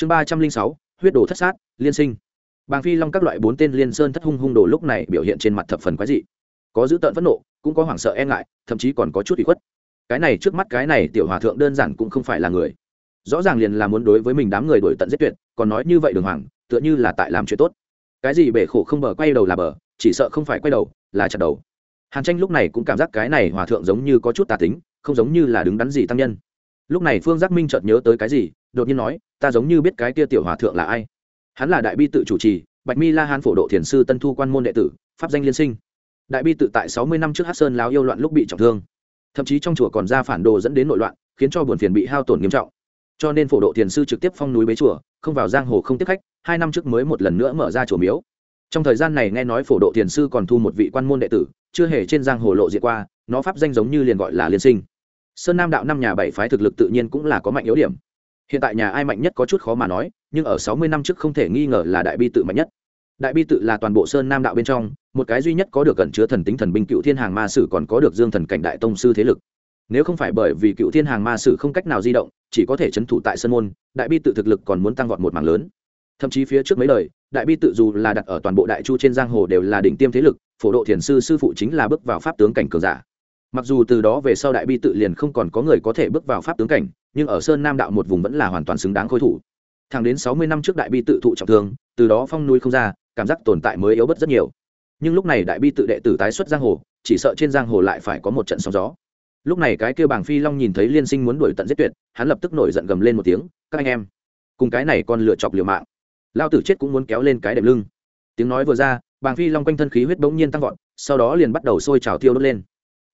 chương ba trăm linh sáu, huyết đồ thất sát, liên sinh. Bàng phi long các loại bốn tên liên sơn thất hung hung đồ lúc này biểu hiện trên mặt thập phần quái dị. Có dữ tợn phẫn nộ, cũng có hoảng sợ e ngại, thậm chí còn có chút bị khuất. Cái này trước mắt cái này tiểu hòa thượng đơn giản cũng không phải là người. Rõ ràng liền là muốn đối với mình đám người đổi tận giết tuyệt, còn nói như vậy đường hoàng, tựa như là tại làm chuyện tốt. Cái gì bể khổ không bờ, quay đầu là bờ, chỉ sợ không phải quay đầu, là chặt đầu. Hàn tranh lúc này cũng cảm giác cái này hòa thượng giống như có chút tà tính, không giống như là đứng đắn gì tăng nhân. Lúc này phương giác minh chợt nhớ tới cái gì đột nhiên nói, ta giống như biết cái kia tiểu hòa thượng là ai. Hắn là đại bi tự chủ trì, bạch mi la hán phổ độ thiền sư tân thu quan môn đệ tử, pháp danh liên sinh. Đại bi tự tại sáu mươi năm trước hát sơn láo yêu loạn lúc bị trọng thương. Thậm chí trong chùa còn ra phản đồ dẫn đến nội loạn, khiến cho buồn phiền bị hao tổn nghiêm trọng. Cho nên phổ độ thiền sư trực tiếp phong núi bế chùa, không vào giang hồ không tiếp khách, hai năm trước mới một lần nữa mở ra chùa miếu. Trong thời gian này nghe nói phổ độ thiền sư còn thu một vị quan môn đệ tử, chưa hề trên giang hồ lộ diện qua, nó pháp danh giống như liền gọi là liên sinh. Sơn nam đạo năm nhà bảy phái thực lực tự nhiên cũng là có mạnh yếu điểm hiện tại nhà ai mạnh nhất có chút khó mà nói, nhưng ở sáu mươi năm trước không thể nghi ngờ là đại bi tự mạnh nhất. Đại bi tự là toàn bộ sơn nam đạo bên trong, một cái duy nhất có được cẩn chứa thần tính thần binh cựu thiên hàng ma sử còn có được dương thần cảnh đại tông sư thế lực. Nếu không phải bởi vì cựu thiên hàng ma sử không cách nào di động, chỉ có thể c h ấ n thủ tại sân môn, đại bi tự thực lực còn muốn tăng vọt một mảng lớn. Thậm chí phía trước mấy lời đại bi tự dù là đặt ở toàn bộ đại chu trên giang hồ đều là đỉnh tiêm thế lực, phổ độ thiền sư sư phụ chính là bước vào pháp tướng cảnh cường giả. Mặc dù từ đó về sau đại bi tự liền không còn có người có thể bước vào pháp tướng cảnh nhưng ở sơn nam đạo một vùng vẫn là hoàn toàn xứng đáng khôi thủ. Thẳng đến sáu mươi năm trước đại bi tự thụ trọng thương, từ đó phong núi không ra, cảm giác tồn tại mới yếu bớt rất nhiều. Nhưng lúc này đại bi tự đệ tử tái xuất giang hồ, chỉ sợ trên giang hồ lại phải có một trận sóng gió. Lúc này cái kêu bảng phi long nhìn thấy liên sinh muốn đuổi tận giết tuyệt, hắn lập tức nổi giận gầm lên một tiếng, các anh em, cùng cái này còn lựa chọc liều mạng. Lao tử chết cũng muốn kéo lên cái đệm lưng. Tiếng nói vừa ra, bàng phi long quanh thân khí huyết bỗng nhiên tăng vọt, sau đó liền bắt đầu sôi trào thiêu đốt lên.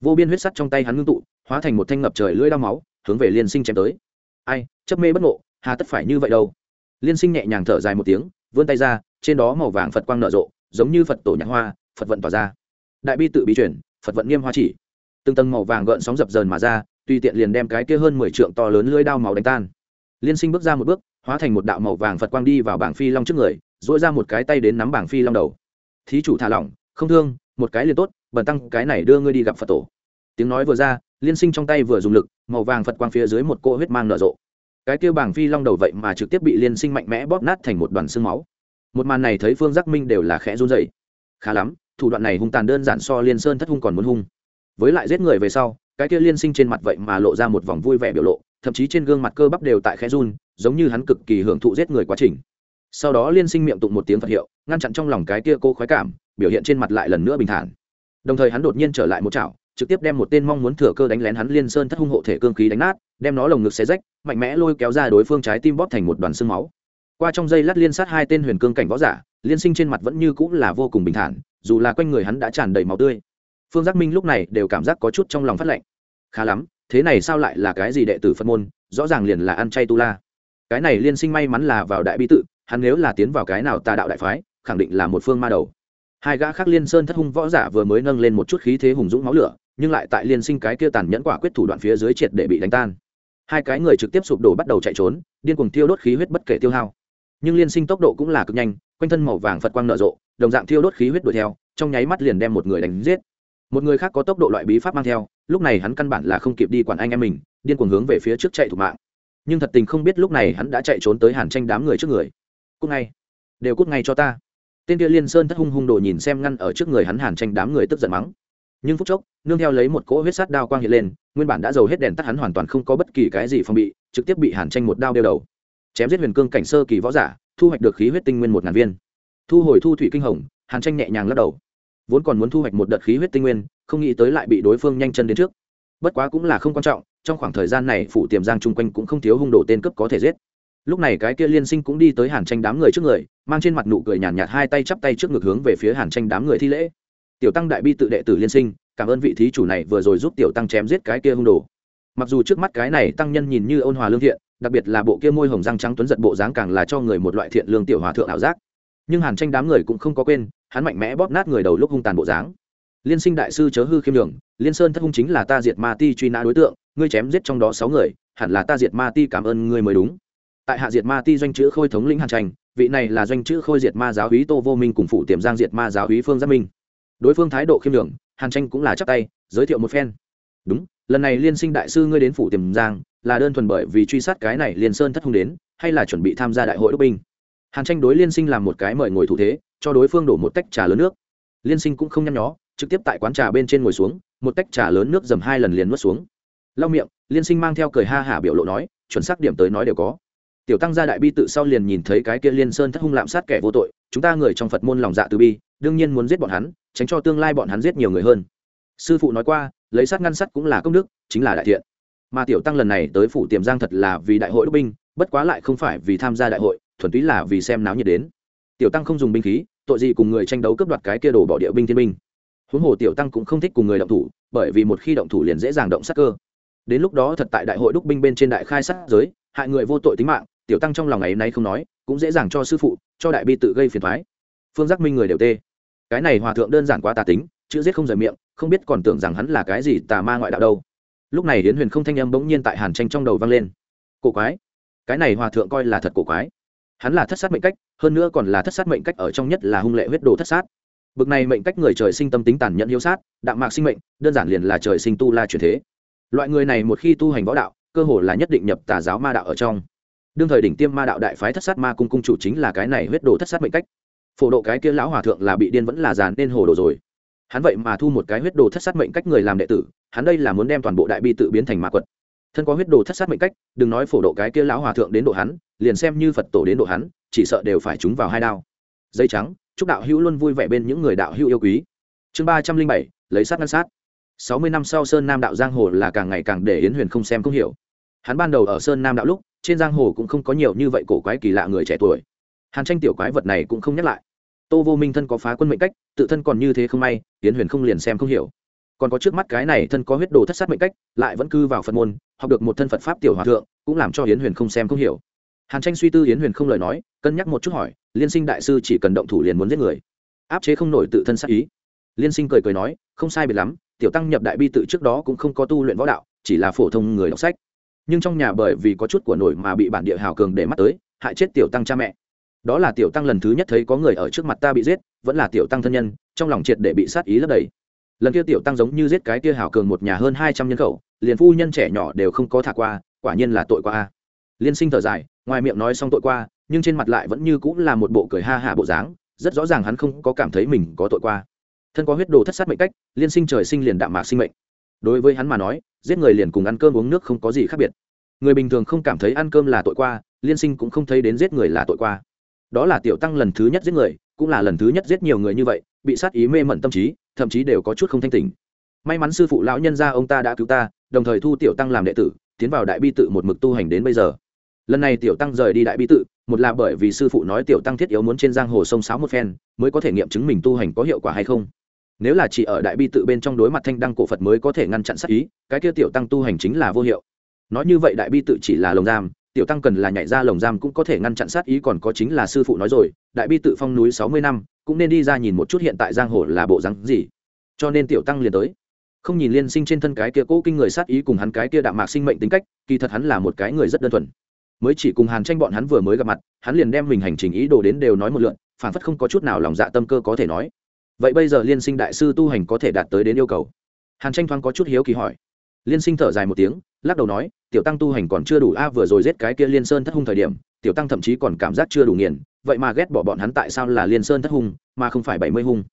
Vô biên huyết sắt trong tay hắn ngưng tụ, hóa thành một thanh ngập trời lưỡi đao máu hướng về liên sinh chém tới. Ai, chấp mê bất ngộ, hà tất phải như vậy đâu. Liên sinh nhẹ nhàng thở dài một tiếng, vươn tay ra, trên đó màu vàng phật quang nở rộ, giống như phật tổ nhạc hoa, phật vận tỏa ra. Đại bi tự bí chuyển phật vận nghiêm hoa chỉ. Từng tầng màu vàng gợn sóng dập dờn mà ra, tùy tiện liền đem cái kia hơn mười trượng to lớn lưỡi đao màu đánh tan. Liên sinh bước ra một bước, hóa thành một đạo màu vàng phật quang đi vào bảng phi long trước người dỗi ra một cái tay đến nắm bảng phi long đầu. Thí chủ thả lỏng, không thương, một cái liền tốt, bần tăng cái này đưa ngươi đi gặp phật tổ. Tiếng nói vừa ra liên sinh trong tay vừa dùng lực, màu vàng phật quang phía dưới một cỗ huyết mang nở rộ. Cái kia bảng phi long đầu vậy mà trực tiếp bị liên sinh mạnh mẽ bóp nát thành một đoàn xương máu. Một màn này thấy phương giác minh đều là khẽ run dậy khá lắm, thủ đoạn này hung tàn đơn giản so liên sơn thất hung còn muốn hung. Với lại giết người về sau, cái kia liên sinh trên mặt vậy mà lộ ra một vòng vui vẻ biểu lộ, thậm chí trên gương mặt cơ bắp đều tại khẽ run, giống như hắn cực kỳ hưởng thụ giết người quá trình. Sau đó liên sinh miệng tụng một tiếng phật hiệu, ngăn chặn trong lòng cái kia cô khoái cảm, biểu hiện trên mặt lại lần nữa bình thản. Đồng thời hắn đột nhiên trở lại một chảo trực tiếp đem một tên mong muốn thừa cơ đánh lén hắn liên sơn thất hung hộ thể cương khí đánh nát, đem nó lồng ngực xé rách, mạnh mẽ lôi kéo ra đối phương trái tim bóp thành một đoàn xương máu. Qua trong dây lát liên sát hai tên huyền cương cảnh võ giả, liên sinh trên mặt vẫn như cũng là vô cùng bình thản, dù là quanh người hắn đã tràn đầy máu tươi. Phương giác minh lúc này đều cảm giác có chút trong lòng phát lệnh khá lắm, thế này sao lại là cái gì đệ tử phật môn, rõ ràng liền là ăn chay tu la. Cái này liên sinh may mắn là vào đại bi tự, hắn nếu là tiến vào cái nào tà đạo đại phái, khẳng định là một phương ma đầu. Hai gã khác liên sơn thất hung võ giả vừa mới nâng lên một chút khí thế hùng dũng máu lửa nhưng lại tại liên sinh cái kia tàn nhẫn quả quyết thủ đoạn phía dưới triệt để bị đánh tan. Hai cái người trực tiếp sụp đổ bắt đầu chạy trốn, điên cuồng thiêu đốt khí huyết bất kể tiêu hao. Nhưng liên sinh tốc độ cũng là cực nhanh, quanh thân màu vàng phật quang nở rộ, đồng dạng thiêu đốt khí huyết đuổi theo, trong nháy mắt liền đem một người đánh giết. Một người khác có tốc độ loại bí pháp mang theo, lúc này hắn căn bản là không kịp đi quản anh em mình, điên cuồng hướng về phía trước chạy thủ mạng. Nhưng thật tình không biết lúc này hắn đã chạy trốn tới hàn tranh đám người trước người. Cút ngay, đều cút ngay cho ta. Tên kia liên sơn thất hung hung đồ nhìn xem ngăn ở trước người hắn hàn tranh đám người tức giận mắng nhưng phút chốc nương theo lấy một cỗ huyết sát đao quang hiện lên nguyên bản đã dầu hết đèn tắt hắn hoàn toàn không có bất kỳ cái gì phòng bị trực tiếp bị hàn tranh một đao đeo đầu. Chém giết huyền cương cảnh sơ kỳ võ giả thu hoạch được khí huyết tinh nguyên một ngàn viên. Thu hồi thu thủy kinh hồng hàn tranh nhẹ nhàng lắc đầu. Vốn còn muốn thu hoạch một đợt khí huyết tinh nguyên không nghĩ tới lại bị đối phương nhanh chân đến trước. Bất quá cũng là không quan trọng trong khoảng thời gian này phủ tiềm giang chung quanh cũng không thiếu hung đồ tên cướp có thể giết. Lúc này cái kia liên sinh cũng đi tới hàn tranh đám người trước người mang trên mặt nụ cười nhàn nhạt, nhạt hai tay chắp tay trước ngực hướng về phía hàn tranh đám người thi lễ tiểu tăng đại bi tự đệ tử liên sinh, cảm ơn vị thí chủ này vừa rồi giúp tiểu tăng chém giết cái kia hung đồ. Mặc dù trước mắt cái này tăng nhân nhìn như ôn hòa lương thiện, đặc biệt là bộ kia môi hồng răng trắng tuấn giật bộ dáng càng là cho người một loại thiện lương tiểu hòa thượng ảo giác. Nhưng hàn tranh đám người cũng không có quên, hắn mạnh mẽ bóp nát người đầu lúc hung tàn bộ dáng. Liên sinh đại sư chớ hư khiêm đường liên sơn thất hung chính là ta diệt ma ti truy nã đối tượng, ngươi chém giết trong đó sáu người, hẳn là ta diệt ma ti cảm ơn ngươi mới đúng. Tại hạ diệt ma ti doanh chữ khôi thống lĩnh hàn tranh, vị này là doanh chữ khôi diệt ma giáo hí tô vô minh cùng phụ tiềm giang diệt ma giáo hí phương giác minh đối phương thái độ khiêm đường hàn tranh cũng là chắc tay, giới thiệu một phen. Đúng, lần này liên sinh đại sư ngươi đến phủ tiềm giang, là đơn thuần bởi vì truy sát cái này liên sơn thất hung đến, hay là chuẩn bị tham gia đại hội đốc binh? Hàn tranh đối liên sinh làm một cái mời ngồi thủ thế, cho đối phương đổ một tách trà lớn nước. Liên sinh cũng không nhăn nhó, trực tiếp tại quán trà bên trên ngồi xuống, một tách trà lớn nước dầm hai lần liền nuốt xuống. Lau miệng, liên sinh mang theo cười ha hả biểu lộ nói, chuẩn xác điểm tới nói đều có. Tiểu tăng gia đại bi tự sau liền nhìn thấy cái kia liên sơn thất hung lạm sát kẻ vô tội, chúng ta người trong phật môn lòng dạ từ bi đương nhiên muốn giết bọn hắn, tránh cho tương lai bọn hắn giết nhiều người hơn. Sư phụ nói qua, lấy sát ngăn sắt cũng là công đức, chính là đại thiện. Mà tiểu tăng lần này tới phủ tiềm giang thật là vì đại hội đốc binh, bất quá lại không phải vì tham gia đại hội, thuần túy là vì xem náo nhiệt đến. Tiểu tăng không dùng binh khí, tội gì cùng người tranh đấu cướp đoạt cái kia đồ bỏ địa binh thiên binh. Huống hồ tiểu tăng cũng không thích cùng người động thủ, bởi vì một khi động thủ liền dễ dàng động sát cơ. Đến lúc đó thật tại đại hội đúc binh bên trên đại khai sát giới, hại người vô tội tính mạng, tiểu tăng trong lòng ngày nay không nói, cũng dễ dàng cho sư phụ, cho đại bi tự gây phiền thoái phương giác minh người đều tê cái này hòa thượng đơn giản quá tà tính, chữ giết không rời miệng, không biết còn tưởng rằng hắn là cái gì tà ma ngoại đạo đâu. Lúc này hiến huyền không thanh âm bỗng nhiên tại hàn tranh trong đầu vang lên. Cổ quái. Cái này hòa thượng coi là thật cổ quái. Hắn là thất sát mệnh cách, hơn nữa còn là thất sát mệnh cách ở trong nhất là hung lệ huyết đồ thất sát. Bực này mệnh cách người trời sinh tâm tính tàn nhẫn hiếu sát, đạm mạc sinh mệnh, đơn giản liền là trời sinh tu la truyền thế. Loại người này một khi tu hành võ đạo, cơ hồ là nhất định nhập tà giáo ma đạo ở trong. Đương thời đỉnh tiêm ma đạo đại phái thất sát ma cung cung chủ chính là cái này huyết đồ thất sát mệnh cách phổ độ cái kia lão hòa thượng là bị điên vẫn là giàn nên hồ đồ rồi. Hắn vậy mà thu một cái huyết đồ thất sát mệnh cách người làm đệ tử, hắn đây là muốn đem toàn bộ đại bi tự biến thành ma quật. Thân có huyết đồ thất sát mệnh cách, đừng nói phổ độ cái kia lão hòa thượng đến độ hắn, liền xem như phật tổ đến độ hắn, chỉ sợ đều phải trúng vào hai đao. Dây trắng, chúc đạo hữu luôn vui vẻ bên những người đạo hữu yêu quý. Chương ba trăm linh bảy, lấy sát ngăn sát. Sáu mươi năm sau sơn nam đạo giang hồ là càng ngày càng để yến huyền không xem không hiểu. Hắn ban đầu ở sơn nam đạo lúc, trên giang hồ cũng không có nhiều như vậy cổ quái kỳ lạ người trẻ tuổi hàn tranh tiểu quái vật này cũng không nhắc lại. Tô vô minh thân có phá quân mệnh cách, tự thân còn như thế không may tiến huyền không liền xem không hiểu. Còn có trước mắt cái này thân có huyết đồ thất sát mệnh cách, lại vẫn cư vào phật môn, học được một thân phật pháp tiểu hòa thượng, cũng làm cho hiến huyền không xem không hiểu. Hàn tranh suy tư hiến huyền không lời nói, cân nhắc một chút hỏi, liên sinh đại sư chỉ cần động thủ liền muốn giết người? Áp chế không nổi tự thân sát ý. Liên sinh cười cười nói, không sai biệt lắm, tiểu tăng nhập đại bi tự trước đó cũng không có tu luyện võ đạo, chỉ là phổ thông người đọc sách. Nhưng trong nhà bởi vì có chút của nổi mà bị bản địa hào cường để mắt tới, hại chết tiểu tăng cha mẹ đó là tiểu tăng lần thứ nhất thấy có người ở trước mặt ta bị giết, vẫn là tiểu tăng thân nhân, trong lòng triệt để bị sát ý lấp đầy. Lần kia tiểu tăng giống như giết cái kia hảo cường một nhà hơn hai trăm nhân khẩu, liền phu nhân trẻ nhỏ đều không có thả qua, quả nhiên là tội qua a. Liên sinh thở dài, ngoài miệng nói xong tội qua, nhưng trên mặt lại vẫn như cũng là một bộ cười ha hạ bộ dáng, rất rõ ràng hắn không có cảm thấy mình có tội qua. Thân có huyết đồ thất sát mệnh cách, liên sinh trời sinh liền đạm mạc sinh mệnh. Đối với hắn mà nói, giết người liền cùng ăn cơm uống nước không có gì khác biệt. Người bình thường không cảm thấy ăn cơm là tội qua, liên sinh cũng không thấy đến giết người là tội qua đó là tiểu tăng lần thứ nhất giết người, cũng là lần thứ nhất giết nhiều người như vậy, bị sát ý mê mẩn tâm trí, thậm chí đều có chút không thanh tình may mắn sư phụ lão nhân gia ông ta đã cứu ta, đồng thời thu tiểu tăng làm đệ tử, tiến vào đại bi tự một mực tu hành đến bây giờ. Lần này tiểu tăng rời đi đại bi tự, một là bởi vì sư phụ nói tiểu tăng thiết yếu muốn trên giang hồ sông sáo một phen, mới có thể nghiệm chứng mình tu hành có hiệu quả hay không. Nếu là chỉ ở đại bi tự bên trong đối mặt thanh đăng cổ phật mới có thể ngăn chặn sát ý, cái kia tiểu tăng tu hành chính là vô hiệu. Nói như vậy đại bi tự chỉ là lồng giam tiểu tăng cần là nhảy ra lồng giam cũng có thể ngăn chặn sát ý, còn có chính là sư phụ nói rồi, đại bi tự phong núi sáu mươi năm, cũng nên đi ra nhìn một chút hiện tại giang hồ là bộ rắn gì. Cho nên tiểu tăng liền tới. Không nhìn liên sinh trên thân cái kia cố kinh người sát ý cùng hắn cái kia đạm mạc sinh mệnh tính cách, kỳ thật hắn là một cái người rất đơn thuần. Mới chỉ cùng hàn tranh bọn hắn vừa mới gặp mặt, hắn liền đem mình hành trình ý đồ đến đều nói một lượn phản phất không có chút nào lòng dạ tâm cơ có thể nói. Vậy bây giờ liên sinh đại sư tu hành có thể đạt tới đến yêu cầu? Hàn tranh thoáng có chút hiếu kỳ hỏi liên sinh thở dài một tiếng, lắc đầu nói, tiểu tăng tu hành còn chưa đủ, a, vừa rồi giết cái kia liên sơn thất hung thời điểm, tiểu tăng thậm chí còn cảm giác chưa đủ nghiền, vậy mà ghét bỏ bọn hắn tại sao là liên sơn thất hung, mà không phải bảy mươi hung?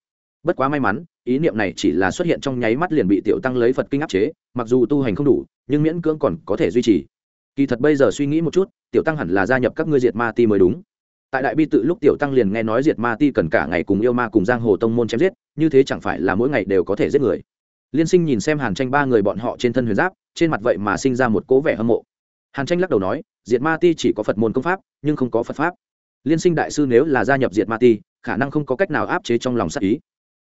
Bất quá may mắn, ý niệm này chỉ là xuất hiện trong nháy mắt liền bị tiểu tăng lấy phật kinh áp chế, mặc dù tu hành không đủ, nhưng miễn cưỡng còn có thể duy trì. Kỳ thật bây giờ suy nghĩ một chút, tiểu tăng hẳn là gia nhập các ngươi diệt ma ti mới đúng. Tại đại bi tự lúc tiểu tăng liền nghe nói diệt ma ti cần cả ngày cùng yêu ma cùng giang hồ tông môn chém giết, như thế chẳng phải là mỗi ngày đều có thể giết người liên sinh nhìn xem hàn tranh ba người bọn họ trên thân huyền giáp, trên mặt vậy mà sinh ra một cố vẻ hâm mộ. Hàn tranh lắc đầu nói, diệt ma ti chỉ có phật môn công pháp, nhưng không có phật pháp. Liên sinh đại sư nếu là gia nhập diệt ma ti, khả năng không có cách nào áp chế trong lòng sắc ý.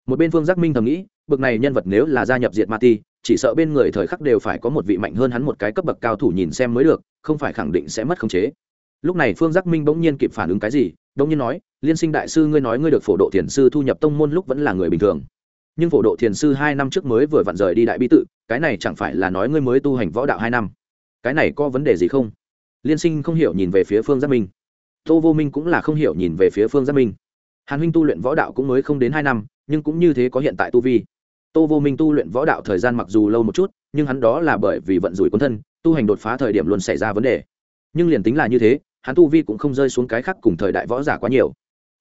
Một bên phương giác minh thầm nghĩ bậc này nhân vật nếu là gia nhập diệt ma ti, chỉ sợ bên người thời khắc đều phải có một vị mạnh hơn hắn một cái cấp bậc cao thủ nhìn xem mới được, không phải khẳng định sẽ mất khống chế. Lúc này phương giác minh bỗng nhiên kịp phản ứng cái gì, bỗng nhiên nói, liên sinh đại sư ngươi nói ngươi được phổ độ thiền sư thu nhập tông môn lúc vẫn là người bình thường nhưng phổ độ thiền sư hai năm trước mới vừa vặn rời đi đại bi tự, cái này chẳng phải là nói ngươi mới tu hành võ đạo hai năm? Cái này có vấn đề gì không? Liên sinh không hiểu nhìn về phía phương giác minh. Tô vô minh cũng là không hiểu nhìn về phía phương giác minh. Hàn huynh tu luyện võ đạo cũng mới không đến hai năm, nhưng cũng như thế có hiện tại tu vi. Tô vô minh tu luyện võ đạo thời gian mặc dù lâu một chút, nhưng hắn đó là bởi vì vận rủi quân thân, tu hành đột phá thời điểm luôn xảy ra vấn đề. Nhưng liền tính là như thế, hắn tu vi cũng không rơi xuống cái khác cùng thời đại võ giả quá nhiều.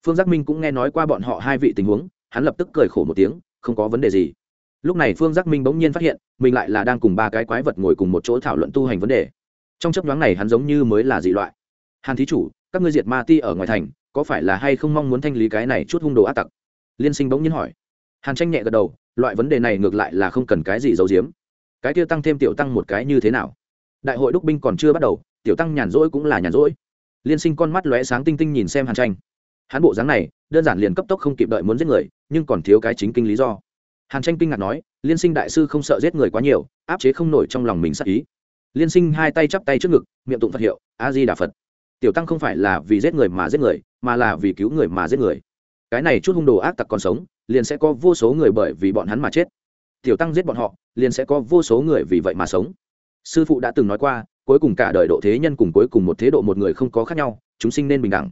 Phương giác minh cũng nghe nói qua bọn họ hai vị tình huống, hắn lập tức cười khổ một tiếng không có vấn đề gì. Lúc này phương giác minh bỗng nhiên phát hiện, mình lại là đang cùng ba cái quái vật ngồi cùng một chỗ thảo luận tu hành vấn đề. Trong chấp nhoáng này hắn giống như mới là dị loại. Hàn thí chủ, các ngươi diệt ma ti ở ngoài thành, có phải là hay không mong muốn thanh lý cái này chút hung đồ ác tặc? Liên sinh bỗng nhiên hỏi. Hàn tranh nhẹ gật đầu, loại vấn đề này ngược lại là không cần cái gì giấu giếm. Cái kia tăng thêm tiểu tăng một cái như thế nào? Đại hội đúc binh còn chưa bắt đầu, tiểu tăng nhàn rỗi cũng là nhàn rỗi. Liên sinh con mắt lóe sáng tinh tinh nhìn xem hàn tranh hắn bộ dáng này, đơn giản liền cấp tốc không kịp đợi muốn giết người, nhưng còn thiếu cái chính kinh lý do. Hàn tranh kinh ngạc nói, liên sinh đại sư không sợ giết người quá nhiều, áp chế không nổi trong lòng mình sắc ý. Liên sinh hai tay chắp tay trước ngực, miệng tụng phật hiệu, a di đà phật. Tiểu tăng không phải là vì giết người mà giết người, mà là vì cứu người mà giết người. Cái này chút hung đồ ác tặc còn sống, liền sẽ có vô số người bởi vì bọn hắn mà chết. Tiểu tăng giết bọn họ, liền sẽ có vô số người vì vậy mà sống. Sư phụ đã từng nói qua, cuối cùng cả đời độ thế nhân cùng cuối cùng một thế độ một người không có khác nhau, chúng sinh nên bình đẳng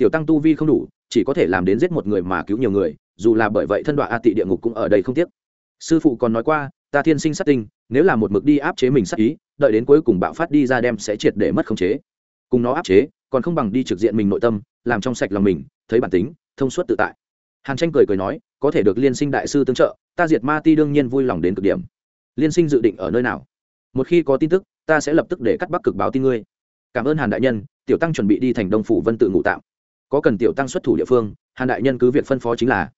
tiểu tăng tu vi không đủ, chỉ có thể làm đến giết một người mà cứu nhiều người, dù là bởi vậy thân đoạn a tị địa ngục cũng ở đây không tiếc. Sư phụ còn nói qua, ta thiên sinh sát tinh, nếu là một mực đi áp chế mình sát ý, đợi đến cuối cùng bạo phát đi ra đem sẽ triệt để mất khống chế. Cùng nó áp chế, còn không bằng đi trực diện mình nội tâm, làm trong sạch lòng mình, thấy bản tính, thông suốt tự tại. Hàn tranh cười cười nói, có thể được liên sinh đại sư tương trợ, ta diệt ma ti đương nhiên vui lòng đến cực điểm. Liên sinh dự định ở nơi nào? Một khi có tin tức, ta sẽ lập tức để cắt bắc cực báo tin ngươi. Cảm ơn hàn đại nhân, tiểu tăng chuẩn bị đi thành đông phủ vân tự ngụ tạm có cần tiểu tăng xuất thủ địa phương, hàn đại nhân cứ việc phân phó chính là.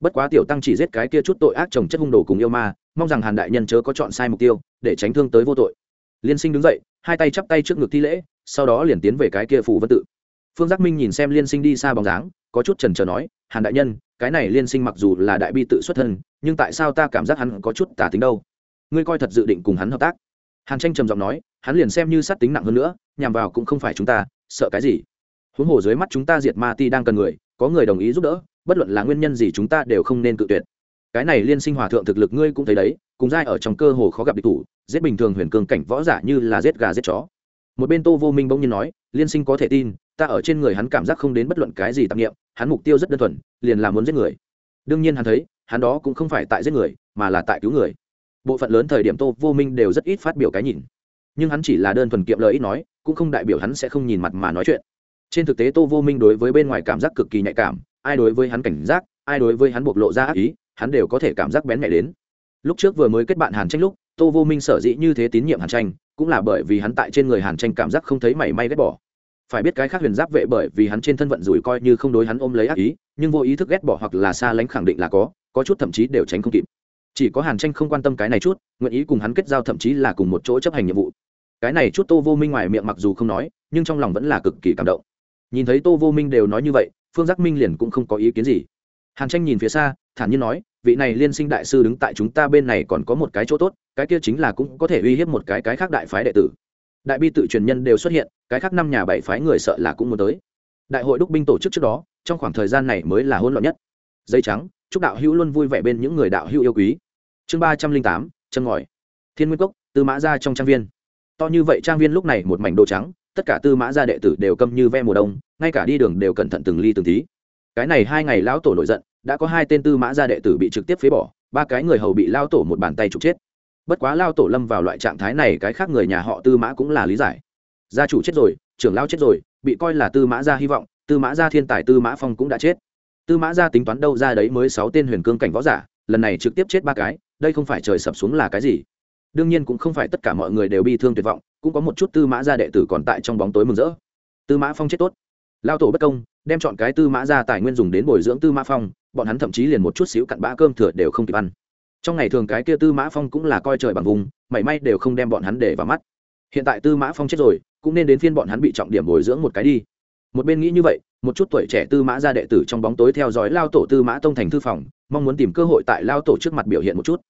Bất quá tiểu tăng chỉ giết cái kia chút tội ác trồng chất hung đồ cùng yêu ma, mong rằng hàn đại nhân chớ có chọn sai mục tiêu, để tránh thương tới vô tội. Liên sinh đứng dậy, hai tay chắp tay trước ngực thi lễ, sau đó liền tiến về cái kia phủ vân tự. Phương giác minh nhìn xem liên sinh đi xa bóng dáng, có chút trần trờ nói, hàn đại nhân, cái này liên sinh mặc dù là đại bi tự xuất thân, nhưng tại sao ta cảm giác hắn có chút tả tính đâu? Ngươi coi thật dự định cùng hắn hợp tác. Hàn tranh trầm giọng nói, hắn liền xem như sát tính nặng hơn nữa, nhằm vào cũng không phải chúng ta, sợ cái gì? Huống hồ dưới mắt chúng ta diệt ma ti đang cần người, có người đồng ý giúp đỡ, bất luận là nguyên nhân gì chúng ta đều không nên cự tuyệt. Cái này liên sinh hòa thượng thực lực ngươi cũng thấy đấy, cùng giai ở trong cơ hồ khó gặp địch thủ, giết bình thường huyền cương cảnh võ giả như là giết gà giết chó. Một bên tô vô minh bỗng nhiên nói, liên sinh có thể tin, ta ở trên người hắn cảm giác không đến bất luận cái gì tạp nghiệm hắn mục tiêu rất đơn thuần, liền là muốn giết người. Đương nhiên hắn thấy, hắn đó cũng không phải tại giết người, mà là tại cứu người. Bộ phận lớn thời điểm tô vô minh đều rất ít phát biểu cái nhìn. Nhưng hắn chỉ là đơn thuần kiệm lời ít nói, cũng không đại biểu hắn sẽ không nhìn mặt mà nói chuyện trên thực tế tô vô minh đối với bên ngoài cảm giác cực kỳ nhạy cảm, ai đối với hắn cảnh giác, ai đối với hắn bộc lộ ra ác ý, hắn đều có thể cảm giác bén mẹ đến. Lúc trước vừa mới kết bạn hàn tranh lúc, tô vô minh sở dĩ như thế tín nhiệm hàn tranh, cũng là bởi vì hắn tại trên người hàn tranh cảm giác không thấy mảy may ghét bỏ. Phải biết cái khác huyền giáp vệ bởi vì hắn trên thân vận rủi coi như không đối hắn ôm lấy ác ý, nhưng vô ý thức ghét bỏ hoặc là xa lánh khẳng định là có có chút thậm chí đều tránh không kịp. Chỉ có hàn tranh không quan tâm cái này chút, nguyện ý cùng hắn kết giao thậm chí là cùng một chỗ chấp hành nhiệm vụ. Cái này chút tô vô minh ngoài miệng mặc dù không nói, nhưng trong lòng vẫn là cực kỳ cảm động nhìn thấy tô vô minh đều nói như vậy, phương giác minh liền cũng không có ý kiến gì. Hàn tranh nhìn phía xa, thản nhiên nói, vị này liên sinh đại sư đứng tại chúng ta bên này còn có một cái chỗ tốt, cái kia chính là cũng có thể uy hiếp một cái cái khác đại phái đệ tử. Đại bi tự truyền nhân đều xuất hiện, cái khác năm nhà bảy phái người sợ là cũng muốn tới. Đại hội đúc binh tổ chức trước đó, trong khoảng thời gian này mới là hỗn loạn nhất. Dây trắng, chúc đạo hữu luôn vui vẻ bên những người đạo hữu yêu quý. Chương ba trăm linh tám, chân ngòi. Thiên nguyên cốc, tư mã ra trong trang viên. To như vậy trang viên lúc này một mảnh đồ trắng tất cả tư mã gia đệ tử đều câm như ve mùa đông, ngay cả đi đường đều cẩn thận từng ly từng tí. Cái này hai ngày lão tổ nổi giận, đã có hai tên tư mã gia đệ tử bị trực tiếp phế bỏ, ba cái người hầu bị lao tổ một bàn tay trục chết. Bất quá lao tổ lâm vào loại trạng thái này, cái khác người nhà họ tư mã cũng là lý giải. Gia chủ chết rồi, trưởng lao chết rồi, bị coi là tư mã gia hy vọng, tư mã gia thiên tài tư mã phong cũng đã chết. Tư mã gia tính toán đâu ra đấy mới sáu tên huyền cương cảnh võ giả, lần này trực tiếp chết ba cái, đây không phải trời sập xuống là cái gì. Đương nhiên cũng không phải tất cả mọi người đều bi thương tuyệt vọng cũng có một chút tư mã gia đệ tử còn tại trong bóng tối mừng rỡ. Tư mã phong chết tốt. Lao tổ bất công, đem chọn cái tư mã gia tài nguyên dùng đến bồi dưỡng tư mã phong, bọn hắn thậm chí liền một chút xíu cặn bã cơm thừa đều không kịp ăn. Trong ngày thường cái kia tư mã phong cũng là coi trời bằng vùng, mảy may đều không đem bọn hắn để vào mắt. Hiện tại tư mã phong chết rồi, cũng nên đến phiên bọn hắn bị trọng điểm bồi dưỡng một cái đi. Một bên nghĩ như vậy, một chút tuổi trẻ tư mã gia đệ tử trong bóng tối theo dõi lao tổ tư mã tông thành thư phòng, mong muốn tìm cơ hội tại lao tổ trước mặt biểu hiện một chút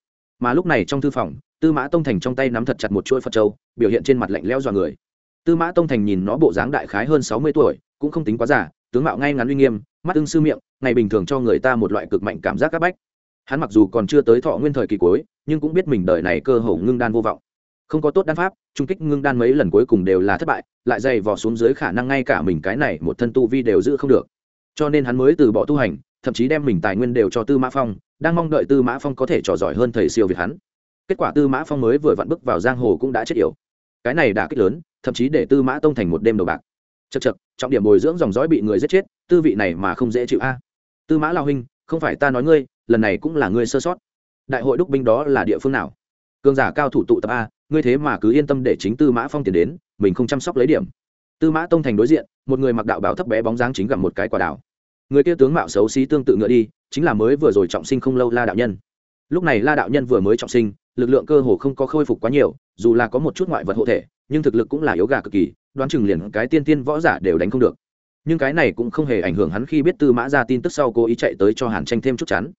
mà lúc này trong thư phòng, tư mã tông thành trong tay nắm thật chặt một chuỗi phật trâu biểu hiện trên mặt lạnh lẽo dọa người. Tư mã tông thành nhìn nó bộ dáng đại khái hơn sáu mươi tuổi, cũng không tính quá giả tướng mạo ngay ngắn uy nghiêm, mắt ưng sư miệng, ngày bình thường cho người ta một loại cực mạnh cảm giác áp bách. Hắn mặc dù còn chưa tới thọ nguyên thời kỳ cuối, nhưng cũng biết mình đời này cơ hồ ngưng đan vô vọng. Không có tốt đan pháp, trung kích ngưng đan mấy lần cuối cùng đều là thất bại, lại dày vò xuống dưới khả năng ngay cả mình cái này một thân tu vi đều giữ không được. Cho nên hắn mới từ bỏ tu hành thậm chí đem mình tài nguyên đều cho tư mã phong, đang mong đợi tư mã phong có thể trò giỏi hơn thầy siêu việt hắn. Kết quả tư mã phong mới vừa vặn bước vào giang hồ cũng đã chết yểu. Cái này đã kích lớn, thậm chí để tư mã tông thành một đêm đầu bạc. Chật chật trọng điểm bồi dưỡng dòng dõi bị người giết chết, tư vị này mà không dễ chịu a. Tư mã lao huynh, không phải ta nói ngươi, lần này cũng là ngươi sơ sót. Đại hội đúc binh đó là địa phương nào? Cường giả cao thủ tụ tập a, ngươi thế mà cứ yên tâm để chính tư mã phong tiền đến, mình không chăm sóc lấy điểm. Tư mã tông thành đối diện, một người mặc đạo bảo thấp bé bóng dáng chính gặp một cái quả đảo người kia tướng mạo xấu xí tương tự ngựa đi, chính là mới vừa rồi trọng sinh không lâu la đạo nhân. Lúc này la đạo nhân vừa mới trọng sinh, lực lượng cơ hồ không có khôi phục quá nhiều, dù là có một chút ngoại vật hộ thể, nhưng thực lực cũng là yếu gà cực kỳ, đoán chừng liền cái tiên tiên võ giả đều đánh không được. Nhưng cái này cũng không hề ảnh hưởng hắn khi biết tư mã ra tin tức sau cố ý chạy tới cho hàn tranh thêm chút chắn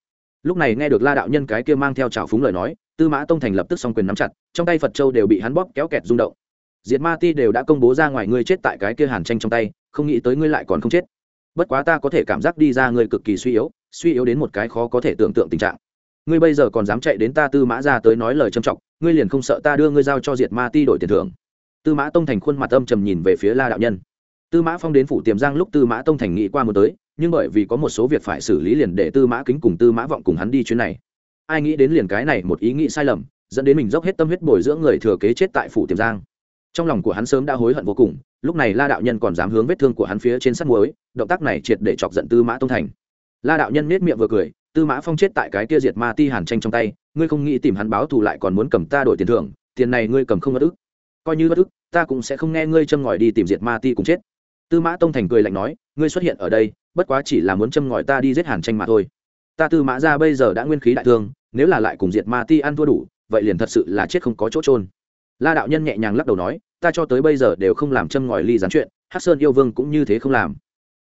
lúc này nghe được la đạo nhân cái kia mang theo trào phúng lời nói, tư mã tông thành lập tức xong quyền nắm chặt, trong tay phật châu đều bị hắn bóp kéo kẹt rung động. Diệt ma ti đều đã công bố ra ngoài ngươi chết tại cái kia hàn tranh trong tay, không nghĩ tới ngươi lại còn không chết bất quá ta có thể cảm giác đi ra ngươi cực kỳ suy yếu suy yếu đến một cái khó có thể tưởng tượng tình trạng. Ngươi bây giờ còn dám chạy đến ta tư mã ra tới nói lời trầm trọng, ngươi liền không sợ ta đưa ngươi giao cho diệt ma ti đổi tiền thưởng. Tư mã tông thành khuôn mặt âm trầm nhìn về phía la đạo nhân. Tư mã phong đến phủ tiềm giang lúc tư mã tông thành nghĩ qua một tới, nhưng bởi vì có một số việc phải xử lý liền để tư mã kính cùng tư mã vọng cùng hắn đi chuyến này. Ai nghĩ đến liền cái này một ý nghĩ sai lầm, dẫn đến mình dốc hết tâm huyết bồi dưỡng người thừa kế chết tại phủ tiềm giang. Trong lòng của hắn sớm đã hối hận vô cùng lúc này la đạo nhân còn dám hướng vết thương của hắn phía trên sắt muối, động tác này triệt để chọc giận tư mã tông thành. La đạo nhân nết miệng vừa cười, tư mã phong chết tại cái kia diệt ma ti hàn tranh trong tay, ngươi không nghĩ tìm hắn báo thù lại còn muốn cầm ta đổi tiền thưởng, tiền này ngươi cầm không bất ức. Coi như bất ức, ta cũng sẽ không nghe ngươi châm ngòi đi tìm diệt ma ti cùng chết. Tư mã tông thành cười lạnh nói, ngươi xuất hiện ở đây, bất quá chỉ là muốn châm ngòi ta đi giết hàn tranh mà thôi. Ta tư mã ra bây giờ đã nguyên khí đại thương, nếu là lại cùng diệt ma ti ăn thua đủ, vậy liền thật sự là chết không có chỗ trôn la đạo nhân nhẹ nhàng lắc đầu nói ta cho tới bây giờ đều không làm châm ngòi ly gián chuyện hát sơn yêu vương cũng như thế không làm.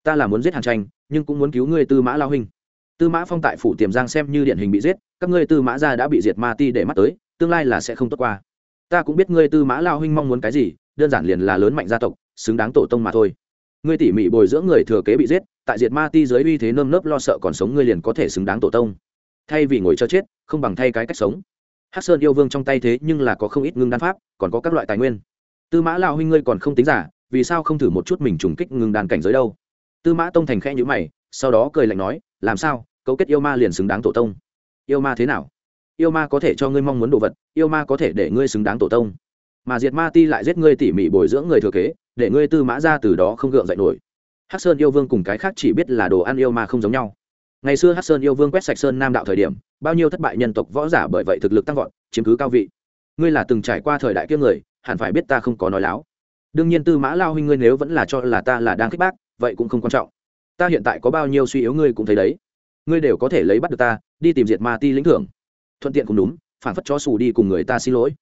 Ta là muốn giết hàn tranh, nhưng cũng muốn cứu ngươi tư mã lao huynh. Tư mã phong tại phủ tiềm giang xem như điển hình bị giết, các ngươi tư mã gia đã bị diệt ma ti để mắt tới, tương lai là sẽ không tốt qua. Ta cũng biết ngươi tư mã lao huynh mong muốn cái gì, đơn giản liền là lớn mạnh gia tộc, xứng đáng tổ tông mà thôi. Ngươi tỉ mỉ bồi dưỡng người thừa kế bị giết, tại diệt ma ti dưới uy thế nơm nớp lo sợ còn sống ngươi liền có thể xứng đáng tổ tông. Thay vì ngồi cho chết, không bằng thay cái cách sống. Hắc sơn yêu vương trong tay thế nhưng là có không ít ngưng đan pháp, còn có các loại tài nguyên tư mã lao huynh ngươi còn không tính giả, vì sao không thử một chút mình trùng kích ngừng đàn cảnh giới đâu? Tư mã tông thành khẽ nhữ mày, sau đó cười lạnh nói, làm sao? Cấu kết yêu ma liền xứng đáng tổ tông. Yêu ma thế nào? Yêu ma có thể cho ngươi mong muốn đồ vật, yêu ma có thể để ngươi xứng đáng tổ tông. Mà diệt ma ti lại giết ngươi tỉ mỉ bồi dưỡng người thừa kế, để ngươi tư mã ra từ đó không gượng dậy nổi. Hắc sơn yêu vương cùng cái khác chỉ biết là đồ ăn yêu ma không giống nhau. Ngày xưa hắc sơn yêu vương quét sạch sơn nam đạo thời điểm, bao nhiêu thất bại nhân tộc võ giả bởi vậy thực lực tăng vọt, chiếm cứ cao vị. Ngươi là từng trải qua thời đại kiếp người hẳn phải biết ta không có nói láo. Đương nhiên tư mã lao huynh ngươi nếu vẫn là cho là ta là đang khích bác, vậy cũng không quan trọng. Ta hiện tại có bao nhiêu suy yếu ngươi cũng thấy đấy. Ngươi đều có thể lấy bắt được ta, đi tìm diệt ma ti lĩnh thưởng. Thuận tiện cũng đúng, phản phất cho xù đi cùng người ta xin lỗi.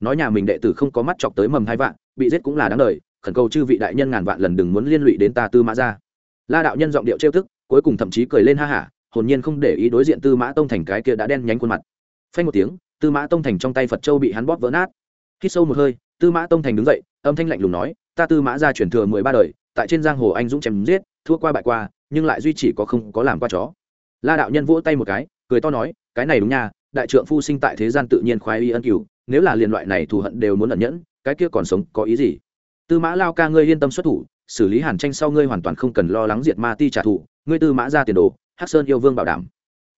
Nói nhà mình đệ tử không có mắt chọc tới mầm hai vạn, bị giết cũng là đáng đời, khẩn cầu chư vị đại nhân ngàn vạn lần đừng muốn liên lụy đến ta tư mã ra la đạo nhân giọng điệu trêu tức, cuối cùng thậm chí cười lên ha hả, hồn nhiên không để ý đối diện tư mã tông thành cái kia đã đen nhánh khuôn mặt. Phanh một tiếng, tư mã tông thành trong tay phật châu bị hắn bóp vỡ nát. Hít sâu một hơi tư mã tông thành đứng dậy, âm thanh lạnh lùng nói, ta tư mã ra chuyển thừa mười ba đời, tại trên giang hồ anh dũng chém giết, thua qua bại qua, nhưng lại duy chỉ có không có làm qua chó. La đạo nhân vỗ tay một cái, cười to nói, cái này đúng nha, đại trượng phu sinh tại thế gian tự nhiên khoái y ân cửu, nếu là liền loại này thù hận đều muốn ẩn nhẫn, cái kia còn sống có ý gì? Tư mã lao ca ngươi yên tâm xuất thủ, xử lý hàn tranh sau ngươi hoàn toàn không cần lo lắng diệt ma ti trả thù, ngươi tư mã ra tiền đồ, hắc sơn yêu vương bảo đảm.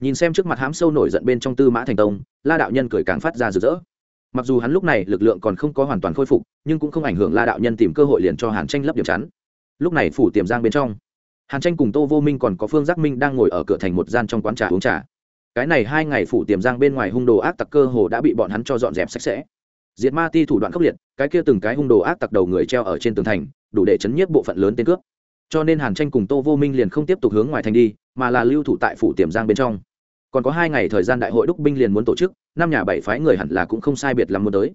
Nhìn xem trước mặt hám sâu nổi giận bên trong tư mã thành tông, la đạo nhân cười càng phát ra rực rỡ mặc dù hắn lúc này lực lượng còn không có hoàn toàn khôi phục, nhưng cũng không ảnh hưởng la đạo nhân tìm cơ hội liền cho hàn tranh lấp điểm chắn. Lúc này phủ tiềm giang bên trong, hàn tranh cùng tô vô minh còn có phương giác minh đang ngồi ở cửa thành một gian trong quán trà uống trà. Cái này hai ngày phủ tiềm giang bên ngoài hung đồ ác tặc cơ hồ đã bị bọn hắn cho dọn dẹp sạch sẽ. Diệt ma ti thủ đoạn khốc liệt, cái kia từng cái hung đồ ác tặc đầu người treo ở trên tường thành, đủ để chấn nhiếp bộ phận lớn tên cướp. Cho nên hàn tranh cùng tô vô minh liền không tiếp tục hướng ngoài thành đi, mà là lưu thủ tại phủ tiềm giang bên trong còn có hai ngày thời gian đại hội đúc binh liền muốn tổ chức, năm nhà bảy phái người hẳn là cũng không sai biệt lắm muốn tới.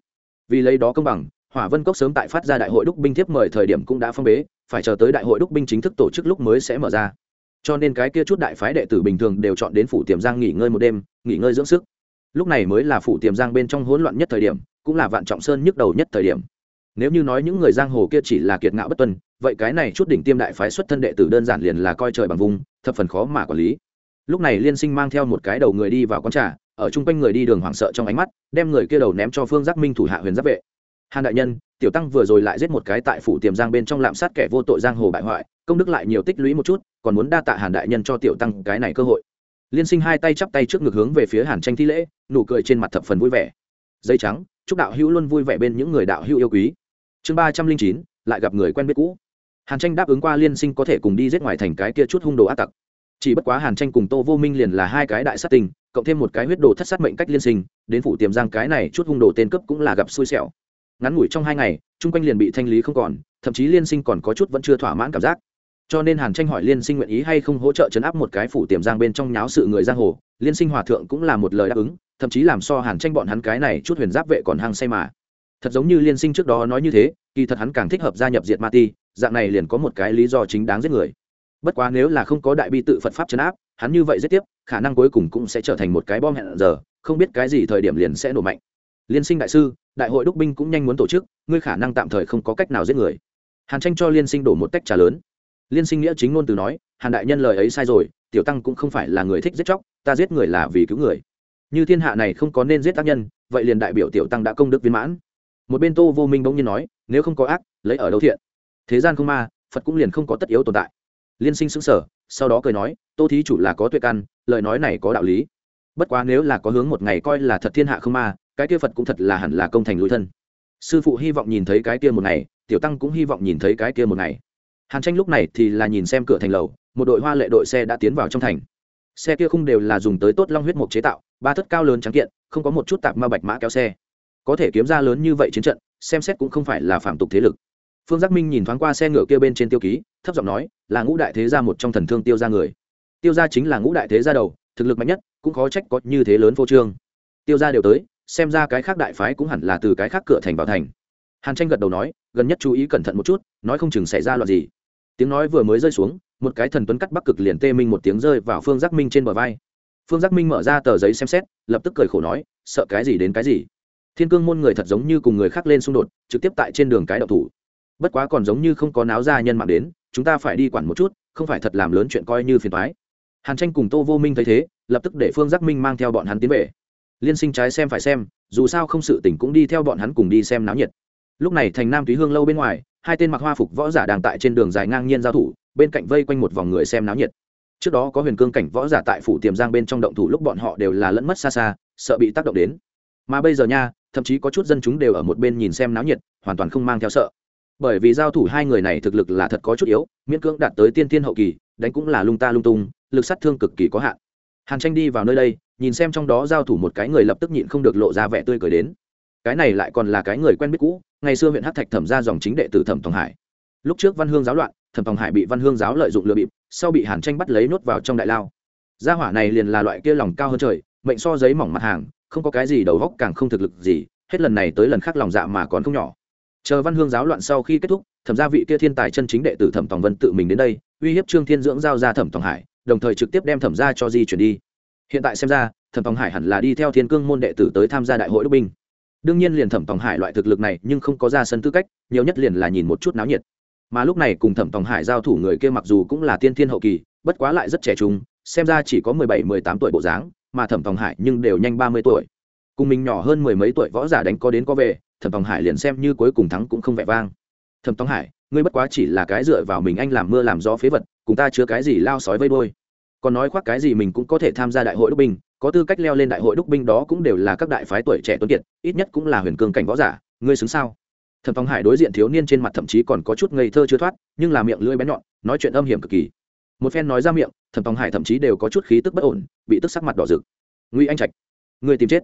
Vì lấy đó công bằng, hỏa vân cốc sớm tại phát ra đại hội đúc binh tiếp mời thời điểm cũng đã phong bế, phải chờ tới đại hội đúc binh chính thức tổ chức lúc mới sẽ mở ra. Cho nên cái kia chút đại phái đệ tử bình thường đều chọn đến phủ tiềm giang nghỉ ngơi một đêm, nghỉ ngơi dưỡng sức. Lúc này mới là phủ tiềm giang bên trong hỗn loạn nhất thời điểm, cũng là vạn trọng sơn nhức đầu nhất thời điểm. Nếu như nói những người giang hồ kia chỉ là kiệt ngạo bất tuân, vậy cái này chút đỉnh tiêm đại phái xuất thân đệ tử đơn giản liền là coi trời bằng vùng, thập phần khó mà quản lý lúc này liên sinh mang theo một cái đầu người đi vào quán trà, ở chung quanh người đi đường hoảng sợ trong ánh mắt, đem người kia đầu ném cho phương giác minh thủ hạ huyền giáp vệ. Hàn đại nhân, tiểu tăng vừa rồi lại giết một cái tại phủ tiềm giang bên trong lạm sát kẻ vô tội giang hồ bại hoại, công đức lại nhiều tích lũy một chút, còn muốn đa tạ hàn đại nhân cho tiểu tăng cái này cơ hội. Liên sinh hai tay chắp tay trước ngực hướng về phía hàn tranh thi lễ, nụ cười trên mặt thập phần vui vẻ. Dây trắng, chúc đạo hữu luôn vui vẻ bên những người đạo hữu yêu quý. Chương ba trăm linh chín, lại gặp người quen biết cũ. Hàn tranh đáp ứng qua liên sinh có thể cùng đi giết ngoài thành cái kia chút hung đồ ác tặc chỉ bất quá hàn tranh cùng tô vô minh liền là hai cái đại sát tình cộng thêm một cái huyết đồ thất sát mệnh cách liên sinh, đến phủ tiềm giang cái này chút hung đồ tên cướp cũng là gặp xui xẻo. Ngắn ngủi trong hai ngày, chung quanh liền bị thanh lý không còn, thậm chí liên sinh còn có chút vẫn chưa thỏa mãn cảm giác. Cho nên hàn tranh hỏi liên sinh nguyện ý hay không hỗ trợ chấn áp một cái phủ tiềm giang bên trong nháo sự người giang hồ, liên sinh hòa thượng cũng là một lời đáp ứng, thậm chí làm so hàn tranh bọn hắn cái này chút huyền giáp vệ còn hăng say mà. Thật giống như liên sinh trước đó nói như thế, kỳ thật hắn càng thích hợp gia nhập diệt ma ti, dạng này liền có một cái lý do chính đáng giết người bất quá nếu là không có đại bi tự phật pháp chấn áp, hắn như vậy giết tiếp, khả năng cuối cùng cũng sẽ trở thành một cái bom hẹn giờ, không biết cái gì thời điểm liền sẽ nổ mạnh. Liên sinh đại sư, đại hội đúc binh cũng nhanh muốn tổ chức, ngươi khả năng tạm thời không có cách nào giết người. Hàn tranh cho liên sinh đổ một tách trà lớn. Liên sinh nghĩa chính ngôn từ nói, hàn đại nhân lời ấy sai rồi, tiểu tăng cũng không phải là người thích giết chóc, ta giết người là vì cứu người. Như thiên hạ này không có nên giết tác nhân, vậy liền đại biểu tiểu tăng đã công đức viên mãn. Một bên tô vô minh bỗng nhiên nói, nếu không có ác, lấy ở đâu thiện? Thế gian không ma, phật cũng liền không có tất yếu tồn tại liên sinh xứng sở, sau đó cười nói, tô thí chủ là có tuệ căn, lời nói này có đạo lý. Bất quá nếu là có hướng một ngày coi là thật thiên hạ không ma, cái kia phật cũng thật là hẳn là công thành lối thân. Sư phụ hy vọng nhìn thấy cái kia một ngày, tiểu tăng cũng hy vọng nhìn thấy cái kia một ngày. Hàn tranh lúc này thì là nhìn xem cửa thành lầu, một đội hoa lệ đội xe đã tiến vào trong thành. Xe kia không đều là dùng tới tốt long huyết mục chế tạo, ba thất cao lớn trắng kiện, không có một chút tạp ma bạch mã kéo xe. Có thể kiếm ra lớn như vậy chiến trận, xem xét cũng không phải là phạm tục thế lực phương giác minh nhìn thoáng qua xe ngựa kia bên trên tiêu ký, thấp giọng nói, là ngũ đại thế gia một trong thần thương tiêu gia người. Tiêu gia chính là ngũ đại thế gia đầu, thực lực mạnh nhất, cũng khó trách có như thế lớn vô trương. Tiêu gia đều tới, xem ra cái khác đại phái cũng hẳn là từ cái khác cửa thành vào thành. Hàn tranh gật đầu nói, gần nhất chú ý cẩn thận một chút, nói không chừng xảy ra loạn gì. Tiếng nói vừa mới rơi xuống, một cái thần tuấn cắt bắc cực liền tê minh một tiếng rơi vào phương giác minh trên bờ vai. Phương giác minh mở ra tờ giấy xem xét, lập tức cười khổ nói, sợ cái gì đến cái gì. Thiên cương môn người thật giống như cùng người khác lên xung đột, trực tiếp tại trên đường cái đậu thủ bất quá còn giống như không có náo ra nhân mạng đến, chúng ta phải đi quản một chút, không phải thật làm lớn chuyện coi như phiền thoái hàn tranh cùng tô vô minh thấy thế, lập tức để phương giác minh mang theo bọn hắn tiến về. Liên sinh trái xem phải xem, dù sao không sự tỉnh cũng đi theo bọn hắn cùng đi xem náo nhiệt. Lúc này thành nam túy hương lâu bên ngoài, hai tên mặc hoa phục võ giả đang tại trên đường dài ngang nhiên giao thủ, bên cạnh vây quanh một vòng người xem náo nhiệt. Trước đó có huyền cương cảnh võ giả tại phủ tiềm giang bên trong động thủ lúc bọn họ đều là lẫn mất xa xa, sợ bị tác động đến. Mà bây giờ nha, thậm chí có chút dân chúng đều ở một bên nhìn xem náo nhiệt, hoàn toàn không mang theo sợ bởi vì giao thủ hai người này thực lực là thật có chút yếu, miễn cưỡng đạt tới tiên tiên hậu kỳ, đánh cũng là lung ta lung tung, lực sát thương cực kỳ có hạn. Hàn tranh đi vào nơi đây, nhìn xem trong đó giao thủ một cái người lập tức nhịn không được lộ ra vẻ tươi cười đến. Cái này lại còn là cái người quen biết cũ, ngày xưa huyện hát thạch thẩm ra dòng chính đệ tử thẩm tòng hải. Lúc trước văn hương giáo loạn, thẩm tòng hải bị văn hương giáo lợi dụng lừa bịp, sau bị hàn tranh bắt lấy nốt vào trong đại lao. Gia hỏa này liền là loại kia lòng cao hơn trời, mệnh so giấy mỏng mặt hàng, không có cái gì đầu góc càng không thực lực gì, hết lần này tới lần khác lòng dạ mà còn không nhỏ chờ văn hương giáo loạn sau khi kết thúc, thẩm gia vị kia thiên tài chân chính đệ tử thẩm tòng vân tự mình đến đây, uy hiếp trương thiên dưỡng giao ra thẩm tòng hải, đồng thời trực tiếp đem thẩm gia cho di chuyển đi. Hiện tại xem ra, thẩm tòng hải hẳn là đi theo thiên cương môn đệ tử tới tham gia đại hội đức binh. Đương nhiên liền thẩm tòng hải loại thực lực này, nhưng không có ra sân tư cách, nhiều nhất liền là nhìn một chút náo nhiệt. Mà lúc này cùng thẩm tòng hải giao thủ người kia mặc dù cũng là tiên thiên hậu kỳ, bất quá lại rất trẻ trung, xem ra chỉ có mười bảy, mười tám tuổi bộ dáng, mà thẩm tòng hải nhưng đều nhanh ba mươi tuổi. Cùng mình nhỏ hơn mười mấy tuổi võ giả đánh có đến có về thẩm tòng hải liền xem như cuối cùng thắng cũng không vẻ vang. Thẩm tòng hải, ngươi bất quá chỉ là cái dựa vào mình anh làm mưa làm gió phế vật, cùng ta chứa cái gì lao sói vây đôi còn nói khoác cái gì mình cũng có thể tham gia đại hội đúc binh, có tư cách leo lên đại hội đúc binh đó cũng đều là các đại phái tuổi trẻ tuấn kiệt, ít nhất cũng là huyền cương cảnh võ giả, ngươi xứng sao? Thẩm tòng hải đối diện thiếu niên trên mặt thậm chí còn có chút ngây thơ chưa thoát, nhưng là miệng lưỡi bén nhọn, nói chuyện âm hiểm cực kỳ. Một phen nói ra miệng, thẩm tòng hải thậm chí đều có chút khí tức bất ổn, bị tức sắc mặt đỏ rực. Nguy anh trạch, ngươi tìm chết.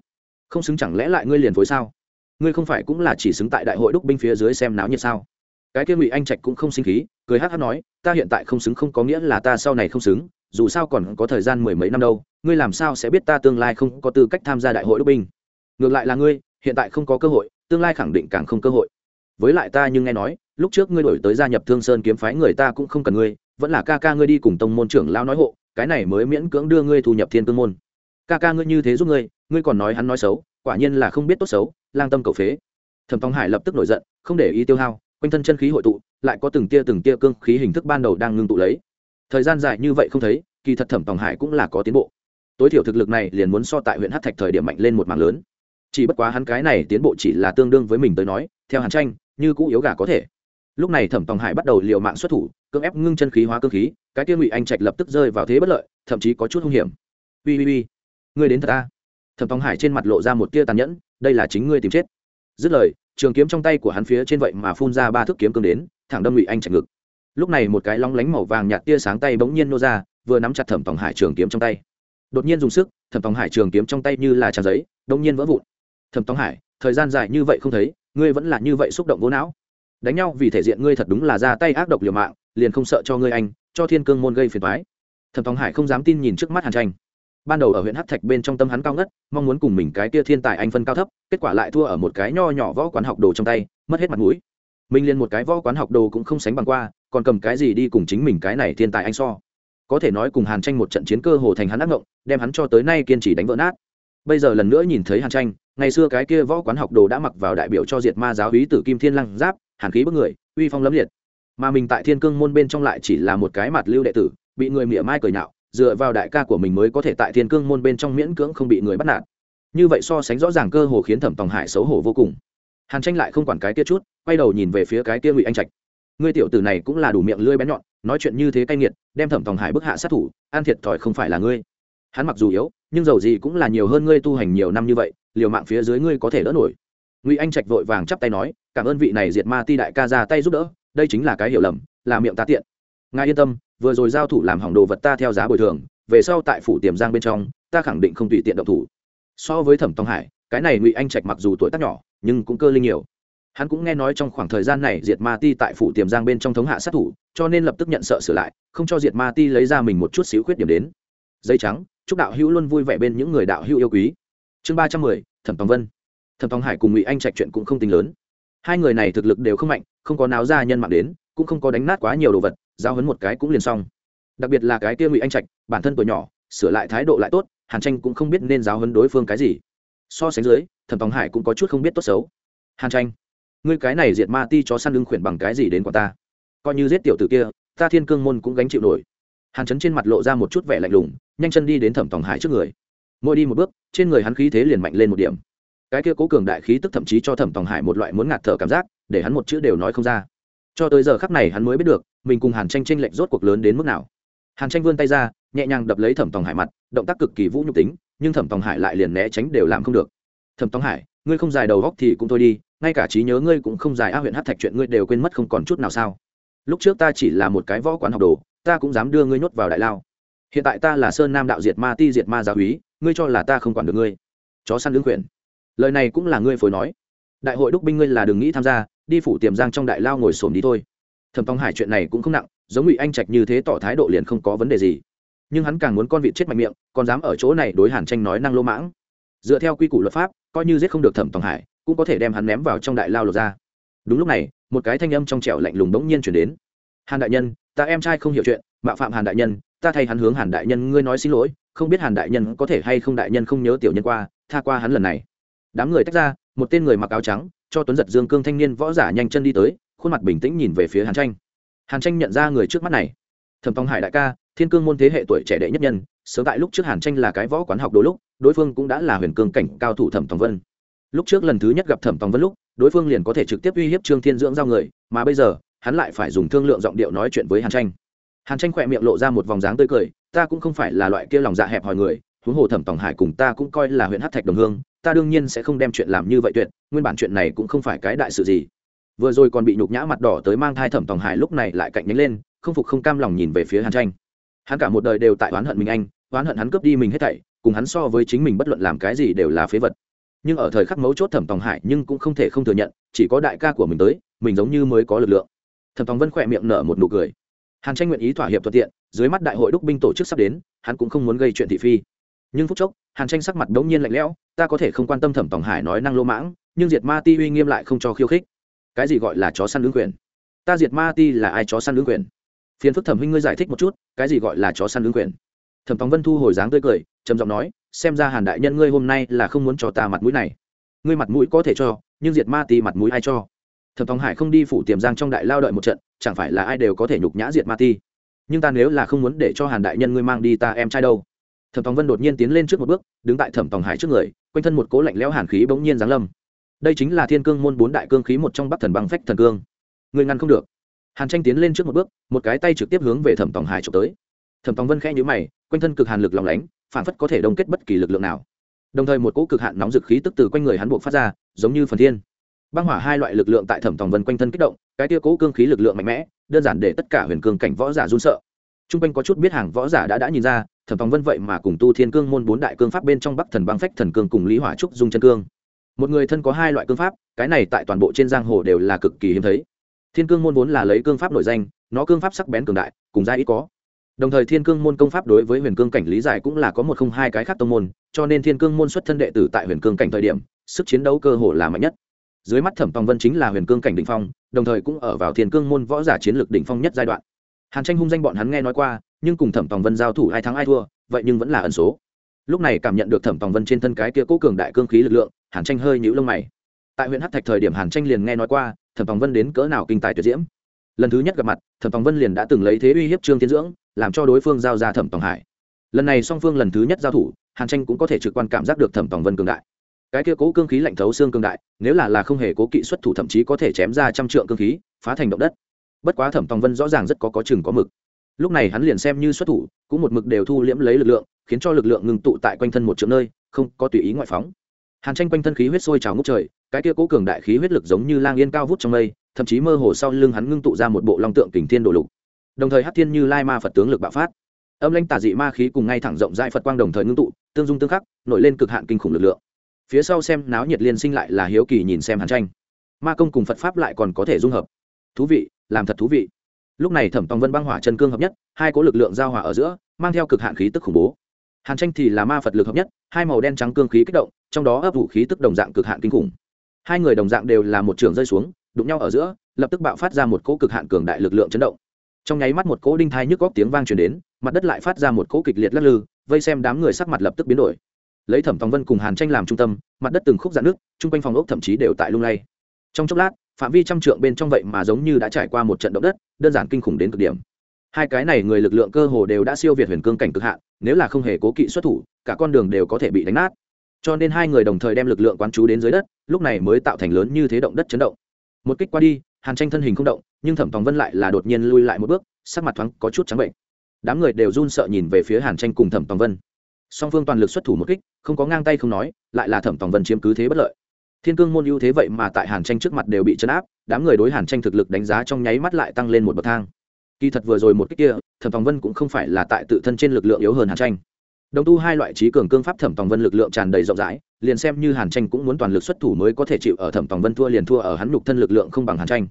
Không xứng chẳng lẽ lại ngươi liền phối sao? Ngươi không phải cũng là chỉ xứng tại đại hội đúc binh phía dưới xem náo nhiệt sao? Cái kia ngụy anh trạch cũng không sinh khí, cười hát hát nói, ta hiện tại không xứng không có nghĩa là ta sau này không xứng, dù sao còn có thời gian mười mấy năm đâu, ngươi làm sao sẽ biết ta tương lai không có tư cách tham gia đại hội đúc binh? Ngược lại là ngươi, hiện tại không có cơ hội, tương lai khẳng định càng không cơ hội. Với lại ta nhưng nghe nói, lúc trước ngươi đổi tới gia nhập thương sơn kiếm phái người ta cũng không cần ngươi, vẫn là ca ca ngươi đi cùng tông môn trưởng lao nói hộ, cái này mới miễn cưỡng đưa ngươi thu nhập thiên cương môn. Ca ca ngươi như thế giúp ngươi ngươi còn nói hắn nói xấu, quả nhiên là không biết tốt xấu lang tâm cầu phế. Thẩm tòng hải lập tức nổi giận, không để ý tiêu hao, quanh thân chân khí hội tụ, lại có từng tia từng tia cương khí hình thức ban đầu đang ngưng tụ lấy. Thời gian dài như vậy không thấy, kỳ thật thẩm tòng hải cũng là có tiến bộ. Tối thiểu thực lực này liền muốn so tại huyện hát thạch thời điểm mạnh lên một mảng lớn. Chỉ bất quá hắn cái này tiến bộ chỉ là tương đương với mình tới nói, theo hàn tranh, như cũ yếu gà có thể. Lúc này thẩm tòng hải bắt đầu liều mạng xuất thủ, cưỡng ép ngưng chân khí hóa cơ khí, cái kia ngụy anh trạch lập tức rơi vào thế bất lợi, thậm chí có chút hung hiểm. Ui ui ui ngươi đến thật ta thẩm tòng hải trên mặt lộ ra một tia tàn nhẫn, đây là chính ngươi tìm chết. Dứt lời, trường kiếm trong tay của hắn phía trên vậy mà phun ra ba thước kiếm cương đến, thẳng đâm ngụy anh trạch ngực. Lúc này một cái lóng lánh màu vàng nhạt tia sáng tay bỗng nhiên nô ra, vừa nắm chặt thẩm tòng hải trường kiếm trong tay. Đột nhiên dùng sức, thẩm tòng hải trường kiếm trong tay như là tràn giấy đông nhiên vỡ vụn. Thẩm tòng hải, thời gian dài như vậy không thấy, ngươi vẫn là như vậy xúc động vô não. Đánh nhau vì thể diện ngươi thật đúng là ra tay ác độc liều mạng, liền không sợ cho ngươi anh, cho thiên cương môn gây phiền toái. Thẩm tòng hải không dám tin nhìn trước mắt hàn tranh ban đầu ở huyện hát thạch bên trong tâm hắn cao ngất, mong muốn cùng mình cái tia thiên tài anh phân cao thấp, kết quả lại thua ở một cái nho nhỏ võ quán học đồ trong tay, mất hết mặt mũi. Mình liền một cái võ quán học đồ cũng không sánh bằng qua, còn cầm cái gì đi cùng chính mình cái này thiên tài anh so. Có thể nói cùng hàn tranh một trận chiến cơ hồ thành hắn ác ngộng, đem hắn cho tới nay kiên trì đánh vỡ nát. Bây giờ lần nữa nhìn thấy hàn tranh, ngày xưa cái kia võ quán học đồ đã mặc vào đại biểu cho diệt ma giáo hí tử kim thiên lăng giáp, hàn khí bức người, uy phong lấm liệt. Mà mình tại thiên cương môn bên trong lại chỉ là một cái mặt lưu đệ tử, bị người mỉa mai cười nhạo dựa vào đại ca của mình mới có thể tại thiên cương môn bên trong miễn cưỡng không bị người bắt nạt. Như vậy so sánh rõ ràng cơ hồ khiến thẩm tòng hải xấu hổ vô cùng. Hàn tranh lại không quản cái kia chút, quay đầu nhìn về phía cái kia ngụy anh trạch. Ngươi tiểu tử này cũng là đủ miệng lưỡi bén nhọn, nói chuyện như thế cay nghiệt, đem thẩm tòng hải bức hạ sát thủ an thiệt thòi không phải là ngươi. Hắn mặc dù yếu, nhưng dầu gì cũng là nhiều hơn ngươi tu hành nhiều năm như vậy, liều mạng phía dưới ngươi có thể đỡ nổi. Ngụy anh trạch vội vàng chắp tay nói, cảm ơn vị này diệt ma ti đại ca ra tay giúp đỡ, đây chính là cái hiểu lầm, là miệng ta tiện. Ngài yên tâm vừa rồi giao thủ làm hỏng đồ vật ta theo giá bồi thường, về sau tại phủ tiềm giang bên trong, ta khẳng định không tùy tiện động thủ. So với thẩm tông hải, cái này ngụy anh trạch mặc dù tuổi tác nhỏ, nhưng cũng cơ linh nhiều. Hắn cũng nghe nói trong khoảng thời gian này diệt ma ti tại phủ tiềm giang bên trong thống hạ sát thủ, cho nên lập tức nhận sợ sửa lại, không cho diệt ma ti lấy ra mình một chút xíu khuyết điểm đến. Dây trắng, chúc đạo hữu luôn vui vẻ bên những người đạo hữu yêu quý. Chương ba trăm mười, thẩm tòng vân. Thẩm tòng hải cùng ngụy anh trạch chuyện cũng không tính lớn. Hai người này thực lực đều không mạnh, không có náo ra nhân mạng đến, cũng không có đánh nát quá nhiều đồ vật giao hấn một cái cũng liền xong. Đặc biệt là cái kia ngụy anh trạch, bản thân tuổi nhỏ, sửa lại thái độ lại tốt, hàn tranh cũng không biết nên giáo hấn đối phương cái gì. So sánh dưới, thẩm tòng hải cũng có chút không biết tốt xấu. Hàn tranh, ngươi cái này diệt ma ti chó săn lưng khuyển bằng cái gì đến quả ta? Coi như giết tiểu tử kia, ta thiên cương môn cũng gánh chịu nổi. Hàn chấn trên mặt lộ ra một chút vẻ lạnh lùng, nhanh chân đi đến thẩm tòng hải trước người. Mỗi đi một bước, trên người hắn khí thế liền mạnh lên một điểm. Cái kia cố cường đại khí tức thậm chí cho thẩm tòng hải một loại muốn ngạt thở cảm giác, để hắn một chữ đều nói không ra cho tới giờ khắc này hắn mới biết được, mình cùng hàn tranh tranh lệnh rốt cuộc lớn đến mức nào. Hàn tranh vươn tay ra, nhẹ nhàng đập lấy thẩm tòng hải mặt, động tác cực kỳ vũ nhục tính, nhưng thẩm tòng hải lại liền né tránh đều làm không được. Thẩm tòng hải, ngươi không dài đầu góc thì cũng thôi đi, ngay cả trí nhớ ngươi cũng không dài, a huyện hát thạch chuyện ngươi đều quên mất không còn chút nào sao? Lúc trước ta chỉ là một cái võ quán học đồ, ta cũng dám đưa ngươi nhốt vào đại lao. Hiện tại ta là sơn nam đạo diệt ma ti diệt ma giáo úy, ngươi cho là ta không quản được ngươi. Chó săn lương quyền. Lời này cũng là ngươi phối nói. Đại hội đúc binh ngươi là đừng nghĩ tham gia đi phủ tiềm giang trong đại lao ngồi xổm đi thôi. Thẩm tòng hải chuyện này cũng không nặng, giống ngụy anh trạch như thế tỏ thái độ liền không có vấn đề gì. Nhưng hắn càng muốn con vịt chết mạnh miệng, còn dám ở chỗ này đối hàn tranh nói năng lô mãng. Dựa theo quy củ luật pháp, coi như giết không được thẩm tòng hải, cũng có thể đem hắn ném vào trong đại lao lột ra. Đúng lúc này, một cái thanh âm trong trẻo lạnh lùng bỗng nhiên chuyển đến. Hàn đại nhân, ta em trai không hiểu chuyện, mạo phạm hàn đại nhân, ta thay hắn hướng hàn đại nhân ngươi nói xin lỗi, không biết hàn đại nhân có thể hay không đại nhân không nhớ tiểu nhân qua, tha qua hắn lần này. Đám người tách ra, một tên người mặc áo trắng cho tuấn giật dương cương thanh niên võ giả nhanh chân đi tới, khuôn mặt bình tĩnh nhìn về phía hàn tranh. Hàn tranh nhận ra người trước mắt này. Thẩm tòng hải đại ca, thiên cương môn thế hệ tuổi trẻ đệ nhất nhân, sớm tại lúc trước hàn tranh là cái võ quán học đôi lúc, đối phương cũng đã là huyền cương cảnh cao thủ thẩm tòng vân. Lúc trước lần thứ nhất gặp thẩm tòng vân lúc, đối phương liền có thể trực tiếp uy hiếp trương thiên dưỡng giao người, mà bây giờ, hắn lại phải dùng thương lượng giọng điệu nói chuyện với hàn tranh. Hàn tranh khỏe miệng lộ ra một vòng dáng tươi cười, ta cũng không phải là loại kia lòng dạ hẹp hòi người, huống hồ thẩm tòng hải cùng ta cũng coi là huyện hát thạch đồng hương ta đương nhiên sẽ không đem chuyện làm như vậy tuyệt, nguyên bản chuyện này cũng không phải cái đại sự gì. Vừa rồi còn bị nhục nhã mặt đỏ tới mang thai thẩm tòng hải lúc này lại cạnh nhánh lên, không phục không cam lòng nhìn về phía hàn tranh. Hắn cả một đời đều tại oán hận mình anh, oán hận hắn cướp đi mình hết thảy, cùng hắn so với chính mình bất luận làm cái gì đều là phế vật. Nhưng ở thời khắc mấu chốt thẩm tòng hải nhưng cũng không thể không thừa nhận, chỉ có đại ca của mình tới, mình giống như mới có lực lượng. Thẩm tòng vân khỏe miệng nở một nụ cười. Hàn tranh nguyện ý thỏa hiệp thuận tiện, dưới mắt đại hội đúc binh tổ chức sắp đến, hắn cũng không muốn gây chuyện thị phi. Nhưng phút chốc, hàn tranh sắc mặt đống nhiên lạnh lẽo ta có thể không quan tâm thẩm tòng hải nói năng lô mãng, nhưng diệt ma ti uy nghiêm lại không cho khiêu khích. Cái gì gọi là chó săn ứng quyền? Ta diệt ma ti là ai chó săn ứng quyền? Phiền phức thẩm huynh ngươi giải thích một chút, cái gì gọi là chó săn ứng quyền? Thẩm tòng vân thu hồi dáng tươi cười, trầm giọng nói, xem ra hàn đại nhân ngươi hôm nay là không muốn cho ta mặt mũi này. Ngươi mặt mũi có thể cho, nhưng diệt ma ti mặt mũi ai cho? Thẩm tòng hải không đi phủ tiềm giang trong đại lao đợi một trận, chẳng phải là ai đều có thể nhục nhã diệt ma ti. Nhưng ta nếu là không muốn để cho hàn đại nhân ngươi mang đi ta em trai đâu? Thẩm tòng vân đột nhiên tiến lên trước một bước, đứng tại thẩm tòng hải trước người, quanh thân một cố lạnh lẽo hàn khí bỗng nhiên giáng lâm. Đây chính là thiên cương môn bốn đại cương khí một trong bắc thần băng phách thần cương. Người ngăn không được. Hàn tranh tiến lên trước một bước, một cái tay trực tiếp hướng về thẩm tòng hải trộm tới. Thẩm tòng vân khẽ nhữ mày, quanh thân cực hàn lực lòng lánh, phản phất có thể đông kết bất kỳ lực lượng nào. Đồng thời một cỗ cực hạn nóng dực khí tức từ quanh người hắn buộc phát ra, giống như phần thiên. Băng hỏa hai loại lực lượng tại thẩm tòng vân quanh thân kích động, cái tia cỗ cương khí lực lượng mạnh mẽ, đơn giản để tất cả huyền cương cảnh võ giả run sợ. T r u n g quanh có chút biết hàng võ giả đã đã nhìn ra thẩm Phong vân vậy mà cùng tu thiên cương môn bốn đại cương pháp bên trong bắc thần băng phách thần cương cùng lý hỏa trúc dung chân cương. Một người thân có hai loại cương pháp, cái này tại toàn bộ trên giang hồ đều là cực kỳ hiếm thấy. Thiên cương môn vốn là lấy cương pháp nổi danh, nó cương pháp sắc bén cường đại, cùng ra ít có. Đồng thời thiên cương môn công pháp đối với huyền cương cảnh lý giải cũng là có một không hai cái khác tông môn, cho nên thiên cương môn xuất thân đệ tử tại huyền cương cảnh thời điểm, sức chiến đấu cơ hồ là mạnh nhất. Dưới mắt thẩm tòng vân chính là huyền cương cảnh đ ỉ n h phong, đồng thời cũng ở vào thiên cương môn võ giả chiến lược đ ỉ n h phong nhất giai đoạn. Hàn tranh hung danh bọn hắn nghe nói qua nhưng cùng thẩm tòng vân giao thủ ai thắng ai thua, vậy nhưng vẫn là ẩn số. Lúc này cảm nhận được thẩm tòng vân trên thân cái kia cố cường đại cương khí lực lượng, hàn tranh hơi nhũ lông mày. Tại huyện hát thạch thời điểm hàn tranh liền nghe nói qua, thẩm tòng vân đến cỡ nào kinh tài tuyệt diễm. Lần thứ nhất gặp mặt, thẩm tòng vân liền đã từng lấy thế uy hiếp trương tiến dưỡng, làm cho đối phương giao ra thẩm tòng hải. Lần này song phương lần thứ nhất giao thủ, hàn tranh cũng có thể trực quan cảm giác được thẩm tòng vân cường đại. Cái kia cố cương khí lạnh thấu xương cương đại, nếu là là không hề cố kỵ xuất thủ thậm chí có thể chém ra trăm trượng cương khí, phá thành động đất. Bất quá thẩm tòng vân rõ ràng rất có có chừng có mực lúc này hắn liền xem như xuất thủ, cũng một mực đều thu liễm lấy lực lượng, khiến cho lực lượng ngừng tụ tại quanh thân một chỗ nơi, không có tùy ý ngoại phóng. Hàn tranh quanh thân khí huyết sôi trào ngốc trời, cái kia cố cường đại khí huyết lực giống như lang yên cao vút trong mây, thậm chí mơ hồ sau lưng hắn ngưng tụ ra một bộ long tượng kình thiên đồ lục. Đồng thời hát thiên như lai ma phật tướng lực bạo phát. Âm lãnh tả dị ma khí cùng ngay thẳng rộng rãi phật quang đồng thời ngưng tụ, tương dung tương khắc, nổi lên cực hạn kinh khủng lực lượng. Phía sau xem náo nhiệt liên sinh lại là hiếu kỳ nhìn xem hàn tranh. Ma công cùng phật pháp lại còn có thể dung hợp. Thú vị, làm thật thú vị lúc này thẩm tòng vân băng hỏa chân cương hợp nhất, hai có lực lượng giao hòa ở giữa, mang theo cực hạn khí tức khủng bố. Hàn tranh thì là ma phật lực hợp nhất, hai màu đen trắng cương khí kích động, trong đó ấp vũ khí tức đồng dạng cực hạn kinh khủng. Hai người đồng dạng đều là một trường rơi xuống, đụng nhau ở giữa, lập tức bạo phát ra một cỗ cực hạn cường đại lực lượng chấn động. Trong nháy mắt một cỗ đinh thai nhức góc tiếng vang truyền đến, mặt đất lại phát ra một cỗ kịch liệt lắc lư, vây xem đám người sắc mặt lập tức biến đổi. Lấy thẩm tòng vân cùng hàn tranh làm trung tâm, mặt đất từng khúc dạn nước chung quanh phòng ốc thậm chí đều tại lung lay. Trong chốc lát phạm vi trăm trượng bên trong vậy mà giống như đã trải qua một trận động đất, đơn giản kinh khủng đến cực điểm. Hai cái này người lực lượng cơ hồ đều đã siêu việt huyền cương cảnh cực hạn, nếu là không hề cố kỵ xuất thủ, cả con đường đều có thể bị đánh nát. Cho nên hai người đồng thời đem lực lượng quán chú đến dưới đất, lúc này mới tạo thành lớn như thế động đất chấn động. Một kích qua đi, hàn tranh thân hình không động, nhưng thẩm tòng vân lại là đột nhiên lui lại một bước, sắc mặt thoáng có chút trắng bệnh. Đám người đều run sợ nhìn về phía hàn tranh cùng thẩm tòng vân. Song phương toàn lực xuất thủ một kích, không có ngang tay không nói, lại là thẩm tòng vân chiếm cứ thế bất lợi thiên cương môn ưu thế vậy mà tại hàn tranh trước mặt đều bị chấn áp, đám người đối hàn tranh thực lực đánh giá trong nháy mắt lại tăng lên một bậc thang. Kỳ thật vừa rồi một kích kia, thẩm tòng vân cũng không phải là tại tự thân trên lực lượng yếu hơn hàn tranh. Đồng tu hai loại trí cường cương pháp thẩm tòng vân lực lượng tràn đầy rộng rãi, liền xem như hàn tranh cũng muốn toàn lực xuất thủ mới có thể chịu ở thẩm tòng vân thua liền thua ở hắn nhục thân lực lượng không bằng hàn tranh.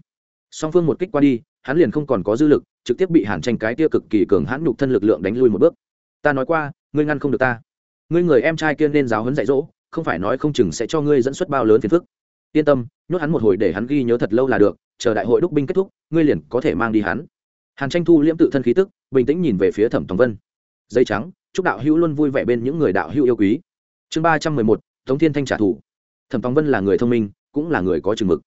Song phương một kích qua đi, hắn liền không còn có dư lực, trực tiếp bị hàn tranh cái tia cực kỳ cường hắn nhục thân lực lượng đánh lui một bước. Ta nói qua, ngươi ngăn không được ta. Ngươi người em trai kia nên giáo huấn dạy dỗ không phải nói không chừng sẽ cho ngươi dẫn xuất bao lớn phiền phức. Yên tâm, nhốt hắn một hồi để hắn ghi nhớ thật lâu là được, chờ đại hội đúc binh kết thúc, ngươi liền có thể mang đi hắn. Hàn tranh thu liễm tự thân khí tức, bình tĩnh nhìn về phía thẩm tòng vân. Dây trắng, chúc đạo hữu luôn vui vẻ bên những người đạo hữu yêu quý. Chương ba trăm mười một, tống thiên thanh trả thù. Thẩm tòng vân là người thông minh, cũng là người có chừng mực.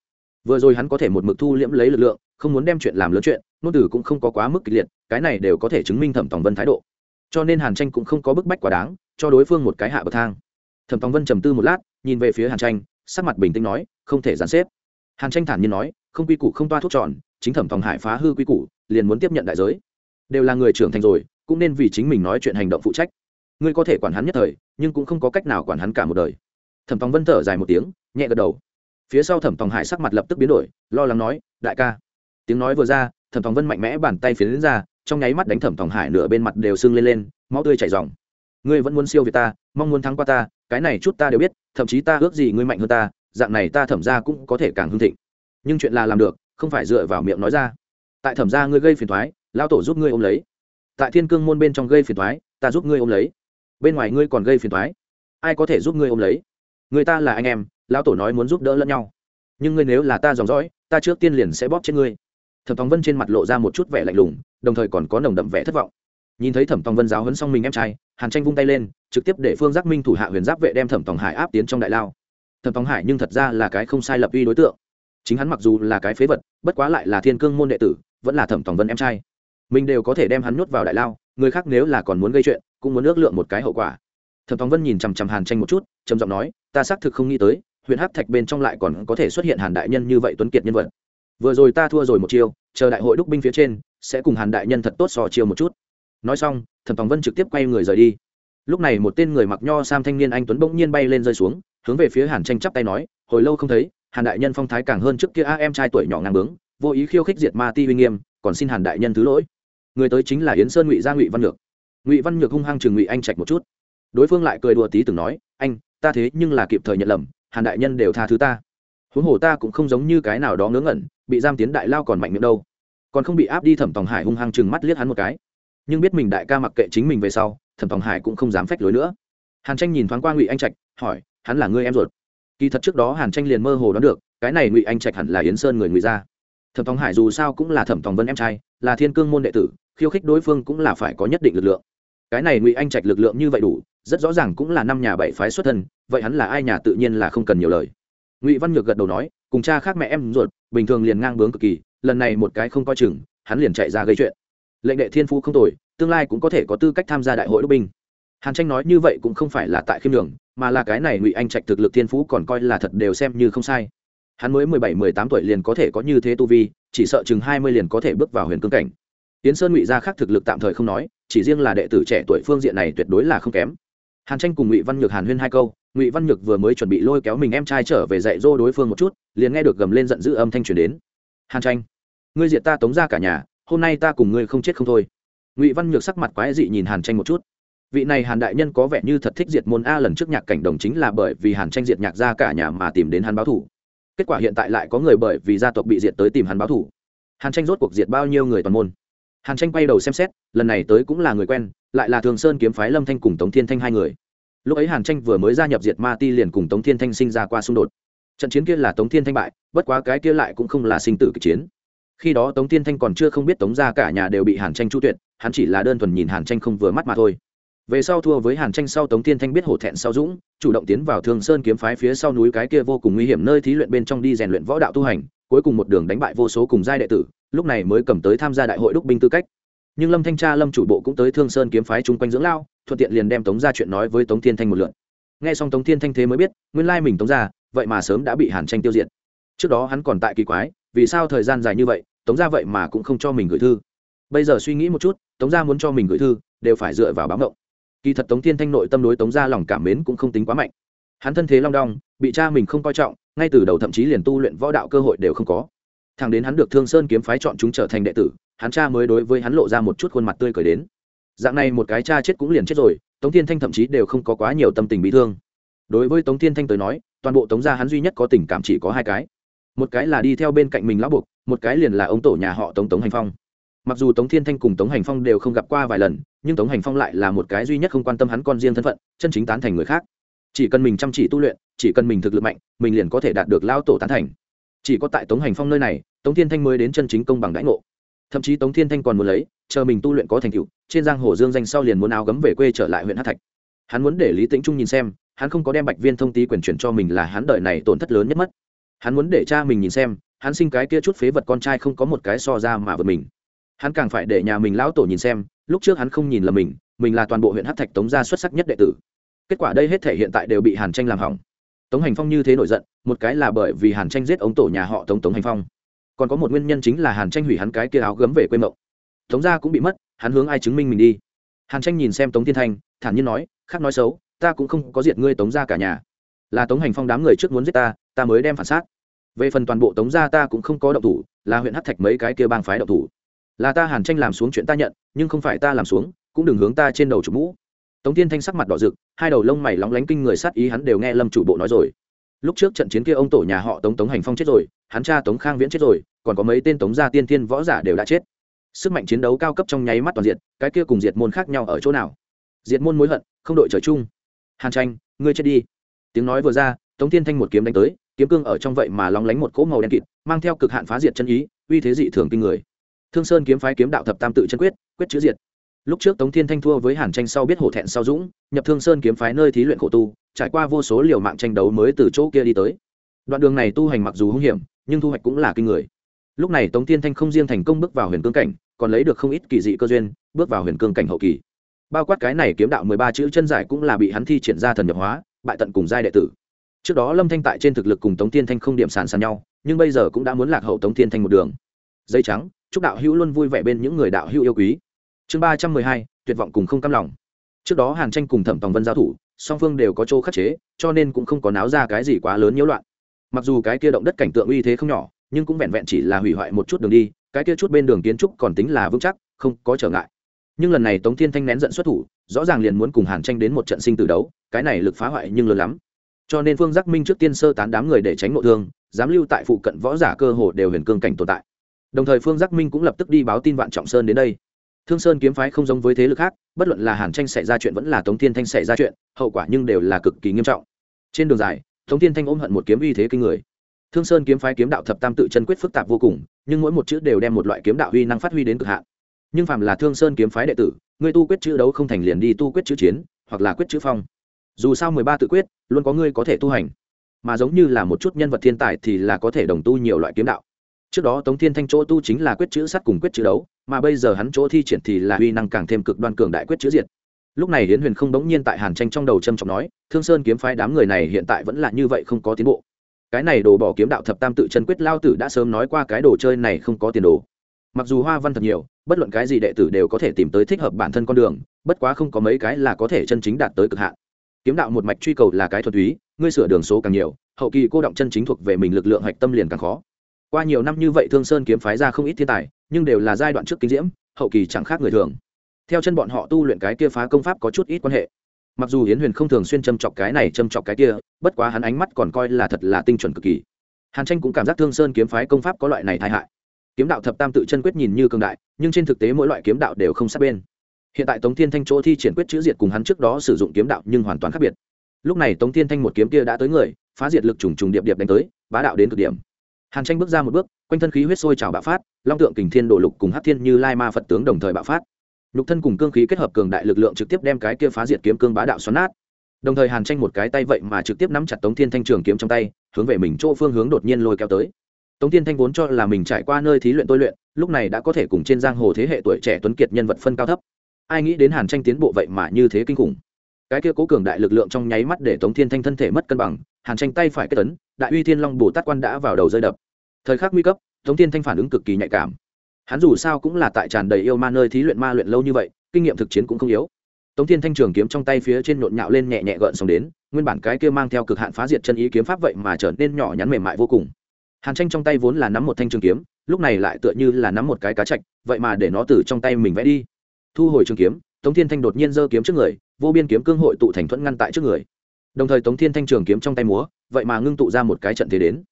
Vừa rồi hắn có thể một mực thu liễm lấy lực lượng, không muốn đem chuyện làm lớn chuyện nôn tử cũng không có quá mức kịch liệt, cái này đều có thể chứng minh thẩm tòng vân thái độ. Cho nên hàn tranh cũng không có bức bách quá đáng, cho đối phương một cái hạ bậc thang thẩm tòng vân trầm tư một lát, nhìn về phía hàn tranh, sắc mặt bình tĩnh nói, không thể gián xếp. Hàn tranh thản nhiên nói, không quy củ, không toa thuốc tròn, chính thẩm tòng hải phá hư quy củ, liền muốn tiếp nhận đại giới. Đều là người trưởng thành rồi, cũng nên vì chính mình nói chuyện hành động phụ trách. Ngươi có thể quản hắn nhất thời, nhưng cũng không có cách nào quản hắn cả một đời. Thẩm tòng vân thở dài một tiếng, nhẹ gật đầu. Phía sau thẩm tòng hải sắc mặt lập tức biến đổi, lo lắng nói, đại ca. Tiếng nói vừa ra, thẩm tòng vân mạnh mẽ bàn tay phiến ra, trong nháy mắt đánh thẩm tòng hải nửa bên mặt đều sưng lên lên, máu tươi chảy dòng ngươi vẫn muốn siêu việt ta, mong muốn thắng qua ta cái này chút ta đều biết, thậm chí ta ước gì ngươi mạnh hơn ta, dạng này ta thẩm ra cũng có thể càng hưng thịnh. Nhưng chuyện là làm được, không phải dựa vào miệng nói ra. Tại thẩm ra ngươi gây phiền thoái lao tổ giúp ngươi ôm lấy. Tại thiên cương môn bên trong gây phiền thoái ta giúp ngươi ôm lấy. Bên ngoài ngươi còn gây phiền thoái ai có thể giúp ngươi ôm lấy? Người ta là anh em, lão tổ nói muốn giúp đỡ lẫn nhau. Nhưng ngươi nếu là ta dòng dõi, ta trước tiên liền sẽ bóp chết ngươi. Thẩm tòng vân trên mặt lộ ra một chút vẻ lạnh lùng, đồng thời còn có nồng đậm vẻ thất vọng. Nhìn thấy thẩm tòng vân giáo hấn xong mình em trai, hàn tranh vung tay lên trực tiếp để phương giác minh thủ hạ huyền giáp vệ đem thẩm tòng hải áp tiến trong đại lao. Thẩm tòng hải nhưng thật ra là cái không sai lập uy đối tượng. Chính hắn mặc dù là cái phế vật, bất quá lại là thiên cương môn đệ tử, vẫn là thẩm tòng vân em trai. Mình đều có thể đem hắn nhốt vào đại lao, người khác nếu là còn muốn gây chuyện, cũng muốn ước lượng một cái hậu quả. Thẩm tòng vân nhìn chằm chằm hàn tranh một chút, trầm giọng nói, ta xác thực không nghĩ tới, huyện hát thạch bên trong lại còn có thể xuất hiện hàn đại nhân như vậy tuấn kiệt nhân vật. Vừa rồi ta thua rồi một chiêu, chờ đại hội đúc binh phía trên, sẽ cùng hàn đại nhân thật tốt so chiêu một chút. Nói xong, thẩm tòng vân trực tiếp quay người rời đi lúc này một tên người mặc nho sam thanh niên anh tuấn bỗng nhiên bay lên rơi xuống, hướng về phía hàn tranh chắp tay nói, hồi lâu không thấy, hàn đại nhân phong thái càng hơn trước kia a, em trai tuổi nhỏ ngang bướng, vô ý khiêu khích diệt ma ti uy nghiêm, còn xin hàn đại nhân thứ lỗi. Người tới chính là yến sơn ngụy gia ngụy văn nhược. Ngụy văn nhược hung hăng chừng ngụy anh trạch một chút. Đối phương lại cười đùa tí từng nói, anh, ta thế nhưng là kịp thời nhận lầm, hàn đại nhân đều tha thứ ta. Huống hồ ta cũng không giống như cái nào đó ngớ ngẩn, bị giam tiến đại lao còn mạnh miệng đâu. Còn không bị áp đi thẩm tòng hải hung hăng chừng mắt liếc hắn một cái. Nhưng biết mình đại ca mặc kệ chính mình về sau thẩm tòng hải cũng không dám phách lối nữa. Hàn tranh nhìn thoáng qua ngụy anh trạch, hỏi, hắn là người em ruột? Kỳ thật trước đó hàn tranh liền mơ hồ đoán được, cái này ngụy anh trạch hẳn là yến sơn người ngụy gia. Thẩm tòng hải dù sao cũng là thẩm tòng vân em trai, là thiên cương môn đệ tử, khiêu khích đối phương cũng là phải có nhất định lực lượng. Cái này ngụy anh trạch lực lượng như vậy đủ, rất rõ ràng cũng là năm nhà bảy phái xuất thân, vậy hắn là ai nhà tự nhiên là không cần nhiều lời. Ngụy văn nhược gật đầu nói, cùng cha khác mẹ em ruột, bình thường liền ngang bướng cực kỳ, lần này một cái không coi chừng, hắn liền chạy ra gây chuyện. Lệnh đệ thiên phu không tồi tương lai cũng có thể có tư cách tham gia đại hội đốc binh. Hàn tranh nói như vậy cũng không phải là tại khiêm đường mà là cái này ngụy anh trạch thực lực thiên phú còn coi là thật đều xem như không sai. Hắn mới mười bảy, mười tám tuổi liền có thể có như thế tu vi, chỉ sợ chừng hai mươi liền có thể bước vào huyền cương cảnh. Tiến sơn ngụy gia khác thực lực tạm thời không nói, chỉ riêng là đệ tử trẻ tuổi phương diện này tuyệt đối là không kém. Hàn tranh cùng ngụy văn nhược hàn huyên hai câu, ngụy văn nhược vừa mới chuẩn bị lôi kéo mình em trai trở về dạy dỗ đối phương một chút, liền nghe được gầm lên giận dữ âm thanh truyền đến. Hàn tranh, ngươi diệt ta tống ra cả nhà, hôm nay ta cùng ngươi không chết không thôi ngụy văn nhược sắc mặt quái dị nhìn hàn tranh một chút. Vị này hàn đại nhân có vẻ như thật thích diệt môn a lần trước nhạc cảnh đồng chính là bởi vì hàn tranh diệt nhạc ra cả nhà mà tìm đến hắn báo thủ. Kết quả hiện tại lại có người bởi vì gia tộc bị diệt tới tìm hắn báo thủ. Hàn tranh rốt cuộc diệt bao nhiêu người toàn môn? Hàn tranh quay đầu xem xét, lần này tới cũng là người quen, lại là thường sơn kiếm phái lâm thanh cùng tống thiên thanh hai người. Lúc ấy hàn tranh vừa mới gia nhập diệt ma ti liền cùng tống thiên thanh sinh ra qua xung đột. Trận chiến kia là tống thiên thanh bại, bất quá cái kia lại cũng không là sinh tử kịch chiến khi đó tống thiên thanh còn chưa không biết tống ra cả nhà đều bị hàn tranh chu tuyệt, hắn chỉ là đơn thuần nhìn hàn tranh không vừa mắt mà thôi. Về sau thua với hàn tranh sau tống thiên thanh biết hổ thẹn sau dũng, chủ động tiến vào thương sơn kiếm phái phía sau núi cái kia vô cùng nguy hiểm nơi thí luyện bên trong đi rèn luyện võ đạo tu hành, cuối cùng một đường đánh bại vô số cùng giai đệ tử, lúc này mới cầm tới tham gia đại hội đúc binh tư cách. Nhưng lâm thanh tra, lâm chủ bộ cũng tới thương sơn kiếm phái chung quanh dưỡng lao, thuận tiện liền đem tống ra chuyện nói với tống thiên thanh một lượt. nghe xong tống thiên thanh thế mới biết, nguyên lai mình tống ra vậy mà sớm đã bị hàn tranh tiêu diệt. Trước đó hắn còn tại kỳ quái, vì sao thời gian dài như vậy tống gia vậy mà cũng không cho mình gửi thư. Bây giờ suy nghĩ một chút, tống gia muốn cho mình gửi thư, đều phải dựa vào báo ngộng kỳ thật tống thiên thanh nội tâm đối tống gia lòng cảm mến cũng không tính quá mạnh. Hắn thân thế long đong, bị cha mình không coi trọng, ngay từ đầu thậm chí liền tu luyện võ đạo cơ hội đều không có. Thằng đến hắn được thương sơn kiếm phái chọn chúng trở thành đệ tử, hắn cha mới đối với hắn lộ ra một chút khuôn mặt tươi cười đến. Dạng này một cái cha chết cũng liền chết rồi, tống thiên thanh thậm chí đều không có quá nhiều tâm tình bị thương. Đối với tống thiên thanh tới nói, toàn bộ tống gia hắn duy nhất có tình cảm chỉ có hai cái một cái là đi theo bên cạnh mình lão buộc, một cái liền là ông tổ nhà họ tống tống hành phong. Mặc dù tống thiên thanh cùng tống hành phong đều không gặp qua vài lần, nhưng tống hành phong lại là một cái duy nhất không quan tâm hắn con riêng thân phận, chân chính tán thành người khác. Chỉ cần mình chăm chỉ tu luyện, chỉ cần mình thực lực mạnh, mình liền có thể đạt được lao tổ tán thành. Chỉ có tại tống hành phong nơi này, tống thiên thanh mới đến chân chính công bằng đãi ngộ. Thậm chí tống thiên thanh còn muốn lấy, chờ mình tu luyện có thành tựu, trên giang hồ dương danh sau liền muốn áo gấm về quê trở lại huyện hát thạch. Hắn muốn để lý tĩnh trung nhìn xem, hắn không có đem bạch viên thông tí quyền chuyển cho mình là hắn đợi này tổn thất lớn nhất mất hắn muốn để cha mình nhìn xem, hắn sinh cái kia chút phế vật con trai không có một cái so ra mà vượt mình. Hắn càng phải để nhà mình lão tổ nhìn xem, lúc trước hắn không nhìn là mình mình là toàn bộ huyện hát thạch tống gia xuất sắc nhất đệ tử. Kết quả đây hết thể hiện tại đều bị hàn tranh làm hỏng. Tống hành phong như thế nổi giận, một cái là bởi vì hàn tranh giết ông tổ nhà họ tống tống hành phong. Còn có một nguyên nhân chính là hàn tranh hủy hắn cái kia áo gấm về quê mộng. Tống gia cũng bị mất, hắn hướng ai chứng minh mình đi? Hàn tranh nhìn xem tống thiên thanh, thản nhiên nói, khác nói xấu, ta cũng không có diệt ngươi tống gia cả nhà. Là tống hành phong đám người trước muốn giết ta ta mới đem phản xác. Về phần toàn bộ tống gia ta cũng không có động thủ, là huyện hát thạch mấy cái kia bang phái động thủ. Là ta hàn tranh làm xuống chuyện ta nhận, nhưng không phải ta làm xuống, cũng đừng hướng ta trên đầu chủ mũ. Tống tiên thanh sắc mặt đỏ rực, hai đầu lông mày lóng lánh kinh người sát ý hắn đều nghe lâm chủ bộ nói rồi. Lúc trước trận chiến kia ông tổ nhà họ tống tống hành phong chết rồi, hắn cha tống khang viễn chết rồi, còn có mấy tên tống gia tiên thiên võ giả đều đã chết. Sức mạnh chiến đấu cao cấp trong nháy mắt toàn diện, cái kia cùng diệt môn khác nhau ở chỗ nào? Diệt môn mối hận, không đội trời chung. Hàn tranh, ngươi chết đi. Tiếng nói vừa ra, tống tiên thanh một kiếm đánh tới kiếm cương ở trong vậy mà lóng lánh một cỗ màu đen kịt, mang theo cực hạn phá diệt chân ý, uy thế dị thường kinh người. Thương sơn kiếm phái kiếm đạo thập tam tự chân quyết quyết chữ diệt. Lúc trước tống thiên thanh thua với hàn tranh sau biết hổ thẹn sau dũng, nhập thương sơn kiếm phái nơi thí luyện khổ tu, trải qua vô số liều mạng tranh đấu mới từ chỗ kia đi tới. Đoạn đường này tu hành mặc dù hung hiểm, nhưng thu hoạch cũng là kinh người. Lúc này tống thiên thanh không riêng thành công bước vào huyền cương cảnh, còn lấy được không ít kỳ dị cơ duyên, bước vào huyền cương cảnh hậu kỳ. Bao quát cái này kiếm đạo mười ba chữ chân giải cũng là bị hắn thi triển ra thần nhập hóa, bại tận cùng giai đệ tử trước đó lâm thanh tại trên thực lực cùng tống thiên thanh không điểm sàn sàn nhau, nhưng bây giờ cũng đã muốn lạc hậu tống thiên thanh một đường. Dây trắng, chúc đạo hữu luôn vui vẻ bên những người đạo hữu yêu quý. Chương ba trăm mười hai, tuyệt vọng cùng không cam lòng. Trước đó hàn tranh cùng thẩm tòng vân giao thủ, song phương đều có chỗ khắc chế, cho nên cũng không có náo ra cái gì quá lớn nhiễu loạn. Mặc dù cái kia động đất cảnh tượng uy thế không nhỏ, nhưng cũng vẹn vẹn chỉ là hủy hoại một chút đường đi, cái kia chút bên đường kiến trúc còn tính là vững chắc, không có trở ngại. Nhưng lần này tống thiên thanh nén giận xuất thủ, rõ ràng liền muốn cùng hàn tranh đến một trận sinh tử đấu, cái này lực phá hoại nhưng lớn lắm cho nên phương giác minh trước tiên sơ tán đám người để tránh nội thương, dám lưu tại phụ cận võ giả cơ hồ đều huyền cương cảnh tồn tại. Đồng thời phương giác minh cũng lập tức đi báo tin vạn trọng sơn đến đây. Thương sơn kiếm phái không giống với thế lực khác, bất luận là hàn tranh xảy ra chuyện vẫn là tống thiên thanh xảy ra chuyện, hậu quả nhưng đều là cực kỳ nghiêm trọng. Trên đường dài, tống thiên thanh ôm hận một kiếm uy thế kinh người. Thương sơn kiếm phái kiếm đạo thập tam tự chân quyết phức tạp vô cùng, nhưng mỗi một chữ đều đem một loại kiếm đạo uy năng phát huy đến cực hạn. Nhưng phàm là thương sơn kiếm phái đệ tử, người tu quyết chữ đấu không thành liền đi tu quyết chữ chiến, hoặc là quyết chữ phong. Dù sao mười ba tự quyết luôn có người có thể tu hành. Mà giống như là một chút nhân vật thiên tài thì là có thể đồng tu nhiều loại kiếm đạo. Trước đó tống thiên thanh chỗ tu chính là quyết chữ sắt cùng quyết chữ đấu, mà bây giờ hắn chỗ thi triển thì là uy năng càng thêm cực đoan cường đại quyết chữ diệt. Lúc này hiến huyền không đống nhiên tại hàn tranh trong đầu trâm trọng nói, thương sơn kiếm phái đám người này hiện tại vẫn là như vậy không có tiến bộ. Cái này đồ bỏ kiếm đạo thập tam tự chân quyết lao tử đã sớm nói qua cái đồ chơi này không có tiền đồ. Mặc dù hoa văn thật nhiều, bất luận cái gì đệ tử đều có thể tìm tới thích hợp bản thân con đường, bất quá không có mấy cái là có thể chân chính đạt tới cực hạn kiếm đạo một mạch truy cầu là cái thuật túy, ngươi sửa đường số càng nhiều, hậu kỳ cô động chân chính thuộc về mình lực lượng hạch tâm liền càng khó. Qua nhiều năm như vậy thương sơn kiếm phái ra không ít thiên tài, nhưng đều là giai đoạn trước kinh diễm, hậu kỳ chẳng khác người thường. Theo chân bọn họ tu luyện cái kia phá công pháp có chút ít quan hệ. Mặc dù hiến huyền không thường xuyên châm chọc cái này châm chọc cái kia, bất quá hắn ánh mắt còn coi là thật là tinh chuẩn cực kỳ. Hàn tranh cũng cảm giác thương sơn kiếm phái công pháp có loại này tai hại. Kiếm đạo thập tam tự chân quyết nhìn như cường đại, nhưng trên thực tế mỗi loại kiếm đạo đều không sát bên hiện tại tống thiên thanh chỗ thi triển quyết chữ diệt cùng hắn trước đó sử dụng kiếm đạo nhưng hoàn toàn khác biệt. Lúc này tống thiên thanh một kiếm kia đã tới người, phá diệt lực trùng trùng điệp điệp đánh tới, bá đạo đến cực điểm. Hàn tranh bước ra một bước, quanh thân khí huyết sôi trào bạo phát, long tượng kình thiên đổ lục cùng hát thiên như lai ma phật tướng đồng thời bạo phát. Nhục thân cùng cương khí kết hợp cường đại lực lượng trực tiếp đem cái kia phá diệt kiếm cương bá đạo xoắn nát. Đồng thời hàn tranh một cái tay vậy mà trực tiếp nắm chặt tống thiên thanh trường kiếm trong tay, hướng về mình chỗ phương hướng đột nhiên lôi kéo tới. Tống thiên thanh vốn cho là mình trải qua nơi thí luyện tôi luyện, lúc này đã có thể cùng trên giang hồ thế hệ tuổi trẻ tuấn kiệt nhân vật phân cao thấp ai nghĩ đến hàn tranh tiến bộ vậy mà như thế kinh khủng. Cái kia cố cường đại lực lượng trong nháy mắt để tống thiên thanh thân thể mất cân bằng, hàn tranh tay phải kết tấn đại uy thiên long bồ tát quan đã vào đầu rơi đập. Thời khắc nguy cấp, tống thiên thanh phản ứng cực kỳ nhạy cảm. Hắn dù sao cũng là tại tràn đầy yêu ma nơi thí luyện ma luyện lâu như vậy, kinh nghiệm thực chiến cũng không yếu. Tống thiên thanh trường kiếm trong tay phía trên nhộn nhạo lên nhẹ nhẹ gợn xong đến, nguyên bản cái kia mang theo cực hạn phá diệt chân ý kiếm pháp vậy mà trở nên nhỏ nhắn mềm mại vô cùng. Hàn tranh trong tay vốn là nắm một thanh trường kiếm, lúc này lại tựa như là nắm một cái cá chạch, vậy mà để nó từ trong tay mình vẽ đi thu hồi trường kiếm, tống thiên thanh đột nhiên giơ kiếm trước người, vô biên kiếm cương hội tụ thành thuẫn ngăn tại trước người. Đồng thời tống thiên thanh trường kiếm trong tay múa, vậy mà ngưng tụ ra một cái trận thế đến.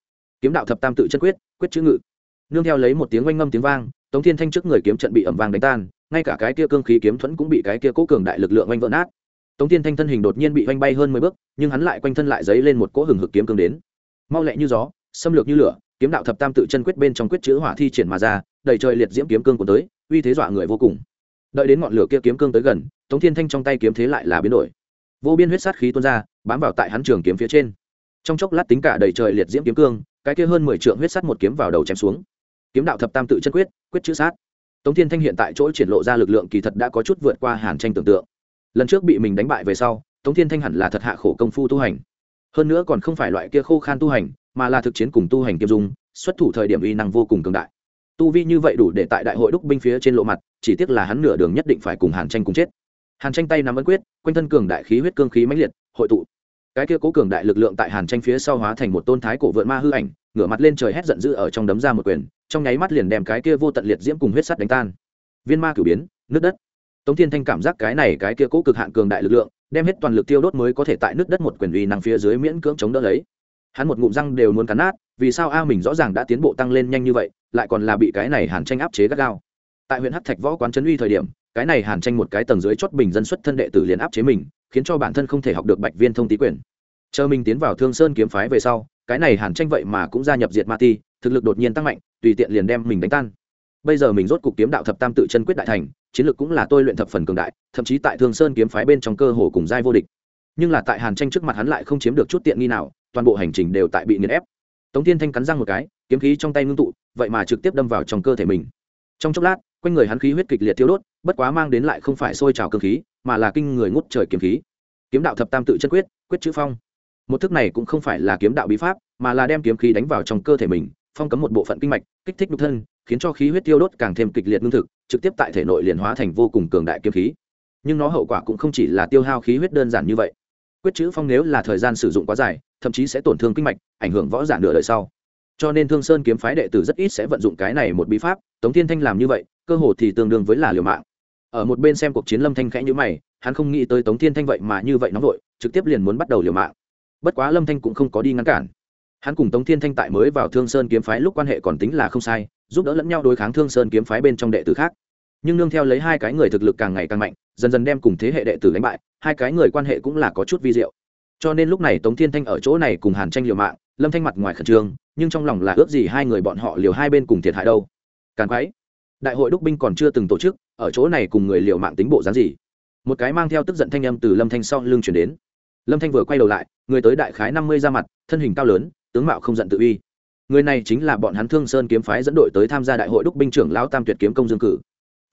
Kiếm đạo thập tam tự chân quyết quyết chữ ngự. Nương theo lấy một tiếng oanh ngâm tiếng vang, tống thiên thanh trước người kiếm trận bị ẩm vang đánh tan, ngay cả cái kia cương khí kiếm thuẫn cũng bị cái kia cố cường đại lực lượng oanh vỡ nát. Tống thiên thanh thân hình đột nhiên bị oanh bay hơn mười bước, nhưng hắn lại quanh thân lại dấy lên một cỗ hừng hực kiếm cương đến. Mau lẹ như gió, xâm lược như lửa, kiếm đạo thập tam tự chân quyết bên trong quyết chữ hỏa thi triển mà ra, đầy trời liệt diễm kiếm cương của tới, uy thế dọa người vô cùng đợi đến ngọn lửa kia kiếm cương tới gần, tống thiên thanh trong tay kiếm thế lại là biến đổi. Vô biên huyết sát khí tuôn ra, bám vào tại hắn trường kiếm phía trên. Trong chốc lát tính cả đầy trời liệt diễm kiếm cương, cái kia hơn mười trượng huyết sát một kiếm vào đầu chém xuống. Kiếm đạo thập tam tự chân quyết quyết chữ sát. Tống thiên thanh hiện tại chỗ triển lộ ra lực lượng kỳ thật đã có chút vượt qua hàn tranh tưởng tượng. Lần trước bị mình đánh bại về sau, tống thiên thanh hẳn là thật hạ khổ công phu tu hành. Hơn nữa còn không phải loại kia khô khan tu hành, mà là thực chiến cùng tu hành kiêm dung, xuất thủ thời điểm uy năng vô cùng cường đại tu vi như vậy đủ để tại đại hội đúc binh phía trên lộ mặt, chỉ tiếc là hắn nửa đường nhất định phải cùng hàn tranh cùng chết. Hàn tranh tay nắm ấn quyết, quanh thân cường đại khí huyết cương khí mãnh liệt, hội tụ. Cái kia cố cường đại lực lượng tại hàn tranh phía sau hóa thành một tôn thái cổ vượn ma hư ảnh, ngửa mặt lên trời hét giận dữ ở trong đấm ra một quyền, trong nháy mắt liền đem cái kia vô tận liệt diễm cùng huyết sắt đánh tan. Viên ma cử biến nước đất. Tống thiên thanh cảm giác cái này cái kia cố cực hạn cường đại lực lượng, đem hết toàn lực tiêu đốt mới có thể tại nước đất một quyền uy năng phía dưới miễn cưỡng chống đỡ lấy hắn một ngụm răng đều muốn cắn nát, vì sao a mình rõ ràng đã tiến bộ tăng lên nhanh như vậy, lại còn là bị cái này hàn tranh áp chế gắt gao? Tại huyện hắc thạch võ quán trấn uy thời điểm, cái này hàn tranh một cái tầng dưới chót bình dân xuất thân đệ tử liền áp chế mình, khiến cho bản thân không thể học được bạch viên thông tý quyền. Chờ mình tiến vào thương sơn kiếm phái về sau, cái này hàn tranh vậy mà cũng gia nhập diệt ma ti, thực lực đột nhiên tăng mạnh, tùy tiện liền đem mình đánh tan. Bây giờ mình rốt cục kiếm đạo thập tam tự chân quyết đại thành, chiến lược cũng là tôi luyện thập phần cường đại, thậm chí tại thương sơn kiếm phái bên trong cơ hồ cùng giai vô địch. Nhưng là tại hàn tranh trước mặt hắn lại không chiếm được chút tiện nghi nào toàn bộ hành trình đều tại bị nghiền ép. Tống Thiên thanh cắn răng một cái, kiếm khí trong tay ngưng tụ, vậy mà trực tiếp đâm vào trong cơ thể mình. Trong chốc lát, quanh người hắn khí huyết kịch liệt thiếu đốt, bất quá mang đến lại không phải sôi trào cơ khí, mà là kinh người ngút trời kiếm khí. Kiếm đạo thập tam tự chân quyết quyết chữ phong. Một thức này cũng không phải là kiếm đạo bí pháp, mà là đem kiếm khí đánh vào trong cơ thể mình, phong cấm một bộ phận kinh mạch, kích thích nhục thân, khiến cho khí huyết tiêu đốt càng thêm kịch liệt lương thực, trực tiếp tại thể nội liền hóa thành vô cùng cường đại kiếm khí. Nhưng nó hậu quả cũng không chỉ là tiêu hao khí huyết đơn giản như vậy quyết chữ phong nếu là thời gian sử dụng quá dài, thậm chí sẽ tổn thương kinh mạch, ảnh hưởng võ giả nửa đời sau. Cho nên thương sơn kiếm phái đệ tử rất ít sẽ vận dụng cái này một bí pháp, tống thiên thanh làm như vậy, cơ hồ thì tương đương với là liều mạng. Ở một bên xem cuộc chiến lâm thanh khẽ như mày, hắn không nghĩ tới tống thiên thanh vậy mà như vậy nóng vội, trực tiếp liền muốn bắt đầu liều mạng. Bất quá lâm thanh cũng không có đi ngăn cản. Hắn cùng tống thiên thanh tại mới vào thương sơn kiếm phái lúc quan hệ còn tính là không sai, giúp đỡ lẫn nhau đối kháng thương sơn kiếm phái bên trong đệ tử khác. Nhưng nương theo lấy hai cái người thực lực càng ngày càng mạnh dần dần đem cùng thế hệ đệ tử đánh bại, hai cái người quan hệ cũng là có chút vi diệu. Cho nên lúc này tống thiên thanh ở chỗ này cùng hàn tranh liều mạng, lâm thanh mặt ngoài khẩn trương, nhưng trong lòng là ước gì hai người bọn họ liều hai bên cùng thiệt hại đâu. Càng quái, đại hội đúc binh còn chưa từng tổ chức, ở chỗ này cùng người liều mạng tính bộ dáng gì? Một cái mang theo tức giận thanh âm từ lâm thanh sau lưng chuyển đến. Lâm thanh vừa quay đầu lại, người tới đại khái năm mươi ra mặt, thân hình cao lớn, tướng mạo không giận tự uy. Người này chính là bọn hắn thương sơn kiếm phái dẫn đội tới tham gia đại hội đúc binh trưởng lão tam tuyệt kiếm công dương cử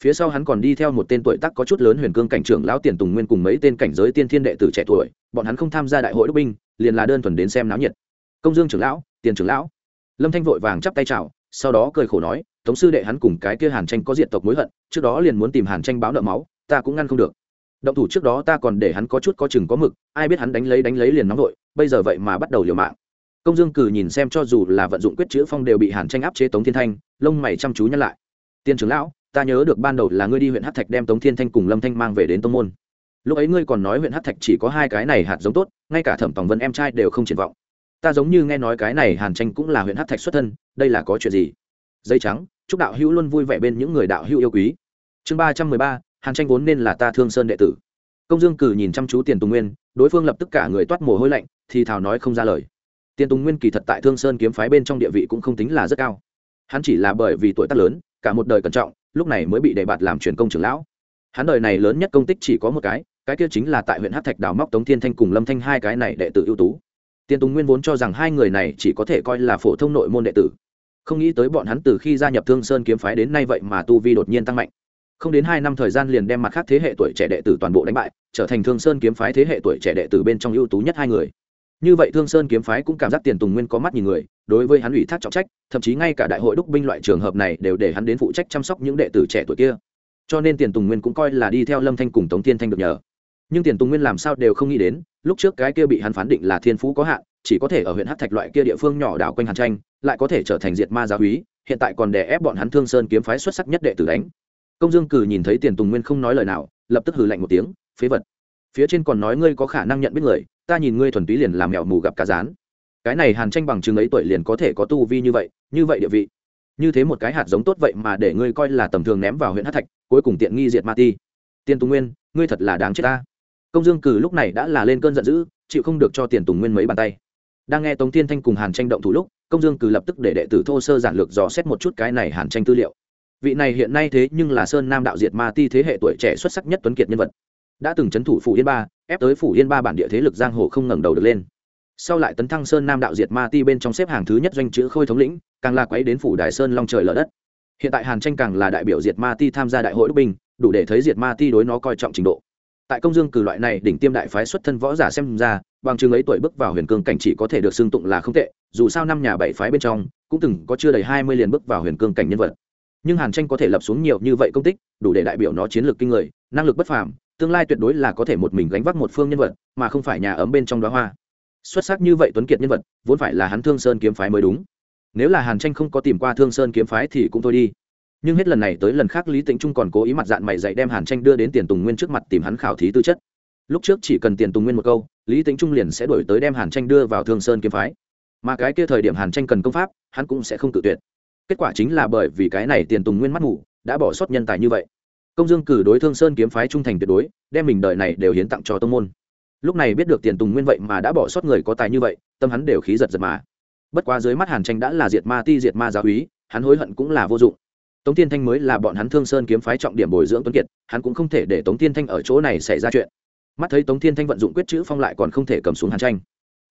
phía sau hắn còn đi theo một tên tuổi tác có chút lớn huyền cương cảnh trưởng lão tiền tùng nguyên cùng mấy tên cảnh giới tiên thiên đệ tử trẻ tuổi, bọn hắn không tham gia đại hội đốc binh, liền là đơn thuần đến xem náo nhiệt. Công dương trưởng lão, tiền trưởng lão. Lâm thanh vội vàng chắp tay chào, sau đó cười khổ nói, tống sư đệ hắn cùng cái kia hàn tranh có diện tộc mối hận, trước đó liền muốn tìm hàn tranh báo nợ máu, ta cũng ngăn không được. Động thủ trước đó ta còn để hắn có chút có chừng có mực, ai biết hắn đánh lấy đánh lấy liền nóng vội, bây giờ vậy mà bắt đầu liều mạng. Công dương cử nhìn xem cho dù là vận dụng quyết chữ phong đều bị hàn tranh áp chế tống thiên thanh, lông mày chăm chú nhắc lại. Tiền trưởng lão ta nhớ được ban đầu là ngươi đi huyện hát thạch đem tống thiên thanh cùng lâm thanh mang về đến tông môn. Lúc ấy ngươi còn nói huyện hát thạch chỉ có hai cái này hạt giống tốt, ngay cả thẩm tòng vân em trai đều không triển vọng. Ta giống như nghe nói cái này hàn tranh cũng là huyện hát thạch xuất thân, đây là có chuyện gì? Dây trắng, chúc đạo hữu luôn vui vẻ bên những người đạo hữu yêu quý. Chương ba trăm mười ba, hàn tranh vốn nên là ta thương sơn đệ tử. Công dương cử nhìn chăm chú tiền tùng nguyên, đối phương lập tức cả người toát mồ hôi lạnh, thì thào nói không ra lời. Tiền tùng nguyên kỳ thật tại thương sơn kiếm phái bên trong địa vị cũng không tính là rất cao. Hắn chỉ là bởi vì tuổi tác lớn, cả một đời cẩn trọng lúc này mới bị đề bạt làm truyền công trưởng lão. Hắn đời này lớn nhất công tích chỉ có một cái cái kia chính là tại huyện hát thạch đào móc tống thiên thanh cùng lâm thanh hai cái này đệ tử ưu tú. Tiên tùng nguyên vốn cho rằng hai người này chỉ có thể coi là phổ thông nội môn đệ tử. Không nghĩ tới bọn hắn từ khi gia nhập thương sơn kiếm phái đến nay vậy mà tu vi đột nhiên tăng mạnh. Không đến hai năm thời gian liền đem mặt khác thế hệ tuổi trẻ đệ tử toàn bộ đánh bại, trở thành thương sơn kiếm phái thế hệ tuổi trẻ đệ tử bên trong ưu tú nhất hai người như vậy thương sơn kiếm phái cũng cảm giác tiền tùng nguyên có mắt nhìn người, đối với hắn ủy thác trọng trách, thậm chí ngay cả đại hội đúc binh loại trường hợp này đều để hắn đến phụ trách chăm sóc những đệ tử trẻ tuổi kia. Cho nên tiền tùng nguyên cũng coi là đi theo lâm thanh cùng tống thiên thanh được nhờ. Nhưng tiền tùng nguyên làm sao đều không nghĩ đến, lúc trước cái kia bị hắn phán định là thiên phú có hạn, chỉ có thể ở huyện hát thạch loại kia địa phương nhỏ đảo quanh hàn tranh, lại có thể trở thành diệt ma giáo húy hiện tại còn đè ép bọn hắn thương sơn kiếm phái xuất sắc nhất đệ tử đánh. Công dương cử nhìn thấy tiền tùng nguyên không nói lời nào, lập tức hừ lạnh một tiếng, phế vật phía trên còn nói ngươi có khả năng nhận biết người, ta nhìn ngươi thuần túy liền làm mèo mù gặp cá rán. Cái này hàn tranh bằng chừng ấy tuổi liền có thể có tu vi như vậy như vậy địa vị. Như thế một cái hạt giống tốt vậy mà để ngươi coi là tầm thường ném vào huyện hát thạch, cuối cùng tiện nghi diệt ma ti. Tiền tùng nguyên, ngươi thật là đáng chết ta. Công dương cử lúc này đã là lên cơn giận dữ, chịu không được cho tiền tùng nguyên mấy bàn tay. Đang nghe tống thiên thanh cùng hàn tranh động thủ lúc, công dương cử lập tức để đệ tử thô sơ giản lược dò xét một chút cái này hàn tranh tư liệu. Vị này hiện nay thế nhưng là sơn nam đạo diệt ma ti thế hệ tuổi trẻ xuất sắc nhất tuấn kiệt nhân vật đã từng c h ấ n thủ phủ yên ba, ép tới phủ yên ba bản địa thế lực giang hồ không ngẩng đầu được lên. Sau lại tấn thăng sơn nam đạo diệt ma ti bên trong xếp hàng thứ nhất doanh chữ khôi thống lĩnh, càng là quấy đến phủ đại sơn long trời lở đất. Hiện tại hàn tranh càng là đại biểu diệt ma ti tham gia đại hội đức binh, đủ để thấy diệt ma ti đối nó coi trọng trình độ. Tại công dương cử loại này đỉnh tiêm đại phái xuất thân võ giả xem ra, bằng chứng ấy tuổi bước vào huyền cương cảnh chỉ có thể được xưng tụng là không tệ, dù sao năm nhà bảy phái bên trong, cũng từng có chưa đầy hai mươi liền bước vào huyền cương cảnh nhân vật. Nhưng hàn tranh có thể lập xuống nhiều như vậy công tích, đủ để đại biểu nó chiến lược kinh người, năng lực bất phàm tương lai tuyệt đối là có thể một mình gánh vác một phương nhân vật, mà không phải nhà ấm bên trong đó hoa. Xuất sắc như vậy tuấn kiệt nhân vật, vốn phải là hắn thương sơn kiếm phái mới đúng. Nếu là hàn tranh không có tìm qua thương sơn kiếm phái thì cũng thôi đi. Nhưng hết lần này tới lần khác lý tĩnh trung còn cố ý mặt dạng mày dạy đem hàn tranh đưa đến tiền tùng nguyên trước mặt tìm hắn khảo thí tư chất. Lúc trước chỉ cần tiền tùng nguyên một câu, lý tĩnh trung liền sẽ đổi tới đem hàn tranh đưa vào thương sơn kiếm phái. Mà cái kia thời điểm hàn tranh cần công pháp, hắn cũng sẽ không tự tuyệt. Kết quả chính là bởi vì cái này tiền tùng nguyên mắt ngủ đã bỏ sót nhân tài như vậy công dương cử đối thương sơn kiếm phái trung thành tuyệt đối, đem mình đời này đều hiến tặng cho tông môn. Lúc này biết được tiền tùng nguyên vậy mà đã bỏ sót người có tài như vậy, tâm hắn đều khí giật giật mà. Bất quá dưới mắt hàn tranh đã là diệt ma ti, diệt ma giáo úy, hắn hối hận cũng là vô dụng. Tống tiên thanh mới là bọn hắn thương sơn kiếm phái trọng điểm bồi dưỡng tuấn kiệt, hắn cũng không thể để tống tiên thanh ở chỗ này xảy ra chuyện. Mắt thấy tống tiên thanh vận dụng quyết chữ phong lại còn không thể cầm xuống hàn tranh.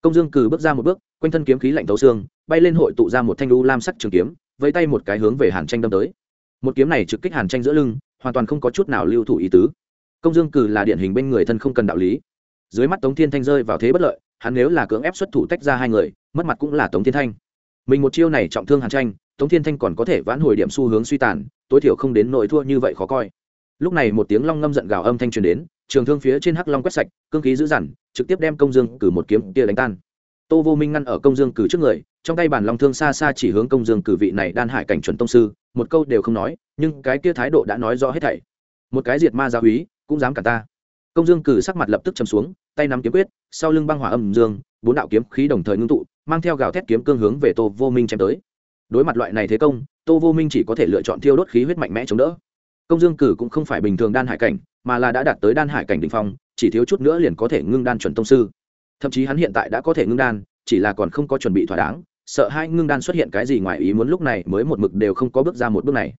Công dương cử bước ra một bước, quanh thân kiếm khí lạnh thấu xương, bay lên hội tụ ra một thanh đu lam sắc trường kiếm, vẫy tay một cái hướng về hàn tranh đâm tới. Một kiếm này trực kích hàn tranh giữa lưng hoàn toàn không có chút nào lưu thủ ý tứ. Công dương cử là điển hình bên người thân không cần đạo lý. Dưới mắt tống thiên thanh rơi vào thế bất lợi, hắn nếu là cưỡng ép xuất thủ tách ra hai người, mất mặt cũng là tống thiên thanh. Mình một chiêu này trọng thương hàn tranh, tống thiên thanh còn có thể vãn hồi điểm xu hướng suy tàn, tối thiểu không đến nội thua như vậy khó coi. Lúc này một tiếng long ngâm giận gào âm thanh truyền đến, trường thương phía trên hắc long quét sạch, cương khí dữ dằn, trực tiếp đem công dương cử một kiếm kia đánh tan tô vô minh ngăn ở công dương cử trước người, trong tay bản long thương xa xa chỉ hướng công dương cử vị này đan hải cảnh chuẩn tông sư, một câu đều không nói, nhưng cái kia thái độ đã nói rõ hết thảy. Một cái diệt ma gia úy cũng dám cả ta. Công dương cử sắc mặt lập tức chầm xuống, tay nắm kiếm quyết, sau lưng băng hỏa âm dương, bốn đạo kiếm khí đồng thời ngưng tụ, mang theo gào thét kiếm cương hướng về tô vô minh chém tới. Đối mặt loại này thế công, tô vô minh chỉ có thể lựa chọn thiêu đốt khí huyết mạnh mẽ chống đỡ. Công dương cử cũng không phải bình thường đan hải cảnh, mà là đã đạt tới đan hải cảnh đ ỉ n h phong, chỉ thiếu chút nữa liền có thể ngưng đan chuẩn tông sư thậm chí hắn hiện tại đã có thể ngưng đan, chỉ là còn không có chuẩn bị thỏa đáng, sợ hai ngưng đan xuất hiện cái gì ngoài ý muốn lúc này mới một mực đều không có bước ra một bước này.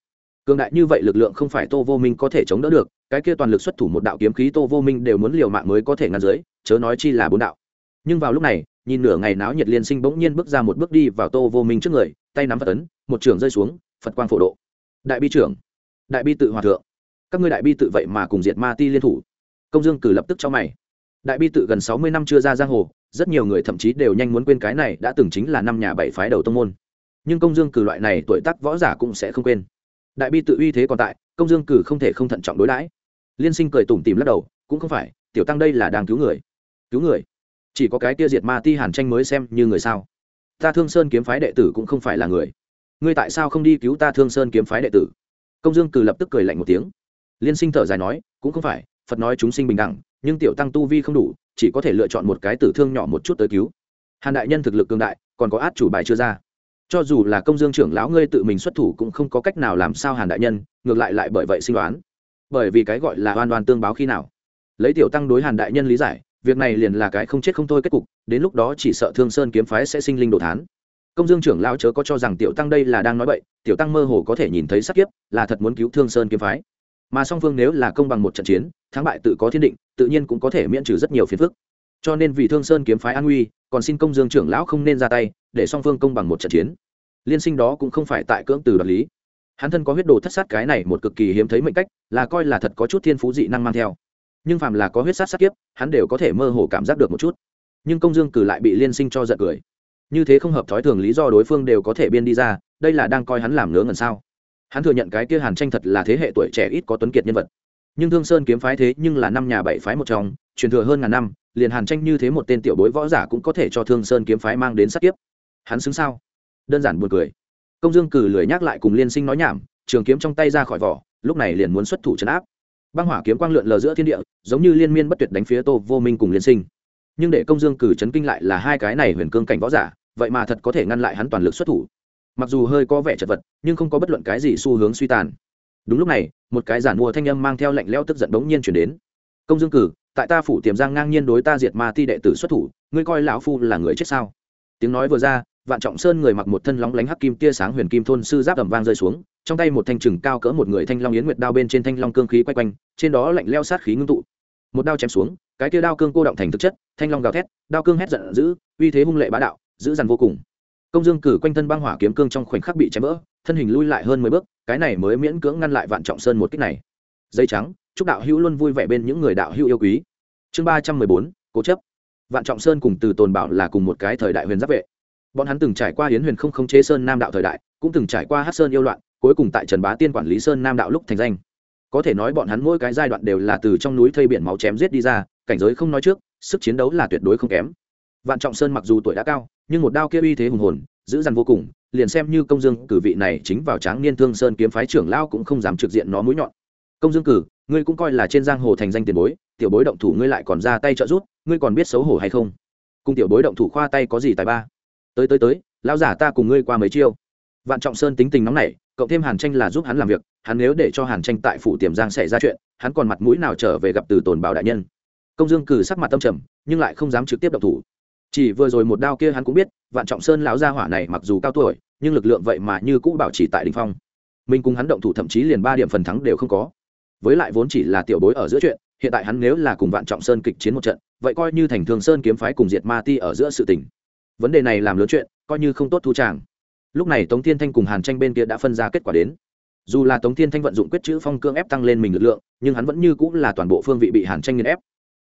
Cường đại như vậy lực lượng không phải tô vô minh có thể chống đỡ được, cái kia toàn lực xuất thủ một đạo kiếm khí tô vô minh đều muốn liều mạng mới có thể ngăn dưới, chớ nói chi là bốn đạo. Nhưng vào lúc này, nhìn nửa ngày náo nhiệt liên sinh bỗng nhiên bước ra một bước đi vào tô vô minh trước người, tay nắm phật ấn, một trường rơi xuống, phật quang phổ độ. Đại bi trưởng, đại bi tự hòa thượng. Các ngươi đại bi tự vậy mà cùng diệt ma ti liên thủ. Công dương cử lập tức cho mày đại bi tự gần sáu mươi năm chưa ra giang hồ, rất nhiều người thậm chí đều nhanh muốn quên cái này đã từng chính là năm nhà bảy phái đầu tông môn. Nhưng công dương cử loại này tuổi tác võ giả cũng sẽ không quên. Đại bi tự uy thế còn tại, công dương cử không thể không thận trọng đối đãi. Liên sinh cười tủm tìm lắc đầu, cũng không phải, tiểu tăng đây là đang cứu người. Cứu người? Chỉ có cái kia diệt ma ti hàn tranh mới xem như người sao? Ta thương sơn kiếm phái đệ tử cũng không phải là người. Ngươi tại sao không đi cứu ta thương sơn kiếm phái đệ tử? Công dương cử lập tức cười lạnh một tiếng. Liên sinh thở dài nói, cũng không phải, phật nói chúng sinh bình đẳng nhưng tiểu tăng tu vi không đủ, chỉ có thể lựa chọn một cái tử thương nhỏ một chút tới cứu. Hàn đại nhân thực lực cường đại, còn có át chủ bài chưa ra. Cho dù là công dương trưởng lão ngươi tự mình xuất thủ cũng không có cách nào làm sao hàn đại nhân, ngược lại lại bởi vậy sinh đoán. Bởi vì cái gọi là oan oan tương báo khi nào. Lấy tiểu tăng đối hàn đại nhân lý giải, việc này liền là cái không chết không thôi kết cục, đến lúc đó chỉ sợ thương sơn kiếm phái sẽ sinh linh đồ thán. Công dương trưởng lão chớ có cho rằng tiểu tăng đây là đang nói bậy, tiểu tăng mơ hồ có thể nhìn thấy sắc kiếp, là thật muốn cứu thương sơn kiếm phái mà song phương nếu là công bằng một trận chiến, thắng bại tự có thiên định, tự nhiên cũng có thể miễn trừ rất nhiều phiền phức. Cho nên vì thương sơn kiếm phái an nguy, còn xin công dương trưởng lão không nên ra tay, để song phương công bằng một trận chiến. Liên sinh đó cũng không phải tại cưỡng từ đoạt lý. Hắn thân có huyết đồ thất sát cái này một cực kỳ hiếm thấy mệnh cách, là coi là thật có chút thiên phú dị năng mang theo. Nhưng phàm là có huyết sát sát kiếp, hắn đều có thể mơ hồ cảm giác được một chút. Nhưng công dương cử lại bị liên sinh cho giận cười. Như thế không hợp thói thường lý do đối phương đều có thể biên đi ra, đây là đang coi hắn làm ngớ ngẩn sao? Hắn thừa nhận cái kia hàn tranh thật là thế hệ tuổi trẻ ít có tuấn kiệt nhân vật. Nhưng thương sơn kiếm phái thế nhưng là năm nhà bảy phái một trong, truyền thừa hơn ngàn năm, liền hàn tranh như thế một tên tiểu bối võ giả cũng có thể cho thương sơn kiếm phái mang đến sát kiếp. Hắn xứng sao? Đơn giản buồn cười. Công dương cử lười nhắc lại cùng liên sinh nói nhảm, trường kiếm trong tay ra khỏi vỏ, lúc này liền muốn xuất thủ trấn áp. Băng hỏa kiếm quang lượn lờ giữa thiên địa, giống như liên miên bất tuyệt đánh phía tô vô minh cùng liên sinh. Nhưng để công dương cử chấn kinh lại là hai cái này huyền cương cảnh võ giả, vậy mà thật có thể ngăn lại hắn toàn lực xuất thủ mặc dù hơi có vẻ chật vật, nhưng không có bất luận cái gì xu hướng suy tàn. Đúng lúc này, một cái giản mua thanh âm mang theo lệnh leo tức giận bỗng nhiên chuyển đến. Công dương cử, tại ta phủ tiềm giang ngang nhiên đối ta diệt ma ti đệ tử xuất thủ, ngươi coi lão phu là người chết sao? Tiếng nói vừa ra, vạn trọng sơn người mặc một thân lóng lánh hắc kim tia sáng huyền kim thôn sư giáp ẩm vang rơi xuống, trong tay một thanh trừng cao cỡ một người thanh long yến nguyệt đao bên trên thanh long cương khí quay quanh, trên đó lạnh leo sát khí ngưng tụ. Một đao chém xuống, cái tia đao cương cô động thành thực chất, thanh long gào thét, đao cương hét giận dữ, uy thế hung lệ bá đạo, dữ dằn vô cùng công dương cử quanh thân băng hỏa kiếm cương trong khoảnh khắc bị chém vỡ, thân hình lui lại hơn mười bước, cái này mới miễn cưỡng ngăn lại vạn trọng sơn một kích này. Dây trắng, chúc đạo hữu luôn vui vẻ bên những người đạo hữu yêu quý. Chương ba trăm mười bốn, cố chấp. Vạn trọng sơn cùng từ tồn bảo là cùng một cái thời đại huyền giáp vệ. Bọn hắn từng trải qua hiến huyền không khống chế sơn nam đạo thời đại, cũng từng trải qua hát sơn yêu loạn, cuối cùng tại trần bá tiên quản lý sơn nam đạo lúc thành danh. Có thể nói bọn hắn mỗi cái giai đoạn đều là từ trong núi thây biển máu chém giết đi ra, cảnh giới không nói trước, sức chiến đấu là tuyệt đối không kém. Vạn trọng sơn mặc dù tuổi đã cao nhưng một đao kia uy thế hùng hồn giữ dằn vô cùng, liền xem như công dương cử vị này chính vào tráng niên thương sơn kiếm phái trưởng lao cũng không dám trực diện nó mũi nhọn. Công dương cử, ngươi cũng coi là trên giang hồ thành danh tiền bối, tiểu bối động thủ ngươi lại còn ra tay trợ rút ngươi còn biết xấu hổ hay không? Cùng tiểu bối động thủ khoa tay có gì tài ba? Tới tới tới lao giả ta cùng ngươi qua mấy chiêu. Vạn trọng sơn tính tình nóng nảy, cộng thêm hàn tranh là giúp hắn làm việc, hắn nếu để cho hàn tranh tại phủ tiềm giang xảy ra chuyện, hắn còn mặt mũi nào trở về gặp từ tồn bảo đại nhân? Công dương cử sắc mặt tâm trầm, nhưng lại không dám trực tiếp động thủ chỉ vừa rồi một đao kia hắn cũng biết, vạn trọng sơn lão gia hỏa này mặc dù cao tuổi, nhưng lực lượng vậy mà như cũ bảo trì tại đình phong. Mình cùng hắn động thủ thậm chí liền ba điểm phần thắng đều không có. Với lại vốn chỉ là tiểu bối ở giữa chuyện, hiện tại hắn nếu là cùng vạn trọng sơn kịch chiến một trận, vậy coi như thành thường sơn kiếm phái cùng diệt ma ti ở giữa sự tình. Vấn đề này làm lớn chuyện, coi như không tốt thu tràng. Lúc này tống thiên thanh cùng hàn tranh bên kia đã phân ra kết quả đến. Dù là tống thiên thanh vận dụng quyết chữ phong cương ép tăng lên mình lực lượng, nhưng hắn vẫn như cũng là toàn bộ phương vị bị hàn tranh nghiền ép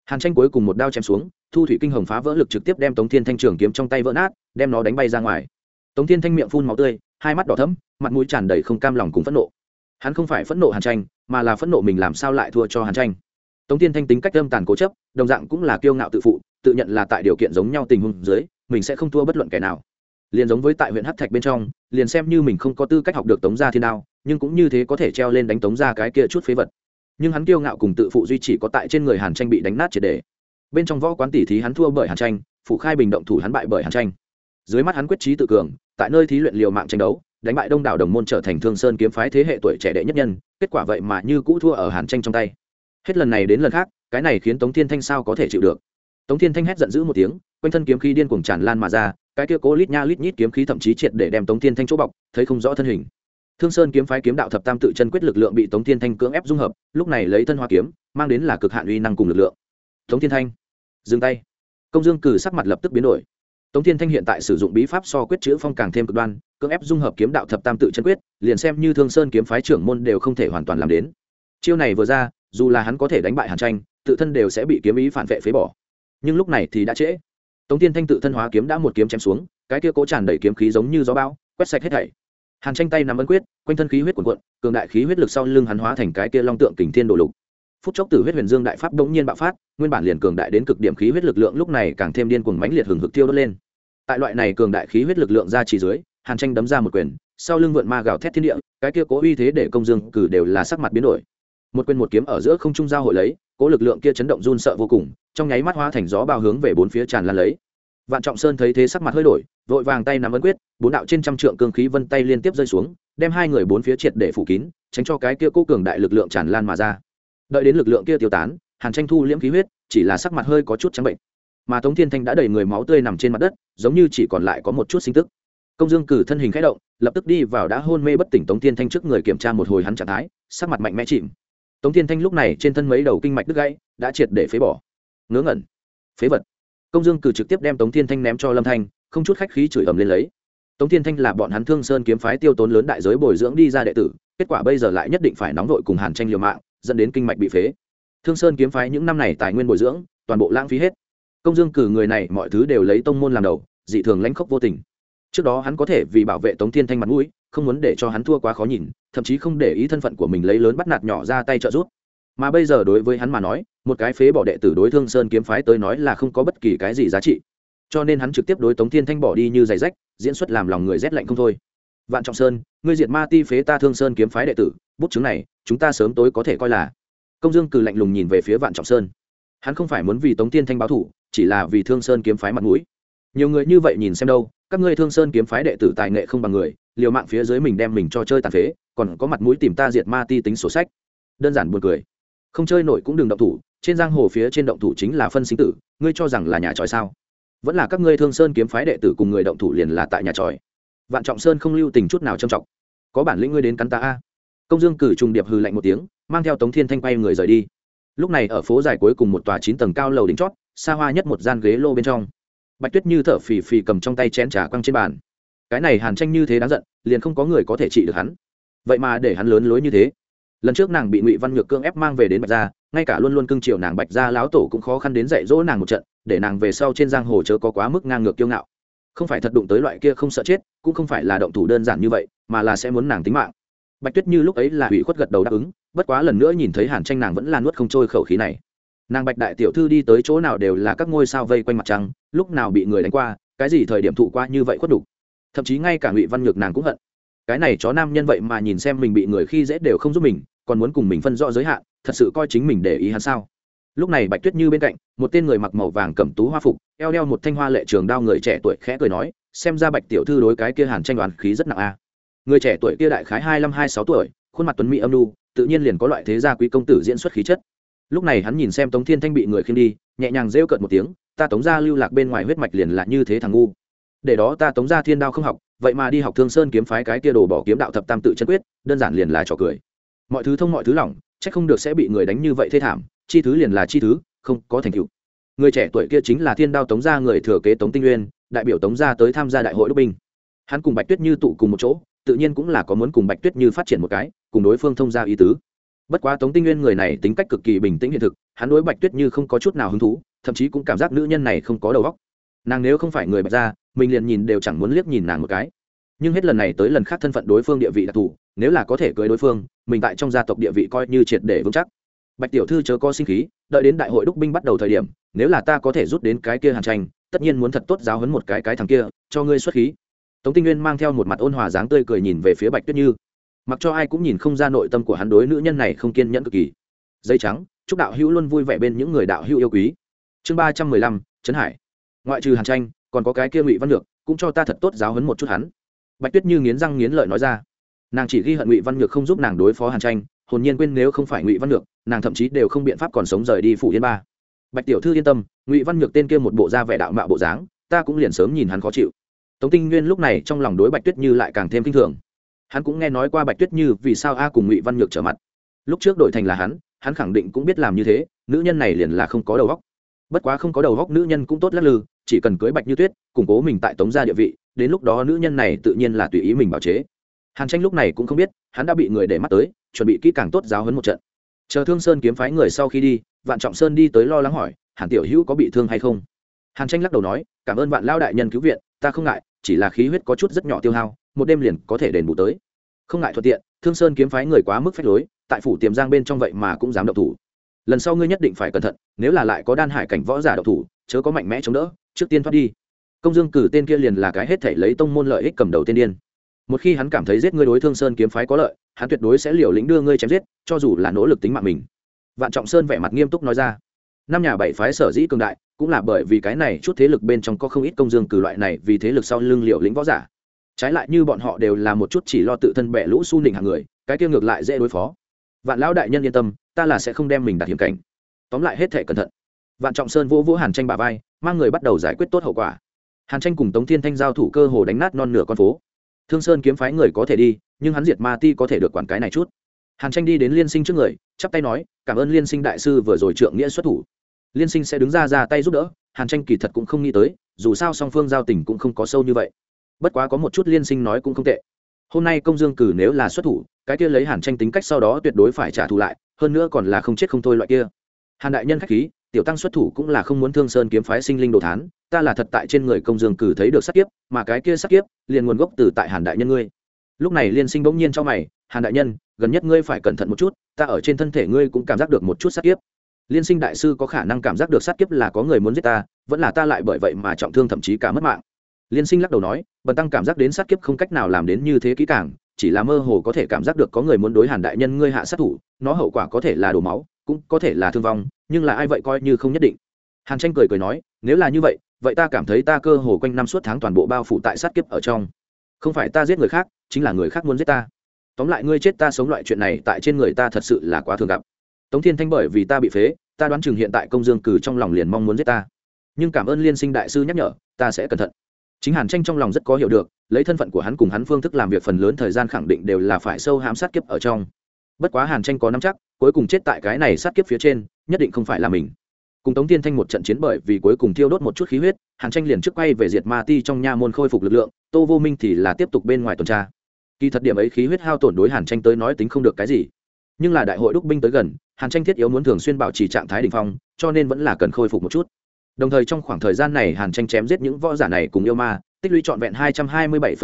hàn tranh cuối cùng một đao chém xuống, thu thủy kinh hồng phá vỡ lực trực tiếp đem tống thiên thanh trường kiếm trong tay vỡ nát, đem nó đánh bay ra ngoài. Tống thiên thanh miệng phun máu tươi, hai mắt đỏ thấm mặt mũi tràn đầy không cam lòng cùng phẫn nộ. Hắn không phải phẫn nộ hàn tranh, mà là phẫn nộ mình làm sao lại thua cho hàn tranh. Tống thiên thanh tính cách âm tàn cố chấp, đồng dạng cũng là kiêu ngạo tự phụ, tự nhận là tại điều kiện giống nhau tình huống dưới, mình sẽ không thua bất luận kẻ nào. Liền giống với tại huyện hắc thạch bên trong, liền xem như mình không có tư cách học được tống gia thiên đao, nhưng cũng như thế có thể treo lên đánh tống gia cái kia chút phế vật nhưng hắn kiêu ngạo cùng tự phụ duy chỉ có tại trên người hàn tranh bị đánh nát triệt đề. Bên trong võ quán tỷ thí hắn thua bởi hàn tranh phụ khai bình động thủ hắn bại bởi hàn tranh. Dưới mắt hắn quyết trí tự cường, tại nơi thí luyện liều mạng tranh đấu, đánh bại đông đảo đồng môn trở thành thương sơn kiếm phái thế hệ tuổi trẻ đệ nhất nhân, kết quả vậy mà như cũ thua ở hàn tranh trong tay. Hết lần này đến lần khác, cái này khiến tống thiên thanh sao có thể chịu được? Tống thiên thanh hét giận dữ một tiếng, quanh thân kiếm khí điên cuồng tràn lan mà ra, cái kia cố lít nha lít nhít kiếm khí thậm chí triệt để đem tống thiên thanh chỗ bọc, thấy không rõ thân hình thương sơn kiếm phái kiếm đạo thập tam tự chân quyết lực lượng bị tống thiên thanh cưỡng ép dung hợp, lúc này lấy thân hoa kiếm, mang đến là cực hạn uy năng cùng lực lượng. Tống thiên thanh, dừng tay. Công dương cử sắc mặt lập tức biến đổi. Tống thiên thanh hiện tại sử dụng bí pháp so quyết chữ phong càng thêm cực đoan, cưỡng ép dung hợp kiếm đạo thập tam tự chân quyết, liền xem như thương sơn kiếm phái trưởng môn đều không thể hoàn toàn làm đến. Chiêu này vừa ra, dù là hắn có thể đánh bại hàn tranh, tự thân đều sẽ bị kiếm ý phản vệ phế bỏ. Nhưng lúc này thì đã trễ. Tống thiên thanh tự thân hóa kiếm đã một kiếm chém xuống, cái kia cố tràn đầy kiếm khí giống như gió bão, quét sạch hết thảy hàn tranh tay nắm ấn quyết, quanh thân khí huyết cuồn cuộn, cường đại khí huyết lực sau lưng hắn hóa thành cái kia long tượng kình thiên đổ lục. Phút chốc tử huyết huyền dương đại pháp đống nhiên bạo phát, nguyên bản liền cường đại đến cực điểm khí huyết lực lượng lúc này càng thêm điên cuồng mãnh liệt hừng hực tiêu đốt lên. Tại loại này cường đại khí huyết lực lượng ra chỉ dưới, hàn tranh đấm ra một quyền, sau lưng vượn ma gào thét thiên địa, cái kia cố uy thế để công dương cử đều là sắc mặt biến đổi. Một quyền một kiếm ở giữa không trung giao hội lấy, cố lực lượng kia chấn động run sợ vô cùng, trong nháy mắt hóa thành gió bao hướng về bốn phía tràn lan lấy vạn trọng sơn thấy thế sắc mặt hơi đổi, vội vàng tay nắm ấn quyết, bốn đạo trên trăm trượng cương khí vân tay liên tiếp rơi xuống, đem hai người bốn phía triệt để phủ kín, tránh cho cái kia cố cường đại lực lượng tràn lan mà ra. Đợi đến lực lượng kia tiêu tán, hàn tranh thu liễm khí huyết, chỉ là sắc mặt hơi có chút trắng bệnh. Mà tống thiên thanh đã đầy người máu tươi nằm trên mặt đất, giống như chỉ còn lại có một chút sinh tức. Công dương cử thân hình k h ẽ động, lập tức đi vào đã hôn mê bất tỉnh tống thiên thanh trước người kiểm tra một hồi hắn trạng thái, sắc mặt mạnh mẽ chìm. Tống thiên thanh lúc này trên thân mấy đầu kinh mạch đứt gãy, đã triệt để phế bỏ. Ngớ ngẩn. Phế vật công dương cử trực tiếp đem tống thiên thanh ném cho lâm thanh, không chút khách khí chửi ầm lên lấy. Tống thiên thanh là bọn hắn thương sơn kiếm phái tiêu tốn lớn đại giới bồi dưỡng đi ra đệ tử, kết quả bây giờ lại nhất định phải nóng vội cùng hàn tranh liều mạng, dẫn đến kinh mạch bị phế. Thương sơn kiếm phái những năm này tài nguyên bồi dưỡng, toàn bộ lãng phí hết. Công dương cử người này mọi thứ đều lấy tông môn làm đầu, dị thường lãnh khốc vô tình. Trước đó hắn có thể vì bảo vệ tống thiên thanh mặt mũi, không muốn để cho hắn thua quá khó nhìn, thậm chí không để ý thân phận của mình lấy lớn bắt nạt nhỏ ra tay trợ giúp mà bây giờ đối với hắn mà nói, một cái phế bỏ đệ tử đối thương sơn kiếm phái tới nói là không có bất kỳ cái gì giá trị. Cho nên hắn trực tiếp đối tống thiên thanh bỏ đi như giày rách, diễn xuất làm lòng người rét lạnh không thôi. Vạn trọng sơn, ngươi diệt ma ti phế ta thương sơn kiếm phái đệ tử, bút chứng này, chúng ta sớm tối có thể coi là. Công dương cừ lạnh lùng nhìn về phía vạn trọng sơn. Hắn không phải muốn vì tống thiên thanh báo thủ, chỉ là vì thương sơn kiếm phái mặt mũi. Nhiều người như vậy nhìn xem đâu, các ngươi thương sơn kiếm phái đệ tử tài nghệ không bằng người, liều mạng phía dưới mình đem mình cho chơi tàn phế, còn có mặt mũi tìm ta diệt ma ti tính sổ sách. Đơn giản buồn cười không chơi nổi cũng đừng động thủ, trên giang hồ phía trên động thủ chính là phân sinh tử, ngươi cho rằng là nhà tròi sao? Vẫn là các ngươi thương sơn kiếm phái đệ tử cùng người động thủ liền là tại nhà tròi. Vạn trọng sơn không lưu tình chút nào trầm trọng. Có bản lĩnh ngươi đến cắn ta a. Công dương cử trùng điệp hừ lạnh một tiếng, mang theo tống thiên thanh quay người rời đi. Lúc này ở phố dài cuối cùng một tòa chín tầng cao lầu đỉnh chót, xa hoa nhất một gian ghế lô bên trong. Bạch tuyết như thở phì phì cầm trong tay chén trà quăng trên bàn. Cái này hàn tranh như thế đáng giận, liền không có người có thể trị được hắn. Vậy mà để hắn lớn lối như thế lần trước nàng bị ngụy văn nhược cương ép mang về đến bạch gia, ngay cả luôn luôn cưng chiều nàng bạch gia lão tổ cũng khó khăn đến dạy dỗ nàng một trận, để nàng về sau trên giang hồ chớ có quá mức ngang ngược kiêu ngạo. Không phải thật đụng tới loại kia không sợ chết, cũng không phải là động thủ đơn giản như vậy, mà là sẽ muốn nàng tính mạng. Bạch tuyết như lúc ấy là hủy khuất gật đầu đáp ứng, bất quá lần nữa nhìn thấy hàn tranh nàng vẫn là nuốt không trôi khẩu khí này. Nàng bạch đại tiểu thư đi tới chỗ nào đều là các ngôi sao vây quanh mặt trăng, lúc nào bị người đánh qua, cái gì thời điểm thụ qua như vậy khuất đủ thậm chí ngay cả ngụy văn nhược nàng cũng hận. Cái này chó nam nhân vậy mà nhìn xem mình bị người khi dễ đều không giúp mình còn muốn cùng mình phân rõ giới hạn, thật sự coi chính mình để ý hắn sao? Lúc này bạch tuyết như bên cạnh, một tên người mặc màu vàng cẩm tú hoa phục, eo đeo một thanh hoa lệ trường đao người trẻ tuổi khẽ cười nói, xem ra bạch tiểu thư đối cái kia hàn tranh đoàn khí rất nặng a. Người trẻ tuổi kia đại khái hai mươi hai sáu tuổi, khuôn mặt tuấn mỹ âm lu tự nhiên liền có loại thế gia quý công tử diễn xuất khí chất. Lúc này hắn nhìn xem tống thiên thanh bị người khiêng đi, nhẹ nhàng rêu cợt một tiếng, ta tống gia lưu lạc bên ngoài huyết mạch liền là như thế thằng ngu. Để đó ta tống gia thiên đao không học, vậy mà đi học thương sơn kiếm phái cái kia đồ bỏ kiếm đạo thập tam tự chân quyết, đơn giản liền là trò cười mọi thứ thông mọi thứ lỏng, chắc không được sẽ bị người đánh như vậy thê thảm, chi thứ liền là chi thứ, không có thành tựu. Người trẻ tuổi kia chính là thiên đao tống gia người thừa kế tống tinh nguyên, đại biểu tống gia tới tham gia đại hội đốc binh. Hắn cùng bạch tuyết như tụ cùng một chỗ, tự nhiên cũng là có muốn cùng bạch tuyết như phát triển một cái, cùng đối phương thông gia ý tứ. Bất quá tống tinh nguyên người này tính cách cực kỳ bình tĩnh hiện thực, hắn đối bạch tuyết như không có chút nào hứng thú, thậm chí cũng cảm giác nữ nhân này không có đầu óc. Nàng nếu không phải người bạch ra mình liền nhìn đều chẳng muốn liếc nhìn nàng một cái nhưng hết lần này tới lần khác thân phận đối phương địa vị đặc thù, nếu là có thể cưới đối phương, mình tại trong gia tộc địa vị coi như triệt để vững chắc. Bạch tiểu thư chớ có sinh khí, đợi đến đại hội đúc binh bắt đầu thời điểm, nếu là ta có thể rút đến cái kia hàn tranh, tất nhiên muốn thật tốt giáo hấn một cái cái thằng kia, cho ngươi xuất khí. Tống tinh nguyên mang theo một mặt ôn hòa dáng tươi cười nhìn về phía bạch tuyết như. Mặc cho ai cũng nhìn không ra nội tâm của hắn đối nữ nhân này không kiên nhẫn cực kỳ. Dây trắng, chúc đạo hữu luôn vui vẻ bên những người đạo hữu yêu quý. Chương ba trăm mười lăm, trấn hải. Ngoại trừ hàn tranh, còn có cái kia ngụy văn lược, cũng cho ta thật tốt giáo hấn một chút hắn bạch tuyết như nghiến răng nghiến lợi nói ra. Nàng chỉ ghi hận ngụy văn nhược không giúp nàng đối phó hàn tranh, hồn nhiên quên nếu không phải ngụy văn nhược, nàng thậm chí đều không biện pháp còn sống rời đi phủ yên ba. Bạch tiểu thư yên tâm, ngụy văn nhược tên kia một bộ da vẻ đạo mạo bộ dáng, ta cũng liền sớm nhìn hắn khó chịu. Tống tinh nguyên lúc này trong lòng đối bạch tuyết như lại càng thêm kinh thường. Hắn cũng nghe nói qua bạch tuyết như vì sao a cùng ngụy văn nhược trở mặt. Lúc trước đổi thành là hắn hắn khẳng định cũng biết làm như thế, nữ nhân này liền là không có đầu góc bất quá không có đầu góc nữ nhân cũng tốt lắc lư chỉ cần cưới bạch như tuyết, củng cố mình tại tống gia địa vị, đến lúc đó nữ nhân này tự nhiên là tùy ý mình bảo chế. Hàn tranh lúc này cũng không biết, hắn đã bị người để mắt tới, chuẩn bị kỹ càng tốt giáo hấn một trận. Chờ thương sơn kiếm phái người sau khi đi, vạn trọng sơn đi tới lo lắng hỏi, hàn tiểu hữu có bị thương hay không? Hàn tranh lắc đầu nói, cảm ơn vạn lao đại nhân cứu viện, ta không ngại, chỉ là khí huyết có chút rất nhỏ tiêu hao, một đêm liền có thể đền bù tới. Không ngại thuận tiện, thương sơn kiếm phái người quá mức phách lối, tại phủ tiềm giang bên trong vậy mà cũng dám độc thủ. Lần sau ngươi nhất định phải cẩn thận, nếu là lại có đan hải cảnh võ giả độc thủ, chớ có mạnh mẽ chống đỡ trước tiên thoát đi. Công dương cử tên kia liền là cái hết thể lấy tông môn lợi ích cầm đầu tiên điên. Một khi hắn cảm thấy giết ngươi đối thương sơn kiếm phái có lợi, hắn tuyệt đối sẽ liều lĩnh đưa ngươi chém giết, cho dù là nỗ lực tính mạng mình. Vạn trọng sơn vẻ mặt nghiêm túc nói ra. Năm nhà bảy phái sở dĩ cường đại, cũng là bởi vì cái này chút thế lực bên trong có không ít công dương cử loại này vì thế lực sau lưng liều lĩnh võ giả. Trái lại như bọn họ đều là một chút chỉ lo tự thân bẻ lũ su nịnh hàng người, cái kia ngược lại dễ đối phó. Vạn lão đại nhân yên tâm, ta là sẽ không đem mình đặt hiểm cảnh. Tóm lại hết thể cẩn thận. Vạn trọng sơn vỗ vỗ hàn tranh bà vai mang người bắt đầu giải quyết tốt hậu quả. Hàn tranh cùng tống thiên thanh giao thủ cơ hồ đánh nát non nửa con phố. Thương sơn kiếm phái người có thể đi, nhưng hắn diệt ma ti có thể được quản cái này chút. Hàn tranh đi đến liên sinh trước người, chắp tay nói, cảm ơn liên sinh đại sư vừa rồi trượng nghĩa xuất thủ. Liên sinh sẽ đứng ra ra tay giúp đỡ. Hàn tranh kỳ thật cũng không nghĩ tới, dù sao song phương giao tình cũng không có sâu như vậy. Bất quá có một chút liên sinh nói cũng không tệ. Hôm nay công dương cử nếu là xuất thủ, cái kia lấy hàn tranh tính cách sau đó tuyệt đối phải trả thù lại, hơn nữa còn là không chết không thôi loại kia. Hàn đại nhân khách khí tiểu tăng xuất thủ cũng là không muốn thương sơn kiếm phái sinh linh đồ thán, ta là thật tại trên người công dương cử thấy được sát kiếp, mà cái kia sát kiếp, liền nguồn gốc từ tại hàn đại nhân ngươi. Lúc này liên sinh bỗng nhiên cho mày, hàn đại nhân, gần nhất ngươi phải cẩn thận một chút, ta ở trên thân thể ngươi cũng cảm giác được một chút sát kiếp. Liên sinh đại sư có khả năng cảm giác được sát kiếp là có người muốn giết ta, vẫn là ta lại bởi vậy mà trọng thương thậm chí cả mất mạng. Liên sinh lắc đầu nói, bần tăng cảm giác đến sát kiếp không cách nào làm đến như thế kỹ càng, chỉ là mơ hồ có thể cảm giác được có người muốn đối hàn đại nhân ngươi hạ sát thủ, nó hậu quả có thể là đổ máu, cũng có thể là thương vong nhưng là ai vậy coi như không nhất định. Hàn tranh cười cười nói, nếu là như vậy vậy ta cảm thấy ta cơ hồ quanh năm suốt tháng toàn bộ bao phủ tại sát kiếp ở trong. Không phải ta giết người khác, chính là người khác muốn giết ta. Tóm lại ngươi chết ta sống loại chuyện này tại trên người ta thật sự là quá thường gặp. Tống thiên thanh bởi vì ta bị phế, ta đoán chừng hiện tại công dương cử trong lòng liền mong muốn giết ta. Nhưng cảm ơn liên sinh đại sư nhắc nhở, ta sẽ cẩn thận. Chính hàn tranh trong lòng rất có hiểu được, lấy thân phận của hắn cùng hắn phương thức làm việc phần lớn thời gian khẳng định đều là phải sâu hãm sát kiếp ở trong. Bất quá hàn tranh có nắm chắc cuối cùng chết tại cái này sát kiếp phía trên, nhất định không phải là mình. Cùng tống tiên thanh một trận chiến bởi vì cuối cùng thiêu đốt một chút khí huyết, hàn tranh liền trước quay về diệt ma ti trong nha môn khôi phục lực lượng, tô vô minh thì là tiếp tục bên ngoài tuần tra. Kỳ thật điểm ấy khí huyết hao tổn đối hàn tranh tới nói tính không được cái gì. Nhưng là đại hội đúc binh tới gần, hàn tranh thiết yếu muốn thường xuyên bảo trì trạng thái đình phong, cho nên vẫn là cần khôi phục một chút. Đồng thời trong khoảng thời gian này hàn tranh chém giết những võ giả này cùng yêu ma, tích lũy trọn vẹn hai trăm hai mươi bảy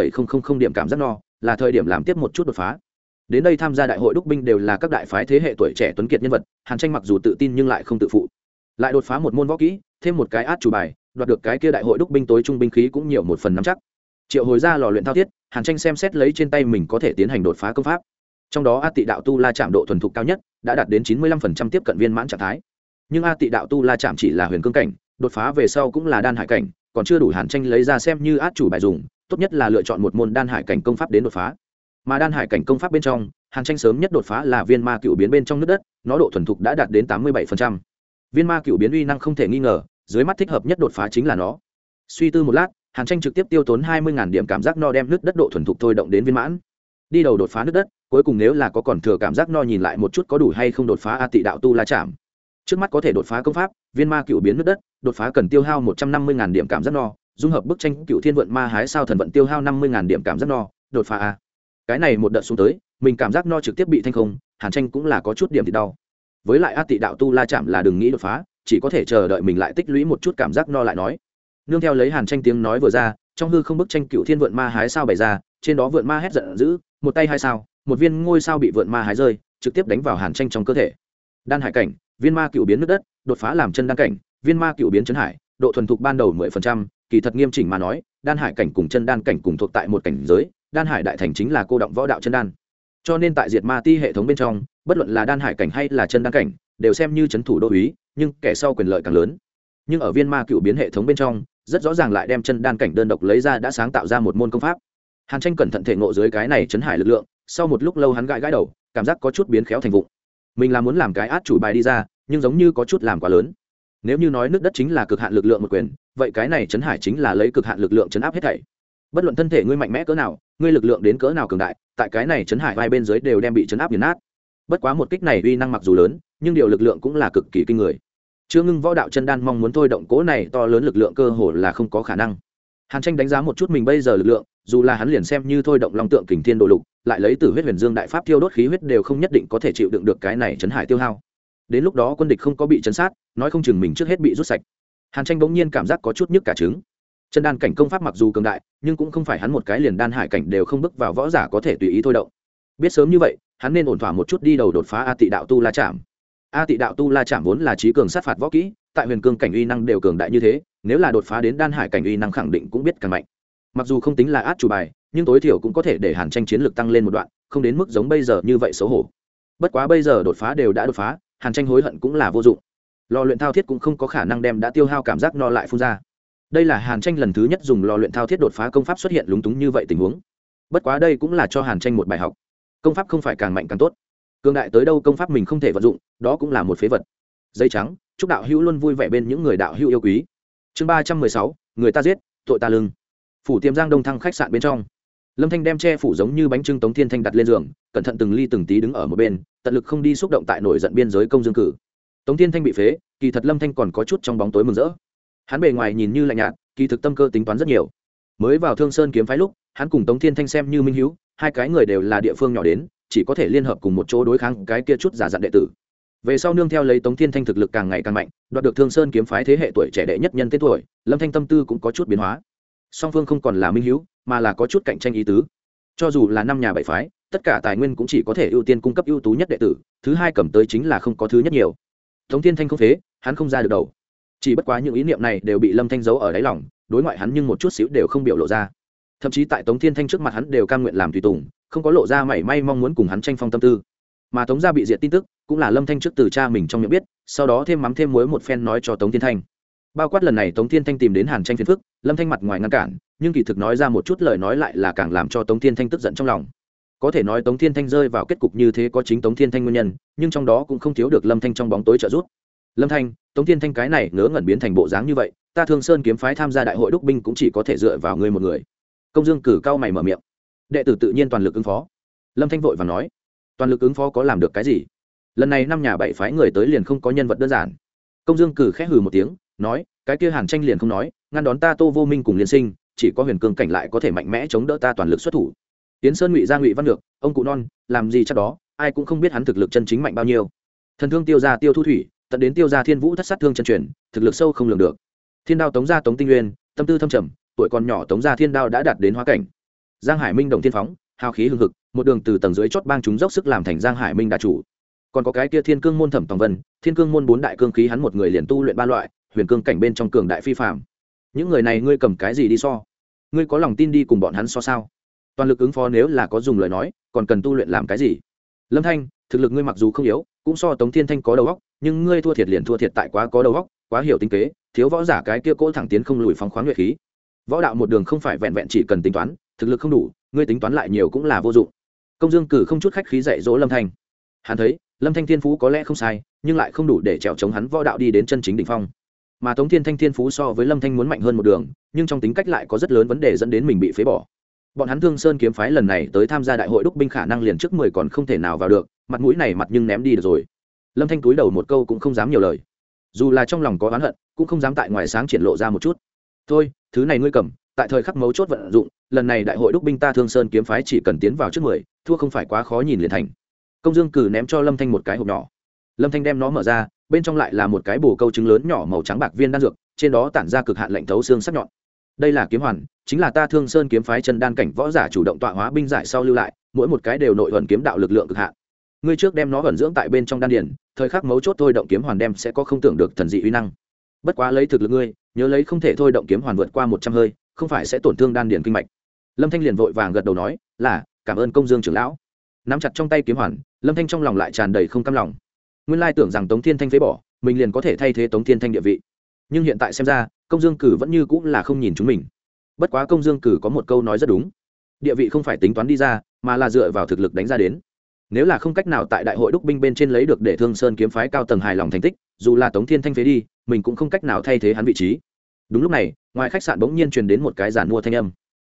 điểm cảm giác no, là thời điểm làm tiếp một chút đột phá đến đây tham gia đại hội đúc binh đều là các đại phái thế hệ tuổi trẻ tuấn kiệt nhân vật, hàn tranh mặc dù tự tin nhưng lại không tự phụ. Lại đột phá một môn võ kỹ, thêm một cái át chủ bài, đoạt được cái kia đại hội đúc binh tối trung binh khí cũng nhiều một phần nắm chắc. Triệu hồi ra lò luyện thao thiết, hàn tranh xem xét lấy trên tay mình có thể tiến hành đột phá công pháp. Trong đó a tị đạo tu la chạm độ thuần thục cao nhất, đã đạt đến chín mươi lăm phần trăm tiếp cận viên mãn trạng thái. Nhưng a tị đạo tu la chạm chỉ là huyền cương cảnh, đột phá về sau cũng là đan hải cảnh, còn chưa đủ hàn tranh lấy ra xem như át chủ bài dùng, tốt nhất là lựa chọn một môn đan hải cảnh công pháp đến đột phá mà đan hải cảnh công pháp bên trong, hàn tranh sớm nhất đột phá là viên ma cựu biến bên trong nước đất, nó độ thuần thục đã đạt đến tám mươi bảy viên ma cựu biến uy năng không thể nghi ngờ, dưới mắt thích hợp nhất đột phá chính là nó. Suy tư một lát, hàn tranh trực tiếp tiêu tốn hai mươi điểm cảm giác no đem nước đất độ thuần thục thôi động đến viên mãn. Đi đầu đột phá nước đất, cuối cùng nếu là có còn thừa cảm giác no nhìn lại một chút có đủ hay không đột phá a tị đạo tu la chạm trước mắt có thể đột phá công pháp, viên ma cựu biến nước đất, đột phá cần tiêu hao một trăm năm mươi điểm cảm giác no, dung hợp bức tranh cựu thiên vận ma hái sao thần vận tiêu hao năm mươi điểm cảm giác no, đột phá a cái này một đợt xuống tới, mình cảm giác no trực tiếp bị thanh không, hàn tranh cũng là có chút điểm thì đau. Với lại a tị đạo tu la chạm là đừng nghĩ đột phá, chỉ có thể chờ đợi mình lại tích lũy một chút cảm giác no lại nói. Nương theo lấy hàn tranh tiếng nói vừa ra, trong hư không bức tranh cựu thiên vượn ma hái sao bày ra, trên đó vượn ma hét giận dữ, một tay hai sao, một viên ngôi sao bị vượn ma hái rơi, trực tiếp đánh vào hàn tranh trong cơ thể. Đan hải cảnh, viên ma cựu biến nước đất, đột phá làm chân đan cảnh, viên ma cựu biến chấn hải, độ thuần thục ban đầu mười phần trăm, kỳ thật nghiêm chỉnh mà nói, đan hải cảnh cùng chân đan cảnh cùng thuộc tại một cảnh giới đan hải đại thành chính là cô động võ đạo chân đan. Cho nên tại diệt ma ti hệ thống bên trong, bất luận là đan hải cảnh hay là chân đan cảnh, đều xem như c h ấ n thủ đô uý, nhưng kẻ sau quyền lợi càng lớn. Nhưng ở viên ma cựu biến hệ thống bên trong, rất rõ ràng lại đem chân đan cảnh đơn độc lấy ra đã sáng tạo ra một môn công pháp. Hàn tranh cẩn thận thể ngộ dưới cái này chấn hải lực lượng, sau một lúc lâu hắn gãi gãi đầu, cảm giác có chút biến khéo thành vụng. Mình là muốn làm cái át chủ bài đi ra, nhưng giống như có chút làm quá lớn. Nếu như nói nước đất chính là cực hạn lực lượng một quyền, vậy cái này chấn hải chính là lấy cực hạn lực lượng chấn áp hết thảy bất luận thân thể ngươi mạnh mẽ cỡ nào, ngươi lực lượng đến cỡ nào cường đại, tại cái này chấn hải vai bên dưới đều đem bị chấn áp nghiền nát. Bất quá một kích này uy năng mặc dù lớn, nhưng điều lực lượng cũng là cực kỳ kinh người. Chưa ngưng võ đạo chân đan mong muốn thôi động cố này to lớn lực lượng cơ hồ là không có khả năng. Hàn tranh đánh giá một chút mình bây giờ lực lượng, dù là hắn liền xem như thôi động long tượng kình thiên đồ lục, lại lấy từ huyết huyền dương đại pháp thiêu đốt khí huyết đều không nhất định có thể chịu đựng được cái này chấn hải tiêu hao. Đến lúc đó quân địch không có bị chấn sát, nói không chừng mình trước hết bị rút sạch. Hàn tranh bỗng nhiên cảm giác có chút nhức cả trứng chân đan cảnh công pháp mặc dù cường đại, nhưng cũng không phải hắn một cái liền đan hải cảnh đều không bước vào võ giả có thể tùy ý thôi động. Biết sớm như vậy, hắn nên ổn thỏa một chút đi đầu đột phá a tị đạo tu la chạm a tị đạo tu la chạm vốn là trí cường sát phạt võ kỹ, tại huyền cương cảnh uy năng đều cường đại như thế, nếu là đột phá đến đan hải cảnh uy năng khẳng định cũng biết càng mạnh. Mặc dù không tính là át chủ bài, nhưng tối thiểu cũng có thể để hàn tranh chiến lược tăng lên một đoạn, không đến mức giống bây giờ như vậy xấu hổ. Bất quá bây giờ đột phá đều đã đột phá, hàn tranh hối hận cũng là vô dụng. Lò luyện thao thiết cũng không có khả năng đem đã tiêu hao cảm giác no lại phun ra đây là hàn tranh lần thứ nhất dùng lò luyện thao thiết đột phá công pháp xuất hiện lúng túng như vậy tình huống. Bất quá đây cũng là cho hàn tranh một bài học. Công pháp không phải càng mạnh càng tốt. Cường đại tới đâu công pháp mình không thể vận dụng, đó cũng là một phế vật. Dây trắng, chúc đạo hữu luôn vui vẻ bên những người đạo hữu yêu quý. Chương ba trăm mười sáu, người ta giết, tội ta lưng. Phủ tiềm giang đông thăng khách sạn bên trong. Lâm thanh đem che phủ giống như bánh trưng tống thiên thanh đặt lên giường, cẩn thận từng ly từng tí đứng ở một bên, tận lực không đi xúc động tại nổi giận biên giới công dương cử. Tống thiên thanh bị phế, kỳ thật lâm thanh còn có chút trong bóng tối mừng rỡ hắn bề ngoài nhìn như lạnh nhạt, kỳ thực tâm cơ tính toán rất nhiều. Mới vào thương sơn kiếm phái lúc, hắn cùng tống thiên thanh xem như minh hữu hai cái người đều là địa phương nhỏ đến, chỉ có thể liên hợp cùng một chỗ đối kháng cái kia chút giả dặn đệ tử. Về sau nương theo lấy tống thiên thanh thực lực càng ngày càng mạnh, đoạt được thương sơn kiếm phái thế hệ tuổi trẻ đệ nhất nhân tên tuổi, lâm thanh tâm tư cũng có chút biến hóa. Song phương không còn là minh hữu mà là có chút cạnh tranh ý tứ. Cho dù là năm nhà bảy phái, tất cả tài nguyên cũng chỉ có thể ưu tiên cung cấp ưu tú nhất đệ tử, thứ hai cầm tới chính là không có thứ nhất nhiều. Tống thiên thanh không phế, hắn không ra được đầu chỉ bất quá những ý niệm này đều bị lâm thanh giấu ở đáy lòng, đối ngoại hắn nhưng một chút xíu đều không biểu lộ ra. Thậm chí tại tống thiên thanh trước mặt hắn đều cam nguyện làm tùy tùng, không có lộ ra mảy may mong muốn cùng hắn tranh phong tâm tư. Mà tống gia bị diệt tin tức, cũng là lâm thanh trước từ cha mình trong miệng biết, sau đó thêm mắm thêm muối một phen nói cho tống thiên thanh. Bao quát lần này tống thiên thanh tìm đến hàn tranh phiền phức, lâm thanh mặt ngoài ngăn cản, nhưng kỳ thực nói ra một chút lời nói lại là càng làm cho tống thiên thanh tức giận trong lòng. Có thể nói tống thiên thanh rơi vào kết cục như thế có chính tống thiên thanh nguyên nhân, nhưng trong đó cũng không thiếu được lâm thanh trong bóng tối trợ giúp. Lâm thanh tống thiên thanh cái này ngớ ngẩn biến thành bộ dáng như vậy, ta thương sơn kiếm phái tham gia đại hội đúc binh cũng chỉ có thể dựa vào ngươi một người. Công dương cử cao mày mở miệng. Đệ tử tự nhiên toàn lực ứng phó. Lâm thanh vội và nói. Toàn lực ứng phó có làm được cái gì? Lần này năm nhà bảy phái người tới liền không có nhân vật đơn giản. Công dương cử khẽ hừ một tiếng, nói, cái kia hàn tranh liền không nói, ngăn đón ta tô vô minh cùng liên sinh, chỉ có huyền cương cảnh lại có thể mạnh mẽ chống đỡ ta toàn lực xuất thủ. Tiến sơn ngụy gia ngụy văn được ông cụ non, làm gì chắc đó, ai cũng không biết hắn thực lực chân chính mạnh bao nhiêu. Thần thương tiêu ra tiêu thu thủy tận đến tiêu gia thiên vũ thất sát thương chân truyền, thực lực sâu không lường được. Thiên đao tống gia tống tinh nguyên, tâm tư thâm trầm, tuổi còn nhỏ tống gia thiên đao đã đạt đến hóa cảnh. Giang hải minh đồng thiên phóng, hào khí hưng hực, một đường từ tầng dưới chót bang chúng dốc sức làm thành giang hải minh đà chủ. Còn có cái kia thiên cương môn thẩm tòng vân, thiên cương môn bốn đại cương khí hắn một người liền tu luyện ba loại, huyền cương cảnh bên trong cường đại phi phạm những người này ngươi cầm cái gì đi so? Ngươi có lòng tin đi cùng bọn hắn so sao? Toàn lực ứng phó nếu là có dùng lời nói, còn cần tu luyện làm cái gì? Lâm thanh, thực lực ngươi mặc dù không yếu, cũng so tống thiên thanh có đầu óc, nhưng ngươi thua thiệt liền thua thiệt tại quá có đầu óc, quá hiểu tinh kế, thiếu võ giả cái kia cỗ thẳng tiến không lùi phóng khoáng nguyệt khí. Võ đạo một đường không phải vẹn vẹn chỉ cần tính toán, thực lực không đủ, ngươi tính toán lại nhiều cũng là vô dụng. Công dương cử không chút khách khí dạy dỗ lâm thanh. Hắn thấy, lâm thanh thiên phú có lẽ không sai, nhưng lại không đủ để trèo chống hắn võ đạo đi đến chân chính đ ỉ n h phong. Mà tống thiên thanh thiên phú so với lâm thanh muốn mạnh hơn một đường, nhưng trong tính cách lại có rất lớn vấn đề dẫn đến mình bị phế bỏ bọn hắn thương sơn kiếm phái lần này tới tham gia đại hội đúc binh khả năng liền trước mười còn không thể nào vào được, mặt mũi này mặt nhưng ném đi được rồi. Lâm thanh túi đầu một câu cũng không dám nhiều lời. Dù là trong lòng có oán hận, cũng không dám tại ngoài sáng triển lộ ra một chút. Thôi, thứ này ngươi cầm, tại thời khắc mấu chốt vận dụng, lần này đại hội đúc binh ta thương sơn kiếm phái chỉ cần tiến vào trước mười, thua không phải quá khó nhìn liền thành. Công dương cử ném cho lâm thanh một cái hộp nhỏ. Lâm thanh đem nó mở ra, bên trong lại là một cái bồ câu trứng lớn nhỏ màu trắng bạc viên đan dược, trên đó tản ra cực hạn lạnh thấu xương sắc nhọn đây là kiếm hoàn, chính là ta thương sơn kiếm phái chân đan cảnh võ giả chủ động tọa hóa binh giải sau lưu lại, mỗi một cái đều nội thuần kiếm đạo lực lượng cực hạn. Ngươi trước đem nó vận dưỡng tại bên trong đan điển thời khắc mấu chốt thôi động kiếm hoàn đem sẽ có không tưởng được thần dị uy năng. Bất quá lấy thực lực ngươi, nhớ lấy không thể thôi động kiếm hoàn vượt qua một trăm hơi, không phải sẽ tổn thương đan điển kinh mạch. Lâm thanh liền vội vàng gật đầu nói, là, cảm ơn công dương trưởng lão. Nắm chặt trong tay kiếm hoàn, lâm thanh trong lòng lại tràn đầy không cam lòng. Nguyên lai tưởng rằng tống thiên thanh phế bỏ, mình liền có thể thay thế tống thiên thanh địa vị. Nhưng hiện tại xem ra công dương cử vẫn như cũng là không nhìn chúng mình. Bất quá công dương cử có một câu nói rất đúng. Địa vị không phải tính toán đi ra, mà là dựa vào thực lực đánh ra đến. Nếu là không cách nào tại đại hội đúc binh bên trên lấy được để thương sơn kiếm phái cao tầng hài lòng thành tích, dù là tống thiên thanh phế đi, mình cũng không cách nào thay thế hắn vị trí. Đúng lúc này, ngoài khách sạn bỗng nhiên truyền đến một cái giản mua thanh âm.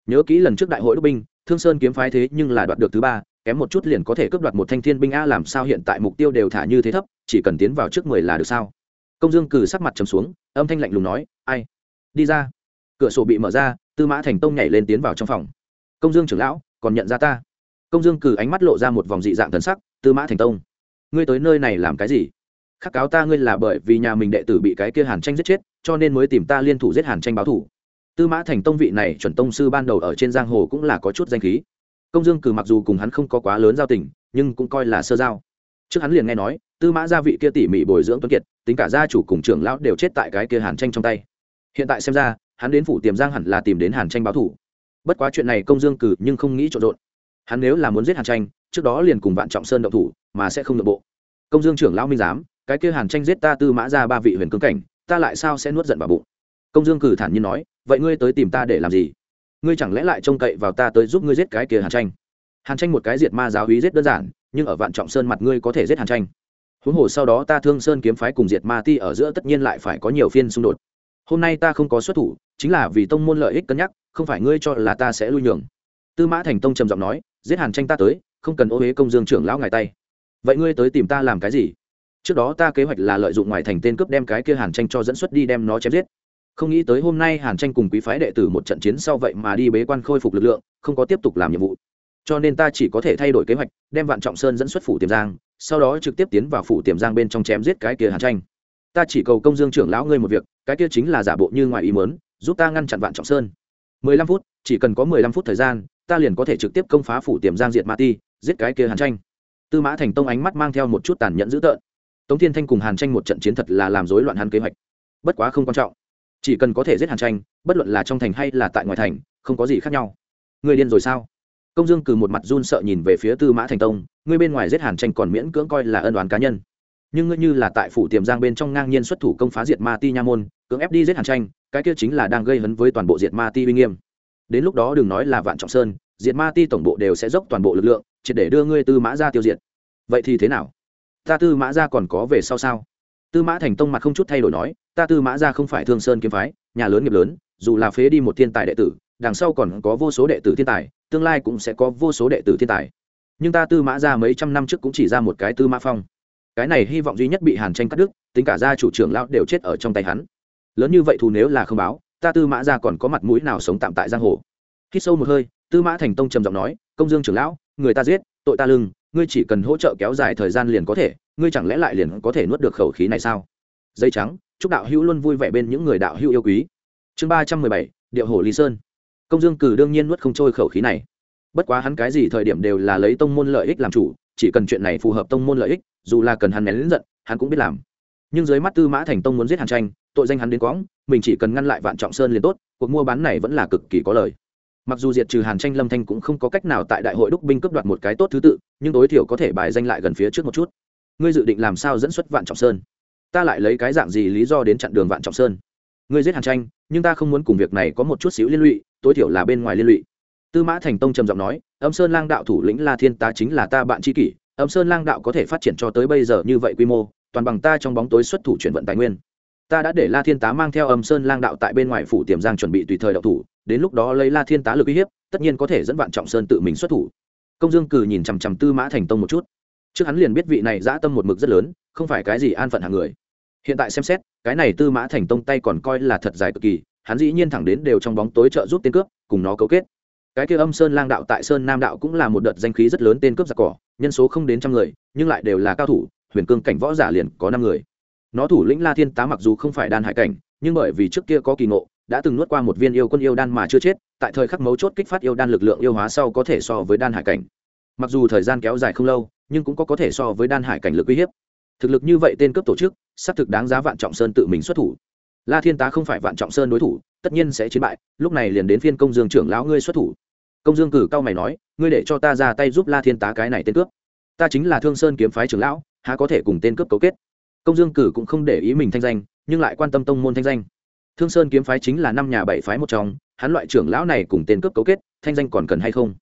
Nhớ kỹ lần trước đại hội đúc binh, thương sơn kiếm phái thế nhưng là đoạt được thứ ba, kém một chút liền có thể cướp đoạt một thanh thiên binh a làm sao hiện tại mục tiêu đều thả như thế thấp, chỉ cần tiến vào trước mười là được sao? Công dương cử sắc mặt trầm xuống, âm thanh lạnh lùng nói ai? Đi ra. Cửa sổ bị mở ra, tư mã thành tông nhảy lên tiến vào trong phòng. Công dương trưởng lão, còn nhận ra ta. Công dương cử ánh mắt lộ ra một vòng dị dạng thần sắc, tư mã thành tông. Ngươi tới nơi này làm cái gì? Khắc cáo ta ngươi là bởi vì nhà mình đệ tử bị cái kia hàn tranh giết chết, cho nên mới tìm ta liên thủ giết hàn tranh báo thủ. Tư mã thành tông vị này chuẩn tông sư ban đầu ở trên giang hồ cũng là có chút danh khí. Công dương cử mặc dù cùng hắn không có quá lớn giao tình, nhưng cũng coi là sơ giao. Trước hắn liền nghe nói, tư mã gia vị kia tỉ mỉ bồi dưỡng tuấn kiệt, tính cả gia chủ cùng trưởng lão đều chết tại cái kia hàn tranh trong tay hiện tại xem ra, hắn đến phủ tiềm giang hẳn là tìm đến hàn tranh báo thủ. Bất quá chuyện này công dương cử nhưng không nghĩ trộn rộn. Hắn nếu là muốn giết hàn tranh, trước đó liền cùng vạn trọng sơn động thủ, mà sẽ không nội bộ. Công dương trưởng lão minh giám, cái kia hàn tranh giết ta tư mã ra ba vị huyền cương cảnh, ta lại sao sẽ nuốt giận vào bụng? Công dương cử thản nhiên nói, vậy ngươi tới tìm ta để làm gì? Ngươi chẳng lẽ lại trông cậy vào ta tới giúp ngươi giết cái kia hàn tranh? Hàn tranh một cái diệt ma giáo hí giết đơn giản, nhưng ở vạn trọng sơn mặt ngươi có thể giết hàn tranh. Huống hồ sau đó ta thương sơn kiếm phái cùng diệt ma ti ở giữa tất nhiên lại phải có nhiều phiên xung đột hôm nay ta không có xuất thủ, chính là vì tông môn lợi ích cân nhắc, không phải ngươi cho là ta sẽ lui nhường. Tư mã thành tông trầm giọng nói, giết hàn tranh ta tới, không cần ô huế công dương trưởng lão ngài tay. Vậy ngươi tới tìm ta làm cái gì? Trước đó ta kế hoạch là lợi dụng ngoài thành tên cướp đem cái kia hàn tranh cho dẫn xuất đi đem nó chém giết. Không nghĩ tới hôm nay hàn tranh cùng quý phái đệ tử một trận chiến sau vậy mà đi bế quan khôi phục lực lượng, không có tiếp tục làm nhiệm vụ. Cho nên ta chỉ có thể thay đổi kế hoạch, đem vạn trọng sơn dẫn xuất phủ tiềm giang, sau đó trực tiếp tiến vào phủ tiềm giang bên trong chém giết cái kia hàn tranh ta chỉ cầu công dương trưởng lão ngươi một việc, cái kia chính là giả bộ như ngoài ý mớn giúp ta ngăn chặn vạn trọng sơn. Mười lăm phút, chỉ cần có mười lăm phút thời gian, ta liền có thể trực tiếp công phá phủ tiềm giang diệt ma ti, giết cái kia hàn tranh. Tư mã thành tông ánh mắt mang theo một chút tàn nhẫn dữ tợn. Tống thiên thanh cùng hàn tranh một trận chiến thật là làm rối loạn hắn kế hoạch. Bất quá không quan trọng. Chỉ cần có thể giết hàn tranh, bất luận là trong thành hay là tại ngoài thành, không có gì khác nhau. Người điên rồi sao? Công dương cử một mặt run sợ nhìn về phía tư mã thành tông người bên ngoài giết hàn tranh còn miễn cưỡng coi là ân đoán cá nhân nhưng ngươi như là tại phủ tiềm giang bên trong ngang nhiên xuất thủ công phá diệt ma ti nha môn, cưỡng ép đi giết hàn tranh, cái kia chính là đang gây hấn với toàn bộ diệt ma ti uy nghiêm. Đến lúc đó đừng nói là vạn trọng sơn, diệt ma ti tổng bộ đều sẽ dốc toàn bộ lực lượng, triệt để đưa ngươi tư mã ra tiêu diệt. Vậy thì thế nào? Ta tư mã ra còn có về sau sao? Tư mã thành tông mặt không chút thay đổi nói, ta tư mã ra không phải thương sơn kiếm phái, nhà lớn nghiệp lớn, dù là phế đi một thiên tài đệ tử, đằng sau còn có vô số đệ tử thiên tài, tương lai cũng sẽ có vô số đệ tử thiên tài. Nhưng ta tư mã ra mấy trăm năm trước cũng chỉ ra một cái tư mã phong cái này hy vọng duy nhất bị hàn tranh cắt đứt, tính cả gia chủ trưởng lão đều chết ở trong tay hắn. Lớn như vậy thù nếu là không báo, ta tư mã ra còn có mặt mũi nào sống tạm tại giang hồ? Khi sâu một hơi, tư mã thành tông trầm giọng nói, công dương trưởng lão, người ta giết, tội ta lưng, ngươi chỉ cần hỗ trợ kéo dài thời gian liền có thể, ngươi chẳng lẽ lại liền có thể nuốt được khẩu khí này sao? Dây trắng, chúc đạo hữu luôn vui vẻ bên những người đạo hữu yêu quý. Chương ba trăm mười bảy, điệu hồ lý sơn. Công dương cử đương nhiên nuốt không trôi khẩu khí này. Bất quá hắn cái gì thời điểm đều là lấy tông môn lợi ích làm chủ chỉ cần chuyện này phù hợp tông môn lợi ích, dù là cần hắn nén lính giận, hắn cũng biết làm. Nhưng dưới mắt tư mã thành tông muốn giết hàn tranh, tội danh hắn đến quõng, mình chỉ cần ngăn lại vạn trọng sơn liền tốt, cuộc mua bán này vẫn là cực kỳ có lời. Mặc dù diệt trừ hàn tranh, lâm thanh cũng không có cách nào tại đại hội đúc binh cấp đoạt một cái tốt thứ tự, nhưng tối thiểu có thể bài danh lại gần phía trước một chút. Ngươi dự định làm sao dẫn xuất vạn trọng sơn? Ta lại lấy cái dạng gì lý do đến chặn đường vạn trọng sơn? Ngươi giết hàn tranh, nhưng ta không muốn cùng việc này có một chút xíu liên lụy, tối thiểu là bên ngoài liên lụy. Tư mã thành tông trầm giọng nói âm sơn lang đạo thủ lĩnh la thiên Tá chính là ta bạn tri kỷ, âm sơn lang đạo có thể phát triển cho tới bây giờ như vậy quy mô, toàn bằng ta trong bóng tối xuất thủ chuyển vận tài nguyên. Ta đã để la thiên tá mang theo âm sơn lang đạo tại bên ngoài phủ tiềm giang chuẩn bị tùy thời đậu thủ, đến lúc đó lấy la thiên tá lực uy hiếp, tất nhiên có thể dẫn vạn trọng sơn tự mình xuất thủ. Công dương cử nhìn chằm chằm tư mã thành tông một chút. Trước hắn liền biết vị này dã tâm một mực rất lớn, không phải cái gì an phận hàng người. Hiện tại xem xét, cái này tư mã thành tông tay còn coi là thật dài cực kỳ, hắn dĩ nhiên thẳng đến đều trong bóng tối trợ giúp tên cướp cùng nó cấu kết cái kia âm sơn lang đạo tại sơn nam đạo cũng là một đợt danh khí rất lớn tên cướp giặc cỏ, nhân số không đến trăm người, nhưng lại đều là cao thủ, huyền cương cảnh võ giả liền có năm người. Nó thủ lĩnh la thiên tá mặc dù không phải đan hải cảnh, nhưng bởi vì trước kia có kỳ ngộ, đã từng nuốt qua một viên yêu quân yêu đan mà chưa chết, tại thời khắc mấu chốt kích phát yêu đan lực lượng yêu hóa sau có thể so với đan hải cảnh. Mặc dù thời gian kéo dài không lâu, nhưng cũng có có thể so với đan hải cảnh lực uy hiếp. Thực lực như vậy tên cướp tổ chức, xác thực đáng giá vạn trọng sơn tự mình xuất thủ la thiên tá không phải vạn trọng sơn đối thủ, tất nhiên sẽ chiến bại, lúc này liền đến phiên công dương trưởng lão ngươi xuất thủ. Công dương cử cao mày nói, ngươi để cho ta ra tay giúp la thiên tá cái này tên cướp. Ta chính là thương sơn kiếm phái trưởng lão, há có thể cùng tên cướp cấu kết. Công dương cử cũng không để ý mình thanh danh, nhưng lại quan tâm tông môn thanh danh. Thương sơn kiếm phái chính là năm nhà bảy phái một trong, hắn loại trưởng lão này cùng tên cướp cấu kết, thanh danh còn cần hay không?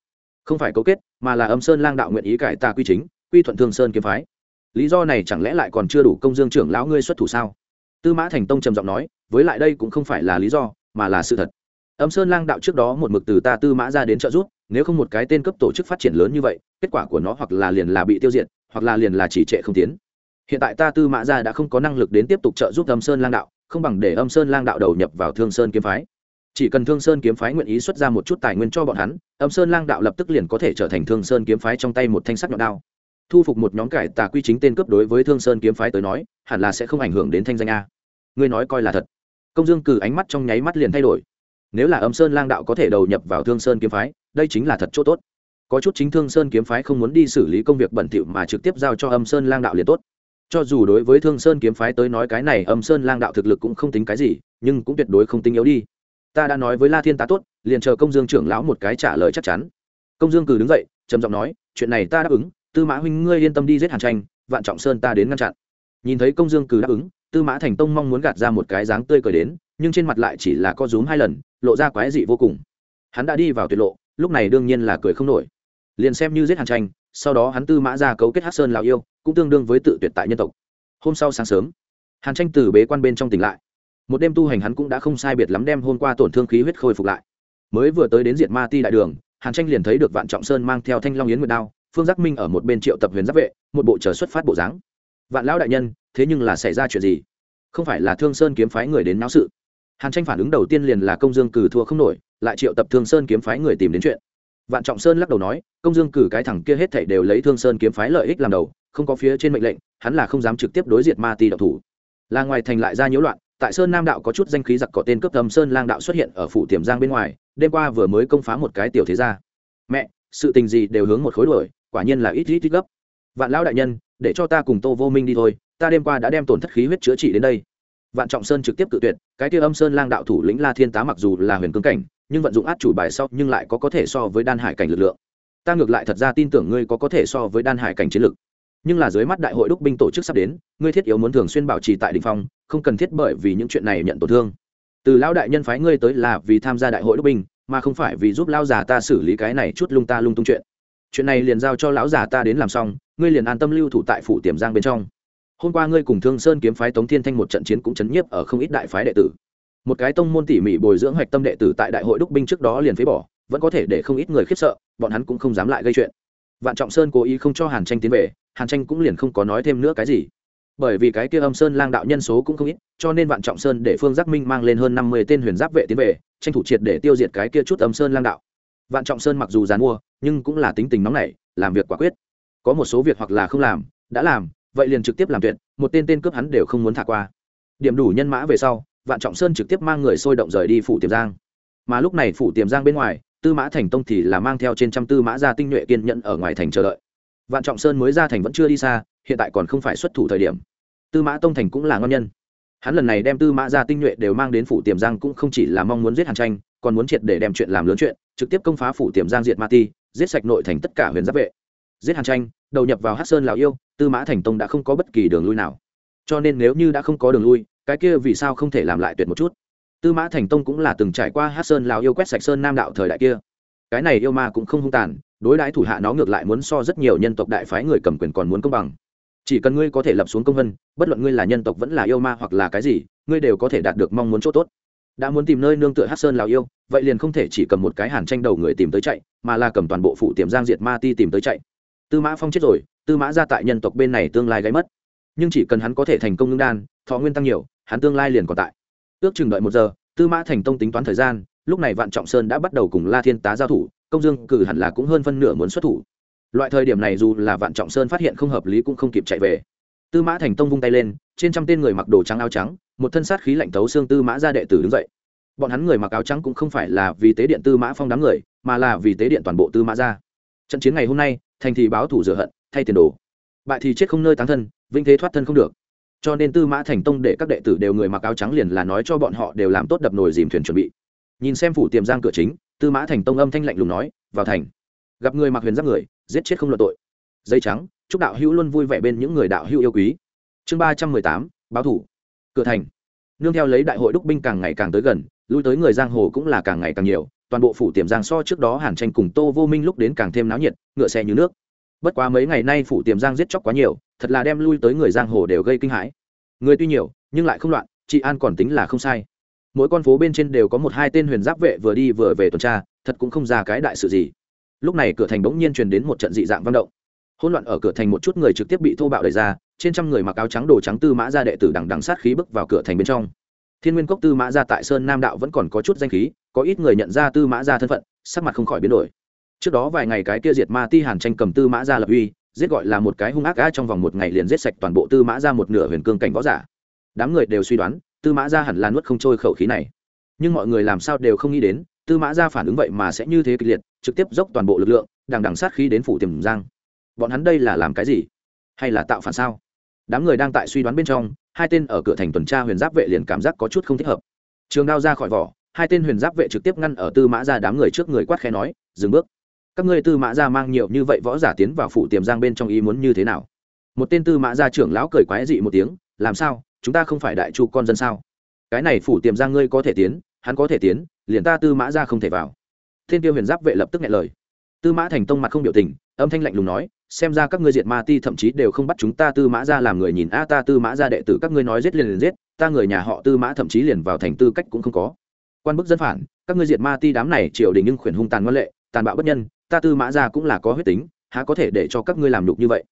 Không phải cấu kết, mà là âm sơn lang đạo nguyện ý cải tà quy chính, quy thuận thương sơn kiếm phái. Lý do này chẳng lẽ lại còn chưa đủ công dương trưởng lão ngươi xuất thủ sao? Tư mã thành tông trầm giọng nói, với lại đây cũng không phải là lý do, mà là sự thật. Âm sơn lang đạo trước đó một mực từ ta tư mã ra đến trợ giúp, nếu không một cái tên cấp tổ chức phát triển lớn như vậy, kết quả của nó hoặc là liền là bị tiêu diệt, hoặc là liền là chỉ trệ không tiến. Hiện tại ta tư mã ra đã không có năng lực đến tiếp tục trợ giúp âm sơn lang đạo, không bằng để âm sơn lang đạo đầu nhập vào thương sơn kiếm phái. Chỉ cần thương sơn kiếm phái nguyện ý xuất ra một chút tài nguyên cho bọn hắn, âm sơn lang đạo lập tức liền có thể trở thành thương sơn kiếm phái trong tay một thanh sắt nhọn đao thu phục một nhóm cải tà quy chính tên cướp đối với thương sơn kiếm phái tới nói, hẳn là sẽ không ảnh hưởng đến thanh danh a. Ngươi nói coi là thật. Công dương cử ánh mắt trong nháy mắt liền thay đổi. Nếu là âm sơn lang đạo có thể đầu nhập vào thương sơn kiếm phái, đây chính là thật chỗ tốt. Có chút chính thương sơn kiếm phái không muốn đi xử lý công việc bẩn thỉu mà trực tiếp giao cho âm sơn lang đạo liền tốt. Cho dù đối với thương sơn kiếm phái tới nói cái này âm sơn lang đạo thực lực cũng không tính cái gì, nhưng cũng tuyệt đối không tính yếu đi. Ta đã nói với la thiên tá tốt, liền chờ công dương trưởng lão một cái trả lời chắc chắn. Công dương cử đứng dậy, trầm giọng nói, chuyện này ta đáp ứng tư mã huynh ngươi yên tâm đi giết hàn tranh, vạn trọng sơn ta đến ngăn chặn. Nhìn thấy công dương cử đáp ứng, tư mã thành tông mong muốn gạt ra một cái dáng tươi cười đến, nhưng trên mặt lại chỉ là co rúm hai lần, lộ ra quái dị vô cùng. Hắn đã đi vào tuyệt lộ, lúc này đương nhiên là cười không nổi. Liền xem như giết hàn tranh, sau đó hắn tư mã ra cấu kết hát sơn lào yêu, cũng tương đương với tự tuyệt tại nhân tộc. Hôm sau sáng sớm, hàn tranh từ bế quan bên trong tỉnh lại. Một đêm tu hành hắn cũng đã không sai biệt lắm đem hôm qua tổn thương khí huyết khôi phục lại. Mới vừa tới đến diệt ma ti đại đường, hàn tranh liền thấy được vạn trọng sơn mang theo thanh long yến nguyệt đao phương giác minh ở một bên triệu tập huyền giáp vệ, một bộ chờ xuất phát bộ dáng. Vạn lão đại nhân, thế nhưng là xảy ra chuyện gì? Không phải là thương sơn kiếm phái người đến náo sự? Hàn tranh phản ứng đầu tiên liền là công dương cử thua không nổi, lại triệu tập thương sơn kiếm phái người tìm đến chuyện. Vạn trọng sơn lắc đầu nói, công dương cử cái thằng kia hết thảy đều lấy thương sơn kiếm phái lợi ích làm đầu, không có phía trên mệnh lệnh, hắn là không dám trực tiếp đối diện ma ti độc thủ. Là ngoài thành lại ra nhiễu loạn, tại sơn nam đạo có chút danh khí giặc cỏ tên cướp thầm sơn lang đạo xuất hiện ở phủ tiềm giang bên ngoài, đêm qua vừa mới công phá một cái tiểu thế gia. Mẹ, sự tình gì đều hướng một khối đuổi quả nhiên là ít ít ít gấp. Vạn lão đại nhân, để cho ta cùng tô vô minh đi thôi, ta đêm qua đã đem tổn thất khí huyết chữa trị đến đây. Vạn trọng sơn trực tiếp cự tuyệt, cái kia âm sơn lang đạo thủ lĩnh la thiên tá mặc dù là huyền cương cảnh, nhưng vận dụng át chủ bài sau nhưng lại có có thể so với đan hải cảnh lực lượng. Ta ngược lại thật ra tin tưởng ngươi có có thể so với đan hải cảnh chiến lực. Nhưng là dưới mắt đại hội đúc binh tổ chức sắp đến, ngươi thiết yếu muốn thường xuyên bảo trì tại đình phong, không cần thiết bởi vì những chuyện này nhận tổn thương. Từ lão đại nhân phái ngươi tới là vì tham gia đại hội đúc binh, mà không phải vì giúp lão già ta xử lý cái này chút lung ta lung tung chuyện chuyện này liền giao cho lão già ta đến làm xong, ngươi liền an tâm lưu thủ tại phủ tiềm giang bên trong. Hôm qua ngươi cùng thương sơn kiếm phái tống thiên thanh một trận chiến cũng chấn nhiếp ở không ít đại phái đệ tử. Một cái tông môn tỉ mỉ bồi dưỡng hoạch tâm đệ tử tại đại hội đúc binh trước đó liền phế bỏ, vẫn có thể để không ít người khiếp sợ, bọn hắn cũng không dám lại gây chuyện. Vạn trọng sơn cố ý không cho hàn tranh tiến về, hàn tranh cũng liền không có nói thêm nữa cái gì. Bởi vì cái kia âm sơn lang đạo nhân số cũng không ít, cho nên vạn trọng sơn để phương giác minh mang lên hơn năm mươi tên huyền giáp vệ tiến về, tranh thủ triệt để tiêu diệt cái kia chút âm sơn lang đạo vạn trọng sơn mặc dù dán mua, nhưng cũng là tính tình nóng nảy, làm việc quả quyết. Có một số việc hoặc là không làm, đã làm, vậy liền trực tiếp làm tuyệt, một tên tên cướp hắn đều không muốn thả qua. Điểm đủ nhân mã về sau, vạn trọng sơn trực tiếp mang người sôi động rời đi phủ tiềm giang. Mà lúc này phủ tiềm giang bên ngoài, tư mã thành tông thì là mang theo trên trăm tư mã gia tinh nhuệ kiên nhẫn ở ngoài thành chờ đợi. Vạn trọng sơn mới ra thành vẫn chưa đi xa, hiện tại còn không phải xuất thủ thời điểm. Tư mã tông thành cũng là ngon nhân. Hắn lần này đem tư mã gia tinh nhuệ đều mang đến phủ tiềm giang cũng không chỉ là mong muốn giết hàn tranh, còn muốn triệt để đem chuyện làm lớn chuyện trực tiếp công phá phủ tiềm giang diệt ma ti, giết sạch nội thành tất cả huyền giáp vệ. Giết hàn tranh, đầu nhập vào hát sơn lào yêu, tư mã thành tông đã không có bất kỳ đường lui nào. Cho nên nếu như đã không có đường lui, cái kia vì sao không thể làm lại tuyệt một chút? Tư mã thành tông cũng là từng trải qua hát sơn lào yêu quét sạch sơn nam đạo thời đại kia. Cái này yêu ma cũng không hung tàn, đối đãi thủ hạ nó ngược lại muốn so rất nhiều nhân tộc đại phái người cầm quyền còn muốn công bằng. Chỉ cần ngươi có thể lập xuống công vân, bất luận ngươi là nhân tộc vẫn là yêu ma hoặc là cái gì, ngươi đều có thể đạt được mong muốn chỗ tốt đã muốn tìm nơi nương tựa hát sơn lào yêu, vậy liền không thể chỉ cầm một cái hàn tranh đầu người tìm tới chạy, mà là cầm toàn bộ phụ tiềm giang diệt ma ti tìm tới chạy. Tư mã phong chết rồi, tư mã ra tại nhân tộc bên này tương lai gáy mất. Nhưng chỉ cần hắn có thể thành công ngưng đan, thọ nguyên tăng nhiều, hắn tương lai liền còn tại. Ước chừng đợi một giờ, tư mã thành tông tính toán thời gian, lúc này vạn trọng sơn đã bắt đầu cùng la thiên tá giao thủ, công dương cử hẳn là cũng hơn phân nửa muốn xuất thủ. Loại thời điểm này dù là vạn trọng sơn phát hiện không hợp lý cũng không kịp chạy về. Tư mã thành tông vung tay lên, trên trăm tên người mặc đồ trắng áo trắng một thân sát khí lạnh tấu xương tư mã ra đệ tử đứng dậy. Bọn hắn người mặc áo trắng cũng không phải là vì tế điện tư mã phong đám người, mà là vì tế điện toàn bộ tư mã ra. Trận chiến ngày hôm nay, thành thì báo thủ rửa hận, thay tiền đồ. Bại thì chết không nơi tán thân vinh thế thoát thân không được. Cho nên tư mã thành tông để các đệ tử đều người mặc áo trắng liền là nói cho bọn họ đều làm tốt đập nồi dìm thuyền chuẩn bị. Nhìn xem phủ tiềm giang cửa chính, tư mã thành tông âm thanh lạnh lùng nói, vào thành. Gặp người mặc huyền giáp người, giết chết không luận tội. Dây trắng, chúc đạo hữu luôn vui vẻ bên những người đạo hữu yêu quý. Chương ba trăm mười tám, báo thủ cửa thành. Nương theo lấy đại hội đúc binh càng ngày càng tới gần, lui tới người giang hồ cũng là càng ngày càng nhiều, toàn bộ phủ tiềm giang so trước đó hàn tranh cùng tô vô minh lúc đến càng thêm náo nhiệt, ngựa xe như nước. Bất quá mấy ngày nay phủ tiềm giang giết chóc quá nhiều, thật là đem lui tới người giang hồ đều gây kinh hãi. Người tuy nhiều, nhưng lại không loạn, chị an còn tính là không sai. Mỗi con phố bên trên đều có một hai tên huyền giáp vệ vừa đi vừa về tuần tra, thật cũng không ra cái đại sự gì. Lúc này cửa thành bỗng nhiên truyền đến một trận dị dạng vang động. Hỗn loạn ở cửa thành một chút người trực tiếp bị thô bạo đẩy ra trên trăm người mặc áo trắng, đồ trắng tư mã ra đệ tử đằng đằng sát khí bước vào cửa thành bên trong. Thiên nguyên cốc tư mã ra tại sơn nam đạo vẫn còn có chút danh khí, có ít người nhận ra tư mã ra thân phận, sắc mặt không khỏi biến đổi. Trước đó vài ngày cái kia diệt ma ti hàn tranh cầm tư mã ra lập uy, giết gọi là một cái hung ác gã trong vòng một ngày liền giết sạch toàn bộ tư mã ra một nửa huyền cương cảnh võ giả. Đám người đều suy đoán, tư mã ra hẳn là nuốt không trôi khẩu khí này. Nhưng mọi người làm sao đều không nghĩ đến, tư mã ra phản ứng vậy mà sẽ như thế kịch liệt, trực tiếp dốc toàn bộ lực lượng, đằng đằng sát khí đến phủ tiềm giang. Bọn hắn đây là làm cái gì? Hay là tạo phản sao? Đám người đang tại suy đoán bên trong, hai tên ở cửa thành tuần tra huyền giáp vệ liền cảm giác có chút không thích hợp. Trường đao ra khỏi vỏ, hai tên huyền giáp vệ trực tiếp ngăn ở tư mã ra đám người trước người quát khẽ nói, dừng bước. Các ngươi tư mã ra mang nhiều như vậy võ giả tiến vào phủ tiềm giang bên trong ý muốn như thế nào? Một tên tư mã gia trưởng lão cười quái dị một tiếng, làm sao? Chúng ta không phải đại chu con dân sao? Cái này phủ tiềm giang ngươi có thể tiến, hắn có thể tiến, liền ta tư mã ra không thể vào. Thiên tiêu huyền giáp vệ lập tức nghe lời. Tư mã thành tông mặt không biểu tình, âm thanh lạnh lùng nói xem ra các ngươi diệt ma ti thậm chí đều không bắt chúng ta tư mã ra làm người nhìn. A, ta tư mã ra đệ tử các ngươi nói giết liền liền giết, ta người nhà họ tư mã thậm chí liền vào thành tư cách cũng không có. Quan bức dân phản, các ngươi diệt ma ti đám này triều đình nhưng khuyển hung tàn ngoan lệ, tàn bạo bất nhân, ta tư mã ra cũng là có huyết tính, há có thể để cho các ngươi làm nhục như vậy?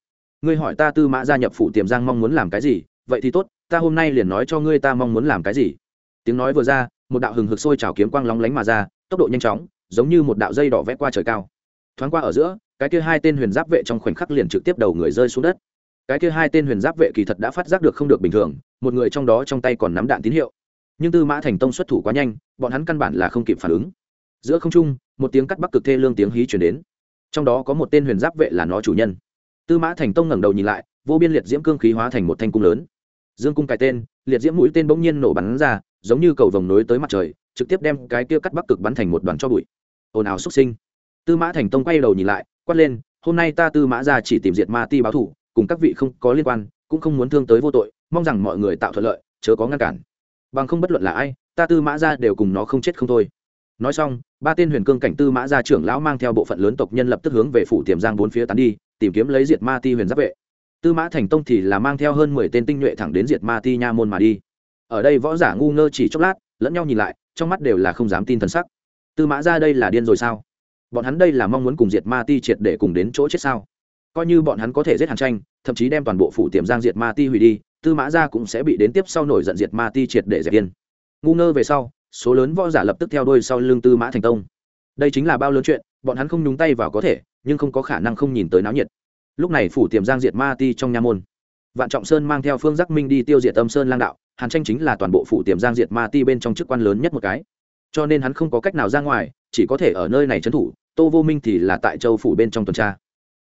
Ngươi hỏi ta tư mã gia nhập phủ tiềm giang mong muốn làm cái gì? Vậy thì tốt, ta hôm nay liền nói cho ngươi ta mong muốn làm cái gì? Tiếng nói vừa ra, một đạo hừng hực sôi trào kiếm quang lóng lánh mà ra, tốc độ nhanh chóng, giống như một đạo dây đỏ vẽ qua trời cao. Thoáng qua ở giữa cái kia hai tên huyền giáp vệ trong khoảnh khắc liền trực tiếp đầu người rơi xuống đất. Cái kia hai tên huyền giáp vệ kỳ thật đã phát giác được không được bình thường, một người trong đó trong tay còn nắm đạn tín hiệu. Nhưng tư mã thành tông xuất thủ quá nhanh, bọn hắn căn bản là không kịp phản ứng. Giữa không trung, một tiếng cắt bắc cực thê lương tiếng hí chuyển đến. Trong đó có một tên huyền giáp vệ là nó chủ nhân. Tư mã thành tông ngẩng đầu nhìn lại, vô biên liệt diễm cương khí hóa thành một thanh cung lớn. Dương cung cái tên, liệt diễm mũi tên bỗng nhiên nổ bắn ra, giống như cầu vồng nối tới mặt trời, trực tiếp đem cái kia cắt bắc cực bắn thành một đoàn cho bụi. Ồn ào xuất sinh. Tư mã thành tông quay đầu nhìn lại quát lên, hôm nay ta tư mã ra chỉ tìm diệt ma ti báo thủ, cùng các vị không có liên quan, cũng không muốn thương tới vô tội, mong rằng mọi người tạo thuận lợi, chớ có ngăn cản. Bằng không bất luận là ai, ta tư mã ra đều cùng nó không chết không thôi. Nói xong, ba tên huyền cương cảnh tư mã gia trưởng lão mang theo bộ phận lớn tộc nhân lập tức hướng về phủ tiềm giang bốn phía tán đi, tìm kiếm lấy diệt ma ti huyền giáp vệ. Tư mã thành tông thì là mang theo hơn mười tên tinh nhuệ thẳng đến diệt ma ti nha môn mà đi. Ở đây võ giả ngu ngơ chỉ chốc lát, lẫn nhau nhìn lại, trong mắt đều là không dám tin thần sắc. Tư mã ra đây là điên rồi sao? Bọn hắn đây là mong muốn cùng diệt ma ti triệt để cùng đến chỗ chết sao? Coi như bọn hắn có thể giết hàn tranh, thậm chí đem toàn bộ phủ tiềm giang diệt ma ti hủy đi, tư mã ra cũng sẽ bị đến tiếp sau nổi giận diệt ma ti triệt để dẹp yên. Ngu ngơ về sau, số lớn võ giả lập tức theo đuôi sau lưng tư mã thành tông đây chính là bao lớn chuyện, bọn hắn không nhúng tay vào có thể, nhưng không có khả năng không nhìn tới náo nhiệt. Lúc này phủ tiềm giang diệt ma ti trong nha môn. Vạn trọng sơn mang theo phương giác minh đi tiêu diệt âm sơn lang đạo, hàn tranh chính là toàn bộ phủ tiềm giang diệt ma ti bên trong chức quan lớn nhất một cái. Cho nên hắn không có cách nào ra ngoài chỉ có thể ở nơi này trấn thủ, tô vô minh thì là tại châu phủ bên trong tuần tra.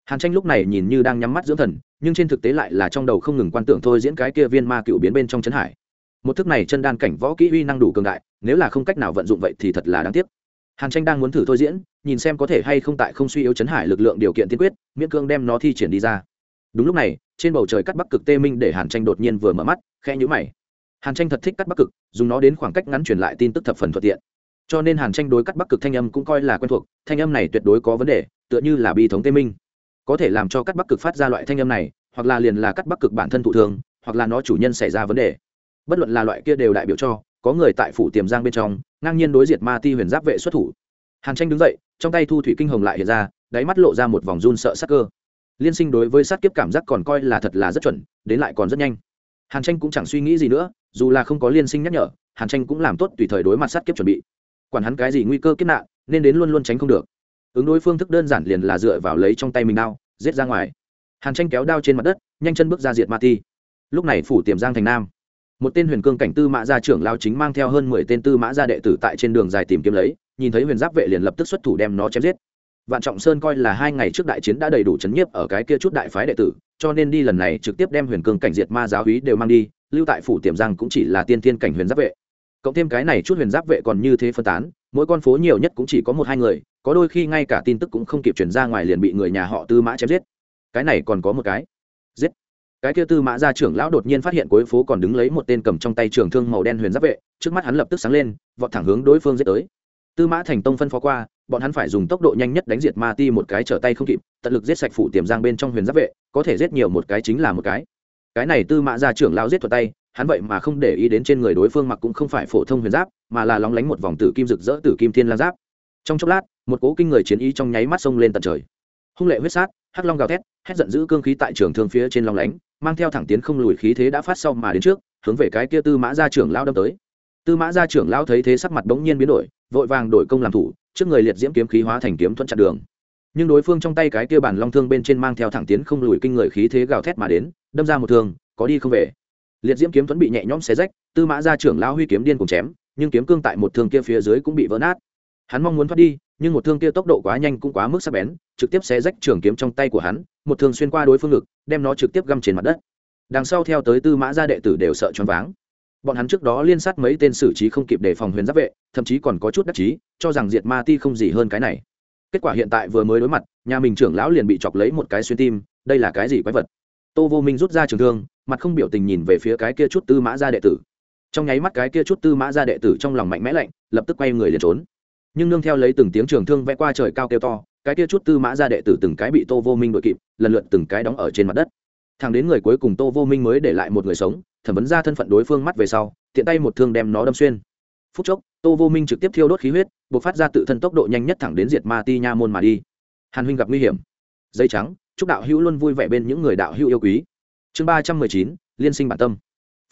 Hàn tranh lúc này nhìn như đang nhắm mắt dưỡng thần, nhưng trên thực tế lại là trong đầu không ngừng quan tưởng thôi diễn cái kia viên ma cựu biến bên trong trấn hải. Một thức này chân đan cảnh võ kỹ uy năng đủ cường đại, nếu là không cách nào vận dụng vậy thì thật là đáng tiếc. Hàn tranh đang muốn thử thôi diễn, nhìn xem có thể hay không tại không suy yếu chấn hải lực lượng điều kiện tiên quyết, miễn cương đem nó thi triển đi ra. Đúng lúc này, trên bầu trời cắt bắc cực tê minh để hàn tranh đột nhiên vừa mở mắt khe nhũ mày. Hàn tranh thật thích cắt bắc cực, dùng nó đến khoảng cách ngắn truyền lại tin tức thập phần thuận tiện cho nên hàn tranh đối cắt bắc cực thanh âm cũng coi là quen thuộc, thanh âm này tuyệt đối có vấn đề, tựa như là bi thống tê minh. Có thể làm cho cắt bắc cực phát ra loại thanh âm này, hoặc là liền là cắt bắc cực bản thân thụ thường hoặc là nó chủ nhân xảy ra vấn đề. Bất luận là loại kia đều đại biểu cho, có người tại phủ tiềm giang bên trong, ngang nhiên đối diệt ma ti huyền giáp vệ xuất thủ. Hàn tranh đứng dậy, trong tay thu thủy kinh hồng lại hiện ra, đáy mắt lộ ra một vòng run sợ sắc cơ. Liên sinh đối với sát kiếp cảm giác còn coi là thật là rất chuẩn, đến lại còn rất nhanh. Hàn tranh cũng chẳng suy nghĩ gì nữa, dù là không có liên sinh nhắc nhở, hàn tranh cũng làm tốt tùy thời đối mặt sát kiếp chuẩn bị quản hắn cái gì nguy cơ kiếp nạn, nên đến luôn luôn tránh không được. Ứng đối phương thức đơn giản liền là dựa vào lấy trong tay mình đao, giết ra ngoài. Hàn tranh kéo đao trên mặt đất, nhanh chân bước ra diệt ma thi. lúc này phủ tiềm giang thành nam. Một tên huyền cương cảnh tư mã gia trưởng lao chính mang theo hơn mười tên tư mã gia đệ tử tại trên đường dài tìm kiếm lấy, nhìn thấy huyền giáp vệ liền lập tức xuất thủ đem nó chém giết. Vạn trọng sơn coi là hai ngày trước đại chiến đã đầy đủ chấn nhiếp ở cái kia chút đại phái đệ tử, cho nên đi lần này trực tiếp đem huyền cương cảnh diệt ma giáo húy đều mang đi, lưu tại phủ tiềm giang cũng chỉ là tiên thiên cảnh huyền giáp vệ cộng thêm cái này chút huyền giáp vệ còn như thế phân tán, mỗi con phố nhiều nhất cũng chỉ có một hai người, có đôi khi ngay cả tin tức cũng không kịp chuyển ra ngoài liền bị người nhà họ tư mã chém giết. Cái này còn có một cái. Giết. Cái kia tư mã gia trưởng lão đột nhiên phát hiện cuối phố còn đứng lấy một tên cầm trong tay trường thương màu đen huyền giáp vệ, trước mắt hắn lập tức sáng lên, vọt thẳng hướng đối phương giết tới. Tư mã thành tông phân phó qua, bọn hắn phải dùng tốc độ nhanh nhất đánh diệt ma ti một cái trở tay không kịp, tận lực giết sạch phủ tiềm giang bên trong huyền giáp vệ, có thể giết nhiều một cái chính là một cái. Cái này tư mã gia trưởng lão giết thuật tay hắn vậy mà không để ý đến trên người đối phương mặc cũng không phải phổ thông huyền giáp, mà là lóng lánh một vòng tử kim rực rỡ tử kim thiên lang giáp. Trong chốc lát, một cố kinh người chiến ý trong nháy mắt sông lên tận trời. Hung lệ huyết sát, hắc long gào thét, hét giận dữ cương khí tại trường thương phía trên long lánh, mang theo thẳng tiến không lùi khí thế đã phát sau mà đến trước, hướng về cái kia tư mã gia trưởng lao đâm tới. Tư mã gia trưởng lao thấy thế sắc mặt bỗng nhiên biến đổi, vội vàng đổi công làm thủ, trước người liệt diễm kiếm khí hóa thành kiếm thuận chặn đường. Nhưng đối phương trong tay cái kia bản long thương bên trên mang theo thẳng tiến không lùi kinh người khí thế gào thét mà đến, đâm ra một thương, có đi không về liệt diễm kiếm thuẫn bị nhẹ nhõm xé rách, tư mã gia trưởng lao huy kiếm điên cùng chém, nhưng kiếm cương tại một thương kia phía dưới cũng bị vỡ nát. Hắn mong muốn thoát đi, nhưng một thương kia tốc độ quá nhanh cũng quá mức sắc bén, trực tiếp xé rách trường kiếm trong tay của hắn, một thương xuyên qua đối phương ngực, đem nó trực tiếp găm trên mặt đất. Đằng sau theo tới tư mã gia đệ tử đều sợ choáng váng. Bọn hắn trước đó liên sát mấy tên xử trí không kịp đề phòng huyền giáp vệ, thậm chí còn có chút đắc chí, cho rằng diệt ma ti không gì hơn cái này. Kết quả hiện tại vừa mới đối mặt, nhà mình trưởng lão liền bị chọc lấy một cái xuyên tim, đây là cái gì quái vật? Tô vô minh rút ra trường thương, mặt không biểu tình nhìn về phía cái kia chút tư mã gia đệ tử. Trong nháy mắt cái kia chút tư mã gia đệ tử trong lòng mạnh mẽ lạnh, lập tức quay người liền trốn. Nhưng nương theo lấy từng tiếng trường thương vẽ qua trời cao kêu to, cái kia chút tư mã gia đệ tử từng cái bị tô vô minh đội kịp, lần lượt từng cái đóng ở trên mặt đất. Thằng đến người cuối cùng tô vô minh mới để lại một người sống, thẩm vấn ra thân phận đối phương mắt về sau, tiện tay một thương đem nó đâm xuyên. Phút chốc, tô vô minh trực tiếp thiêu đốt khí huyết buộc phát ra tự thân tốc độ nhanh nhất thẳng đến diệt ma ti nha môn mà đi. Hàn huynh gặp nguy hiểm. Dây trắng chúc đạo hữu luôn vui vẻ bên những người đạo hữu yêu quý. Chương ba trăm mười chín, liên sinh bản tâm.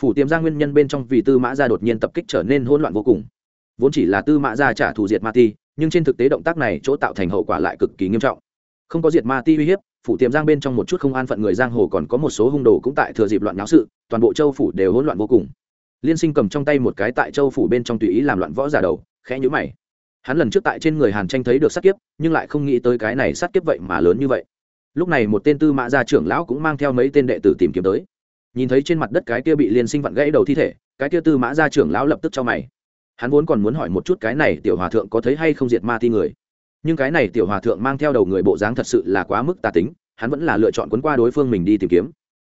Phủ tiềm ra nguyên nhân bên trong vì tư mã gia đột nhiên tập kích trở nên hỗn loạn vô cùng. Vốn chỉ là tư mã gia trả thù diệt ma ti, nhưng trên thực tế động tác này chỗ tạo thành hậu quả lại cực kỳ nghiêm trọng. Không có diệt ma ti uy hiếp, phủ tiềm giang bên trong một chút không an phận người giang hồ còn có một số hung đồ cũng tại thừa dịp loạn náo sự, toàn bộ châu phủ đều hỗn loạn vô cùng. Liên sinh cầm trong tay một cái tại châu phủ bên trong tùy ý làm loạn võ giả đầu, khẽ nhữ mày. Hắn lần trước tại trên người hàn tranh thấy được sát kiếp, nhưng lại không nghĩ tới cái này sát kiếp vậy mà lớn như vậy lúc này một tên tư mã gia trưởng lão cũng mang theo mấy tên đệ tử tìm kiếm tới. Nhìn thấy trên mặt đất cái kia bị liên sinh vặn gãy đầu thi thể, cái kia tư mã gia trưởng lão lập tức cho mày. Hắn vốn còn muốn hỏi một chút cái này tiểu hòa thượng có thấy hay không diệt ma thi người. Nhưng cái này tiểu hòa thượng mang theo đầu người bộ dáng thật sự là quá mức tà tính, hắn vẫn là lựa chọn quấn qua đối phương mình đi tìm kiếm.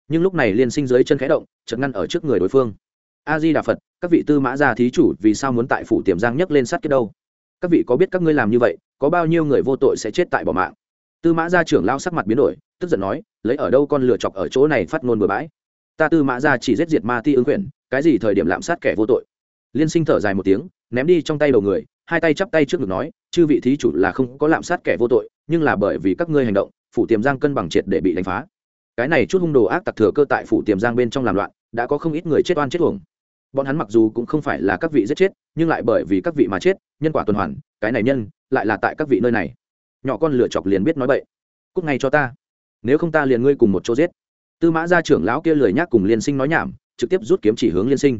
Nhưng lúc này liên sinh dưới chân khẽ động chật ngăn ở trước người đối phương. A di đà phật các vị tư mã gia thí chủ vì sao muốn tại phủ tiềm giang nhấc lên sát kết đâu? Các vị có biết các ngươi làm như vậy, có bao nhiêu người vô tội sẽ chết tại bỏ mạng? Tư mã gia trưởng lao sắc mặt biến đổi, tức giận nói, lấy ở đâu con lựa chọc ở chỗ này phát ngôn bừa bãi? Ta tư mã gia chỉ giết diệt ma ti ứng quyển cái gì thời điểm lạm sát kẻ vô tội? Liên sinh thở dài một tiếng, ném đi trong tay đầu người, hai tay chắp tay trước ngực nói, chư vị thí chủ là không có lạm sát kẻ vô tội, nhưng là bởi vì các ngươi hành động, phủ tiềm giang cân bằng triệt để bị đánh phá. Cái này chút hung đồ ác tặc thừa cơ tại phủ tiềm giang bên trong làm loạn, đã có không ít người chết oan chết uổng. Bọn hắn mặc dù cũng không phải là các vị giết chết, nhưng lại bởi vì các vị mà chết, nhân quả tuần hoàn, cái này nhân, lại là tại các vị nơi này nhỏ con lựa chọc liền biết nói bậy. Cúc ngay cho ta. Nếu không ta liền ngươi cùng một chỗ giết. Tư mã gia trưởng lão kia lười nhác cùng liên sinh nói nhảm, trực tiếp rút kiếm chỉ hướng liên sinh.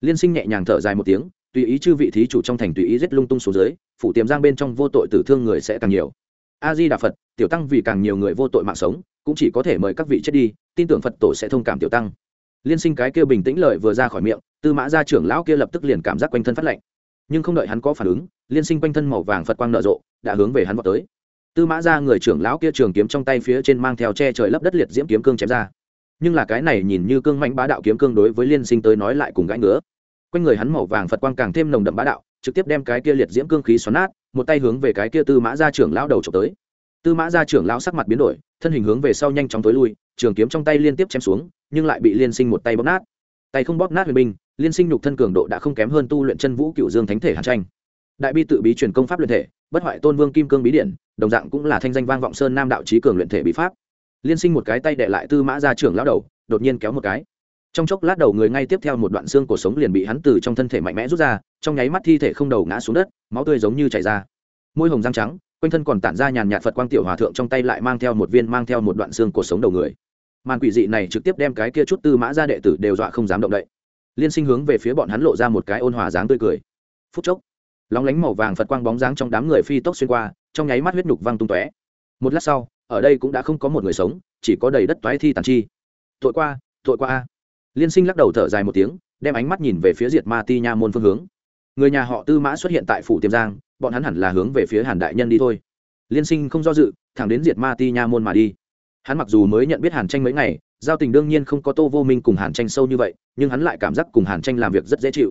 Liên sinh nhẹ nhàng thở dài một tiếng, tùy ý chư vị thí chủ trong thành tùy ý giết lung tung xuống dưới, phủ tiềm giang bên trong vô tội tử thương người sẽ càng nhiều. A di đà phật, tiểu tăng vì càng nhiều người vô tội mạng sống, cũng chỉ có thể mời các vị chết đi, tin tưởng phật tổ sẽ thông cảm tiểu tăng. Liên sinh cái kia bình tĩnh lợi vừa ra khỏi miệng, tư mã gia trưởng lão kia lập tức liền cảm giác quanh thân phát lạnh. Nhưng không đợi hắn có phản ứng, liên sinh quanh thân màu vàng phật quang nở rộ, đã hướng về hắn vào tới tư mã gia người trưởng lão kia trường kiếm trong tay phía trên mang theo che trời lấp đất liệt diễm kiếm cương chém ra. Nhưng là cái này nhìn như cương mạnh bá đạo kiếm cương đối với liên sinh tới nói lại cùng gãi ngứa. Quanh người hắn màu vàng phật quang càng thêm nồng đậm bá đạo, trực tiếp đem cái kia liệt diễm cương khí xoắn nát, một tay hướng về cái kia tư mã gia trưởng lão đầu trộm tới. Tư mã gia trưởng lão sắc mặt biến đổi, thân hình hướng về sau nhanh chóng tối lui, trường kiếm trong tay liên tiếp chém xuống, nhưng lại bị liên sinh một tay bóp nát. Tay không bóp nát huyền binh, liên sinh nhục thân cường độ đã không kém hơn tu luyện chân vũ cựu dương thánh thể hàn tranh đại bi tự bí truyền công pháp luyện thể, bất hoại tôn vương kim cương bí điển, đồng dạng cũng là thanh danh vang vọng sơn nam đạo trí cường luyện thể bí pháp. Liên sinh một cái tay đệ lại tư mã gia trưởng lão đầu, đột nhiên kéo một cái. Trong chốc lát đầu người ngay tiếp theo một đoạn xương cổ sống liền bị hắn từ trong thân thể mạnh mẽ rút ra, trong nháy mắt thi thể không đầu ngã xuống đất, máu tươi giống như chảy ra. Môi hồng răng trắng, quanh thân còn tản ra nhàn nhạt phật quang tiểu hòa thượng trong tay lại mang theo một viên mang theo một đoạn xương cuộc sống đầu người. Màn quỷ dị này trực tiếp đem cái kia chút tư mã ra đệ tử đều dọa không dám động đậy. Liên sinh hướng về phía bọn hắn lộ ra một cái ôn hòa dáng tươi cười. Phút chốc lóng lánh màu vàng phật quang bóng dáng trong đám người phi tốc xuyên qua, trong nháy mắt huyết nhục văng tung tóe. Một lát sau, ở đây cũng đã không có một người sống, chỉ có đầy đất toái thi tàn chi. Tội qua tội qua a. Liên sinh lắc đầu thở dài một tiếng, đem ánh mắt nhìn về phía diệt ma ti nha môn phương hướng. Người nhà họ tư mã xuất hiện tại phủ tiềm giang, bọn hắn hẳn là hướng về phía hàn đại nhân đi thôi. Liên sinh không do dự, thẳng đến diệt ma ti nha môn mà đi. Hắn mặc dù mới nhận biết hàn tranh mấy ngày, giao tình đương nhiên không có tô vô minh cùng hàn tranh sâu như vậy, nhưng hắn lại cảm giác cùng hàn tranh làm việc rất dễ chịu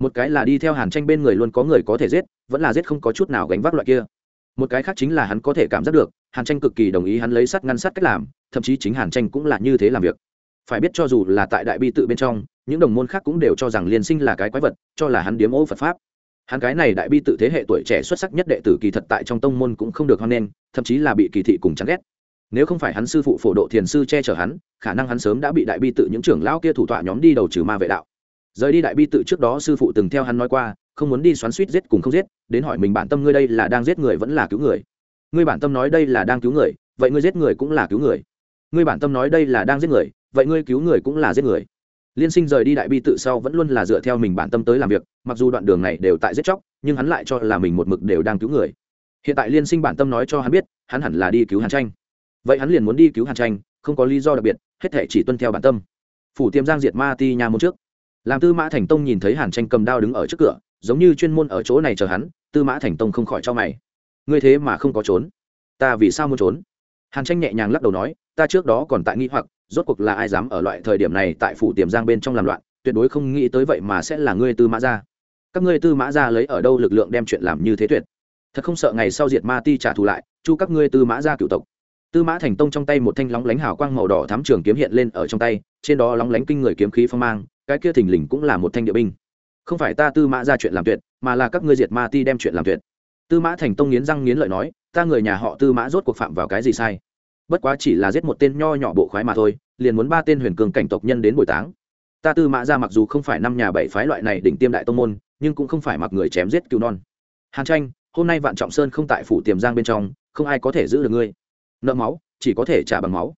một cái là đi theo hàn tranh bên người luôn có người có thể giết, vẫn là giết không có chút nào gánh vác loại kia. Một cái khác chính là hắn có thể cảm giác được, hàn tranh cực kỳ đồng ý hắn lấy sắt ngăn sắt cách làm, thậm chí chính hàn tranh cũng là như thế làm việc. Phải biết cho dù là tại đại bi tự bên trong, những đồng môn khác cũng đều cho rằng liên sinh là cái quái vật, cho là hắn điếm ô phật pháp. Hắn cái này đại bi tự thế hệ tuổi trẻ xuất sắc nhất đệ tử kỳ thật tại trong tông môn cũng không được hoan nghênh, thậm chí là bị kỳ thị cùng chán ghét. Nếu không phải hắn sư phụ phổ độ thiền sư che chở hắn, khả năng hắn sớm đã bị đại bi tự những trưởng lão kia thủ tọa nhóm đi đầu trừ ma vệ đạo rời đi đại bi tự trước đó sư phụ từng theo hắn nói qua, không muốn đi xoắn suýt giết cùng không giết, đến hỏi mình bản tâm ngươi đây là đang giết người vẫn là cứu người. Ngươi bản tâm nói đây là đang cứu người, vậy ngươi giết người cũng là cứu người. Ngươi bản tâm nói đây là đang giết người, vậy ngươi cứu người cũng là giết người. Liên sinh rời đi đại bi tự sau vẫn luôn là dựa theo mình bản tâm tới làm việc, mặc dù đoạn đường này đều tại giết chóc, nhưng hắn lại cho là mình một mực đều đang cứu người. Hiện tại liên sinh bản tâm nói cho hắn biết, hắn hẳn là đi cứu hàn tranh. Vậy hắn liền muốn đi cứu hàn tranh, không có lý do đặc biệt, hết thể chỉ tuân theo bản tâm. Phủ tiêm giang diệt ma ti nhà môn trước làm tư mã thành tông nhìn thấy hàn tranh cầm đao đứng ở trước cửa, giống như chuyên môn ở chỗ này chờ hắn, tư mã thành tông không khỏi cho mày. Ngươi thế mà không có trốn. Ta vì sao muốn trốn? Hàn tranh nhẹ nhàng lắc đầu nói, ta trước đó còn tại nghi hoặc, rốt cuộc là ai dám ở loại thời điểm này tại phủ tiềm giang bên trong làm loạn, tuyệt đối không nghĩ tới vậy mà sẽ là ngươi tư mã gia. Các ngươi tư mã gia lấy ở đâu lực lượng đem chuyện làm như thế tuyệt? Thật không sợ ngày sau diệt ma ti trả thù lại, chu các ngươi tư mã gia cựu tộc. Tư mã thành tông trong tay một thanh lóng lánh hào quang màu đỏ thám trường kiếm hiện lên ở trong tay, trên đó lóng lánh kinh người kiếm khí phong mang cái kia thình lình cũng là một thanh địa binh. Không phải ta tư mã ra chuyện làm tuyệt, mà là các ngươi diệt ma ti đem chuyện làm tuyệt. Tư mã thành tông nghiến răng nghiến lợi nói, ta người nhà họ tư mã rốt cuộc phạm vào cái gì sai? Bất quá chỉ là giết một tên nho nhỏ bộ khoái mà thôi, liền muốn ba tên huyền cường cảnh tộc nhân đến bồi táng. Ta tư mã ra mặc dù không phải năm nhà bảy phái loại này đỉnh tiêm đại tông môn, nhưng cũng không phải mặc người chém giết cứu non. Hàn tranh, hôm nay vạn trọng sơn không tại phủ tiềm giang bên trong, không ai có thể giữ được ngươi. Nợ máu, chỉ có thể trả bằng máu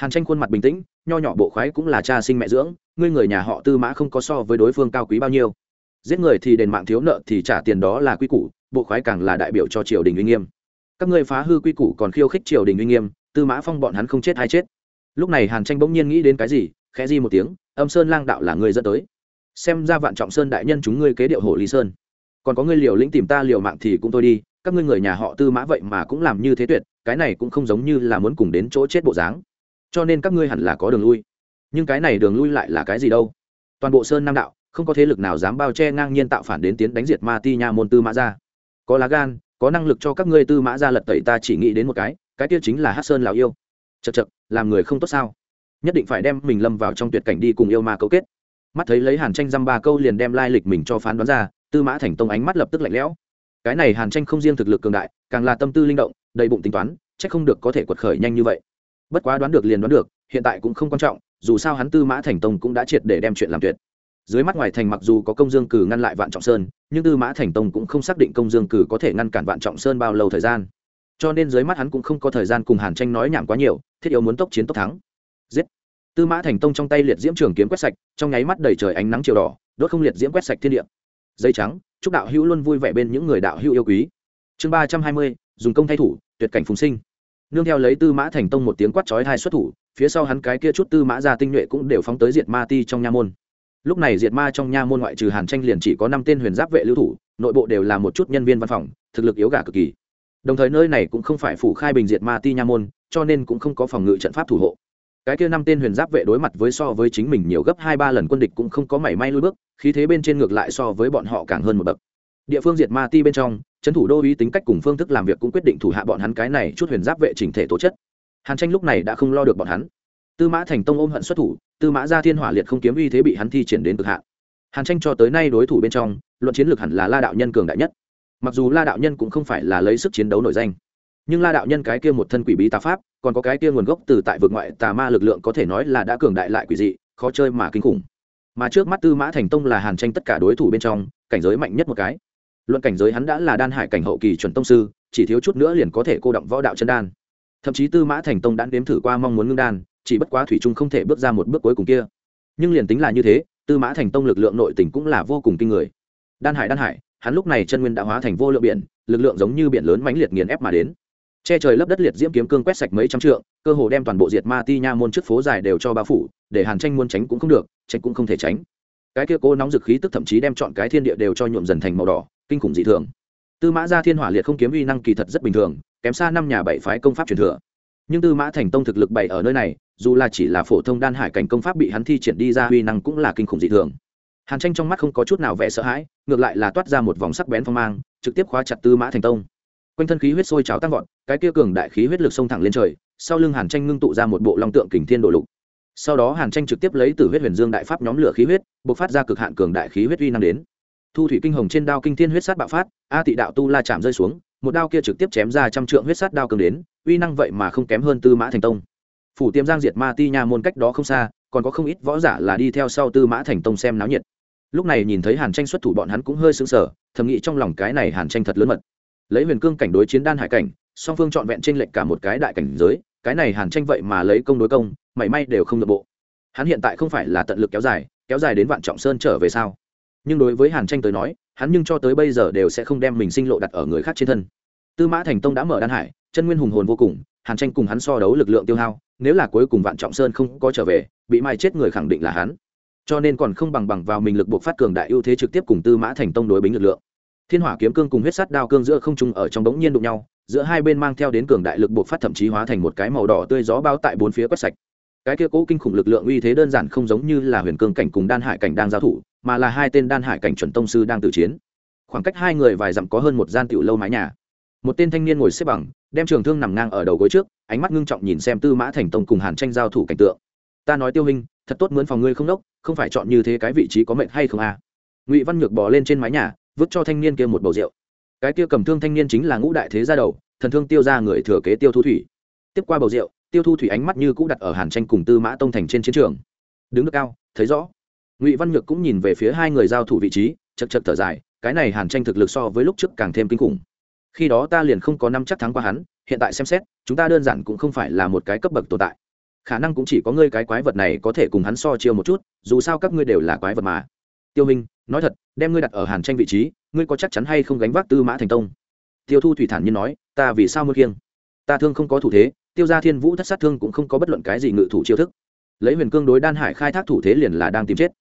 hàn tranh khuôn mặt bình tĩnh, nho nhỏ bộ khoái cũng là cha sinh mẹ dưỡng, ngươi người nhà họ tư mã không có so với đối phương cao quý bao nhiêu. Giết người thì đền mạng thiếu nợ thì trả tiền đó là quy củ, bộ khoái càng là đại biểu cho triều đình uy nghiêm. Các ngươi phá hư quy củ còn khiêu khích triều đình uy nghiêm, tư mã phong bọn hắn không chết hay chết. Lúc này hàn tranh bỗng nhiên nghĩ đến cái gì, khẽ di một tiếng, âm sơn lang đạo là người dẫn tới. Xem ra vạn trọng sơn đại nhân chúng ngươi kế điệu hồ lý sơn. Còn có ngươi liều lĩnh tìm ta liều mạng thì cũng thôi đi, các ngươi người nhà họ tư mã vậy mà cũng làm như thế tuyệt, cái này cũng không giống như là muốn cùng đến chỗ chết bộ dáng cho nên các ngươi hẳn là có đường lui. Nhưng cái này đường lui lại là cái gì đâu? Toàn bộ sơn nam đạo, không có thế lực nào dám bao che ngang nhiên tạo phản đến tiến đánh diệt ma ti nha môn tư mã ra có lá gan, có năng lực cho các ngươi tư mã ra lật tẩy ta chỉ nghĩ đến một cái cái kia chính là hát sơn lào yêu. Chật chật làm người không tốt sao? Nhất định phải đem mình lâm vào trong tuyệt cảnh đi cùng yêu ma cấu kết. Mắt thấy lấy hàn tranh dăm ba câu liền đem lai lịch mình cho phán đoán ra, tư mã thành tông ánh mắt lập tức lạnh lẽo. Cái này hàn tranh không riêng thực lực cường đại, càng là tâm tư linh động, đầy bụng tính toán c h ắ c không được có thể quật khởi nhanh như vậy bất quá đoán được liền đoán được, hiện tại cũng không quan trọng, dù sao hắn tư mã thành tông cũng đã triệt để đem chuyện làm tuyệt. Dưới mắt ngoài thành mặc dù có công dương cử ngăn lại vạn trọng sơn, nhưng tư mã thành tông cũng không xác định công dương cử có thể ngăn cản vạn trọng sơn bao lâu thời gian. Cho nên dưới mắt hắn cũng không có thời gian cùng hàn tranh nói nhảm quá nhiều, thiết yếu muốn tốc chiến tốc thắng. Giết! Tư mã thành tông trong tay liệt diễm trường kiếm quét sạch, trong nháy mắt đầy trời ánh nắng chiều đỏ, đốt không liệt diễm quét sạch thiên địa. Dây trắng, chúc đạo hữu luôn vui vẻ bên những người đạo hữu yêu quý. Chương ba trăm hai mươi, dùng công thay thủ, tuyệt cảnh phùng sinh nương theo lấy tư mã thành tông một tiếng quát chói hai xuất thủ, phía sau hắn cái kia chút tư mã gia tinh nhuệ cũng đều phóng tới diệt ma ti trong nha môn. Lúc này diệt ma trong nha môn ngoại trừ hàn tranh liền chỉ có năm tên huyền giáp vệ lưu thủ, nội bộ đều là một chút nhân viên văn phòng, thực lực yếu gà cực kỳ. Đồng thời nơi này cũng không phải phủ khai bình diệt ma ti nha môn, cho nên cũng không có phòng ngự trận pháp thủ hộ. Cái kia năm tên huyền giáp vệ đối mặt với so với chính mình nhiều gấp hai ba lần quân địch cũng không có mảy may lui bước, khí thế bên trên ngược lại so với bọn họ càng hơn một bậc. Địa phương diệt ma ti bên trong trấn thủ đô uy tính cách cùng phương thức làm việc cũng quyết định thủ hạ bọn hắn cái này chút huyền giáp vệ chỉnh thể tố chất. Hàn tranh lúc này đã không lo được bọn hắn. Tư mã thành tông ôm hận xuất thủ, tư mã gia thiên hỏa liệt không kiếm uy thế bị hắn thi triển đến cực hạn. Hàn tranh cho tới nay đối thủ bên trong, luận chiến lược hẳn là la đạo nhân cường đại nhất. Mặc dù la đạo nhân cũng không phải là lấy sức chiến đấu nổi danh, nhưng la đạo nhân cái kia một thân quỷ bí tà pháp, còn có cái kia nguồn gốc từ tại vực ngoại tà ma lực lượng có thể nói là đã cường đại lại quỷ dị, khó chơi mà kinh khủng. Mà trước mắt tư mã thành tông là hàn tranh tất cả đối thủ bên trong, cảnh giới mạnh nhất một cái luận cảnh giới hắn đã là đan hải cảnh hậu kỳ chuẩn tông sư, chỉ thiếu chút nữa liền có thể cô động võ đạo chân đan. Thậm chí tư mã thành tông đã nếm thử qua mong muốn ngưng đan, chỉ bất quá thủy trung không thể bước ra một bước cuối cùng kia. Nhưng liền tính là như thế, tư mã thành tông lực lượng nội tỉnh cũng là vô cùng kinh người. Đan hải đan hải, hắn lúc này chân nguyên đã hóa thành vô lượng biển, lực lượng giống như biển lớn mãnh liệt nghiền ép mà đến. Che trời lấp đất liệt diễm kiếm cương quét sạch mấy trăm trượng, cơ hồ đem toàn bộ diệt ma ti nha môn trước phố dài đều cho bao phủ, để hàn tranh muốn tránh cũng không được, tránh cũng không thể tránh. Cái kia cố nóng dực khí tức thậm chí đem chọn cái thiên địa đều cho nhuộm dần thành màu đỏ kinh khủng dị thường. Tư mã gia thiên hỏa liệt không kiếm uy năng kỳ thật rất bình thường, kém xa năm nhà bảy phái công pháp truyền thừa. Nhưng tư mã thành tông thực lực bảy ở nơi này, dù là chỉ là phổ thông đan hải cảnh công pháp bị hắn thi triển đi ra uy năng cũng là kinh khủng dị thường. Hàn tranh trong mắt không có chút nào vẻ sợ hãi, ngược lại là toát ra một vòng sắc bén phong mang, trực tiếp khóa chặt tư mã thành tông. Quanh thân khí huyết sôi trào tăng vọt, cái kia cường đại khí huyết lực xông thẳng lên trời, sau lưng hàn tranh ngưng tụ ra một bộ long tượng kình thiên độ lục. Sau đó hàn tranh trực tiếp lấy từ huyết huyền dương đại pháp nhóm lửa khí huyết b ộ c phát ra cực hạn cường đại khí huyết uy năng đến thu thủy kinh hồng trên đao kinh thiên huyết sát bạo phát, a tị đạo tu la chạm rơi xuống, một đao kia trực tiếp chém ra trăm trượng huyết sát đao cường đến, uy năng vậy mà không kém hơn tư mã thành tông. Phủ tiêm giang diệt ma ti nha môn cách đó không xa, còn có không ít võ giả là đi theo sau tư mã thành tông xem náo nhiệt. Lúc này nhìn thấy hàn tranh xuất thủ bọn hắn cũng hơi sững sờ, thầm nghĩ trong lòng cái này hàn tranh thật lớn mật. Lấy huyền cương cảnh đối chiến đan hải cảnh, song phương trọn vẹn trên lệnh cả một cái đại cảnh giới, cái này hàn tranh vậy mà lấy công đối công, mảy may đều không nội bộ. Hắn hiện tại không phải là tận lực kéo dài kéo dài đến vạn trọng sơn trở về sao? Nhưng đối với hàn tranh tới nói hắn nhưng cho tới bây giờ đều sẽ không đem mình sinh lộ đặt ở người khác trên thân tư mã thành tông đã mở đan hải chân nguyên hùng hồn vô cùng hàn tranh cùng hắn so đấu lực lượng tiêu hao nếu là cuối cùng vạn trọng sơn không có trở về bị mai chết người khẳng định là hắn cho nên còn không bằng bằng vào mình lực buộc phát cường đại ưu thế trực tiếp cùng tư mã thành tông đối bính lực lượng thiên hỏa kiếm cương cùng huyết sắt đao cương giữa không trung ở trong đống nhiên đụng nhau giữa hai bên mang theo đến cường đại lực buộc phát thậm chí hóa thành một cái màu đỏ tươi gió bao tại bốn phía quét sạch cái kia cố kinh khủng lực lượng uy thế đơn giản không giống như là huyền cương cảnh cùng đan hải cảnh đang giao thủ mà là hai tên đan hải cảnh chuẩn tông sư đang tự chiến. Khoảng cách hai người vài dặm có hơn một gian tiểu lâu mái nhà. Một tên thanh niên ngồi xếp bằng, đem trường thương nằm ngang ở đầu gối trước, ánh mắt ngưng trọng nhìn xem tư mã thành tông cùng hàn tranh giao thủ cảnh tượng. Ta nói tiêu hình thật tốt mướn phòng ngươi không đốc, không phải chọn như thế cái vị trí có mệnh hay không à? Ngụy văn nhược bỏ lên trên mái nhà, vứt cho thanh niên kia một bầu rượu. Cái kia cầm thương thanh niên chính là ngũ đại thế gia đầu, thần thương tiêu ra người thừa kế tiêu thu thủy. Tiếp qua bầu rượu, tiêu thu thủy ánh mắt như cũ đặt ở hàn tranh cùng tư mã tông thành trên chiến trường. Đứng được cao, thấy rõ ngụy văn nhược cũng nhìn về phía hai người giao thủ vị trí chật chật thở dài cái này hàn tranh thực lực so với lúc trước càng thêm kinh khủng khi đó ta liền không có năm chắc thắng qua hắn hiện tại xem xét chúng ta đơn giản cũng không phải là một cái cấp bậc tồn tại khả năng cũng chỉ có ngươi cái quái vật này có thể cùng hắn so chiêu một chút dù sao các ngươi đều là quái vật mà tiêu minh nói thật đem ngươi đặt ở hàn tranh vị trí ngươi có chắc chắn hay không gánh vác tư mã thành tông tiêu thu thủy thản nhiên nói ta vì sao muốn kiêng? ta thương không có thủ thế tiêu gia thiên vũ thất sát thương cũng không có bất luận cái gì ngự thủ chiêu thức lấy huyền cương đối đan hải khai thác thủ thế liền là đang tìm chết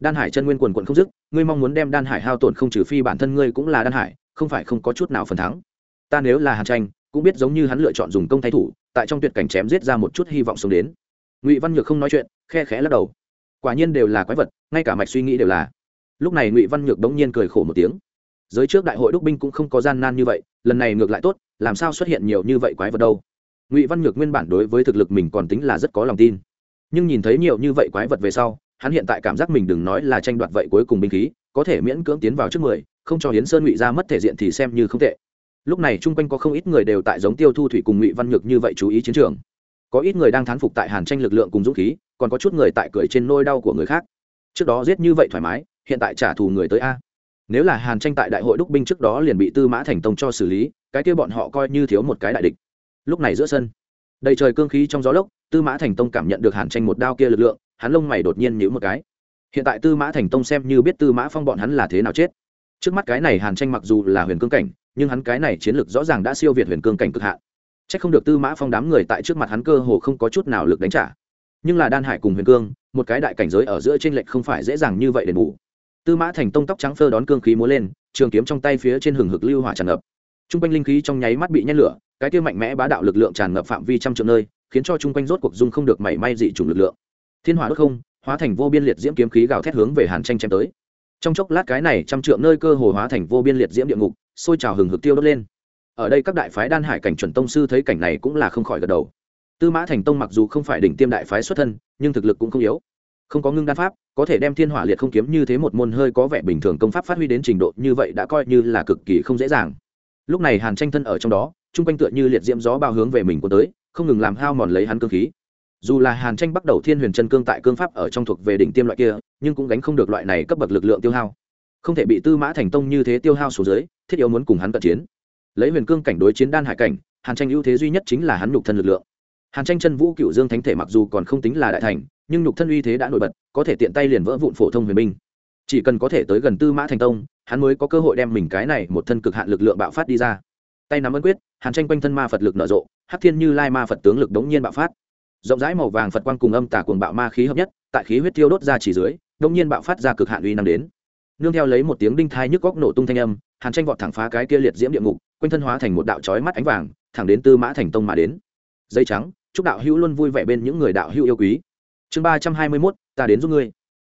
đan hải chân nguyên quần quận không dứt, ngươi mong muốn đem đan hải hao tổn không trừ phi bản thân ngươi cũng là đan hải, không phải không có chút nào phần thắng. Ta nếu là hàn tranh, cũng biết giống như hắn lựa chọn dùng công thay thủ, tại trong tuyệt cảnh chém giết ra một chút hy vọng sống đến. Ngụy văn nhược không nói chuyện, khe khẽ lắc đầu. Quả nhiên đều là quái vật, ngay cả mạch suy nghĩ đều là. Lúc này ngụy văn nhược đống nhiên cười khổ một tiếng. Giới trước đại hội đúc binh cũng không có gian nan như vậy, lần này ngược lại tốt, làm sao xuất hiện nhiều như vậy quái vật đâu? Ngụy văn nhược nguyên bản đối với thực lực mình còn tính là rất có lòng tin. Nhưng nhìn thấy nhiều như vậy quái vật về sau hắn hiện tại cảm giác mình đừng nói là tranh đoạt vậy cuối cùng binh khí, có thể miễn cưỡng tiến vào trước mười, không cho hiến sơn ngụy ra mất thể diện thì xem như không tệ. Lúc này chung quanh có không ít người đều tại giống tiêu thu thủy cùng ngụy văn nhược như vậy chú ý chiến trường. Có ít người đang thán phục tại hàn tranh lực lượng cùng dũng khí, còn có chút người tại cười trên nôi đau của người khác. Trước đó giết như vậy thoải mái, hiện tại trả thù người tới a. Nếu là hàn tranh tại đại hội đúc binh trước đó liền bị tư mã thành tông cho xử lý, cái kia bọn họ coi như thiếu một cái đại địch. Lúc này giữa sân, đầy trời cương khí trong gió lốc, tư mã thành tông cảm nhận được hàn tranh một đao kia lực lượng hắn lông mày đột nhiên nhữ một cái. Hiện tại tư mã thành tông xem như biết tư mã phong bọn hắn là thế nào chết. Trước mắt cái này hàn tranh mặc dù là huyền cương cảnh, nhưng hắn cái này chiến lược rõ ràng đã siêu việt huyền cương cảnh cực hạn. C h ắ c không được tư mã phong đám người tại trước mặt hắn cơ hồ không có chút nào lực đánh trả. Nhưng là đan hải cùng huyền cương, một cái đại cảnh giới ở giữa t r ê n lệch không phải dễ dàng như vậy để ngủ tư mã thành tông tóc trắng phơ đón cương khí múa lên, trường kiếm trong tay phía trên hừng hực lưu hỏa tràn ngập. T r u n g quanh linh khí trong nháy mắt bị nhét lửa, cái kia mạnh mẽ bá đạo lực lượng tràn ngập phạm vi trăm triệu nơi, khiến cho Trung quanh rốt cuộc dung không được mảy may dị chủng lực lượng thiên hỏa đốt không, hóa thành vô biên liệt diễm kiếm khí gào thét hướng về hàn tranh chém tới. Trong chốc lát cái này trăm trượng nơi cơ hồ hóa thành vô biên liệt diễm địa ngục, sôi trào hừng hực tiêu đốt lên. Ở đây các đại phái đan hải cảnh chuẩn tông sư thấy cảnh này cũng là không khỏi gật đầu. Tư mã thành tông mặc dù không phải đỉnh tiêm đại phái xuất thân, nhưng thực lực cũng không yếu. Không có ngưng đan pháp, có thể đem thiên hỏa liệt không kiếm như thế một môn hơi có vẻ bình thường công pháp phát huy đến trình độ như vậy đã coi như là cực kỳ không dễ dàng. Lúc này hàn tranh thân ở trong đó, chung quanh tựa như liệt diễm gió bao hướng về mình của tới, không ngừng làm hao mòn lấy hắn cơ khí dù là hàn tranh bắt đầu thiên huyền chân cương tại cương pháp ở trong thuộc về đỉnh tiêm loại kia, nhưng cũng gánh không được loại này cấp bậc lực lượng tiêu hao. Không thể bị tư mã thành tông như thế tiêu hao số dưới thiết yếu muốn cùng hắn cận chiến. Lấy huyền cương cảnh đối chiến đan hải cảnh, hàn tranh ưu thế duy nhất chính là hắn nhục thân lực lượng. Hàn tranh chân vũ cựu dương thánh thể mặc dù còn không tính là đại thành, nhưng nhục thân uy thế đã nổi bật, có thể tiện tay liền vỡ vụn phổ thông huyền binh. Chỉ cần có thể tới gần tư mã thành tông, hắn mới có cơ hội đem mình cái này một thân cực hạn lực lượng bạo phát đi ra. Tay nắm ấn quyết, hàn tranh quanh thân ma phật lực nở rộ, hắc thiên như lai ma phật tướng lực đống nhiên bạo phát rộng rãi màu vàng phật quang cùng âm tả cuồng bạo ma khí hợp nhất, tại khí huyết tiêu đốt ra chỉ dưới, đông nhiên bạo phát ra cực hạn uy năng đến. Nương theo lấy một tiếng đinh thai nhức góc nổ tung thanh âm, hàn tranh vọt thẳng phá cái kia liệt diễm địa ngục, quanh thân hóa thành một đạo chói mắt ánh vàng, thẳng đến tư mã thành tông mà đến. Dây trắng, chúc đạo hữu luôn vui vẻ bên những người đạo hữu yêu quý. Chương ba trăm hai mươi mốt, ta đến giúp ngươi.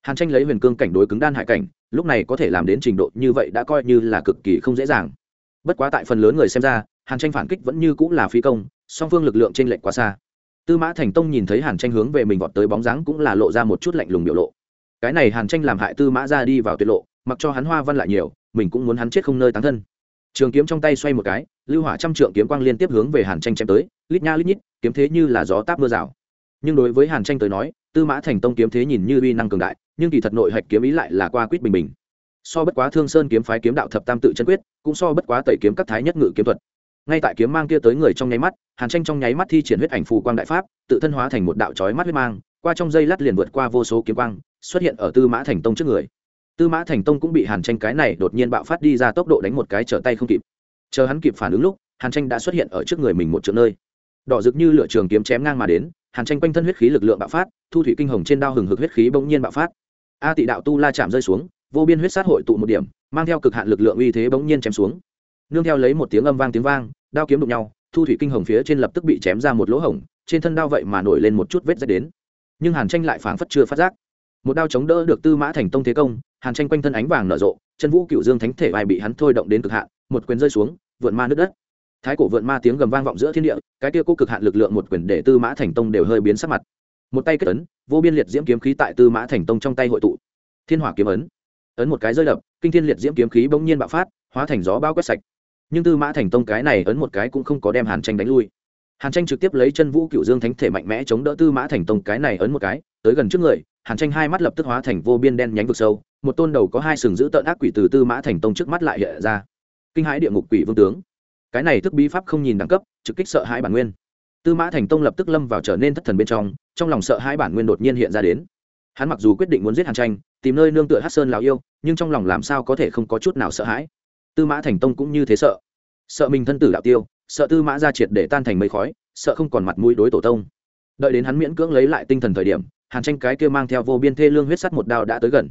Hàn tranh lấy huyền cương cảnh đối cứng đan hải cảnh, lúc này có thể làm đến trình độ như vậy đã coi như là cực kỳ không dễ dàng. Bất quá tại phần lớn người xem ra, hàn tranh phản kích vẫn như cũng là phi công, song phương lực lượng t r ê n lệch quá xa tư mã thành tông nhìn thấy hàn tranh hướng về mình vọt tới bóng dáng cũng là lộ ra một chút lạnh lùng biểu lộ. Cái này hàn tranh làm hại tư mã ra đi vào tuyệt lộ, mặc cho hắn hoa văn lại nhiều, mình cũng muốn hắn chết không nơi tán thân. Trường kiếm trong tay xoay một cái, lưu hỏa trăm trượng kiếm quang liên tiếp hướng về hàn tranh chém tới, lít nha lít nhít, kiếm thế như là gió táp mưa rào. Nhưng đối với hàn tranh tới nói, tư mã thành tông kiếm thế nhìn như uy năng cường đại, nhưng kỳ thật nội hạch kiếm ý lại là qua quýt bình bình. So bất quá thương sơn kiếm phái kiếm đạo thập tam tự chân quyết, cũng so bất quá tẩy kiếm các thái nhất ngự kiếm thuật ngay tại kiếm mang kia tới người trong nháy mắt, hàn tranh trong nháy mắt thi triển huyết ảnh phù quang đại pháp, tự thân hóa thành một đạo chói mắt huyết mang, qua trong dây lát liền vượt qua vô số kiếm quang, xuất hiện ở tư mã thành tông trước người. Tư mã thành tông cũng bị hàn tranh cái này đột nhiên bạo phát đi ra tốc độ đánh một cái trở tay không kịp. Chờ hắn kịp phản ứng lúc, hàn tranh đã xuất hiện ở trước người mình một chỗ nơi. Đỏ rực như lửa trường kiếm chém ngang mà đến, hàn tranh quanh thân huyết khí lực lượng bạo phát, thu thủy kinh hồng trên đao hừng hực huyết khí bỗng nhiên bạo phát. A tị đạo tu la chạm rơi xuống, vô biên huyết sát hội tụ một điểm, mang theo cực hạn lực lượng uy thế bỗng nhiên chém xuống nương theo lấy một tiếng âm vang tiếng vang, đao kiếm đụng nhau, thu thủy kinh hồng phía trên lập tức bị chém ra một lỗ hổng, trên thân đao vậy mà nổi lên một chút vết rách đến. Nhưng hàn tranh lại phảng phất chưa phát giác. Một đao chống đỡ được tư mã thành tông thế công, hàn tranh quanh thân ánh vàng nở rộ, chân vũ cựu dương thánh thể vai bị hắn thôi động đến cực hạn, một quyền rơi xuống, vượn ma nước đất. Thái cổ vượn ma tiếng gầm vang vọng giữa thiên địa, cái kia cố cực hạn lực lượng một quyền để tư mã thành tông đều hơi biến sắc mặt. Một tay kết ấn, vô biên liệt diễm kiếm khí tại tư mã thành tông trong tay hội tụ. Thiên hỏa kiếm ấn. Ấn một cái rơi đập, kinh thiên liệt diễm kiếm khí bỗng nhiên bạo phát, hóa thành gió bao quét sạch nhưng tư mã thành tông cái này ấn một cái cũng không có đem hàn tranh đánh lui. hàn tranh trực tiếp lấy chân vũ cựu dương thánh thể mạnh mẽ chống đỡ tư mã thành tông cái này ấn một cái, tới gần trước người, hàn tranh hai mắt lập tức hóa thành vô biên đen nhánh vực sâu, một tôn đầu có hai sừng giữ tợn ác quỷ từ tư mã thành tông trước mắt lại hiện ra. kinh hãi địa ngục quỷ vương tướng. cái này thức bí pháp không nhìn đẳng cấp, trực kích sợ hãi bản nguyên. tư mã thành tông lập tức lâm vào trở nên thất thần bên trong trong lòng sợ hãi bản nguyên đột nhiên hiện ra đến. hắn mặc dù quyết định muốn giết hàn tranh, tìm nơi nương tựa hát sơn lào yêu, nhưng trong lòng làm sao có thể không có chút nào sợ hãi tư mã thành tông cũng như thế sợ. Sợ mình thân tử đạo tiêu, sợ tư mã ra triệt để tan thành mây khói, sợ không còn mặt mũi đối tổ tông. Đợi đến hắn miễn cưỡng lấy lại tinh thần thời điểm, hàn tranh cái kia mang theo vô biên thê lương huyết sắt một đao đã tới gần.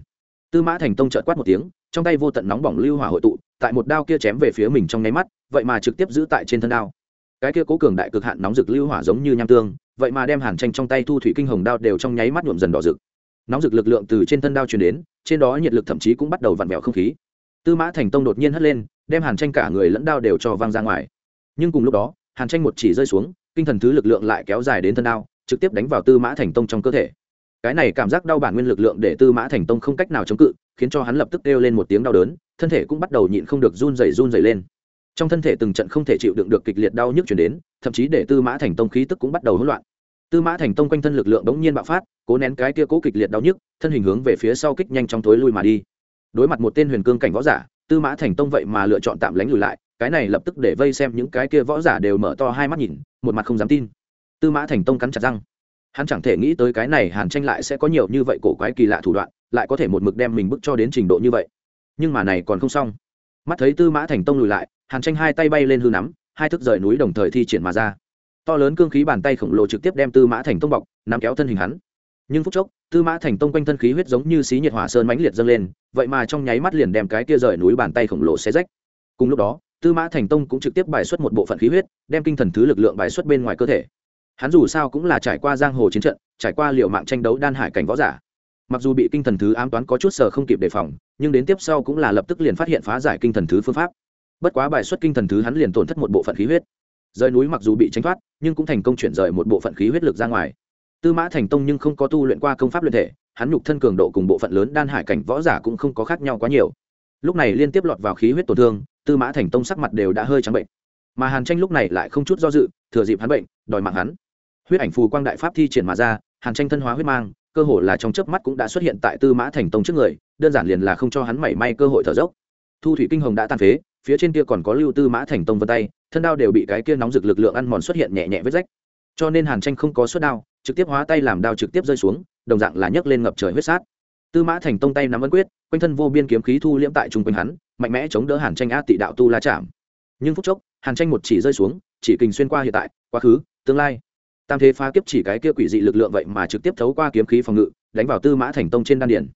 Tư mã thành tông trợt quát một tiếng, trong tay vô tận nóng bỏng lưu hỏa hội tụ, tại một đao kia chém về phía mình trong nháy mắt, vậy mà trực tiếp giữ tại trên thân đao. Cái kia cố cường đại cực hạn nóng rực lưu hỏa giống như nham tương, vậy mà đem hàn tranh trong tay thu thủy kinh hồng đao đều trong nháy mắt nhuộm dần đỏ rực. Nóng rực lực lượng từ trên thân đao truyền đến, trên đó nhiệt lực thậm chí cũng bắt đầu vặn vẹo không khí tư mã thành tông đột nhiên hất lên, đem hàn tranh cả người lẫn đao đều cho văng ra ngoài. Nhưng cùng lúc đó, hàn tranh một chỉ rơi xuống, kinh thần thứ lực lượng lại kéo dài đến thân đao, trực tiếp đánh vào tư mã thành tông trong cơ thể. Cái này cảm giác đau bản nguyên lực lượng để tư mã thành tông không cách nào chống cự, khiến cho hắn lập tức kêu lên một tiếng đau đớn, thân thể cũng bắt đầu nhịn không được run rẩy run rẩy lên. Trong thân thể từng trận không thể chịu đựng được kịch liệt đau nhức chuyển đến, thậm chí để tư mã thành tông khí tức cũng bắt đầu hỗn loạn. Tư mã thành tông quanh thân lực lượng đống nhiên bạo phát, cố nén cái kia cố kịch liệt đau nhức, thân hình hướng về phía sau kích nhanh trong tối lui mà đi đối mặt một tên huyền cương cảnh võ giả, tư mã thành tông vậy mà lựa chọn tạm lánh lùi lại, cái này lập tức để vây xem những cái kia võ giả đều mở to hai mắt nhìn, một mặt không dám tin. Tư mã thành tông cắn chặt răng. Hắn chẳng thể nghĩ tới cái này hàn tranh lại sẽ có nhiều như vậy cổ quái kỳ lạ thủ đoạn, lại có thể một mực đem mình bức cho đến trình độ như vậy. Nhưng mà này còn không xong. Mắt thấy tư mã thành tông lùi lại, hàn tranh hai tay bay lên hư nắm, hai thức rời núi đồng thời thi triển mà ra. To lớn cương khí bàn tay khổng lồ trực tiếp đem tư mã thành tông bọc, nắm kéo thân hình hắn nhưng phút chốc, tư mã thành tông quanh thân khí huyết giống như xí nhiệt hỏa sơn mãnh liệt dâng lên, vậy mà trong nháy mắt liền đem cái kia rời núi bàn tay khổng lồ xé rách. Cùng lúc đó, tư mã thành tông cũng trực tiếp bài xuất một bộ phận khí huyết, đem kinh thần thứ lực lượng bài xuất bên ngoài cơ thể. Hắn dù sao cũng là trải qua giang hồ chiến trận, trải qua liệu mạng tranh đấu đan hải cảnh võ giả. Mặc dù bị kinh thần thứ ám toán có chút sờ không kịp đề phòng, nhưng đến tiếp sau cũng là lập tức liền phát hiện phá giải kinh thần thứ phương pháp. Bất quá bài xuất kinh thần thứ hắn liền tổn thất một bộ phận khí huyết. Rời núi mặc dù bị tranh thoát, nhưng cũng thành công chuyển rời một bộ phận khí huyết lực ra ngoài tư mã thành tông nhưng không có tu luyện qua công pháp luyện thể, hắn nhục thân cường độ cùng bộ phận lớn đan hải cảnh võ giả cũng không có khác nhau quá nhiều. Lúc này liên tiếp lọt vào khí huyết tổn thương, tư mã thành tông sắc mặt đều đã hơi trắng bệnh. Mà hàn tranh lúc này lại không chút do dự, thừa dịp hắn bệnh, đòi mạng hắn. Huyết ảnh phù quang đại pháp thi triển mà ra, hàn tranh thân hóa huyết mang, cơ hội là trong chớp mắt cũng đã xuất hiện tại tư mã thành tông trước người, đơn giản liền là không cho hắn mảy may cơ hội thở dốc. Thu thủy kinh hồng đã tàn phế, phía trên kia còn có lưu tư mã thành tông vân tay, thân đao đều bị cái kia nóng rực lực lượng ăn mòn xuất hiện nhẹ nhẹ vết rách. Cho nên hàn tranh không có suất đao trực tiếp hóa tay làm đao trực tiếp rơi xuống, đồng dạng là nhấc lên ngập trời huyết sát. Tư mã thành tông tay nắm ấn quyết, quanh thân vô biên kiếm khí thu liễm tại trung quanh hắn, mạnh mẽ chống đỡ hàn tranh a tị đạo tu la chạm nhưng phút chốc, hàn tranh một chỉ rơi xuống, chỉ kình xuyên qua hiện tại, quá khứ, tương lai. Tam thế phá kiếp chỉ cái kia quỷ dị lực lượng vậy mà trực tiếp thấu qua kiếm khí phòng ngự, đánh vào tư mã thành tông trên đan điển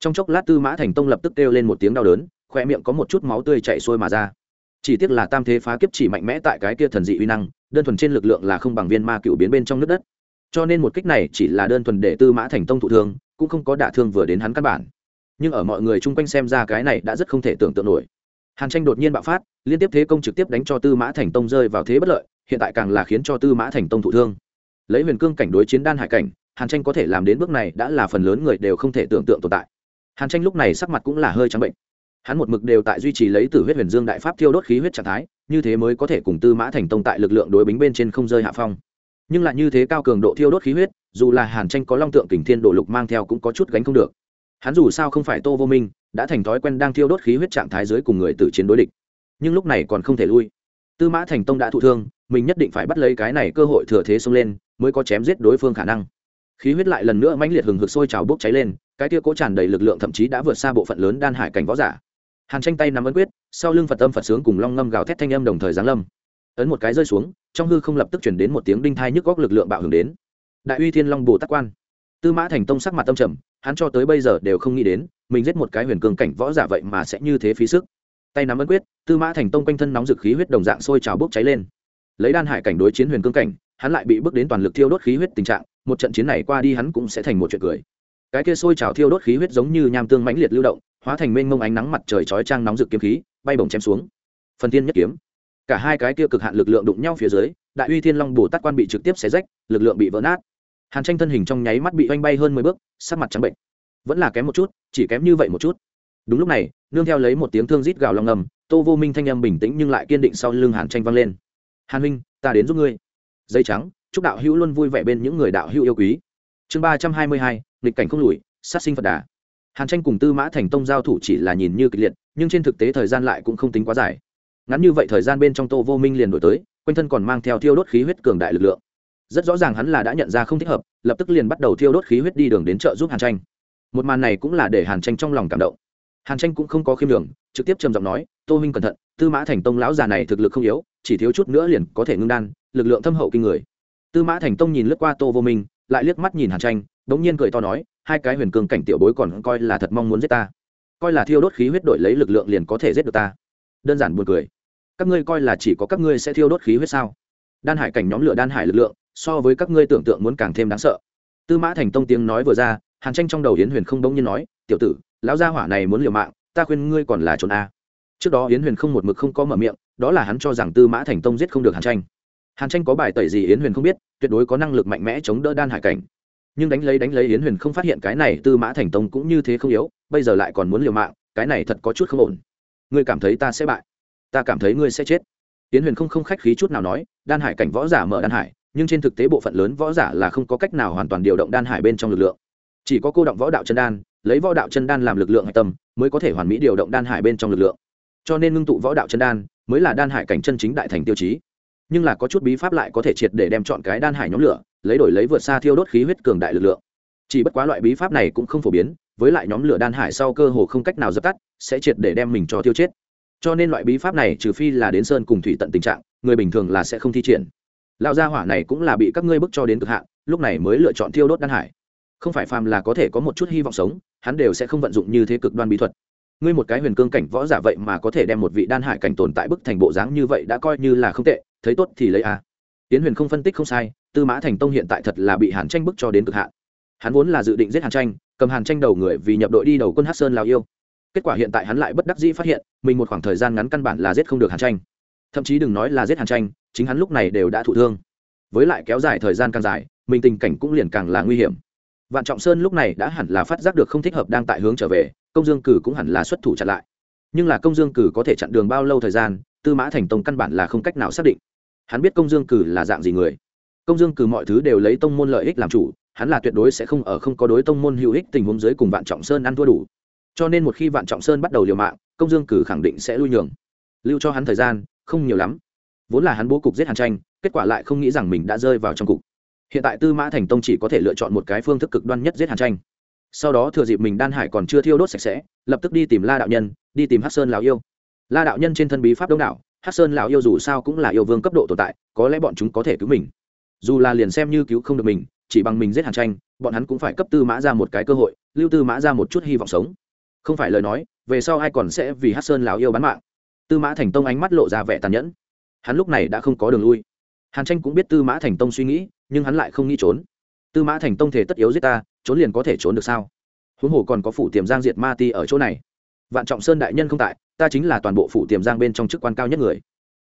trong chốc lát tư mã thành tông lập tức kêu lên một tiếng đau đớn khoe miệng có một chút máu tươi chạy xuôi mà ra. Chỉ tiếc là tam thế phá kiếp chỉ mạnh mẽ tại cái kia thần dị uy năng, đơn thuần trên lực lượng là không bằng viên ma cựu biến bên trong nước đất cho nên một kích này chỉ là đơn thuần để tư mã thành tông thụ thương, cũng không có đả thương vừa đến hắn căn bản. Nhưng ở mọi người chung quanh xem ra cái này đã rất không thể tưởng tượng nổi. Hàn tranh đột nhiên bạo phát, liên tiếp thế công trực tiếp đánh cho tư mã thành tông rơi vào thế bất lợi, hiện tại càng là khiến cho tư mã thành tông thụ thương. Lấy huyền cương cảnh đối chiến đan hải cảnh, hàn tranh có thể làm đến bước này đã là phần lớn người đều không thể tưởng tượng tồn tại. Hàn tranh lúc này sắc mặt cũng là hơi trắng bệnh. Hắn một mực đều tại duy trì lấy từ huyết huyền dương đại pháp thiêu đốt khí huyết trạng thái, như thế mới có thể cùng tư mã thành tông tại lực lượng đối bính bên trên không rơi hạ phong nhưng lại như thế cao cường độ thiêu đốt khí huyết, dù là hàn tranh có long tượng kình thiên đổ lục mang theo cũng có chút gánh không được. Hắn dù sao không phải tô vô minh, đã thành thói quen đang thiêu đốt khí huyết trạng thái dưới cùng người từ chiến đối địch. Nhưng lúc này còn không thể lui. Tư mã thành tông đã thụ thương, mình nhất định phải bắt lấy cái này cơ hội thừa thế xông lên, mới có chém giết đối phương khả năng. Khí huyết lại lần nữa mãnh liệt hừng hực sôi trào bốc cháy lên, cái tia cố tràn đầy lực lượng thậm chí đã vượt xa bộ phận lớn đan hải cảnh võ giả. Hàn tranh tay nắm ấn quyết, sau lưng phật âm phật sướng cùng long ngâm gào thét thanh âm đồng thời giáng lâm ấn một cái rơi xuống, trong hư không lập tức chuyển đến một tiếng đinh thai nhức góc lực lượng bạo hưởng đến. Đại uy thiên long bồ tắc quan. Tư mã thành tông sắc mặt tâm trầm, hắn cho tới bây giờ đều không nghĩ đến, mình giết một cái huyền cường cảnh võ giả vậy mà sẽ như thế phí sức. Tay nắm ấn quyết, tư mã thành tông quanh thân nóng dực khí huyết đồng dạng sôi trào bốc cháy lên. Lấy đan hải cảnh đối chiến huyền cương cảnh, hắn lại bị bước đến toàn lực thiêu đốt khí huyết tình trạng, một trận chiến này qua đi hắn cũng sẽ thành một chuyện cười. Cái kia sôi trào thiêu đốt khí huyết giống như nham tương mãnh liệt lưu động, hóa thành mênh mông ánh nắng mặt trời chói trang nóng rực kiếm khí, bay bổng chém xuống. Phần tiên nhất kiếm cả hai cái kia cực hạn lực lượng đụng nhau phía dưới, đại uy thiên long bồ tát quan bị trực tiếp xé rách, lực lượng bị vỡ nát. Hàn tranh thân hình trong nháy mắt bị oanh bay hơn mười bước, sắc mặt trắng bệnh. Vẫn là kém một chút, chỉ kém như vậy một chút. Đúng lúc này, nương theo lấy một tiếng thương rít gào lòng ngầm tô vô minh thanh âm bình tĩnh nhưng lại kiên định sau lưng hàn tranh vang lên. Hàn huynh, ta đến giúp ngươi. Dây trắng, chúc đạo hữu luôn vui vẻ bên những người đạo hữu yêu quý. Chương ba trăm hai mươi hai, nghịch cảnh không lùi, sát sinh phật đà. Hàn tranh cùng tư mã thành tông giao thủ chỉ là nhìn như kịch liệt, nhưng trên thực tế thời gian lại cũng không tính quá dài ngắn như vậy thời gian bên trong tô vô minh liền đổi tới, quanh thân còn mang theo thiêu đốt khí huyết cường đại lực lượng. Rất rõ ràng hắn là đã nhận ra không thích hợp, lập tức liền bắt đầu thiêu đốt khí huyết đi đường đến chợ giúp hàn tranh. Một màn này cũng là để hàn tranh trong lòng cảm động. Hàn tranh cũng không có khiêm đường trực tiếp trầm giọng nói, tô minh cẩn thận, tư mã thành tông lão già này thực lực không yếu, chỉ thiếu chút nữa liền có thể ngưng đan, lực lượng thâm hậu kinh người. Tư mã thành tông nhìn lướt qua tô vô minh, lại liếc mắt nhìn hàn tranh đ ỗ n g nhiên cười to nói, hai cái huyền cường cảnh tiểu bối còn coi là thật mong muốn giết ta. Coi là thiêu đốt khí huyết đổi lấy lực lượng liền có thể giết được ta. Đơn giản buồn cười các ngươi coi là chỉ có các ngươi sẽ thiêu đốt khí huyết sao? Đan hải cảnh nhóm lửa đan hải lực lượng, so với các ngươi tưởng tượng muốn càng thêm đáng sợ. Tư mã thành tông tiếng nói vừa ra, hàn tranh trong đầu hiến huyền không đông nhiên nói, tiểu tử, lão gia hỏa này muốn liều mạng, ta khuyên ngươi còn là trốn a. Trước đó yến huyền không một mực không có mở miệng, đó là hắn cho rằng tư mã thành tông giết không được hàn tranh. Hàn tranh có bài tẩy gì yến huyền không biết, tuyệt đối có năng lực mạnh mẽ chống đỡ đan hải cảnh. Nhưng đánh lấy đánh lấy yến huyền không phát hiện cái này tư mã thành tông cũng như thế không yếu, bây giờ lại còn muốn liều mạng, cái này thật có chút không ổn. Ngươi cảm thấy ta sẽ bại ta cảm thấy ngươi sẽ chết. Tiến huyền không không khách khí chút nào nói, đan hải cảnh võ giả mở đan hải, nhưng trên thực tế bộ phận lớn võ giả là không có cách nào hoàn toàn điều động đan hải bên trong lực lượng. Chỉ có cô động võ đạo chân đan, lấy võ đạo chân đan làm lực lượng hạch tâm, mới có thể hoàn mỹ điều động đan hải bên trong lực lượng. Cho nên ngưng tụ võ đạo chân đan, mới là đan hải cảnh chân chính đại thành tiêu chí. Nhưng là có chút bí pháp lại có thể triệt để đem chọn cái đan hải nhóm lửa, lấy đổi lấy vượt xa thiêu đốt khí huyết cường đại lực lượng. Chỉ bất quá loại bí pháp này cũng không phổ biến, với lại nhóm lửa đan hải sau cơ hồ không cách nào dập tắt, sẽ triệt để đem mình cho tiêu chết cho nên loại bí pháp này trừ phi là đến sơn cùng thủy tận tình trạng, người bình thường là sẽ không thi triển. Lão gia hỏa này cũng là bị các ngươi bức cho đến cực hạn, lúc này mới lựa chọn thiêu đốt đan hải. Không phải phàm là có thể có một chút hy vọng sống, hắn đều sẽ không vận dụng như thế cực đoan bí thuật. Ngươi một cái huyền cương cảnh võ giả vậy mà có thể đem một vị đan hải cảnh tồn tại bức thành bộ dáng như vậy đã coi như là không tệ, thấy tốt thì lấy a. À. tiến huyền không phân tích không sai, tư mã thành tông hiện tại thật là bị hàn tranh bức cho đến cực hạn. Hắn vốn là dự định giết hàn tranh, cầm hàn tranh đầu người vì nhập đội đi đầu quân hát sơn lào yêu kết quả hiện tại hắn lại bất đắc dĩ phát hiện, mình một khoảng thời gian ngắn căn bản là giết không được hàn tranh. Thậm chí đừng nói là giết hàn tranh, chính hắn lúc này đều đã thụ thương. Với lại kéo dài thời gian càng dài, mình tình cảnh cũng liền càng là nguy hiểm. Vạn trọng sơn lúc này đã hẳn là phát giác được không thích hợp đang tại hướng trở về, công dương cử cũng hẳn là xuất thủ chặn lại. Nhưng là công dương cử có thể chặn đường bao lâu thời gian, tư mã thành tông căn bản là không cách nào xác định. Hắn biết công dương cử là dạng gì người. Công dương cử mọi thứ đều lấy tông môn lợi ích làm chủ, hắn là tuyệt đối sẽ không ở không có đối tông môn hữu ích tình huống dưới cùng vạn trọng sơn ăn thua đủ cho nên một khi vạn trọng sơn bắt đầu liều mạng, công dương cử khẳng định sẽ lui nhường. Lưu cho hắn thời gian, không nhiều lắm. Vốn là hắn bố cục giết hàn tranh, kết quả lại không nghĩ rằng mình đã rơi vào trong cục. Hiện tại tư mã thành tông chỉ có thể lựa chọn một cái phương thức cực đoan nhất giết hàn tranh. Sau đó thừa dịp mình đan hải còn chưa thiêu đốt sạch sẽ, lập tức đi tìm la đạo nhân, đi tìm hát sơn lào yêu. La đạo nhân trên thân bí pháp đông đảo hát sơn lào yêu dù sao cũng là yêu vương cấp độ tồn tại, có lẽ bọn chúng có thể cứu mình. Dù là liền xem như cứu không được mình, chỉ bằng mình giết hàn tranh, bọn hắn cũng phải cấp tư mã ra một cái cơ hội, lưu tư mã ra một chút hy vọng sống không phải lời nói, về sau ai còn sẽ vì hát sơn lào yêu bán mạng? Tư mã thành tông ánh mắt lộ ra vẻ tàn nhẫn. Hắn lúc này đã không có đường lui. Hàn tranh cũng biết tư mã thành tông suy nghĩ, nhưng hắn lại không nghĩ trốn. Tư mã thành tông thể tất yếu giết ta, trốn liền có thể trốn được sao? Huống hồ còn có phủ tiềm giang diệt ma ti ở chỗ này. Vạn trọng sơn đại nhân không tại, ta chính là toàn bộ phủ tiềm giang bên trong chức quan cao nhất người.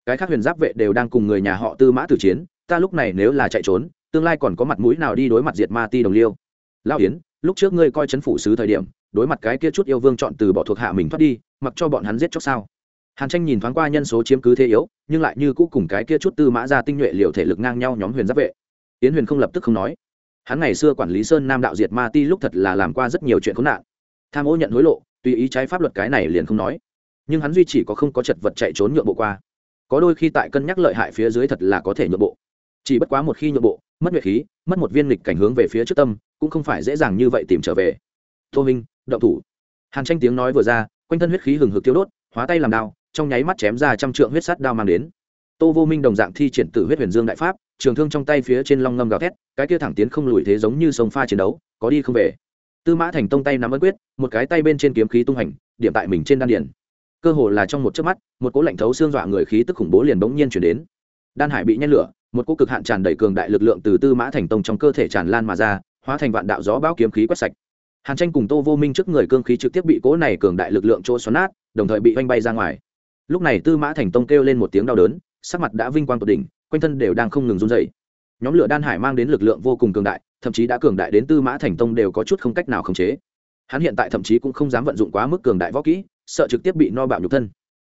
Cái khác huyền giáp vệ đều đang cùng người nhà họ tư mã tử chiến, ta lúc này nếu là chạy trốn, tương lai còn có mặt mũi nào đi đối mặt diệt ma ti đồng liêu? Lao yến, lúc trước ngươi coi chấn phủ sứ thời điểm đối mặt cái kia chút yêu vương chọn từ bỏ thuộc hạ mình thoát đi, mặc cho bọn hắn giết chóc sao? Hàn tranh nhìn thoáng qua nhân số chiếm cứ thế yếu, nhưng lại như cũ cùng cái kia chút tư mã ra tinh nhuệ liều thể lực ngang nhau nhóm huyền giáp vệ. Yến huyền không lập tức không nói. Hắn ngày xưa quản lý sơn nam đạo diệt ma ti lúc thật là làm qua rất nhiều chuyện khốn nạn. Tham ô nhận hối lộ, tùy ý trái pháp luật cái này liền không nói. Nhưng hắn duy chỉ có không có chật vật chạy trốn nhượng bộ qua. Có đôi khi tại cân nhắc lợi hại phía dưới thật là có thể nhượng bộ. Chỉ bất quá một khi nhượng bộ, mất nguyệt khí, mất một viên lịch cảnh hướng về phía trước tâm, cũng không phải dễ dàng như vậy tìm trở về. Tô minh động thủ. Hàn tranh tiếng nói vừa ra, quanh thân huyết khí hừng hực tiêu đốt, hóa tay làm đao, trong nháy mắt chém ra trăm trượng huyết sắt đao mang đến. Tô vô minh đồng dạng thi triển tử huyết huyền dương đại pháp, trường thương trong tay phía trên long ngâm gào thét, cái kia thẳng tiến không lùi thế giống như sông pha chiến đấu, có đi không về. Tư mã thành tông tay nắm ấn quyết, một cái tay bên trên kiếm khí tung hành, điểm tại mình trên đan điển cơ hồ là trong một chớp mắt, một cỗ lạnh thấu xương dọa người khí tức khủng bố liền bỗng nhiên chuyển đến. Đan hải bị nhen lửa, một cỗ cực hạn tràn đầy cường đại lực lượng từ tư mã thành tông trong cơ thể tràn lan mà ra, hóa thành vạn đạo gió bão kiếm khí quét sạch hàn tranh cùng tô vô minh trước người cương khí trực tiếp bị cỗ này cường đại lực lượng chỗ xoắn nát, đồng thời bị oanh bay ra ngoài. Lúc này tư mã thành tông kêu lên một tiếng đau đớn, sắc mặt đã vinh quang tột đỉnh, quanh thân đều đang không ngừng run dày nhóm lửa đan hải mang đến lực lượng vô cùng cường đại, thậm chí đã cường đại đến tư mã thành tông đều có chút không cách nào khống chế. Hắn hiện tại thậm chí cũng không dám vận dụng quá mức cường đại võ kỹ, sợ trực tiếp bị no bạo nhục thân.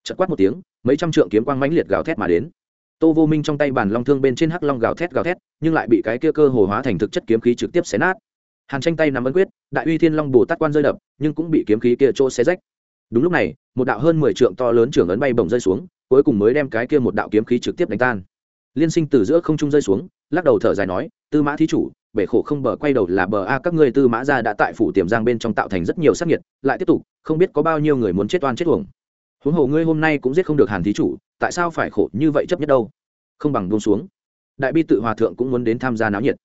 Chật quát một tiếng, mấy trăm trượng kiếm quang mãnh liệt gào thét mà đến. Tô vô minh trong tay bàn long thương bên trên hắc long gào thét gào thét, nhưng lại bị cái kia cơ hồ hóa thành thực chất kiếm khí trực tiếp xé nát hàn tranh tay nắm ấn quyết đại uy thiên long bồ tát quan rơi đập nhưng cũng bị kiếm khí kia chỗ xé rách đúng lúc này một đạo hơn mười trượng to lớn trưởng ấn bay bổng rơi xuống cuối cùng mới đem cái kia một đạo kiếm khí trực tiếp đánh tan liên sinh từ giữa không trung rơi xuống lắc đầu thở dài nói tư mã thí chủ bể khổ không bờ quay đầu là bờ a các ngươi tư mã gia đã tại phủ tiềm giang bên trong tạo thành rất nhiều sắc nhiệt lại tiếp tục không biết có bao nhiêu người muốn chết oan chết uổng huống hồ ngươi hôm nay cũng giết không được hàn thí chủ tại sao phải khổ như vậy chấp nhất đâu không bằng buông xuống đại bi tự hòa thượng cũng muốn đến tham gia náo nhiệt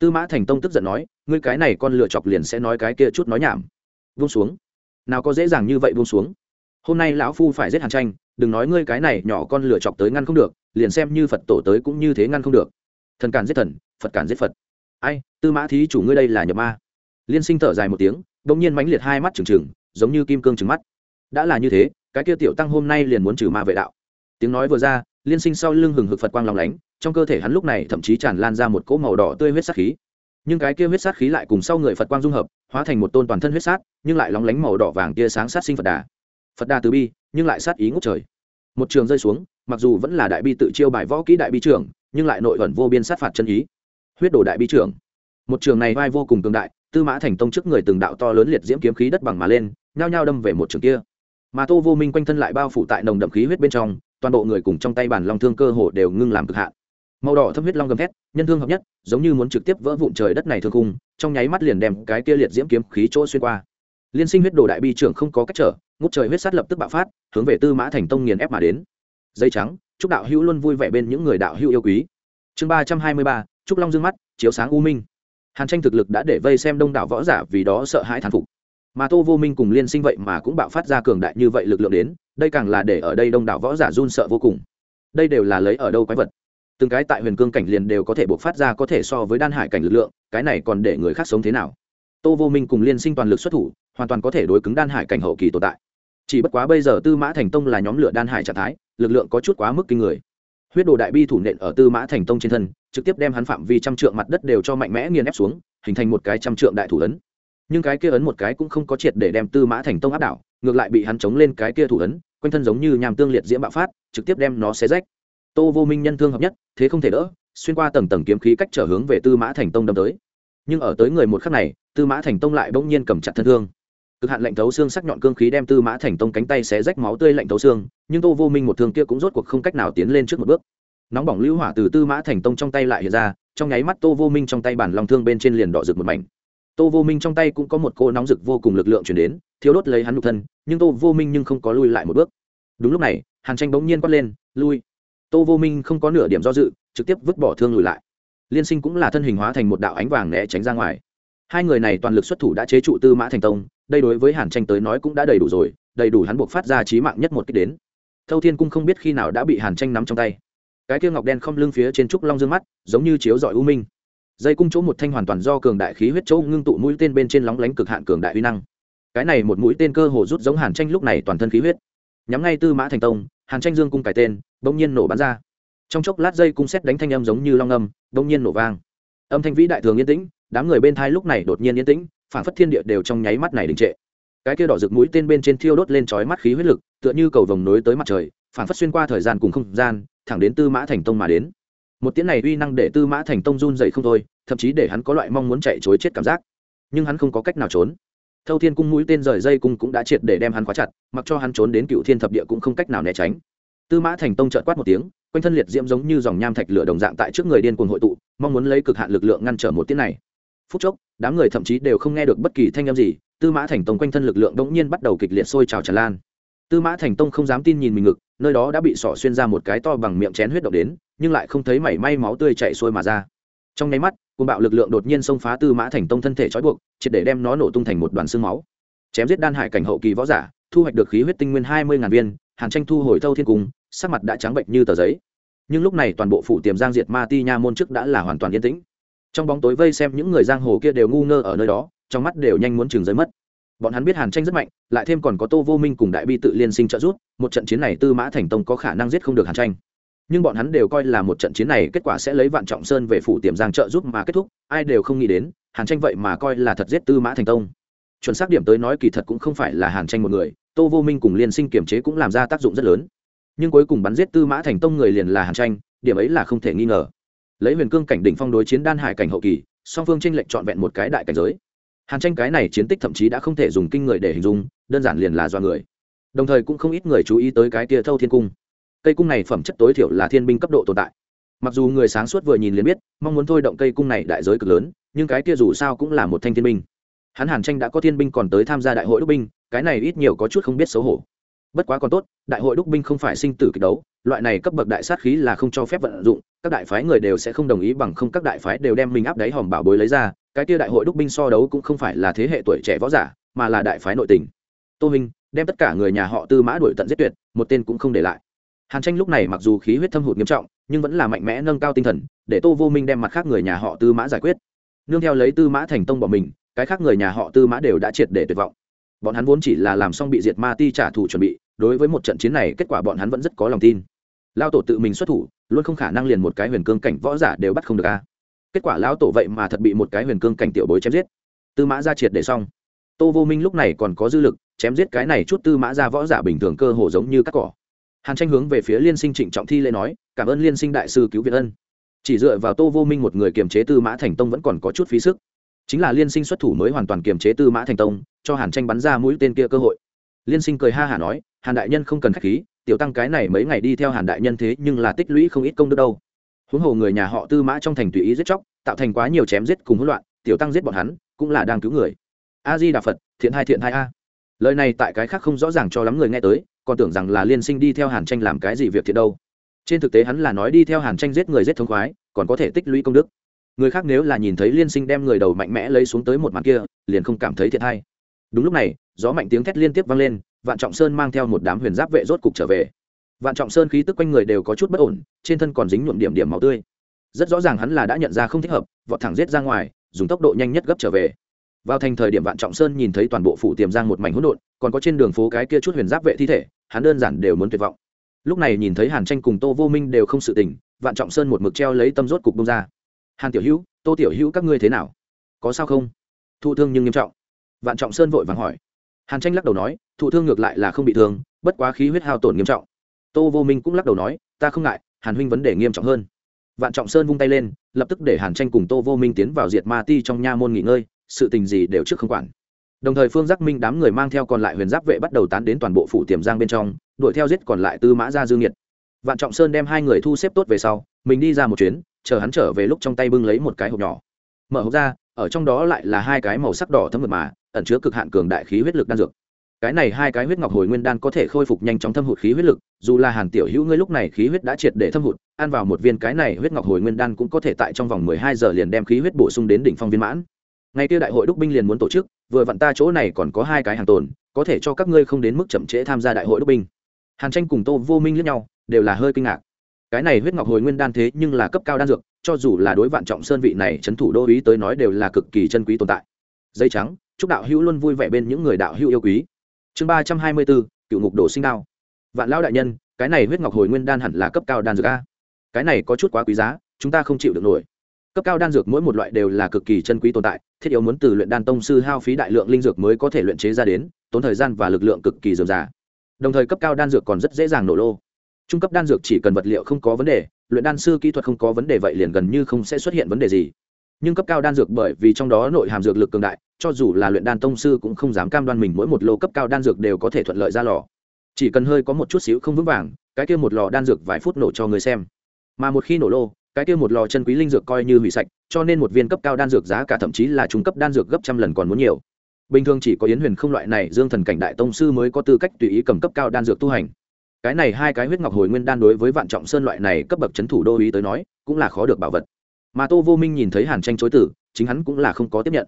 tư mã thành tông tức giận nói ngươi cái này con lựa chọc liền sẽ nói cái kia chút nói nhảm. Buông xuống. Nào có dễ dàng như vậy buông xuống. Hôm nay lão phu phải giết hàn tranh, đừng nói ngươi cái này nhỏ con lựa chọc tới ngăn không được, liền xem như phật tổ tới cũng như thế ngăn không được. Thần cản giết thần, phật cản giết phật. Ai, tư mã thí chủ ngươi đây là nhập ma. Liên sinh thở dài một tiếng đ ỗ n g nhiên mãnh liệt hai mắt trừng trừng, giống như kim cương trừng mắt. Đã là như thế, cái kia tiểu tăng hôm nay liền muốn trừ ma vệ đạo. Tiếng nói vừa ra, liên sinh sau lưng hừng hực phật quang lòng lánh, trong cơ thể hắn lúc này thậm chí tràn lan ra một cỗ màu đỏ tươi huyết sát khí nhưng cái kia huyết sát khí lại cùng sau người phật quang dung hợp, hóa thành một tôn toàn thân huyết sát, nhưng lại lóng lánh màu đỏ vàng tia sáng sát sinh phật đà. Phật đà từ bi, nhưng lại sát ý ngốc trời. Một trường rơi xuống, mặc dù vẫn là đại bi tự chiêu bài võ kỹ đại bi trưởng, nhưng lại nội ẩn vô biên sát phạt chân ý. Huyết đồ đại bi trưởng. Một trường này vai vô cùng cường đại, tư mã thành tông trước người từng đạo to lớn liệt diễm kiếm khí đất bằng mà lên, nhao nhao đâm về một trường kia. Mà tô vô minh quanh thân lại bao phủ tại nồng đậm khí huyết bên trong, toàn bộ người cùng trong tay bản long thương cơ hồ đều ngưng làm cực hạn màu đỏ thâm huyết long gầm thét, nhân thương hợp nhất, giống như muốn trực tiếp vỡ vụn trời đất này thương cung trong nháy mắt liền đem cái kia liệt diễm kiếm khí chỗ xuyên qua. Liên sinh huyết đồ đại bi trưởng không có cách trở, ngút trời huyết sát lập tức bạo phát, hướng về tư mã thành tông nghiền ép mà đến. Dây trắng, chúc đạo hữu luôn vui vẻ bên những người đạo hữu yêu quý. Chương ba trăm hai mươi ba, chúc long dương mắt, chiếu sáng u minh. Hàn tranh thực lực đã để vây xem đông đảo võ giả vì đó sợ hãi thán phục. Mà tô vô minh cùng liên sinh vậy mà cũng bạo phát ra cường đại như vậy lực lượng đến, đây càng là để ở đây đông đảo võ giả run sợ vô cùng. Đây đều là lấy ở đâu quái vật? Từng cái tại huyền cương cảnh liền đều có thể buộc phát ra có thể so với đan hải cảnh lực lượng, cái này còn để người khác sống thế nào? Tô vô minh cùng liên sinh toàn lực xuất thủ, hoàn toàn có thể đối cứng đan hải cảnh hậu kỳ tồn tại. Chỉ bất quá bây giờ tư mã thành tông là nhóm lửa đan hải trạng thái, lực lượng có chút quá mức kinh người. Huyết đồ đại bi thủ nện ở tư mã thành tông trên thân, trực tiếp đem hắn phạm vi trăm trượng mặt đất đều cho mạnh mẽ nghiền ép xuống, hình thành một cái trăm trượng đại thủ ấn. Nhưng cái kia ấn một cái cũng không có triệt để đem tư mã thành tông áp đảo, ngược lại bị hắn chống lên cái kia thủ ấn, quanh thân giống như nhàm tương liệt diễm bạo phát, trực tiếp đem nó xé rách tô vô minh nhân thương hợp nhất, thế không thể đỡ, xuyên qua tầng tầng kiếm khí cách trở hướng về tư mã thành tông đâm tới. Nhưng ở tới người một khắc này, tư mã thành tông lại bỗng nhiên cầm chặt thân thương. Cực hạn lạnh thấu xương sắc nhọn cương khí đem tư mã thành tông cánh tay xé rách máu tươi lạnh thấu xương, nhưng tô vô minh một thương kia cũng rốt cuộc không cách nào tiến lên trước một bước. Nóng bỏng lưu hỏa từ tư mã thành tông trong tay lại hiện ra, trong nháy mắt tô vô minh trong tay bản lòng thương bên trên liền đỏ rực một mảnh. Tô vô minh trong tay cũng có một cô nóng rực vô cùng lực lượng chuyển đến thiếu đốt lấy hắn nụ thân, nhưng tô vô minh nhưng không có lui lại một bước. Đúng lúc này, hàn tranh bỗng nhiên quát lên, lui! Tô vô minh không có nửa điểm do dự, trực tiếp vứt bỏ thương lùi lại. Liên sinh cũng là thân hình hóa thành một đạo ánh vàng né tránh ra ngoài. Hai người này toàn lực xuất thủ đã chế trụ tư mã thành tông, đây đối với hàn tranh tới nói cũng đã đầy đủ rồi, đầy đủ hắn buộc phát ra trí mạng nhất một kích đến. Thâu thiên cung không biết khi nào đã bị hàn tranh nắm trong tay. Cái kia ngọc đen không lưng phía trên trúc long dương mắt, giống như chiếu dọi u minh. Dây cung chỗ một thanh hoàn toàn do cường đại khí huyết chỗ ngưng tụ mũi tên bên trên lóng lánh cực hạn cường đại uy năng. Cái này một mũi tên cơ hồ rút giống hàn tranh lúc này toàn thân khí huyết. Nhắm ngay tư mã thành tông, hàn tranh dương cung cải tên bỗng nhiên nổ bắn ra. Trong chốc lát dây cung xét đánh thanh âm giống như long âm, bỗng nhiên nổ vang. Âm thanh vĩ đại thường yên tĩnh, đám người bên thai lúc này đột nhiên yên tĩnh phản phất thiên địa đều trong nháy mắt này đình trệ. Cái kia đỏ rực mũi tên bên trên thiêu đốt lên chói mắt khí huyết lực, tựa như cầu vồng nối tới mặt trời phản phất xuyên qua thời gian cùng không gian, thẳng đến tư mã thành tông mà đến. Một tiếng này uy năng để tư mã thành tông run dậy không thôi, thậm chí để hắn có loại mong muốn chạy chối chết cảm giác. Nhưng hắn không có cách nào trốn. Thâu thiên cung mũi tên rời dây cung cũng đã triệt để đem hắn khóa chặt, mặc cho hắn trốn đến cựu thiên thập địa cũng không cách nào né tránh tư mã thành tông trợn quát một tiếng, quanh thân liệt diễm giống như dòng nham thạch lửa đồng dạng tại trước người điên cuồng hội tụ, mong muốn lấy cực hạn lực lượng ngăn trở một tiếng này. Phút chốc, đám người thậm chí đều không nghe được bất kỳ thanh âm gì, tư mã thành tông quanh thân lực lượng đ ỗ n g nhiên bắt đầu kịch liệt sôi trào tràn lan. Tư mã thành tông không dám tin nhìn mình ngực, nơi đó đã bị sỏ xuyên ra một cái to bằng miệng chén huyết động đến, nhưng lại không thấy mảy may máu tươi chạy xuôi mà ra. Trong nháy mắt côn bạo lực lượng đột nhiên xông phá tư mã thành tông thân thể trói buộc, triệt để đem nó nổ tung thành một đoàn xương máu. Chém giết đan hải cảnh hậu kỳ võ giả, thu hoạch được khí huyết tinh nguyên hai mươi ngàn viên, hàn tranh thu hồi thâu thiên cung sắc mặt đã trắng bệnh như tờ giấy. Nhưng lúc này toàn bộ phủ tiềm giang diệt ma ti nha môn trước đã là hoàn toàn yên tĩnh. Trong bóng tối vây xem những người giang hồ kia đều ngu ngơ ở nơi đó, trong mắt đều nhanh muốn chừng giới mất. Bọn hắn biết hàn tranh rất mạnh, lại thêm còn có tô vô minh cùng đại bi tự liên sinh trợ giúp, một trận chiến này tư mã thành tông có khả năng giết không được hàn tranh. Nhưng bọn hắn đều coi là một trận chiến này kết quả sẽ lấy vạn trọng sơn về phủ tiềm giang trợ giúp mà kết thúc, ai đều không nghĩ đến, hàn tranh vậy mà coi là thật giết tư mã thành tông. Chuẩn xác điểm tới nói kỳ thật cũng không phải là hàn tranh một người, tô vô minh cùng liên sinh kiềm chế cũng làm ra tác dụng rất lớn nhưng cuối cùng bắn giết tư mã thành tông người liền là hàn tranh, điểm ấy là không thể nghi ngờ. Lấy huyền cương cảnh đỉnh phong đối chiến đan hải cảnh hậu kỳ, song phương tranh lệch trọn vẹn một cái đại cảnh giới. Hàn tranh cái này chiến tích thậm chí đã không thể dùng kinh người để hình dung, đơn giản liền là do người. Đồng thời cũng không ít người chú ý tới cái tia thâu thiên cung. Cây cung này phẩm chất tối thiểu là thiên binh cấp độ tồn tại. Mặc dù người sáng suốt vừa nhìn liền biết, mong muốn thôi động cây cung này đại giới cực lớn, nhưng cái kia dù sao cũng là một thanh thiên binh. Hắn hàn tranh đã có thiên binh còn tới tham gia đại hội đốc binh, cái này ít nhiều có chút không biết xấu hổ bất quá còn tốt, đại hội đúc binh không phải sinh tử kịch đấu, loại này cấp bậc đại sát khí là không cho phép vận dụng, các đại phái người đều sẽ không đồng ý bằng không các đại phái đều đem mình áp đáy hòm bảo bối lấy ra, cái kia đại hội đúc binh so đấu cũng không phải là thế hệ tuổi trẻ võ giả, mà là đại phái nội tình. Tô minh, đem tất cả người nhà họ tư mã đuổi tận giết tuyệt, một tên cũng không để lại. Hàn tranh lúc này mặc dù khí huyết thâm hụt nghiêm trọng, nhưng vẫn là mạnh mẽ nâng cao tinh thần, để tô vô minh đem mặt khác người nhà họ tư mã giải quyết. Nương theo lấy tư mã thành tông bỏ mình, cái khác người nhà họ tư mã đều đã triệt để tuyệt vọng. Bọn hắn vốn chỉ là làm xong bị diệt ma ti trả thù chuẩn bị đối với một trận chiến này, kết quả bọn hắn vẫn rất có lòng tin. Lao tổ tự mình xuất thủ, luôn không khả năng liền một cái huyền cương cảnh võ giả đều bắt không được a. Kết quả lão tổ vậy mà thật bị một cái huyền cương cảnh tiểu bối chém giết. Tư mã ra triệt để xong. Tô vô minh lúc này còn có dư lực, chém giết cái này chút tư mã ra võ giả bình thường cơ hồ giống như cắt cỏ. Hàn tranh hướng về phía liên sinh trịnh trọng thi lễ nói, cảm ơn liên sinh đại sư cứu viện ân. Chỉ dựa vào tô vô minh một người kiềm chế tư mã thành tông vẫn còn có chút phí sức. Chính là liên sinh xuất thủ mới hoàn toàn kiềm chế tư mã thành tông, cho hàn tranh bắn ra mũi tên kia cơ hội liên sinh cười ha hả nói, hàn đại nhân không cần k h á c h khí, tiểu tăng cái này mấy ngày đi theo hàn đại nhân thế nhưng là tích lũy không ít công đức đâu. Huống hồ người nhà họ tư mã trong thành tùy ý giết chóc, tạo thành quá nhiều chém giết cùng hỗn loạn, tiểu tăng giết bọn hắn, cũng là đang cứu người. A di đà phật, thiện hai thiện hai a. Lời này tại cái khác không rõ ràng cho lắm người nghe tới, còn tưởng rằng là liên sinh đi theo hàn tranh làm cái gì việc thiện đâu. Trên thực tế hắn là nói đi theo hàn tranh giết người giết thống khoái, còn có thể tích lũy công đức. Người khác nếu là nhìn thấy liên sinh đem người đầu mạnh mẽ lấy xuống tới một màn kia, liền không cảm thấy thiệt hay. Đúng lúc này gió mạnh tiếng thét liên tiếp vang lên, vạn trọng sơn mang theo một đám huyền giáp vệ rốt cục trở về. Vạn trọng sơn khí tức quanh người đều có chút bất ổn, trên thân còn dính nhuộm điểm điểm máu tươi. Rất rõ ràng hắn là đã nhận ra không thích hợp, vọt thẳng giết ra ngoài, dùng tốc độ nhanh nhất gấp trở về. Vào thành thời điểm vạn trọng sơn nhìn thấy toàn bộ phủ tiềm giang một mảnh hỗn độn, còn có trên đường phố cái kia chút huyền giáp vệ thi thể, hắn đơn giản đều muốn tuyệt vọng. Lúc này nhìn thấy hàn tranh cùng tô vô minh đều không sự tình, vạn trọng sơn một mực treo lấy tâm rốt cục bông ra. Hàn tiểu hữu, tô tiểu hữu các ngươi thế nào? Có sao không? Thụ thương nhưng nghiêm trọng. Vạn trọng sơn vội vàng hỏi hàn tranh lắc đầu nói, thụ thương ngược lại là không bị thương, bất quá khí huyết hao tổn nghiêm trọng. Tô vô minh cũng lắc đầu nói, ta không ngại, hàn huynh vấn đề nghiêm trọng hơn. Vạn trọng sơn vung tay lên, lập tức để hàn tranh cùng tô vô minh tiến vào diệt ma ti trong nha môn nghỉ ngơi, sự tình gì đều trước không quản. Đồng thời phương giác minh đám người mang theo còn lại huyền giáp vệ bắt đầu tán đến toàn bộ phủ tiềm giang bên trong, đuổi theo giết còn lại tư mã ra Dư nhiệt. Vạn trọng sơn đem hai người thu xếp tốt về sau, mình đi ra một chuyến, chờ hắn trở về lúc trong tay bưng lấy một cái hộp nhỏ. Mở hộp ra ở trong đó lại là hai cái màu sắc đỏ thấm mượt mà, ẩn chứa cực hạn cường đại khí huyết lực đan dược. Cái này hai cái huyết ngọc hồi nguyên đan có thể khôi phục nhanh chóng thâm hụt khí huyết lực, dù là hàn tiểu hữu ngươi lúc này khí huyết đã triệt để thâm hụt, ăn vào một viên cái này huyết ngọc hồi nguyên đan cũng có thể tại trong vòng mười hai giờ liền đem khí huyết bổ sung đến đỉnh phong viên mãn. Ngày kia đại hội đúc binh liền muốn tổ chức, vừa vặn ta chỗ này còn có hai cái hàng tồn, có thể cho các ngươi không đến mức chậm trễ tham gia đại hội đúc binh. Hàn tranh cùng tô vô minh lẫn nhau, đều là hơi kinh ngạc. Cái này huyết ngọc hồi nguyên đan thế nhưng là cấp cao đan dược cho dù là đối vạn trọng sơn vị này trấn thủ đô ý tới nói đều là cực kỳ chân quý tồn tại. Dây trắng, chúc đạo hữu luôn vui vẻ bên những người đạo hữu yêu quý. Chương ba trăm hai mươi bốn, cựu ngục đổ sinh đao. Vạn lão đại nhân, cái này huyết ngọc hồi nguyên đan hẳn là cấp cao đan dược a. Cái này có chút quá quý giá, chúng ta không chịu được nổi. Cấp cao đan dược mỗi một loại đều là cực kỳ chân quý tồn tại, thiết yếu muốn từ luyện đan tông sư hao phí đại lượng linh dược mới có thể luyện chế ra đến, tốn thời gian và lực lượng cực kỳ dườm già. Đồng thời cấp cao đan dược còn rất dễ dàng nổ lô. Trung cấp đan dược chỉ cần vật liệu không có vấn đề luyện đan sư kỹ thuật không có vấn đề vậy liền gần như không sẽ xuất hiện vấn đề gì. Nhưng cấp cao đan dược bởi vì trong đó nội hàm dược lực cường đại, cho dù là luyện đan tông sư cũng không dám cam đoan mình mỗi một lô cấp cao đan dược đều có thể thuận lợi ra lò. Chỉ cần hơi có một chút xíu không vững vàng, cái kia một lò đan dược vài phút nổ cho người xem. Mà một khi nổ lô, cái kia một lò chân quý linh dược coi như hủy sạch, cho nên một viên cấp cao đan dược giá cả thậm chí là trung cấp đan dược gấp trăm lần còn muốn nhiều. Bình thường chỉ có yến huyền không loại này, dương thần cảnh đại tông sư mới có tư cách tùy ý cầm cấp cao đan dược tu hành cái này hai cái huyết ngọc hồi nguyên đan đối với vạn trọng sơn loại này cấp bậc c h ấ n thủ đô ý tới nói, cũng là khó được bảo vật. Mà tô vô minh nhìn thấy hàn tranh chối tử, chính hắn cũng là không có tiếp nhận.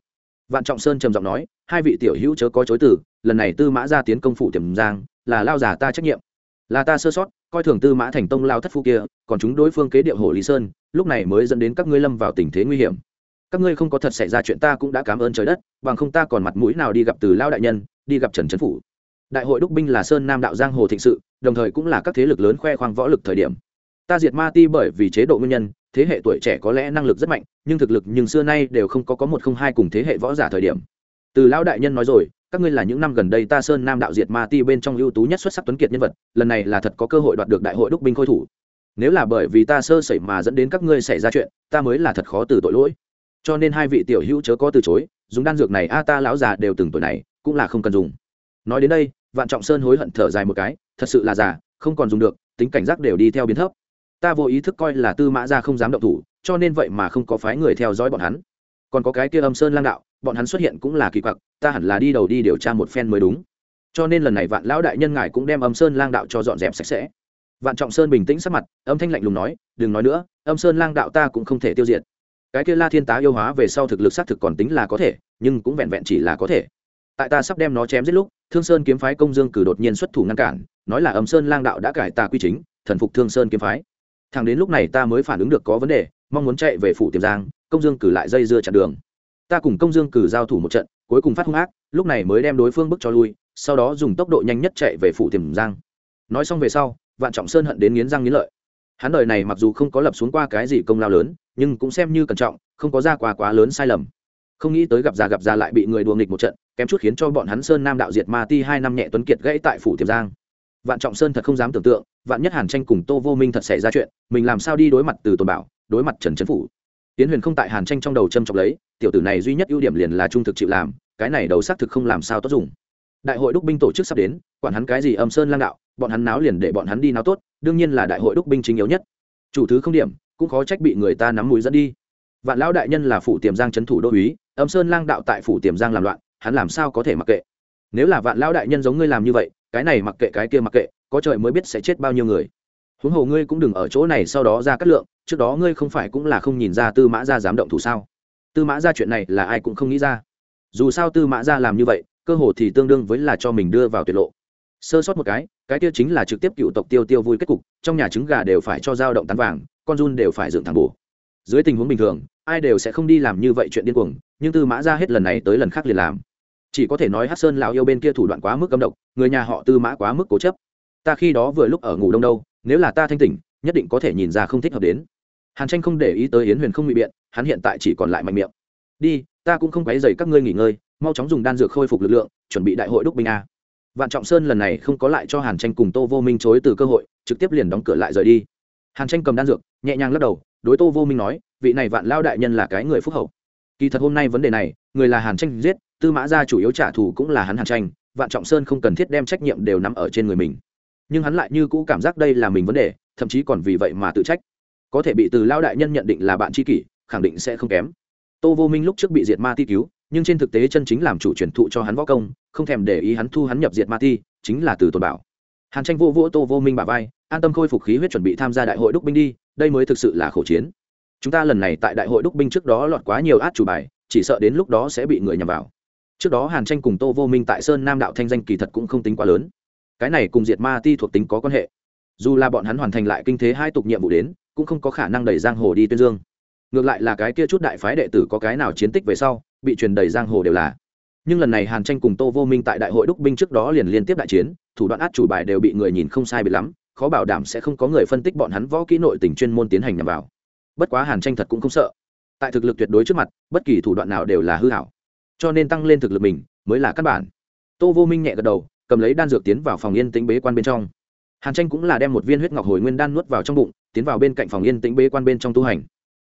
Vạn trọng sơn trầm giọng nói, hai vị tiểu hữu chớ có chối tử, lần này tư mã ra tiến công phủ tiềm giang, là lao giả ta trách nhiệm. Là ta sơ sót, coi thường tư mã thành tông lao thất phu kia, còn chúng đối phương kế điệu hồ lý sơn, lúc này mới dẫn đến các ngươi lâm vào tình thế nguy hiểm. Các ngươi không có thật xảy ra chuyện ta cũng đã cảm ơn trời đất, bằng không ta còn mặt mũi nào đi gặp từ lao đại nhân, đi gặp trần trấn phủ. Đại hội đúc binh là sơn nam đạo giang hồ thịnh sự đồng thời cũng là các thế lực lớn khoe khoang võ lực thời điểm. Ta diệt ma ti bởi vì chế độ nguyên nhân, thế hệ tuổi trẻ có lẽ năng lực rất mạnh, nhưng thực lực nhưng xưa nay đều không có có một không hai cùng thế hệ võ giả thời điểm. Từ lão đại nhân nói rồi, các ngươi là những năm gần đây ta sơn nam đạo diệt ma ti bên trong ưu tú nhất xuất sắc tuấn kiệt nhân vật, lần này là thật có cơ hội đoạt được đại hội đúc binh khôi thủ. Nếu là bởi vì ta sơ sẩy mà dẫn đến các ngươi xảy ra chuyện, ta mới là thật khó từ tội lỗi. Cho nên hai vị tiểu hữu chớ có từ chối, dùng đan dược này a, ta lão già đều từng tuổi này, cũng là không cần dùng. Nói đến đây, vạn trọng sơn hối hận thở dài một cái thật sự là già, không còn dùng được, tính cảnh giác đều đi theo biến thấp. Ta vô ý thức coi là tư mã ra không dám động thủ, cho nên vậy mà không có phái người theo dõi bọn hắn. Còn có cái kia âm sơn lang đạo, bọn hắn xuất hiện cũng là kỳ quặc, ta hẳn là đi đầu đi điều tra một phen mới đúng. Cho nên lần này vạn lão đại nhân ngài cũng đem âm sơn lang đạo cho dọn dẹp sạch sẽ. Vạn trọng sơn bình tĩnh sắc mặt, âm thanh lạnh lùng nói, đừng nói nữa, âm sơn lang đạo ta cũng không thể tiêu diệt. Cái kia la thiên tá yêu hóa về sau thực lực xác thực còn tính là có thể, nhưng cũng vẹn vẹn chỉ là có thể. Tại ta sắp đem nó chém giết lúc, thương sơn kiếm phái công dương cử đột nhiên xuất thủ ngăn cản nói là âm sơn lang đạo đã cải tà quy chính, thần phục thương sơn kiếm phái. Thằng đến lúc này ta mới phản ứng được có vấn đề, mong muốn chạy về phủ tiềm giang, công dương cử lại dây dưa chặn đường. Ta cùng công dương cử giao thủ một trận, cuối cùng phát hung ác, lúc này mới đem đối phương bức cho lui, sau đó dùng tốc độ nhanh nhất chạy về phủ tiềm giang. Nói xong về sau, vạn trọng sơn hận đến nghiến răng nghiến lợi. Hắn đời này mặc dù không có lập xuống qua cái gì công lao lớn, nhưng cũng xem như cẩn trọng, không có ra quá quá lớn sai lầm. Không nghĩ tới gặp già gặp già lại bị người đùa nghịch một trận, kém chút khiến cho bọn hắn sơn nam đạo diệt ma ti hai năm nhẹ tuấn kiệt gãy tại phủ tiềm giang vạn trọng sơn thật không dám tưởng tượng, vạn nhất hàn tranh cùng tô vô minh thật xảy ra chuyện, mình làm sao đi đối mặt từ tồn bảo, đối mặt trần trấn phủ? Tiến huyền không tại hàn tranh trong đầu châm chọc lấy, tiểu tử này duy nhất ưu điểm liền là trung thực chịu làm, cái này đầu xác thực không làm sao tốt dùng. Đại hội đúc binh tổ chức sắp đến, quản hắn cái gì âm sơn lang đạo, bọn hắn náo liền để bọn hắn đi náo tốt, đương nhiên là đại hội đúc binh chính yếu nhất. Chủ thứ không điểm, cũng khó trách bị người ta nắm mũi dẫn đi. Vạn lão đại nhân là phủ tiềm giang trấn thủ đô uý âm sơn lang đạo tại phủ tiềm giang làm loạn, hắn làm sao có thể mặc kệ? Nếu là vạn lão đại nhân giống ngươi làm như vậy cái này mặc kệ, cái kia mặc kệ, có trời mới biết sẽ chết bao nhiêu người. Huống hồ ngươi cũng đừng ở chỗ này sau đó ra cắt lượng, trước đó ngươi không phải cũng là không nhìn ra tư mã ra dám động thủ sao? Tư mã ra chuyện này là ai cũng không nghĩ ra. Dù sao tư mã ra làm như vậy, cơ hồ thì tương đương với là cho mình đưa vào tuyệt lộ. Sơ sót một cái cái kia chính là trực tiếp cựu tộc tiêu tiêu vui kết cục, trong nhà trứng gà đều phải cho dao động tán vàng, con run đều phải dựng thẳng bổ. Dưới tình huống bình thường, ai đều sẽ không đi làm như vậy chuyện điên cuồng, nhưng tư mã ra hết lần này tới lần khác liền làm chỉ có thể nói hát sơn lão yêu bên kia thủ đoạn quá mức cấm độc, người nhà họ tư mã quá mức cố chấp. Ta khi đó vừa lúc ở ngủ đông đâu, nếu là ta thanh tỉnh, nhất định có thể nhìn ra không thích hợp đến. Hàn tranh không để ý tới yến huyền không bị biện, hắn hiện tại chỉ còn lại mạnh miệng. Đi, ta cũng không quấy dày các ngươi nghỉ ngơi, mau chóng dùng đan dược khôi phục lực lượng, chuẩn bị đại hội đúc binh a. Vạn trọng sơn lần này không có lại cho hàn tranh cùng tô vô minh chối từ cơ hội, trực tiếp liền đóng cửa lại rời đi. Hàn tranh cầm đan dược, nhẹ nhàng lắc đầu, đối tô vô minh nói, vị này vạn lao đại nhân là cái người phúc hậu. Kỳ thật hôm nay vấn đề này, người là hàn tranh giết tư mã gia chủ yếu trả thù cũng là hắn hàn tranh, vạn trọng sơn không cần thiết đem trách nhiệm đều nằm ở trên người mình. Nhưng hắn lại như cũ cảm giác đây là mình vấn đề, thậm chí còn vì vậy mà tự trách. Có thể bị từ lao đại nhân nhận định là bạn tri kỷ, khẳng định sẽ không kém. Tô vô minh lúc trước bị diệt ma ti cứu, nhưng trên thực tế chân chính làm chủ truyền thụ cho hắn võ công, không thèm để ý hắn thu hắn nhập diệt ma ti, chính là từ tồn bảo. Hàn tranh vô vỗ tô vô minh bà vai, an tâm khôi phục khí huyết chuẩn bị tham gia đại hội đúc binh đi, đây mới thực sự là khổ chiến. Chúng ta lần này tại đại hội đúc binh trước đó lọt quá nhiều át chủ bài, chỉ sợ đến lúc đó sẽ bị người nhầm vào trước đó hàn tranh cùng tô vô minh tại sơn nam đạo thanh danh kỳ thật cũng không tính quá lớn. Cái này cùng diệt ma ti thuộc tính có quan hệ. Dù là bọn hắn hoàn thành lại kinh thế hai tục nhiệm vụ đến, cũng không có khả năng đẩy giang hồ đi tuyên dương. Ngược lại là cái kia chút đại phái đệ tử có cái nào chiến tích về sau, bị truyền đầy giang hồ đều là. Nhưng lần này hàn tranh cùng tô vô minh tại đại hội đúc binh trước đó liền liên tiếp đại chiến, thủ đoạn át chủ bài đều bị người nhìn không sai bị lắm, khó bảo đảm sẽ không có người phân tích bọn hắn võ kỹ nội tình chuyên môn tiến hành nhằm vào. Bất quá hàn tranh thật cũng không sợ. Tại thực lực tuyệt đối trước mặt, bất kỳ thủ đoạn nào đều là hư hảo cho nên tăng lên thực lực mình, mới là căn bản. Tô vô minh nhẹ gật đầu, cầm lấy đan dược tiến vào phòng yên tĩnh bế quan bên trong. Hàn tranh cũng là đem một viên huyết ngọc hồi nguyên đan nuốt vào trong bụng, tiến vào bên cạnh phòng yên tĩnh bế quan bên trong tu hành.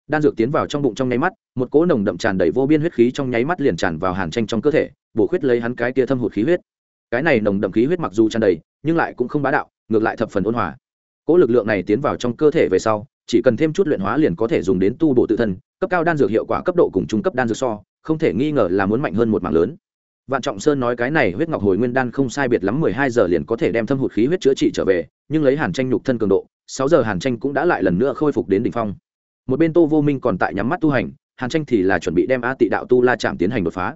Đan dược tiến vào trong bụng trong nháy mắt, một cỗ nồng đậm tràn đầy vô biên huyết khí trong nháy mắt liền tràn vào hàn tranh trong cơ thể, bổ khuyết lấy hắn cái tia thâm hụt khí huyết. Cái này nồng đậm khí huyết mặc dù tràn đầy, nhưng lại cũng không bá đạo, ngược lại thập phần ôn hòa. Cỗ lực lượng này tiến vào trong cơ thể về sau, chỉ cần thêm chút luyện hóa liền có thể dùng đến tu bổ tự thân, cấp cao đan dược hiệu quả cấp độ cùng trung cấp đan dược so không thể nghi ngờ là muốn mạnh hơn một mạng lớn. Vạn trọng sơn nói cái này huyết ngọc hồi nguyên đan không sai biệt lắm mười hai giờ liền có thể đem thâm hụt khí huyết chữa trị trở về, nhưng lấy hàn tranh nhục thân cường độ, sáu giờ hàn tranh cũng đã lại lần nữa khôi phục đến đỉnh phong. Một bên tô vô minh còn tại nhắm mắt tu hành, hàn tranh thì là chuẩn bị đem a tị đạo tu la chạm tiến hành đột phá.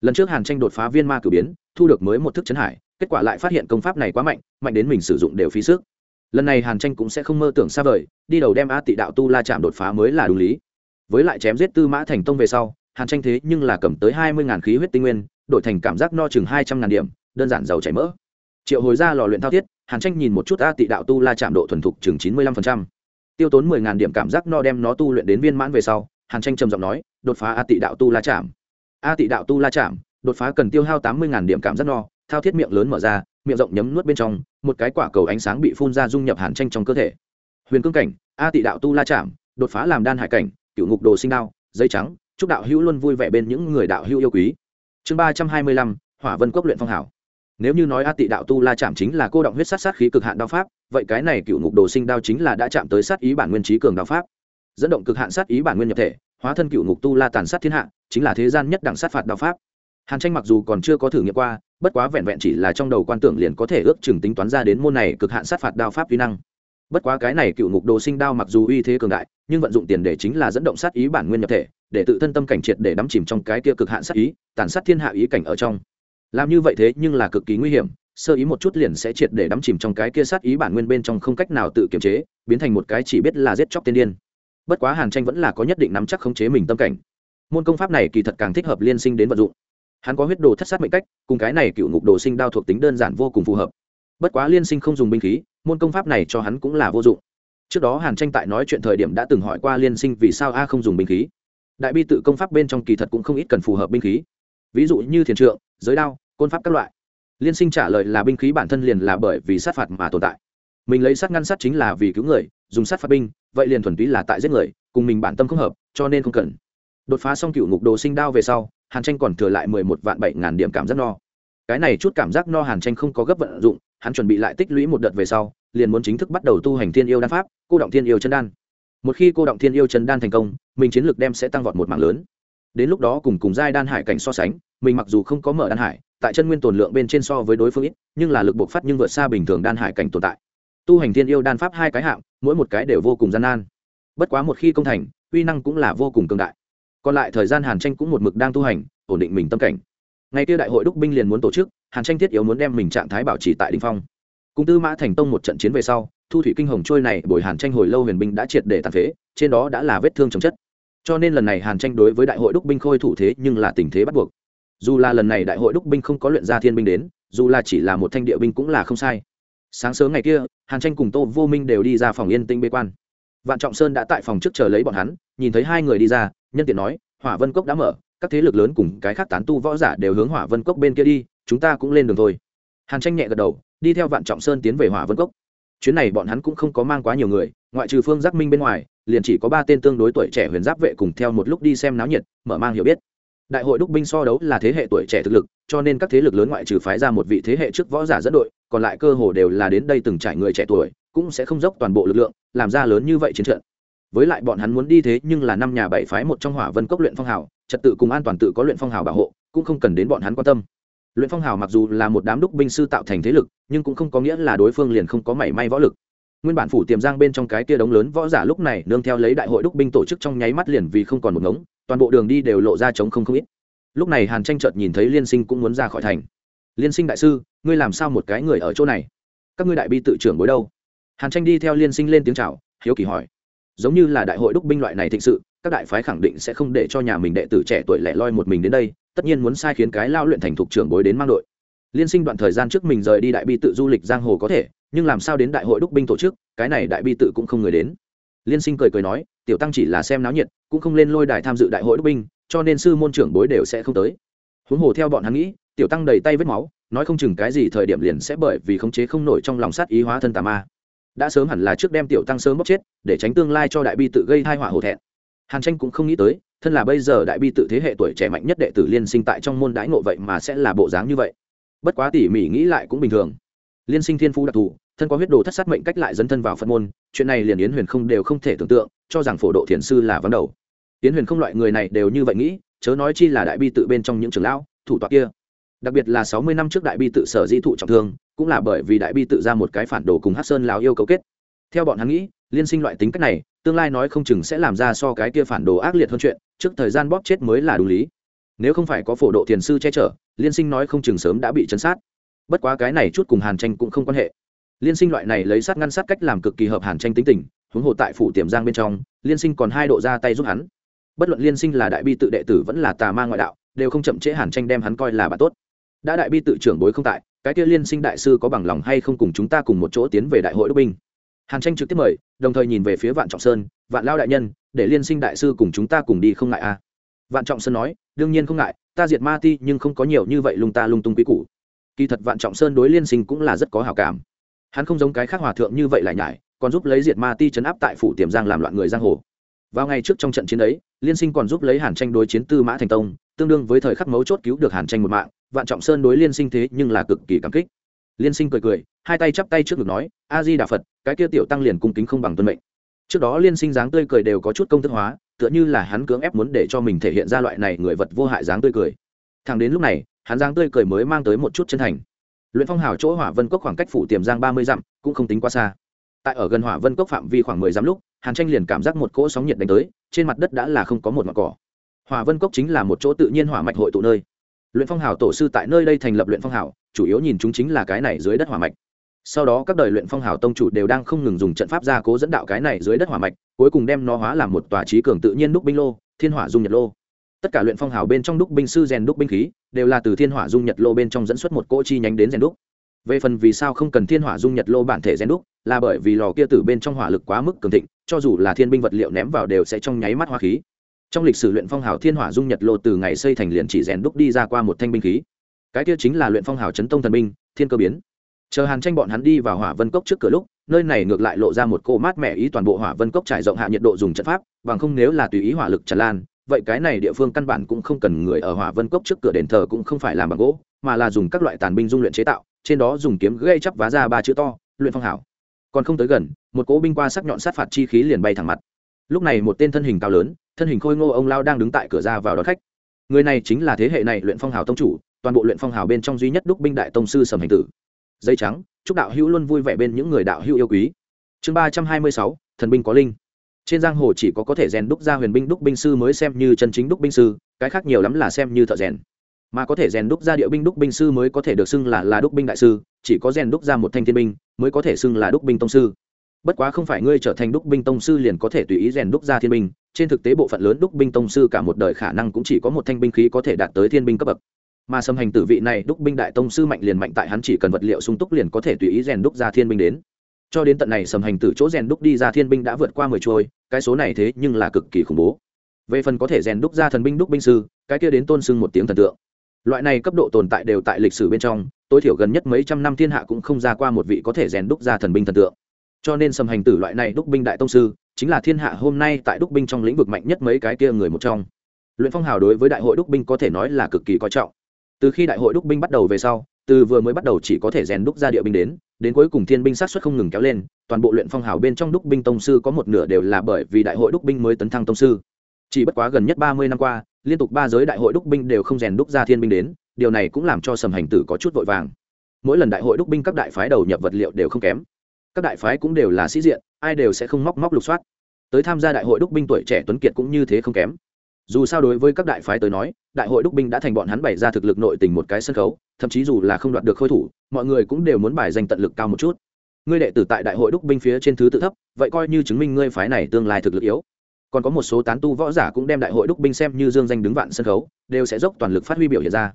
Lần trước hàn tranh đột phá viên ma cử biến, thu được mới một thức chấn hải, kết quả lại phát hiện công pháp này quá mạnh mạnh đến mình sử dụng đều phí sức. Lần này hàn tranh cũng sẽ không mơ tưởng xa vời, đi đầu đem a tị đạo tu la chạm đột phá mới là đúng lý. Với lại chém giết tư mã thành tông về sau hàn tranh thế nhưng là cầm tới hai mươi khí huyết tinh nguyên, đổi thành cảm giác no chừng hai trăm ngàn điểm, đơn giản giàu chảy mỡ. Triệu hồi ra lò luyện thao thiết, hàn tranh nhìn một chút a tị đạo tu la chạm độ thuần thục chừng chín mươi lăm phần trăm. Tiêu tốn mười ngàn điểm cảm giác no đem nó tu luyện đến viên mãn về sau, hàn tranh trầm giọng nói, đột phá a tị đạo tu la chạm. A tị đạo tu la chạm, đột phá cần tiêu hao tám mươi ngàn điểm cảm giác no, thao thiết miệng lớn mở ra, miệng rộng nhấm nuốt bên trong, một cái quả cầu ánh sáng bị phun ra dung nhập hàn tranh trong cơ thể. Huyền cương cảnh, a tị đạo tu la chạm, đột phá làm đan hải cảnh, cựu ngục đồ sinh đao, dây trắng chúc đạo hữu luôn vui vẻ bên những người đạo hữu yêu quý. Chương ba trăm hai mươi lăm, hỏa vân cốc luyện phong hảo. Nếu như nói a tị đạo tu la chạm chính là cô động huyết sát sát khí cực hạn đao pháp, vậy cái này cựu ngục đồ sinh đao chính là đã chạm tới sát ý bản nguyên trí cường đao pháp. Dẫn động cực hạn sát ý bản nguyên nhập thể, hóa thân cựu ngục tu la tàn sát thiên hạ, chính là thế gian nhất đẳng sát phạt đao pháp. Hàn tranh mặc dù còn chưa có thử nghiệm qua, bất quá vẹn vẹn chỉ là trong đầu quan tưởng liền có thể ước chừng tính toán ra đến môn này cực hạn sát phạt đao pháp vi năng. Bất quá cái này cựu ngục đồ sinh đao mặc dù uy thế cường đại, nhưng vận dụng tiền để chính là dẫn động sát ý bản nguyên nhập thể để tự thân tâm cảnh triệt để đắm chìm trong cái kia cực hạn sát ý, tàn sát thiên hạ ý cảnh ở trong. Làm như vậy thế nhưng là cực kỳ nguy hiểm, sơ ý một chút liền sẽ triệt để đắm chìm trong cái kia sát ý bản nguyên bên trong không cách nào tự kiềm chế, biến thành một cái chỉ biết là giết chóc tiên điên. Bất quá hàn tranh vẫn là có nhất định nắm chắc khống chế mình tâm cảnh. Môn công pháp này kỳ thật càng thích hợp liên sinh đến vận dụng. Hắn có huyết đồ thất sát mệnh cách, cùng cái này cựu ngục đồ sinh đao thuộc tính đơn giản vô cùng phù hợp. Bất quá liên sinh không dùng binh khí, môn công pháp này cho hắn cũng là vô dụng. Trước đó hàn tranh tại nói chuyện thời điểm đã từng hỏi qua liên sinh vì sao a không dùng binh khí đại bi tự công pháp bên trong kỳ thật cũng không ít cần phù hợp binh khí. Ví dụ như thiền trượng, giới đao, côn pháp các loại. Liên sinh trả lời là binh khí bản thân liền là bởi vì sát phạt mà tồn tại. Mình lấy sát ngăn sát chính là vì cứu người, dùng sát phạt binh, vậy liền thuần túy là tại giết người, cùng mình bản tâm không hợp, cho nên không cần. Đột phá xong cựu ngục đồ sinh đao về sau, hàn tranh còn thừa lại mười một vạn bảy ngàn điểm cảm giác no. Cái này chút cảm giác no hàn tranh không có gấp vận dụng, hắn chuẩn bị lại tích lũy một đợt về sau, liền muốn chính thức bắt đầu tu hành thiên yêu đan pháp, cô động thiên yêu chân đan một khi cô động thiên yêu chân đan thành công, mình chiến lược đem sẽ tăng vọt một mạng lớn. Đến lúc đó cùng cùng giai đan hải cảnh so sánh, mình mặc dù không có mở đan hải, tại chân nguyên tồn lượng bên trên so với đối phương ít, nhưng là lực bộc phát nhưng vượt xa bình thường đan hải cảnh tồn tại. Tu hành thiên yêu đan pháp hai cái hạng, mỗi một cái đều vô cùng gian nan. Bất quá một khi công thành, uy năng cũng là vô cùng cường đại. Còn lại thời gian hàn tranh cũng một mực đang tu hành, ổn định mình tâm cảnh. Ngày kia đại hội đúc binh liền muốn tổ chức, hàn tranh thiết yếu muốn đem mình trạng thái bảo trì tại đình phong. Cùng tư mã thành tông một trận chiến về sau thu thủy kinh hồng trôi này bồi hàn tranh hồi lâu huyền binh đã triệt để tàn phế, trên đó đã là vết thương chồng chất. Cho nên lần này hàn tranh đối với đại hội đúc binh khôi thủ thế nhưng là tình thế bắt buộc. Dù là lần này đại hội đúc binh không có luyện ra thiên binh đến, dù là chỉ là một thanh địa binh cũng là không sai. Sáng sớm ngày kia, hàn tranh cùng tô vô minh đều đi ra phòng yên tinh bế quan. Vạn trọng sơn đã tại phòng trước chờ lấy bọn hắn, nhìn thấy hai người đi ra, nhân tiện nói, hỏa vân cốc đã mở, các thế lực lớn cùng cái khác tán tu võ giả đều hướng hỏa vân cốc bên kia đi, chúng ta cũng lên đường thôi. Hàn tranh nhẹ gật đầu, đi theo vạn trọng sơn tiến về hỏa vân cốc chuyến này bọn hắn cũng không có mang quá nhiều người, ngoại trừ phương giác minh bên ngoài, liền chỉ có ba tên tương đối tuổi trẻ huyền giáp vệ cùng theo một lúc đi xem náo nhiệt, mở mang hiểu biết. Đại hội đúc binh so đấu là thế hệ tuổi trẻ thực lực, cho nên các thế lực lớn ngoại trừ phái ra một vị thế hệ trước võ giả dẫn đội, còn lại cơ hồ đều là đến đây từng trải người trẻ tuổi, cũng sẽ không dốc toàn bộ lực lượng làm ra lớn như vậy chiến trận. Với lại bọn hắn muốn đi thế nhưng là năm nhà bảy phái một trong hỏa vân cốc luyện phong hào, trật tự cùng an toàn tự có luyện phong hào bảo hộ, cũng không cần đến bọn hắn quan tâm luyện phong hào mặc dù là một đám đúc binh sư tạo thành thế lực, nhưng cũng không có nghĩa là đối phương liền không có mảy may võ lực. Nguyên bản phủ tiềm giang bên trong cái kia đống lớn võ giả lúc này nương theo lấy đại hội đúc binh tổ chức trong nháy mắt liền vì không còn một ngống, toàn bộ đường đi đều lộ ra trống không không ít. Lúc này hàn tranh chợt nhìn thấy liên sinh cũng muốn ra khỏi thành. Liên sinh đại sư, ngươi làm sao một cái người ở chỗ này? Các ngươi đại bi tự trưởng bối đâu? Hàn tranh đi theo liên sinh lên tiếng chào, hiếu kỳ hỏi. Giống như là đại hội đúc binh loại này thịnh sự, các đại phái khẳng định sẽ không để cho nhà mình đệ tử trẻ tuổi lẻ loi một mình đến đây tất nhiên muốn sai khiến cái lao luyện thành thục trưởng bối đến mang đội. Liên sinh đoạn thời gian trước mình rời đi đại bi tự du lịch giang hồ có thể, nhưng làm sao đến đại hội đúc binh tổ chức, cái này đại bi tự cũng không người đến. Liên sinh cười cười nói, tiểu tăng chỉ là xem náo nhiệt, cũng không lên lôi đài tham dự đại hội đúc binh, cho nên sư môn trưởng bối đều sẽ không tới. Huống hồ theo bọn hắn nghĩ, tiểu tăng đầy tay vết máu, nói không chừng cái gì thời điểm liền sẽ bởi vì khống chế không nổi trong lòng sát ý hóa thân tà ma. Đã sớm hẳn là trước đem tiểu tăng sớm bóc chết, để tránh tương lai cho đại bi tự gây thai họa hổ thẹn hàn tranh cũng không nghĩ tới, thân là bây giờ đại bi tự thế hệ tuổi trẻ mạnh nhất đệ tử liên sinh tại trong môn đãi ngộ vậy mà sẽ là bộ dáng như vậy. Bất quá tỉ mỉ nghĩ lại cũng bình thường. Liên sinh thiên phú đặc thù, thân có huyết đồ thất sát mệnh cách lại dấn thân vào phân môn, chuyện này liền yến huyền không đều không thể tưởng tượng, cho rằng phổ độ thiền sư là vắng đầu. Yến huyền không loại người này đều như vậy nghĩ, chớ nói chi là đại bi tự bên trong những trường lão, thủ tọa kia. Đặc biệt là sáu mươi năm trước đại bi tự sở di thụ trọng thương, cũng là bởi vì đại bi tự ra một cái phản đồ cùng hát sơn lào yêu cấu kết. Theo bọn hắn nghĩ, liên sinh loại tính cách này tương lai nói không chừng sẽ làm ra so cái kia phản đồ ác liệt hơn chuyện, trước thời gian bóp chết mới là đúng lý. Nếu không phải có phổ độ thiền sư che chở, liên sinh nói không chừng sớm đã bị chấn sát. Bất quá cái này chút cùng hàn tranh cũng không quan hệ. Liên sinh loại này lấy sát ngăn sát cách làm cực kỳ hợp hàn tranh tính tình, huống hồ tại phủ tiềm giang bên trong, liên sinh còn hai độ ra tay giúp hắn. Bất luận liên sinh là đại bi tự đệ tử vẫn là tà ma ngoại đạo, đều không chậm trễ hàn tranh đem hắn coi là bạn tốt. Đã đại bi tự trưởng bối không tại, cái kia liên sinh đại sư có bằng lòng hay không cùng chúng ta cùng một chỗ tiến về đại hội đốc binh? Hàn tranh trực tiếp mời đồng thời nhìn về phía vạn trọng sơn vạn lao đại nhân để liên sinh đại sư cùng chúng ta cùng đi không ngại à. vạn trọng sơn nói, đương nhiên không ngại, ta diệt ma ti nhưng không có nhiều như vậy lung ta lung tung quý củ. kỳ thật vạn trọng sơn đối liên sinh cũng là rất có hảo cảm. hắn không giống cái khác hòa thượng như vậy lại nhải, còn giúp lấy diệt ma ti chấn áp tại phủ tiềm giang làm loạn người giang hồ. vào ngày trước trong trận chiến ấy, liên sinh còn giúp lấy hàn tranh đối chiến tư mã thành tông, tương đương với thời khắc mấu chốt cứu được hàn tranh một mạng, vạn trọng sơn đối liên sinh thế nhưng là cực kỳ cảm kích. liên sinh cười cười hai tay chắp tay trước ngực nói, a di đà phật, cái kia tiểu tăng liền cung kính không bằng tuân mệnh. Trước đó liên sinh dáng tươi cười đều có chút công thức hóa, tựa như là hắn cưỡng ép muốn để cho mình thể hiện ra loại này người vật vô hại dáng tươi cười. Thằng đến lúc này, hắn dáng tươi cười mới mang tới một chút chân thành. Luyện phong hào chỗ hỏa vân cốc khoảng cách phủ tiềm giang ba mươi dặm, cũng không tính quá xa. Tại ở gần hỏa vân cốc phạm vi khoảng mười dặm lúc, hàn tranh liền cảm giác một cỗ sóng nhiệt đánh tới, trên mặt đất đã là không có một mặt cỏ. Hỏa vân cốc chính là một chỗ tự nhiên hỏa mạch hội tụ nơi. Luyện phong hào tổ sư tại nơi đây thành lập luyện phong hào, chủ yếu nhìn chúng chính là cái này dưới đất hỏa mạch sau đó các đời luyện phong hào tông chủ đều đang không ngừng dùng trận pháp gia cố dẫn đạo cái này dưới đất hỏa mạch, cuối cùng đem nó hóa làm một tòa trí cường tự nhiên đúc binh lô, thiên hỏa dung nhật lô. Tất cả luyện phong hào bên trong đúc binh sư rèn đúc binh khí, đều là từ thiên hỏa dung nhật lô bên trong dẫn xuất một cỗ chi nhánh đến rèn đúc. Về phần vì sao không cần thiên hỏa dung nhật lô bản thể rèn đúc, là bởi vì lò kia từ bên trong hỏa lực quá mức cường thịnh, cho dù là thiên binh vật liệu ném vào đều sẽ trong nháy mắt hoa khí. Trong lịch sử luyện phong hào thiên hỏa dung nhật lô từ ngày xây thành liền chỉ rèn đúc đi ra qua một thanh binh khí. Cái kia chính là luyện phong hào chấn tông thần binh, thiên cơ biến chờ hàn tranh bọn hắn đi vào hỏa vân cốc trước cửa lúc, nơi này ngược lại lộ ra một cô mát mẻ ý toàn bộ hỏa vân cốc trải rộng hạ nhiệt độ dùng trận pháp, bằng không nếu là tùy ý hỏa lực tràn lan, vậy cái này địa phương căn bản cũng không cần người ở hỏa vân cốc trước cửa đền thờ cũng không phải làm bằng gỗ, mà là dùng các loại tàn binh dung luyện chế tạo, trên đó dùng kiếm gây chắp vá ra ba chữ to, luyện phong hảo. Còn không tới gần, một cỗ binh qua sắc nhọn sát phạt chi khí liền bay thẳng mặt. Lúc này một tên thân hình cao lớn, thân hình khôi ngô ông lao đang đứng tại cửa ra vào đón khách. Người này chính là thế hệ này luyện phong hào tông chủ, toàn bộ luyện phong hào bên trong duy nhất đúc binh đại tông sư sầm hành tử dây trắng, chúc đạo hữu luôn vui vẻ bên những người đạo hữu yêu quý. Chương ba trăm hai mươi sáu, thần binh có linh. Trên giang hồ chỉ có có thể rèn đúc ra huyền binh đúc binh sư mới xem như chân chính đúc binh sư, cái khác nhiều lắm là xem như thợ rèn. Mà có thể rèn đúc ra địa binh đúc binh sư mới có thể được xưng là là đúc binh đại sư, chỉ có rèn đúc ra một thanh thiên binh mới có thể xưng là đúc binh tông sư. Bất quá không phải ngươi trở thành đúc binh tông sư liền có thể tùy ý rèn đúc ra thiên binh, trên thực tế bộ phận lớn đúc binh tông sư cả một đời khả năng cũng chỉ có một thanh binh khí có thể đạt tới thiên binh cấp bậc mà xâm hành tử vị này, đúc binh đại tông sư mạnh liền mạnh tại hắn chỉ cần vật liệu sung túc liền có thể tùy ý rèn đúc ra thiên binh đến. Cho đến tận này sầm hành tử chỗ rèn đúc đi ra thiên binh đã vượt qua mười trôi, cái số này thế nhưng là cực kỳ khủng bố. Về phần có thể rèn đúc ra thần binh, đúc binh sư, cái kia đến tôn sưng một tiếng thần tượng. Loại này cấp độ tồn tại đều tại lịch sử bên trong, tối thiểu gần nhất mấy trăm năm thiên hạ cũng không ra qua một vị có thể rèn đúc ra thần binh thần tượng. Cho nên sầm hành tử loại này đúc binh đại tông sư, chính là thiên hạ hôm nay tại đúc binh trong lĩnh vực mạnh nhất mấy cái kia người một trong. Luyện phong hào đối với đại hội đúc binh có thể nói là cực kỳ coi trọng từ khi đại hội đúc binh bắt đầu về sau, từ vừa mới bắt đầu chỉ có thể rèn đúc ra địa binh đến đến cuối cùng thiên binh sát xuất không ngừng kéo lên, toàn bộ luyện phong hào bên trong đúc binh tông sư có một nửa đều là bởi vì đại hội đúc binh mới tấn thăng tông sư. Chỉ bất quá gần nhất ba mươi năm qua, liên tục ba giới đại hội đúc binh đều không rèn đúc ra thiên binh đến, điều này cũng làm cho sầm hành tử có chút vội vàng. Mỗi lần đại hội đúc binh các đại phái đầu nhập vật liệu đều không kém. Các đại phái cũng đều là sĩ diện, ai đều sẽ không móc móc lục soát. Tới tham gia đại hội đúc binh tuổi trẻ tuấn kiệt cũng như thế không kém dù sao đối với các đại phái tới nói, đại hội đúc binh đã thành bọn hắn bày ra thực lực nội tình một cái sân khấu, thậm chí dù là không đoạt được khôi thủ, mọi người cũng đều muốn bài danh tận lực cao một chút. Ngươi đệ tử tại đại hội đúc binh phía trên thứ tự thấp, vậy coi như chứng minh ngươi phái này tương lai thực lực yếu. Còn có một số tán tu võ giả cũng đem đại hội đúc binh xem như dương danh đứng vạn sân khấu, đều sẽ dốc toàn lực phát huy biểu hiện ra.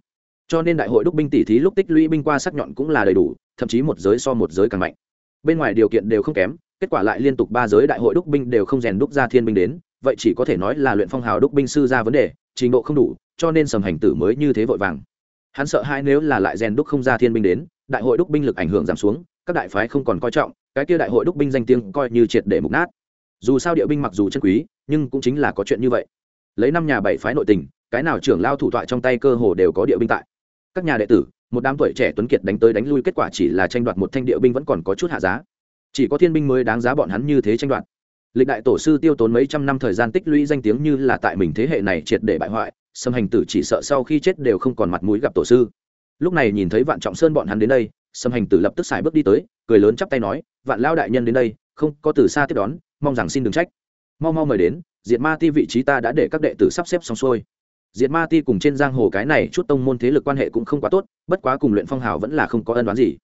Cho nên đại hội đúc binh tỷ thí lúc tích lũy binh qua sắc nhọn cũng là đầy đủ, thậm chí một giới so một giới càng mạnh. Bên ngoài điều kiện đều không kém, kết quả lại liên tục ba giới đại hội đúc binh đều không rèn đúc ra thiên binh đến vậy chỉ có thể nói là luyện phong hào đúc binh sư ra vấn đề, trình độ không đủ, cho nên sầm hành tử mới như thế vội vàng. Hắn sợ hai nếu là lại rèn đúc không ra thiên binh đến, đại hội đúc binh lực ảnh hưởng giảm xuống, các đại phái không còn coi trọng, cái kia đại hội đúc binh danh tiếng coi như triệt để mục nát. Dù sao địa binh mặc dù chân quý, nhưng cũng chính là có chuyện như vậy. Lấy năm nhà bảy phái nội tình, cái nào trưởng lao thủ tọa trong tay cơ hồ đều có địa binh tại. Các nhà đệ tử, một đám tuổi trẻ tuấn kiệt đánh tới đánh lui kết quả chỉ là tranh đoạt một thanh địa binh vẫn còn có chút hạ giá. Chỉ có thiên binh mới đáng giá bọn hắn như thế tranh đoạt lịch đại tổ sư tiêu tốn mấy trăm năm thời gian tích lũy danh tiếng như là tại mình thế hệ này triệt để bại hoại, xâm hành tử chỉ sợ sau khi chết đều không còn mặt mũi gặp tổ sư. Lúc này nhìn thấy vạn trọng sơn bọn hắn đến đây, xâm hành tử lập tức xài bước đi tới, cười lớn chắp tay nói, vạn lao đại nhân đến đây, không có từ xa tiếp đón, mong rằng xin đừng trách. Mau mau mời đến, diệt ma ti vị trí ta đã để các đệ tử sắp xếp xong xuôi. Diệt ma ti cùng trên giang hồ cái này chút tông môn thế lực quan hệ cũng không quá tốt, bất quá cùng luyện phong hào vẫn là không có ân đoán gì.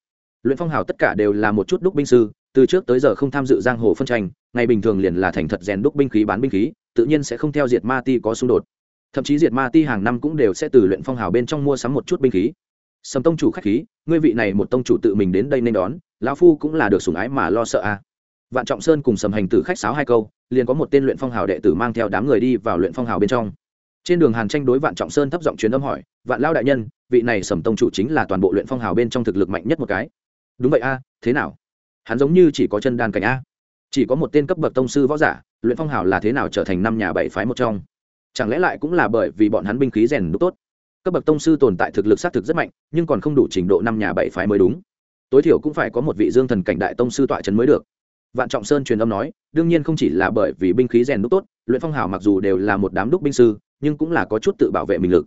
Luyện phong hào tất cả đều là một chút đúc binh sư từ trước tới giờ không tham dự giang hồ phân tranh, ngày bình thường liền là thành thật rèn đúc binh khí bán binh khí, tự nhiên sẽ không theo diệt ma ti có xung đột. Thậm chí diệt ma ti hàng năm cũng đều sẽ từ luyện phong hào bên trong mua sắm một chút binh khí. Sầm tông chủ khách khí, ngươi vị này một tông chủ tự mình đến đây nên đón, lão phu cũng là được sủng ái mà lo sợ a à. vạn trọng sơn cùng sầm hành tử khách sáo hai câu, liền có một tên luyện phong hào đệ tử mang theo đám người đi vào luyện phong hào bên trong. Trên đường hàn tranh đối vạn trọng sơn thấp giọng truyền âm hỏi, vạn lao đại nhân, vị này sầm tông chủ chính là toàn bộ luyện phong hào bên trong thực lực mạnh nhất một cái. Đúng vậy a, thế nào? Hắn giống như chỉ có chân đan cảnh a. Chỉ có một tên cấp bậc tông sư võ giả, luyện phong hào là thế nào trở thành năm nhà bảy phái một trong? Chẳng lẽ lại cũng là bởi vì bọn hắn binh khí rèn đúc tốt? Cấp bậc tông sư tồn tại thực lực xác thực rất mạnh, nhưng còn không đủ trình độ năm nhà bảy phái mới đúng. Tối thiểu cũng phải có một vị dương thần cảnh đại tông sư tọa trấn mới được. Vạn trọng sơn truyền âm nói, đương nhiên không chỉ là bởi vì binh khí rèn đúc tốt, luyện phong hào mặc dù đều là một đám đúc binh sư, nhưng cũng là có chút tự bảo vệ mình lực.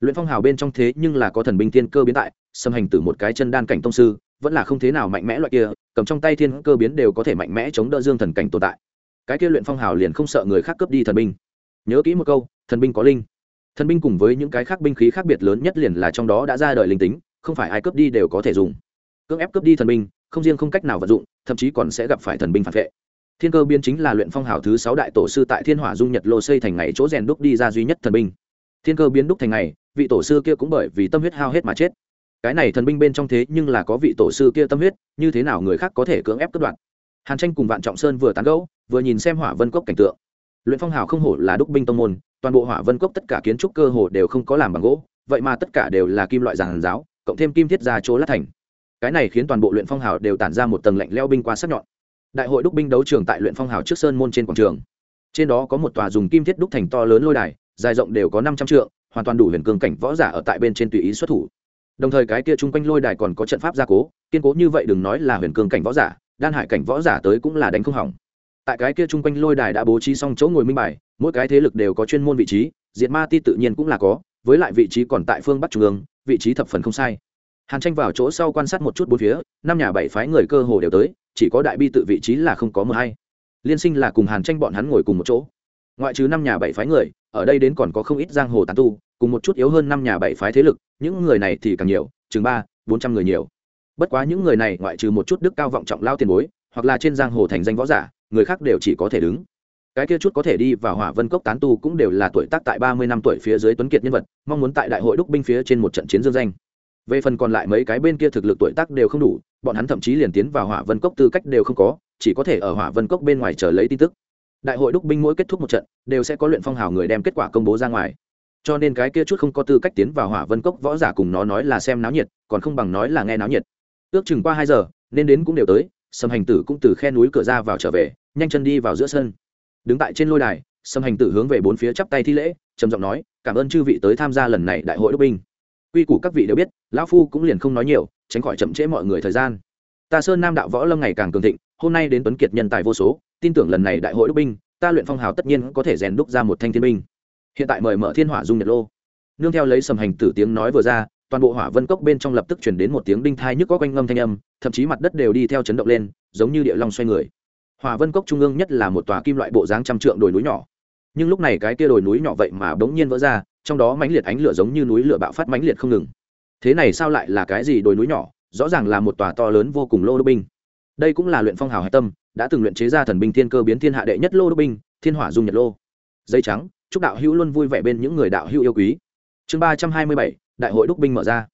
Luyện phong hào bên trong thế nhưng là có thần binh thiên cơ biến tại, xâm hành từ một cái chân đan cảnh tông sư vẫn là không thế nào mạnh mẽ loại kia, cầm trong tay thiên cơ biến đều có thể mạnh mẽ chống đỡ dương thần cảnh tồn tại. Cái kia luyện phong hào liền không sợ người khác cướp đi thần binh. Nhớ kỹ một câu, thần binh có linh. Thần binh cùng với những cái khác binh khí khác biệt lớn nhất liền là trong đó đã ra đời linh tính, không phải ai cướp đi đều có thể dùng. Cưỡng ép cướp đi thần binh, không riêng không cách nào vận dụng, thậm chí còn sẽ gặp phải thần binh phản vệ. Thiên cơ biến chính là luyện phong hào thứ sáu đại tổ sư tại thiên hỏa dung nhật lô xây thành ngày chỗ rèn đúc đi ra duy nhất thần binh. Thiên cơ biến đúc thành ngày, vị tổ sư kia cũng bởi vì tâm huyết hao hết mà chết cái này thần binh bên trong thế nhưng là có vị tổ sư kia tâm huyết, như thế nào người khác có thể cưỡng ép cất đoạn hàn tranh cùng vạn trọng sơn vừa tán gẫu, vừa nhìn xem hỏa vân cốc cảnh tượng. Luyện phong hào không hổ là đúc binh tông môn, toàn bộ hỏa vân cốc tất cả kiến trúc cơ hồ đều không có làm bằng gỗ, vậy mà tất cả đều là kim loại giàn giáo, cộng thêm kim thiết ra chỗ lát thành. Cái này khiến toàn bộ luyện phong hào đều tản ra một tầng lạnh leo binh qua sắc nhọn. Đại hội đúc binh đấu trường tại luyện phong hào trước sơn môn trên quảng trường. Trên đó có một tòa dùng kim thiết đúc thành to lớn lôi đài, dài rộng đều có năm trăm trượng, hoàn toàn đủ huyền cương cảnh võ giả ở tại bên trên tùy ý xuất thủ đồng thời cái kia chung quanh lôi đài còn có trận pháp gia cố, kiên cố như vậy đừng nói là huyền cương cảnh võ giả, đan hải cảnh võ giả tới cũng là đánh không hỏng. Tại cái kia chung quanh lôi đài đã bố trí xong chỗ ngồi minh bài, mỗi cái thế lực đều có chuyên môn vị trí, diệt ma ti tự nhiên cũng là có, với lại vị trí còn tại phương bắc trung ương, vị trí thập phần không sai. Hàn tranh vào chỗ sau quan sát một chút bốn phía, năm nhà bảy phái người cơ hồ đều tới, chỉ có đại bi tự vị trí là không có mờ hay. Liên sinh là cùng hàn tranh bọn hắn ngồi cùng một chỗ. Ngoại trừ năm nhà bảy phái người, ở đây đến còn có không ít giang hồ tán tu cùng một chút yếu hơn năm nhà bảy phái thế lực, những người này thì càng nhiều, chừng ba, bốn trăm người nhiều. Bất quá những người này ngoại trừ một chút đức cao vọng trọng lao tiền bối, hoặc là trên giang hồ thành danh võ giả, người khác đều chỉ có thể đứng. Cái kia chút có thể đi vào hỏa vân cốc tán tu cũng đều là tuổi tác tại ba mươi năm tuổi phía dưới tuấn kiệt nhân vật, mong muốn tại đại hội đúc binh phía trên một trận chiến dương danh. Về phần còn lại mấy cái bên kia thực lực tuổi tác đều không đủ, bọn hắn thậm chí liền tiến vào hỏa vân cốc tư cách đều không có, chỉ có thể ở hỏa vân cốc bên ngoài chờ lấy tin tức. Đại hội đúc binh mỗi kết thúc một trận, đều sẽ có luyện phong hào người đem kết quả công bố ra ngoài cho nên cái kia chút không có tư cách tiến vào hỏa vân cốc võ giả cùng nó nói là xem náo nhiệt, còn không bằng nói là nghe náo nhiệt. Ước chừng qua hai giờ, nên đến cũng đều tới sầm hành tử cũng từ khe núi cửa ra vào trở về, nhanh chân đi vào giữa sân. Đứng tại trên lôi đài, sâm hành tử hướng về bốn phía chắp tay thi lễ, trầm giọng nói, cảm ơn chư vị tới tham gia lần này đại hội đốc binh. Quy củ các vị đều biết, lão phu cũng liền không nói nhiều, tránh khỏi chậm trễ mọi người thời gian. Ta sơn nam đạo võ lâm ngày càng cường thịnh, hôm nay đến tuấn kiệt nhân tài vô số, tin tưởng lần này đại hội đốc binh, ta luyện phong hào tất nhiên có thể rèn đúc ra một thanh thiên binh hiện tại mời mở thiên hỏa dung nhật lô. Nương theo lấy sầm hành tử tiếng nói vừa ra, toàn bộ hỏa vân cốc bên trong lập tức chuyển đến một tiếng đinh thai nhức có quanh ngâm thanh âm, thậm chí mặt đất đều đi theo chấn động lên, giống như địa long xoay người. Hỏa vân cốc trung ương nhất là một tòa kim loại bộ dáng trăm trượng đồi núi nhỏ. Nhưng lúc này cái kia đồi núi nhỏ vậy mà bỗng nhiên vỡ ra, trong đó mãnh liệt ánh lửa giống như núi lửa bạo phát mãnh liệt không ngừng. Thế này sao lại là cái gì đồi núi nhỏ? Rõ ràng là một tòa to lớn vô cùng lô đô binh. Đây cũng là luyện phong hào hạch tâm, đã từng luyện chế ra thần binh thiên cơ biến thiên hạ đệ nhất lô đô binh, thiên hỏa dung nhật lô. Dây trắng chúc đạo hữu luôn vui vẻ bên những người đạo hữu yêu quý. Chương ba trăm hai mươi bảy, đại hội đúc binh mở ra.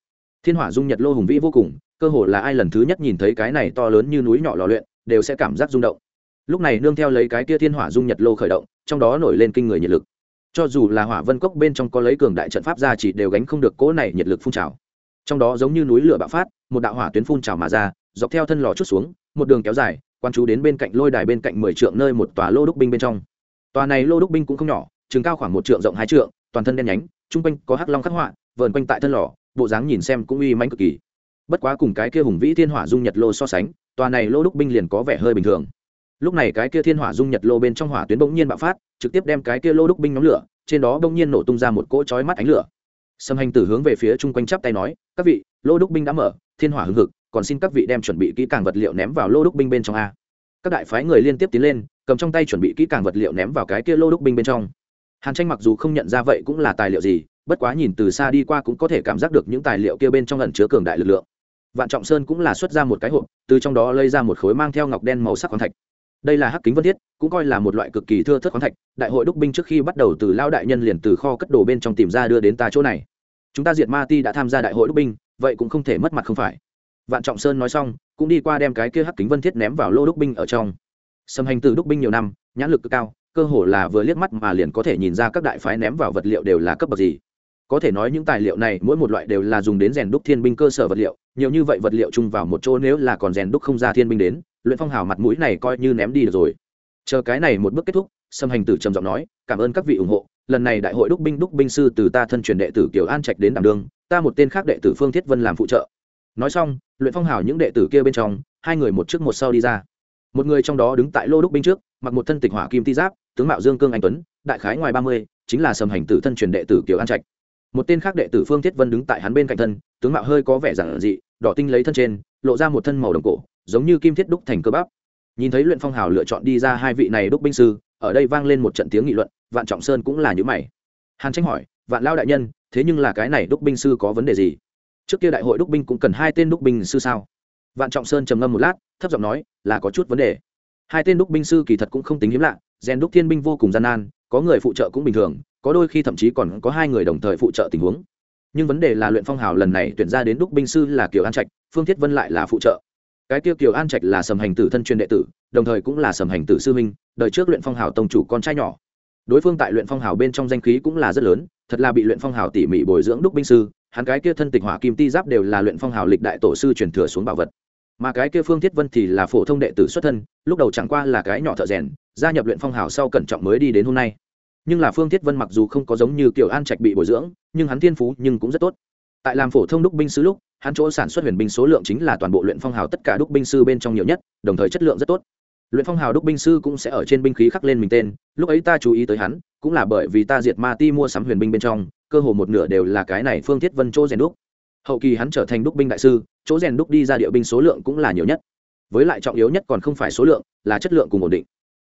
Thiên hỏa dung nhật lô hùng vĩ vô cùng, cơ hồ là ai lần thứ nhất nhìn thấy cái này to lớn như núi nhỏ lò luyện, đều sẽ cảm giác rung động. Lúc này nương theo lấy cái kia thiên hỏa dung nhật lô khởi động, trong đó nổi lên kinh người nhiệt lực. Cho dù là hỏa vân cốc bên trong có lấy cường đại trận pháp ra chỉ đều gánh không được cỗ này nhiệt lực phun trào. Trong đó giống như núi lửa bạo phát, một đạo hỏa tuyến phun trào mà ra, dọc theo thân lò chút xuống, một đường kéo dài, quan chú đến bên cạnh lôi đài bên cạnh mười trượng nơi một tòa lô đúc binh bên trong. Tòa này lô đúc binh cũng không nhỏ chừng cao khoảng một trượng rộng hai trượng, toàn thân đen nhánh, chung quanh có hắc long khắc họa, vờn quanh tại thân lò, bộ dáng nhìn xem cũng uy mãnh cực kỳ. Bất quá cùng cái kia hùng vĩ thiên hỏa dung nhật lô so sánh, tòa này lô đúc binh liền có vẻ hơi bình thường. Lúc này cái kia thiên hỏa dung nhật lô bên trong hỏa tuyến bỗng nhiên bạo phát, trực tiếp đem cái kia lô đúc binh nhóm lửa, trên đó bỗng nhiên nổ tung ra một cỗ chói mắt ánh lửa. Sâm hành tử hướng về phía chung quanh chắp tay nói, các vị, lô đúc binh đã mở, thiên hỏa hưng hực, còn xin các vị đem chuẩn bị kỹ càng vật liệu ném vào lô đúc binh bên trong a. Các đại phái người liên tiếp tiến lên, cầm trong tay chuẩn bị kỹ càng vật liệu ném vào cái kia lô đúc binh bên trong hàn tranh mặc dù không nhận ra vậy cũng là tài liệu gì, bất quá nhìn từ xa đi qua cũng có thể cảm giác được những tài liệu kia bên trong lần chứa cường đại lực lượng. Vạn trọng sơn cũng là xuất ra một cái hộp, từ trong đó lấy ra một khối mang theo ngọc đen màu sắc khoáng thạch. Đây là hắc kính vân thiết, cũng coi là một loại cực kỳ thưa thất khoáng thạch, đại hội đúc binh trước khi bắt đầu từ lao đại nhân liền từ kho cất đồ bên trong tìm ra đưa đến ta chỗ này. Chúng ta diệt ma ti đã tham gia đại hội đúc binh, vậy cũng không thể mất mặt không phải. Vạn trọng sơn nói xong, cũng đi qua đem cái kia hắc kính vân thiết ném vào lô đúc binh ở trong. Xâm hành từ đúc binh nhiều năm, nhãn lực cực cao cơ hồ là vừa liếc mắt mà liền có thể nhìn ra các đại phái ném vào vật liệu đều là cấp bậc gì. Có thể nói những tài liệu này mỗi một loại đều là dùng đến rèn đúc thiên binh cơ sở vật liệu, nhiều như vậy vật liệu chung vào một chỗ nếu là còn rèn đúc không ra thiên binh đến, luyện phong hào mặt mũi này coi như ném đi được rồi. Chờ cái này một bước kết thúc, sâm hành tử trầm giọng nói, cảm ơn các vị ủng hộ, lần này đại hội đúc binh đúc binh sư từ ta thân truyền đệ tử kiều an trạch đến đảm đương, ta một tên khác đệ tử phương thiết vân làm phụ trợ. Nói xong, luyện phong hào những đệ tử kia bên trong, hai người một trước một sau đi ra một người trong đó đứng tại lô đúc binh trước, mặc một thân tịch hỏa kim ti giáp, tướng mạo dương cương anh tuấn, đại khái ngoài ba mươi, chính là sầm hành tử thân truyền đệ tử kiều an trạch. Một tên khác đệ tử phương thiết vân đứng tại hắn bên cạnh thân, tướng mạo hơi có vẻ giản dị, đỏ tinh lấy thân trên, lộ ra một thân màu đồng cổ, giống như kim thiết đúc thành cơ bắp. Nhìn thấy luyện phong hào lựa chọn đi ra hai vị này đúc binh sư, ở đây vang lên một trận tiếng nghị luận, vạn trọng sơn cũng là những mày. Hàn tranh hỏi, vạn lao đại nhân, thế nhưng là cái này đúc binh sư có vấn đề gì? Trước kia đại hội đúc binh cũng cần hai tên đúc binh sư sao? Vạn trọng sơn trầm ngâm một lát thấp giọng nói, là có chút vấn đề. Hai tên đúc binh sư kỳ thật cũng không tính hiếm lạ, rèn đúc thiên binh vô cùng gian nan, có người phụ trợ cũng bình thường, có đôi khi thậm chí còn có hai người đồng thời phụ trợ tình huống. Nhưng vấn đề là luyện phong hào lần này tuyển ra đến đúc binh sư là kiều an trạch, phương thiết vân lại là phụ trợ. Cái tiêu kiều an trạch là sầm hành tử thân truyền đệ tử, đồng thời cũng là sầm hành tử sư minh đời trước luyện phong hào tông chủ con trai nhỏ. Đối phương tại luyện phong hào bên trong danh khí cũng là rất lớn, thật là bị luyện phong hào tỉ mỉ bồi dưỡng đúc binh sư, hắn cái kia thân tịch hỏa kim ti giáp đều là luyện phong hào lịch đại tổ sư truyền thừa xuống bảo vật mà cái kia phương thiết vân thì là phổ thông đệ tử xuất thân, lúc đầu chẳng qua là cái nhỏ thợ rèn, gia nhập luyện phong hào sau cẩn trọng mới đi đến hôm nay. Nhưng là phương thiết vân mặc dù không có giống như kiểu an trạch bị bồi dưỡng, nhưng hắn thiên phú nhưng cũng rất tốt. Tại làm phổ thông đúc binh sứ lúc, hắn chỗ sản xuất huyền binh số lượng chính là toàn bộ luyện phong hào tất cả đúc binh sư bên trong nhiều nhất, đồng thời chất lượng rất tốt. Luyện phong hào đúc binh sư cũng sẽ ở trên binh khí khắc lên mình tên, lúc ấy ta chú ý tới hắn, cũng là bởi vì ta diệt ma ti mua sắm huyền binh bên trong, cơ hồ một nửa đều là cái này phương thiết vân chỗ rèn đúc hậu kỳ hắn trở thành đúc binh đại sư, chỗ rèn đúc đi ra địa binh số lượng cũng là nhiều nhất. Với lại trọng yếu nhất còn không phải số lượng, là chất lượng cùng ổn định.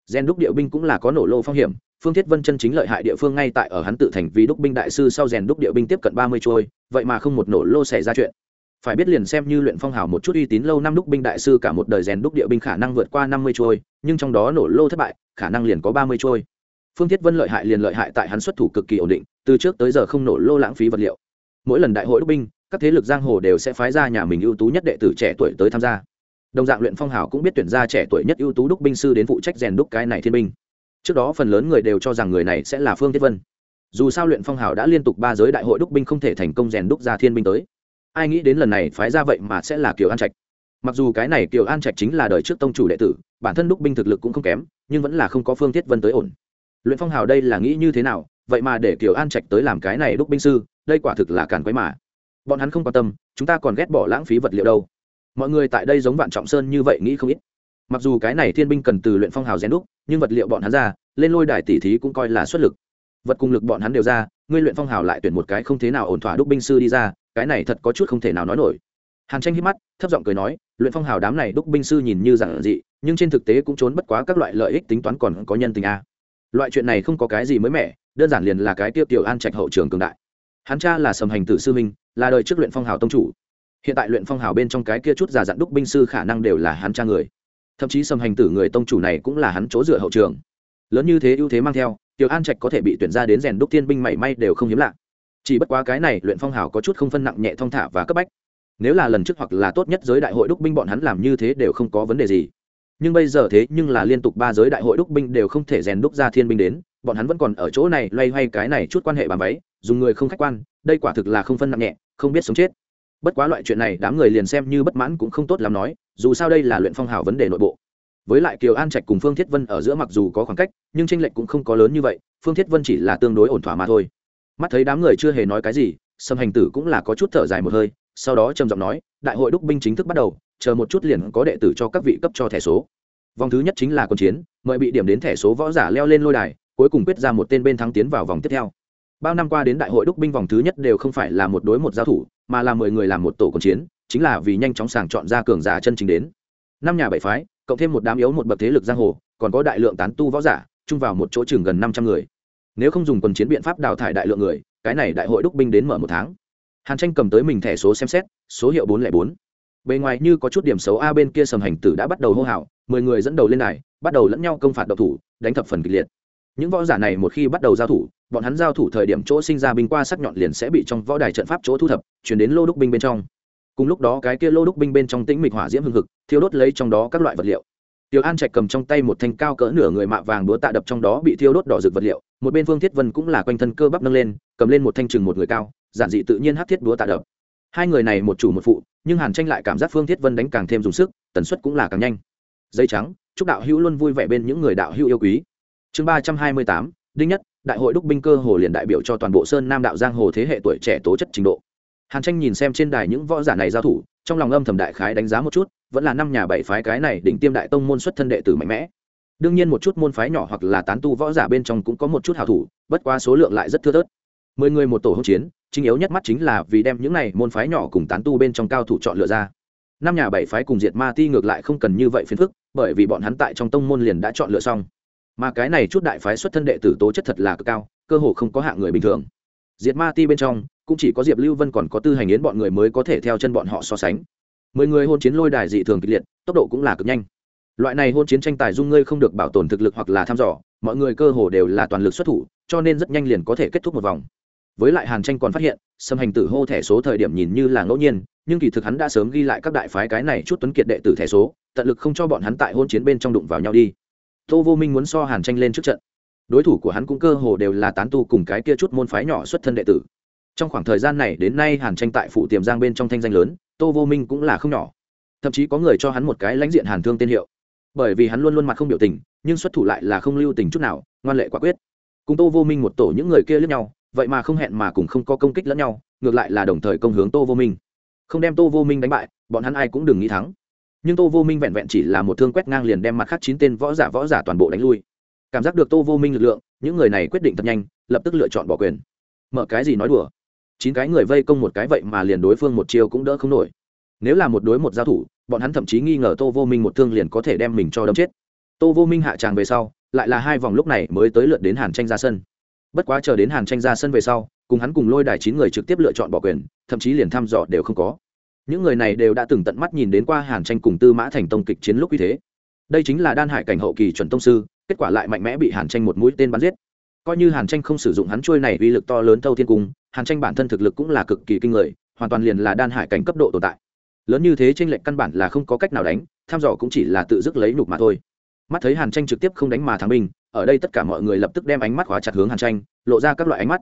Rèn đúc địa binh cũng là có nổ lô phong hiểm, phương thiết vân chân chính lợi hại địa phương ngay tại ở hắn tự thành vì đúc binh đại sư sau rèn đúc địa binh tiếp cận ba mươi trôi, vậy mà không một nổ lô xảy ra chuyện. Phải biết liền xem như luyện phong hào một chút uy tín lâu năm đúc binh đại sư cả một đời rèn đúc địa binh khả năng vượt qua năm mươi trôi, nhưng trong đó nổ lô thất bại, khả năng liền có ba mươi trôi. Phương thiết vân lợi hại liền lợi hại tại hắn xuất thủ cực kỳ ổn định, từ trước tới giờ không nổ lô lãng phí vật liệu. Mỗi lần đại hội đúc binh các thế lực giang hồ đều sẽ phái ra nhà mình ưu tú nhất đệ tử trẻ tuổi tới tham gia. Đồng dạng luyện phong hào cũng biết tuyển ra trẻ tuổi nhất ưu tú đúc binh sư đến phụ trách rèn đúc cái này thiên binh. Trước đó phần lớn người đều cho rằng người này sẽ là phương thiết vân. Dù sao luyện phong hào đã liên tục ba giới đại hội đúc binh không thể thành công rèn đúc ra thiên binh tới. Ai nghĩ đến lần này phái ra vậy mà sẽ là kiều an trạch. Mặc dù cái này kiều an trạch chính là đời trước tông chủ đệ tử, bản thân đúc binh thực lực cũng không kém, nhưng vẫn là không có phương thiết vân tới ổn. Luyện phong hào đây là nghĩ như thế nào? Vậy mà để kiều an trạch tới làm cái này đúc binh sư, đây quả thực là càn quấy mà bọn hắn không quan tâm, chúng ta còn ghét bỏ lãng phí vật liệu đâu. Mọi người tại đây giống vạn trọng sơn như vậy nghĩ không ít. Mặc dù cái này thiên binh cần từ luyện phong hào rèn đúc, nhưng vật liệu bọn hắn ra, lên lôi đài tỉ thí cũng coi là xuất lực. Vật cùng lực bọn hắn đều ra, ngươi luyện phong hào lại tuyển một cái không thế nào ổn thỏa đúc binh sư đi ra, cái này thật có chút không thể nào nói nổi. Hàn tranh hít mắt, thấp giọng cười nói, luyện phong hào đám này đúc binh sư nhìn như giản dị, nhưng trên thực tế cũng trốn bất quá các loại lợi ích tính toán còn có nhân tình a. Loại chuyện này không có cái gì mới mẻ, đơn giản liền là cái tiêu tiểu an trạch hậu trường cường đại hắn cha là sầm hành tử sư minh là đời trước luyện phong hào tông chủ. Hiện tại luyện phong hào bên trong cái kia chút già dặn đúc binh sư khả năng đều là hắn cha người. Thậm chí sầm hành tử người tông chủ này cũng là hắn chỗ dựa hậu trường. Lớn như thế ưu thế mang theo, tiểu an trạch có thể bị tuyển ra đến rèn đúc thiên binh mảy may đều không hiếm lạ. Chỉ bất quá cái này luyện phong hào có chút không phân nặng nhẹ thong thả và cấp bách. Nếu là lần trước hoặc là tốt nhất giới đại hội đúc binh bọn hắn làm như thế đều không có vấn đề gì. Nhưng bây giờ thế nhưng là liên tục ba giới đại hội đúc binh đều không thể rèn đúc ra thiên binh đến bọn hắn vẫn còn ở chỗ này loay hoay cái này chút quan hệ bàn váy, dùng người không khách quan, đây quả thực là không phân nặng nhẹ, không biết sống chết. Bất quá loại chuyện này, đám người liền xem như bất mãn cũng không tốt làm nói, dù sao đây là luyện phong hào vấn đề nội bộ. Với lại kiều an trạch cùng phương thiết vân ở giữa mặc dù có khoảng cách, nhưng tranh lệch cũng không có lớn như vậy, phương thiết vân chỉ là tương đối ổn thỏa mà thôi. Mắt thấy đám người chưa hề nói cái gì, sâm hành tử cũng là có chút thở dài một hơi, sau đó trầm giọng nói, đại hội đúc binh chính thức bắt đầu, chờ một chút liền có đệ tử cho các vị cấp cho thẻ số. Vòng thứ nhất chính là quân chiến, mời bị điểm đến thẻ số võ giả leo lên lôi đài cuối cùng quyết ra một tên bên thắng tiến vào vòng tiếp theo. Bao năm qua đến đại hội đúc binh vòng thứ nhất đều không phải là một đối một giao thủ, mà là mười người làm một tổ quân chiến, chính là vì nhanh chóng sàng chọn ra cường giả chân chính đến. Năm nhà bảy phái, cộng thêm một đám yếu một bậc thế lực giang hồ, còn có đại lượng tán tu võ giả, chung vào một chỗ chừng gần năm trăm người. Nếu không dùng quần chiến biện pháp đào thải đại lượng người, cái này đại hội đúc binh đến mở một tháng. Hàn tranh cầm tới mình thẻ số xem xét, số hiệu bốn trăm linh bốn. Bề ngoài như có chút điểm xấu a bên kia sầm hành tử đã bắt đầu hô hào, mười người dẫn đầu lên này bắt đầu lẫn nhau công phạt độc thủ, đánh thập phần kịch liệt những võ giả này một khi bắt đầu giao thủ bọn hắn giao thủ thời điểm chỗ sinh ra binh qua sắc nhọn liền sẽ bị trong võ đài trận pháp chỗ thu thập chuyển đến lô đúc binh bên trong cùng lúc đó cái kia lô đúc binh bên trong tĩnh mịch hỏa diễm hưng hực thiêu đốt lấy trong đó các loại vật liệu Tiểu An Trạch cầm trong tay một thanh cao cỡ nửa người mạ vàng búa tạ đập trong đó bị thiêu đốt đỏ rực vật liệu, một bên Phương Thiết Vân cũng là quanh thân cơ bắp nâng lên, cầm lên một thanh chừng một người cao, giản dị tự nhiên hắc thiết búa tạ đập. Hai người này một chủ một phụ, nhưng Hàn Tranh lại cảm giác Phương Thiết Vân đánh càng thêm dùng sức, tần suất cũng là càng nhanh. Dây trắng, chúc đạo hữu luôn vui vẻ bên những người đạo hữu yêu quý. Chương ba trăm hai mươi tám, đinh nhất, đại hội đúc binh cơ hồ liền đại biểu cho toàn bộ Sơn Nam đạo giang hồ thế hệ tuổi trẻ tố chất trình độ. Hàn Tranh nhìn xem trên đài những võ giả này giao thủ, trong lòng âm thầm đại khái đánh giá một chút, vẫn là năm nhà bảy phái cái này đỉnh tiêm đại tông môn xuất thân đệ tử mạnh mẽ. Đương nhiên một chút môn phái nhỏ hoặc là tán tu võ giả bên trong cũng có một chút hào thủ bất quá số lượng lại rất thưa thớt. Mười người một tổ hỗn chiến chính yếu nhất mắt chính là vì đem những này môn phái nhỏ cùng tán tu bên trong cao thủ chọn lựa ra. Năm nhà bảy phái cùng diệt ma ti ngược lại không cần như vậy phiền phức bởi vì bọn hắn tại trong tông môn liền đã chọn lựa xong mà cái này chút đại phái xuất thân đệ tử tố chất thật là cực cao, cơ hồ không có hạng người bình thường. Diệt ma ti bên trong, cũng chỉ có diệp lưu vân còn có tư hành yến bọn người mới có thể theo chân bọn họ so sánh. Mười người hôn chiến lôi đài dị thường kịch liệt, tốc độ cũng là cực nhanh. Loại này hôn chiến tranh tài dung ngươi không được bảo tồn thực lực hoặc là thăm dò, mọi người cơ hồ đều là toàn lực xuất thủ, cho nên rất nhanh liền có thể kết thúc một vòng. Với lại hàn tranh còn phát hiện xâm hành tử hô thẻ số thời điểm nhìn như là ngẫu nhiên, nhưng kỳ thực hắn đã sớm ghi lại các đại phái cái này chút tuấn kiệt đệ tử thẻ số, tận lực không cho bọn hắn tại hôn chiến bên trong đụng vào nhau đi tô vô minh muốn so hàn tranh lên trước trận. Đối thủ của hắn cũng cơ hồ đều là tán tu cùng cái kia chút môn phái nhỏ xuất thân đệ tử. Trong khoảng thời gian này đến nay hàn tranh tại phủ tiềm giang bên trong thanh danh lớn, tô vô minh cũng là không nhỏ. Thậm chí có người cho hắn một cái lãnh diện hàn thương tên hiệu. Bởi vì hắn luôn luôn mặt không biểu tình, nhưng xuất thủ lại là không lưu tình chút nào, ngoan lệ quả quyết. Cùng tô vô minh một tổ những người kia lướt nhau, vậy mà không hẹn mà cùng không có công kích lẫn nhau, ngược lại là đồng thời công hướng tô vô minh. Không đem tô vô minh đánh bại, bọn hắn ai cũng đừng nghĩ thắng nhưng tô vô minh vẹn vẹn chỉ là một thương quét ngang liền đem mặt khác chín tên võ giả võ giả toàn bộ đánh lui. Cảm giác được tô vô minh lực lượng, những người này quyết định thật nhanh, lập tức lựa chọn bỏ quyền. Mở cái gì nói đùa? Chín cái người vây công một cái vậy mà liền đối phương một chiêu cũng đỡ không nổi. Nếu là một đối một giao thủ, bọn hắn thậm chí nghi ngờ tô vô minh một thương liền có thể đem mình cho đâm chết. Tô vô minh hạ tràng về sau, lại là hai vòng lúc này mới tới lượt đến hàn tranh ra sân. Bất quá chờ đến hàn tranh ra sân về sau, cùng hắn cùng lôi đài chín người trực tiếp lựa chọn bỏ quyền, thậm chí liền thăm dò đều không có những người này đều đã từng tận mắt nhìn đến qua hàn tranh cùng tư mã thành tông kịch chiến lúc như thế. Đây chính là đan hải cảnh hậu kỳ chuẩn tông sư, kết quả lại mạnh mẽ bị hàn tranh một mũi tên bắn giết. Coi như hàn tranh không sử dụng hắn trôi này uy lực to lớn thâu thiên cung, hàn tranh bản thân thực lực cũng là cực kỳ kinh người, hoàn toàn liền là đan hải cảnh cấp độ tồn tại. Lớn như thế tranh lệch căn bản là không có cách nào đánh, tham dò cũng chỉ là tự dứt lấy nhục mà thôi. Mắt thấy hàn tranh trực tiếp không đánh mà thắng binh ở đây tất cả mọi người lập tức đem ánh mắt khóa chặt hướng hàn tranh, lộ ra các loại ánh mắt.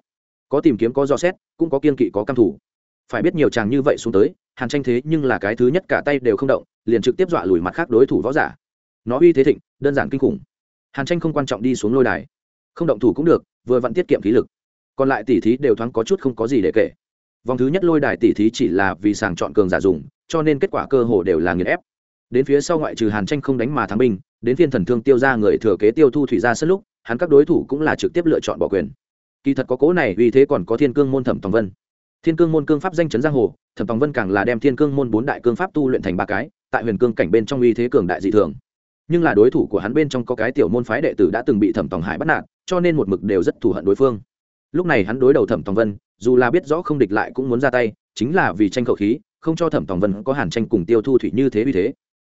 Có tìm kiếm, có do xét, cũng có kiên kỵ, có căm thủ phải biết nhiều chàng như vậy xuống tới, hàn tranh thế nhưng là cái thứ nhất cả tay đều không động, liền trực tiếp dọa lùi mặt khác đối thủ võ giả. Nó uy thế thịnh, đơn giản kinh khủng. Hàn tranh không quan trọng đi xuống lôi đài. Không động thủ cũng được, vừa vặn tiết kiệm khí lực. Còn lại tỉ thí đều thoáng có chút không có gì để kể. Vòng thứ nhất lôi đài tỉ thí chỉ là vì sàng chọn cường giả dùng, cho nên kết quả cơ hồ đều là nghiền ép. Đến phía sau ngoại trừ hàn tranh không đánh mà thắng binh, đến phiên thần thương tiêu ra người thừa kế tiêu thu thủy ra sân lúc, hắn các đối thủ cũng là trực tiếp lựa chọn bỏ quyền. Kỳ thật có cố này vì thế còn có thiên cương môn thẩm tòng vân thiên cương môn cương pháp danh chấn giang hồ, thẩm tòng vân càng là đem thiên cương môn bốn đại cương pháp tu luyện thành ba cái, tại huyền cương cảnh bên trong uy thế cường đại dị thường. Nhưng là đối thủ của hắn bên trong có cái tiểu môn phái đệ tử đã từng bị thẩm tòng hải bắt nạt, cho nên một mực đều rất thù hận đối phương. Lúc này hắn đối đầu thẩm tòng vân, dù là biết rõ không địch lại cũng muốn ra tay, chính là vì tranh khẩu khí, không cho thẩm tòng vân có hàn tranh cùng tiêu thu thủy như thế uy thế.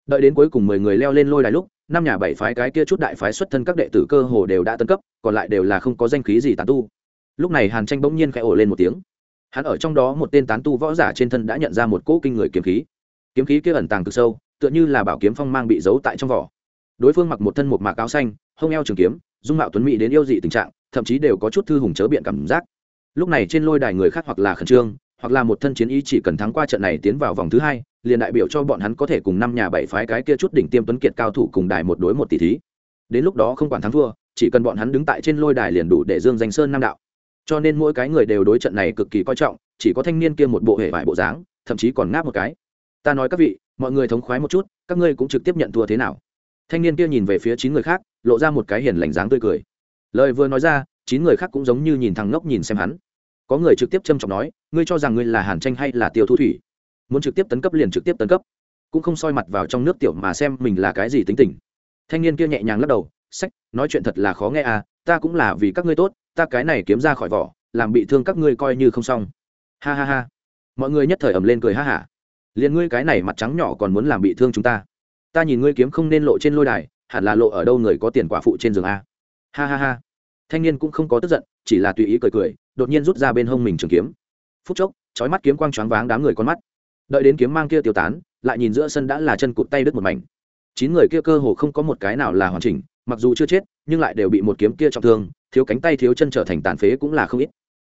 Đợi đến cuối cùng mười người leo lên lôi đài lúc, năm nhà bảy phái cái kia chút đại phái xuất thân các đệ tử cơ hồ đều đã tân cấp, còn lại đều là không có danh khí gì tán tu. Lúc này hàn tranh bỗng nhiên khẽ ổ lên một tiếng hắn ở trong đó một tên tán tu võ giả trên thân đã nhận ra một cỗ kinh người kiếm khí. Kiếm khí kia ẩn tàng cực sâu, tựa như là bảo kiếm phong mang bị giấu tại trong vỏ. Đối phương mặc một thân một mạc áo xanh hông eo trường kiếm, dung mạo tuấn mỹ đến yêu dị tình trạng, thậm chí đều có chút thư hùng chớ biện cảm giác. Lúc này trên lôi đài người khác hoặc là khẩn trương, hoặc là một thân chiến ý chỉ cần thắng qua trận này tiến vào vòng thứ hai, liền đại biểu cho bọn hắn có thể cùng năm nhà bảy phái cái kia chút đỉnh tiêm tuấn kiệt cao thủ cùng đài một đối một tỷ thí. Đến lúc đó không quản thắng thua, chỉ cần bọn hắn đứng tại trên lôi đài liền đủ để dương danh sơn nam đạo cho nên mỗi cái người đều đối trận này cực kỳ coi trọng, chỉ có thanh niên kia một bộ hệ vải bộ dáng, thậm chí còn ngáp một cái. Ta nói các vị, mọi người thống khoái một chút, các ngươi cũng trực tiếp nhận thua thế nào? Thanh niên kia nhìn về phía chín người khác, lộ ra một cái hiền lành dáng tươi cười. Lời vừa nói ra, chín người khác cũng giống như nhìn thằng ngốc nhìn xem hắn. Có người trực tiếp châm trọng nói, ngươi cho rằng ngươi là hàn tranh hay là tiêu thu thủy? Muốn trực tiếp tấn cấp liền trực tiếp tấn cấp. Cũng không soi mặt vào trong nước tiểu mà xem mình là cái gì tính tình. Thanh niên kia nhẹ nhàng lắc đầu, sách, nói chuyện thật là khó nghe à ta cũng là vì các ngươi tốt ta cái này kiếm ra khỏi vỏ, làm bị thương các ngươi coi như không xong. Ha ha ha. Mọi người nhất thời ầm lên cười ha hả. Liền ngươi cái này mặt trắng nhỏ còn muốn làm bị thương chúng ta. Ta nhìn ngươi kiếm không nên lộ trên lôi đài, hẳn là lộ ở đâu người có tiền quả phụ trên giường a. Ha ha ha. Thanh niên cũng không có tức giận, chỉ là tùy ý cười cười, đột nhiên rút ra bên hông mình trường kiếm. Phút chốc trói mắt kiếm quang choáng váng đám người con mắt. Đợi đến kiếm mang kia tiêu tán, lại nhìn giữa sân đã là chân cụt tay đứt một mảnh. Chín người kia cơ hồ không có một cái nào là hoàn chỉnh, mặc dù chưa chết nhưng lại đều bị một kiếm kia trọng thương, thiếu cánh tay thiếu chân trở thành tàn phế cũng là không ít.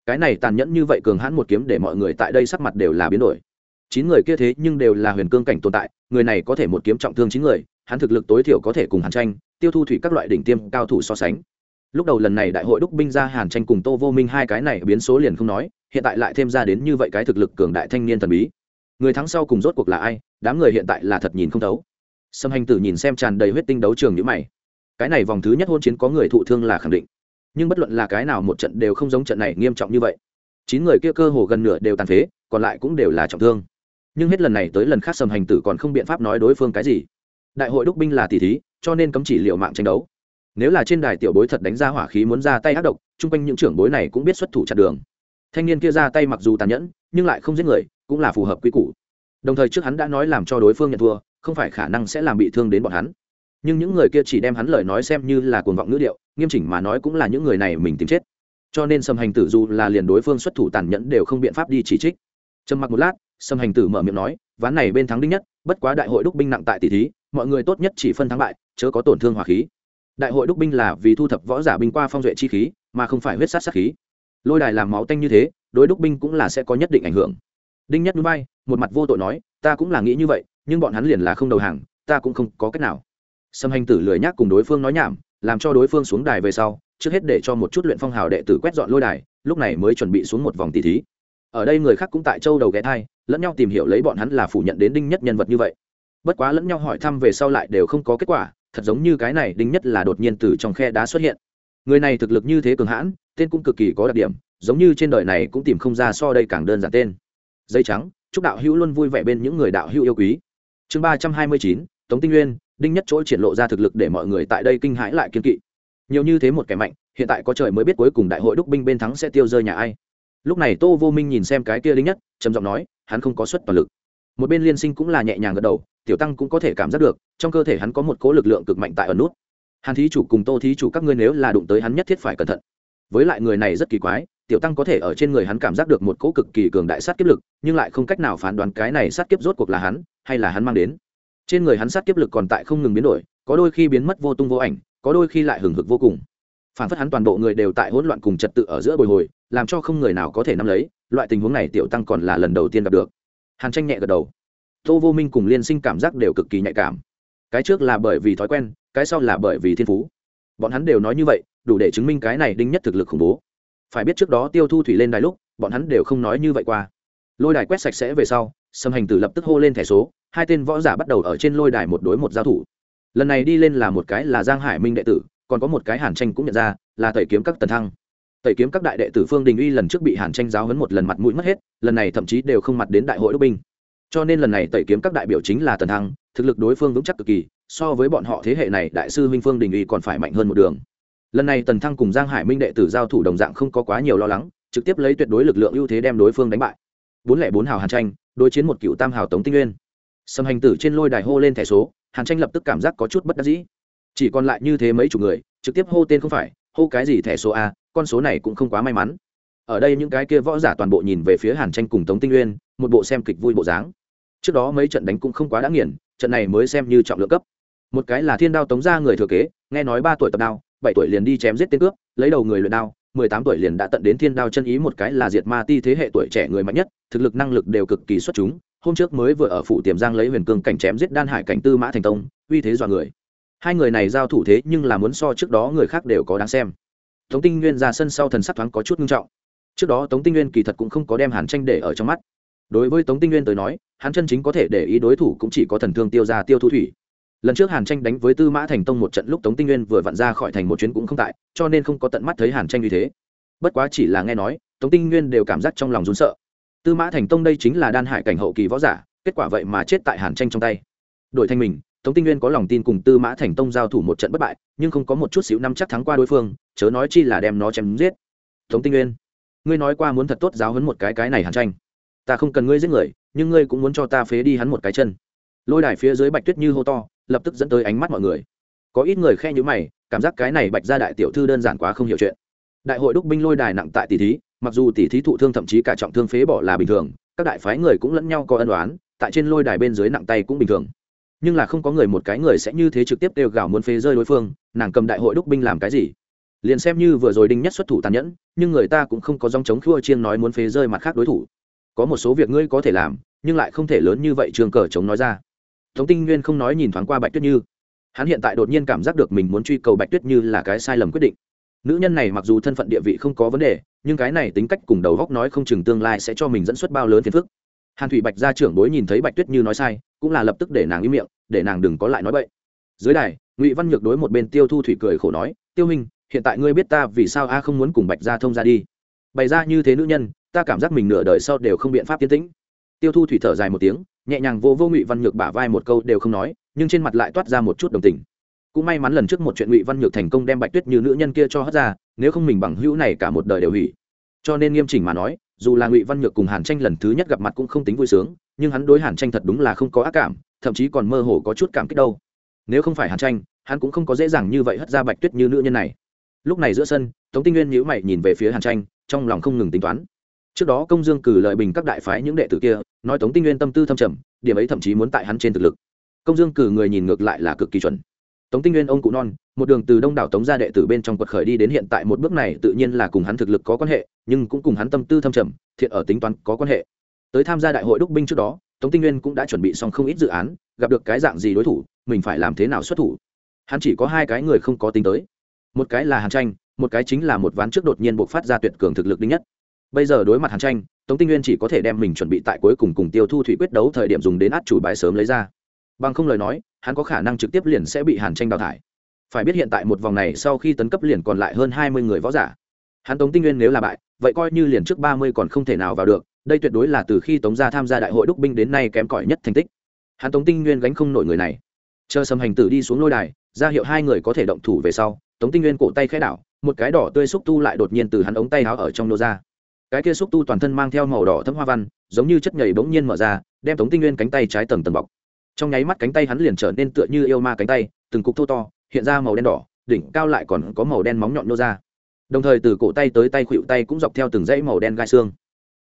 Cái này tàn nhẫn như vậy cường hãn một kiếm để mọi người tại đây sắc mặt đều là biến đổi. Chín người kia thế nhưng đều là huyền cương cảnh tồn tại, người này có thể một kiếm trọng thương chín người, hắn thực lực tối thiểu có thể cùng hàn tranh, tiêu thu thủy các loại đỉnh tiêm cao thủ so sánh. Lúc đầu lần này đại hội đúc binh ra hàn tranh cùng tô vô minh hai cái này biến số liền không nói, hiện tại lại thêm ra đến như vậy cái thực lực cường đại thanh niên thần bí. Người thắng sau cùng rốt cuộc là ai? Đám người hiện tại là thật nhìn không thấu. Sâm hành tử nhìn xem tràn đầy huyết tinh đấu trường như mày cái này vòng thứ nhất hôn chiến có người thụ thương là khẳng định. Nhưng bất luận là cái nào một trận đều không giống trận này nghiêm trọng như vậy. Chín người kia cơ hồ gần nửa đều tàn phế, còn lại cũng đều là trọng thương. Nhưng hết lần này tới lần khác sầm hành tử còn không biện pháp nói đối phương cái gì. Đại hội đúc binh là tỷ thí, cho nên cấm chỉ liệu mạng tranh đấu. Nếu là trên đài tiểu bối thật đánh ra hỏa khí muốn ra tay ác độc, chung quanh những trưởng bối này cũng biết xuất thủ chặt đường. Thanh niên kia ra tay mặc dù tàn nhẫn, nhưng lại không giết người, cũng là phù hợp quy củ. Đồng thời trước hắn đã nói làm cho đối phương nhận thua, không phải khả năng sẽ làm bị thương đến bọn hắn nhưng những người kia chỉ đem hắn lời nói xem như là cuồng vọng ngữ điệu, nghiêm chỉnh mà nói cũng là những người này mình tìm chết. Cho nên sầm hành tử dù là liền đối phương xuất thủ tàn nhẫn đều không biện pháp đi chỉ trích. Trầm mặc một lát sầm hành tử mở miệng nói, ván này bên thắng đinh nhất, bất quá đại hội đúc binh nặng tại tỷ thí, mọi người tốt nhất chỉ phân thắng bại, chớ có tổn thương hỏa khí. Đại hội đúc binh là vì thu thập võ giả binh qua phong duệ chi khí, mà không phải huyết sát sát khí. Lôi đài làm máu tanh như thế, đối đúc binh cũng là sẽ có nhất định ảnh hưởng. Đinh nhất núi bay một mặt vô tội nói, ta cũng là nghĩ như vậy, nhưng bọn hắn liền là không đầu hàng, ta cũng không có cách nào sâm hành tử lười nhác cùng đối phương nói nhảm, làm cho đối phương xuống đài về sau, trước hết để cho một chút luyện phong hào đệ tử quét dọn lôi đài, lúc này mới chuẩn bị xuống một vòng tỷ thí. Ở đây người khác cũng tại châu đầu ghé thai, lẫn nhau tìm hiểu lấy bọn hắn là phủ nhận đến đinh nhất nhân vật như vậy. Bất quá lẫn nhau hỏi thăm về sau lại đều không có kết quả, thật giống như cái này đinh nhất là đột nhiên từ trong khe đá xuất hiện. Người này thực lực như thế cường hãn, tên cũng cực kỳ có đặc điểm, giống như trên đời này cũng tìm không ra so đây càng đơn giản tên. Dây trắng, chúc đạo hữu luôn vui vẻ bên những người đạo hữu yêu quý. Chương ba trăm hai mươi chín, tống tinh nguyên đinh nhất chỗ triển lộ ra thực lực để mọi người tại đây kinh hãi lại kiên kỵ. Nhiều như thế một kẻ mạnh, hiện tại có trời mới biết cuối cùng đại hội đúc binh bên thắng sẽ tiêu rơi nhà ai. Lúc này tô vô minh nhìn xem cái kia đinh nhất, trầm giọng nói, hắn không có suất toàn lực. Một bên liên sinh cũng là nhẹ nhàng gật đầu, tiểu tăng cũng có thể cảm giác được, trong cơ thể hắn có một cố lực lượng cực mạnh tại ở nút. Hàn thí chủ cùng tô thí chủ các ngươi nếu là đụng tới hắn nhất thiết phải cẩn thận. Với lại người này rất kỳ quái, tiểu tăng có thể ở trên người hắn cảm giác được một cỗ cực kỳ cường đại sát kiếp lực, nhưng lại không cách nào phán đoán cái này sát kiếp rốt cuộc là hắn, hay là hắn mang đến trên người hắn sát kiếp lực còn tại không ngừng biến đổi, có đôi khi biến mất vô tung vô ảnh, có đôi khi lại hừng hực vô cùng. Phản phất hắn toàn bộ người đều tại hỗn loạn cùng trật tự ở giữa bồi hồi, làm cho không người nào có thể nắm lấy, loại tình huống này tiểu tăng còn là lần đầu tiên gặp được. Hàn tranh nhẹ gật đầu. Tô vô minh cùng liên sinh cảm giác đều cực kỳ nhạy cảm. Cái trước là bởi vì thói quen, cái sau là bởi vì thiên phú. Bọn hắn đều nói như vậy, đủ để chứng minh cái này đinh nhất thực lực khủng bố. Phải biết trước đó tiêu thu thủy lên đài lúc, bọn hắn đều không nói như vậy qua. Lôi đài quét sạch sẽ về sau, sâm hành tử lập tức hô lên thẻ số hai tên võ giả bắt đầu ở trên lôi đài một đối một giao thủ. Lần này đi lên là một cái là giang hải minh đệ tử, còn có một cái hàn tranh cũng nhận ra, là tẩy kiếm các tần thăng. Tẩy kiếm các đại đệ tử phương đình uy lần trước bị hàn tranh giáo hấn một lần mặt mũi mất hết, lần này thậm chí đều không mặt đến đại hội đốc binh. Cho nên lần này tẩy kiếm các đại biểu chính là tần thăng, thực lực đối phương vững chắc cực kỳ, so với bọn họ thế hệ này đại sư minh phương đình uy còn phải mạnh hơn một đường. Lần này tần thăng cùng giang hải minh đệ tử giao thủ đồng dạng không có quá nhiều lo lắng, trực tiếp lấy tuyệt đối lực lượng ưu thế đem đối phương đánh bại. Bốn lẻ bốn hào hàn tranh, đối chiến một cựu tam hào tống tinh nguyên sầm hành tử trên lôi đài hô lên thẻ số, hàn tranh lập tức cảm giác có chút bất đắc dĩ. Chỉ còn lại như thế mấy chục người, trực tiếp hô tên không phải, hô cái gì thẻ số a, con số này cũng không quá may mắn. Ở đây những cái kia võ giả toàn bộ nhìn về phía hàn tranh cùng tống tinh nguyên một bộ xem kịch vui bộ dáng. Trước đó mấy trận đánh cũng không quá đã nghiền, trận này mới xem như trọng lượng cấp. Một cái là thiên đao tống ra người thừa kế, nghe nói ba tuổi tập đao, bảy tuổi liền đi chém giết tên cướp, lấy đầu người luyện đao, mười tám tuổi liền đã tận đến thiên đao chân ý một cái là diệt ma ti thế hệ tuổi trẻ người mạnh nhất, thực lực năng lực đều cực kỳ xuất chúng hôm trước mới vừa ở phủ tiềm giang lấy huyền cương cảnh chém giết đan hải cảnh tư mã thành tông, uy thế dọa người. Hai người này giao thủ thế nhưng là muốn so trước đó người khác đều có đáng xem. Tống tinh nguyên ra sân sau thần sắc thoáng có chút nghiêm trọng. Trước đó tống tinh nguyên kỳ thật cũng không có đem hàn tranh để ở trong mắt. Đối với tống tinh nguyên tới nói, hắn chân chính có thể để ý đối thủ cũng chỉ có thần thương tiêu ra tiêu thu thủy. Lần trước hàn tranh đánh với tư mã thành tông một trận lúc tống tinh nguyên vừa vặn ra khỏi thành một chuyến cũng không tại, cho nên không có tận mắt thấy hàn tranh như thế. Bất quá chỉ là nghe nói, tống tinh nguyên đều cảm giác trong lòng rún sợ tư mã thành tông đây chính là đan hải cảnh hậu kỳ võ giả, kết quả vậy mà chết tại hàn tranh trong tay. Đổi thanh mình, tống tinh nguyên có lòng tin cùng tư mã thành tông giao thủ một trận bất bại, nhưng không có một chút xíu năm chắc thắng qua đối phương, chớ nói chi là đem nó chém giết. Tống tinh nguyên, ngươi nói qua muốn thật tốt giáo hấn một cái cái này hàn tranh. Ta không cần ngươi giết người, nhưng ngươi cũng muốn cho ta phế đi hắn một cái chân. Lôi đài phía dưới bạch tuyết như hô to, lập tức dẫn tới ánh mắt mọi người. Có ít người khe nhữ mày, cảm giác cái này bạch ra đại tiểu thư đơn giản quá không hiểu chuyện. Đại hội đúc binh lôi đài nặng tại tỷ thí mặc dù tỷ thí thụ thương thậm chí cả trọng thương phế bỏ là bình thường, các đại phái người cũng lẫn nhau có ân đoán tại trên lôi đài bên dưới nặng tay cũng bình thường. Nhưng là không có người một cái người sẽ như thế trực tiếp đều gào muốn phế rơi đối phương, nàng cầm đại hội đúc binh làm cái gì? Liền xem như vừa rồi đinh nhất xuất thủ tàn nhẫn, nhưng người ta cũng không có dòng chống khua chiên nói muốn phế rơi mặt khác đối thủ. Có một số việc ngươi có thể làm, nhưng lại không thể lớn như vậy trường cờ chống nói ra. Tống tinh nguyên không nói nhìn thoáng qua bạch tuyết như. Hắn hiện tại đột nhiên cảm giác được mình muốn truy cầu bạch tuyết như là cái sai lầm quyết định. Nữ nhân này mặc dù thân phận địa vị không có vấn đề nhưng cái này tính cách cùng đầu góc nói không chừng tương lai sẽ cho mình dẫn xuất bao lớn phiền phức. Hàn thủy bạch gia trưởng bối nhìn thấy bạch tuyết như nói sai, cũng là lập tức để nàng im miệng, để nàng đừng có lại nói bậy. Dưới đài, ngụy văn nhược đối một bên tiêu thu thủy cười khổ nói, tiêu minh hiện tại ngươi biết ta vì sao a không muốn cùng bạch gia thông ra đi? Bày ra như thế nữ nhân, ta cảm giác mình nửa đời sau đều không biện pháp tiến tĩnh. Tiêu thu thủy thở dài một tiếng, nhẹ nhàng vô vô ngụy văn nhược bả vai một câu đều không nói, nhưng trên mặt lại toát ra một chút đồng tình. Cũng may mắn lần trước một chuyện ngụy văn nhược thành công đem bạch tuyết như nữ nhân kia cho hất ra nếu không mình bằng hữu này cả một đời đều hủy. Cho nên nghiêm chỉnh mà nói, dù là ngụy văn nhược cùng hàn tranh lần thứ nhất gặp mặt cũng không tính vui sướng, nhưng hắn đối hàn tranh thật đúng là không có ác cảm, thậm chí còn mơ hồ có chút cảm kích đâu. Nếu không phải hàn tranh, hắn cũng không có dễ dàng như vậy hất ra bạch tuyết như nữ nhân này. Lúc này giữa sân, tống tinh nguyên nhữ mày nhìn về phía hàn tranh, trong lòng không ngừng tính toán. Trước đó công dương cử lợi bình các đại phái những đệ tử kia, nói tống tinh nguyên tâm tư thâm trầm, điểm ấy thậm chí muốn tại hắn trên thực lực. Công dương cử người nhìn ngược lại là cực kỳ chuẩn tống tinh nguyên ông cụ non, một đường từ đông đảo tống gia đệ tử bên trong quật khởi đi đến hiện tại một bước này tự nhiên là cùng hắn thực lực có quan hệ, nhưng cũng cùng hắn tâm tư thâm trầm, thiện ở tính toán có quan hệ. Tới tham gia đại hội đúc binh trước đó, tống tinh nguyên cũng đã chuẩn bị xong không ít dự án, gặp được cái dạng gì đối thủ, mình phải làm thế nào xuất thủ. Hắn chỉ có hai cái người không có tính tới. Một cái là hàn tranh, một cái chính là một ván trước đột nhiên buộc phát ra tuyệt cường thực lực đinh nhất. Bây giờ đối mặt hàn tranh, tống tinh nguyên chỉ có thể đem mình chuẩn bị tại cuối cùng cùng tiêu thu thủy quyết đấu thời điểm dùng đến át chủ bài sớm lấy ra. Bằng không lời nói hắn có khả năng trực tiếp liền sẽ bị hàn tranh đào thải. Phải biết hiện tại một vòng này sau khi tấn cấp liền còn lại hơn hai mươi người võ giả. Hắn tống tinh nguyên nếu là bại, vậy coi như liền trước ba mươi còn không thể nào vào được, đây tuyệt đối là từ khi tống gia tham gia đại hội đúc binh đến nay kém cỏi nhất thành tích. Hắn tống tinh nguyên gánh không nổi người này. Chờ sầm hành tử đi xuống lôi đài, ra hiệu hai người có thể động thủ về sau, tống tinh nguyên cổ tay khẽ đảo, một cái đỏ tươi xúc tu lại đột nhiên từ hắn ống tay áo ở trong nô ra. Cái kia xúc tu toàn thân mang theo màu đỏ thấm hoa văn, giống như chất nhảy bỗng nhiên mở ra, đem tống tinh nguyên cánh tay trái tầng tầng bọc trong nháy mắt cánh tay hắn liền trở nên tựa như yêu ma cánh tay, từng cục thô to, hiện ra màu đen đỏ, đỉnh cao lại còn có màu đen móng nhọn nô ra. Đồng thời từ cổ tay tới tay khuỵu tay cũng dọc theo từng dãy màu đen gai xương.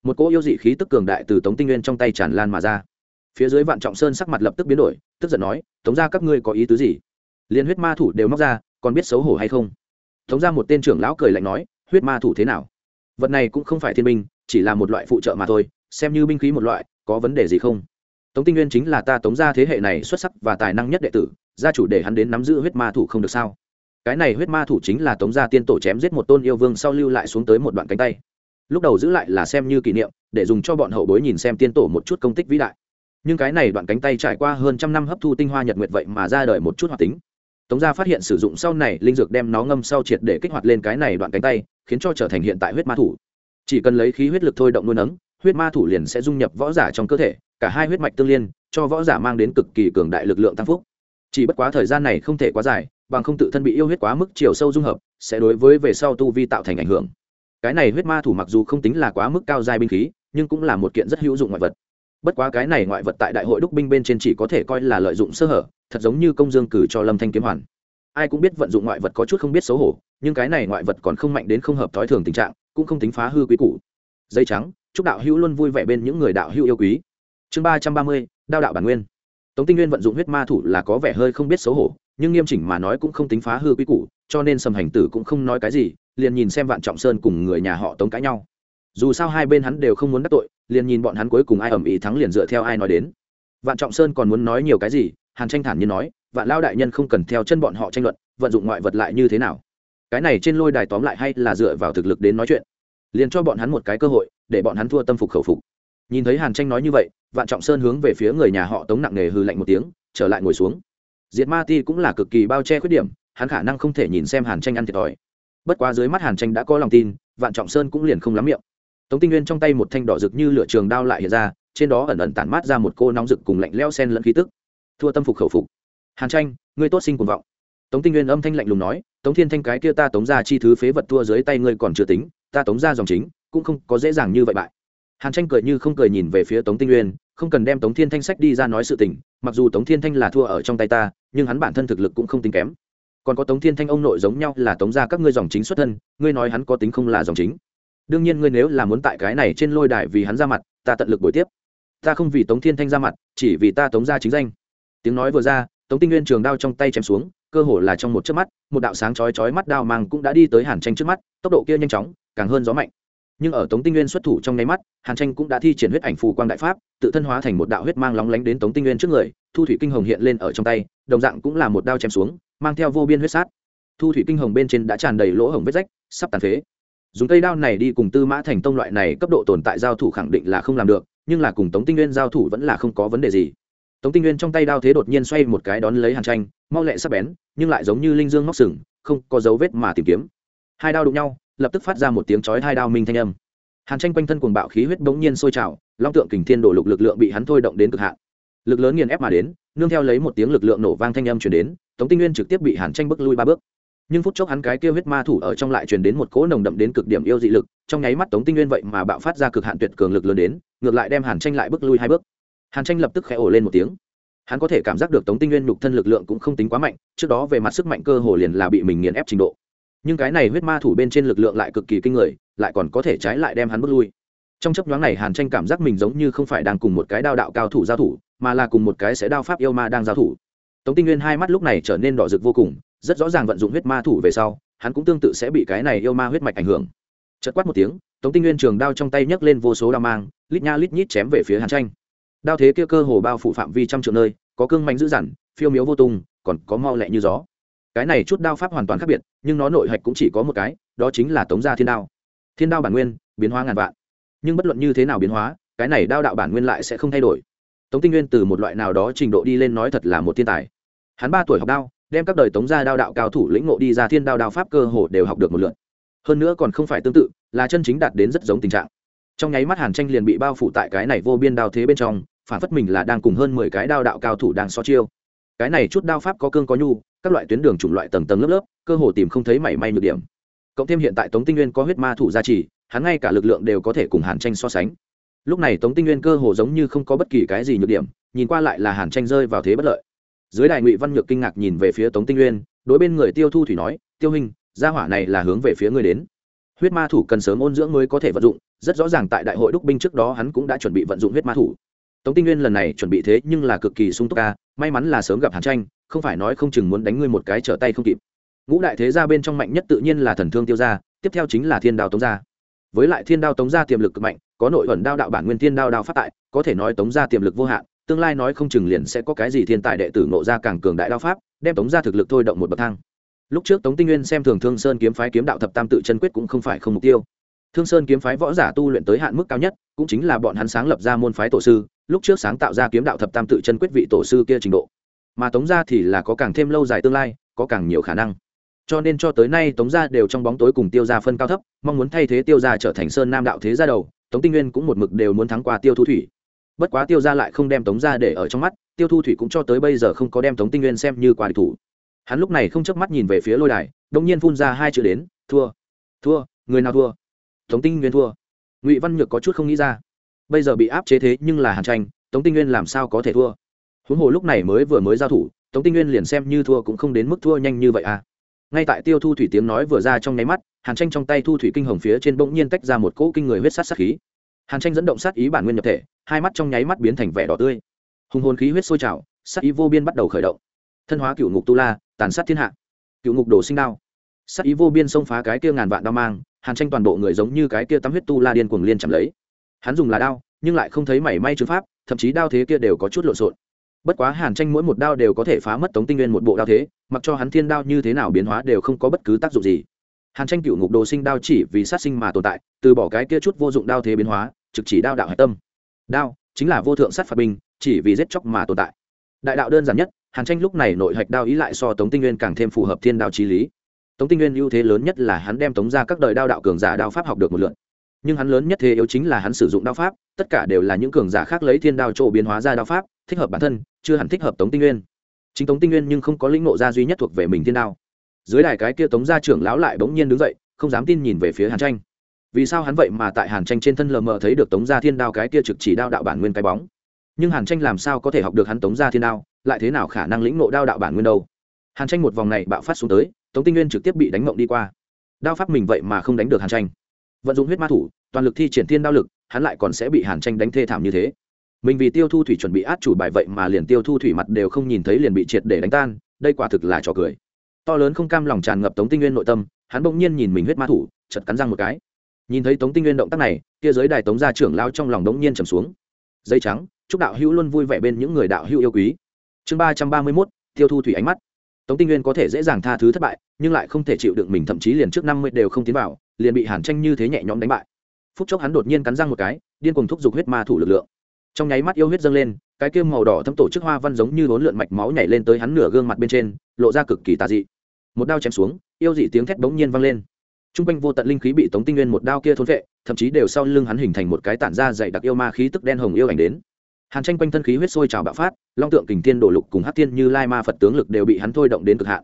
Một cỗ yêu dị khí tức cường đại từ tống tinh nguyên trong tay tràn lan mà ra. Phía dưới vạn trọng sơn sắc mặt lập tức biến đổi, tức giận nói, tống ra các ngươi có ý tứ gì? Liền huyết ma thủ đều móc ra, còn biết xấu hổ hay không? Tống ra một tên trưởng lão cười lạnh nói, huyết ma thủ thế nào? Vật này cũng không phải thiên binh, chỉ là một loại phụ trợ mà thôi, xem như binh khí một loại, có vấn đề gì không? Tống tinh nguyên chính là ta tống ra thế hệ này xuất sắc và tài năng nhất đệ tử, gia chủ để hắn đến nắm giữ huyết ma thủ không được sao? Cái này huyết ma thủ chính là tống gia tiên tổ chém giết một tôn yêu vương sau lưu lại xuống tới một đoạn cánh tay. Lúc đầu giữ lại là xem như kỷ niệm, để dùng cho bọn hậu bối nhìn xem tiên tổ một chút công tích vĩ đại. Nhưng cái này đoạn cánh tay trải qua hơn trăm năm hấp thu tinh hoa nhật nguyệt vậy mà ra đời một chút hoạt tính. Tống gia phát hiện sử dụng sau này linh dược đem nó ngâm sau triệt để kích hoạt lên cái này đoạn cánh tay, khiến cho trở thành hiện tại huyết ma thủ. Chỉ cần lấy khí huyết lực thôi động nuôi nấng, huyết ma thủ liền sẽ dung nhập võ giả trong cơ thể cả hai huyết mạch tương liên, cho võ giả mang đến cực kỳ cường đại lực lượng tăng phúc. Chỉ bất quá thời gian này không thể quá dài, bằng không tự thân bị yêu huyết quá mức chiều sâu dung hợp, sẽ đối với về sau tu vi tạo thành ảnh hưởng. Cái này huyết ma thủ mặc dù không tính là quá mức cao dài binh khí, nhưng cũng là một kiện rất hữu dụng ngoại vật. Bất quá cái này ngoại vật tại đại hội đúc binh bên trên chỉ có thể coi là lợi dụng sơ hở, thật giống như công dương cử cho lâm thanh kiếm hoàn. Ai cũng biết vận dụng ngoại vật có chút không biết xấu hổ, nhưng cái này ngoại vật còn không mạnh đến không hợp thói thường tình trạng, cũng không tính phá hư quý cũ dây trắng, chúc đạo hữu luôn vui vẻ bên những người đạo hữu yêu quý chương ba trăm ba mươi đao đạo bản nguyên. Tống tinh nguyên vận dụng huyết ma thủ là có vẻ hơi không biết xấu hổ nhưng nghiêm chỉnh mà nói cũng không tính phá hư quy củ, cho nên sầm hành tử cũng không nói cái gì liền nhìn xem vạn trọng sơn cùng người nhà họ tống cãi nhau. Dù sao hai bên hắn đều không muốn đắc tội liền nhìn bọn hắn cuối cùng ai ẩm ý thắng liền dựa theo ai nói đến. Vạn trọng sơn còn muốn nói nhiều cái gì hàn tranh thản nhiên nói vạn lao đại nhân không cần theo chân bọn họ tranh luận vận dụng ngoại vật lại như thế nào? Cái này trên lôi đài tóm lại hay là dựa vào thực lực đến nói chuyện. Liền cho bọn hắn một cái cơ hội để bọn hắn thua tâm phục khẩu phục. Nhìn thấy hàn tranh nói như vậy vạn trọng sơn hướng về phía người nhà họ tống nặng nề hư lạnh một tiếng, trở lại ngồi xuống. Diệt ma ti cũng là cực kỳ bao che khuyết điểm, hắn khả năng không thể nhìn xem hàn tranh ăn thiệt thòi. Bất quá dưới mắt hàn tranh đã có lòng tin, vạn trọng sơn cũng liền không lắm miệng. Tống tinh nguyên trong tay một thanh đỏ rực như lửa trường đao lại hiện ra, trên đó ẩn ẩn tản mát ra một cô nóng rực cùng lạnh leo sen lẫn khí tức. Thua tâm phục khẩu phục. Hàn tranh, ngươi tốt sinh cuồng vọng. Tống tinh nguyên âm thanh lạnh lùng nói, tống thiên thanh cái kia ta tống ra chi thứ phế vật thua dưới tay ngươi còn chưa tính, ta tống ra dòng chính, cũng không có dễ dàng như vậy bại hàn tranh cười như không cười nhìn về phía tống tinh nguyên, không cần đem tống thiên thanh sách đi ra nói sự tình, mặc dù tống thiên thanh là thua ở trong tay ta, nhưng hắn bản thân thực lực cũng không tính kém. Còn có tống thiên thanh ông nội giống nhau là tống ra các ngươi dòng chính xuất thân, ngươi nói hắn có tính không là dòng chính. Đương nhiên ngươi nếu là muốn tại cái này trên lôi đài vì hắn ra mặt, ta tận lực buổi tiếp. Ta không vì tống thiên thanh ra mặt, chỉ vì ta tống ra chính danh. Tiếng nói vừa ra, tống tinh nguyên trường đao trong tay chém xuống, cơ hồ là trong một chớp mắt, một đạo sáng chói chói mắt đao mang cũng đã đi tới hàn tranh trước mắt, tốc độ kia nhanh chóng, càng hơn gió mạnh nhưng ở tống tinh nguyên xuất thủ trong nháy mắt, hàn tranh cũng đã thi triển huyết ảnh phù quang đại pháp, tự thân hóa thành một đạo huyết mang lóng lánh đến tống tinh nguyên trước người, thu thủy kinh hồng hiện lên ở trong tay, đồng dạng cũng là một đao chém xuống, mang theo vô biên huyết sát. Thu thủy kinh hồng bên trên đã tràn đầy lỗ hồng vết rách, sắp tàn phế. Dùng cây đao này đi cùng tư mã thành tông loại này cấp độ tồn tại giao thủ khẳng định là không làm được, nhưng là cùng tống tinh nguyên giao thủ vẫn là không có vấn đề gì. Tống tinh nguyên trong tay đao thế đột nhiên xoay một cái đón lấy hàn tranh, mau lẹ sắp bén, nhưng lại giống như linh dương móc sừng, không có dấu vết mà tìm kiếm. Hai đao đụng nhau lập tức phát ra một tiếng chói hai đao minh thanh âm. Hàn tranh quanh thân cuồng bạo khí huyết bỗng nhiên sôi trào, long tượng kình thiên đổ lục lực lượng bị hắn thôi động đến cực hạn. Lực lớn nghiền ép mà đến, nương theo lấy một tiếng lực lượng nổ vang thanh âm chuyển đến, tống tinh nguyên trực tiếp bị hàn tranh bước lui ba bước. Nhưng phút chốc hắn cái kia huyết ma thủ ở trong lại truyền đến một cỗ nồng đậm đến cực điểm yêu dị lực, trong nháy mắt tống tinh nguyên vậy mà bạo phát ra cực hạn tuyệt cường lực lớn đến, ngược lại đem hàn tranh lại bước lui hai bước. Hàn tranh lập tức khẽ ổ lên một tiếng. Hắn có thể cảm giác được tống tinh nguyên nhục thân lực lượng cũng không tính quá mạnh, trước đó về mặt sức mạnh cơ hồ liền là bị mình nghiền ép trình độ nhưng cái này huyết ma thủ bên trên lực lượng lại cực kỳ kinh người, lại còn có thể trái lại đem hắn bước lui. Trong chấp nhoáng này, hàn tranh cảm giác mình giống như không phải đang cùng một cái đao đạo cao thủ giao thủ, mà là cùng một cái sẽ đao pháp yêu ma đang giao thủ. Tống tinh nguyên hai mắt lúc này trở nên đỏ rực vô cùng, rất rõ ràng vận dụng huyết ma thủ về sau, hắn cũng tương tự sẽ bị cái này yêu ma huyết mạch ảnh hưởng. Chật quát một tiếng, tống tinh nguyên trường đao trong tay nhấc lên vô số đao mang, lít nha lít nhít chém về phía hàn tranh. Đao thế kia cơ hồ bao phủ phạm vi trăm triệu nơi, có cương mạnh dữ dằn, phiêu miếu vô tung, còn có mau lẹ như gió cái này chút đao pháp hoàn toàn khác biệt, nhưng nó nội hạch cũng chỉ có một cái, đó chính là tống gia thiên đao. Thiên đao bản nguyên, biến hóa ngàn vạn. Nhưng bất luận như thế nào biến hóa, cái này đao đạo bản nguyên lại sẽ không thay đổi. Tống tinh nguyên từ một loại nào đó trình độ đi lên nói thật là một thiên tài. Hắn ba tuổi học đao, đem các đời tống gia đao đạo cao thủ lĩnh ngộ đi ra thiên đao đao pháp cơ hồ đều học được một lượt. Hơn nữa còn không phải tương tự, là chân chính đạt đến rất giống tình trạng. Trong nháy mắt hàn tranh liền bị bao phủ tại cái này vô biên đao thế bên trong, phản phất mình là đang cùng hơn mười cái đao đạo cao thủ đang so chiêu. Cái này chút đao pháp có cương có nhu các loại tuyến đường chủng loại tầng tầng lớp lớp, cơ hồ tìm không thấy mảy may nhược điểm. Cộng thêm hiện tại tống tinh nguyên có huyết ma thủ gia trì, hắn ngay cả lực lượng đều có thể cùng hàn tranh so sánh. Lúc này tống tinh nguyên cơ hồ giống như không có bất kỳ cái gì nhược điểm, nhìn qua lại là hàn tranh rơi vào thế bất lợi. Dưới đài ngụy văn nhược kinh ngạc nhìn về phía tống tinh nguyên, đối bên người tiêu thu thủy nói, tiêu hình gia hỏa này là hướng về phía người đến. Huyết ma thủ cần sớm ôn dưỡng mới có thể vận dụng, rất rõ ràng tại đại hội đúc binh trước đó hắn cũng đã chuẩn bị vận dụng huyết ma thủ. Tống tinh nguyên lần này chuẩn bị thế nhưng là cực kỳ sung túc ca, may mắn là sớm gặp hàn tranh không phải nói không chừng muốn đánh ngươi một cái trở tay không kịp. Ngũ đại thế gia bên trong mạnh nhất tự nhiên là thần thương tiêu gia, tiếp theo chính là thiên đao tống gia. Với lại thiên đao tống gia tiềm lực cực mạnh, có nội ẩn đao đạo bản nguyên thiên đao đao phát tại, có thể nói tống gia tiềm lực vô hạn, tương lai nói không chừng liền sẽ có cái gì thiên tài đệ tử ngộ ra càng cường đại đao pháp, đem tống gia thực lực thôi động một bậc thang. Lúc trước tống tinh nguyên xem thường thương sơn kiếm phái kiếm đạo thập tam tự chân quyết cũng không phải không mục tiêu. Thương sơn kiếm phái võ giả tu luyện tới hạn mức cao nhất, cũng chính là bọn hắn sáng lập ra môn phái tổ sư, lúc trước sáng tạo ra kiếm đạo thập tam tự chân quyết vị tổ sư kia trình độ mà tống gia thì là có càng thêm lâu dài tương lai, có càng nhiều khả năng. Cho nên cho tới nay tống gia đều trong bóng tối cùng tiêu gia phân cao thấp, mong muốn thay thế tiêu gia trở thành sơn nam đạo thế gia đầu, tống tinh nguyên cũng một mực đều muốn thắng qua tiêu thu thủy. Bất quá tiêu gia lại không đem tống gia để ở trong mắt, tiêu thu thủy cũng cho tới bây giờ không có đem tống tinh nguyên xem như quả địch thủ. Hắn lúc này không chớp mắt nhìn về phía lôi đài đông nhiên phun ra hai chữ đến, thua thua, người nào thua? Tống tinh nguyên thua. Ngụy văn nhược có chút không nghĩ ra. Bây giờ bị áp chế thế nhưng là hàn tranh, tống tinh nguyên làm sao có thể thua? Huống hồ lúc này mới vừa mới giao thủ, tống tinh nguyên liền xem như thua cũng không đến mức thua nhanh như vậy à. Ngay tại tiêu thu thủy tiếng nói vừa ra trong nháy mắt, hàn tranh trong tay thu thủy kinh hồng phía trên bỗng nhiên tách ra một cỗ kinh người huyết sát sát khí. Hàn tranh dẫn động sát ý bản nguyên nhập thể, hai mắt trong nháy mắt biến thành vẻ đỏ tươi. Hùng hồn khí huyết sôi trào, sát ý vô biên bắt đầu khởi động. Thân hóa cựu ngục tu la, tàn sát thiên hạ. Cựu ngục đồ sinh đao. Sát ý vô biên xông phá cái kia ngàn vạn đao mang, hàn tranh toàn bộ người giống như cái kia tắm huyết tu la điên cuồng liên chạm lấy. Hắn dùng là đao, nhưng lại không thấy mảy may chữ pháp, thậm chí đao thế kia đều có chút lộn xộn bất quá hàn tranh mỗi một đao đều có thể phá mất tống tinh nguyên một bộ đao thế, mặc cho hắn thiên đao như thế nào biến hóa đều không có bất cứ tác dụng gì. Hàn tranh cựu ngục đồ sinh đao chỉ vì sát sinh mà tồn tại, từ bỏ cái kia chút vô dụng đao thế biến hóa, trực chỉ đao đạo hạch tâm. Đao chính là vô thượng sát phạt binh, chỉ vì giết chóc mà tồn tại. Đại đạo đơn giản nhất, hàn tranh lúc này nội hạch đao ý lại so tống tinh nguyên càng thêm phù hợp thiên đao trí lý. Tống tinh nguyên ưu thế lớn nhất là hắn đem tống ra các đời đao đạo cường giả đao pháp học được một lượt nhưng hắn lớn nhất thế yếu chính là hắn sử dụng đao pháp, tất cả đều là những cường giả khác lấy thiên đao chỗ biến hóa ra đao pháp, thích hợp bản thân, chưa hẳn thích hợp tống tinh nguyên. Chính tống tinh nguyên nhưng không có lĩnh nộ ra duy nhất thuộc về mình thiên đao. Dưới đài cái kia tống gia trưởng lão lại bỗng nhiên đứng dậy, không dám tin nhìn về phía hàn tranh. Vì sao hắn vậy mà tại hàn tranh trên thân lờ mờ thấy được tống gia thiên đao cái kia trực chỉ đao đạo bản nguyên cái bóng? Nhưng hàn tranh làm sao có thể học được hắn tống gia thiên đao, lại thế nào khả năng lĩnh nộ đao đạo bản nguyên đâu? Hàn tranh một vòng này bạo phát xuống tới, tống tinh nguyên trực tiếp bị đánh mộng đi qua. Đao pháp mình vậy mà không đánh được hàn tranh vận dụng huyết ma thủ, toàn lực thi triển thiên đao lực, hắn lại còn sẽ bị hàn tranh đánh thê thảm như thế. Mình vì tiêu thu thủy chuẩn bị át chủ bài vậy mà liền tiêu thu thủy mặt đều không nhìn thấy liền bị triệt để đánh tan, đây quả thực là trò cười. To lớn không cam lòng tràn ngập tống tinh nguyên nội tâm, hắn bỗng nhiên nhìn mình huyết ma thủ chật cắn răng một cái. Nhìn thấy tống tinh nguyên động tác này, kia giới đài tống gia trưởng lao trong lòng đống nhiên trầm xuống. Dây trắng, chúc đạo hữu luôn vui vẻ bên những người đạo hữu yêu quý. Chương ba trăm ba mươi mốt, tiêu thu thủy ánh mắt. Tống tinh nguyên có thể dễ dàng tha thứ thất bại, nhưng lại không thể chịu đựng mình, thậm chí liền trước năm mươi đều không tiến vào liền bị hàn tranh như thế nhẹ nhõm đánh bại. Phút chốc hắn đột nhiên cắn răng một cái, điên cùng thúc giục huyết ma thủ lực lượng. Trong nháy mắt yêu huyết dâng lên, cái kim màu đỏ thâm tổ chức hoa văn giống như bốn lượn mạch máu nhảy lên tới hắn nửa gương mặt bên trên, lộ ra cực kỳ tà dị. Một đao chém xuống, yêu dị tiếng thét bỗng nhiên vang lên. T r u n g quanh vô tận linh khí bị tống tinh nguyên một đao kia thốn vệ, thậm chí đều sau lưng hắn hình thành một cái tản ra dày đặc yêu ma khí tức đen hồng yêu ảnh đến. Hàn tranh quanh thân khí huyết sôi trào bạo phát, long tượng kình tiên đổ lục cùng hát tiên như lai ma phật tướng lực đều bị hắn thôi động đến cực hạn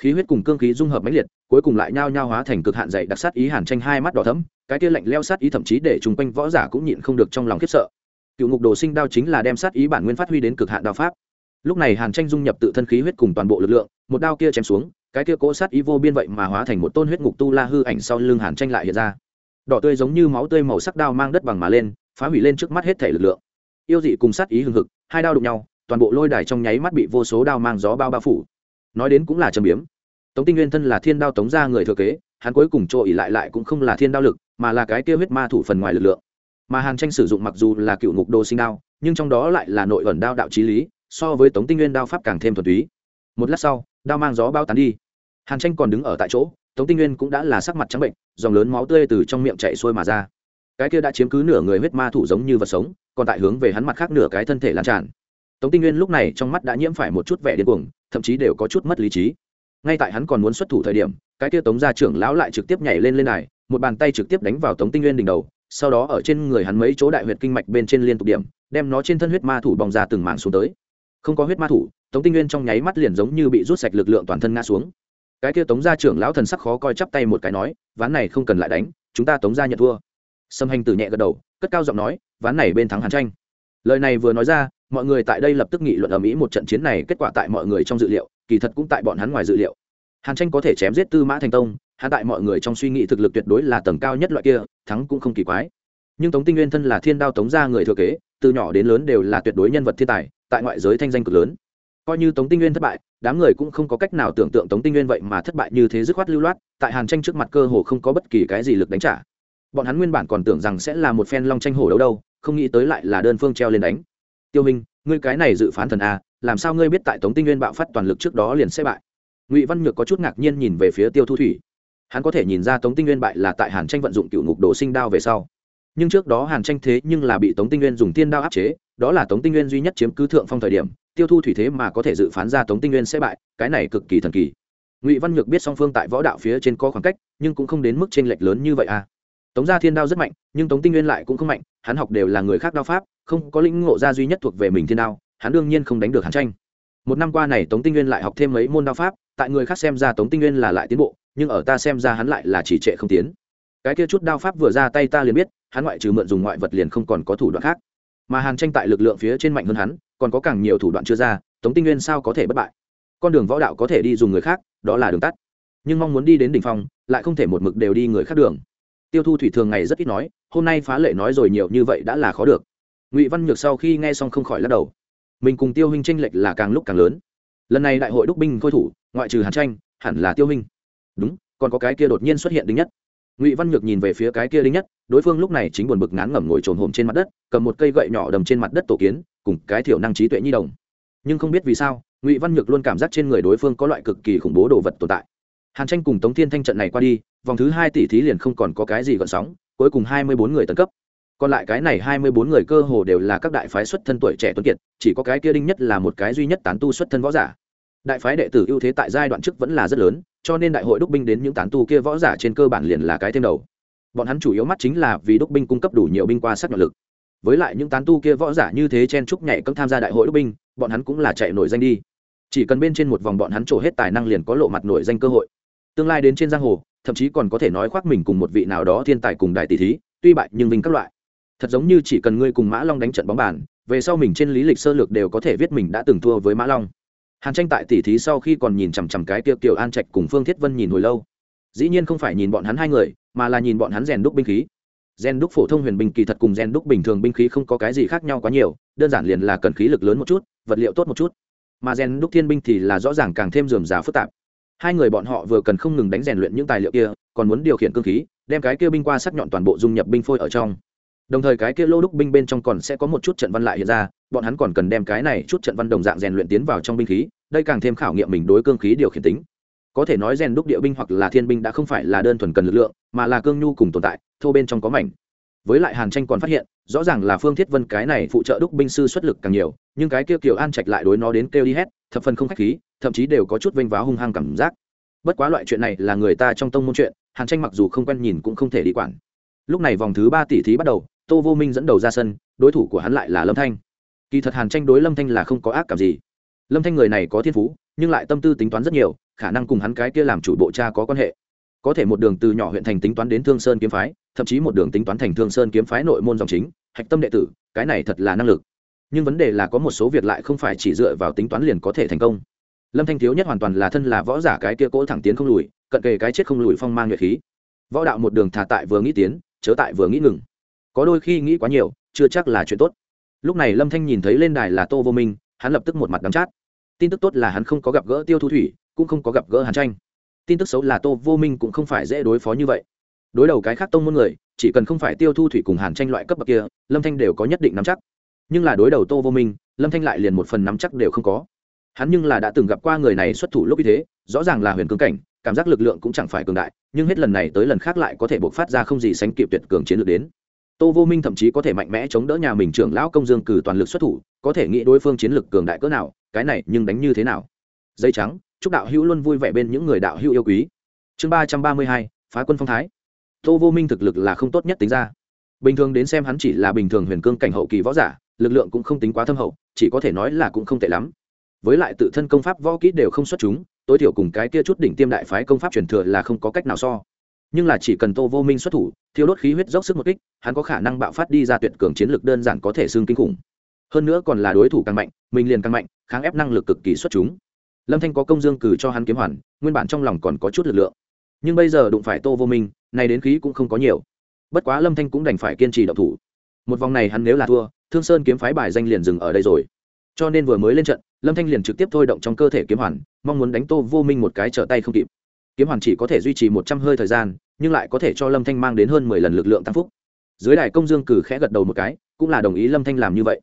khí huyết cùng cương khí dung hợp mãnh liệt, cuối cùng lại nhao nhao hóa thành cực hạn dày đặc sát ý hàn tranh hai mắt đỏ thấm cái kia lạnh leo sát ý thậm chí để chung quanh võ giả cũng nhịn không được trong lòng khiếp sợ. Cựu ngục đồ sinh đao chính là đem sát ý bản nguyên phát huy đến cực hạn đao pháp. Lúc này hàn tranh dung nhập tự thân khí huyết cùng toàn bộ lực lượng, một đao kia chém xuống, cái kia cỗ sát ý vô biên vậy mà hóa thành một tôn huyết ngục tu la hư ảnh sau lưng hàn tranh lại hiện ra. Đỏ tươi giống như máu tươi màu sắc đao mang đất bằng mà lên, phá hủy lên trước mắt hết thể lực lượng. Yêu dị cùng sát ý hừng hực, hai đao đụng nhau, toàn bộ lôi đài trong nháy mắt bị vô số đao mang gió bao bao phủ nói đến cũng là trầm biếm. Tống tinh nguyên thân là thiên đao tống ra người thừa kế, hắn cuối cùng chỗ ỉ lại lại cũng không là thiên đao lực, mà là cái kia huyết ma thủ phần ngoài lực lượng. Mà hàn tranh sử dụng mặc dù là cựu ngục đồ sinh đao, nhưng trong đó lại là nội ẩn đao đạo trí lý, so với tống tinh nguyên đao pháp càng thêm thuần túy. Một lát sau, đao mang gió bao tán đi. Hàn tranh còn đứng ở tại chỗ, tống tinh nguyên cũng đã là sắc mặt trắng bệnh, dòng lớn máu tươi từ trong miệng chạy xuôi mà ra. Cái kia đã chiếm cứ nửa người huyết ma thủ giống như vật sống, còn tại hướng về hắn mặt khác nửa cái thân thể lan tràn tống tinh nguyên lúc này trong mắt đã nhiễm phải một chút vẻ điên cuồng, thậm chí đều có chút mất lý trí. Ngay tại hắn còn muốn xuất thủ thời điểm, cái kia tống gia trưởng lão lại trực tiếp nhảy lên lên này một bàn tay trực tiếp đánh vào tống tinh nguyên đỉnh đầu, sau đó ở trên người hắn mấy chỗ đại huyệt kinh mạch bên trên liên tục điểm, đem nó trên thân huyết ma thủ bong ra từng mảng xuống tới. Không có huyết ma thủ, tống tinh nguyên trong nháy mắt liền giống như bị rút sạch lực lượng toàn thân ngã xuống. Cái kia tống gia trưởng lão thần sắc khó coi chắp tay một cái nói, ván này không cần lại đánh, chúng ta tống gia nhận thua. Sâm hành tử nhẹ gật đầu, cất cao giọng nói, ván này bên thắng hàn tranh. Lời này vừa nói ra mọi người tại đây lập tức nghị luận ở mỹ một trận chiến này, kết quả tại mọi người trong dự liệu, kỳ thật cũng tại bọn hắn ngoài dự liệu. Hàn tranh có thể chém giết tư mã thành tông hạ tại mọi người trong suy nghĩ thực lực tuyệt đối là tầng cao nhất loại kia, thắng cũng không kỳ quái. Nhưng tống tinh nguyên thân là thiên đao tống gia người thừa kế, từ nhỏ đến lớn đều là tuyệt đối nhân vật thiên tài, tại ngoại giới thanh danh cực lớn. Coi như tống tinh nguyên thất bại, đám người cũng không có cách nào tưởng tượng tống tinh nguyên vậy mà thất bại như thế dứt khoát lưu loát, tại hàn tranh trước mặt cơ hồ không có bất kỳ cái gì lực đánh trả. Bọn hắn nguyên bản còn tưởng rằng sẽ là một phen long tranh hổ đấu đâu, không nghĩ tới lại là đơn phương treo lên đánh tiêu minh, ngươi cái này dự phán thần a, làm sao ngươi biết tại tống tinh nguyên bạo phát toàn lực trước đó liền sẽ bại? Ngụy văn nhược có chút ngạc nhiên nhìn về phía tiêu thu thủy. Hắn có thể nhìn ra tống tinh nguyên bại là tại hàn tranh vận dụng cựu ngục đồ sinh đao về sau. Nhưng trước đó hàn tranh thế nhưng là bị tống tinh nguyên dùng tiên đao áp chế, đó là tống tinh nguyên duy nhất chiếm cứ thượng phong thời điểm, tiêu thu thủy thế mà có thể dự phán ra tống tinh nguyên sẽ bại, cái này cực kỳ thần kỳ. Ngụy văn nhược biết song phương tại võ đạo phía trên có khoảng cách, nhưng cũng không đến mức t r ê n lệch lớn như vậy à tống gia thiên đao rất mạnh, nhưng tống tinh nguyên lại cũng không mạnh, hắn học đều là người khác đao pháp, không có lĩnh ngộ gia duy nhất thuộc về mình thiên đao, hắn đương nhiên không đánh được hắn tranh. Một năm qua này tống tinh nguyên lại học thêm mấy môn đao pháp, tại người khác xem ra tống tinh nguyên là lại tiến bộ, nhưng ở ta xem ra hắn lại là chỉ trệ không tiến. Cái kia chút đao pháp vừa ra tay ta liền biết, hắn ngoại trừ mượn dùng ngoại vật liền không còn có thủ đoạn khác. Mà hàn tranh tại lực lượng phía trên mạnh hơn hắn, còn có càng nhiều thủ đoạn chưa ra, tống tinh nguyên sao có thể bất bại? Con đường võ đạo có thể đi dùng người khác, đó là đường tắt. Nhưng mong muốn đi đến đỉnh phong, lại không thể một mực đều đi người khác đường tiêu thu thủy thường ngày rất ít nói, hôm nay phá lệ nói rồi nhiều như vậy đã là khó được. Ngụy văn nhược sau khi nghe xong không khỏi lắc đầu. Mình cùng tiêu huynh tranh lệch là càng lúc càng lớn. Lần này đại hội đúc binh khôi thủ, ngoại trừ hàn tranh, hẳn là tiêu huynh. Đúng, còn có cái kia đột nhiên xuất hiện đính nhất. Ngụy văn nhược nhìn về phía cái kia đính nhất, đối phương lúc này chính buồn bực ngán ngẩm ngồi trồn hồm trên mặt đất, cầm một cây gậy nhỏ đầm trên mặt đất tổ kiến, cùng cái thiểu năng trí tuệ nhi đồng. Nhưng không biết vì sao, ngụy văn nhược luôn cảm giác trên người đối phương có loại cực kỳ khủng bố đồ vật tồn tại hàn tranh cùng tống thiên thanh trận này qua đi, vòng thứ hai tỷ thí liền không còn có cái gì gợn sóng, cuối cùng hai mươi bốn người tấn cấp. Còn lại cái này hai mươi bốn người cơ hồ đều là các đại phái xuất thân tuổi trẻ tuấn kiệt, chỉ có cái kia đinh nhất là một cái duy nhất tán tu xuất thân võ giả. Đại phái đệ tử ưu thế tại giai đoạn trước vẫn là rất lớn, cho nên đại hội đúc binh đến những tán tu kia võ giả trên cơ bản liền là cái thêm đầu. Bọn hắn chủ yếu mắt chính là vì đúc binh cung cấp đủ nhiều binh qua sắc nhọn lực. Với lại những tán tu kia võ giả như thế chen trúc nhảy cấm tham gia đại hội đúc binh, bọn hắn cũng là chạy nổi danh đi. Chỉ cần bên trên một vòng bọn hắn trổ hết tài năng liền có lộ mặt nổi danh cơ hội tương lai đến trên giang hồ, thậm chí còn có thể nói khoác mình cùng một vị nào đó thiên tài cùng đại tỷ thí, tuy bại nhưng vinh các loại. Thật giống như chỉ cần ngươi cùng mã long đánh trận bóng bàn, về sau mình trên lý lịch sơ lược đều có thể viết mình đã từng thua với mã long. Hàn tranh tại tỷ thí sau khi còn nhìn chằm chằm cái tiêu kiều an trạch cùng phương thiết vân nhìn hồi lâu. Dĩ nhiên không phải nhìn bọn hắn hai người, mà là nhìn bọn hắn rèn đúc binh khí. Rèn đúc phổ thông huyền binh kỳ thật cùng rèn đúc bình thường binh khí không có cái gì khác nhau quá nhiều, đơn giản liền là cần khí lực lớn một chút, vật liệu tốt một chút. Mà rèn đúc thiên binh thì là rõ ràng càng thêm dườm già phức tạp hai người bọn họ vừa cần không ngừng đánh rèn luyện những tài liệu kia, còn muốn điều khiển cơ khí, đem cái kia binh qua sắc nhọn toàn bộ dung nhập binh phôi ở trong. Đồng thời cái kia lô đúc binh bên trong còn sẽ có một chút trận văn lại hiện ra, bọn hắn còn cần đem cái này chút trận văn đồng dạng rèn luyện tiến vào trong binh khí, đây càng thêm khảo nghiệm mình đối cương khí điều khiển tính. Có thể nói rèn đúc địa binh hoặc là thiên binh đã không phải là đơn thuần cần lực lượng, mà là cương nhu cùng tồn tại, thô bên trong có mảnh với lại hàn tranh còn phát hiện, rõ ràng là phương thiết vân cái này phụ trợ đúc binh sư xuất lực càng nhiều, nhưng cái kia kiều an trạch lại đối nó đến kêu đi hết, thập phần không khách khí, thậm chí đều có chút vênh váo hung hăng cảm giác. Bất quá loại chuyện này là người ta trong tông môn chuyện, hàn tranh mặc dù không quen nhìn cũng không thể đi quản. Lúc này vòng thứ ba tỷ thí bắt đầu, tô vô minh dẫn đầu ra sân, đối thủ của hắn lại là lâm thanh. Kỳ thật hàn tranh đối lâm thanh là không có ác cảm gì. Lâm thanh người này có thiên phú, nhưng lại tâm tư tính toán rất nhiều, khả năng cùng hắn cái kia làm chủ bộ cha có quan hệ có thể một đường từ nhỏ huyện thành tính toán đến thương sơn kiếm phái, thậm chí một đường tính toán thành thương sơn kiếm phái nội môn dòng chính, hạch tâm đệ tử, cái này thật là năng lực. Nhưng vấn đề là có một số việc lại không phải chỉ dựa vào tính toán liền có thể thành công. Lâm thanh thiếu nhất hoàn toàn là thân là võ giả cái kia cỗ thẳng tiến không lùi, cận kề cái chết không lùi phong mang nhuệ khí. Võ đạo một đường thả tại vừa nghĩ tiến, chớ tại vừa nghĩ ngừng. Có đôi khi nghĩ quá nhiều, chưa chắc là chuyện tốt. Lúc này lâm thanh nhìn thấy lên đài là tô vô minh, hắn lập tức một mặt đắm chát. Tin tức tốt là hắn không có gặp gỡ tiêu thu thủy, cũng không có gặp gỡ hàn tranh tin tức xấu là tô vô minh cũng không phải dễ đối phó như vậy. Đối đầu cái khác tông môn người, chỉ cần không phải tiêu thu thủy cùng hàn tranh loại cấp bậc kia, lâm thanh đều có nhất định nắm chắc. Nhưng là đối đầu tô vô minh, lâm thanh lại liền một phần nắm chắc đều không có. Hắn nhưng là đã từng gặp qua người này xuất thủ lúc như thế, rõ ràng là huyền cương cảnh, cảm giác lực lượng cũng chẳng phải cường đại, nhưng hết lần này tới lần khác lại có thể buộc phát ra không gì sánh kịp tuyệt cường chiến lược đến. Tô vô minh thậm chí có thể mạnh mẽ chống đỡ nhà mình trưởng lão công dương cử toàn lực xuất thủ, có thể nghĩ đối phương chiến lược cường đại cỡ nào, cái này nhưng đánh như thế nào? Dây trắng chúc đạo hữu luôn vui vẻ bên những người đạo hữu yêu quý. Chương ba trăm ba mươi hai, phá quân phong thái. Tô vô minh thực lực là không tốt nhất tính ra. Bình thường đến xem hắn chỉ là bình thường huyền cương cảnh hậu kỳ võ giả, lực lượng cũng không tính quá thâm hậu, chỉ có thể nói là cũng không tệ lắm. Với lại tự thân công pháp võ kỹ đều không xuất chúng, tối thiểu cùng cái kia chút đỉnh tiêm đại phái công pháp truyền thừa là không có cách nào so. Nhưng là chỉ cần tô vô minh xuất thủ thiếu đốt khí huyết dốc sức một kích, hắn có khả năng bạo phát đi ra tuyệt cường chiến lược đơn giản có thể xương kinh khủng. Hơn nữa còn là đối thủ càng mạnh, mình liền càng mạnh, kháng ép năng lực cực kỳ xuất chúng lâm thanh có công dương cử cho hắn kiếm hoàn, nguyên bản trong lòng còn có chút lực lượng. Nhưng bây giờ đụng phải tô vô minh, này đến khí cũng không có nhiều. Bất quá lâm thanh cũng đành phải kiên trì độc thủ. Một vòng này hắn nếu là thua, thương sơn kiếm phái bài danh liền dừng ở đây rồi. Cho nên vừa mới lên trận, lâm thanh liền trực tiếp thôi động trong cơ thể kiếm hoàn, mong muốn đánh tô vô minh một cái trở tay không kịp. Kiếm hoàn chỉ có thể duy trì một trăm hơi thời gian, nhưng lại có thể cho lâm thanh mang đến hơn mười lần lực lượng tăng phúc. Dưới đài công dương cử khẽ gật đầu một cái, cũng là đồng ý lâm thanh làm như vậy.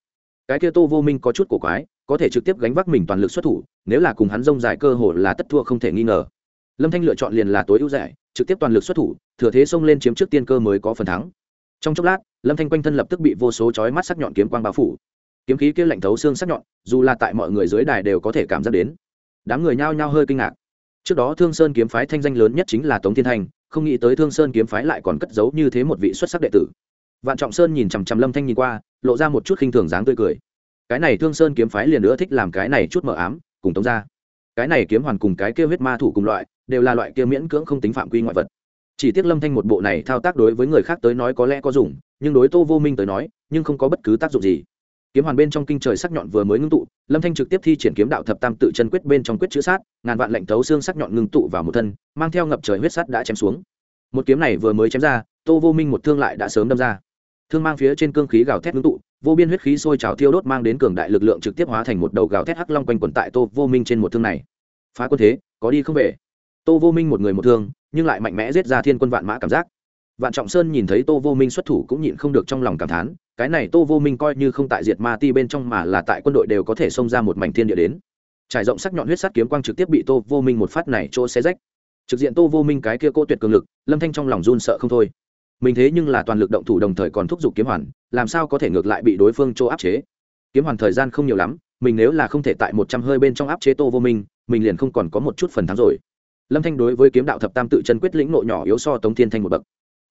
Cái kia tô vô minh có chút cổ quái có thể trực tiếp gánh vác mình toàn lực xuất thủ, nếu là cùng hắn rông dài cơ hồ là tất thua không thể nghi ngờ. Lâm thanh lựa chọn liền là tối ưu rẻ trực tiếp toàn lực xuất thủ, thừa thế xông lên chiếm trước tiên cơ mới có phần thắng. Trong chốc lát, lâm thanh quanh thân lập tức bị vô số chói mắt sắc nhọn kiếm quang bao phủ. Kiếm khí kia lạnh thấu xương sắc nhọn, dù là tại mọi người dưới đài đều có thể cảm giác đến. Đám người nhao nhao hơi kinh ngạc. Trước đó thương sơn kiếm phái thanh danh lớn nhất chính là tống thiên thanh không nghĩ tới thương sơn kiếm phái lại còn cất giấu như thế một vị xuất sắc đệ tử. Vạn trọng sơn nhìn chằm chằm lâm thanh nhìn qua, lộ ra một chút khinh thường dáng tươi cười cái này thương sơn kiếm phái liền nữa thích làm cái này chút mờ ám, cùng tống ra cái này kiếm hoàn cùng cái kia huyết ma thủ cùng loại, đều là loại kia miễn cưỡng không tính phạm quy ngoại vật. Chỉ tiếc lâm thanh một bộ này thao tác đối với người khác tới nói có lẽ có dùng, nhưng đối tô vô minh tới nói, nhưng không có bất cứ tác dụng gì. Kiếm hoàn bên trong kinh trời sắc nhọn vừa mới ngưng tụ, lâm thanh trực tiếp thi triển kiếm đạo thập tam tự chân quyết bên trong quyết chữ sát, ngàn vạn lệnh thấu xương sắc nhọn ngưng tụ vào một thân, mang theo ngập trời huyết sắt đã chém xuống. Một kiếm này vừa mới chém ra, tô vô minh một thương lại đã sớm đâm ra. Thương mang phía trên cương khí gào thét ngưng tụ vô biên huyết khí sôi trào thiêu đốt mang đến cường đại lực lượng trực tiếp hóa thành một đầu gào thét hắc long quanh quẩn tại tô vô minh trên một thương này. Phá quân thế, có đi không về. Tô vô minh một người một thương, nhưng lại mạnh mẽ giết ra thiên quân vạn mã cảm giác. Vạn trọng sơn nhìn thấy tô vô minh xuất thủ cũng nhịn không được trong lòng cảm thán, cái này tô vô minh coi như không tại diệt ma ti bên trong mà là tại quân đội đều có thể xông ra một mảnh thiên địa đến. Trải rộng sắc nhọn huyết sắt kiếm quang trực tiếp bị tô vô minh một phát này chỗ xe rách. Trực diện tô vô minh cái kia cô tuyệt cường lực, lâm thanh trong lòng run sợ không thôi mình thế nhưng là toàn lực động thủ đồng thời còn thúc giục kiếm hoàn, làm sao có thể ngược lại bị đối phương chỗ áp chế? Kiếm hoàn thời gian không nhiều lắm, mình nếu là không thể tại một trăm hơi bên trong áp chế tô vô minh, mình liền không còn có một chút phần thắng rồi. Lâm thanh đối với kiếm đạo thập tam tự chân quyết lĩnh nộ nhỏ yếu so tống thiên thanh một bậc.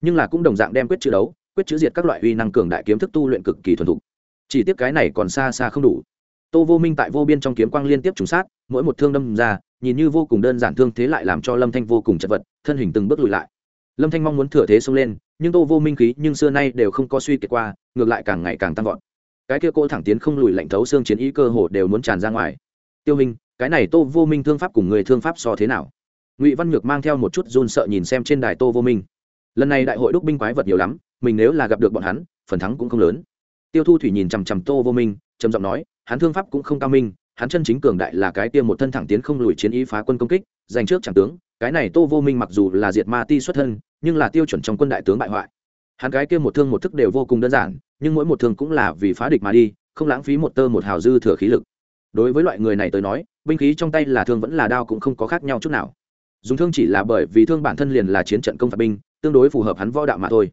Nhưng là cũng đồng dạng đem quyết chữ đấu, quyết chữ diệt các loại uy năng cường đại kiếm thức tu luyện cực kỳ thuần thục. Chỉ tiếc cái này còn xa xa không đủ. Tô vô minh tại vô biên trong kiếm quang liên tiếp trùng sát, mỗi một thương đâm ra, nhìn như vô cùng đơn giản thương thế lại làm cho lâm thanh vô cùng chật vật, thân hình từng bước lùi lại lâm thanh mong muốn thừa thế xông lên, nhưng tô vô minh khí nhưng xưa nay đều không có suy kiệt qua, ngược lại càng ngày càng tăng vọt. Cái kia cô thẳng tiến không lùi lạnh thấu xương chiến ý cơ hồ đều muốn tràn ra ngoài. Tiêu minh, cái này tô vô minh thương pháp cùng người thương pháp so thế nào? Ngụy văn nhược mang theo một chút run sợ nhìn xem trên đài tô vô minh. Lần này đại hội đúc binh quái vật nhiều lắm, mình nếu là gặp được bọn hắn, phần thắng cũng không lớn. Tiêu thu thủy nhìn chằm chằm tô vô minh, trầm giọng nói, hắn thương pháp cũng không cao minh, hắn chân chính cường đại là cái tiêm một thân thẳng tiến không lùi chiến ý phá quân công kích, giành trước chẳng tướng, cái này tô vô minh mặc dù là diệt ma ti xuất thân nhưng là tiêu chuẩn trong quân đại tướng bại hoại. Hắn cái kia một thương một thức đều vô cùng đơn giản, nhưng mỗi một thương cũng là vì phá địch mà đi, không lãng phí một tơ một hào dư thừa khí lực. Đối với loại người này tới nói, binh khí trong tay là thương vẫn là đao cũng không có khác nhau chút nào. Dùng thương chỉ là bởi vì thương bản thân liền là chiến trận công phạt binh, tương đối phù hợp hắn võ đạo mà thôi.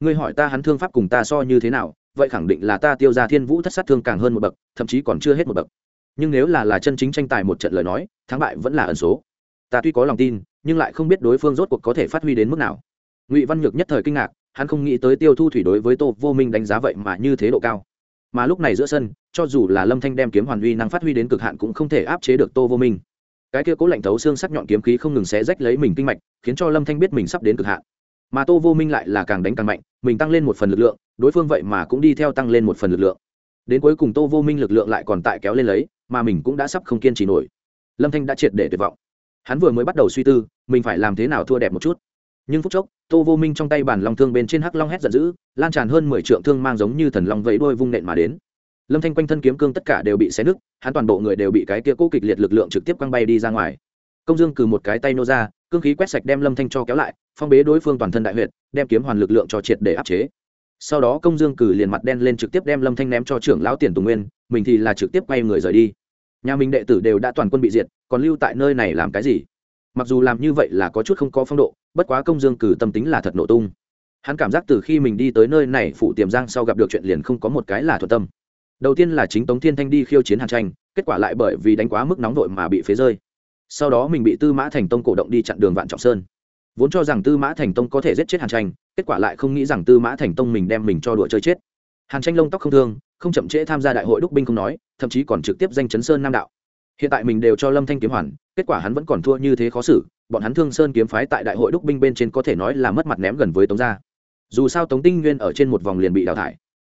Ngươi hỏi ta hắn thương pháp cùng ta so như thế nào, vậy khẳng định là ta tiêu ra thiên vũ thất sát thương càng hơn một bậc, thậm chí còn chưa hết một bậc. Nhưng nếu là là chân chính tranh tài một trận lời nói, thắng bại vẫn là ẩn số. Ta tuy có lòng tin, nhưng lại không biết đối phương rốt cuộc có thể phát huy đến mức nào ngụy văn nhược nhất thời kinh ngạc, hắn không nghĩ tới tiêu thu thủy đối với tô vô minh đánh giá vậy mà như thế độ cao. Mà lúc này giữa sân, cho dù là lâm thanh đem kiếm hoàn uy năng phát huy đến cực hạn cũng không thể áp chế được tô vô minh. Cái kia cố lạnh thấu xương sắc nhọn kiếm khí không ngừng xé rách lấy mình kinh mạch, khiến cho lâm thanh biết mình sắp đến cực hạn. Mà tô vô minh lại là càng đánh càng mạnh, mình tăng lên một phần lực lượng, đối phương vậy mà cũng đi theo tăng lên một phần lực lượng. Đến cuối cùng tô vô minh lực lượng lại còn tại kéo lên lấy, mà mình cũng đã sắp không kiên trì nổi. Lâm thanh đã triệt để tuyệt vọng. Hắn vừa mới bắt đầu suy tư, mình phải làm thế nào thua đẹp một chút nhưng phút chốc, tô vô minh trong tay bản long thương bên trên hắc long hét giận dữ, lan tràn hơn mười trượng thương mang giống như thần long vẫy đôi vung nện mà đến. Lâm thanh quanh thân kiếm cương tất cả đều bị xé nứt, hắn toàn bộ người đều bị cái kia cố kịch liệt lực lượng trực tiếp quăng bay đi ra ngoài. Công dương cừ một cái tay nô ra, cương khí quét sạch đem lâm thanh cho kéo lại, phong bế đối phương toàn thân đại huyệt, đem kiếm hoàn lực lượng cho triệt để áp chế. Sau đó công dương cử liền mặt đen lên trực tiếp đem lâm thanh ném cho trưởng lão tiền tùng nguyên, mình thì là trực tiếp quay người rời đi. Nhà mình đệ tử đều đã toàn quân bị diệt, còn lưu tại nơi này làm cái gì? Mặc dù làm như vậy là có chút không có phong độ bất quá công dương cử tâm tính là thật nổ tung. Hắn cảm giác từ khi mình đi tới nơi này phụ tiềm giang sau gặp được chuyện liền không có một cái là thuận tâm. Đầu tiên là chính tống thiên thanh đi khiêu chiến hàn tranh, kết quả lại bởi vì đánh quá mức nóng vội mà bị phế rơi. Sau đó mình bị tư mã thành tông cổ động đi chặn đường vạn trọng sơn. Vốn cho rằng tư mã thành tông có thể giết chết hàn tranh, kết quả lại không nghĩ rằng tư mã thành tông mình đem mình cho đùa chơi chết. Hàn tranh lông tóc không thương, không chậm trễ tham gia đại hội đúc binh không nói, thậm chí còn trực tiếp danh chấn sơn nam đạo. Hiện tại mình đều cho lâm thanh kiếm hoàn, kết quả hắn vẫn còn thua như thế khó xử bọn hắn thương sơn kiếm phái tại đại hội đúc binh bên trên có thể nói là mất mặt ném gần với tống gia. Dù sao tống tinh nguyên ở trên một vòng liền bị đào thải.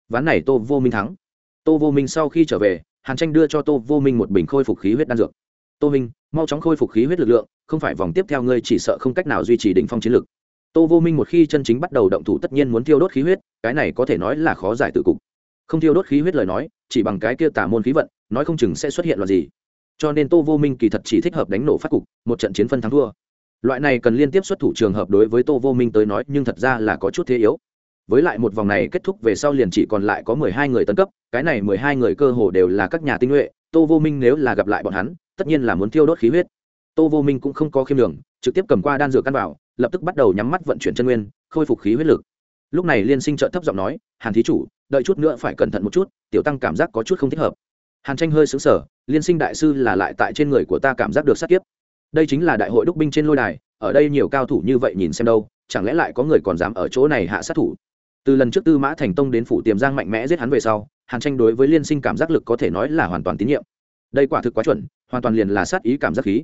Ván này tô vô minh thắng. Tô vô minh sau khi trở về, hàn tranh đưa cho tô vô minh một bình khôi phục khí huyết đan dược. Tô minh, mau chóng khôi phục khí huyết lực lượng, không phải vòng tiếp theo ngươi chỉ sợ không cách nào duy trì đỉnh phong chiến lực. Tô vô minh một khi chân chính bắt đầu động thủ tất nhiên muốn thiêu đốt khí huyết, cái này có thể nói là khó giải tự cục. Không thiêu đốt khí huyết lời nói, chỉ bằng cái kia tả môn khí vận, nói không chừng sẽ xuất hiện loạt gì. Cho nên tô vô minh kỳ thật chỉ thích hợp đánh nổ phát cục, một trận chiến phân thắng thua loại này cần liên tiếp xuất thủ trường hợp đối với tô vô minh tới nói, nhưng thật ra là có chút thế yếu. Với lại một vòng này kết thúc về sau liền chỉ còn lại có mười hai người tấn cấp, cái này mười hai người cơ hồ đều là các nhà tinh nhuệ, tô vô minh nếu là gặp lại bọn hắn, tất nhiên là muốn thiêu đốt khí huyết. Tô vô minh cũng không có khiêm đường trực tiếp cầm qua đan dược căn vào lập tức bắt đầu nhắm mắt vận chuyển chân nguyên, khôi phục khí huyết lực. Lúc này liên sinh trợ thấp giọng nói, hàn thí chủ, đợi chút nữa phải cẩn thận một chút, tiểu tăng cảm giác có chút không thích hợp. Hàn tranh hơi xứng sở liên sinh đại sư là lại tại trên người của ta cảm giác được sát kiếp đây chính là đại hội đúc binh trên lôi đài, ở đây nhiều cao thủ như vậy nhìn xem đâu, chẳng lẽ lại có người còn dám ở chỗ này hạ sát thủ? Từ lần trước tư mã thành tông đến phủ tiềm giang mạnh mẽ giết hắn về sau, hàn tranh đối với liên sinh cảm giác lực có thể nói là hoàn toàn tín nhiệm. Đây quả thực quá chuẩn, hoàn toàn liền là sát ý cảm giác khí.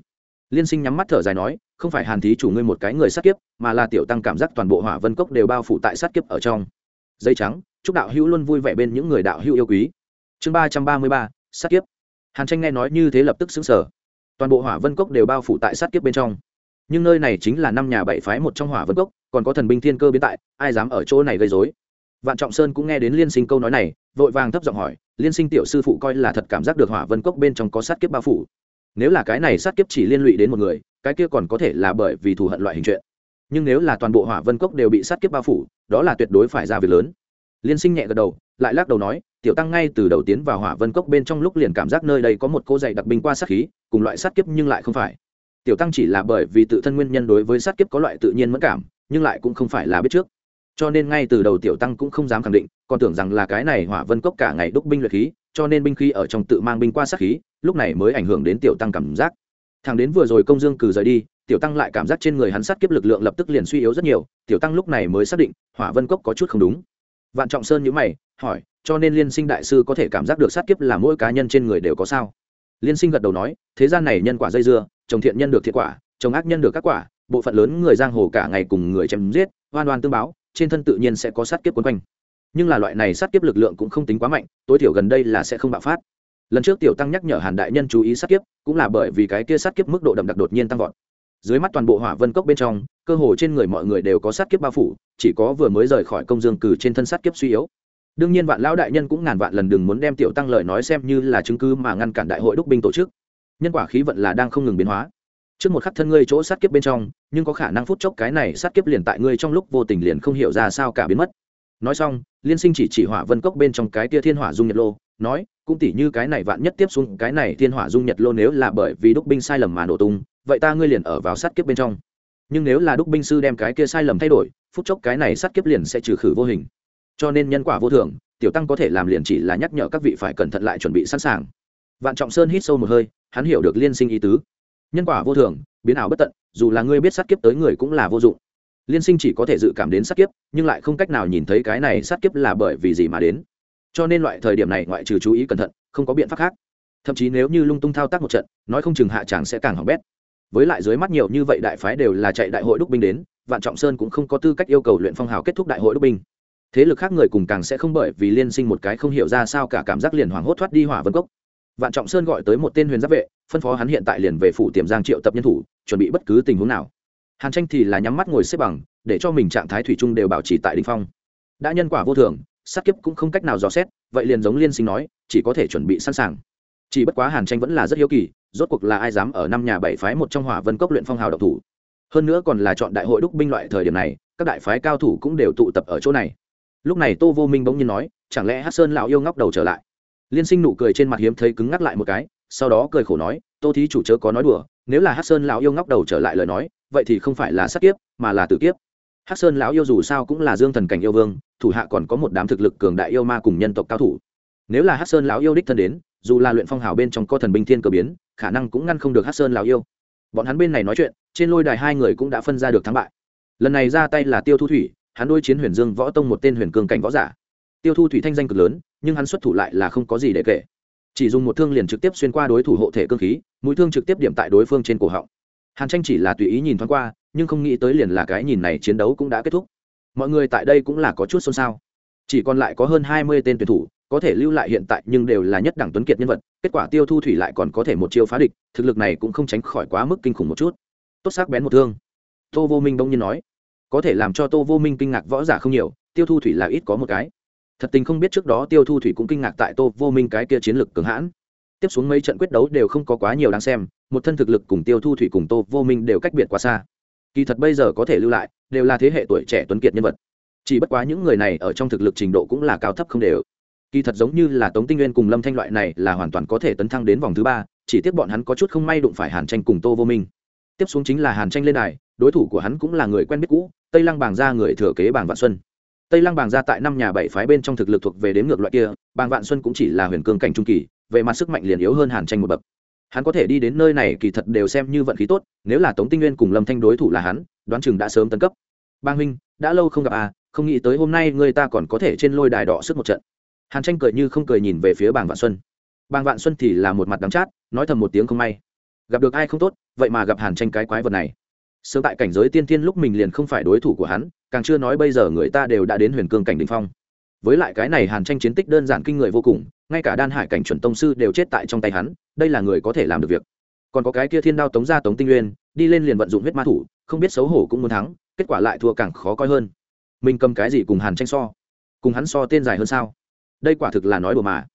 Liên sinh nhắm mắt thở dài nói, không phải hàn thí chủ ngươi một cái người sát kiếp, mà là tiểu tăng cảm giác toàn bộ hỏa vân cốc đều bao phủ tại sát kiếp ở trong. Dây trắng, chúc đạo hữu luôn vui vẻ bên những người đạo hữu yêu quý. Chương ba trăm ba mươi ba, sát kiếp. Hàn tranh nghe nói như thế lập tức xứng sở toàn bộ hỏa vân cốc đều bao phủ tại sát kiếp bên trong. Nhưng nơi này chính là năm nhà bảy phái một trong hỏa vân cốc, còn có thần binh thiên cơ biến tại, ai dám ở chỗ này gây dối vạn trọng sơn cũng nghe đến liên sinh câu nói này, vội vàng thấp giọng hỏi, liên sinh tiểu sư phụ coi là thật cảm giác được hỏa vân cốc bên trong có sát kiếp bao phủ? Nếu là cái này sát kiếp chỉ liên lụy đến một người, cái kia còn có thể là bởi vì thù hận loại hình chuyện. Nhưng nếu là toàn bộ hỏa vân cốc đều bị sát kiếp bao phủ, đó là tuyệt đối phải ra việc lớn. Liên sinh nhẹ gật đầu, lại lắc đầu nói tiểu tăng ngay từ đầu tiến vào hỏa vân cốc bên trong lúc liền cảm giác nơi đây có một cô dày đặc binh qua sát khí, cùng loại sát kiếp nhưng lại không phải. Tiểu tăng chỉ là bởi vì tự thân nguyên nhân đối với sát kiếp có loại tự nhiên mất cảm, nhưng lại cũng không phải là biết trước. Cho nên ngay từ đầu tiểu tăng cũng không dám khẳng định, còn tưởng rằng là cái này hỏa vân cốc cả ngày đúc binh luyện khí, cho nên binh khí ở trong tự mang binh qua sát khí, lúc này mới ảnh hưởng đến tiểu tăng cảm giác. Thằng đến vừa rồi công dương cử rời đi, tiểu tăng lại cảm giác trên người hắn sát kiếp lực lượng lập tức liền suy yếu rất nhiều, tiểu tăng lúc này mới xác định hỏa vân cốc có chút không đúng. Vạn trọng sơn nhữ mày hỏi, cho nên liên sinh đại sư có thể cảm giác được sát kiếp là mỗi cá nhân trên người đều có sao? Liên sinh gật đầu nói, thế gian này nhân quả dây dưa trồng thiện nhân được thiệt quả trồng ác nhân được các quả, bộ phận lớn người giang hồ cả ngày cùng người chém giết, oan oan tương báo, trên thân tự nhiên sẽ có sát kiếp quấn quanh. Nhưng là loại này sát kiếp lực lượng cũng không tính quá mạnh, tối thiểu gần đây là sẽ không bạo phát. Lần trước tiểu tăng nhắc nhở hàn đại nhân chú ý sát kiếp, cũng là bởi vì cái kia sát kiếp mức độ đậm đặc đột nhiên tăng vọt. Dưới mắt toàn bộ hỏa vân cốc bên trong, cơ hồ trên người mọi người đều có sát kiếp bao phủ, chỉ có vừa mới rời khỏi công dương cử trên thân sát kiếp suy yếu đương nhiên vạn lão đại nhân cũng ngàn vạn lần đừng muốn đem tiểu tăng lời nói xem như là chứng cứ mà ngăn cản đại hội đúc binh tổ chức. Nhân quả khí vận là đang không ngừng biến hóa. Trước một khắc thân ngươi chỗ sát kiếp bên trong, nhưng có khả năng phút chốc cái này sát kiếp liền tại ngươi trong lúc vô tình liền không hiểu ra sao cả biến mất. Nói xong, liên sinh chỉ chỉ hỏa vân cốc bên trong cái tia thiên hỏa dung nhật lô, nói, cũng tỉ như cái này vạn nhất tiếp xuống, cái này thiên hỏa dung nhật lô nếu là bởi vì đúc binh sai lầm mà nổ tung, vậy ta ngươi liền ở vào sát kiếp bên trong. Nhưng nếu là đúc binh sư đem cái kia sai lầm thay đổi, phút chốc cái này sát kiếp liền sẽ trừ khử vô hình cho nên nhân quả vô thường, tiểu tăng có thể làm liền chỉ là nhắc nhở các vị phải cẩn thận lại chuẩn bị sẵn sàng. Vạn trọng sơn hít sâu một hơi, hắn hiểu được liên sinh ý tứ. Nhân quả vô thường, biến ảo bất tận, dù là ngươi biết sát kiếp tới người cũng là vô dụng. Liên sinh chỉ có thể dự cảm đến sát kiếp, nhưng lại không cách nào nhìn thấy cái này sát kiếp là bởi vì gì mà đến. Cho nên loại thời điểm này ngoại trừ chú ý cẩn thận, không có biện pháp khác. Thậm chí nếu như lung tung thao tác một trận, nói không chừng hạ tràng sẽ càng hỏng bét. Với lại dưới mắt nhiều như vậy đại phái đều là chạy đại hội đúc binh đến, vạn trọng sơn cũng không có tư cách yêu cầu luyện phong hào kết thúc đại hội đúc binh thế lực khác người cùng càng sẽ không bởi vì liên sinh một cái không hiểu ra sao cả cảm giác liền hoảng hốt thoát đi hỏa vân cốc. Vạn trọng sơn gọi tới một tên huyền giáp vệ, phân phó hắn hiện tại liền về phủ tiềm giang triệu tập nhân thủ, chuẩn bị bất cứ tình huống nào. Hàn tranh thì là nhắm mắt ngồi xếp bằng, để cho mình trạng thái thủy chung đều bảo trì tại đ ỉ n h phong. Đã nhân quả vô thường, sát kiếp cũng không cách nào dò xét, vậy liền giống liên sinh nói, chỉ có thể chuẩn bị sẵn sàng. Chỉ bất quá hàn tranh vẫn là rất hiếu kỳ, rốt cuộc là ai dám ở năm nhà bảy phái một trong hỏa vân cốc luyện phong hào độc thủ? Hơn nữa còn là chọn đại hội đúc binh loại thời điểm này, các đại phái cao thủ cũng đều tụ tập ở chỗ này lúc này tô vô minh bỗng nhiên nói, chẳng lẽ hát sơn lão yêu ngóc đầu trở lại? Liên sinh nụ cười trên mặt hiếm thấy cứng ngắc lại một cái, sau đó cười khổ nói, tô thí chủ chớ có nói đùa, nếu là hát sơn lão yêu ngóc đầu trở lại lời nói, vậy thì không phải là sát kiếp, mà là tử kiếp. Hát sơn lão yêu dù sao cũng là dương thần cảnh yêu vương, thủ hạ còn có một đám thực lực cường đại yêu ma cùng nhân tộc cao thủ. Nếu là hát sơn lão yêu đích thân đến, dù là luyện phong hào bên trong có thần binh thiên cờ biến, khả năng cũng ngăn không được hát sơn lão yêu. Bọn hắn bên này nói chuyện, trên lôi đài hai người cũng đã phân ra được thắng bại. Lần này ra tay là tiêu thu thủy hắn đôi chiến huyền dương võ tông một tên huyền cường cảnh võ giả. Tiêu thu thủy thanh danh cực lớn, nhưng hắn xuất thủ lại là không có gì để kể. Chỉ dùng một thương liền trực tiếp xuyên qua đối thủ hộ thể cơ khí, mũi thương trực tiếp điểm tại đối phương trên cổ họng. Hàn tranh chỉ là tùy ý nhìn thoáng qua, nhưng không nghĩ tới liền là cái nhìn này chiến đấu cũng đã kết thúc. Mọi người tại đây cũng là có chút xôn xao. Chỉ còn lại có hơn hai mươi tên tuyển thủ, có thể lưu lại hiện tại nhưng đều là nhất đẳng tuấn kiệt nhân vật, kết quả tiêu thu thủy lại còn có thể một chiêu phá địch, thực lực này cũng không tránh khỏi quá mức kinh khủng một chút. Tốt xác bén một thương. Tô vô minh đông nhiên nói có thể làm cho tô vô minh kinh ngạc võ giả không nhiều, tiêu thu thủy là ít có một cái. Thật tình không biết trước đó tiêu thu thủy cũng kinh ngạc tại tô vô minh cái kia chiến lược cường hãn. Tiếp xuống mấy trận quyết đấu đều không có quá nhiều đáng xem, một thân thực lực cùng tiêu thu thủy cùng tô vô minh đều cách biệt quá xa. Kỳ thật bây giờ có thể lưu lại, đều là thế hệ tuổi trẻ tuấn kiệt nhân vật. Chỉ bất quá những người này ở trong thực lực trình độ cũng là cao thấp không đều. Kỳ thật giống như là tống tinh nguyên cùng lâm thanh loại này là hoàn toàn có thể tấn thăng đến vòng thứ ba, chỉ tiếc bọn hắn có chút không may đụng phải hàn tranh cùng tô vô minh. Tiếp xuống chính là hàn tranh lên đài, đối thủ của hắn cũng là người quen biết cũ tây lăng bàng gia người thừa kế bàng vạn xuân. Tây lăng bàng gia tại năm nhà bảy phái bên trong thực lực thuộc về đến ngược loại kia, bàng vạn xuân cũng chỉ là huyền cương cảnh trung kỳ, về mặt sức mạnh liền yếu hơn hàn tranh một bậc. Hắn có thể đi đến nơi này kỳ thật đều xem như vận khí tốt, nếu là tống tinh nguyên cùng lâm thanh đối thủ là hắn, đoán chừng đã sớm tấn cấp. Bang huynh, đã lâu không gặp à không nghĩ tới hôm nay người ta còn có thể trên lôi đài đỏ sức một trận. Hàn tranh cười như không cười nhìn về phía bàng vạn xuân. Bàng vạn xuân thì là một mặt đắng chát, nói thầm một tiếng không may. Gặp được ai không tốt, vậy mà gặp hàn tranh cái quái vật này sớm tại cảnh giới tiên tiên lúc mình liền không phải đối thủ của hắn, càng chưa nói bây giờ người ta đều đã đến huyền cương cảnh đình phong. Với lại cái này hàn tranh chiến tích đơn giản kinh người vô cùng, ngay cả đan hải cảnh chuẩn tông sư đều chết tại trong tay hắn, đây là người có thể làm được việc. Còn có cái kia thiên đao tống ra tống tinh nguyên, đi lên liền vận dụng huyết ma thủ, không biết xấu hổ cũng muốn thắng, kết quả lại thua càng khó coi hơn. Mình cầm cái gì cùng hàn tranh so? Cùng hắn so tên dài hơn sao? Đây quả thực là nói đùa mà.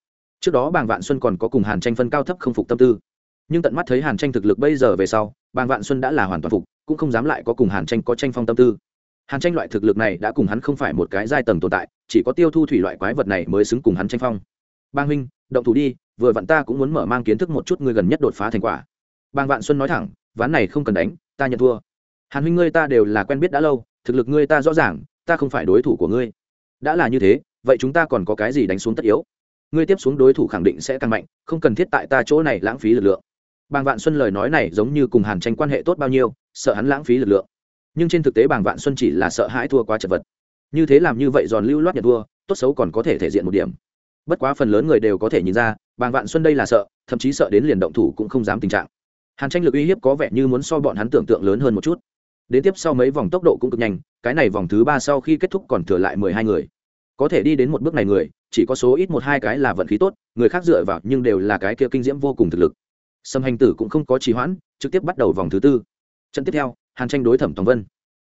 Trước đó bàng vạn xuân còn có cùng hàn tranh phân cao thấp không phục tâm tư nhưng tận mắt thấy hàn tranh thực lực bây giờ về sau, bàng vạn xuân đã là hoàn toàn phục, cũng không dám lại có cùng hàn tranh có tranh phong tâm tư. Hàn tranh loại thực lực này đã cùng hắn không phải một cái giai tầng tồn tại, chỉ có tiêu thu thủy loại quái vật này mới xứng cùng hắn tranh phong. Bang huynh, động thủ đi, vừa vặn ta cũng muốn mở mang kiến thức một chút người gần nhất đột phá thành quả. Bang vạn xuân nói thẳng, ván này không cần đánh, ta nhận thua. Hàn huynh ngươi ta đều là quen biết đã lâu, thực lực ngươi ta rõ ràng, ta không phải đối thủ của ngươi. Đã là như thế, vậy chúng ta còn có cái gì đánh xuống tất yếu? Ngươi tiếp xuống đối thủ khẳng định sẽ càng mạnh, không cần thiết tại ta chỗ này lãng phí lực lượng bàng vạn xuân lời nói này giống như cùng hàn tranh quan hệ tốt bao nhiêu, sợ hắn lãng phí lực lượng. Nhưng trên thực tế bàng vạn xuân chỉ là sợ hãi thua quá chật vật. Như thế làm như vậy giòn lưu loát nhận thua, tốt xấu còn có thể thể diện một điểm. Bất quá phần lớn người đều có thể nhìn ra, bàng vạn xuân đây là sợ, thậm chí sợ đến liền động thủ cũng không dám tình trạng. Hàn tranh lực uy hiếp có vẻ như muốn so bọn hắn tưởng tượng lớn hơn một chút. Đến tiếp sau mấy vòng tốc độ cũng cực nhanh, cái này vòng thứ ba sau khi kết thúc còn thừa lại mười hai người. Có thể đi đến một bước này người, chỉ có số ít một hai cái là vận khí tốt, người khác dựa vào nhưng đều là cái kia kinh diễm vô cùng thực lực sâm hành tử cũng không có trì hoãn, trực tiếp bắt đầu vòng thứ tư. Trận tiếp theo, hàn tranh đối thẩm tòng vân.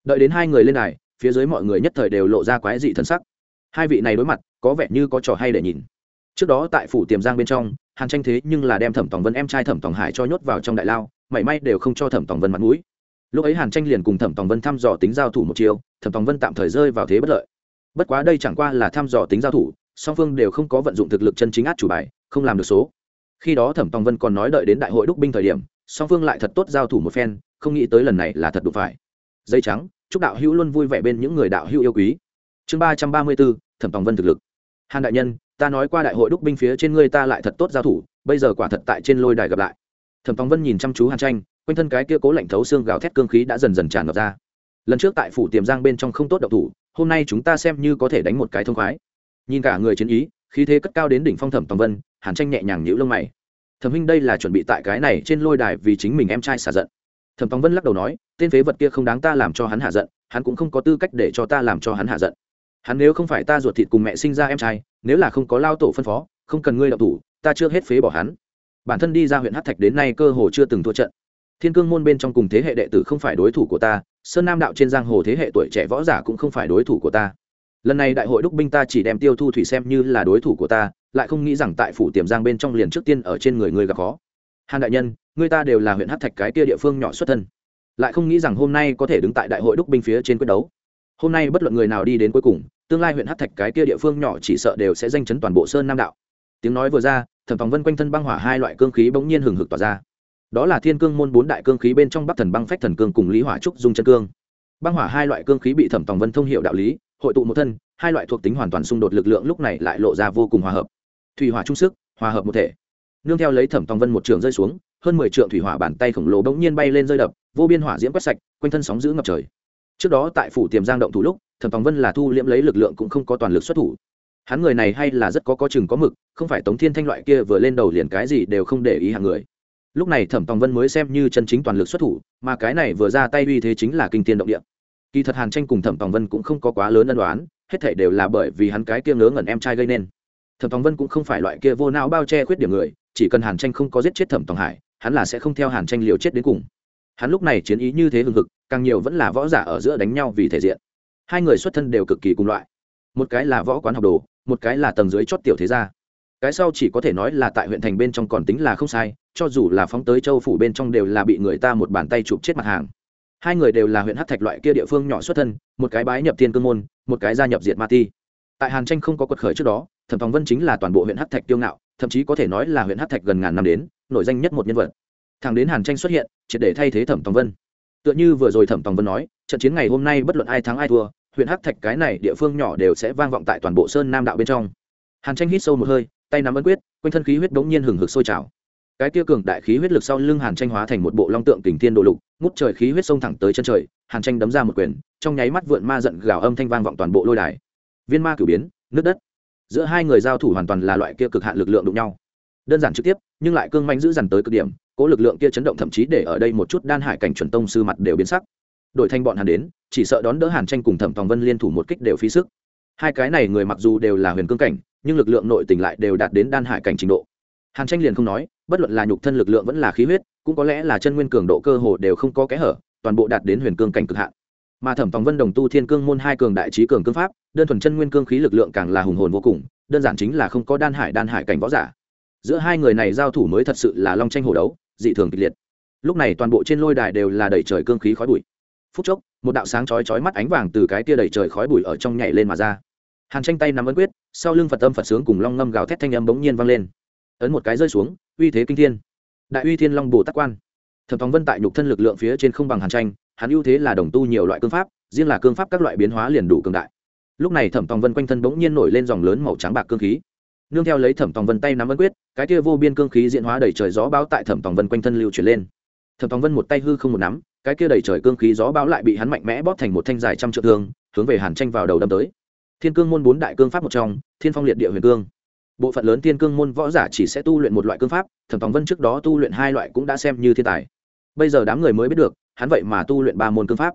Đợi đến hai người lên đài, phía dưới mọi người nhất thời đều lộ ra quái dị thân sắc. Hai vị này đối mặt, có vẻ như có trò hay để nhìn. Trước đó tại phủ tiềm giang bên trong, hàn tranh thế nhưng là đem thẩm tòng vân em trai thẩm tòng hải cho nhốt vào trong đại lao, mảy may đều không cho thẩm tòng vân mặt mũi. Lúc ấy hàn tranh liền cùng thẩm tòng vân thăm dò tính giao thủ một chiều thẩm tòng vân tạm thời rơi vào thế bất lợi. Bất quá đây chẳng qua là thăm dò tính giao thủ, song phương đều không có vận dụng thực lực chân chính át chủ bài, không làm được số khi đó thẩm tòng vân còn nói đợi đến đại hội đúc binh thời điểm, song phương lại thật tốt giao thủ một phen, không nghĩ tới lần này là thật đủ phải. Dây trắng, chúc đạo hữu luôn vui vẻ bên những người đạo hữu yêu quý. Chương ba trăm ba mươi bốn thẩm tòng vân thực lực. Hàn đại nhân, ta nói qua đại hội đúc binh phía trên ngươi ta lại thật tốt giao thủ, bây giờ quả thật tại trên lôi đài gặp lại. Thẩm tòng vân nhìn chăm chú hàn tranh, quanh thân cái kia cố lạnh thấu xương gào thét cương khí đã dần dần tràn ngập ra. Lần trước tại phủ tiềm giang bên trong không tốt độc thủ, hôm nay chúng ta xem như có thể đánh một cái thông khoái. Nhìn cả người chiến ý khí thế cất cao đến đỉnh phong thẩm tòng vân, hàn tranh nhẹ nhàng nhíu lông mày. Thẩm huynh đây là chuẩn bị tại cái này trên lôi đài vì chính mình em trai xả giận. Thẩm tòng vân lắc đầu nói, tên phế vật kia không đáng ta làm cho hắn hạ giận, hắn cũng không có tư cách để cho ta làm cho hắn hạ giận. Hắn nếu không phải ta ruột thịt cùng mẹ sinh ra em trai, nếu là không có lao tổ phân phó, không cần ngươi đậu thủ, ta chưa hết phế bỏ hắn. Bản thân đi ra huyện hát thạch đến nay cơ hồ chưa từng thua trận. Thiên cương môn bên trong cùng thế hệ đệ tử không phải đối thủ của ta, sơn nam đạo trên giang hồ thế hệ tuổi trẻ võ giả cũng không phải đối thủ của ta lần này đại hội đúc binh ta chỉ đem tiêu thu thủy xem như là đối thủ của ta, lại không nghĩ rằng tại phủ tiềm giang bên trong liền trước tiên ở trên người người gặp khó. Hàn đại nhân người ta đều là huyện hát thạch cái kia địa phương nhỏ xuất thân, lại không nghĩ rằng hôm nay có thể đứng tại đại hội đúc binh phía trên quyết đấu. Hôm nay bất luận người nào đi đến cuối cùng, tương lai huyện hát thạch cái kia địa phương nhỏ chỉ sợ đều sẽ danh chấn toàn bộ sơn nam đạo. Tiếng nói vừa ra, thẩm phóng vân quanh thân băng hỏa hai loại cương khí bỗng nhiên hừng hực tỏa ra. Đó là thiên cương môn bốn đại cương khí bên trong bắc thần băng phách thần cương cùng lý hỏa trúc dung chân cương. Băng hỏa hai loại cương khí bị thẩm tòng vân thông hiệu đạo lý hội tụ một thân, hai loại thuộc tính hoàn toàn xung đột lực lượng lúc này lại lộ ra vô cùng hòa hợp. Thủy hỏa trung sức, hòa hợp một thể. Nương theo lấy thẩm tòng vân một trường rơi xuống, hơn mười trượng thủy hỏa bàn tay khổng lồ bỗng nhiên bay lên rơi đập, vô biên hỏa diễm quét sạch, quanh thân sóng giữ ngập trời. Trước đó tại phủ tiềm giang động thủ lúc, thẩm tòng vân là thu liễm lấy lực lượng cũng không có toàn lực xuất thủ. Hắn người này hay là rất có có chừng có mực, không phải tống thiên thanh loại kia vừa lên đầu liền cái gì đều không để ý hàng người. Lúc này thẩm tòng vân mới xem như chân chính toàn lực xuất thủ, mà cái này vừa ra tay uy thế chính là kinh tiên động địa kỳ thật hàn tranh cùng thẩm tòng vân cũng không có quá lớn ân đoán hết thể đều là bởi vì hắn cái kia ngớ ngẩn em trai gây nên. Thẩm tòng vân cũng không phải loại kia vô não bao che khuyết điểm người, chỉ cần hàn tranh không có giết chết thẩm tòng hải, hắn là sẽ không theo hàn tranh liều chết đến cùng. Hắn lúc này chiến ý như thế hừng hực, càng nhiều vẫn là võ giả ở giữa đánh nhau vì thể diện. Hai người xuất thân đều cực kỳ cùng loại. Một cái là võ quán học đồ, một cái là tầng dưới chót tiểu thế gia. Cái sau chỉ có thể nói là tại huyện thành bên trong còn tính là không sai, cho dù là phóng tới châu phủ bên trong đều là bị người ta một bàn tay chụp chết mặt hàng hai người đều là huyện hát thạch loại kia địa phương nhỏ xuất thân, một cái bái nhập thiên cương môn, một cái gia nhập diệt ma ti. Tại hàn tranh không có quật khởi trước đó, thẩm tòng vân chính là toàn bộ huyện hát thạch tiêu ngạo, thậm chí có thể nói là huyện hát thạch gần ngàn năm đến, nổi danh nhất một nhân vật. Thằng đến hàn tranh xuất hiện, triệt để thay thế thẩm tòng vân. Tựa như vừa rồi thẩm tòng vân nói, trận chiến ngày hôm nay bất luận ai thắng ai thua, huyện hát thạch cái này địa phương nhỏ đều sẽ vang vọng tại toàn bộ sơn nam đạo bên trong. Hàn tranh hít sâu một hơi, tay nắm ấn quyết, quanh thân khí huyết bỗng nhiên hừng hực sôi trào. Cái tia cường đại khí huyết lực sau lưng hàn tranh hóa thành một bộ long tượng kình thiên đồ lục ngút trời khí huyết sông thẳng tới chân trời, hàn tranh đấm ra một quyền, trong nháy mắt vượn ma giận gào âm thanh vang vọng toàn bộ lôi đài. Viên ma cử biến nước đất. Giữa hai người giao thủ hoàn toàn là loại kia cực hạn lực lượng đụng nhau. Đơn giản trực tiếp, nhưng lại cương manh giữ dằn tới cực điểm, cố lực lượng kia chấn động thậm chí để ở đây một chút đan hải cảnh chuẩn tông sư mặt đều biến sắc. Đội thanh bọn hàn đến, chỉ sợ đón đỡ hàn tranh cùng thẩm tòng vân liên thủ một kích đều phí sức. Hai cái này người mặc dù đều là huyền cương cảnh, nhưng lực lượng nội tình lại đều đạt đến đan hải cảnh trình độ. Hàn tranh liền không nói, bất luận là nhục thân lực lượng vẫn là khí huyết cũng có lẽ là chân nguyên cường độ cơ hồ đều không có kẽ hở, toàn bộ đạt đến huyền cương cảnh cực hạn. Mà thẩm phóng vân đồng tu thiên cương môn hai cường đại trí cường cương pháp, đơn thuần chân nguyên cương khí lực lượng càng là hùng hồn vô cùng, đơn giản chính là không có đan hải đan hải cảnh võ giả. Giữa hai người này giao thủ mới thật sự là long tranh hồ đấu, dị thường kịch liệt. Lúc này toàn bộ trên lôi đài đều là đầy trời cương khí khói bụi. Phút chốc, một đạo sáng chói chói mắt ánh vàng từ cái tia đầy trời khói bụi ở trong nhảy lên mà ra. Hàn tranh tay nắm ấn quyết, sau lưng phật âm phật sướng cùng long ngâm gào thét thanh âm bỗng nhiên vang lên. Ấn một cái rơi xuống, uy thế kinh thiên đại uy thiên long bồ tắc quan. Thẩm thóng vân tại nhục thân lực lượng phía trên không bằng hàn tranh, hắn ưu thế là đồng tu nhiều loại cương pháp, riêng là cương pháp các loại biến hóa liền đủ cường đại. Lúc này thẩm tòng vân quanh thân bỗng nhiên nổi lên dòng lớn màu trắng bạc cương khí. Nương theo lấy thẩm tòng vân tay nắm ấn quyết, cái kia vô biên cương khí diễn hóa đầy trời gió bão tại thẩm tòng vân quanh thân lưu chuyển lên. Thẩm tòng vân một tay hư không một nắm, cái kia đầy trời cương khí gió bão lại bị hắn mạnh mẽ bóp thành một thanh dài trăm trượng thương, hướng về hàn tranh vào đầu đâm tới. Thiên cương môn bốn đại cương pháp một trong, thiên phong liệt địa huyền cương bộ phận lớn thiên cương môn võ giả chỉ sẽ tu luyện một loại cương pháp, thẩm tòng vân trước đó tu luyện hai loại cũng đã xem như thiên tài. Bây giờ đám người mới biết được, hắn vậy mà tu luyện ba môn cương pháp.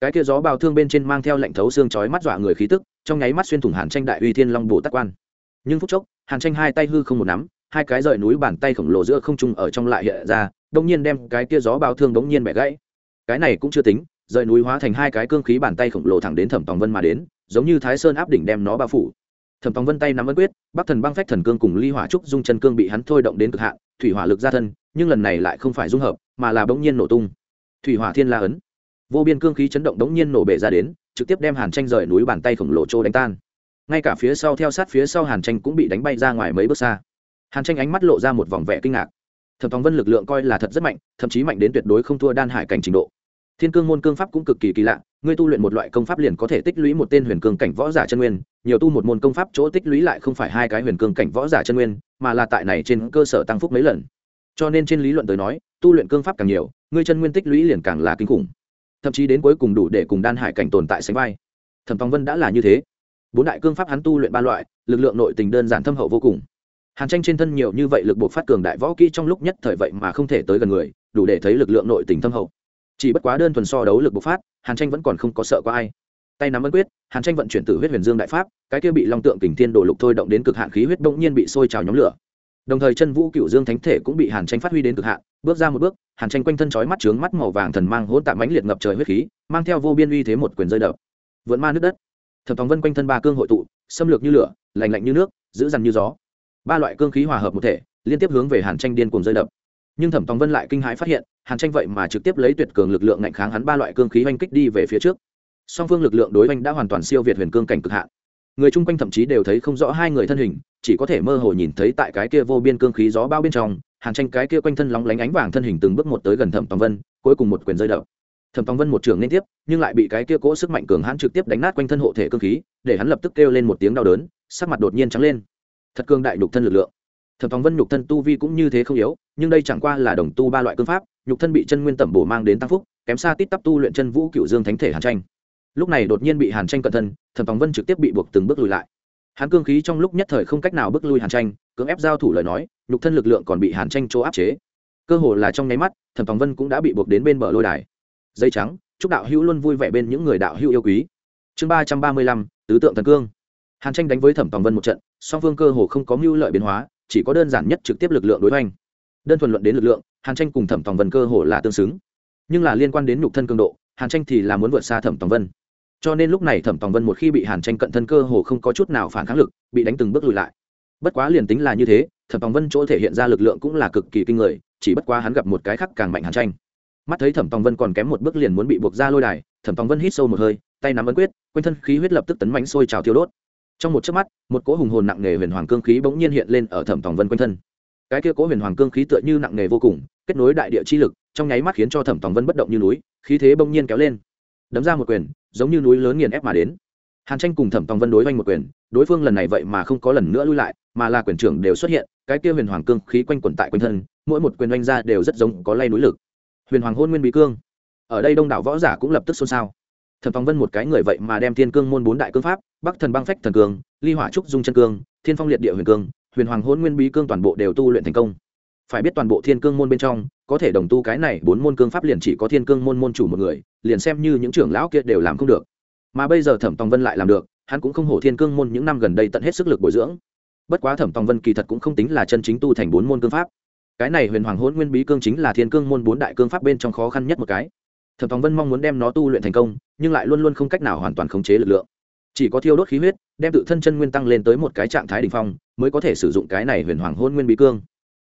Cái kia gió bào thương bên trên mang theo lệnh thấu xương chói mắt dọa người khí tức, trong nháy mắt xuyên thủng hàn tranh đại uy thiên long bồ tắc quan. Nhưng phút chốc, hàn tranh hai tay hư không một nắm, hai cái rời núi bàn tay khổng lồ giữa không trung ở trong lại hiện ra đông nhiên đem cái kia gió bào thương đống nhiên bẻ gãy. Cái này cũng chưa tính, rời núi hóa thành hai cái cương khí bàn tay khổng lồ thẳng đến thẩm tòng vân mà đến, giống như thái sơn áp đỉnh đem nó bao phủ thẩm tòng vân tay nắm ấn quyết, bắc thần băng phách thần cương cùng ly hỏa trúc dung chân cương bị hắn thôi động đến cực hạn, thủy hỏa lực ra thân, nhưng lần này lại không phải dung hợp, mà là bỗng nhiên nổ tung. Thủy hỏa thiên la ấn. Vô biên cương khí chấn động đống nhiên nổ bể ra đến, trực tiếp đem hàn tranh rời núi bàn tay khổng lồ trô đánh tan. Ngay cả phía sau theo sát phía sau hàn tranh cũng bị đánh bay ra ngoài mấy bước xa. Hàn tranh ánh mắt lộ ra một vòng vẻ kinh ngạc. Thẩm tòng vân lực lượng coi là thật rất mạnh, thậm chí mạnh đến tuyệt đối không thua đan hải cảnh trình độ thiên cương môn cương pháp cũng cực kỳ kỳ lạ, ngươi tu luyện một loại công pháp liền có thể tích lũy một tên huyền cương cảnh võ giả chân nguyên, nhiều tu một môn công pháp chỗ tích lũy lại không phải hai cái huyền cương cảnh võ giả chân nguyên, mà là tại này trên cơ sở tăng phúc mấy lần. Cho nên trên lý luận tới nói, tu luyện cương pháp càng nhiều, ngươi chân nguyên tích lũy liền càng là kinh khủng. Thậm chí đến cuối cùng đủ để cùng đan hải cảnh tồn tại sánh vai. Thẩm Phong vân đã là như thế. Bốn đại cương pháp hắn tu luyện ba loại, lực lượng nội tình đơn giản thâm hậu vô cùng. Hàn tranh trên thân nhiều như vậy lực buộc phát cường đại võ kỹ trong lúc nhất thời vậy mà không thể tới gần người, đủ để thấy lực lượng nội tình thâm hậu chỉ bất quá đơn thuần so đấu lực bộc phát, hàn tranh vẫn còn không có sợ có ai. Tay nắm ấn quyết, hàn tranh vận chuyển từ huyết huyền dương đại pháp, cái kia bị long tượng kình thiên đổ lục thôi động đến cực hạn khí huyết bỗng nhiên bị sôi trào nhóm lửa. Đồng thời chân vũ cựu dương thánh thể cũng bị hàn tranh phát huy đến cực hạn, bước ra một bước, hàn tranh quanh thân chói mắt trướng mắt màu vàng thần mang hỗn tạm mãnh liệt ngập trời huyết khí, mang theo vô biên uy thế một quyền rơi đập. Vượn ma nước đất. Thẩm thóng vân quanh thân ba cương hội tụ, xâm lược như lửa, lạnh lạnh như nước giữ dằn như gió. Ba loại cương khí hòa hợp một thể, liên tiếp hướng về hàn tranh điên cuồng rơi đập. Nhưng thẩm tòng vân lại kinh hãi phát hiện hàn tranh vậy mà trực tiếp lấy tuyệt cường lực lượng ngạnh kháng hắn ba loại cương khí oanh kích đi về phía trước. Song phương lực lượng đối oanh đã hoàn toàn siêu việt huyền cương cảnh cực hạn. Người chung quanh thậm chí đều thấy không rõ hai người thân hình, chỉ có thể mơ hồ nhìn thấy tại cái kia vô biên cương khí gió bao bên trong, hàn tranh cái kia quanh thân lóng lánh ánh vàng thân hình từng bước một tới gần thẩm tòng vân, cuối cùng một quyền rơi đậu thẩm tòng vân một trường liên tiếp, nhưng lại bị cái kia cỗ sức mạnh cường hãn trực tiếp đánh nát quanh thân hộ thể cương khí, để hắn lập tức kêu lên một tiếng đau đớn, sắc mặt đột nhiên trắng lên. Thật cương đại nhục thân lực lượng. Thẩm tòng vân nhục thân tu vi cũng như thế không yếu nhưng đây chẳng qua là đồng tu ba loại cương pháp, nhục thân bị chân nguyên tẩm bổ mang đến tăng phúc, kém xa tít tắp tu luyện chân vũ cựu dương thánh thể hàn tranh. Lúc này đột nhiên bị hàn tranh cận thân thẩm phóng vân trực tiếp bị buộc từng bước lùi lại. Hắn cương khí trong lúc nhất thời không cách nào bước lui hàn tranh, cưỡng ép giao thủ lời nói, nhục thân lực lượng còn bị hàn tranh chỗ áp chế. Cơ hồ là trong nháy mắt thẩm phóng vân cũng đã bị buộc đến bên bờ lôi đài. Dây trắng, chúc đạo hữu luôn vui vẻ bên những người đạo hữu yêu quý. Chương ba trăm ba mươi lăm, tứ tượng thần cương. Hàn tranh đánh với thẩm phóng vân một trận, song phương cơ hồ không có mưu lợi biến hóa, chỉ có đơn giản nhất trực tiếp lực lượng đối hoành đơn thuần luận đến lực lượng, hàn tranh cùng thẩm tòng vân cơ hồ là tương xứng. Nhưng là liên quan đến nhục thân cường độ, hàn tranh thì là muốn vượt xa thẩm tòng vân. Cho nên lúc này thẩm tòng vân một khi bị hàn tranh cận thân cơ hồ không có chút nào phản kháng lực, bị đánh từng bước lùi lại. Bất quá liền tính là như thế, thẩm tòng vân chỗ thể hiện ra lực lượng cũng là cực kỳ kinh người, chỉ bất quá hắn gặp một cái khắc càng mạnh hàn tranh. Mắt thấy thẩm tòng vân còn kém một bước liền muốn bị buộc ra lôi đài, thẩm tòng vân hít sâu một hơi, tay nắm ấn quyết, quanh thân khí huyết lập tức tấn mánh sôi trào tiêu đốt. Trong một chớp mắt, một cỗ hùng hồn nặng nề huyền hoàng cương khí bỗng nhiên hiện lên ở thẩm tòng vân quanh thân cái kia cố huyền hoàng cương khí tựa như nặng nề vô cùng, kết nối đại địa chi lực, trong nháy mắt khiến cho thẩm tòng vân bất động như núi, khí thế bỗng nhiên kéo lên. Đấm ra một quyền, giống như núi lớn nghiền ép mà đến. Hàn tranh cùng thẩm tòng vân đối oanh một quyền, đối phương lần này vậy mà không có lần nữa lui lại, mà là quyền trưởng đều xuất hiện, cái kia huyền hoàng cương khí quanh quẩn tại quanh thân, mỗi một quyền oanh ra đều rất giống có lay núi lực. Huyền hoàng hôn nguyên bí cương. Ở đây đông đảo võ giả cũng lập tức xôn xao. Thẩm tòng vân một cái người vậy mà đem thiên cương môn bốn đại cương pháp, bắc thần băng phách thần cương ly hỏa trúc dung chân cương, thiên phong liệt địa huyền cương huyền hoàng hôn nguyên bí cương toàn bộ đều tu luyện thành công. Phải biết toàn bộ thiên cương môn bên trong, có thể đồng tu cái này bốn môn cương pháp liền chỉ có thiên cương môn môn chủ một người, liền xem như những trưởng lão kia đều làm không được. Mà bây giờ thẩm tòng vân lại làm được, hắn cũng không hổ thiên cương môn những năm gần đây tận hết sức lực bồi dưỡng. Bất quá thẩm tòng vân kỳ thật cũng không tính là chân chính tu thành bốn môn cương pháp. Cái này huyền hoàng hôn nguyên bí cương chính là thiên cương môn bốn đại cương pháp bên trong khó khăn nhất một cái. Thẩm tòng vân mong muốn đem nó tu luyện thành công, nhưng lại luôn luôn không cách nào hoàn toàn khống chế lực lượng. Chỉ có thiêu đốt khí huyết đem tự thân chân nguyên tăng lên tới một cái trạng thái đ ỉ n h phong, mới có thể sử dụng cái này huyền hoàng hôn nguyên bí cương.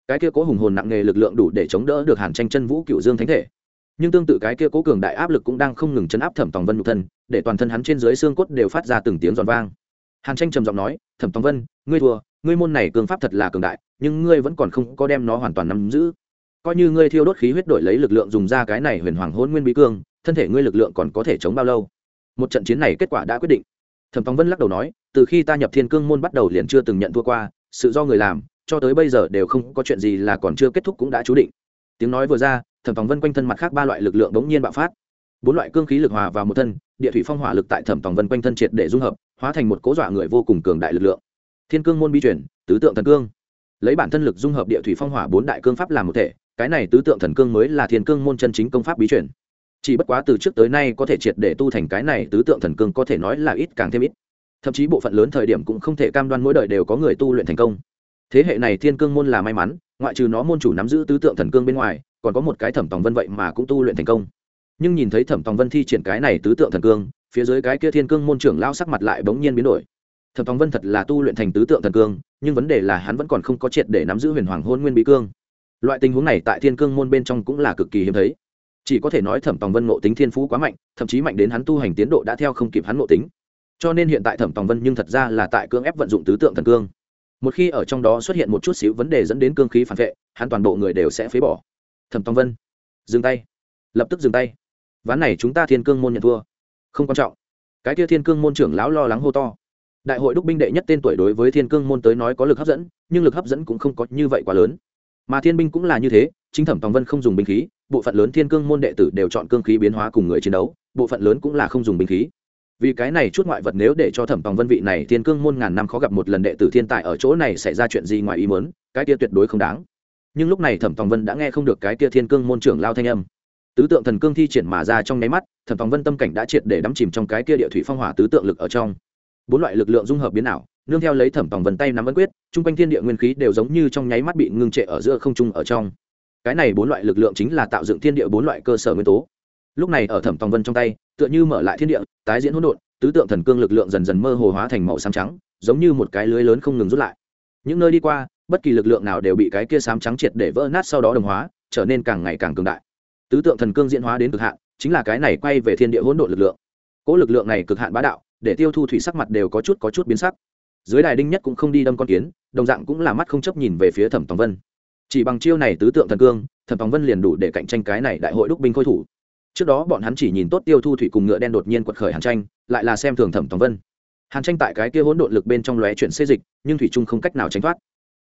Cái kia cố hùng hồn nặng nề lực lượng đủ để chống đỡ được hàn tranh chân vũ cựu dương thánh thể. Nhưng tương tự cái kia cố cường đại áp lực cũng đang không ngừng chấn áp thẩm tòng vân nhục thân, để toàn thân hắn trên dưới xương cốt đều phát ra từng tiếng giòn vang. Hàn tranh trầm giọng nói, thẩm tòng vân, ngươi thua, ngươi môn này cường pháp thật là cường đại, nhưng ngươi vẫn còn không có đem nó hoàn toàn nắm giữ. Coi như ngươi thiêu đốt khí huyết đổi lấy lực lượng dùng ra cái này huyền hoàng hôn nguyên bí cương, thân thể ngươi lực lượng còn có thể chống bao lâu? Một trận chiến này kết quả đã quyết định thẩm tòng vân lắc đầu nói, từ khi ta nhập thiên cương môn bắt đầu liền chưa từng nhận thua qua, sự do người làm, cho tới bây giờ đều không có chuyện gì là còn chưa kết thúc cũng đã chú định. Tiếng nói vừa ra, thẩm tòng vân quanh thân mặt khác ba loại lực lượng bỗng nhiên bạo phát. Bốn loại cương khí lực hòa vào một thân, địa thủy phong hỏa lực tại thẩm tòng vân quanh thân triệt để dung hợp, hóa thành một cố dọa người vô cùng cường đại lực lượng. Thiên cương môn bi chuyển tứ tượng thần cương. Lấy bản thân lực dung hợp địa thủy phong hỏa bốn đại cương pháp làm một thể, cái này tứ tượng thần cương mới là thiên cương môn chân chính công pháp bí chuyển chỉ bất quá từ trước tới nay có thể triệt để tu thành cái này tứ tượng thần cương có thể nói là ít càng thêm ít. Thậm chí bộ phận lớn thời điểm cũng không thể cam đoan mỗi đời đều có người tu luyện thành công. Thế hệ này thiên cương môn là may mắn, ngoại trừ nó môn chủ nắm giữ tứ tượng thần cương bên ngoài, còn có một cái thẩm tòng vân vậy mà cũng tu luyện thành công. Nhưng nhìn thấy thẩm tòng vân thi triển cái này tứ tượng thần cương, phía dưới cái kia thiên cương môn trưởng lao sắc mặt lại bỗng nhiên biến đổi. Thẩm tòng vân thật là tu luyện thành tứ tượng thần cương, nhưng vấn đề là hắn vẫn còn không có triệt để nắm giữ huyền hoàng hôn nguyên bí cương. Loại tình huống này tại thiên cương môn bên trong cũng là cực kỳ hiếm thấy chỉ có thể nói thẩm tòng vân ngộ tính thiên phú quá mạnh, thậm chí mạnh đến hắn tu hành tiến độ đã theo không kịp hắn ngộ tính. Cho nên hiện tại thẩm tòng vân nhưng thật ra là tại cưỡng ép vận dụng tứ tượng thần cương. Một khi ở trong đó xuất hiện một chút xíu vấn đề dẫn đến cương khí phản vệ, hắn toàn bộ người đều sẽ phế bỏ. Thẩm tòng vân, dừng tay. Lập tức dừng tay. Ván này chúng ta thiên cương môn nhận thua. Không quan trọng. Cái kia thiên cương môn trưởng lão lo lắng hô to. Đại hội đúc binh đệ nhất tên tuổi đối với thiên cương môn tới nói có lực hấp dẫn, nhưng lực hấp dẫn cũng không có như vậy quá lớn mà thiên binh cũng là như thế, chính thẩm tòng vân không dùng binh khí, bộ phận lớn thiên cương môn đệ tử đều chọn cương khí biến hóa cùng người chiến đấu, bộ phận lớn cũng là không dùng binh khí. Vì cái này chút ngoại vật nếu để cho thẩm tòng vân vị này thiên cương môn ngàn năm khó gặp một lần đệ tử thiên tài ở chỗ này xảy ra chuyện gì ngoài ý mớn cái kia tuyệt đối không đáng. Nhưng lúc này thẩm tòng vân đã nghe không được cái kia thiên cương môn trưởng lao thanh âm. Tứ tượng thần cương thi triển mà ra trong nháy mắt, thẩm tòng vân tâm cảnh đã triệt để đắm chìm trong cái kia địa thủy phong hỏa tứ tượng lực ở trong. Bốn loại lực lượng dung hợp biến ảo nương theo lấy thẩm tòng vân tay nắm ấn quyết, chung quanh thiên địa nguyên khí đều giống như trong nháy mắt bị ngưng trệ ở giữa không trung ở trong. Cái này bốn loại lực lượng chính là tạo dựng thiên địa bốn loại cơ sở nguyên tố. Lúc này ở thẩm tòng vân trong tay, tựa như mở lại thiên địa, tái diễn hỗn độn, tứ tượng thần cương lực lượng dần dần mơ hồ hóa thành màu xám trắng, giống như một cái lưới lớn không ngừng rút lại. Những nơi đi qua, bất kỳ lực lượng nào đều bị cái kia xám trắng triệt để vỡ nát sau đó đồng hóa, trở nên càng ngày càng cường đại. Tứ tượng thần cương diễn hóa đến cực hạn, chính là cái này quay về thiên địa hỗn độn lực lượng. Cỗ lực lượng này cực hạn bá đạo, để tiêu thu thủy sắc mặt đều có chút có chút biến sắc dưới đài đinh nhất cũng không đi đâm con kiến, đồng dạng cũng là mắt không chấp nhìn về phía thẩm tòng vân. Chỉ bằng chiêu này tứ tượng thần cương, thẩm tòng vân liền đủ để cạnh tranh cái này đại hội đúc binh khôi thủ. Trước đó bọn hắn chỉ nhìn tốt tiêu thu thủy cùng ngựa đen đột nhiên quật khởi hàn tranh, lại là xem thường thẩm tòng vân. Hàn tranh tại cái kia hỗn độn lực bên trong lóe chuyển xê dịch, nhưng thủy trung không cách nào tránh thoát.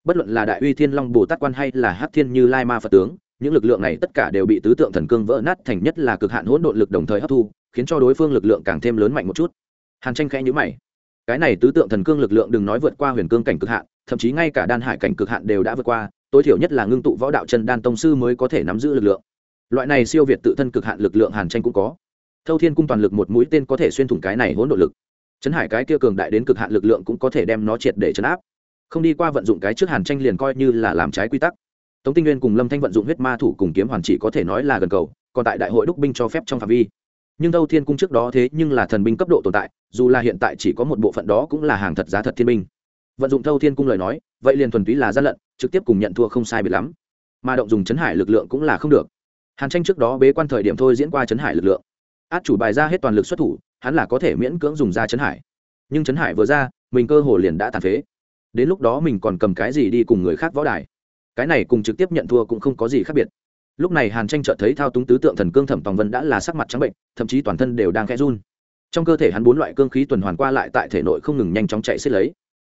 Bất luận là đại uy thiên long, bồ tát quan hay là hát thiên như lai ma phật tướng, những lực lượng này tất cả đều bị tứ tượng thần cương vỡ nát thành nhất là cực hạn hỗn độn lực đồng thời hấp thu, khiến cho đối phương lực lượng càng thêm lớn mạnh một chút. Hàn tranh khẽ nhữ mày cái này tứ tượng thần cương lực lượng đừng nói vượt qua huyền cương cảnh cực hạn, thậm chí ngay cả đan hải cảnh cực hạn đều đã vượt qua, tối thiểu nhất là ngưng tụ võ đạo chân đan tông sư mới có thể nắm giữ lực lượng. Loại này siêu việt tự thân cực hạn lực lượng hàn tranh cũng có. Thâu thiên cung toàn lực một mũi tên có thể xuyên thủng cái này hỗn độ lực. Chấn hải cái kia cường đại đến cực hạn lực lượng cũng có thể đem nó triệt để chấn áp. Không đi qua vận dụng cái trước hàn tranh liền coi như là làm trái quy tắc. Tống tinh nguyên cùng lâm thanh vận dụng huyết ma thủ cùng kiếm hoàn chỉ có thể nói là gần cầu, còn tại đại hội đúc binh cho phép trong phạm vi nhưng thâu thiên cung trước đó thế nhưng là thần binh cấp độ tồn tại, dù là hiện tại chỉ có một bộ phận đó cũng là hàng thật giá thật thiên binh. Vận dụng thâu thiên cung lời nói, vậy liền thuần túy là gian lận, trực tiếp cùng nhận thua không sai biệt lắm. Mà động dùng chấn hải lực lượng cũng là không được. Hàn tranh trước đó bế quan thời điểm thôi diễn qua chấn hải lực lượng. Át chủ bài ra hết toàn lực xuất thủ, hắn là có thể miễn cưỡng dùng ra chấn hải. Nhưng chấn hải vừa ra, mình cơ hồ liền đã tàn phế. Đến lúc đó mình còn cầm cái gì đi cùng người khác võ đài? Cái này cùng trực tiếp nhận thua cũng không có gì khác biệt lúc này hàn tranh chợt thấy thao túng tứ tượng thần cương thẩm tòng vân đã là sắc mặt trắng bệnh, thậm chí toàn thân đều đang khẽ run. Trong cơ thể hắn bốn loại cương khí tuần hoàn qua lại tại thể nội không ngừng nhanh chóng chạy xếp lấy.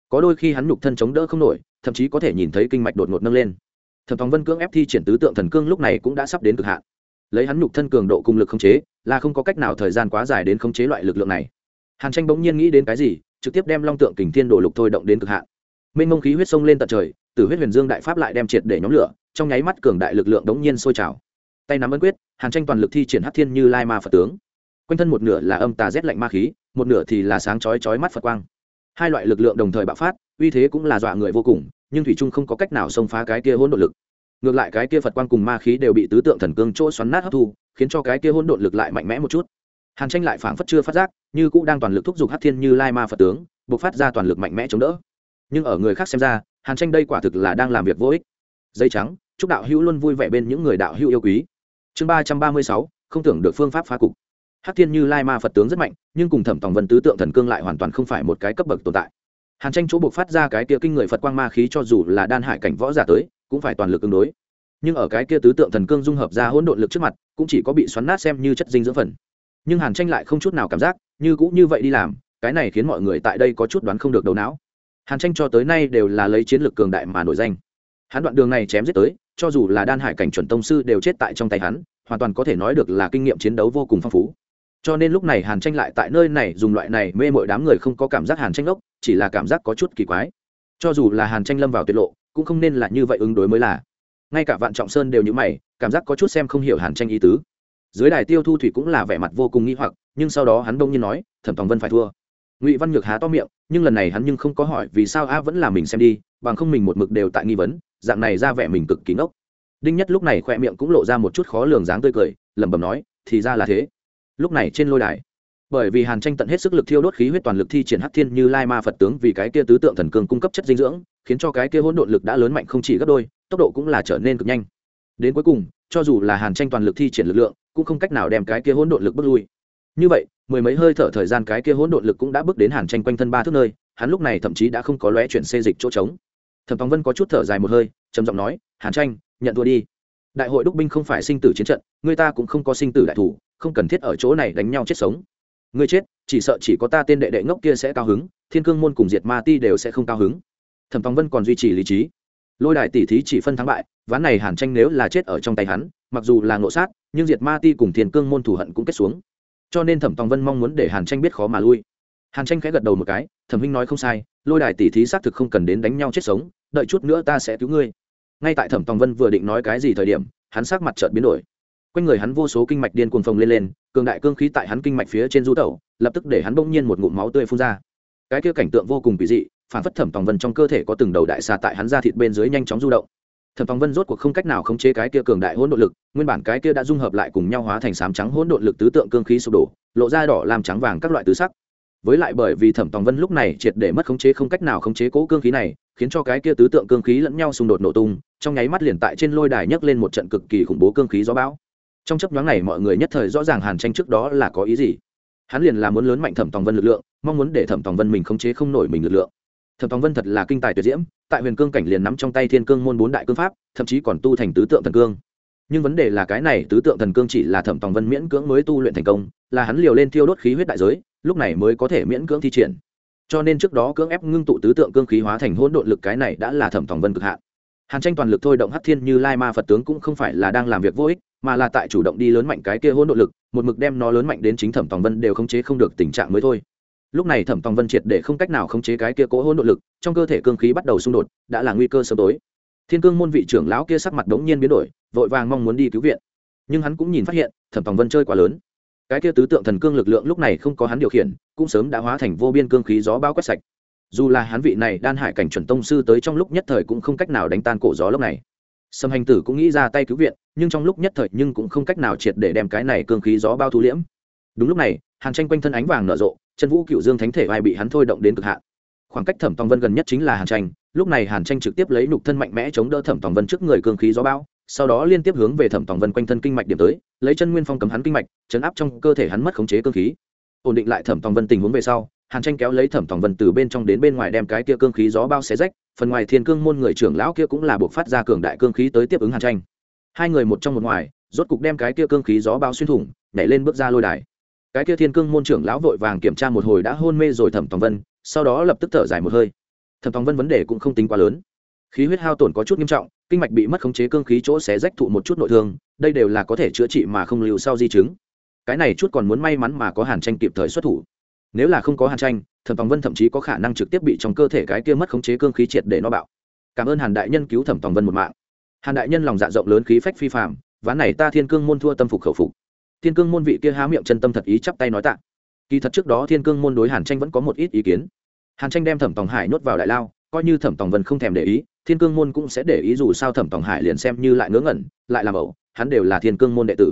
Có đôi khi hắn nhục thân chống đỡ không nổi, thậm chí có thể nhìn thấy kinh mạch đột ngột nâng lên. Thẩm tòng vân cưỡng ép thi triển tứ tượng thần cương lúc này cũng đã sắp đến cực hạn. Lấy hắn nhục thân cường độ cùng lực khống chế, là không có cách nào thời gian quá dài đến khống chế loại lực lượng này. Hàn tranh bỗng nhiên nghĩ đến cái gì, trực tiếp đem long tượng kình thiên đồ lục thôi động đến cực hạn. Mênh mông khí huyết sông lên tận trời từ huyết huyền dương đại pháp lại đem triệt để nhóm lửa trong nháy mắt cường đại lực lượng đống nhiên sôi trào. Tay nắm ấn quyết, hàn tranh toàn lực thi triển hát thiên như lai ma phật tướng. Quanh thân một nửa là âm tà rét lạnh ma khí, một nửa thì là sáng chói chói mắt phật quang. Hai loại lực lượng đồng thời bạo phát, uy thế cũng là dọa người vô cùng, nhưng thủy trung không có cách nào xông phá cái kia hỗn độn lực. Ngược lại cái kia phật quang cùng ma khí đều bị tứ tượng thần cương chỗ xoắn nát hấp thu, khiến cho cái kia hỗn độn lực lại mạnh mẽ một chút. Hàn tranh lại phảng phất chưa phát giác, như cũng đang toàn lực thúc giục hát thiên như lai ma phật tướng buộc phát ra toàn lực mạnh mẽ chống đỡ. Nhưng ở người khác xem ra, hàn tranh đây quả thực là đang làm việc vô ích. Dây trắng chúc đạo hữu luôn vui vẻ bên những người đạo hữu yêu quý. Chương ba trăm ba mươi sáu, không tưởng được phương pháp phá cục. Hát thiên như lai ma phật tướng rất mạnh, nhưng cùng thẩm tòng vân tứ tượng thần cương lại hoàn toàn không phải một cái cấp bậc tồn tại. Hàn tranh chỗ buộc phát ra cái kia kinh người phật quang ma khí cho dù là đan hải cảnh võ giả tới, cũng phải toàn lực ứng đối. Nhưng ở cái kia tứ tượng thần cương dung hợp ra hỗn độn lực trước mặt, cũng chỉ có bị xoắn nát xem như chất dinh dưỡng phần. Nhưng hàn tranh lại không chút nào cảm giác, như cũng như vậy đi làm, cái này khiến mọi người tại đây có chút đoán không được đầu não. Hàn tranh cho tới nay đều là lấy chiến lược cường đại mà nổi danh hắn đoạn đường này chém giết tới, cho dù là đan hải cảnh chuẩn tông sư đều chết tại trong tay hắn, hoàn toàn có thể nói được là kinh nghiệm chiến đấu vô cùng phong phú. Cho nên lúc này hàn tranh lại tại nơi này dùng loại này mê mội đám người không có cảm giác hàn tranh lốc chỉ là cảm giác có chút kỳ quái. Cho dù là hàn tranh lâm vào tuyệt lộ, cũng không nên là như vậy ứng đối mới là. Ngay cả vạn trọng sơn đều như mày, cảm giác có chút xem không hiểu hàn tranh ý tứ. Dưới đài tiêu thu thủy cũng là vẻ mặt vô cùng nghi hoặc, nhưng sau đó hắn đông nhiên nói, thẩm tòng vân phải thua ngụy văn nhược há to miệng, nhưng lần này hắn nhưng không có hỏi vì sao a vẫn là mình xem đi, bằng không mình một mực đều tại nghi vấn, dạng này ra vẻ mình cực kỳ ngốc. đinh nhất lúc này khoe miệng cũng lộ ra một chút khó lường dáng tươi cười, lẩm bẩm nói, thì ra là thế. Lúc này trên lôi đài, bởi vì hàn tranh tận hết sức lực thiêu đốt khí huyết toàn lực thi triển hắc thiên như lai ma phật tướng vì cái kia tứ tượng thần cường cung cấp chất dinh dưỡng, khiến cho cái kia hỗn độn lực đã lớn mạnh không chỉ gấp đôi, tốc độ cũng là trở nên cực nhanh. Đến cuối cùng, cho dù là hàn tranh toàn lực thi triển lực lượng, cũng không cách nào đem cái kia hỗn độn lực bước lui như vậy, mười mấy hơi thở thời gian cái kia hỗn độn lực cũng đã bước đến hàn tranh quanh thân ba thước nơi, hắn lúc này thậm chí đã không có lóe chuyển xê dịch chỗ trống. Thẩm tòng vân có chút thở dài một hơi, trầm giọng nói, hàn tranh, nhận thua đi. Đại hội đúc binh không phải sinh tử chiến trận, người ta cũng không có sinh tử đại thủ, không cần thiết ở chỗ này đánh nhau chết sống. Người chết, chỉ sợ chỉ có ta tên đệ đệ ngốc kia sẽ cao hứng, thiên cương môn cùng diệt ma ti đều sẽ không cao hứng. Thẩm tòng vân còn duy trì lý trí. Lôi đài tỷ thí chỉ phân thắng bại, ván này hàn tranh nếu là chết ở trong tay hắn, mặc dù là ngộ sát, nhưng diệt ma ti cùng thiên cương môn thủ hận cũng kết xuống cho nên thẩm tòng vân mong muốn để hàn tranh biết khó mà lui. hàn tranh khẽ gật đầu một cái, thẩm huynh nói không sai, lôi đài tỷ thí xác thực không cần đến đánh nhau chết sống, đợi chút nữa ta sẽ cứu ngươi. ngay tại thẩm tòng vân vừa định nói cái gì thời điểm, hắn sắc mặt chợt biến đổi. quanh người hắn vô số kinh mạch điên cuồng phồng lên lên, cường đại cương khí tại hắn kinh mạch phía trên du tẩu, lập tức để hắn bỗng nhiên một ngụm máu tươi phun ra. cái kia cảnh tượng vô cùng kỳ dị, phản phất thẩm tòng vân trong cơ thể có từng đầu đại xà tại hắn ra thịt bên dưới nhanh chóng du động thẩm tòng vân rốt cuộc không cách nào khống chế cái kia cường đại hỗn độn lực, nguyên bản cái kia đã dung hợp lại cùng nhau hóa thành sám trắng hỗn độn lực tứ tượng cương khí sụp đổ, lộ ra đỏ làm trắng vàng các loại tứ sắc. Với lại bởi vì thẩm tòng vân lúc này triệt để mất khống chế không cách nào khống chế cố cương khí này, khiến cho cái kia tứ tượng cương khí lẫn nhau xung đột nổ tung, trong nháy mắt liền tại trên lôi đài nhấc lên một trận cực kỳ khủng bố cương khí gió bão. Trong chấp nhoáng này mọi người nhất thời rõ ràng hàn tranh trước đó là có ý gì. Hắn liền là muốn lớn mạnh thẩm tòng vân lực lượng, mong muốn để thẩm tòng vân mình khống chế không nổi mình lực lượng thẩm tòng vân thật là kinh tài tuyệt diễm, tại huyền cương cảnh liền nắm trong tay thiên cương môn bốn đại cương pháp, thậm chí còn tu thành tứ tượng thần cương. Nhưng vấn đề là cái này tứ tượng thần cương chỉ là thẩm tòng vân miễn cưỡng mới tu luyện thành công, là hắn liều lên thiêu đốt khí huyết đại giới, lúc này mới có thể miễn cưỡng thi triển. Cho nên trước đó cưỡng ép ngưng tụ tứ tượng cương khí hóa thành hỗn độn lực cái này đã là thẩm tòng vân cực hạn. Hàn tranh toàn lực thôi động hắc thiên như lai ma phật tướng cũng không phải là đang làm việc vô ích, mà là tại chủ động đi lớn mạnh cái kia hỗn độn lực, một mực đem nó lớn mạnh đến chính thẩm tòng vân đều khống chế không được tình trạng mới thôi lúc này thẩm tòng vân triệt để không cách nào khống chế cái kia cố hỗn nội lực, trong cơ thể cương khí bắt đầu xung đột, đã là nguy cơ sớm tối. Thiên cương môn vị trưởng lão kia sắc mặt đống nhiên biến đổi, vội vàng mong muốn đi cứu viện. Nhưng hắn cũng nhìn phát hiện, thẩm tòng vân chơi quá lớn. Cái kia tứ tượng thần cương lực lượng lúc này không có hắn điều khiển, cũng sớm đã hóa thành vô biên cương khí gió bao quét sạch. Dù là hắn vị này đan hải cảnh chuẩn tông sư tới trong lúc nhất thời cũng không cách nào đánh tan cổ gió lúc này. Sâm hành tử cũng nghĩ ra tay cứu viện, nhưng trong lúc nhất thời nhưng cũng không cách nào triệt để đem cái này cương khí gió bao thu liễm. Đúng lúc này hàn tranh quanh thân ánh vàng nở rộ, chân vũ cựu dương thánh thể vai bị hắn thôi động đến cực hạn. Khoảng cách thẩm tòng vân gần nhất chính là hàn tranh, lúc này hàn tranh trực tiếp lấy nục thân mạnh mẽ chống đỡ thẩm tòng vân trước người cương khí gió bão, sau đó liên tiếp hướng về thẩm tòng vân quanh thân kinh mạch điểm tới, lấy chân nguyên phong cấm hắn kinh mạch, chấn áp trong cơ thể hắn mất khống chế cơ khí. Ổn định lại thẩm tòng vân tình huống về sau, hàn tranh kéo lấy thẩm tòng vân từ bên trong đến bên ngoài đem cái kia cương khí gió bao xé rách, phần ngoài thiên cương môn người trưởng lão kia cũng là buộc phát ra cường đại cương khí tới tiếp ứng hàn tranh. Hai người một trong một ngoài, rốt cục đem cái kia cương khí gió bao xuyên thủng, nhảy lên bước ra lôi đài cái kia thiên cương môn trưởng lão vội vàng kiểm tra một hồi đã hôn mê rồi thẩm tòng vân, sau đó lập tức thở dài một hơi. Thẩm tòng vân vấn đề cũng không tính quá lớn. Khí huyết hao tổn có chút nghiêm trọng, kinh mạch bị mất khống chế cương khí chỗ xé rách thụ một chút nội thương, đây đều là có thể chữa trị mà không lưu sau di chứng. Cái này chút còn muốn may mắn mà có hàn tranh kịp thời xuất thủ. Nếu là không có hàn tranh, thẩm tòng vân thậm chí có khả năng trực tiếp bị trong cơ thể cái kia mất khống chế cương khí triệt để nó bạo. Cảm ơn hàn đại nhân cứu thẩm tòng vân một mạng. Hàn đại nhân lòng dạ rộng lớn, khí phách phi phạm ván này ta thiên cương môn thua tâm phục khẩu phục thiên cương môn vị kia há miệng chân tâm thật ý chắp tay nói tạ. Kỳ thật trước đó thiên cương môn đối hàn tranh vẫn có một ít ý kiến. Hàn tranh đem thẩm tòng hải nhốt vào đại lao, coi như thẩm tòng vân không thèm để ý, thiên cương môn cũng sẽ để ý dù sao thẩm tòng hải liền xem như lại ngớ ngẩn, lại làm ẩu, hắn đều là thiên cương môn đệ tử.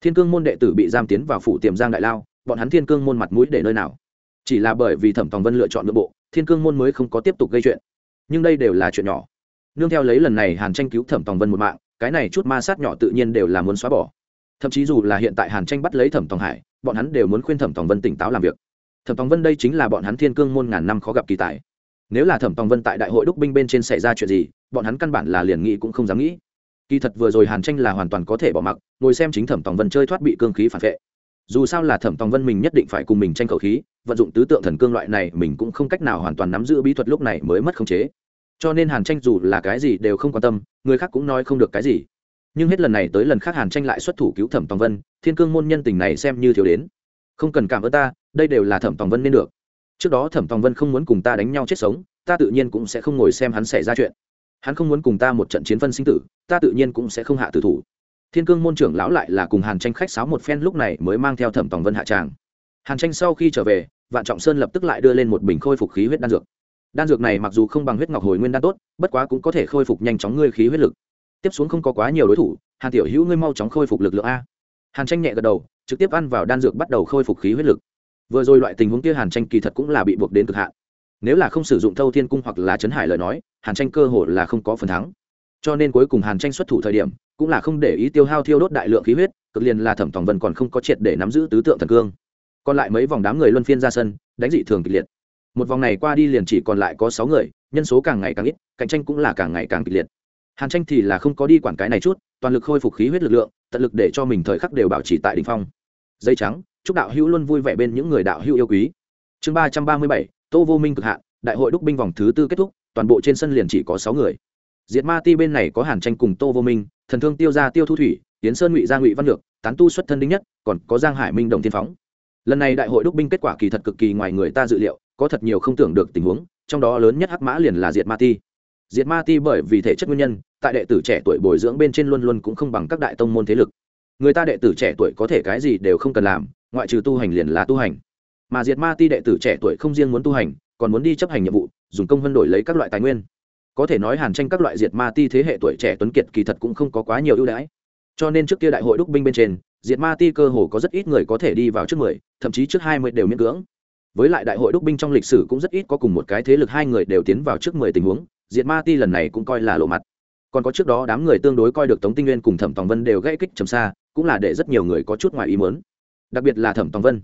Thiên cương môn đệ tử bị giam tiến vào phủ tiềm giang đại lao, bọn hắn thiên cương môn mặt mũi để nơi nào? Chỉ là bởi vì thẩm tòng vân lựa chọn nội bộ, thiên cương môn mới không có tiếp tục gây chuyện. Nhưng đây đều là chuyện nhỏ. Nương theo lấy lần này hàn tranh cứu thẩm tòng vân một mạng, cái này chút ma sát nhỏ tự nhiên đều là muốn xóa bỏ thậm chí dù là hiện tại hàn tranh bắt lấy thẩm tòng hải, bọn hắn đều muốn khuyên thẩm tòng vân tỉnh táo làm việc. Thẩm tòng vân đây chính là bọn hắn thiên cương môn ngàn năm khó gặp kỳ tài. Nếu là thẩm tòng vân tại đại hội đúc binh bên trên xảy ra chuyện gì, bọn hắn căn bản là liền nghĩ cũng không dám nghĩ. Kỳ thật vừa rồi hàn tranh là hoàn toàn có thể bỏ mặc, ngồi xem chính thẩm tòng vân chơi thoát bị cương khí phản vệ. Dù sao là thẩm tòng vân mình nhất định phải cùng mình tranh khẩu khí, vận dụng tứ tượng thần cương loại này mình cũng không cách nào hoàn toàn nắm giữ bí thuật lúc này mới mất khống chế. Cho nên hàn tranh dù là cái gì đều không quan tâm, người khác cũng nói không được cái gì nhưng hết lần này tới lần khác hàn tranh lại xuất thủ cứu thẩm tòng vân, thiên cương môn nhân tình này xem như thiếu đến. Không cần cảm ơn ta, đây đều là thẩm tòng vân nên được. Trước đó thẩm tòng vân không muốn cùng ta đánh nhau chết sống, ta tự nhiên cũng sẽ không ngồi xem hắn xảy ra chuyện. Hắn không muốn cùng ta một trận chiến phân sinh tử, ta tự nhiên cũng sẽ không hạ tử thủ. Thiên cương môn trưởng lão lại là cùng hàn tranh khách sáo một phen lúc này mới mang theo thẩm tòng vân hạ tràng. Hàn tranh sau khi trở về, vạn trọng sơn lập tức lại đưa lên một bình khôi phục khí huyết đan dược. Đan dược này mặc dù không bằng huyết ngọc hồi nguyên đan tốt, bất quá cũng có thể khôi phục nhanh chóng ngươi khí huyết lực tiếp xuống không có quá nhiều đối thủ, hàn tiểu hữu ngươi mau chóng khôi phục lực lượng a. Hàn tranh nhẹ gật đầu, trực tiếp ăn vào đan dược bắt đầu khôi phục khí huyết lực. Vừa rồi loại tình huống kia hàn tranh kỳ thật cũng là bị buộc đến cực hạn. Nếu là không sử dụng thâu thiên cung hoặc là chấn hải lời nói, hàn tranh cơ hồ là không có phần thắng. Cho nên cuối cùng hàn tranh xuất thủ thời điểm, cũng là không để ý tiêu hao thiêu đốt đại lượng khí huyết, cực liền là thẩm tòng vân còn không có triệt để nắm giữ tứ tượng thần cương. Còn lại mấy vòng đám người luân phiên ra sân, đánh dị thường kịch liệt. Một vòng này qua đi liền chỉ còn lại có sáu người, nhân số càng ngày càng ít, cạnh tranh cũng là càng ngày càng kịch liệt hàn tranh thì là không có đi quản cái này chút, toàn lực khôi phục khí huyết lực lượng, tận lực để cho mình thời khắc đều bảo trì tại đ ỉ n h phong. Dây trắng, chúc đạo hữu luôn vui vẻ bên những người đạo hữu yêu quý. Chương ba trăm ba mươi bảy, tô vô minh cực hạn, đại hội đúc binh vòng thứ tư kết thúc, toàn bộ trên sân liền chỉ có sáu người. Diệt ma ti bên này có hàn tranh cùng tô vô minh, thần thương tiêu ra tiêu thu thủy tiến sơn ngụy gia ngụy văn lược, tán tu xuất thân đinh nhất, còn có giang hải minh đồng tiên phóng. Lần này đại hội đúc binh kết quả kỳ thật cực kỳ ngoài người ta dự liệu, có thật nhiều không tưởng được tình huống, trong đó lớn nhất hắc mã liền là diệt ma ti diệt ma ti bởi vì thể chất nguyên nhân, tại đệ tử trẻ tuổi bồi dưỡng bên trên luôn luôn cũng không bằng các đại tông môn thế lực. Người ta đệ tử trẻ tuổi có thể cái gì đều không cần làm, ngoại trừ tu hành liền là tu hành. Mà diệt ma ti đệ tử trẻ tuổi không riêng muốn tu hành, còn muốn đi chấp hành nhiệm vụ, dùng công vân đổi lấy các loại tài nguyên. Có thể nói hàn tranh các loại diệt ma ti thế hệ tuổi trẻ tuấn kiệt kỳ thật cũng không có quá nhiều ưu đãi. Cho nên trước kia đại hội đúc binh bên trên, diệt ma ti cơ hồ có rất ít người có thể đi vào trước mười, thậm chí trước hai mươi đều miễn cưỡng. Với lại đại hội đúc binh trong lịch sử cũng rất ít có cùng một cái thế lực hai người đều tiến vào trước mười tình huống diệt ma ti lần này cũng coi là lộ mặt. Còn có trước đó đám người tương đối coi được tống tinh nguyên cùng thẩm tòng vân đều gãy kích trầm xa, cũng là để rất nhiều người có chút ngoài ý muốn. Đặc biệt là thẩm tòng vân.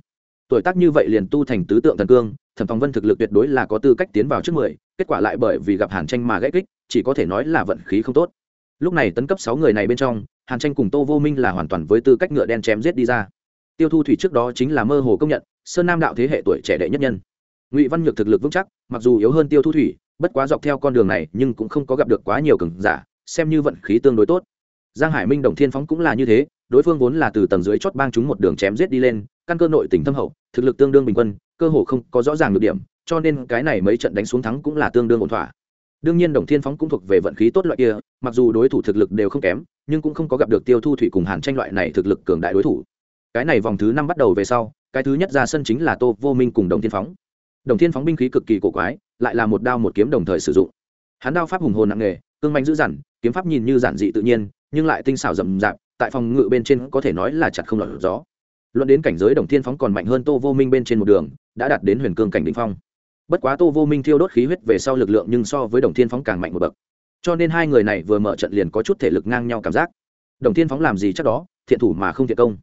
Tuổi tác như vậy liền tu thành tứ tượng thần cương, thẩm tòng vân thực lực tuyệt đối là có tư cách tiến vào trước mười, kết quả lại bởi vì gặp hàn tranh mà gãy kích, chỉ có thể nói là vận khí không tốt. Lúc này tấn cấp sáu người này bên trong, hàn tranh cùng tô vô minh là hoàn toàn với tư cách ngựa đen chém giết đi ra. Tiêu thu thủy trước đó chính là mơ hồ công nhận, sơn nam đạo thế hệ tuổi trẻ đệ nhất nhân. Ngụy văn nhược thực lực vững chắc, mặc dù yếu hơn tiêu thu thủy bất quá dọc theo con đường này nhưng cũng không có gặp được quá nhiều cường giả, xem như vận khí tương đối tốt. Giang hải minh đồng thiên phóng cũng là như thế, đối phương vốn là từ tầng dưới chót bang chúng một đường chém giết đi lên, căn cơ nội tỉnh thâm hậu, thực lực tương đương bình quân, cơ hồ không có rõ ràng được điểm, cho nên cái này mấy trận đánh xuống thắng cũng là tương đương ổn thỏa. Đương nhiên đồng thiên phóng cũng thuộc về vận khí tốt loại kia, mặc dù đối thủ thực lực đều không kém, nhưng cũng không có gặp được tiêu thu thủy cùng hàn tranh loại này thực lực cường đại đối thủ. Cái này vòng thứ năm bắt đầu về sau, cái thứ nhất ra sân chính là tô vô minh cùng đồng thiên phóng đồng thiên phóng binh khí cực kỳ cổ quái, lại là một đao một kiếm đồng thời sử dụng. Hắn đao pháp hùng hồn nặng nghề cương manh dữ dằn, kiếm pháp nhìn như giản dị tự nhiên, nhưng lại tinh xảo rậm rạp, tại phòng ngự bên trên có thể nói là chặt không lọt gió. Luận đến cảnh giới đồng thiên phóng còn mạnh hơn tô vô minh bên trên một đường, đã đạt đến huyền cương cảnh định phong. Bất quá tô vô minh thiêu đốt khí huyết về sau lực lượng nhưng so với đồng thiên phóng càng mạnh một bậc. Cho nên hai người này vừa mở trận liền có chút thể lực ngang nhau cảm giác. Đồng thiên phóng làm gì chắc đó, thiện thủ mà không thiện công.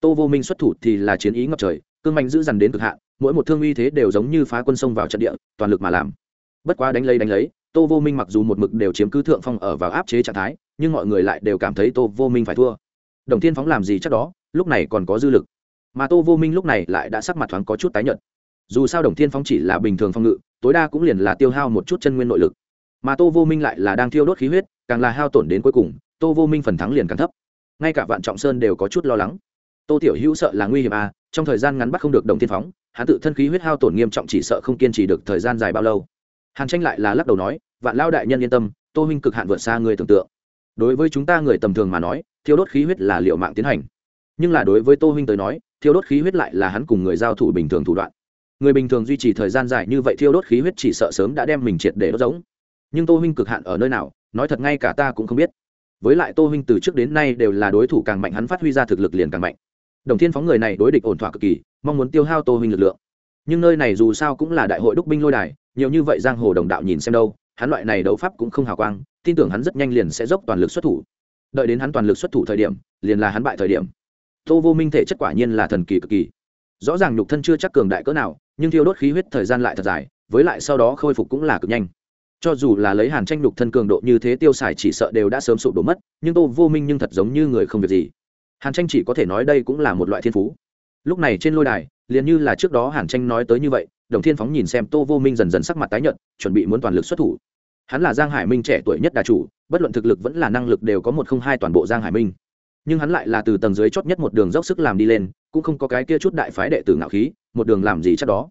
Tô vô minh xuất thủ thì là chiến ý ngập trời, cương mạnh giữ dằn đến cực hạn mỗi một thương uy thế đều giống như phá quân sông vào trận địa, toàn lực mà làm. Bất quá đánh lấy đánh lấy, tô vô minh mặc dù một mực đều chiếm cứ thượng phong ở vào áp chế trạng thái, nhưng mọi người lại đều cảm thấy tô vô minh phải thua. Đồng thiên phóng làm gì chắc đó, lúc này còn có dư lực. Mà tô vô minh lúc này lại đã sắc mặt thoáng có chút tái nhợt. Dù sao đồng thiên phóng chỉ là bình thường phong ngự, tối đa cũng liền là tiêu hao một chút chân nguyên nội lực. Mà tô vô minh lại là đang thiêu đốt khí huyết, càng là hao tổn đến cuối cùng, tô vô minh phần thắng liền càng thấp. Ngay cả vạn trọng sơn đều có chút lo lắng. Tô tiểu hữu sợ là nguy hiểm à trong thời gian ngắn bắt không được đồng thiên phóng hắn tự thân khí huyết hao tổn nghiêm trọng chỉ sợ không kiên trì được thời gian dài bao lâu. Hàn tranh lại là lắc đầu nói, vạn lao đại nhân yên tâm, tô huynh cực hạn vượt xa người tưởng tượng. Đối với chúng ta người tầm thường mà nói, thiêu đốt khí huyết là liệu mạng tiến hành. Nhưng là đối với tô huynh tới nói, thiêu đốt khí huyết lại là hắn cùng người giao thủ bình thường thủ đoạn. Người bình thường duy trì thời gian dài như vậy thiêu đốt khí huyết chỉ sợ sớm đã đem mình triệt để đốt giống nhưng tô huynh cực hạn ở nơi nào, nói thật ngay cả ta cũng không biết. Với lại tô huynh từ trước đến nay đều là đối thủ càng mạnh, hắn phát huy ra thực lực liền càng mạnh. Đồng thiên phóng người này đối địch ổn thỏa cực kỳ mong muốn tiêu hao tô huynh lực lượng. Nhưng nơi này dù sao cũng là đại hội đúc binh lôi đài, nhiều như vậy giang hồ đồng đạo nhìn xem đâu, hắn loại này đấu pháp cũng không hào quang, tin tưởng hắn rất nhanh liền sẽ dốc toàn lực xuất thủ. Đợi đến hắn toàn lực xuất thủ thời điểm, liền là hắn bại thời điểm. Tô vô minh thể chất quả nhiên là thần kỳ cực kỳ. Rõ ràng nhục thân chưa chắc cường đại cỡ nào, nhưng thiêu đốt khí huyết thời gian lại thật dài, với lại sau đó khôi phục cũng là cực nhanh. Cho dù là lấy hàn tranh nhục thân cường độ như thế tiêu xài chỉ sợ đều đã sớm sụp đổ mất, nhưng tô vô minh nhưng thật giống như người không việc gì. Hàn tranh chỉ có thể nói đây cũng là một loại thiên phú lúc này trên lôi đài, liền như là trước đó hàn tranh nói tới như vậy, đồng thiên phóng nhìn xem tô vô minh dần dần sắc mặt tái nhợt, chuẩn bị muốn toàn lực xuất thủ. Hắn là giang hải minh trẻ tuổi nhất đà chủ, bất luận thực lực vẫn là năng lực đều có một không hai toàn bộ giang hải minh. Nhưng hắn lại là từ tầng dưới chót nhất một đường dốc sức làm đi lên, cũng không có cái kia chút đại phái đệ tử ngạo khí, một đường làm gì chắc đó.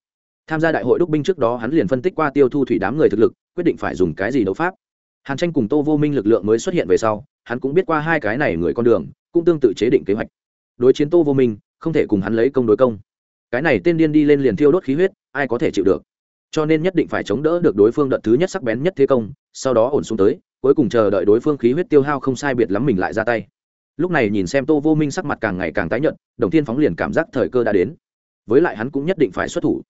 Tham gia đại hội đúc binh trước đó hắn liền phân tích qua tiêu thu thủy đám người thực lực, quyết định phải dùng cái gì đấu pháp. Hàn tranh cùng tô vô minh lực lượng mới xuất hiện về sau, hắn cũng biết qua hai cái này người con đường, cũng tương tự chế định kế hoạch. Đối chiến tô vô minh không thể cùng hắn lấy công đối công. Cái này tên điên đi lên liền thiêu đốt khí huyết, ai có thể chịu được? Cho nên nhất định phải chống đỡ được đối phương đợt thứ nhất sắc bén nhất thế công, sau đó ổn xuống tới, cuối cùng chờ đợi đối phương khí huyết tiêu hao không sai biệt lắm mình lại ra tay. Lúc này nhìn xem tô vô minh sắc mặt càng ngày càng tái nhợt, đồng thiên phóng liền cảm giác thời cơ đã đến. Với lại hắn cũng nhất định phải xuất thủ.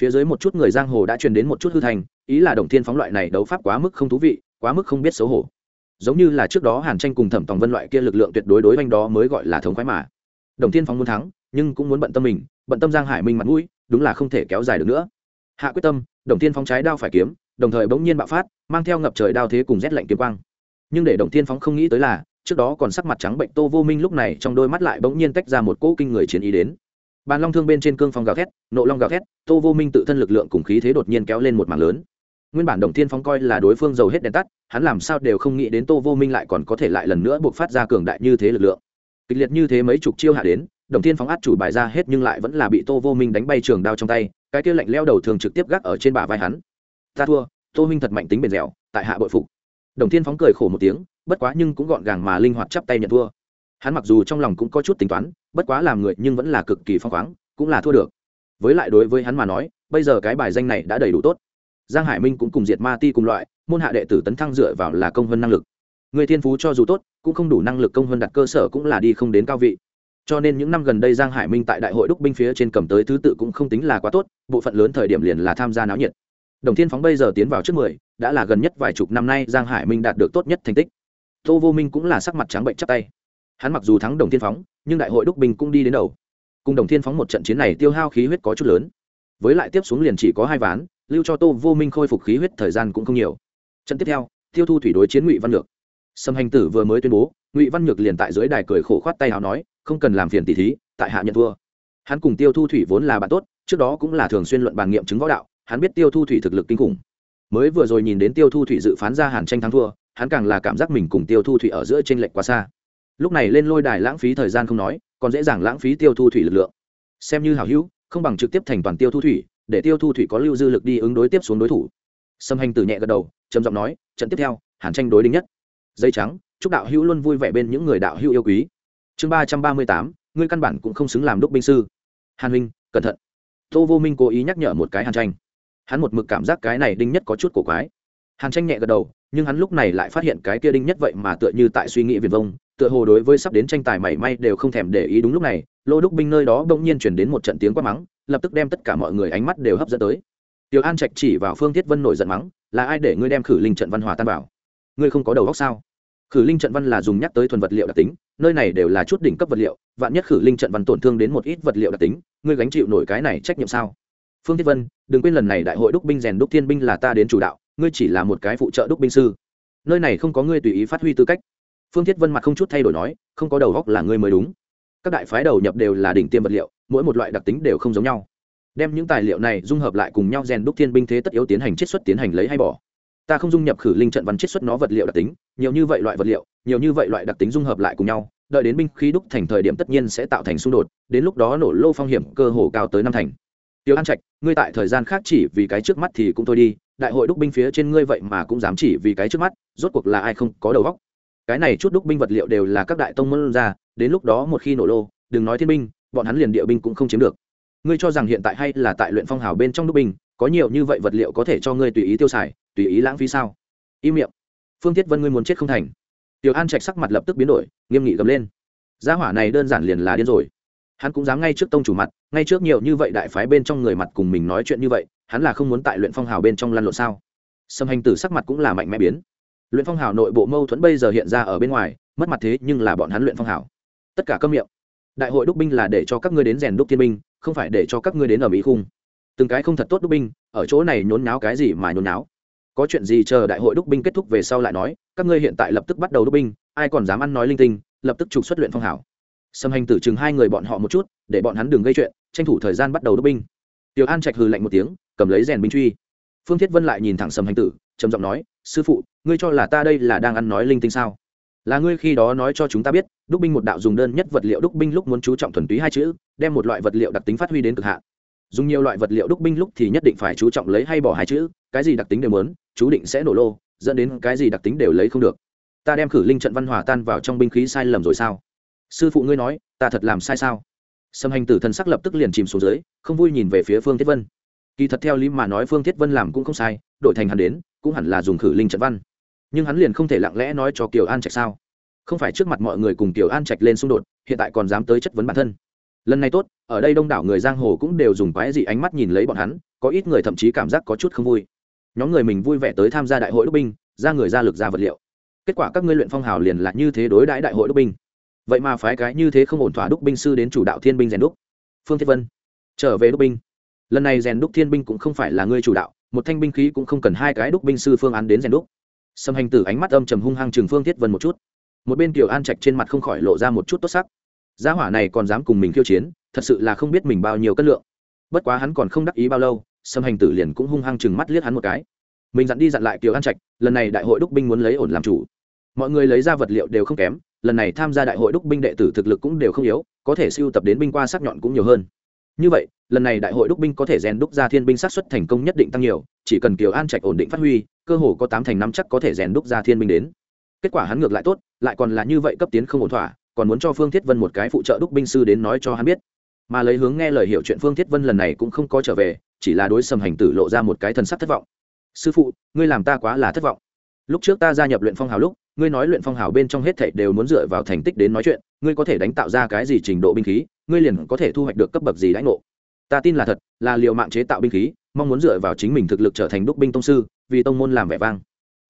Phía dưới một chút người giang hồ đã truyền đến một chút hư thành, ý là đồng thiên phóng loại này đấu pháp quá mức không thú vị, quá mức không biết xấu hổ. Giống như là trước đó hàn tranh cùng thẩm tòng vân loại kia lực lượng tuyệt đối đối oanh đó mới gọi là thống khoái mà. Đồng thiên phóng muốn thắng nhưng cũng muốn bận tâm mình, bận tâm giang hải minh mặt mũi, đúng là không thể kéo dài được nữa. Hạ quyết tâm, đồng thiên phóng trái đao phải kiếm, đồng thời bỗng nhiên bạo phát, mang theo ngập trời đao thế cùng rét lạnh kiếm quang. Nhưng để đồng thiên phóng không nghĩ tới là, trước đó còn sắc mặt trắng bệnh tô vô minh lúc này trong đôi mắt lại bỗng nhiên tách ra một cỗ kinh người chiến ý đến. Bàn long thương bên trên cương phong gào thét, nộ long gào thét, tô vô minh tự thân lực lượng cùng khí thế đột nhiên kéo lên một mảng lớn. Nguyên bản đồng thiên phóng coi là đối phương giàu hết đèn tắt, hắn làm sao đều không nghĩ đến tô vô minh lại còn có thể lại lần nữa buộc phát ra cường đại như thế lực lượng. Kịch liệt như thế mấy chục chiêu hạ đến đồng thiên phóng át chủ bài ra hết nhưng lại vẫn là bị tô vô minh đánh bay trường đao trong tay, cái kia lạnh leo đầu thường trực tiếp gác ở trên bả vai hắn. Ta thua, tô minh thật mạnh tính bền dẻo, tại hạ bội phục. Đồng thiên phóng cười khổ một tiếng, bất quá nhưng cũng gọn gàng mà linh hoạt chắp tay nhận thua. Hắn mặc dù trong lòng cũng có chút tính toán, bất quá làm người nhưng vẫn là cực kỳ phong khoáng, cũng là thua được. Với lại đối với hắn mà nói, bây giờ cái bài danh này đã đầy đủ tốt. Giang hải minh cũng cùng diệt ma ti cùng loại, môn hạ đệ tử tấn thăng dựa vào là công hơn năng lực. Người thiên phú cho dù tốt, cũng không đủ năng lực công hơn đặt cơ sở cũng là đi không đến cao vị cho nên những năm gần đây giang hải minh tại đại hội đúc binh phía trên cầm tới thứ tự cũng không tính là quá tốt, bộ phận lớn thời điểm liền là tham gia náo nhiệt. Đồng thiên phóng bây giờ tiến vào trước mười, đã là gần nhất vài chục năm nay giang hải minh đạt được tốt nhất thành tích. Tô vô minh cũng là sắc mặt trắng bệnh chắc tay. Hắn mặc dù thắng đồng thiên phóng, nhưng đại hội đúc binh cũng đi đến đầu. Cùng đồng thiên phóng một trận chiến này tiêu hao khí huyết có chút lớn. Với lại tiếp xuống liền chỉ có hai ván, lưu cho tô vô minh khôi phục khí huyết thời gian cũng không nhiều. Trận tiếp theo, tiêu thu thủy đối chiến ngụy văn lược. Sâm hành tử vừa mới tuyên bố ngụy văn nhược liền tại dưới đài cười khổ khoát tay hào nói, không cần làm phiền tỷ thí, tại hạ nhận thua. Hắn cùng tiêu thu thủy vốn là bạn tốt, trước đó cũng là thường xuyên luận bàn nghiệm chứng võ đạo, hắn biết tiêu thu thủy thực lực kinh khủng. Mới vừa rồi nhìn đến tiêu thu thủy dự phán ra hàn tranh thắng thua, hắn càng là cảm giác mình cùng tiêu thu thủy ở giữa t r ê n lệch quá xa. Lúc này lên lôi đài lãng phí thời gian không nói, còn dễ dàng lãng phí tiêu thu thủy lực lượng. Xem như hảo hữu, không bằng trực tiếp thành toàn tiêu thu thủy, để tiêu thu thủy có lưu dư lực đi ứng đối tiếp xuống đối thủ. Sâm hành tử nhẹ gật đầu, trầm giọng nói, trận tiếp theo, hàn tranh đối đính nhất. Dây trắng chúc đạo hữu luôn vui vẻ bên những người đạo hữu yêu quý. Chương ba trăm ba mươi tám, ngươi căn bản cũng không xứng làm đốc binh sư. Hàn huynh, cẩn thận. Tô vô minh cố ý nhắc nhở một cái hàn tranh. Hắn một mực cảm giác cái này đinh nhất có chút cổ quái. Hàn tranh nhẹ gật đầu, nhưng hắn lúc này lại phát hiện cái kia đinh nhất vậy mà tựa như tại suy nghĩ viền vông, tựa hồ đối với sắp đến tranh tài mảy may đều không thèm để ý đúng lúc này, lô đúc binh nơi đó bỗng nhiên chuyển đến một trận tiếng quát mắng, lập tức đem tất cả mọi người ánh mắt đều hấp dẫn tới. Tiểu an trạch chỉ vào phương thiết vân nổi giận mắng, là ai để ngươi đem khử linh trận văn hòa tan bảo ngươi không có đầu góc sao? Khử linh trận văn là dùng nhắc tới thuần vật liệu đặc tính, nơi này đều là chút đỉnh cấp vật liệu, vạn nhất khử linh trận văn tổn thương đến một ít vật liệu đặc tính, ngươi gánh chịu nổi cái này trách nhiệm sao? Phương thiết vân, đừng quên lần này đại hội đúc binh rèn đúc thiên binh là ta đến chủ đạo, ngươi chỉ là một cái phụ trợ đúc binh sư. Nơi này không có ngươi tùy ý phát huy tư cách. Phương thiết vân mặt không chút thay đổi nói, không có đầu góc là ngươi mới đúng. Các đại phái đầu nhập đều là đỉnh tiêm vật liệu, mỗi một loại đặc tính đều không giống nhau. Đem những tài liệu này dung hợp lại cùng nhau rèn đúc thiên binh thế tất yếu tiến hành chiết xuất tiến hành lấy hay bỏ ta không dung nhập khử linh trận văn chiết xuất nó vật liệu đặc tính, nhiều như vậy loại vật liệu, nhiều như vậy loại đặc tính dung hợp lại cùng nhau, đợi đến binh khí đúc thành thời điểm tất nhiên sẽ tạo thành xung đột, đến lúc đó nổ lô phong hiểm cơ hồ cao tới năm thành. Tiêu an trạch, ngươi tại thời gian khác chỉ vì cái trước mắt thì cũng thôi đi, đại hội đúc binh phía trên ngươi vậy mà cũng dám chỉ vì cái trước mắt, rốt cuộc là ai không có đầu óc. Cái này chút đúc binh vật liệu đều là các đại tông môn ra, đến lúc đó một khi nổ lô, đừng nói thiên binh, bọn hắn liền địa binh cũng không chiếm được. Ngươi cho rằng hiện tại hay là tại luyện phong hào bên trong đúc binh có nhiều như vậy vật liệu có thể cho ngươi tùy ý tiêu xài, tùy ý lãng phí sao? Im miệng. Phương thiết vân ngươi muốn chết không thành. Tiểu an trạch sắc mặt lập tức biến đổi, nghiêm nghị gầm lên. Gia hỏa này đơn giản liền là điên rồi. Hắn cũng dám ngay trước tông chủ mặt, ngay trước nhiều như vậy đại phái bên trong người mặt cùng mình nói chuyện như vậy, hắn là không muốn tại luyện phong hào bên trong lăn lộn sao? Sâm hành tử sắc mặt cũng là mạnh mẽ biến. Luyện phong hào nội bộ mâu thuẫn bây giờ hiện ra ở bên ngoài, mất mặt thế nhưng là bọn hắn luyện phong hào. Tất cả câm miệng. Đại hội đúc binh là để cho các ngươi đến rèn đúc thiên binh, không phải để cho các ngươi đến ở mỹ khung từng cái không thật tốt đúc binh, ở chỗ này nhốn náo cái gì mà nhốn náo có chuyện gì chờ đại hội đúc binh kết thúc về sau lại nói, các ngươi hiện tại lập tức bắt đầu đúc binh, ai còn dám ăn nói linh tinh, lập tức trục xuất luyện phong hảo. Sâm hành tử chừng hai người bọn họ một chút, để bọn hắn đừng gây chuyện, tranh thủ thời gian bắt đầu đúc binh. Tiểu an trạch hừ lạnh một tiếng, cầm lấy rèn binh truy. Phương thiết vân lại nhìn thẳng sâm hành tử, trầm giọng nói, sư phụ, ngươi cho là ta đây là đang ăn nói linh tinh sao? Là ngươi khi đó nói cho chúng ta biết, đúc binh một đạo dùng đơn nhất vật liệu đúc binh lúc muốn chú trọng thuần túy hai chữ, đem một loại vật liệu đặc tính phát huy đến cực hạn dùng nhiều loại vật liệu đúc binh lúc thì nhất định phải chú trọng lấy hay bỏ hai chữ, cái gì đặc tính đều muốn, chú định sẽ nổ lô, dẫn đến cái gì đặc tính đều lấy không được. Ta đem khử linh trận văn hòa tan vào trong binh khí sai lầm rồi sao? Sư phụ ngươi nói, ta thật làm sai sao? Sâm hành tử thần sắc lập tức liền chìm xuống dưới, không vui nhìn về phía phương thiết vân. Kỳ thật theo lý mà nói phương thiết vân làm cũng không sai, đổi thành hắn đến, cũng hẳn là dùng khử linh trận văn. Nhưng hắn liền không thể lặng lẽ nói cho kiều an trạch sao? Không phải trước mặt mọi người cùng kiều an trạch lên xung đột, hiện tại còn dám tới chất vấn bản thân lần này tốt, ở đây đông đảo người giang hồ cũng đều dùng quái dị ánh mắt nhìn lấy bọn hắn, có ít người thậm chí cảm giác có chút không vui. Nhóm người mình vui vẻ tới tham gia đại hội đốc binh, ra người ra lực ra vật liệu. Kết quả các ngươi luyện phong hào liền là như thế đối đãi đại hội đốc binh. Vậy mà phái cái như thế không ổn thỏa đúc binh sư đến chủ đạo thiên binh rèn đúc. Phương thiết vân, trở về đúc binh. Lần này rèn đúc thiên binh cũng không phải là ngươi chủ đạo, một thanh binh khí cũng không cần hai cái đúc binh sư phương án đến rèn đúc. Sâm hành tử ánh mắt âm trầm hung hăng chừng phương thiết vân một chút. Một bên tiểu an trạch trên mặt không khỏi lộ ra một chút tốt sắc gia hỏa này còn dám cùng mình khiêu chiến, thật sự là không biết mình bao nhiêu cân lượng. Bất quá hắn còn không đắc ý bao lâu, sâm hành tử liền cũng hung hăng chừng mắt liếc hắn một cái. Mình dặn đi dặn lại kiều an trạch, lần này đại hội đúc binh muốn lấy ổn làm chủ. Mọi người lấy ra vật liệu đều không kém, lần này tham gia đại hội đúc binh đệ tử thực lực cũng đều không yếu, có thể siêu tập đến binh qua sắc nhọn cũng nhiều hơn. Như vậy, lần này đại hội đúc binh có thể rèn đúc ra thiên binh sát xuất thành công nhất định tăng nhiều, chỉ cần kiều an trạch ổn định phát huy, cơ hồ có tám thành năm chắc có thể rèn đúc ra thiên binh đến. Kết quả hắn ngược lại tốt, lại còn là như vậy cấp tiến không ổn thỏa còn muốn cho phương thiết vân một cái phụ trợ đúc binh sư đến nói cho hắn biết. Mà lấy hướng nghe lời hiểu chuyện phương thiết vân lần này cũng không có trở về, chỉ là đối sầm hành tử lộ ra một cái thần sắc thất vọng. Sư phụ, ngươi làm ta quá là thất vọng. Lúc trước ta gia nhập luyện phong hào lúc, ngươi nói luyện phong hào bên trong hết thảy đều muốn dựa vào thành tích đến nói chuyện, ngươi có thể đánh tạo ra cái gì trình độ binh khí, ngươi liền có thể thu hoạch được cấp bậc gì đãi ngộ. Ta tin là thật, là liệu mạng chế tạo binh khí, mong muốn dựa vào chính mình thực lực trở thành đúc binh tông sư, vì tông môn làm vẻ vang.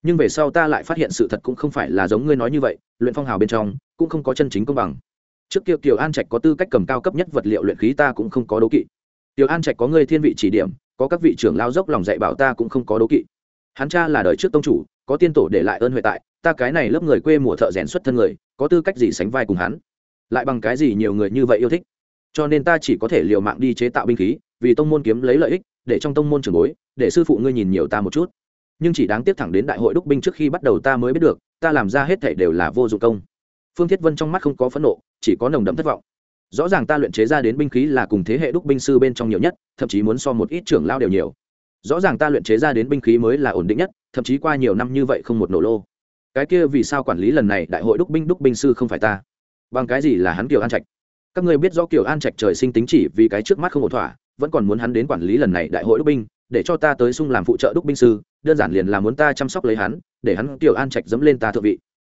Nhưng về sau ta lại phát hiện sự thật cũng không phải là giống ngươi nói như vậy, luyện phong hào bên trong cũng không có chân chính công bằng. Trước kia kiều an trạch có tư cách cầm cao cấp nhất vật liệu luyện khí ta cũng không có đố kỵ. Kiều an trạch có người thiên vị chỉ điểm, có các vị trưởng lao dốc lòng dạy bảo ta cũng không có đố kỵ. Hắn cha là đời trước tông chủ, có tiên tổ để lại ơn huệ tại, ta cái này lớp người quê mùa thợ rèn xuất thân người, có tư cách gì sánh vai cùng hắn? Lại bằng cái gì nhiều người như vậy yêu thích? Cho nên ta chỉ có thể liều mạng đi chế tạo binh khí, vì tông môn kiếm lấy lợi ích, để trong tông môn trường bối, để sư phụ ngươi nhìn nhiều ta một chút. Nhưng chỉ đáng tiếc thẳng đến đại hội đúc binh trước khi bắt đầu ta mới biết được, ta làm ra hết thảy đều là vô dụng công phương thiết vân trong mắt không có phẫn nộ, chỉ có nồng đậm thất vọng. Rõ ràng ta luyện chế ra đến binh khí là cùng thế hệ đúc binh sư bên trong nhiều nhất, thậm chí muốn so một ít trưởng lao đều nhiều. Rõ ràng ta luyện chế ra đến binh khí mới là ổn định nhất, thậm chí qua nhiều năm như vậy không một nổ lô. Cái kia vì sao quản lý lần này đại hội đúc binh đúc binh sư không phải ta? Bằng cái gì là hắn kiều an trạch? Các người biết do kiều an trạch trời sinh tính chỉ vì cái trước mắt không ổn thỏa, vẫn còn muốn hắn đến quản lý lần này đại hội đúc binh, để cho ta tới sung làm phụ trợ đúc binh sư, đơn giản liền là muốn ta chăm sóc lấy hắn, để hắn kiều an trạch dẫm lên ta thượng vị.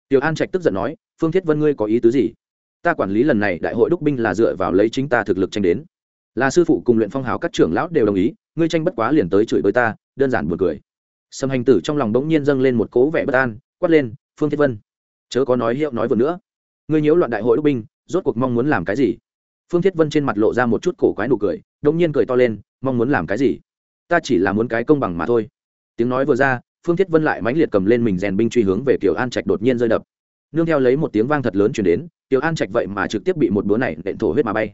Kiều an trạch tức giận nói phương thiết vân ngươi có ý tứ gì? Ta quản lý lần này đại hội đúc binh là dựa vào lấy chính ta thực lực tranh đến. Là sư phụ cùng luyện phong hào các trưởng lão đều đồng ý, ngươi tranh bất quá liền tới chửi với ta, đơn giản buồn cười. Sầm hành tử trong lòng bỗng nhiên dâng lên một cố vẻ bất an, quát lên, phương thiết vân, chớ có nói hiệu nói vừa nữa. Ngươi nhiễu loạn đại hội đúc binh, rốt cuộc mong muốn làm cái gì? Phương thiết vân trên mặt lộ ra một chút cổ quái nụ cười đông nhiên cười to lên, mong muốn làm cái gì? Ta chỉ là muốn cái công bằng mà thôi. Tiếng nói vừa ra, phương thiết vân lại mãnh liệt cầm lên mình rèn binh truy hướng về kiểu an trạch đột nhiên rơi đập nương theo lấy một tiếng vang thật lớn chuyển đến, tiểu an trạch vậy mà trực tiếp bị một búa này nện thổ huyết mà bay.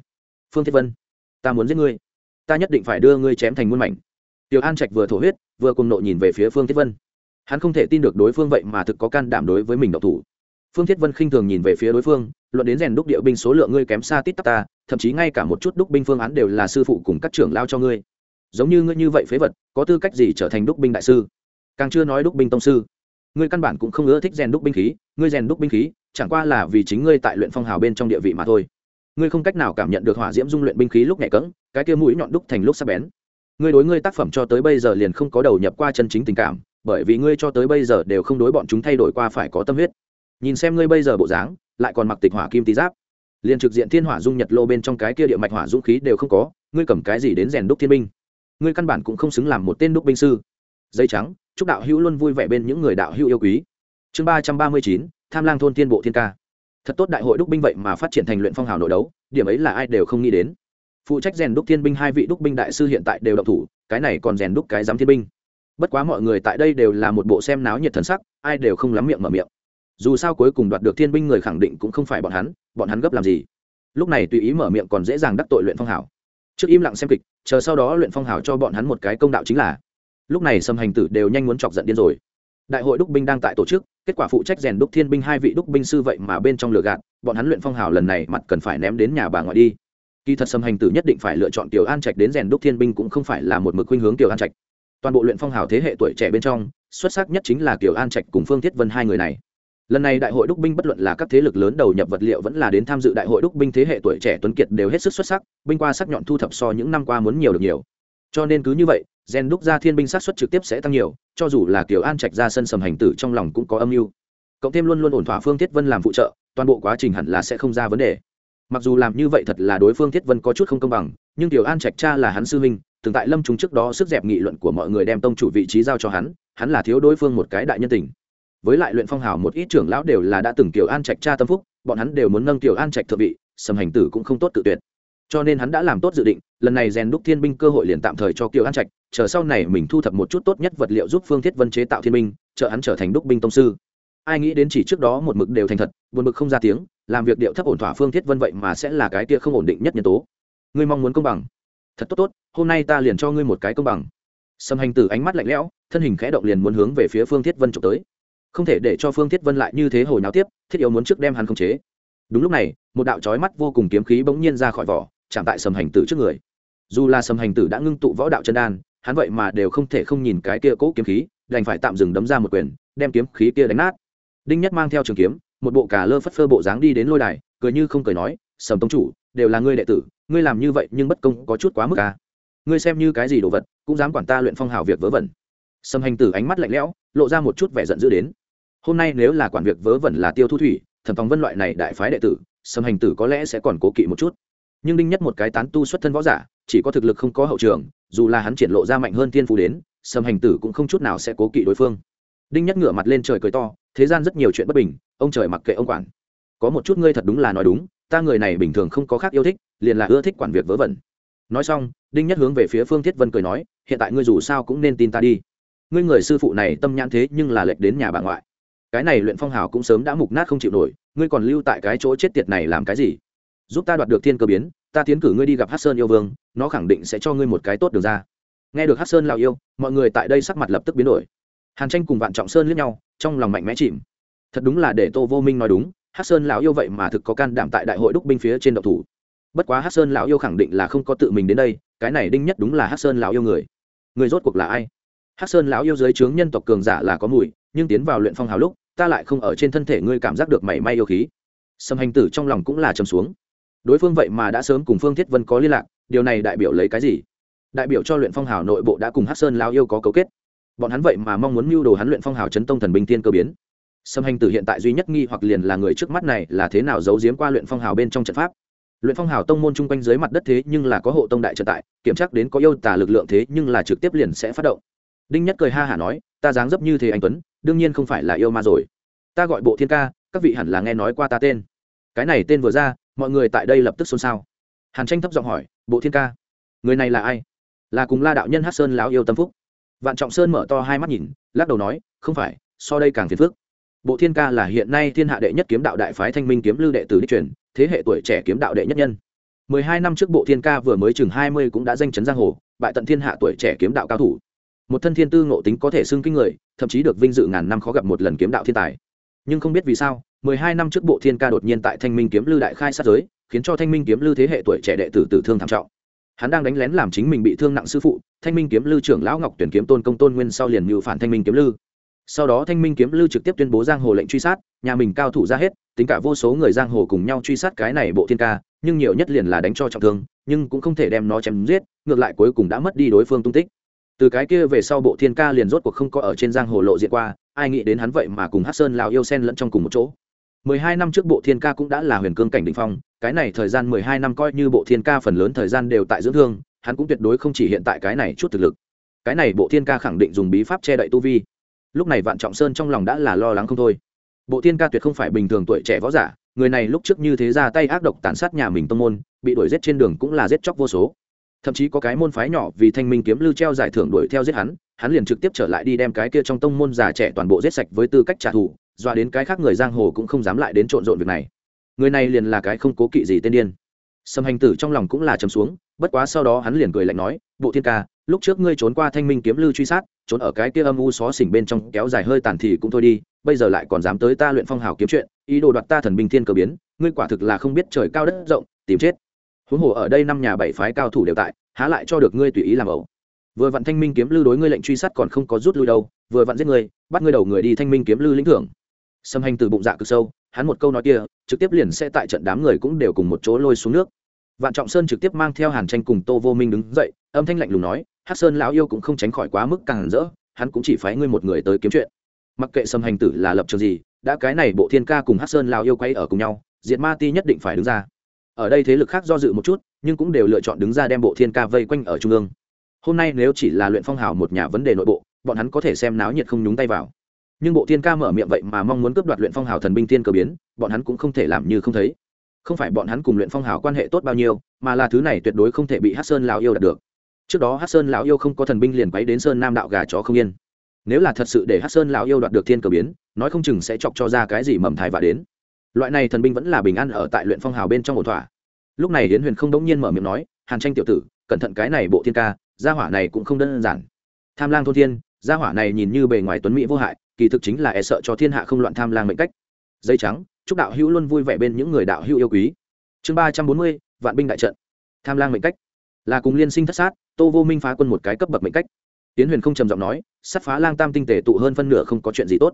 Phương thiết vân, ta muốn giết ngươi. Ta nhất định phải đưa ngươi chém thành muôn mảnh. Tiểu an trạch vừa thổ huyết, vừa cùng nộ nhìn về phía phương thiết vân. Hắn không thể tin được đối phương vậy mà thực có can đảm đối với mình độc thủ. Phương thiết vân khinh thường nhìn về phía đối phương, luận đến rèn đúc địa binh số lượng ngươi kém xa tít tắc ta, thậm chí ngay cả một chút đúc binh phương án đều là sư phụ cùng các trưởng lao cho ngươi. Giống như ngươi như vậy phế vật, có tư cách gì trở thành đúc binh đại sư? Càng chưa nói đúc binh tông sư ngươi căn bản cũng không ưa thích rèn đúc binh khí, ngươi rèn đúc binh khí, chẳng qua là vì chính ngươi tại luyện phong hào bên trong địa vị mà thôi. Ngươi không cách nào cảm nhận được hỏa diễm dung luyện binh khí lúc nhẹ cỡng cái kia mũi nhọn đúc thành lúc sắc bén. Ngươi đối ngươi tác phẩm cho tới bây giờ liền không có đầu nhập qua chân chính tình cảm, bởi vì ngươi cho tới bây giờ đều không đối bọn chúng thay đổi qua phải có tâm huyết. Nhìn xem ngươi bây giờ bộ dáng, lại còn mặc tịch hỏa kim tý giáp. Liền trực diện thiên hỏa dung nhật lô bên trong cái kia địa mạch hỏa dũng khí đều không có, ngươi cầm cái gì đến rèn đúc thiên binh? Ngươi căn bản cũng không xứng làm một tên đúc binh sư. Dây trắng chúc đạo hữu luôn vui vẻ bên những người đạo hữu yêu quý. Chương ba trăm ba mươi chín, tham lang thôn tiên bộ thiên ca. Thật tốt đại hội đúc binh vậy mà phát triển thành luyện phong hào nội đấu, điểm ấy là ai đều không nghĩ đến. Phụ trách rèn đúc thiên binh hai vị đúc binh đại sư hiện tại đều động thủ, cái này còn rèn đúc cái giám thiên binh. Bất quá mọi người tại đây đều là một bộ xem náo nhiệt thần sắc, ai đều không lắm miệng mở miệng. Dù sao cuối cùng đoạt được thiên binh người khẳng định cũng không phải bọn hắn bọn hắn gấp làm gì? Lúc này tùy ý mở miệng còn dễ dàng đắc tội luyện phong hảo trước im lặng xem kịch, chờ sau đó luyện phong hảo cho bọn hắn một cái công đạo chính là lúc này sâm hành tử đều nhanh muốn chọc giận điên rồi. Đại hội đúc binh đang tại tổ chức, kết quả phụ trách rèn đúc thiên binh hai vị đúc binh sư vậy mà bên trong lửa gạt, bọn hắn luyện phong hào lần này mặt cần phải ném đến nhà bà ngoại đi. Kỳ thật sâm hành tử nhất định phải lựa chọn tiểu an trạch đến rèn đúc thiên binh cũng không phải là một mực khuynh hướng tiểu an trạch. Toàn bộ luyện phong hào thế hệ tuổi trẻ bên trong, xuất sắc nhất chính là tiểu an trạch cùng phương thiết vân hai người này. Lần này đại hội đúc binh bất luận là các thế lực lớn đầu nhập vật liệu vẫn là đến tham dự đại hội đúc binh thế hệ tuổi trẻ tuấn kiệt đều hết sức xuất sắc, binh qua sắc nhọn thu thập so những năm qua muốn nhiều được nhiều. Cho nên cứ như vậy gen đúc ra thiên binh sát xuất trực tiếp sẽ tăng nhiều, cho dù là kiểu an trạch ra sân sầm hành tử trong lòng cũng có âm mưu. Cộng thêm luôn luôn ổn thỏa phương thiết vân làm phụ trợ, toàn bộ quá trình hẳn là sẽ không ra vấn đề. Mặc dù làm như vậy thật là đối phương thiết vân có chút không công bằng, nhưng tiểu an trạch cha là hắn sư huynh, từng tại lâm chúng trước đó sức dẹp nghị luận của mọi người đem tông chủ vị trí giao cho hắn hắn là thiếu đối phương một cái đại nhân tình. Với lại luyện phong hào một ít trưởng lão đều là đã từng tiểu an trạch cha tâm phúc, bọn hắn đều muốn nâng tiểu an trạch thượng vị, sầm hành tử cũng không tốt tự tuyệt. Cho nên hắn đã làm tốt dự định, lần này rèn đúc thiên binh cơ hội liền tạm thời cho kiều an trạch chờ sau này mình thu thập một chút tốt nhất vật liệu giúp phương thiết vân chế tạo thiên minh, trợ hắn trở thành đúc binh tông sư. Ai nghĩ đến chỉ trước đó một mực đều thành thật buồn mực không ra tiếng làm việc điệu thấp ổn thỏa phương thiết vân vậy mà sẽ là cái kia không ổn định nhất nhân tố. Ngươi mong muốn công bằng. Thật tốt tốt hôm nay ta liền cho ngươi một cái công bằng. Sầm hành tử ánh mắt lạnh lẽo thân hình khẽ động liền muốn hướng về phía phương thiết vân trộm tới. Không thể để cho phương thiết vân lại như thế hồi nào tiếp thiết yếu muốn trước đem hắn khống chế. Đúng lúc này một đạo trói mắt vô cùng kiếm khí bỗng nhiên ra khỏi vỏ chạm tại sầm hành tử trước người. Dù là sầm hành tử đã ngưng tụ võ đạo chân đan hắn vậy mà đều không thể không nhìn cái kia cố kiếm khí, đành phải tạm dừng đấm ra một quyền, đem kiếm khí kia đánh nát. Đinh nhất mang theo trường kiếm, một bộ cà lơ phất phơ bộ dáng đi đến lôi đài, cười như không cười nói, sầm tông chủ, đều là ngươi đệ tử, ngươi làm như vậy nhưng bất công có chút quá mức à. ngươi xem như cái gì đồ vật, cũng dám quản ta luyện phong hào việc vớ vẩn. Sầm hành tử ánh mắt lạnh lẽo, lộ ra một chút vẻ giận dữ đến. Hôm nay nếu là quản việc vớ vẩn là tiêu thu thủy, thẩm phóng vân loại này đại phái đệ tử, sầm hành tử có lẽ sẽ còn cố kỵ một chút nhưng đinh nhất một cái tán tu xuất thân võ giả, chỉ có thực lực không có hậu trường, dù là hắn triển lộ ra mạnh hơn thiên phú đến, sầm hành tử cũng không chút nào sẽ cố kỵ đối phương. Đinh nhất ngửa mặt lên trời cười to, thế gian rất nhiều chuyện bất bình, ông trời mặc kệ ông quản. Có một chút ngươi thật đúng là nói đúng, ta người này bình thường không có khác yêu thích, liền là ưa thích quản việc vớ vẩn. Nói xong, đinh nhất hướng về phía phương thiết vân cười nói, hiện tại ngươi dù sao cũng nên tin ta đi. Ngươi người sư phụ này tâm nhãn thế nhưng là lệch đến nhà bà ngoại. Cái này luyện phong hào cũng sớm đã mục nát không chịu nổi, ngươi còn lưu tại cái chỗ chết tiệt này làm cái gì? Giúp ta đoạt được thiên cơ biến, ta tiến cử ngươi đi gặp hát sơn yêu vương, nó khẳng định sẽ cho ngươi một cái tốt được ra. Nghe được hát sơn lào yêu, mọi người tại đây sắc mặt lập tức biến đổi. Hàn tranh cùng vạn trọng sơn lướt nhau, trong lòng mạnh mẽ chìm. Thật đúng là để tô vô minh nói đúng hát sơn lão yêu vậy mà thực có can đảm tại đại hội đúc binh phía trên độc thủ. Bất quá hát sơn lão yêu khẳng định là không có tự mình đến đây, cái này đinh nhất đúng là hát sơn lão yêu người. Người rốt cuộc là ai? Hát sơn lão yêu dưới trướng nhân tộc cường giả là có mùi, nhưng tiến vào luyện phong hào lúc, ta lại không ở trên thân thể ngươi cảm giác được mảy may yêu khí. Sầm hành tử trong lòng cũng là trầm xuống đối phương vậy mà đã sớm cùng phương thiết vân có liên lạc, điều này đại biểu lấy cái gì? Đại biểu cho luyện phong hào nội bộ đã cùng hát sơn lao yêu có cấu kết. Bọn hắn vậy mà mong muốn mưu đồ hắn luyện phong hào chấn tông thần binh tiên cơ biến. Sâm hành tử hiện tại duy nhất nghi hoặc liền là người trước mắt này là thế nào giấu giếm qua luyện phong hào bên trong trận pháp. Luyện phong hào tông môn chung quanh dưới mặt đất thế nhưng là có hộ tông đại trận tại, kiểm tra đến có yêu tả lực lượng thế nhưng là trực tiếp liền sẽ phát động. Đinh nhất cười ha hả nói, ta dáng dấp như thế anh tuấn, đương nhiên không phải là yêu ma rồi. Ta gọi bộ thiên ca, các vị hẳn là nghe nói qua ta tên. Cái này tên vừa ra mọi người tại đây lập tức xôn xao. Hàn tranh thấp giọng hỏi, bộ thiên ca, người này là ai? Là cùng la đạo nhân hát sơn lão yêu tâm phúc. Vạn trọng sơn mở to hai mắt nhìn, lắc đầu nói, không phải, so đây càng phiền phức. Bộ thiên ca là hiện nay thiên hạ đệ nhất kiếm đạo đại phái thanh minh kiếm lưu đệ tử đích truyền, thế hệ tuổi trẻ kiếm đạo đệ nhất nhân. Mười hai năm trước bộ thiên ca vừa mới chừng hai mươi cũng đã danh chấn giang hồ, bại tận thiên hạ tuổi trẻ kiếm đạo cao thủ. Một thân thiên tư ngộ tính có thể xưng kinh người, thậm chí được vinh dự ngàn năm khó gặp một lần kiếm đạo thiên tài. Nhưng không biết vì sao mười hai năm trước bộ thiên ca đột nhiên tại thanh minh kiếm lưu đại khai sát giới, khiến cho thanh minh kiếm lưu thế hệ tuổi trẻ đệ tử tử thương thảm trọng. Hắn đang đánh lén làm chính mình bị thương nặng sư phụ, thanh minh kiếm lưu trưởng lão ngọc tuyển kiếm tôn công tôn nguyên sau liền mưu phản thanh minh kiếm lưu sau đó thanh minh kiếm lưu trực tiếp tuyên bố giang hồ lệnh truy sát, nhà mình cao thủ ra hết, tính cả vô số người giang hồ cùng nhau truy sát cái này bộ thiên ca, nhưng nhiều nhất liền là đánh cho trọng thương, nhưng cũng không thể đem nó chém giết, ngược lại cuối cùng đã mất đi đối phương tung tích. Từ cái kia về sau bộ thiên ca liền rốt cuộc không có ở trên giang hồ lộ diện qua, ai nghĩ đến hắn vậy mà cùng hát sơn lào yêu sen lẫn trong cùng một chỗ mười hai năm trước bộ thiên ca cũng đã là huyền cương cảnh đ ỉ n h phong, cái này thời gian mười hai năm coi như bộ thiên ca phần lớn thời gian đều tại dưỡng thương, hắn cũng tuyệt đối không chỉ hiện tại cái này chút thực lực. Cái này bộ thiên ca khẳng định dùng bí pháp che đậy tu vi. Lúc này vạn trọng sơn trong lòng đã là lo lắng không thôi. Bộ thiên ca tuyệt không phải bình thường tuổi trẻ võ giả, người này lúc trước như thế ra tay ác độc tàn sát nhà mình tông môn, bị đuổi giết trên đường cũng là giết chóc vô số. Thậm chí có cái môn phái nhỏ vì thanh minh kiếm lưu treo giải thưởng đuổi theo giết hắn hắn liền trực tiếp trở lại đi đem cái kia trong tông môn già trẻ toàn bộ giết sạch với tư cách trả thù dọa đến cái khác người giang hồ cũng không dám lại đến trộn rộn việc này. Người này liền là cái không cố kỵ gì tên điên. Sâm hành tử trong lòng cũng là chấm xuống, bất quá sau đó hắn liền cười lạnh nói, bộ thiên ca, lúc trước ngươi trốn qua thanh minh kiếm lưu truy sát, trốn ở cái kia âm u xó xỉnh bên trong kéo dài hơi tàn thì cũng thôi đi, bây giờ lại còn dám tới ta luyện phong hào kiếm chuyện, ý đồ đoạt ta thần binh thiên cờ biến, ngươi quả thực là không biết trời cao đất rộng, tìm chết. Huống hồ ở đây năm nhà bảy phái cao thủ đều tại, há lại cho được ngươi tùy ý làm ẩu. Vừa vặn thanh minh kiếm lưu đối ngươi lệnh truy sát còn không có rút lui đâu, vừa vặn giết ngươi, bắt ngươi đầu người đi thanh minh kiếm lưu lĩnh thưởng xâm hành từ bụng dạ cực sâu, hắn một câu nói kia, trực tiếp liền sẽ tại trận đám người cũng đều cùng một chỗ lôi xuống nước. Vạn trọng sơn trực tiếp mang theo hàn tranh cùng tô vô minh đứng dậy, âm thanh lạnh lùng nói hát sơn lão yêu cũng không tránh khỏi quá mức càng rỡ, hắn cũng chỉ phái ngươi một người tới kiếm chuyện. Mặc kệ xâm hành tử là lập trường gì, đã cái này bộ thiên ca cùng hát sơn lão yêu quay ở cùng nhau, diệt ma ti nhất định phải đứng ra. Ở đây thế lực khác do dự một chút, nhưng cũng đều lựa chọn đứng ra đem bộ thiên ca vây quanh ở trung ương. Hôm nay nếu chỉ là luyện phong hào một nhà vấn đề nội bộ, bọn hắn có thể xem náo nhiệt không nhúng tay vào nhưng bộ thiên ca mở miệng vậy mà mong muốn cướp đoạt luyện phong hào thần binh thiên cờ biến, bọn hắn cũng không thể làm như không thấy. Không phải bọn hắn cùng luyện phong hào quan hệ tốt bao nhiêu, mà là thứ này tuyệt đối không thể bị hát sơn lão yêu đạt được. Trước đó hát sơn lão yêu không có thần binh liền quấy đến sơn nam đạo gà chó không yên. Nếu là thật sự để hát sơn lão yêu đoạt được thiên cờ biến, nói không chừng sẽ chọc cho ra cái gì mầm thai và đến. Loại này thần binh vẫn là bình an ở tại luyện phong hào bên trong ổn thỏa. Lúc này hiến huyền không đống nhiên mở miệng nói, hàn tranh tiểu tử, cẩn thận cái này bộ thiên ca, gia hỏa này cũng không đơn giản. Tham lang thôn thiên, gia hỏa này nhìn như bề ngoài tuấn mỹ vô hại kỳ thực chính là e sợ cho thiên hạ không loạn tham lang mệnh cách. Dây trắng, chúc đạo hữu luôn vui vẻ bên những người đạo hữu yêu quý. Chương ba trăm bốn mươi, vạn binh đại trận. Tham lang mệnh cách. Là cùng liên sinh thất sát, tô vô minh phá quân một cái cấp bậc mệnh cách. Tiến huyền không trầm giọng nói, sát phá lang tam tinh tể tụ hơn phân nửa không có chuyện gì tốt.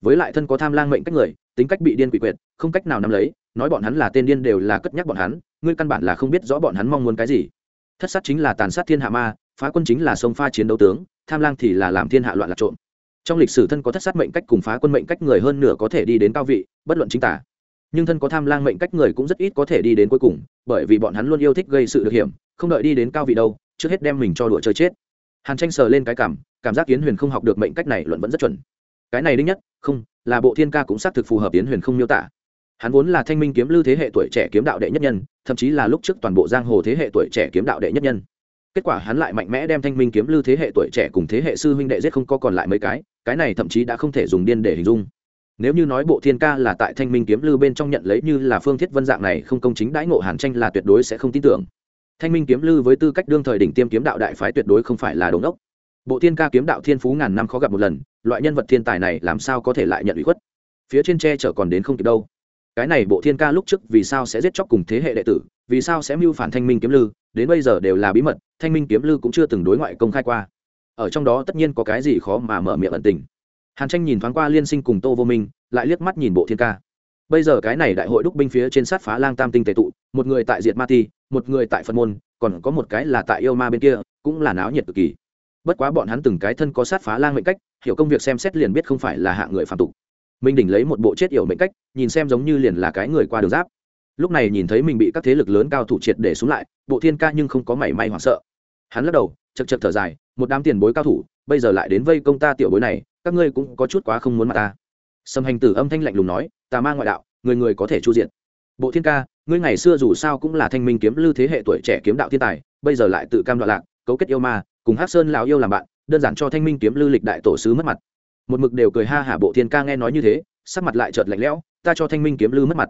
Với lại thân có tham lang mệnh cách người, tính cách bị điên quỷ quyệt, không cách nào nắm lấy, nói bọn hắn là tên điên đều là cất nhắc bọn hắn, ngươi căn bản là không biết rõ bọn hắn mong muốn cái gì. Thất sát chính là tàn sát thiên hạ ma, phá quân chính là sông pha chiến đấu tướng, tham lang thì là làm thiên hạ loạn lạc trộm trong lịch sử thân có thất sát mệnh cách cùng phá quân mệnh cách người hơn nửa có thể đi đến cao vị, bất luận chính tả. Nhưng thân có tham lang mệnh cách người cũng rất ít có thể đi đến cuối cùng, bởi vì bọn hắn luôn yêu thích gây sự được hiểm, không đợi đi đến cao vị đâu, trước hết đem mình cho đùa chơi chết. Hàn tranh sờ lên cái cảm cảm giác tiến huyền không học được mệnh cách này luận vẫn rất chuẩn. Cái này đích nhất, không, là bộ thiên ca cũng xác thực phù hợp tiến huyền không miêu tả. Hắn vốn là thanh minh kiếm lưu thế hệ tuổi trẻ kiếm đạo đệ nhất nhân, thậm chí là lúc trước toàn bộ giang hồ thế hệ tuổi trẻ kiếm đạo đệ nhất nhân kết quả hắn lại mạnh mẽ đem thanh minh kiếm lưu thế hệ tuổi trẻ cùng thế hệ sư huynh đệ giết không có còn lại mấy cái cái này thậm chí đã không thể dùng điên để hình dung. Nếu như nói bộ thiên ca là tại thanh minh kiếm lưu bên trong nhận lấy như là phương thiết vân dạng này không công chính đãi ngộ hàn tranh là tuyệt đối sẽ không tin tưởng. Thanh minh kiếm lưu với tư cách đương thời đỉnh tiêm kiếm đạo đại phái tuyệt đối không phải là đống ốc bộ thiên ca kiếm đạo thiên phú ngàn năm khó gặp một lần, loại nhân vật thiên tài này làm sao có thể lại nhận ủy khuất? Phía trên tre chở còn đến không kịp đâu cái này bộ thiên ca lúc trước vì sao sẽ giết chóc cùng thế hệ đệ tử, vì sao sẽ mưu phản thanh minh kiếm lư, đến bây giờ đều là bí mật, thanh minh kiếm lư cũng chưa từng đối ngoại công khai qua. Ở trong đó tất nhiên có cái gì khó mà mở miệng ẩn tình. Hàn tranh nhìn thoáng qua liên sinh cùng tô vô minh, lại liếc mắt nhìn bộ thiên ca. Bây giờ cái này đại hội đúc binh phía trên sát phá lang tam tinh tệ tụ, một người tại diệt ma ti, một người tại phật môn, còn có một cái là tại yêu ma bên kia, cũng là náo nhiệt cực kỳ. Bất quá bọn hắn từng cái thân có sát phá lang mệnh cách, hiểu công việc xem xét liền biết không phải là hạ người phạm tục minh đỉnh lấy một bộ chết yểu mệnh cách, nhìn xem giống như liền là cái người qua đường giáp. Lúc này nhìn thấy mình bị các thế lực lớn cao thủ triệt để xuống lại, bộ thiên ca nhưng không có mảy may hoảng sợ. Hắn lắc đầu chật chật thở dài, một đám tiền bối cao thủ, bây giờ lại đến vây công ta tiểu bối này, các ngươi cũng có chút quá không muốn mặt ta. Sầm hành tử âm thanh lạnh lùng nói, tà ma ngoại đạo, người người có thể chu diện. Bộ thiên ca, ngươi ngày xưa dù sao cũng là thanh minh kiếm lưu thế hệ tuổi trẻ kiếm đạo thiên tài, bây giờ lại tự cam đoạn lạc, cấu kết yêu ma, cùng hát sơn lào yêu làm bạn, đơn giản cho thanh minh kiếm lưu lịch đại tổ sứ mất mặt một mực đều cười ha hả bộ thiên ca nghe nói như thế, sắc mặt lại chợt lạnh lẽo, ta cho thanh minh kiếm lư mất mặt.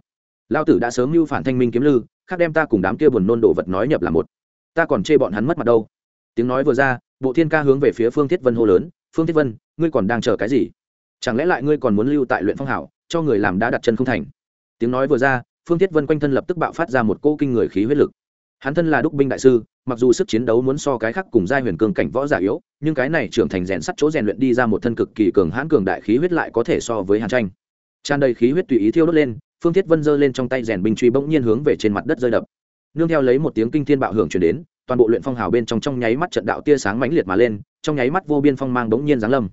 Lao tử đã sớm mưu phản thanh minh kiếm lư, khác đem ta cùng đám kia buồn nôn đồ vật nói nhập là một. Ta còn chê bọn hắn mất mặt đâu. Tiếng nói vừa ra, bộ thiên ca hướng về phía phương thiết vân hô lớn, phương thiết vân, ngươi còn đang chờ cái gì? Chẳng lẽ lại ngươi còn muốn lưu tại luyện phong hảo, cho người làm đã đặt chân không thành? Tiếng nói vừa ra, phương thiết vân quanh thân lập tức bạo phát ra một cô kinh người khí huyết lực hắn thân là đúc binh đại sư, mặc dù sức chiến đấu muốn so cái khác cùng giai huyền cường cảnh võ giả yếu, nhưng cái này trưởng thành rèn sắt chỗ rèn luyện đi ra một thân cực kỳ cường hãn cường đại khí huyết lại có thể so với hàn tranh. Tràn đầy khí huyết tùy ý thiêu đốt lên, phương thiết vân giơ lên trong tay rèn binh truy bỗng nhiên hướng về trên mặt đất rơi đập. Nương theo lấy một tiếng kinh thiên bạo hưởng chuyển đến, toàn bộ luyện phong hào bên trong trong nháy mắt trận đạo tia sáng mãnh liệt mà lên, trong nháy mắt vô biên phong mang bỗng nhiên giáng lâm.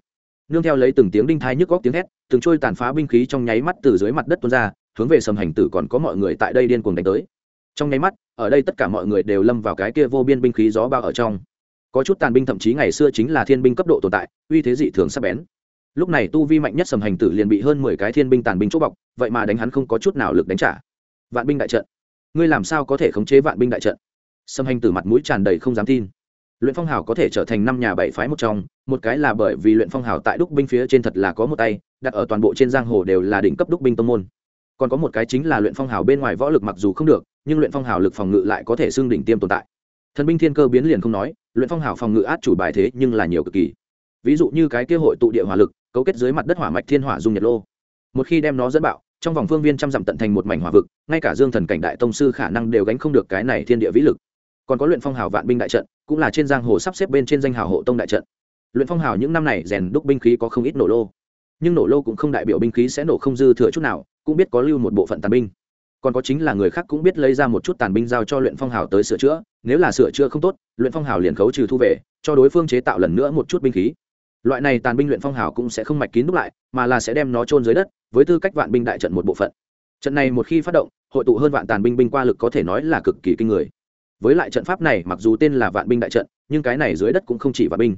Nương theo lấy từng tiếng đinh thai nhức góc tiếng hét, từng trôi tàn phá binh khí trong nháy mắt từ dưới mặt đất tuôn ra, hướng về sầm hành tử còn có mọi người tại đây điên cuồng đánh tới trong nháy mắt, ở đây tất cả mọi người đều lâm vào cái kia vô biên binh khí gió bao ở trong. Có chút tàn binh thậm chí ngày xưa chính là thiên binh cấp độ tồn tại, uy thế dị thường sắp bén. Lúc này tu vi mạnh nhất sầm hành tử liền bị hơn mười cái thiên binh tàn binh chỗ bọc, vậy mà đánh hắn không có chút nào lực đánh trả. Vạn binh đại trận. Ngươi làm sao có thể khống chế vạn binh đại trận? Sầm hành tử mặt mũi tràn đầy không dám tin. Luyện phong hào có thể trở thành năm nhà bảy phái một trong, một cái là bởi vì luyện phong hào tại đúc binh phía trên thật là có một tay, đặt ở toàn bộ trên giang hồ đều là đỉnh cấp đúc binh tông môn. Còn có một cái chính là luyện phong hào bên ngoài võ lực mặc dù không được nhưng luyện phong hào lực phòng ngự lại có thể xưng đỉnh tiêm tồn tại. Thần binh thiên cơ biến liền không nói, luyện phong hào phòng ngự át chủ bài thế nhưng là nhiều cực kỳ. Ví dụ như cái kia hội tụ địa hỏa lực, cấu kết dưới mặt đất hỏa mạch thiên hỏa dung nhật lô. Một khi đem nó dẫn bạo, trong vòng phương viên trăm dặm tận thành một mảnh hỏa vực, ngay cả dương thần cảnh đại tông sư khả năng đều gánh không được cái này thiên địa vĩ lực. Còn có luyện phong hào vạn binh đại trận, cũng là trên giang hồ sắp xếp bên trên danh hào hộ tông đại trận. Luyện phong hào những năm này rèn đúc binh khí có không ít nổ lô. Nhưng nổ lô cũng không đại biểu binh khí sẽ nổ không dư thừa chút nào, cũng biết có lưu một bộ phận tàn binh còn có chính là người khác cũng biết lấy ra một chút tàn binh giao cho luyện phong hào tới sửa chữa, nếu là sửa chữa không tốt, luyện phong hào liền khấu trừ thu về, cho đối phương chế tạo lần nữa một chút binh khí. Loại này tàn binh luyện phong hào cũng sẽ không mạch kín đúc lại, mà là sẽ đem nó trôn dưới đất, với tư cách vạn binh đại trận một bộ phận. Trận này một khi phát động, hội tụ hơn vạn tàn binh binh qua lực có thể nói là cực kỳ kinh người. Với lại trận pháp này mặc dù tên là vạn binh đại trận, nhưng cái này dưới đất cũng không chỉ vạn binh.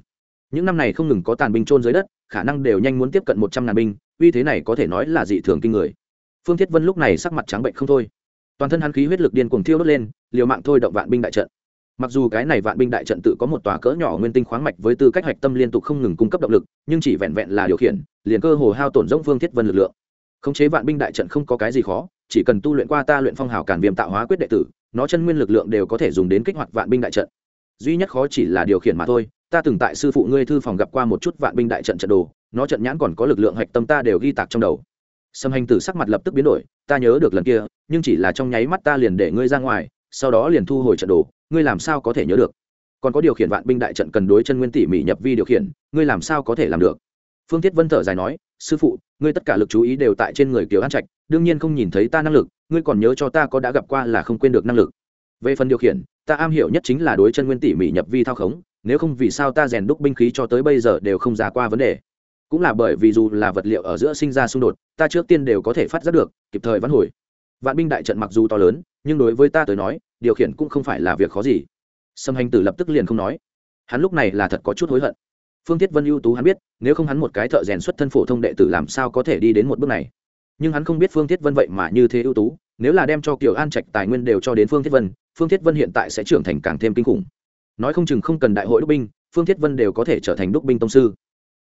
Những năm này không ngừng có tàn binh trôn dưới đất, khả năng đều nhanh muốn tiếp cận một trăm ngàn binh, uy thế này có thể nói là dị thường kinh người phương thiết vân lúc này sắc mặt trắng bệnh không thôi. Toàn thân hắn khí huyết lực điên cuồng thiêu đốt lên, liều mạng thôi động vạn binh đại trận. Mặc dù cái này vạn binh đại trận tự có một tòa cỡ nhỏ nguyên tinh khoáng mạch với tư cách hạch tâm liên tục không ngừng cung cấp động lực, nhưng chỉ vẹn vẹn là điều khiển, liền cơ hồ hao tổn rỗng phương thiết vân lực lượng. Khống chế vạn binh đại trận không có cái gì khó, chỉ cần tu luyện qua ta luyện phong hào cản viêm tạo hóa quyết đệ tử, nó chân nguyên lực lượng đều có thể dùng đến kích hoạt vạn binh đại trận. Duy nhất khó chỉ là điều khiển mà thôi, ta từng tại sư phụ ngươi thư phòng gặp qua một chút vạn binh đại trận trận đồ, nó trận nhãn còn có lực lượng hạch tâm ta đều ghi tạc trong đầu sâm hành tử sắc mặt lập tức biến đổi, ta nhớ được lần kia, nhưng chỉ là trong nháy mắt ta liền để ngươi ra ngoài, sau đó liền thu hồi trận đồ, ngươi làm sao có thể nhớ được? Còn có điều khiển vạn binh đại trận cần đối chân nguyên tỉ mỉ nhập vi điều khiển, ngươi làm sao có thể làm được? Phương thiết vân thở dài nói, sư phụ, ngươi tất cả lực chú ý đều tại trên người kiều an trạch, đương nhiên không nhìn thấy ta năng lực, ngươi còn nhớ cho ta có đã gặp qua là không quên được năng lực. Về phần điều khiển, ta am hiểu nhất chính là đối chân nguyên tỉ mỉ nhập vi thao khống, nếu không vì sao ta rèn đúc binh khí cho tới bây giờ đều không ra qua vấn đề cũng là bởi vì dù là vật liệu ở giữa sinh ra xung đột, ta trước tiên đều có thể phát giác được, kịp thời vãn hồi. Vạn binh đại trận mặc dù to lớn, nhưng đối với ta tới nói, điều khiển cũng không phải là việc khó gì. Sâm hành tử lập tức liền không nói. Hắn lúc này là thật có chút hối hận. Phương thiết vân ưu tú hắn biết, nếu không hắn một cái thợ rèn xuất thân phổ thông đệ tử làm sao có thể đi đến một bước này. Nhưng hắn không biết phương thiết vân vậy mà như thế ưu tú, nếu là đem cho kiều an trạch tài nguyên đều cho đến phương thiết vân, phương thiết vân hiện tại sẽ trưởng thành càng thêm kinh khủng. Nói không chừng không cần đại hội đúc binh, phương thiết vân đều có thể trở thành đúc binh tông sư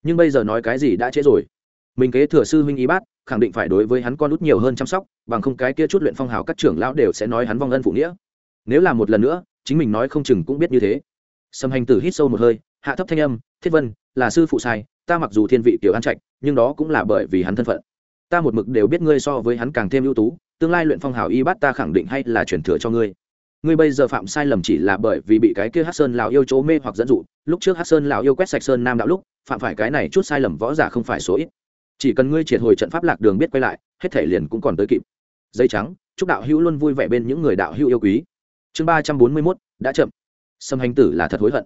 nhưng bây giờ nói cái gì đã trễ rồi. Mình kế thừa sư huynh y bát, khẳng định phải đối với hắn con út nhiều hơn chăm sóc, bằng không cái kia chút luyện phong hào các trưởng lão đều sẽ nói hắn vong ân phụ nghĩa. Nếu là một lần nữa, chính mình nói không chừng cũng biết như thế. Sầm hành tử hít sâu một hơi, hạ thấp thanh âm, thiết vân, là sư phụ sai, ta mặc dù thiên vị tiểu an trạch, nhưng đó cũng là bởi vì hắn thân phận. Ta một mực đều biết ngươi so với hắn càng thêm ưu tú, tương lai luyện phong hào y bát ta khẳng định hay là chuyển thừa cho ngươi ngươi bây giờ phạm sai lầm chỉ là bởi vì bị cái kia hát sơn lào yêu chỗ mê hoặc dẫn dụ, lúc trước hát sơn lào yêu quét sạch sơn nam đạo lúc, phạm phải cái này chút sai lầm võ giả không phải số ít. Chỉ cần ngươi triệt hồi trận pháp lạc đường biết quay lại, hết thể liền cũng còn tới kịp. Dây trắng, chúc đạo hữu luôn vui vẻ bên những người đạo hữu yêu quý. Chương ba trăm bốn mươi mốt, đã chậm. Sâm hành tử là thật hối hận.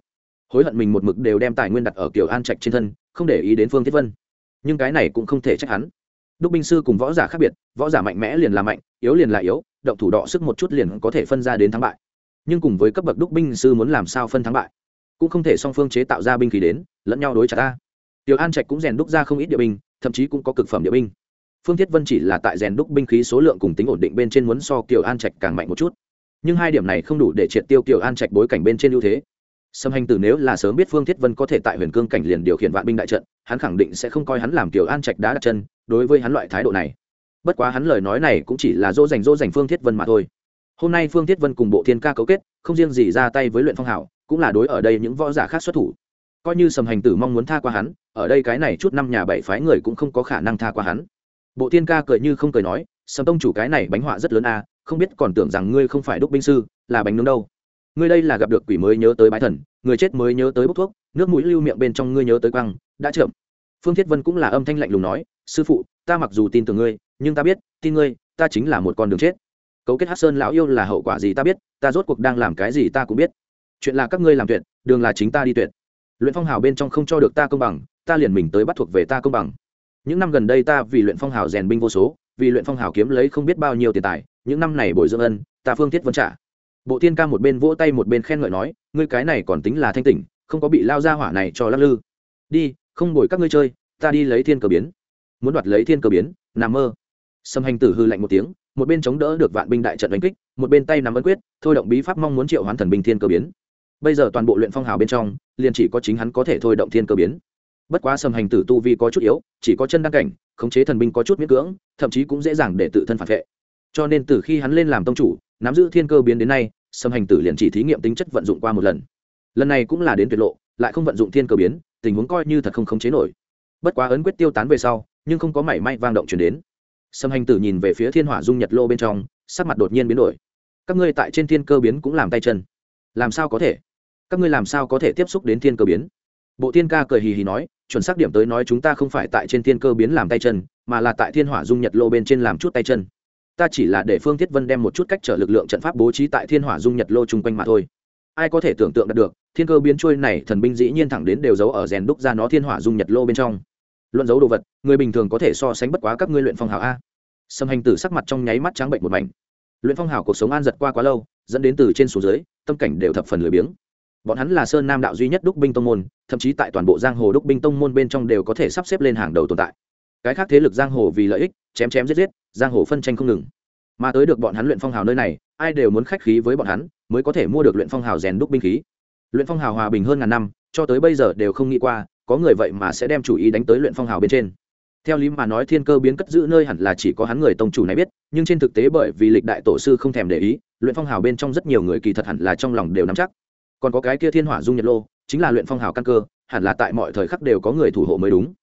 Hối hận mình một mực đều đem tài nguyên đặt ở kiểu an trạch trên thân, không để ý đến phương thiết vân. Nhưng cái này cũng không thể trách hắn. Đúc binh sư cùng võ giả khác biệt, võ giả mạnh mẽ liền là mạnh, yếu liền là yếu động thủ đọ sức một chút liền có thể phân ra đến thắng bại. Nhưng cùng với cấp bậc đúc binh sư muốn làm sao phân thắng bại, cũng không thể song phương chế tạo ra binh khí đến, lẫn nhau đối trả ta. Tiểu an trạch cũng rèn đúc ra không ít địa binh, thậm chí cũng có cực phẩm địa binh. Phương thiết vân chỉ là tại rèn đúc binh khí số lượng cùng tính ổn định bên trên muốn so kiểu an trạch càng mạnh một chút. Nhưng hai điểm này không đủ để triệt tiêu kiểu an trạch bối cảnh bên trên ưu thế. Sâm hành tử nếu là sớm biết phương thiết vân có thể tại huyền cương cảnh liền điều khiển vạn binh đại trận, hắn khẳng định sẽ không coi hắn làm kiểu an trạch đá đặt chân, đối với hắn loại thái độ này bất quá hắn lời nói này cũng chỉ là dỗ dành dỗ dành phương thiết vân mà thôi. Hôm nay phương thiết vân cùng bộ thiên ca cấu kết, không riêng gì ra tay với luyện phong hảo, cũng là đối ở đây những võ giả khác xuất thủ. Coi như sầm hành tử mong muốn tha qua hắn, ở đây cái này chút năm nhà bảy phái người cũng không có khả năng tha qua hắn. Bộ thiên ca cười như không cười nói, sầm tông chủ cái này bánh họa rất lớn a không biết còn tưởng rằng ngươi không phải đúc binh sư, là bánh nướng đâu. Ngươi đây là gặp được quỷ mới nhớ tới bái thần, người chết mới nhớ tới bốc thuốc, nước mũi lưu miệng bên trong ngươi nhớ tới quăng, đã chậm. Phương thiết vân cũng là âm thanh lạnh lùng nói, sư phụ, ta mặc dù tin tưởng ngươi nhưng ta biết, tin ngươi, ta chính là một con đường chết. Cấu kết hát sơn lão yêu là hậu quả gì ta biết, ta rốt cuộc đang làm cái gì ta cũng biết. Chuyện là các ngươi làm tuyệt, đường là chính ta đi tuyệt. Luyện phong hào bên trong không cho được ta công bằng, ta liền mình tới bắt thuộc về ta công bằng. Những năm gần đây ta vì luyện phong hào rèn binh vô số, vì luyện phong hào kiếm lấy không biết bao nhiêu tiền tài, những năm này bồi dưỡng ân, ta phương thiết vân trả. Bộ tiên ca một bên vỗ tay một bên khen ngợi nói, ngươi cái này còn tính là thanh tỉnh, không có bị lao ra hỏa này cho lắc lư. Đi, không bồi các ngươi chơi, ta đi lấy thiên cờ biến. Muốn đoạt lấy thiên cờ biến, nằm mơ sâm hành tử hư lạnh một tiếng, một bên chống đỡ được vạn binh đại trận đánh kích, một bên tay nắm ấn quyết, thôi động bí pháp mong muốn triệu hoán thần binh thiên cơ biến. Bây giờ toàn bộ luyện phong hào bên trong, liền chỉ có chính hắn có thể thôi động thiên cơ biến. Bất quá sầm hành tử tu vi có chút yếu, chỉ có chân đăng cảnh, khống chế thần binh có chút miễn cưỡng, thậm chí cũng dễ dàng để tự thân phản vệ. Cho nên từ khi hắn lên làm tông chủ, nắm giữ thiên cơ biến đến nay sầm hành tử liền chỉ thí nghiệm tính chất vận dụng qua một lần. Lần này cũng là đến tuyệt lộ, lại không vận dụng thiên cơ biến, tình huống coi như thật không khống chế nổi. Bất quá ấn quyết tiêu tán về sau, nhưng không có mảy may vang động chuyển đến sâm hành tử nhìn về phía thiên hỏa dung nhật lô bên trong, sắc mặt đột nhiên biến đổi. Các ngươi tại trên thiên cơ biến cũng làm tay chân. Làm sao có thể? Các ngươi làm sao có thể tiếp xúc đến thiên cơ biến? Bộ thiên ca cười hì hì nói, chuẩn xác điểm tới nói chúng ta không phải tại trên thiên cơ biến làm tay chân, mà là tại thiên hỏa dung nhật lô bên trên làm chút tay chân. Ta chỉ là để phương thiết vân đem một chút cách trở lực lượng trận pháp bố trí tại thiên hỏa dung nhật lô chung quanh mà thôi. Ai có thể tưởng tượng được, thiên cơ biến trôi này thần binh dĩ nhiên thẳng đến đều giấu ở rèn đúc ra nó thiên hỏa dung nhật lô bên trong luận dấu đồ vật, người bình thường có thể so sánh bất quá các ngươi luyện phong hào a. Sâm hành tử sắc mặt trong nháy mắt trắng bệnh một mảnh. Luyện phong hào cuộc sống an giật qua quá lâu, dẫn đến từ trên xuống dưới, tâm cảnh đều thập phần lười biếng. Bọn hắn là sơn nam đạo duy nhất đúc binh tông môn, thậm chí tại toàn bộ giang hồ đúc binh tông môn bên trong đều có thể sắp xếp lên hàng đầu tồn tại. Cái khác thế lực giang hồ vì lợi ích, chém chém giết giết, giang hồ phân tranh không ngừng. Mà tới được bọn hắn luyện phong hào nơi này, ai đều muốn khách khí với bọn hắn, mới có thể mua được luyện phong hào rèn đúc binh khí. Luyện phong hào hòa bình hơn ngàn năm, cho tới bây giờ đều không nghĩ qua có người vậy mà sẽ đem chủ ý đánh tới luyện phong hào bên trên. Theo lý mà nói thiên cơ biến cất giữ nơi hẳn là chỉ có hắn người tông chủ này biết, nhưng trên thực tế bởi vì lịch đại tổ sư không thèm để ý, luyện phong hào bên trong rất nhiều người kỳ thật hẳn là trong lòng đều nắm chắc. Còn có cái kia thiên hỏa dung nhật lô, chính là luyện phong hào căn cơ, hẳn là tại mọi thời khắc đều có người thủ hộ mới đúng.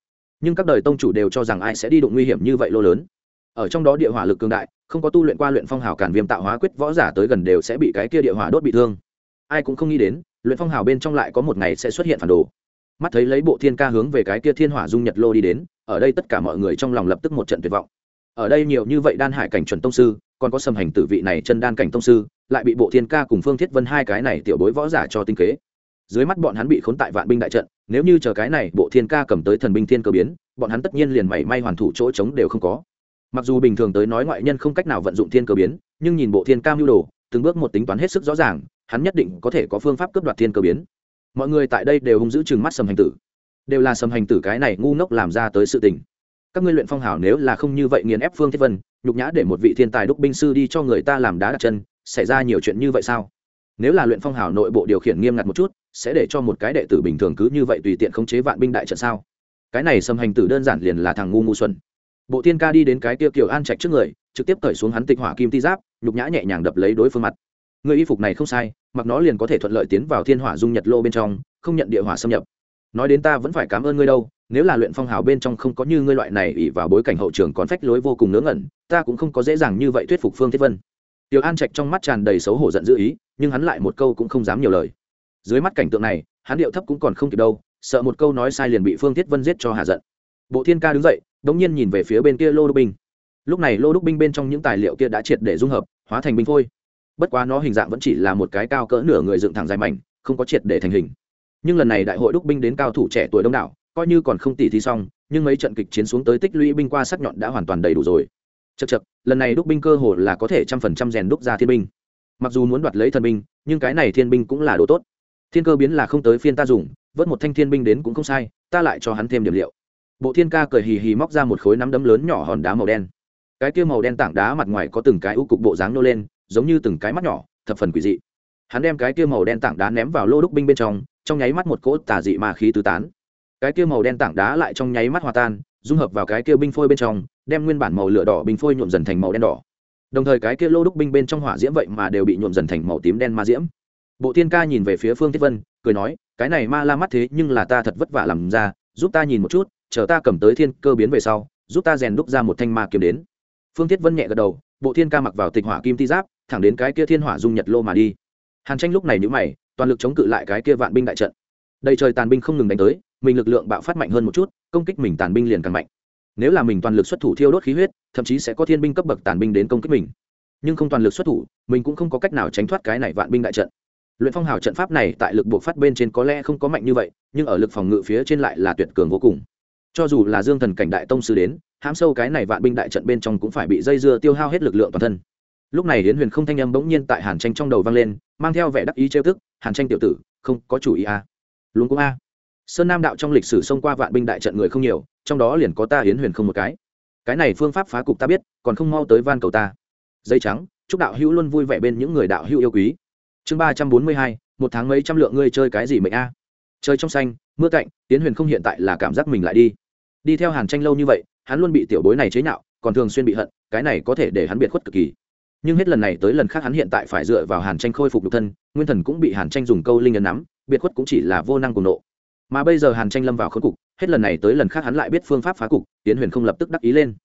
Nhưng các đời tông chủ đều cho rằng ai sẽ đi đụng nguy hiểm như vậy lô lớn. Ở trong đó địa hỏa lực cường đại, không có tu luyện qua luyện phong hào cản viêm tạo hóa quyết võ giả tới gần đều sẽ bị cái kia địa hỏa đốt bị thương. Ai cũng không nghĩ đến, luyện phong hào bên trong lại có một ngày sẽ xuất hiện phản đồ mắt thấy lấy bộ thiên ca hướng về cái kia thiên hỏa dung nhật lô đi đến, ở đây tất cả mọi người trong lòng lập tức một trận tuyệt vọng. Ở đây nhiều như vậy đan hải cảnh chuẩn tông sư, còn có sầm hành tử vị này chân đan cảnh tông sư, lại bị bộ thiên ca cùng phương thiết vân hai cái này tiểu bối võ giả cho tinh kế. Dưới mắt bọn hắn bị khốn tại vạn binh đại trận, nếu như chờ cái này bộ thiên ca cầm tới thần binh thiên cơ biến, bọn hắn tất nhiên liền mảy may hoàn thủ chỗ trống đều không có. Mặc dù bình thường tới nói ngoại nhân không cách nào vận dụng thiên cơ biến, nhưng nhìn bộ thiên ca mưu đồ, từng bước một tính toán hết sức rõ ràng, hắn nhất định có thể có phương pháp cướp đoạt thiên cơ biến mọi người tại đây đều hung giữ chừng mắt sầm hành tử. Đều là sầm hành tử cái này ngu ngốc làm ra tới sự tình. Các ngươi luyện phong hào nếu là không như vậy nghiền ép phương thiết vân, nhục nhã để một vị thiên tài đúc binh sư đi cho người ta làm đá đặt chân, xảy ra nhiều chuyện như vậy sao? Nếu là luyện phong hào nội bộ điều khiển nghiêm ngặt một chút, sẽ để cho một cái đệ tử bình thường cứ như vậy tùy tiện khống chế vạn binh đại trận sao? Cái này sầm hành tử đơn giản liền là thằng ngu ngu xuân bộ tiên ca đi đến cái tiêu kiểu an trạch trước người, trực tiếp cởi xuống hắn tịch hỏa kim ti giáp, nhục nhã nhẹ nhàng đập lấy đối phương mặt người y phục này không sai, mặc nó liền có thể thuận lợi tiến vào thiên hỏa dung nhật lô bên trong, không nhận địa hỏa xâm nhập. Nói đến ta vẫn phải cảm ơn ngươi đâu, nếu là luyện phong hào bên trong không có như ngươi loại này ỉ vào bối cảnh hậu trường còn phách lối vô cùng ngớ ngẩn, ta cũng không có dễ dàng như vậy thuyết phục phương thiết vân. Tiểu an trạch trong mắt tràn đầy xấu hổ giận dữ ý, nhưng hắn lại một câu cũng không dám nhiều lời. Dưới mắt cảnh tượng này, hắn điệu thấp cũng còn không kịp đâu, sợ một câu nói sai liền bị phương thiết vân giết cho hạ giận. Bộ thiên ca đứng dậy, đống nhiên nhìn về phía bên kia lô đúc binh. Lúc này lô đúc binh bên trong những tài liệu kia đã triệt để dung hợp, hóa thành binh phôi bất quá nó hình dạng vẫn chỉ là một cái cao cỡ nửa người dựng thẳng dài mảnh, không có triệt để thành hình. Nhưng lần này đại hội đúc binh đến cao thủ trẻ tuổi đông đảo, coi như còn không tỉ thi xong, nhưng mấy trận kịch chiến xuống tới tích lũy binh qua sắc nhọn đã hoàn toàn đầy đủ rồi. Chật chật lần này đúc binh cơ hồ là có thể trăm phần trăm rèn đúc ra thiên binh. Mặc dù muốn đoạt lấy thần binh, nhưng cái này thiên binh cũng là đồ tốt. Thiên cơ biến là không tới phiên ta dùng, vớt một thanh thiên binh đến cũng không sai, ta lại cho hắn thêm điểm liệu. Bộ thiên ca cười hì hì móc ra một khối nắm đấm lớn nhỏ hòn đá màu đen. Cái kia màu đen tảng đá mặt ngoài có từng cái u cục bộ dáng nô lên giống như từng cái mắt nhỏ, thập phần quỷ dị. Hắn đem cái kia màu đen tảng đá ném vào lô đúc binh bên trong trong nháy mắt một cỗ tà dị mà khí tứ tán. Cái kia màu đen tảng đá lại trong nháy mắt hòa tan, dung hợp vào cái kia binh phôi bên trong, đem nguyên bản màu lửa đỏ binh phôi nhuộm dần thành màu đen đỏ. Đồng thời cái kia lô đúc binh bên trong hỏa diễm vậy mà đều bị nhuộm dần thành màu tím đen ma diễm. Bộ thiên ca nhìn về phía phương thiết vân, cười nói, cái này ma la mắt thế, nhưng là ta thật vất vả làm ra, giúp ta nhìn một chút, chờ ta cầm tới thiên cơ biến về sau, giúp ta rèn đúc ra một thanh ma kiếm đến. Phương thiết vân nhẹ gật đầu, bộ thiên ca mặc vào tịch hỏa kim ti giáp thẳng đến cái kia thiên hỏa dung nhật lô mà đi. Hàn tranh lúc này nhữ mày, toàn lực chống cự lại cái kia vạn binh đại trận. Đầy trời tàn binh không ngừng đánh tới, mình lực lượng bạo phát mạnh hơn một chút, công kích mình tàn binh liền càng mạnh. Nếu là mình toàn lực xuất thủ thiêu đốt khí huyết, thậm chí sẽ có thiên binh cấp bậc tàn binh đến công kích mình. Nhưng không toàn lực xuất thủ, mình cũng không có cách nào tránh thoát cái này vạn binh đại trận. Luyện phong hào trận pháp này tại lực buộc phát bên trên có lẽ không có mạnh như vậy, nhưng ở lực phòng ngự phía trên lại là tuyệt cường vô cùng. Cho dù là dương thần cảnh đại tông sư đến, hãm sâu cái này vạn binh đại trận bên trong cũng phải bị dây dưa tiêu hao hết lực lượng toàn thân lúc này hiến huyền không thanh âm bỗng nhiên tại hàn tranh trong đầu vang lên, mang theo vẻ đắc ý trêu tức, hàn tranh tiểu tử, không có chủ ý a à. luôn cũng a. Sơn nam đạo trong lịch sử xông qua vạn binh đại trận người không nhiều, trong đó liền có ta hiến huyền không một cái. Cái này phương pháp phá cục ta biết, còn không mau tới van cầu ta. Dây trắng, chúc đạo hữu luôn vui vẻ bên những người đạo hữu yêu quý. Chương ba trăm bốn mươi hai, một tháng mấy trăm lượng ngươi chơi cái gì mệnh a? Chơi trong xanh, mưa cạnh tiến huyền không hiện tại là cảm giác mình lại đi. Đi theo hàn tranh lâu như vậy, hắn luôn bị tiểu bối này chế nhạo, còn thường xuyên bị hận, cái này có thể để hắn biệt khuất cực kỳ nhưng hết lần này tới lần khác hắn hiện tại phải dựa vào hàn tranh khôi phục nhục thân, nguyên thần cũng bị hàn tranh dùng câu linh ấn nắm, biệt khuất cũng chỉ là vô năng cùng nộ. Mà bây giờ hàn tranh lâm vào khớp cục, hết lần này tới lần khác hắn lại biết phương pháp phá cục tiến huyền không lập tức đắc ý lên.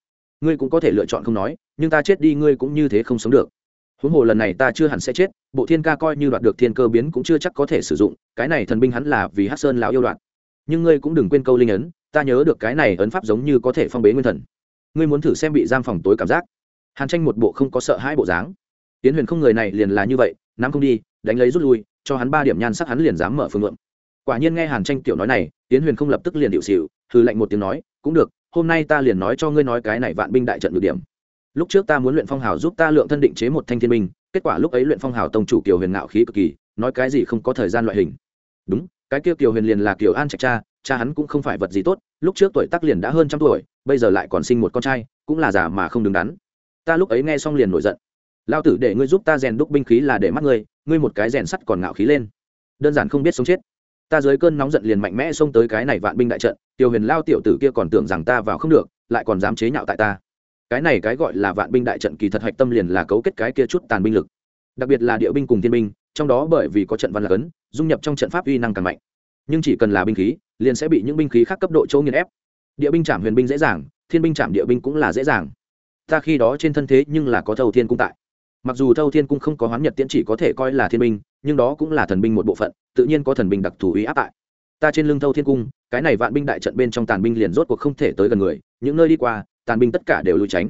Ngươi cũng có thể lựa chọn không nói, nhưng ta chết đi ngươi cũng như thế không sống được. Huống hồ lần này ta chưa hẳn sẽ chết, bộ thiên ca coi như đoạt được thiên cơ biến cũng chưa chắc có thể sử dụng, cái này thần binh hắn là vì hát sơn lão yêu đoạn nhưng ngươi cũng đừng quên câu linh ấn, ta nhớ được cái này ấn pháp giống như có thể phong bế nguyên thần. Ngươi muốn thử xem bị giam phòng tối cảm giác hàn tranh một bộ không có sợ hai bộ dáng. Tiến huyền không người này liền là như vậy, nắm không đi, đánh lấy rút lui, cho hắn ba điểm nhan sắc hắn liền dám mở phương lượng quả nhiên nghe hàn tranh tiểu nói này tiến huyền không lập tức liền điệu xịu thư lệnh một tiếng nói, cũng được, hôm nay ta liền nói cho ngươi nói cái này vạn binh đại trận được điểm. Lúc trước ta muốn luyện phong hào giúp ta lượng thân định chế một thanh thiên binh, kết quả lúc ấy luyện phong hào tông chủ kiều huyền ngạo khí cực kỳ, nói cái gì không có thời gian loại hình. Đúng, cái kia kiều huyền liền là kiều an trạch cha cha hắn cũng không phải vật gì tốt, lúc trước tuổi tác liền đã hơn trăm tuổi, bây giờ lại còn sinh một con trai, cũng là già mà không đứng đắn ta lúc ấy nghe xong liền nổi giận. Lao tử để ngươi giúp ta rèn đúc binh khí là để mắt ngươi ngươi một cái rèn sắt còn ngạo khí lên. Đơn giản không biết sống chết. Ta dưới cơn nóng giận liền mạnh mẽ xông tới cái này vạn binh đại trận, tiêu huyền lao tiểu tử kia còn tưởng rằng ta vào không được, lại còn dám chế nhạo tại ta. Cái này cái gọi là vạn binh đại trận kỳ thật hạch tâm liền là cấu kết cái kia chút tàn binh lực. Đặc biệt là địa binh cùng thiên binh, trong đó bởi vì có trận văn là cấn dung nhập trong trận pháp uy năng càng mạnh. Nhưng chỉ cần là binh khí, liền sẽ bị những binh khí khác cấp độ chỗ nghiền ép. Địa binh chạm huyền binh dễ dàng, thiên binh chạm địa binh cũng là dễ dàng ta khi đó trên thân thế nhưng là có thâu thiên cung tại. Mặc dù thâu thiên cung không có hoán nhật tiễn chỉ có thể coi là thiên binh, nhưng đó cũng là thần binh một bộ phận, tự nhiên có thần binh đặc thù ý áp tại. Ta trên lưng thâu thiên cung, cái này vạn binh đại trận bên trong tàn binh liền rốt cuộc không thể tới gần người, những nơi đi qua, tàn binh tất cả đều lùi tránh.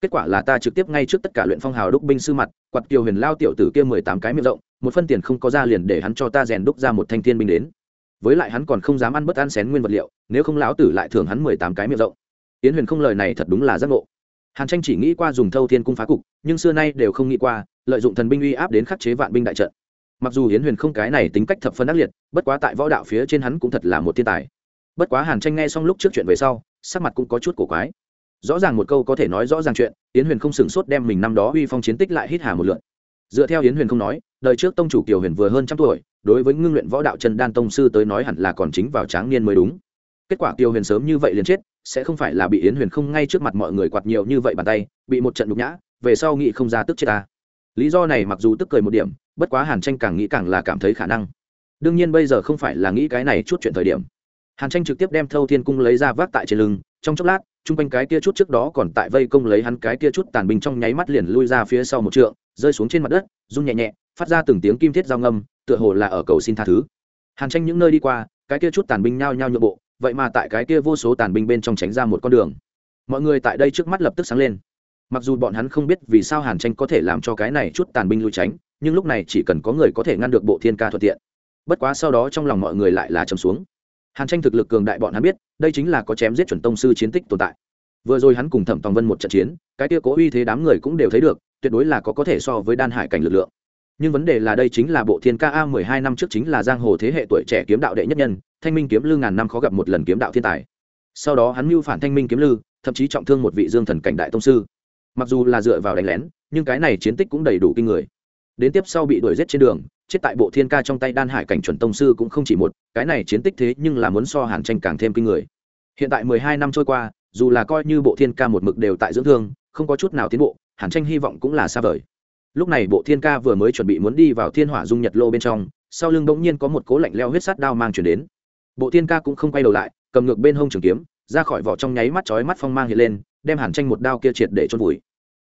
Kết quả là ta trực tiếp ngay trước tất cả luyện phong hào đúc binh sư mặt, quạt kiều huyền lao tiểu tử kia mười tám cái miệng rộng, một phân tiền không có ra liền để hắn cho ta rèn đúc ra một thanh thiên binh đến. Với lại hắn còn không dám ăn bất ăn xén nguyên vật liệu, nếu không lão tử lại thưởng hắn mười tám cái miệng rộng. Tiến huyền không lời này thật đúng là giác ngộ hàn tranh chỉ nghĩ qua dùng thâu thiên cung phá cục, nhưng xưa nay đều không nghĩ qua, lợi dụng thần binh uy áp đến khắc chế vạn binh đại trận. Mặc dù hiến huyền không cái này tính cách thập phân ác liệt, bất quá tại võ đạo phía trên hắn cũng thật là một thiên tài. Bất quá hàn tranh nghe xong lúc trước chuyện về sau, sắc mặt cũng có chút cổ quái. Rõ ràng một câu có thể nói rõ ràng chuyện, yến huyền không sửng sốt đem mình năm đó uy phong chiến tích lại hít hà một lượn. Dựa theo yến huyền không nói, đời trước tông chủ kiều huyền vừa hơn trăm tuổi, đối với ngưng luyện võ đạo chân đan tông sư tới nói hẳn là còn chính vào tráng niên mới đúng. Kết quả kiều huyền sớm như vậy liền chết sẽ không phải là bị yến huyền không ngay trước mặt mọi người quạt nhiều như vậy bàn tay, bị một trận nhục nhã, về sau nghĩ không ra tức chết ta. Lý do này mặc dù tức cười một điểm, bất quá hàn tranh càng nghĩ càng là cảm thấy khả năng. Đương nhiên bây giờ không phải là nghĩ cái này chút chuyện thời điểm. Hàn tranh trực tiếp đem thâu thiên cung lấy ra vác tại trên lưng, trong chốc lát, chung quanh cái kia chút trước đó còn tại vây công lấy hắn cái kia chút tàn binh trong nháy mắt liền lui ra phía sau một trượng, rơi xuống trên mặt đất rung nhẹ nhẹ, phát ra từng tiếng kim thiết giao ngâm, tựa hồ là ở cầu xin tha thứ. Hàn tranh những nơi đi qua, cái kia chút tàn binh nhao nhao nhượng bộ vậy mà tại cái kia vô số tàn binh bên trong tránh ra một con đường. Mọi người tại đây trước mắt lập tức sáng lên. Mặc dù bọn hắn không biết vì sao hàn tranh có thể làm cho cái này chút tàn binh lui tránh, nhưng lúc này chỉ cần có người có thể ngăn được bộ thiên ca thuận tiện. Bất quá sau đó trong lòng mọi người lại là trầm xuống. Hàn tranh thực lực cường đại bọn hắn biết, đây chính là có chém giết chuẩn tông sư chiến tích tồn tại. Vừa rồi hắn cùng thẩm tòng vân một trận chiến, cái kia cố uy thế đám người cũng đều thấy được, tuyệt đối là có có thể so với đan hải cảnh lực lượng nhưng vấn đề là đây chính là bộ thiên ca a mười hai năm trước chính là giang hồ thế hệ tuổi trẻ kiếm đạo đệ nhất nhân, thanh minh kiếm lư ngàn năm khó gặp một lần kiếm đạo thiên tài. Sau đó hắn mưu phản thanh minh kiếm lư, thậm chí trọng thương một vị dương thần cảnh đại tông sư. Mặc dù là dựa vào đánh lén, nhưng cái này chiến tích cũng đầy đủ kinh người. Đến tiếp sau bị đuổi giết trên đường, chết tại bộ thiên ca trong tay đan hải cảnh chuẩn tông sư cũng không chỉ một, cái này chiến tích thế nhưng là muốn so hàn tranh càng thêm kinh người. Hiện tại mười hai năm trôi qua, dù là coi như bộ thiên ca một mực đều tại dưỡng thương, không có chút nào tiến bộ, hàn tranh hy vọng cũng là xa vời lúc này bộ thiên ca vừa mới chuẩn bị muốn đi vào thiên hỏa dung nhật lô bên trong, sau lưng bỗng nhiên có một cố lạnh leo huyết sát đao mang chuyển đến. Bộ thiên ca cũng không quay đầu lại, cầm ngược bên hông trường kiếm, ra khỏi vỏ trong nháy mắt chói mắt phong mang hiện lên, đem hàn tranh một đao kia triệt để trôn vùi.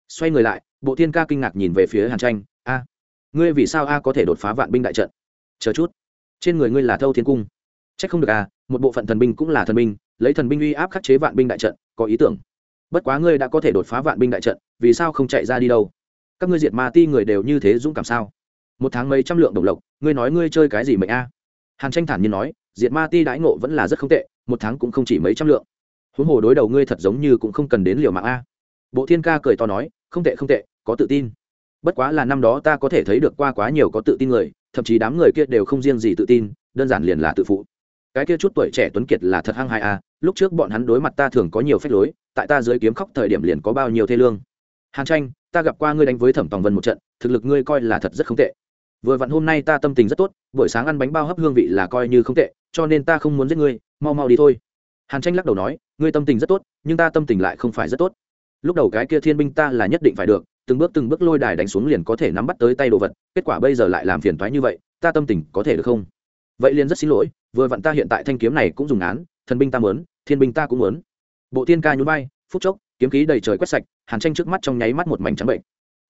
Xoay người lại, bộ thiên ca kinh ngạc nhìn về phía hàn tranh, a, ngươi vì sao a có thể đột phá vạn binh đại trận? Chờ chút, trên người ngươi là thâu thiên cung. C h ắ c không được à một bộ phận thần binh cũng là thần binh, lấy thần binh uy áp khắc chế vạn binh đại trận, có ý tưởng. Bất quá ngươi đã có thể đột phá vạn binh đại trận, vì sao không chạy ra đi đâu? Các ngươi diệt ma ti người đều như thế dũng cảm sao? Một tháng mấy trăm lượng đồng lộc, ngươi nói ngươi chơi cái gì mệnh a? Hàn tranh thản nhiên nói, diệt ma ti đãi ngộ vẫn là rất không tệ, một tháng cũng không chỉ mấy trăm lượng. Huống hồ đối đầu ngươi thật giống như cũng không cần đến liều mạng a. Bộ thiên ca cười to nói, không tệ không tệ, có tự tin. Bất quá là năm đó ta có thể thấy được qua quá nhiều có tự tin người, thậm chí đám người kia đều không riêng gì tự tin, đơn giản liền là tự phụ. Cái kia chút tuổi trẻ tuấn kiệt là thật hăng hai a, lúc trước bọn hắn đối mặt ta thường có nhiều phép lối, tại ta dưới kiếm khóc thời điểm liền có bao nhiêu thê lương hàn tranh, ta gặp qua ngươi đánh với thẩm tòng vân một trận, thực lực ngươi coi là thật rất không tệ. Vừa vặn hôm nay ta tâm tình rất tốt, buổi sáng ăn bánh bao hấp hương vị là coi như không tệ, cho nên ta không muốn giết ngươi, mau mau đi thôi. Hàn tranh lắc đầu nói, ngươi tâm tình rất tốt, nhưng ta tâm tình lại không phải rất tốt. Lúc đầu cái kia thiên binh ta là nhất định phải được, từng bước từng bước lôi đài đánh xuống liền có thể nắm bắt tới tay đồ vật, kết quả bây giờ lại làm phiền thoái như vậy, ta tâm tình có thể được không? Vậy liền rất xin lỗi, vừa vặn ta hiện tại thanh kiếm này cũng dùng án, thần binh ta mớn thiên binh ta cũng mớn bộ tiên ca nhún bay phúc chốc kiếm khí đầy trời quét sạch, hàn tranh trước mắt trong nháy mắt một mảnh trắng bệnh.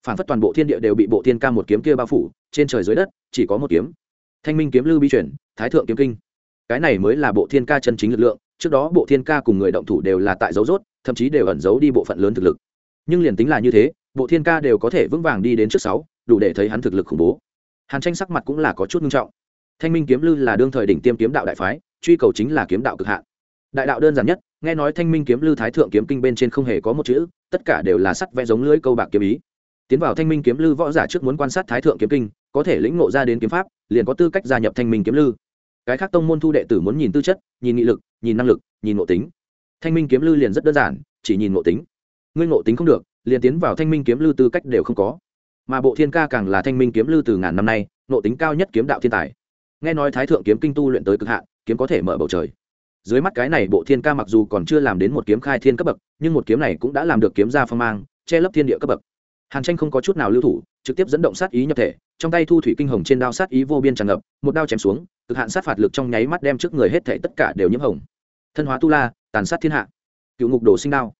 Phản phất toàn bộ thiên địa đều bị bộ thiên ca một kiếm kia bao phủ, trên trời dưới đất, chỉ có một kiếm. Thanh minh kiếm lưu bi chuyển, thái thượng kiếm kinh. Cái này mới là bộ thiên ca chân chính lực lượng, trước đó bộ thiên ca cùng người động thủ đều là tại dấu rốt thậm chí đều ẩn giấu đi bộ phận lớn thực lực. Nhưng liền tính là như thế, bộ thiên ca đều có thể vững vàng đi đến trước sáu, đủ để thấy hắn thực lực khủng bố. Hàn tranh sắc mặt cũng là có chút nghiêm trọng. Thanh minh kiếm lư là đương thời đỉnh tiêm kiếm đạo đại phái, truy cầu chính là kiếm đạo cực hạn. Đại đạo đơn giản nhất nghe nói thanh minh kiếm lư thái thượng kiếm kinh bên trên không hề có một chữ, tất cả đều là sắt vẽ giống lưỡi câu bạc kiếm ý. Tiến vào thanh minh kiếm lư võ giả trước muốn quan sát thái thượng kiếm kinh, có thể lĩnh ngộ ra đến kiếm pháp, liền có tư cách gia nhập thanh minh kiếm lư. Cái khác tông môn thu đệ tử muốn nhìn tư chất, nhìn nghị lực, nhìn năng lực, nhìn ngộ tính. Thanh minh kiếm lư liền rất đơn giản, chỉ nhìn ngộ tính. Ngươi ngộ tính không được, liền tiến vào thanh minh kiếm lư tư cách đều không có. Mà bộ thiên ca càng là thanh minh kiếm lư từ ngàn năm nay, ngộ tính cao nhất kiếm đạo thiên tài. Nghe nói thái thượng kiếm kinh tu luyện tới cực hạn, kiếm có thể mở bầu trời dưới mắt cái này bộ thiên ca mặc dù còn chưa làm đến một kiếm khai thiên cấp bậc, nhưng một kiếm này cũng đã làm được kiếm ra phong mang, che lấp thiên địa cấp bậc. Hàn tranh không có chút nào lưu thủ, trực tiếp dẫn động sát ý nhập thể, trong tay thu thủy kinh hồng trên đao sát ý vô biên tràn ngập, một đao chém xuống, cực hạn sát phạt lực trong nháy mắt đem trước người hết thể tất cả đều nhiễm hồng. Thân hóa tu la, tàn sát thiên hạ. Cựu ngục đồ sinh đao.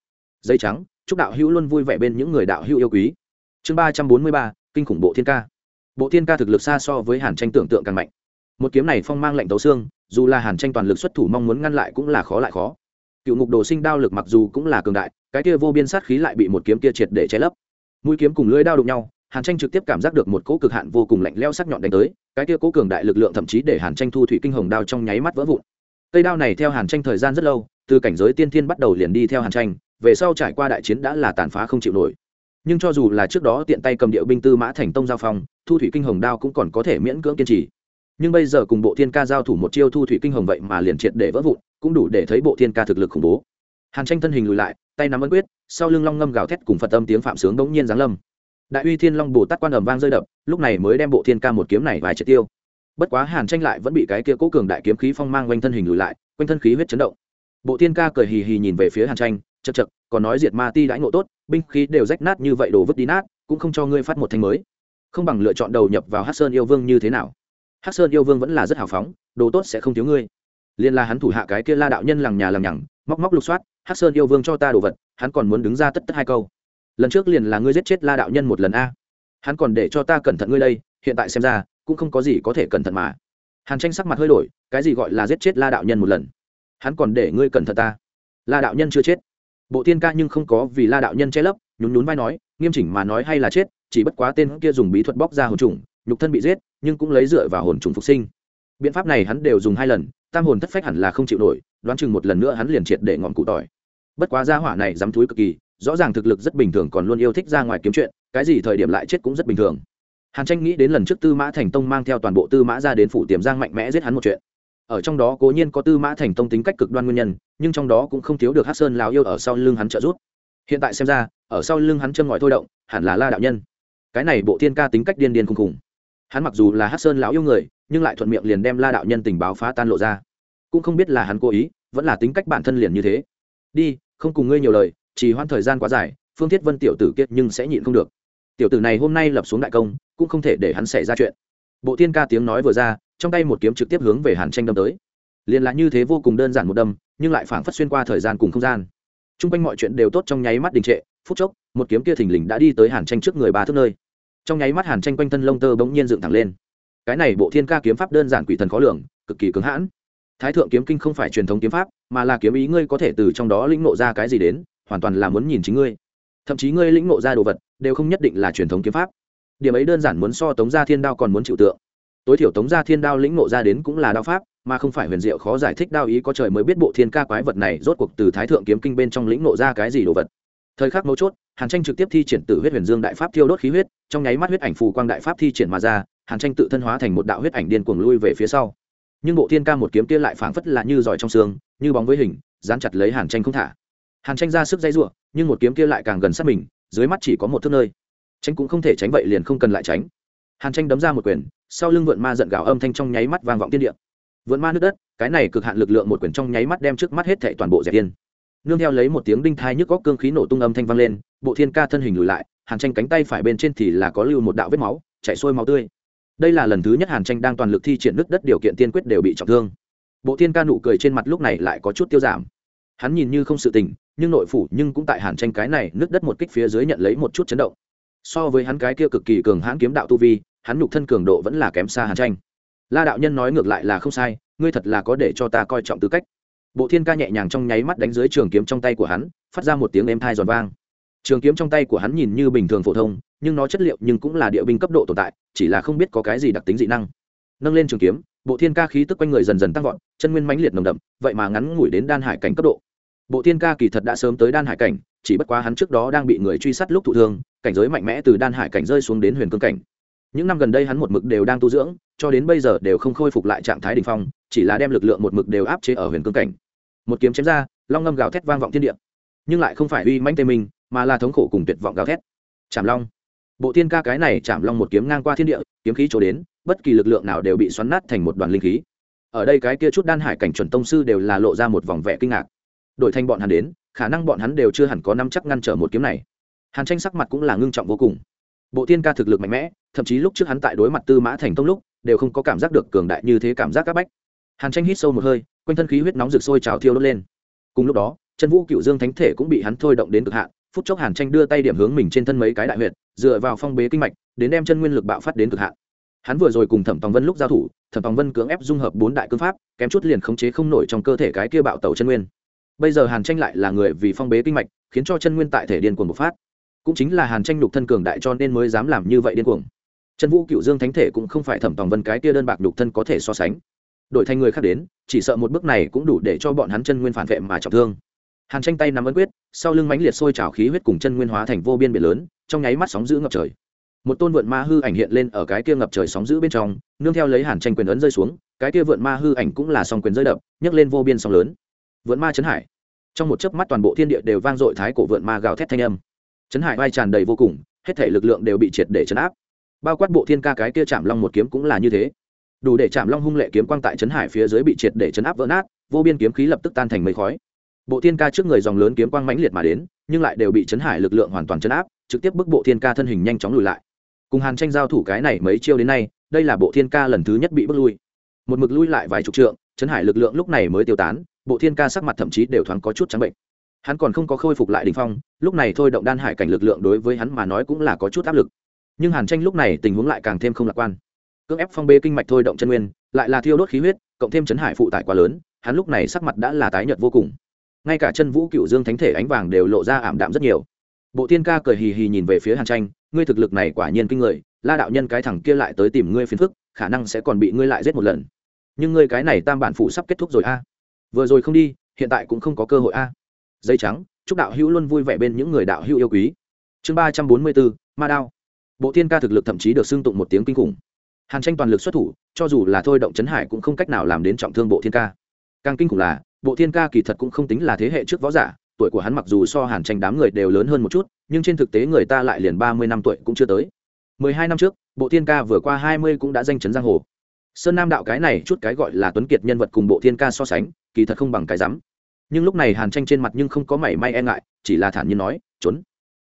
Dây trắng, chúc đạo hữu luôn vui vẻ bên những người đạo hữu yêu quý. Chương ba trăm bốn mươi ba, kinh khủng bộ thiên ca. Bộ thiên ca thực lực xa so với hàn tranh tưởng tượng càng mạnh một kiếm này phong mang lệnh tấu xương, dù là hàn tranh toàn lực xuất thủ mong muốn ngăn lại cũng là khó lại khó. Cựu ngục đồ sinh đao lực mặc dù cũng là cường đại, cái kia vô biên sát khí lại bị một kiếm kia triệt để che lấp. Mũi kiếm cùng lưỡi đao đụng nhau, hàn tranh trực tiếp cảm giác được một cỗ cực hạn vô cùng lạnh leo sắc nhọn đánh tới, cái kia cố cường đại lực lượng thậm chí để hàn tranh thu thủy kinh hồng đao trong nháy mắt vỡ vụn. Cây đao này theo hàn tranh thời gian rất lâu, từ cảnh giới tiên thiên bắt đầu liền đi theo hàn tranh, về sau trải qua đại chiến đã là tàn phá không chịu nổi. Nhưng cho dù là trước đó tiện tay cầm điệu binh tư mã thành tông giao phong, thu thủy kinh hồng đao cũng còn có thể miễn cưỡng kiên trì nhưng bây giờ cùng bộ thiên ca giao thủ một chiêu thu thủy kinh hồng vậy mà liền triệt để vỡ vụn, cũng đủ để thấy bộ thiên ca thực lực khủng bố. Hàn tranh thân hình lùi lại, tay nắm ấn quyết, sau lưng long ngâm gào thét cùng phật âm tiếng phạm sướng đống nhiên giáng lâm. Đại uy thiên long bồ tát quan ẩm vang rơi đập, lúc này mới đem bộ thiên ca một kiếm này vài triệt tiêu. Bất quá hàn tranh lại vẫn bị cái kia cố cường đại kiếm khí phong mang quanh thân hình lùi lại, quanh thân khí huyết chấn động. Bộ thiên ca cười hì hì nhìn về phía hàn tranh chật chật còn nói diệt ma ti đãi ngộ tốt, binh khí đều rách nát như vậy đổ vứt đi nát, cũng không cho ngươi phát một thanh mới. Không bằng lựa chọn đầu nhập vào hát sơn yêu vương như thế nào. Hắc sơn yêu vương vẫn là rất hào phóng, đồ tốt sẽ không thiếu ngươi. Liên la hắn thủ hạ cái kia la đạo nhân lằng nhà lằng nhằng, móc móc lục soát, Hắc sơn yêu vương cho ta đồ vật, hắn còn muốn đứng ra tất tất hai câu. Lần trước liền là ngươi giết chết la đạo nhân một lần a. Hắn còn để cho ta cẩn thận ngươi đây, hiện tại xem ra, cũng không có gì có thể cẩn thận mà. Hàn tranh sắc mặt hơi đổi, cái gì gọi là giết chết la đạo nhân một lần? Hắn còn để ngươi cẩn thận ta. La đạo nhân chưa chết. Bộ tiên ca nhưng không có vì la đạo nhân che lấp, nhún nhún vai nói, nghiêm chỉnh mà nói hay là chết, chỉ bất quá tên kia dùng bí thuật bóc ra hồn trùng nhục thân bị giết, nhưng cũng lấy dựa vào hồn trùng phục sinh. Biện pháp này hắn đều dùng hai lần, tam hồn thất phách hẳn là không chịu nổi, đoán chừng một lần nữa hắn liền triệt để ngọn cụ tỏi. Bất quá gia hỏa này dám thúi cực kỳ, rõ ràng thực lực rất bình thường còn luôn yêu thích ra ngoài kiếm chuyện, cái gì thời điểm lại chết cũng rất bình thường. Hàn tranh nghĩ đến lần trước tư mã thành tông mang theo toàn bộ tư mã ra đến phủ tiềm giang mạnh mẽ giết hắn một chuyện. Ở trong đó cố nhiên có tư mã thành tông tính cách cực đoan nguyên nhân, nhưng trong đó cũng không thiếu được hát sơn lào yêu ở sau lưng hắn trợ giúp. Hiện tại xem ra, ở sau lưng hắn chân ngòi thôi động, hẳn là la đạo nhân. Cái này bộ thiên ca tính cách điên điên khùng khùng hắn mặc dù là hát sơn lão yêu người, nhưng lại thuận miệng liền đem la đạo nhân tình báo phá tan lộ ra. Cũng không biết là hắn cố ý, vẫn là tính cách bản thân liền như thế. Đi, không cùng ngươi nhiều lời, chỉ hoãn thời gian quá dài, phương thiết vân tiểu tử kiệt nhưng sẽ nhịn không được. Tiểu tử này hôm nay lập xuống đại công, cũng không thể để hắn xảy ra chuyện. Bộ thiên ca tiếng nói vừa ra, trong tay một kiếm trực tiếp hướng về hàn tranh đâm tới. Liền là như thế vô cùng đơn giản một đâm, nhưng lại phảng phất xuyên qua thời gian cùng không gian. T r u n g quanh mọi chuyện đều tốt trong nháy mắt đình trệ, phút chốc, một kiếm kia thình lình đã đi tới hàn tranh trước người ba thước nơi trong nháy mắt hàn tranh quanh thân lông tơ bỗng nhiên dựng thẳng lên. Cái này bộ thiên ca kiếm pháp đơn giản quỷ thần khó lường, cực kỳ cứng hãn. Thái thượng kiếm kinh không phải truyền thống kiếm pháp, mà là kiếm ý ngươi có thể từ trong đó lĩnh nộ ra cái gì đến, hoàn toàn là muốn nhìn chính ngươi. Thậm chí ngươi lĩnh nộ ra đồ vật, đều không nhất định là truyền thống kiếm pháp. Điểm ấy đơn giản muốn so tống gia thiên đao còn muốn chịu tượng. Tối thiểu tống gia thiên đao lĩnh nộ ra đến cũng là đao pháp, mà không phải huyền diệu khó giải thích đao ý có trời mới biết bộ thiên ca quái vật này rốt cuộc từ thái thượng kiếm kinh bên trong lĩnh nộ ra cái gì đồ vật. Thời khắc mấu chốt hàn tranh trực tiếp thi triển tử huyết huyền dương đại pháp thiêu đốt khí huyết, trong nháy mắt huyết ảnh phù quang đại pháp thi triển mà ra, hàn tranh tự thân hóa thành một đạo huyết ảnh điên cuồng lui về phía sau. Nhưng bộ thiên ca một kiếm kia lại phảng phất là như giỏi trong xương, như bóng với hình, dán chặt lấy hàn tranh không thả. Hàn tranh ra sức dây ruộng nhưng một kiếm kia lại càng gần sát mình, dưới mắt chỉ có một thước nơi. Tranh cũng không thể tránh vậy liền không cần lại tránh. Hàn tranh đấm ra một quyền, sau lưng vượn ma giận gào âm thanh trong nháy mắt vang vọng tiên địa. Vượn ma nước đất, cái này cực hạn lực lượng một quyền trong nháy mắt đem trước mắt hết thảy toàn bộ dẹp yên nương theo lấy một tiếng đinh thai nhức góc cương khí nổ tung âm thanh vang lên, bộ thiên ca thân hình lùi lại, hàn tranh cánh tay phải bên trên thì là có lưu một đạo vết máu, chảy xuôi máu tươi. Đây là lần thứ nhất hàn tranh đang toàn lực thi triển nước đất điều kiện tiên quyết đều bị trọng thương. Bộ thiên ca nụ cười trên mặt lúc này lại có chút tiêu giảm. Hắn nhìn như không sự tình, nhưng nội phủ nhưng cũng tại hàn tranh cái này nước đất một kích phía dưới nhận lấy một chút chấn động. So với hắn cái kia cực kỳ cường hãn kiếm đạo tu vi, hắn nhục thân cường độ vẫn là kém xa hàn tranh. La đạo nhân nói ngược lại là không sai, ngươi thật là có để cho ta coi trọng tư cách bộ thiên ca nhẹ nhàng trong nháy mắt đánh dưới trường kiếm trong tay của hắn, phát ra một tiếng êm thai giòn vang. Trường kiếm trong tay của hắn nhìn như bình thường phổ thông, nhưng nó chất liệu nhưng cũng là địa binh cấp độ tồn tại, chỉ là không biết có cái gì đặc tính dị năng. Nâng lên trường kiếm, bộ thiên ca khí tức quanh người dần dần tăng vọt, chân nguyên mãnh liệt nồng đậm, vậy mà ngắn ngủi đến đan hải cảnh cấp độ. Bộ thiên ca kỳ thật đã sớm tới đan hải cảnh, chỉ bất quá hắn trước đó đang bị người truy sát lúc thụ thương, cảnh giới mạnh mẽ từ đan hải cảnh rơi xuống đến huyền cương cảnh. Những năm gần đây hắn một mực đều đang tu dưỡng cho đến bây giờ đều không khôi phục lại trạng thái đ ỉ n h phong, chỉ là đem lực lượng một mực đều áp chế ở huyền cương cảnh. Một kiếm chém ra, long ngâm gào thét vang vọng thiên địa. Nhưng lại không phải uy mãnh tê minh, mà là thống khổ cùng tuyệt vọng gào thét. Chạm long. Bộ thiên ca cái này chạm long một kiếm ngang qua thiên địa, kiếm khí trổ đến, bất kỳ lực lượng nào đều bị xoắn nát thành một đoàn linh khí. Ở đây cái kia chút đan hải cảnh chuẩn tông sư đều là lộ ra một vòng vẻ kinh ngạc. Đổi thành bọn hắn đến, khả năng bọn hắn đều chưa hẳn có năm chắc ngăn trở một kiếm này. Hàn tranh sắc mặt cũng là ngưng trọng vô cùng. Bộ thiên ca thực lực mạnh mẽ, thậm chí lúc trước hắn tại đối mặt tư mã thành tông lúc đều không có cảm giác được cường đại như thế cảm giác các bách. Hàn tranh hít sâu một hơi, quanh thân khí huyết nóng rực sôi trào thiêu đốt lên. Cùng lúc đó, chân vũ cựu dương thánh thể cũng bị hắn thôi động đến cực hạn, phút chốc hàn tranh đưa tay điểm hướng mình trên thân mấy cái đại huyệt, dựa vào phong bế kinh mạch, đến đem chân nguyên lực bạo phát đến cực hạn. Hắn vừa rồi cùng thẩm tòng vân lúc giao thủ, thẩm tòng vân cưỡng ép dung hợp bốn đại cương pháp, kém chút liền khống chế không nổi trong cơ thể cái kia bạo tẩu chân nguyên. Bây giờ hàn tranh lại là người vì phong bế kinh mạch, khiến cho chân nguyên tại thể điên cuồng bộc phát. Cũng chính là hàn tranh lục thân cường đại cho nên mới dám làm như vậy điên cuồng chân vũ cựu dương thánh thể cũng không phải thẩm tòng vân cái tia đơn bạc nhục thân có thể so sánh. Đổi thành người khác đến, chỉ sợ một bước này cũng đủ để cho bọn hắn chân nguyên phản vệ mà trọng thương. Hàn tranh tay nắm ấn quyết, sau lưng mãnh liệt sôi trào khí huyết cùng chân nguyên hóa thành vô biên biển lớn, trong nháy mắt sóng giữ ngập trời. Một tôn vượn ma hư ảnh hiện lên ở cái kia ngập trời sóng giữ bên trong, nương theo lấy hàn tranh quyền ấn rơi xuống, cái kia vượn ma hư ảnh cũng là song quyền rơi đập, nhấc lên vô biên sóng lớn. Vượn ma chấn hải. Trong một chớp mắt toàn bộ thiên địa đều vang dội thái cổ vượn ma gào thét thanh âm. Chấn hải vai tràn đầy vô cùng, hết thể lực lượng đều bị triệt để chấn áp bao quát bộ thiên ca cái kia chạm long một kiếm cũng là như thế. Đủ để chạm long hung lệ kiếm quang tại chấn hải phía dưới bị triệt để chấn áp vỡ nát, vô biên kiếm khí lập tức tan thành mây khói. Bộ thiên ca trước người dòng lớn kiếm quang mãnh liệt mà đến, nhưng lại đều bị chấn hải lực lượng hoàn toàn chấn áp, trực tiếp bức bộ thiên ca thân hình nhanh chóng lùi lại. Cùng hàn tranh giao thủ cái này mấy chiêu đến nay, đây là bộ thiên ca lần thứ nhất bị bước lui. Một mực lui lại vài chục trượng, chấn hải lực lượng lúc này mới tiêu tán, bộ thiên ca sắc mặt thậm chí đều thoáng có chút trắng bệnh. Hắn còn không có khôi phục lại đ ỉ n h phong, lúc này thôi động đan hải cảnh lực lượng đối với hắn mà nói cũng là có chút áp lực nhưng hàn tranh lúc này tình huống lại càng thêm không lạc quan cưỡng ép phong bê kinh mạch thôi động chân nguyên lại là thiêu đốt khí huyết cộng thêm chấn hải phụ tải quá lớn hắn lúc này sắc mặt đã là tái nhợt vô cùng ngay cả chân vũ cựu dương thánh thể ánh vàng đều lộ ra ảm đạm rất nhiều bộ tiên ca cười hì hì nhìn về phía hàn tranh ngươi thực lực này quả nhiên kinh người la đạo nhân cái thằng kia lại tới tìm ngươi phiền phức khả năng sẽ còn bị ngươi lại giết một lần nhưng ngươi cái này tam bản phụ sắp kết thúc rồi a vừa rồi không đi hiện tại cũng không có cơ hội a dây trắng chúc đạo hữu luôn vui vẻ bên những người đạo hữu yêu quý chương ba trăm bốn mươi bốn ma đao bộ thiên ca thực lực thậm chí được xưng tụng một tiếng kinh khủng. Hàn tranh toàn lực xuất thủ, cho dù là thôi động chấn hải cũng không cách nào làm đến trọng thương bộ thiên ca. Càng kinh khủng là, bộ thiên ca kỳ thật cũng không tính là thế hệ trước võ giả, tuổi của hắn mặc dù so hàn tranh đám người đều lớn hơn một chút, nhưng trên thực tế người ta lại liền ba mươi năm tuổi cũng chưa tới. mười hai năm trước, bộ thiên ca vừa qua hai mươi cũng đã danh chấn giang hồ. Sơn nam đạo cái này chút cái gọi là tuấn kiệt nhân vật cùng bộ thiên ca so sánh, kỳ thật không bằng cái rắm. Nhưng lúc này hàn tranh trên mặt nhưng không có mảy may e ngại, chỉ là thản nhiên nói, trốn.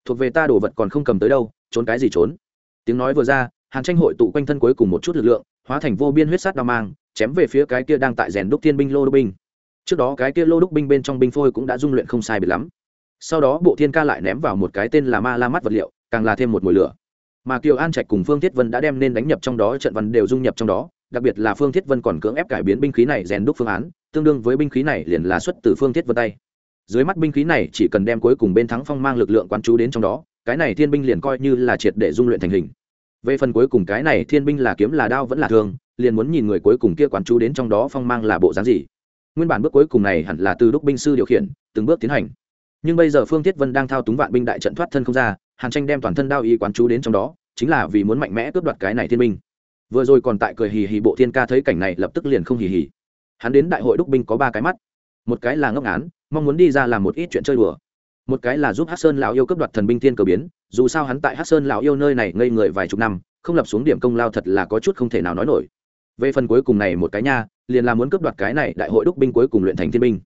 Thuộc về ta đồ vật còn không cầm tới đâu trốn cái gì trốn? Tiếng nói vừa ra, hàn tranh hội tụ quanh thân cuối cùng một chút lực lượng, hóa thành vô biên huyết sát đao mang, chém về phía cái kia đang tại rèn đúc thiên binh lô đúc binh. Trước đó cái kia lô đúc binh bên trong binh phôi cũng đã dung luyện không sai biệt lắm. Sau đó bộ thiên ca lại ném vào một cái tên là ma la mắt vật liệu, càng là thêm một mùi lửa. Mà kiều an trạch cùng phương thiết vân đã đem nên đánh nhập trong đó, trận văn đều dung nhập trong đó, đặc biệt là phương thiết vân còn cưỡng ép cải biến binh khí này rèn đúc phương án, tương đương với binh khí này liền là xuất từ phương thiết vân tay. Dưới mắt binh khí này chỉ cần đem cuối cùng bên thắng phong mang lực lượng quán chú đến trong đó cái này thiên binh liền coi như là triệt để dung luyện thành hình. Về phần cuối cùng cái này thiên binh là kiếm là đao vẫn là thương, liền muốn nhìn người cuối cùng kia quán chú đến trong đó phong mang là bộ dáng gì. Nguyên bản bước cuối cùng này hẳn là từ đúc binh sư điều khiển, từng bước tiến hành. Nhưng bây giờ phương thiết vân đang thao túng vạn binh đại trận thoát thân không ra, hàn tranh đem toàn thân đao y quán chú đến trong đó, chính là vì muốn mạnh mẽ cướp đoạt cái này thiên binh. Vừa rồi còn tại cười hì hì bộ thiên ca thấy cảnh này lập tức liền không hì hì. Hắn đến đại hội đúc binh có ba cái mắt. Một cái là ngốc án mong muốn đi ra làm một ít chuyện chơi đùa một cái là giúp hát sơn lão yêu cấp đoạt thần binh thiên cờ biến, dù sao hắn tại hát sơn lão yêu nơi này ngây người vài chục năm, không lập xuống điểm công lao thật là có chút không thể nào nói nổi. Về phần cuối cùng này một cái nha, liền là muốn cướp đoạt cái này đại hội đúc binh cuối cùng luyện thành thiên binh.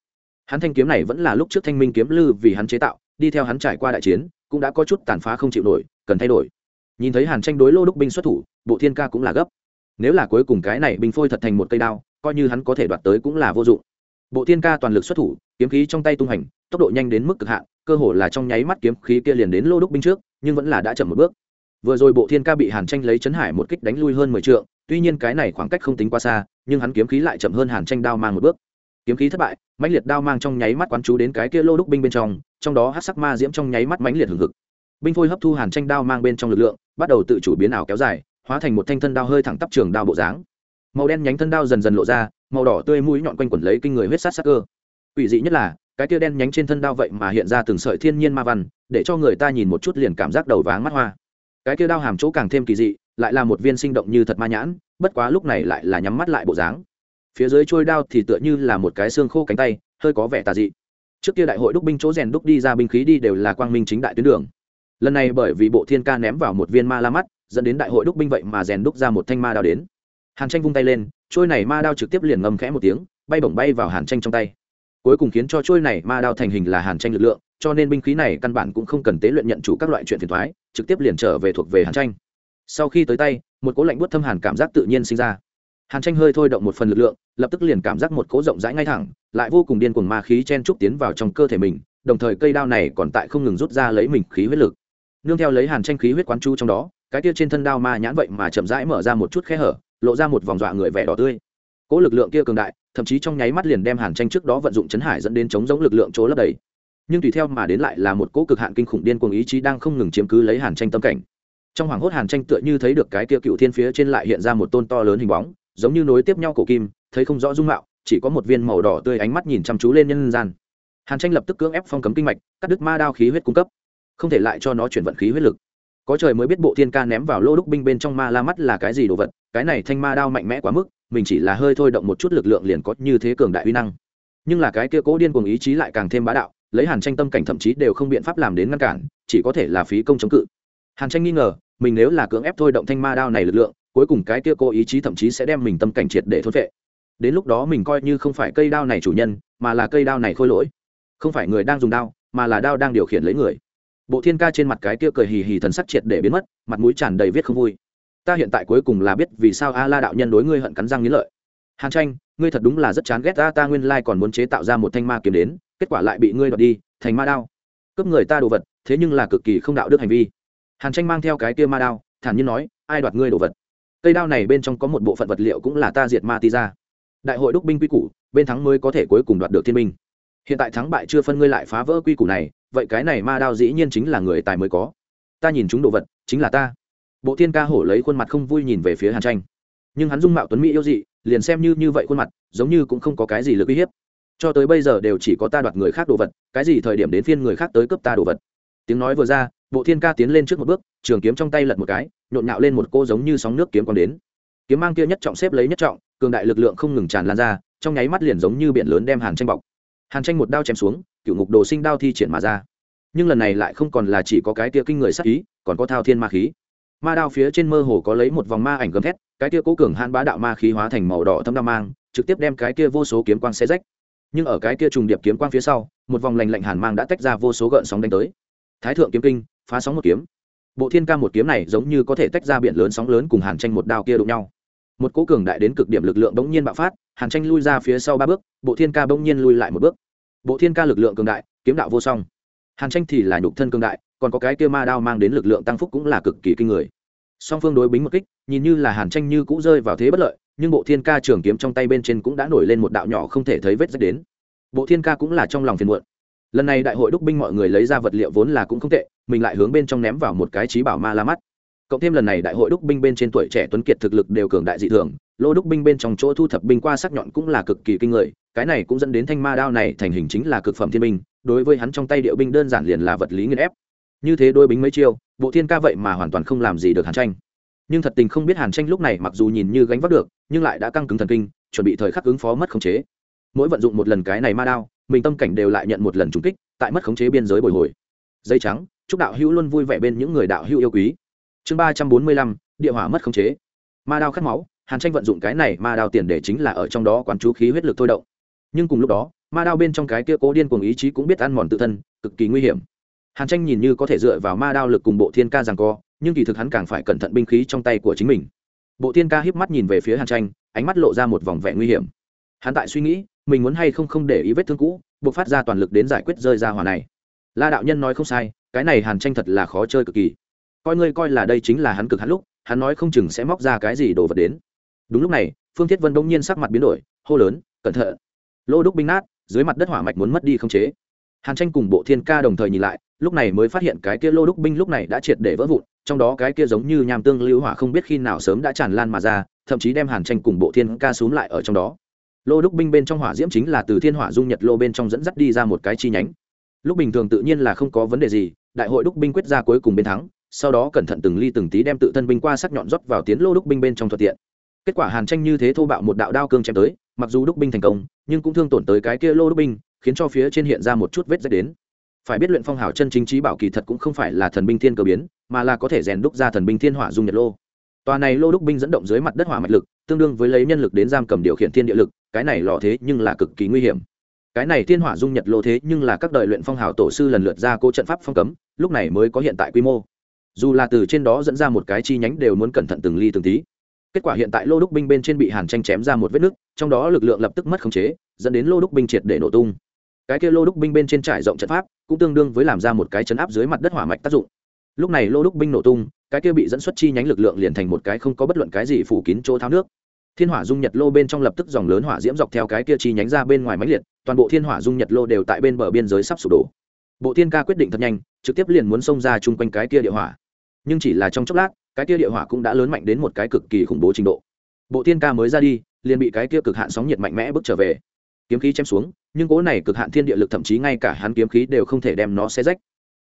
Hắn thanh kiếm này vẫn là lúc trước thanh minh kiếm lư vì hắn chế tạo, đi theo hắn trải qua đại chiến, cũng đã có chút tàn phá không chịu nổi, cần thay đổi. Nhìn thấy hàn tranh đối lô đúc binh xuất thủ, bộ thiên ca cũng là gấp. Nếu là cuối cùng cái này binh phôi thật thành một cây đao, coi như hắn có thể đoạt tới cũng là vô dụng bộ thiên ca toàn lực xuất thủ, kiếm khí trong tay tung hành, tốc độ nhanh đến mức cực hạn, cơ hồ là trong nháy mắt kiếm khí kia liền đến lô đúc binh trước, nhưng vẫn là đã chậm một bước. Vừa rồi bộ thiên ca bị hàn tranh lấy chấn hải một kích đánh lui hơn mười t tuy nhiên cái này khoảng cách không tính quá xa, nhưng hắn kiếm khí lại chậm hơn hàn tranh đao mang một bước. Kiếm khí thất bại, mãnh liệt đao mang trong nháy mắt quán chú đến cái kia lô đúc binh bên trong trong đó hát sắc ma diễm trong nháy mắt mãnh liệt hừng hực. Binh phôi hấp thu hàn tranh đao mang bên trong lực lượng, bắt đầu tự chủ biến ảo kéo dài, hóa thành một thanh thân đao hơi thẳng tắp trường đao bộ dáng màu đen nhánh thân đao dần dần lộ ra, màu đỏ tươi mũi nhọn quanh quẩn lấy kinh người huyết sát sắc cơ. Ủy dị nhất là, cái tia đen nhánh trên thân đao vậy mà hiện ra từng sợi thiên nhiên ma văn, để cho người ta nhìn một chút liền cảm giác đầu váng mắt hoa. Cái tia đao hàm chỗ càng thêm kỳ dị, lại là một viên sinh động như thật ma nhãn, bất quá lúc này lại là nhắm mắt lại bộ dáng. Phía dưới trôi đao thì tựa như là một cái xương khô cánh tay, hơi có vẻ tà dị. Trước kia đại hội đúc binh chỗ rèn đúc đi ra binh khí đi đều là quang minh chính đại tuyến đường. Lần này bởi vì bộ thiên ca ném vào một viên ma la mắt, dẫn đến đại hội đúc binh vậy mà rèn đúc ra một thanh ma đao đến hàn tranh vung tay lên, trôi này ma đao trực tiếp liền ngâm khẽ một tiếng, bay bổng bay vào hàn tranh trong tay. Cuối cùng khiến cho trôi này ma đao thành hình là hàn tranh lực lượng, cho nên binh khí này căn bản cũng không cần tế luyện nhận chủ các loại chuyện phiền thoái trực tiếp liền trở về thuộc về hàn tranh. Sau khi tới tay, một cỗ lạnh buốt thâm hàn cảm giác tự nhiên sinh ra. Hàn tranh hơi thôi động một phần lực lượng, lập tức liền cảm giác một cỗ rộng rãi ngay thẳng, lại vô cùng điên cuồng ma khí chen trúc tiến vào trong cơ thể mình, đồng thời cây đao này còn tại không ngừng rút ra lấy mình khí huyết lực. Nương theo lấy hàn tranh khí huyết quán chu trong đó, cái tia trên thân đao ma nhãn vậy mà chậm rãi mở ra một chút khe hở lộ ra một vòng dọa người vẻ đỏ tươi. Cỗ lực lượng kia cường đại, thậm chí trong nháy mắt liền đem hàn tranh trước đó vận dụng chấn hải dẫn đến chống giống lực lượng chỗ lấp đầy. Nhưng tùy theo mà đến lại là một cỗ cực hạn kinh khủng điên cuồng ý chí đang không ngừng chiếm cứ lấy hàn tranh tâm cảnh. Trong hoàng hốt hàn tranh tựa như thấy được cái kia cựu thiên phía trên lại hiện ra một tôn to lớn hình bóng, giống như nối tiếp nhau cổ kim, thấy không rõ dung mạo, chỉ có một viên màu đỏ tươi ánh mắt nhìn chăm chú lên nhân gian. Hàn tranh lập tức cưỡng ép phong cấm kinh mạch, cắt đứt ma đao khí huyết cung cấp, không thể lại cho nó chuyển vận khí huyết lực có trời mới biết bộ thiên ca ném vào lô đúc binh bên trong ma la mắt là cái gì đồ vật, cái này thanh ma đao mạnh mẽ quá mức, mình chỉ là hơi thôi động một chút lực lượng liền có như thế cường đại uy năng. Nhưng là cái kia cố điên cuồng ý chí lại càng thêm bá đạo, lấy hàn tranh tâm cảnh thậm chí đều không biện pháp làm đến ngăn cản, chỉ có thể là phí công chống cự. Hàn tranh nghi ngờ, mình nếu là cưỡng ép thôi động thanh ma đao này lực lượng, cuối cùng cái kia cố ý chí thậm chí sẽ đem mình tâm cảnh triệt để thốt vệ đến lúc đó mình coi như không phải cây đao này chủ nhân, mà là cây đao này khôi lỗi. Không phải người đang dùng đao, mà là đao đang điều khiển lấy người bộ thiên ca trên mặt cái kia cười hì hì thần sắc triệt để biến mất, mặt mũi tràn đầy viết không vui. Ta hiện tại cuối cùng là biết vì sao a la đạo nhân đối ngươi hận cắn răng nghĩ lợi. Hàn tranh, ngươi thật đúng là rất chán ghét ta ta nguyên lai còn muốn chế tạo ra một thanh ma kiếm đến, kết quả lại bị ngươi đoạt đi, thành ma đao. Cướp người ta đồ vật, thế nhưng là cực kỳ không đạo đức hành vi. Hàn tranh mang theo cái kia ma đao, thản nhiên nói, ai đoạt ngươi đồ vật? Cây đao này bên trong có một bộ phận vật liệu cũng là ta diệt ma ti ra. Đại hội đúc binh quy củ, bên thắng mới có thể cuối cùng đoạt được thiên binh. Hiện tại thắng bại chưa phân ngươi lại phá vỡ quy củ này vậy cái này ma đao dĩ nhiên chính là người tài mới có. Ta nhìn chúng đồ vật, chính là ta. Bộ thiên ca hổ lấy khuôn mặt không vui nhìn về phía hàn tranh. Nhưng hắn dung mạo tuấn mỹ yêu dị, liền xem như như vậy khuôn mặt, giống như cũng không có cái gì lực uy hiếp. Cho tới bây giờ đều chỉ có ta đoạt người khác đồ vật, cái gì thời điểm đến phiên người khác tới cướp ta đồ vật. Tiếng nói vừa ra, bộ thiên ca tiến lên trước một bước, trường kiếm trong tay lật một cái, nhộn nhạo lên một cô giống như sóng nước kiếm còn đến. Kiếm mang kia nhất trọng xếp lấy nhất trọng, cường đại lực lượng không ngừng tràn lan ra, trong nháy mắt liền giống như biển lớn đem hàn tranh bọc. Hàn tranh một đao chém xuống cựu ngục đồ sinh đao thi triển mà ra. Nhưng lần này lại không còn là chỉ có cái tia kinh người sắc ý, còn có thao thiên ma khí. Ma đao phía trên mơ hồ có lấy một vòng ma ảnh gầm thét, cái tia cố cường han bá đạo ma khí hóa thành màu đỏ thâm đao mang, trực tiếp đem cái tia vô số kiếm quang xe rách. Nhưng ở cái tia trùng điệp kiếm quang phía sau, một vòng lành lạnh hàn mang đã tách ra vô số gợn sóng đánh tới. Thái thượng kiếm kinh, phá sóng một kiếm. Bộ thiên ca một kiếm này giống như có thể tách ra biển lớn sóng lớn cùng hàn tranh một đao kia đụng nhau. Một cố cường đại đến cực điểm lực lượng bỗng nhiên bạo phát, hàn tranh lui ra phía sau ba bước, bộ thiên ca bỗng nhiên lui lại một bước bộ thiên ca lực lượng cường đại, kiếm đạo vô song. Hàn tranh thì là nhục thân cường đại, còn có cái kia ma đao mang đến lực lượng tăng phúc cũng là cực kỳ kinh người. Song phương đối bính một kích, nhìn như là hàn tranh như cũ rơi vào thế bất lợi, nhưng bộ thiên ca trường kiếm trong tay bên trên cũng đã nổi lên một đạo nhỏ không thể thấy vết rách đến. Bộ thiên ca cũng là trong lòng phiền muộn. Lần này đại hội đúc binh mọi người lấy ra vật liệu vốn là cũng không tệ, mình lại hướng bên trong ném vào một cái trí bảo ma la mắt cộng thêm lần này đại hội đúc binh bên trên tuổi trẻ tuấn kiệt thực lực đều cường đại dị thường, lô đúc binh bên trong chỗ thu thập binh qua sắc nhọn cũng là cực kỳ kinh người, cái này cũng dẫn đến thanh ma đao này thành hình chính là cực phẩm thiên binh, đối với hắn trong tay điệu binh đơn giản liền là vật lý nghiên ép. Như thế đôi bính mấy chiêu, bộ thiên ca vậy mà hoàn toàn không làm gì được hàn tranh. Nhưng thật tình không biết hàn tranh lúc này mặc dù nhìn như gánh vác được, nhưng lại đã căng cứng thần kinh, chuẩn bị thời khắc ứng phó mất khống chế. Mỗi vận dụng một lần cái này ma đao, mình tâm cảnh đều lại nhận một lần trúng kích, tại mất khống chế biên giới bồi hồi. Dây trắng, chúc đạo hữu luôn vui vẻ bên những người đạo hữu yêu quý chương ba trăm bốn mươi lăm, địa hỏa mất khống chế. Ma đao khát máu, hàn tranh vận dụng cái này ma đao tiền để chính là ở trong đó quán chú khí huyết lực thôi động. Nhưng cùng lúc đó, ma đao bên trong cái kia cố điên cùng ý chí cũng biết ăn mòn tự thân, cực kỳ nguy hiểm. Hàn tranh nhìn như có thể dựa vào ma đao lực cùng bộ thiên ca rằng co, nhưng kỳ thực hắn càng phải cẩn thận binh khí trong tay của chính mình. Bộ thiên ca híp mắt nhìn về phía hàn tranh, ánh mắt lộ ra một vòng vẻ nguy hiểm. Hắn tại suy nghĩ, mình muốn hay không không để ý vết thương cũ, buộc phát ra toàn lực đến giải quyết rơi ra hòa này. La đạo nhân nói không sai, cái này hàn tranh thật là khó chơi cực kỳ coi ngươi coi là đây chính là hắn cực hắn lúc, hắn nói không chừng sẽ móc ra cái gì đồ vật đến. Đúng lúc này, phương thiết vân đông nhiên sắc mặt biến đổi, hô lớn, cẩn thận. Lô đúc binh nát, dưới mặt đất hỏa mạch muốn mất đi không chế. Hàn tranh cùng bộ thiên ca đồng thời nhìn lại, lúc này mới phát hiện cái kia lô đúc binh lúc này đã triệt để vỡ vụn, trong đó cái kia giống như nham tương lưu hỏa không biết khi nào sớm đã tràn lan mà ra, thậm chí đem hàn tranh cùng bộ thiên ca xuống lại ở trong đó. Lô đúc binh bên trong hỏa diễm chính là từ thiên hỏa dung nhật lô bên trong dẫn dắt đi ra một cái chi nhánh. Lúc bình thường tự nhiên là không có vấn đề gì, đại hội đúc binh quyết ra cuối cùng bên thắng sau đó cẩn thận từng ly từng tí đem tự thân binh qua sắc nhọn rót vào tiến lô đúc binh bên trong thuận tiện. Kết quả hàn tranh như thế thô bạo một đạo đao cương chém tới, mặc dù đúc binh thành công, nhưng cũng thương tổn tới cái kia lô đúc binh, khiến cho phía trên hiện ra một chút vết rách đến. Phải biết luyện phong hào chân chính trí bảo kỳ thật cũng không phải là thần binh thiên cơ biến, mà là có thể rèn đúc ra thần binh thiên hỏa dung nhật lô. Tòa này lô đúc binh dẫn động dưới mặt đất hỏa mạch lực, tương đương với lấy nhân lực đến giam cầm điều khiển thiên địa lực, cái này lò thế nhưng là cực kỳ nguy hiểm. Cái này thiên hỏa dung nhật lô thế nhưng là các đời luyện phong hào tổ sư lần lượt ra cố trận pháp phong cấm, lúc này mới có hiện tại quy mô dù là từ trên đó dẫn ra một cái chi nhánh đều muốn cẩn thận từng ly từng tí. Kết quả hiện tại lô đúc binh bên trên bị hàn tranh chém ra một vết nứt, trong đó lực lượng lập tức mất khống chế, dẫn đến lô đúc binh triệt để nổ tung. Cái kia lô đúc binh bên trên trải rộng trận pháp, cũng tương đương với làm ra một cái chấn áp dưới mặt đất hỏa mạch tác dụng. Lúc này lô đúc binh nổ tung, cái kia bị dẫn xuất chi nhánh lực lượng liền thành một cái không có bất luận cái gì phủ kín chỗ tháo nước. Thiên hỏa dung nhật lô bên trong lập tức dòng lớn hỏa diễm dọc theo cái kia chi nhánh ra bên ngoài máy liệt, toàn bộ thiên hỏa dung nhật lô đều tại bên bờ biên giới sắp sụp đổ. Bộ thiên ca quyết định thật nhanh, trực tiếp liền muốn xông ra chung quanh cái kia địa hỏa nhưng chỉ là trong chốc lát, cái kia địa hỏa cũng đã lớn mạnh đến một cái cực kỳ khủng bố trình độ. Bộ thiên ca mới ra đi, liền bị cái kia cực hạn sóng nhiệt mạnh mẽ bước trở về. Kiếm khí chém xuống, nhưng cỗ này cực hạn thiên địa lực thậm chí ngay cả hắn kiếm khí đều không thể đem nó xé rách.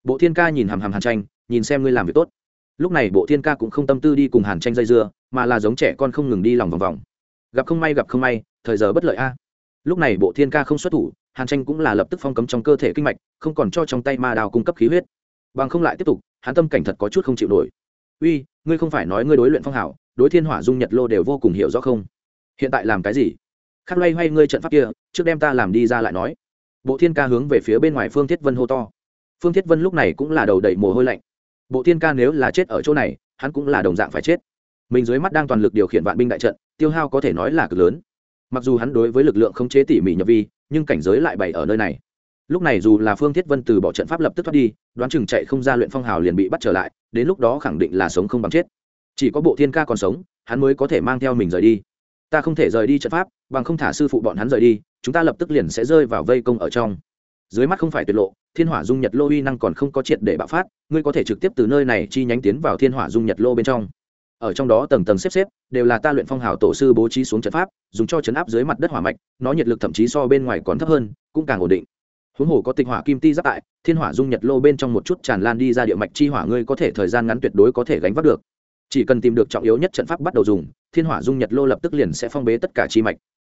Bộ thiên ca nhìn hàm hàm hàn tranh, nhìn xem ngươi làm việc tốt. Lúc này bộ thiên ca cũng không tâm tư đi cùng hàn tranh dây dưa, mà là giống trẻ con không ngừng đi lòng vòng vòng. Gặp không may gặp không may, thời giờ bất lợi a. Lúc này bộ thiên ca không xuất thủ, hàn tranh cũng là lập tức phong cấm trong cơ thể kinh mạch, không còn cho trong tay ma đào cung cấp khí huyết. Bằng không lại tiếp tục hắn tâm cảnh thật có chút không chịu nổi. Uy, ngươi không phải nói ngươi đối luyện phong hảo, đối thiên hỏa dung nhật lô đều vô cùng hiểu rõ không? Hiện tại làm cái gì? Khắc loay hoay ngươi trận pháp kia, trước đem ta làm đi ra lại nói. Bộ thiên ca hướng về phía bên ngoài phương thiết vân hô to. Phương thiết vân lúc này cũng là đầu đầy mồ hôi lạnh. Bộ thiên ca nếu là chết ở chỗ này, hắn cũng là đồng dạng phải chết. Mình dưới mắt đang toàn lực điều khiển vạn binh đại trận, tiêu hao có thể nói là cực lớn. Mặc dù hắn đối với lực lượng không chế tỉ mỉ nhập vi, nhưng cảnh giới lại bày ở nơi này lúc này dù là phương thiết vân từ bỏ trận pháp lập tức thoát đi, đoán chừng chạy không ra luyện phong hào liền bị bắt trở lại, đến lúc đó khẳng định là sống không bằng chết. Chỉ có bộ thiên ca còn sống, hắn mới có thể mang theo mình rời đi. Ta không thể rời đi trận pháp, bằng không thả sư phụ bọn hắn rời đi, chúng ta lập tức liền sẽ rơi vào vây công ở trong. Dưới mắt không phải tuyệt lộ, thiên hỏa dung nhật lô uy năng còn không có triệt để bạo phát, ngươi có thể trực tiếp từ nơi này chi nhánh tiến vào thiên hỏa dung nhật lô bên trong. Ở trong đó tầng tầng xếp xếp, đều là ta luyện phong hào tổ sư bố trí xuống trận pháp, dùng cho chấn áp dưới mặt đất hỏa mạch, nó nhiệt lực thậm chí so bên ngoài còn thấp hơn, cũng càng ổn định huống hồ có tịch hỏa kim ti giáp tại, thiên hỏa dung nhật lô bên trong một chút tràn lan đi ra địa mạch chi hỏa ngươi có thể thời gian ngắn tuyệt đối có thể gánh vác được. Chỉ cần tìm được trọng yếu nhất trận pháp bắt đầu dùng, thiên hỏa dung nhật lô lập tức liền sẽ phong bế tất cả chi mạch.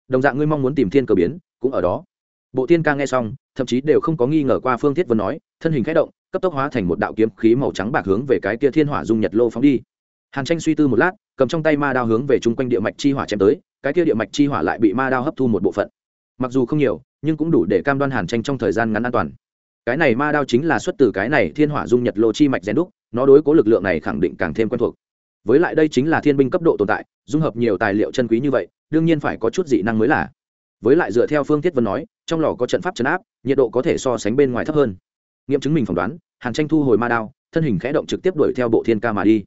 Đồng dạng ngươi mong muốn tìm thiên cơ biến, cũng ở đó. Bộ tiên ca nghe xong, thậm chí đều không có nghi ngờ qua phương thiết vân nói, thân hình khẽ động, cấp tốc hóa thành một đạo kiếm khí màu trắng bạc hướng về cái kia thiên hỏa dung nhật lô phóng đi. Hàn tranh suy tư một lát, cầm trong tay ma đao hướng về chung quanh địa mạch chi hỏa chém tới, cái kia địa mạch chi hỏa lại bị ma đao hấp thu một bộ phận. Mặc dù không nhiều nhưng cũng đủ để cam đoan hàn tranh trong thời gian ngắn an toàn. Cái này ma đao chính là xuất từ cái này thiên hỏa dung nhật lô chi mạch rèn đúc, nó đối cố lực lượng này khẳng định càng thêm quen thuộc. Với lại đây chính là thiên binh cấp độ tồn tại, dung hợp nhiều tài liệu chân quý như vậy, đương nhiên phải có chút dị năng mới là. Với lại dựa theo phương thiết vân nói, trong lò có trận pháp chấn áp, nhiệt độ có thể so sánh bên ngoài thấp hơn. Nghiệm chứng mình phỏng đoán, hàn tranh thu hồi ma đao, thân hình khẽ động trực tiếp đuổi theo bộ thiên ca mà đi.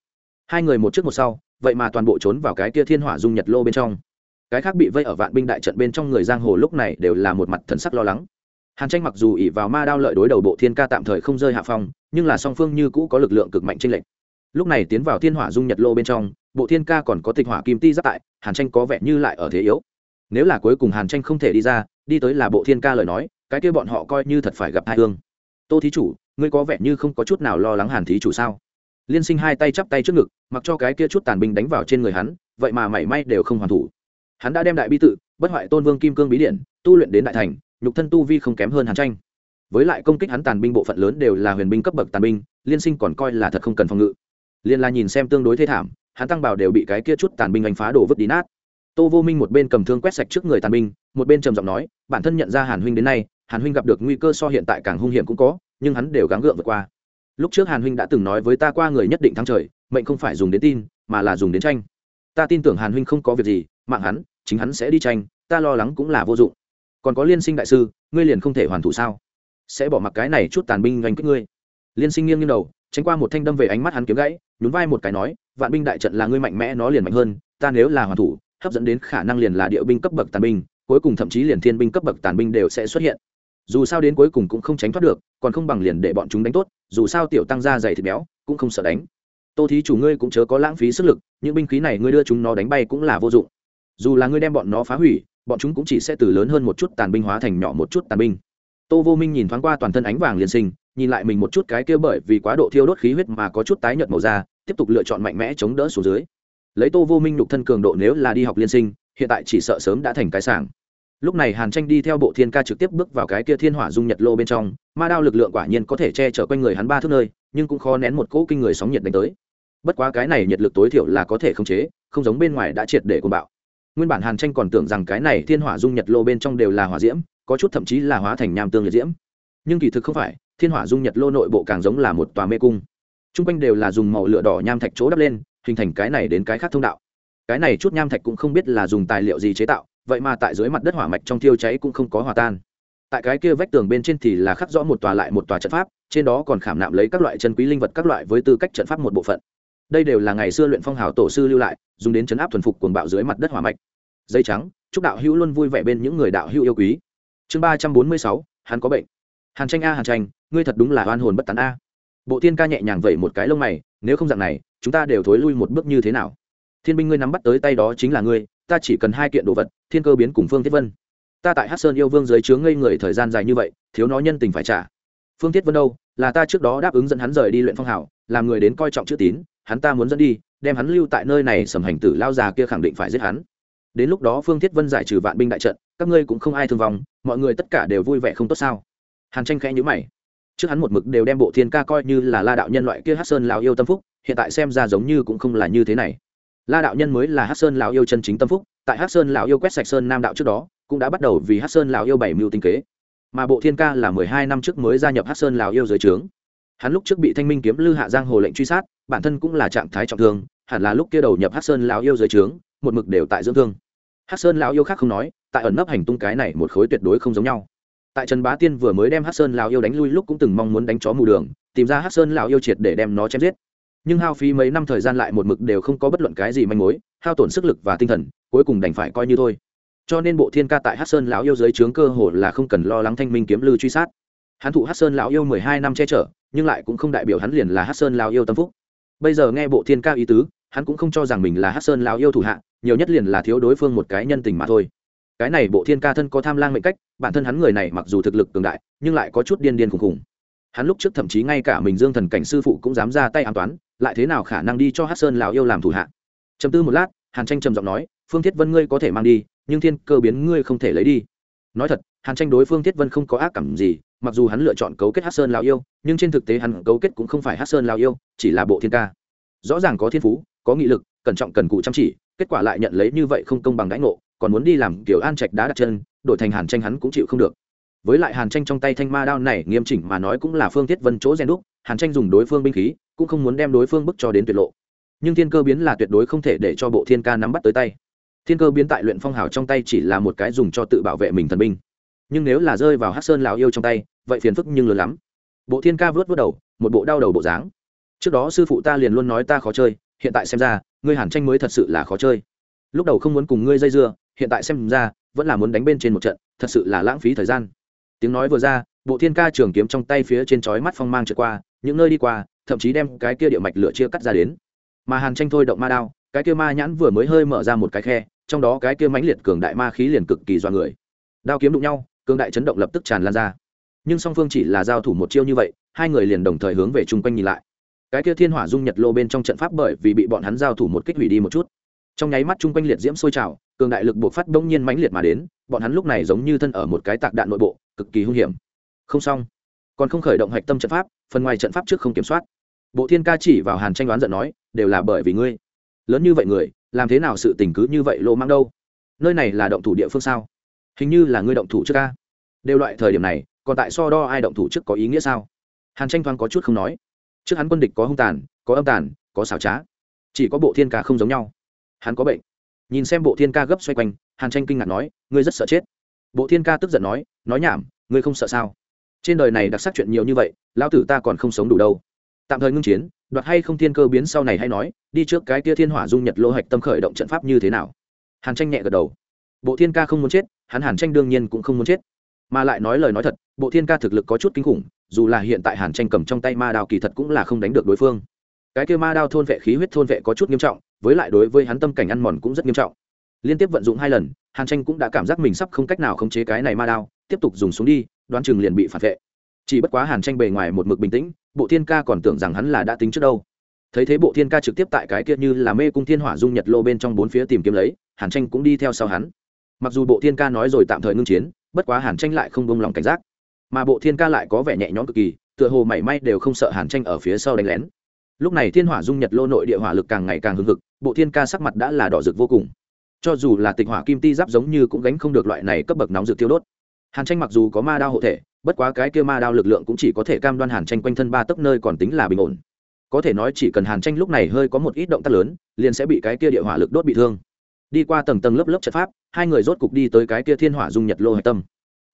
Hai người một trước một sau, vậy mà toàn bộ trốn vào cái kia thiên hỏa dung nhật lô bên trong cái khác bị vây ở vạn binh đại trận bên trong người giang hồ lúc này đều là một mặt thần sắc lo lắng. Hàn tranh mặc dù ỉ vào ma đao lợi đối đầu bộ thiên ca tạm thời không rơi hạ phong, nhưng là song phương như cũ có lực lượng cực mạnh tranh lệch. Lúc này tiến vào thiên hỏa dung nhật lô bên trong, bộ thiên ca còn có tịch hỏa kim ti giáp tại, hàn tranh có vẻ như lại ở thế yếu. Nếu là cuối cùng hàn tranh không thể đi ra, đi tới là bộ thiên ca lời nói, cái kia bọn họ coi như thật phải gặp hai thương tô thí chủ, ngươi có vẻ như không có chút nào lo lắng hàn thí chủ sao? Liên sinh hai tay chắp tay trước ngực, mặc cho cái kia chút tàn binh đánh vào trên người hắn, vậy mà mảy may đều không hoàn thủ hắn đã đem đại bi tự, bất hoại tôn vương kim cương bí điện tu luyện đến đại thành, nhục thân tu vi không kém hơn hàn tranh. Với lại công kích hắn tàn binh bộ phận lớn đều là huyền binh cấp bậc tàn binh, liên sinh còn coi là thật không cần phòng ngự. Liên la nhìn xem tương đối thê thảm, hắn tăng bảo đều bị cái kia chút tàn binh đánh phá đổ vứt đi nát. Tô vô minh một bên cầm thương quét sạch trước người tàn binh, một bên trầm giọng nói, bản thân nhận ra hàn huynh đến nay, hàn huynh gặp được nguy cơ so hiện tại càng hung hiểm cũng có, nhưng hắn đều gắng gượng vượt qua. Lúc trước hàn huynh đã từng nói với ta qua người nhất định thắng trời, mệnh không phải dùng đến tin, mà là dùng đến tranh. Ta tin tưởng hàn huynh không có việc gì mạng hắn, chính hắn sẽ đi tranh, ta lo lắng cũng là vô dụng. Còn có liên sinh đại sư, ngươi liền không thể hoàn thủ sao? Sẽ bỏ mặc cái này chút tàn binh doanh kích ngươi. Liên sinh nghiêng nghiêng đầu, tránh qua một thanh đâm về ánh mắt hắn kiếm gãy, nhún vai một cái nói, vạn binh đại trận là ngươi mạnh mẽ, nó liền mạnh hơn, ta nếu là hoàn thủ, hấp dẫn đến khả năng liền là địa binh cấp bậc tàn binh, cuối cùng thậm chí liền thiên binh cấp bậc tàn binh đều sẽ xuất hiện. Dù sao đến cuối cùng cũng không tránh thoát được, còn không bằng liền để bọn chúng đánh tốt, dù sao tiểu tăng ra dày thịt béo, cũng không sợ đánh. Tô thí chủ ngươi cũng chớ có lãng phí sức lực, những binh khí này ngươi đưa chúng nó đánh bay cũng là vô dụng dù là ngươi đem bọn nó phá hủy, bọn chúng cũng chỉ sẽ từ lớn hơn một chút tàn binh hóa thành nhỏ một chút tàn binh. Tô vô minh nhìn thoáng qua toàn thân ánh vàng liền sinh, nhìn lại mình một chút cái kia bởi vì quá độ thiêu đốt khí huyết mà có chút tái nhợt màu da, tiếp tục lựa chọn mạnh mẽ chống đỡ xuống dưới. Lấy tô vô minh nhục thân cường độ nếu là đi học liên sinh, hiện tại chỉ sợ sớm đã thành cái sảng. Lúc này hàn tranh đi theo bộ thiên ca trực tiếp bước vào cái kia thiên hỏa dung nhật lô bên trong, ma đao lực lượng quả nhiên có thể che chở quanh người hắn ba thước nơi, nhưng cũng khó nén một cỗ kinh người sóng nhiệt đánh tới. Bất quá cái này nhiệt lực tối thiểu là có thể khống chế, không giống bên ngoài đã triệt để côn bạo nguyên bản hàn tranh còn tưởng rằng cái này thiên hỏa dung nhật lô bên trong đều là hỏa diễm, có chút thậm chí là hóa thành nham tương liệt diễm. Nhưng kỳ thực không phải, thiên hỏa dung nhật lô nội bộ càng giống là một tòa mê cung. T r u n g quanh đều là dùng màu lửa đỏ nham thạch chỗ đắp lên, hình thành cái này đến cái khác thông đạo. Cái này chút nham thạch cũng không biết là dùng tài liệu gì chế tạo, vậy mà tại dưới mặt đất hỏa mạch trong thiêu cháy cũng không có hòa tan. Tại cái kia vách tường bên trên thì là khắc rõ một tòa lại một tòa trận pháp, trên đó còn khảm nạm lấy các loại chân quý linh vật các loại với tư cách trận pháp một bộ phận đây đều là ngày xưa luyện phong hào tổ sư lưu lại, dùng đến chấn áp thuần phục cuồng bạo dưới mặt đất hỏa mạch. Dây trắng, chúc đạo hữu luôn vui vẻ bên những người đạo hữu yêu quý. Chương ba trăm bốn mươi sáu, hắn có bệnh. Hàn tranh a, hàn tranh, ngươi thật đúng là oan hồn bất tán a. Bộ tiên ca nhẹ nhàng vẩy một cái lông mày, nếu không dạng này, chúng ta đều thối lui một bước như thế nào? Thiên binh ngươi nắm bắt tới tay đó chính là ngươi, ta chỉ cần hai kiện đồ vật, thiên cơ biến cùng phương thiết vân. Ta tại hát sơn yêu vương dưới chướng ngây người thời gian dài như vậy, thiếu nó nhân tình phải trả. Phương thiết vân đâu? Là ta trước đó đáp ứng dẫn hắn rời đi luyện phong hảo làm người đến coi trọng chữ tín hắn ta muốn dẫn đi, đem hắn lưu tại nơi này sầm hành tử lao già kia khẳng định phải giết hắn. Đến lúc đó phương thiết vân giải trừ vạn binh đại trận, các ngươi cũng không ai thương vong, mọi người tất cả đều vui vẻ không tốt sao? Hàn tranh khẽ nhữ mày. Trước hắn một mực đều đem bộ thiên ca coi như là la đạo nhân loại kia hát sơn lào yêu tâm phúc, hiện tại xem ra giống như cũng không là như thế này. La đạo nhân mới là hát sơn lào yêu chân chính tâm phúc, tại hát sơn lào yêu quét sạch sơn nam đạo trước đó, cũng đã bắt đầu vì hát sơn lào yêu bảy mưu tinh kế. Mà bộ thiên ca là mười hai năm trước mới gia nhập hát sơn lào yêu dưới trướng hắn lúc trước bị thanh minh kiếm lư hạ giang hồ lệnh truy sát, bản thân cũng là trạng thái trọng thương, hẳn là lúc kia đầu nhập hát sơn Lão yêu dưới trướng, một mực đều tại dưỡng thương. Hát sơn lão yêu khác không nói, tại ẩn nấp hành tung cái này một khối tuyệt đối không giống nhau. Tại trần bá tiên vừa mới đem hát sơn lão yêu đánh lui lúc cũng từng mong muốn đánh chó mù đường, tìm ra hát sơn lão yêu triệt để đem nó chém giết. Nhưng hao phí mấy năm thời gian lại một mực đều không có bất luận cái gì manh mối, hao tổn sức lực và tinh thần, cuối cùng đành phải coi như thôi. Cho nên bộ thiên ca tại hát sơn lão yêu dưới trướng cơ hồ là không cần lo lắng thanh minh kiếm lư truy sát. Hắn thụ hát sơn lão yêu mười hai năm che chở nhưng lại cũng không đại biểu hắn liền là hát sơn lão yêu tâm phúc. Bây giờ nghe bộ thiên ca ý tứ, hắn cũng không cho rằng mình là hát sơn lão yêu thủ hạ, nhiều nhất liền là thiếu đối phương một cái nhân tình mà thôi. Cái này bộ thiên ca thân có tham lang mệnh cách, bản thân hắn người này mặc dù thực lực cường đại, nhưng lại có chút điên điên khùng khùng hắn lúc trước thậm chí ngay cả mình dương thần cảnh sư phụ cũng dám ra tay an toán, lại thế nào khả năng đi cho hát sơn lào yêu làm thủ hạ? Chấm tư một lát, hàn tranh trầm giọng nói, phương thiết vân ngươi có thể mang đi, nhưng thiên cơ biến ngươi không thể lấy đi. Nói thật, hàn tranh đối phương thiết vân không có ác cảm gì mặc dù hắn lựa chọn cấu kết hát sơn lao yêu, nhưng trên thực tế hắn cấu kết cũng không phải hát sơn lao yêu, chỉ là bộ thiên ca. Rõ ràng có thiên phú, có nghị lực, cẩn trọng cần cụ chăm chỉ, kết quả lại nhận lấy như vậy không công bằng đãi ngộ, còn muốn đi làm kiểu an trạch đá đặt chân, đổi thành hàn tranh hắn cũng chịu không được. Với lại hàn tranh trong tay thanh ma đao này, nghiêm chỉnh mà nói cũng là phương thiết vân chỗ rèn đúc, hàn tranh dùng đối phương binh khí, cũng không muốn đem đối phương bức cho đến tuyệt lộ. Nhưng thiên cơ biến là tuyệt đối không thể để cho bộ thiên ca nắm bắt tới tay. Thiên cơ biến tại luyện phong hào trong tay chỉ là một cái dùng cho tự bảo vệ mình thần binh. Nhưng nếu là rơi vào hát sơn lào yêu trong tay vậy phiền phức nhưng lớn lắm. Bộ thiên ca vớt vớt đầu, một bộ đau đầu bộ dáng. Trước đó sư phụ ta liền luôn nói ta khó chơi, hiện tại xem ra, ngươi hàn tranh mới thật sự là khó chơi. Lúc đầu không muốn cùng ngươi dây dưa, hiện tại xem ra, vẫn là muốn đánh bên trên một trận, thật sự là lãng phí thời gian. Tiếng nói vừa ra, bộ thiên ca trường kiếm trong tay phía trên chói mắt phong mang trượt qua, những nơi đi qua, thậm chí đem cái kia địa mạch lửa chia cắt ra đến. Mà hàn tranh thôi động ma đao, cái kia ma nhãn vừa mới hơi mở ra một cái khe, trong đó cái kia mãnh liệt cường đại ma khí liền cực kỳ do người. Đao kiếm đụng nhau, cường đại chấn động lập tức tràn lan ra nhưng song phương chỉ là giao thủ một chiêu như vậy, hai người liền đồng thời hướng về chung quanh nhìn lại. Cái kia thiên hỏa dung nhật lô bên trong trận pháp bởi vì bị bọn hắn giao thủ một kích hủy đi một chút. Trong nháy mắt chung quanh liệt diễm sôi trào, cường đại lực buộc phát đông nhiên mãnh liệt mà đến, bọn hắn lúc này giống như thân ở một cái tạc đạn nội bộ, cực kỳ hung hiểm. Không xong. Còn không khởi động hạch tâm trận pháp, phần ngoài trận pháp trước không kiểm soát. Bộ thiên ca chỉ vào hàn tranh đoán giận nói, đều là bởi vì ngươi. Lớn như vậy người, làm thế nào sự tình cứ như vậy lô mang đâu? Nơi này là động thủ địa phương sao? Hình như là ngươi động thủ trước ca. Đều loại thời điểm này còn tại so đo ai động thủ trước có ý nghĩa sao? Hàn tranh thoáng có chút không nói. Trước hắn quân địch có hung tàn, có âm tàn, có xảo trá. Chỉ có bộ thiên ca không giống nhau. Hắn có bệnh. Nhìn xem bộ thiên ca gấp xoay quanh, hàn tranh kinh ngạc nói, ngươi rất sợ chết. Bộ thiên ca tức giận nói nói nhảm, ngươi không sợ sao? Trên đời này đặc sắc chuyện nhiều như vậy, lão tử ta còn không sống đủ đâu. Tạm thời ngưng chiến, đoạt hay không thiên cơ biến sau này hay nói, đi trước cái kia thiên hỏa dung nhật lô hạch tâm khởi động trận pháp như thế nào? Hàn tranh nhẹ gật đầu. Bộ thiên ca không muốn chết, hắn hàn tranh đương nhiên cũng không muốn chết mà lại nói lời nói thật, bộ thiên ca thực lực có chút kinh khủng, dù là hiện tại hàn tranh cầm trong tay ma đao kỳ thật cũng là không đánh được đối phương. Cái kia ma đao thôn vệ khí huyết thôn vệ có chút nghiêm trọng, với lại đối với hắn tâm cảnh ăn mòn cũng rất nghiêm trọng. Liên tiếp vận dụng hai lần, hàn tranh cũng đã cảm giác mình sắp không cách nào khống chế cái này ma đao, tiếp tục dùng xuống đi, đoán chừng liền bị phản vệ. Chỉ bất quá hàn tranh bề ngoài một mực bình tĩnh, bộ thiên ca còn tưởng rằng hắn là đã tính trước đâu. Thấy thế bộ thiên ca trực tiếp tại cái kia như là mê cung thiên hỏa dung nhật lô bên trong bốn phía tìm kiếm lấy, hàn tranh cũng đi theo sau hắn. Mặc dù bộ thiên ca nói rồi tạm thời ngưng chiến bất quá hàn tranh lại không bông lòng cảnh giác mà bộ thiên ca lại có vẻ nhẹ nhõm cực kỳ tựa hồ mảy may đều không sợ hàn tranh ở phía sau đánh lén lúc này thiên hỏa dung nhật lô nội địa hỏa lực càng ngày càng hưng hực bộ thiên ca sắc mặt đã là đỏ rực vô cùng cho dù là tịch hỏa kim ti giáp giống như cũng gánh không được loại này cấp bậc nóng rực tiêu đốt hàn tranh mặc dù có ma đao hộ thể bất quá cái kia ma đao lực lượng cũng chỉ có thể cam đoan hàn tranh quanh thân ba tấc nơi còn tính là bình ổn có thể nói chỉ cần hàn tranh lúc này hơi có một ít động tác lớn liền sẽ bị cái kia địa hỏa lực đốt bị thương đi qua tầng tầng lớp lớp trận pháp, hai người rốt cục đi tới cái kia thiên hỏa dung nhật lô hạch tâm.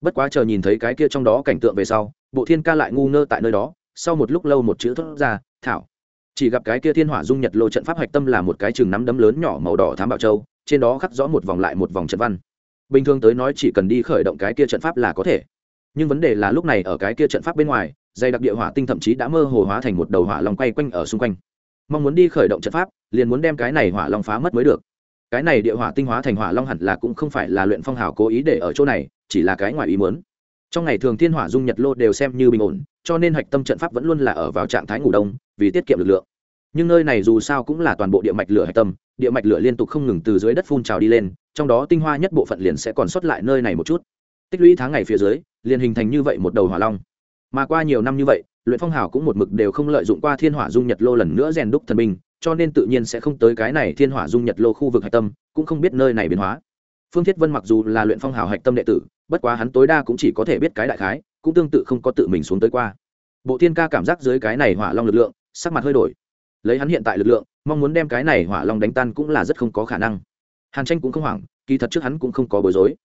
Bất quá chờ nhìn thấy cái kia trong đó cảnh tượng về sau, bộ thiên ca lại ngu ngơ tại nơi đó, sau một lúc lâu một chữ thốt ra, thảo. Chỉ gặp cái kia thiên hỏa dung nhật lô trận pháp hạch tâm là một cái chừng nắm đấm lớn nhỏ màu đỏ thám bảo châu, trên đó khắc rõ một vòng lại một vòng trận văn. Bình thường tới nói chỉ cần đi khởi động cái kia trận pháp là có thể. Nhưng vấn đề là lúc này ở cái kia trận pháp bên ngoài dây đặc địa hỏa tinh thậm chí đã mơ hồ hóa thành một đầu hỏa long quay quanh ở xung quanh. Mong muốn đi khởi động trận pháp, liền muốn đem cái này hỏa long phá mất mới được cái này địa hỏa tinh hóa thành hỏa long hẳn là cũng không phải là luyện phong hào cố ý để ở chỗ này, chỉ là cái ngoài ý muốn. Trong ngày thường thiên hỏa dung nhật lô đều xem như bình ổn, cho nên hạch tâm trận pháp vẫn luôn là ở vào trạng thái ngủ đông, vì tiết kiệm lực lượng. Nhưng nơi này dù sao cũng là toàn bộ địa mạch lửa hạch tâm, địa mạch lửa liên tục không ngừng từ dưới đất phun trào đi lên, trong đó tinh hoa nhất bộ phận liền sẽ còn sót lại nơi này một chút. Tích lũy tháng ngày phía dưới, liền hình thành như vậy một đầu hỏa long. Mà qua nhiều năm như vậy, luyện phong hào cũng một mực đều không lợi dụng qua thiên hỏa dung nhật lô lần nữa rèn đúc thần binh cho nên tự nhiên sẽ không tới cái này thiên hỏa dung nhật lô khu vực hạch tâm, cũng không biết nơi này biến hóa. Phương thiết vân mặc dù là luyện phong hào hạch tâm đệ tử, bất quá hắn tối đa cũng chỉ có thể biết cái đại khái, cũng tương tự không có tự mình xuống tới qua. Bộ thiên ca cảm giác dưới cái này hỏa long lực lượng, sắc mặt hơi đổi. Lấy hắn hiện tại lực lượng, mong muốn đem cái này hỏa long đánh tan cũng là rất không có khả năng. Hàn tranh cũng không hoảng, kỳ thật trước hắn cũng không có bối rối.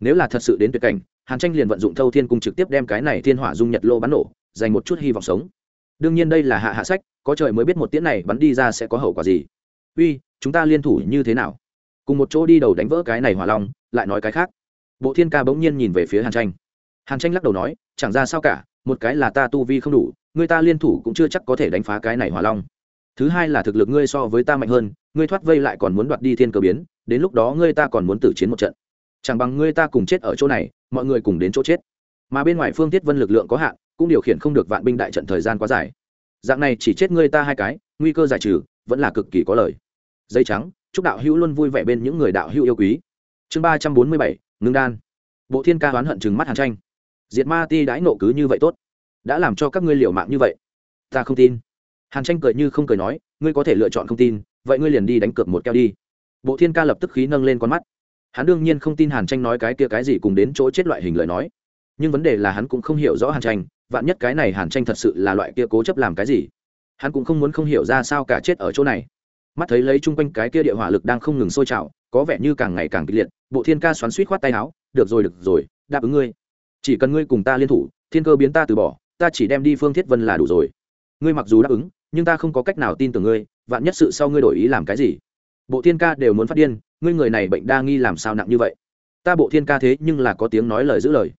Nếu là thật sự đến tuyệt cảnh, hàn tranh liền vận dụng thâu thiên cung trực tiếp đem cái này thiên hỏa dung nhật lô bắn nổ, dành một chút hy vọng sống đương nhiên đây là hạ hạ sách, có trời mới biết một tiễn này bắn đi ra sẽ có hậu quả gì. Uy, chúng ta liên thủ như thế nào? Cùng một chỗ đi đầu đánh vỡ cái này hỏa long, lại nói cái khác. Bộ thiên ca bỗng nhiên nhìn về phía hàn tranh. Hàn tranh lắc đầu nói, chẳng ra sao cả, một cái là ta tu vi không đủ, người ta liên thủ cũng chưa chắc có thể đánh phá cái này hỏa long. Thứ hai là thực lực ngươi so với ta mạnh hơn, ngươi thoát vây lại còn muốn đoạt đi thiên cơ biến, đến lúc đó ngươi ta còn muốn tử chiến một trận. Chẳng bằng ngươi ta cùng chết ở chỗ này, mọi người cùng đến chỗ chết. Mà bên ngoài phương tiết vân lực lượng có hạn cũng điều khiển không được vạn binh đại trận thời gian quá dài. Dạng này chỉ chết ngươi ta hai cái, nguy cơ giải trừ vẫn là cực kỳ có lời dây trắng, chúc đạo hữu luôn vui vẻ bên những người đạo hữu yêu quý. Chương ba trăm bốn mươi bảy, ngưng đan. Bộ thiên ca oán hận chừng mắt hàn tranh. Diệt ma ti đãi nộ cứ như vậy tốt, đã làm cho các ngươi liều mạng như vậy. Ta không tin. Hàn tranh cười như không cười nói, ngươi có thể lựa chọn không tin, vậy ngươi liền đi đánh cược một keo đi. Bộ thiên ca lập tức khí nâng lên con mắt. Hắn đương nhiên không tin hàn tranh nói cái kia cái gì cùng đến chỗ chết loại hình lời nói. Nhưng vấn đề là hắn cũng không hiểu rõ hàn tranh vạn nhất cái này hàn tranh thật sự là loại kia cố chấp làm cái gì? Hắn cũng không muốn không hiểu ra sao cả chết ở chỗ này. Mắt thấy lấy chung quanh cái kia địa hỏa lực đang không ngừng sôi trào, có vẻ như càng ngày càng kịch liệt, bộ thiên ca xoắn suýt khoát tay áo, được rồi được rồi, đáp ứng ngươi. Chỉ cần ngươi cùng ta liên thủ, thiên cơ biến ta từ bỏ, ta chỉ đem đi phương thiết vân là đủ rồi. Ngươi mặc dù đáp ứng, nhưng ta không có cách nào tin tưởng ngươi, vạn nhất sự sau ngươi đổi ý làm cái gì? Bộ thiên ca đều muốn phát điên, ngươi người này bệnh đa nghi làm sao nặng như vậy? Ta bộ thiên ca thế nhưng là có tiếng nói lời giữ lời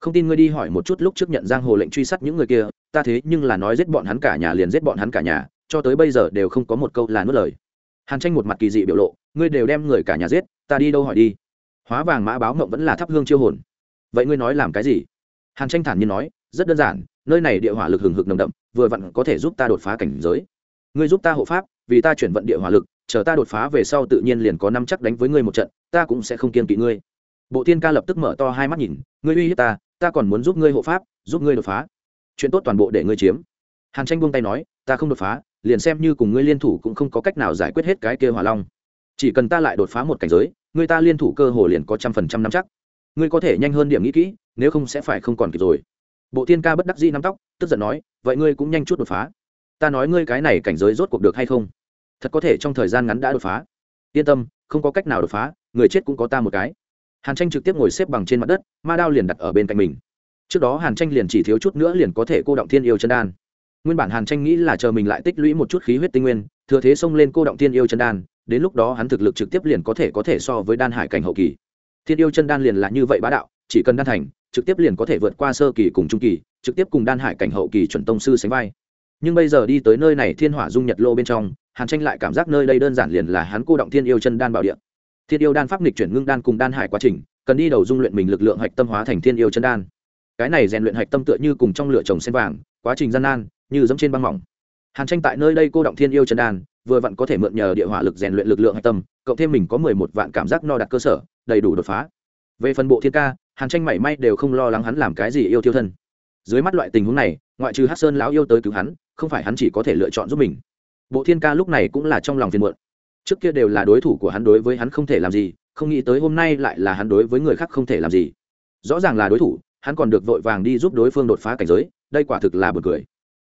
không tin ngươi đi hỏi một chút lúc trước nhận giang hồ lệnh truy sát những người kia, ta thế nhưng là nói giết bọn hắn cả nhà liền giết bọn hắn cả nhà, cho tới bây giờ đều không có một câu là nuốt lời. Hàn tranh một mặt kỳ dị biểu lộ, ngươi đều đem người cả nhà giết, ta đi đâu hỏi đi. Hóa vàng mã báo mộng vẫn là thắp hương chiêu hồn. Vậy ngươi nói làm cái gì? Hàn tranh thản nhiên nói, rất đơn giản, nơi này địa hỏa lực hừng hực nồng đậm, vừa vặn có thể giúp ta đột phá cảnh giới. Ngươi giúp ta hộ pháp, vì ta chuyển vận địa hỏa lực, chờ ta đột phá về sau tự nhiên liền có năm chắc đánh với ngươi một trận, ta cũng sẽ không kiên kỵ ngươi. Bộ tiên ca lập tức mở to hai mắt nhìn, ngươi uy hiếp ta ta còn muốn giúp ngươi hộ pháp, giúp ngươi đột phá. Chuyện tốt toàn bộ để ngươi chiếm. Hàn tranh buông tay nói, ta không đột phá, liền xem như cùng ngươi liên thủ cũng không có cách nào giải quyết hết cái kia hỏa long. Chỉ cần ta lại đột phá một cảnh giới người ta liên thủ cơ hồ liền có trăm phần trăm năm chắc. Ngươi có thể nhanh hơn điểm nghĩ kỹ, nếu không sẽ phải không còn kịp rồi. Bộ Thiên ca bất đắc dĩ nắm tóc, tức giận nói, vậy ngươi cũng nhanh chút đột phá. Ta nói ngươi cái này cảnh giới rốt cuộc được hay không? Thật có thể trong thời gian ngắn đã đột phá. Yên tâm, không có cách nào đột phá, người chết cũng có ta một cái hàn tranh trực tiếp ngồi xếp bằng trên mặt đất, ma đao liền đặt ở bên cạnh mình. Trước đó hàn tranh liền chỉ thiếu chút nữa liền có thể cô động thiên yêu chân đan. Nguyên bản hàn tranh nghĩ là chờ mình lại tích lũy một chút khí huyết tinh nguyên, thừa thế xông lên cô động thiên yêu chân đan, đến lúc đó hắn thực lực trực tiếp liền có thể có thể so với đan hải cảnh hậu kỳ. Thiên yêu chân đan liền là như vậy bá đạo, chỉ cần đan thành, trực tiếp liền có thể vượt qua sơ kỳ cùng trung kỳ, trực tiếp cùng đan hải cảnh hậu kỳ chuẩn tông sư sánh vai. Nhưng bây giờ đi tới nơi này thiên hỏa dung nhật lô bên trong, hàn tranh lại cảm giác nơi đây đơn giản liền là hắn cô động thiên yêu chân đan bảo địa thiên yêu đan pháp nghịch chuyển ngưng đan cùng đan hải quá trình, cần đi đầu dung luyện mình lực lượng hạch tâm hóa thành thiên yêu chân đan. Cái này rèn luyện hạch tâm tựa như cùng trong lửa trồng sen vàng, quá trình gian nan, như giống trên băng mỏng. Hàn tranh tại nơi đây cô động thiên yêu chân đan, vừa vặn có thể mượn nhờ địa hỏa lực rèn luyện lực lượng hạch tâm, cộng thêm mình có mười một vạn cảm giác no đặt cơ sở, đầy đủ đột phá. Về phần bộ thiên ca, hàn tranh mảy may đều không lo lắng hắn làm cái gì yêu tiêu thân. Dưới mắt loại tình huống này, ngoại trừ hát sơn lão yêu tới cứu hắn, không phải hắn chỉ có thể lựa chọn giúp mình. Bộ thiên ca lúc này cũng là trong lòng phiền muộn trước kia đều là đối thủ của hắn đối với hắn không thể làm gì, không nghĩ tới hôm nay lại là hắn đối với người khác không thể làm gì. Rõ ràng là đối thủ, hắn còn được vội vàng đi giúp đối phương đột phá cảnh giới, đây quả thực là b u ồ n cười.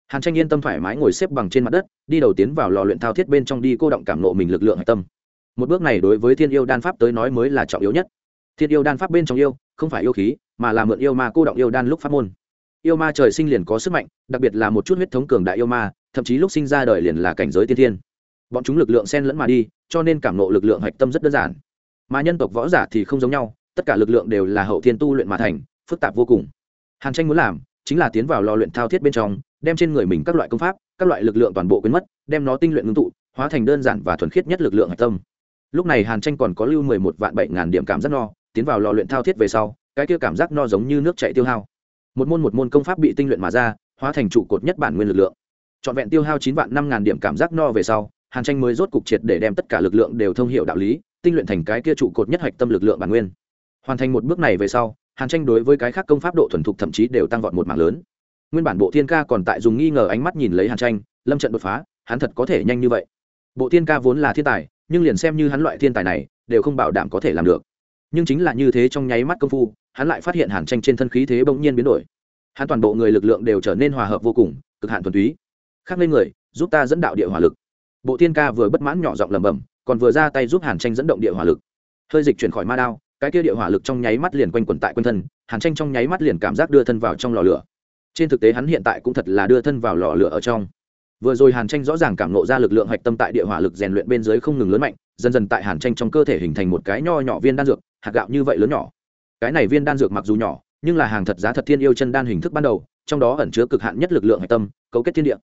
Hàn tranh yên tâm thoải mái ngồi xếp bằng trên mặt đất, đi đầu tiến vào lò luyện thao thiết bên trong đi cô động cảm nộ mình lực lượng hạch tâm. Một bước này đối với thiên yêu đan pháp tới nói mới là trọng yếu nhất. Thiên yêu đan pháp bên trong yêu, không phải yêu khí, mà là mượn yêu ma cô động yêu đan lúc pháp môn. Yêu ma trời sinh liền có sức mạnh, đặc biệt là một chút huyết thống cường đại yêu ma, thậm chí lúc sinh ra đời liền là cảnh giới tiên thiên bọn chúng lực lượng xen lẫn mà đi, cho nên cảm nộ lực lượng hạch tâm rất đơn giản. Mà nhân tộc võ giả thì không giống nhau, tất cả lực lượng đều là hậu thiên tu luyện mà thành, phức tạp vô cùng. Hàn tranh muốn làm chính là tiến vào lò luyện thao thiết bên trong, đem trên người mình các loại công pháp, các loại lực lượng toàn bộ quên mất, đem nó tinh luyện ngưng tụ, hóa thành đơn giản và thuần khiết nhất lực lượng hạch tâm. Lúc này hàn tranh còn có lưu mười một vạn bảy ngàn điểm cảm giác no, tiến vào lò luyện thao thiết về sau, cái kia cảm giác no giống như nước chạy tiêu hao. Một môn một môn công pháp bị tinh luyện mà ra, hóa thành trụ cột nhất bản nguyên lực lượng. Trọn vẹn tiêu hao chín vạn năm ngàn điểm cảm giác no về sau hàn tranh mới rốt cục triệt để đem tất cả lực lượng đều thông hiệu đạo lý, tinh luyện thành cái kia trụ cột nhất hạch tâm lực lượng bản nguyên. Hoàn thành một bước này về sau, hàn tranh đối với cái khác công pháp độ thuần thục thậm chí đều tăng vọt một mảng lớn. Nguyên bản bộ thiên ca còn tại dùng nghi ngờ ánh mắt nhìn lấy hàn tranh, lâm trận đột phá, hắn thật có thể nhanh như vậy. Bộ thiên ca vốn là thiên tài, nhưng liền xem như hắn loại thiên tài này, đều không bảo đảm có thể làm được. Nhưng chính là như thế trong nháy mắt công phu, hắn lại phát hiện hàn tranh trên thân khí thế bỗng nhiên biến đổi. Hắn toàn bộ người lực lượng đều trở nên hòa hợp vô cùng, cực hạn thuần túy. Khác lên người, giúp ta dẫn đạo địa hỏa lực bộ tiên ca vừa bất mãn nhỏ giọng lẩm bẩm, còn vừa ra tay giúp hàn tranh dẫn động địa hỏa lực. Hơi dịch chuyển khỏi ma đao, cái kia địa hỏa lực trong nháy mắt liền quanh quẩn tại quanh thân, hàn tranh trong nháy mắt liền cảm giác đưa thân vào trong lò lửa. Trên thực tế hắn hiện tại cũng thật là đưa thân vào lò lửa ở trong. Vừa rồi hàn tranh rõ ràng cảm nộ ra lực lượng hạch tâm tại địa hỏa lực rèn luyện bên dưới không ngừng lớn mạnh, dần dần tại hàn tranh trong cơ thể hình thành một cái nho nhỏ viên đan dược, hạt gạo như vậy lớn nhỏ. Cái này viên đan dược mặc dù nhỏ, nhưng là hàng thật giá thật thiên yêu chân đan hình thức ban đầu, trong đó ẩn chứa cực hạn nhất lực lượng hạch tâm, cấu kết thiên địa.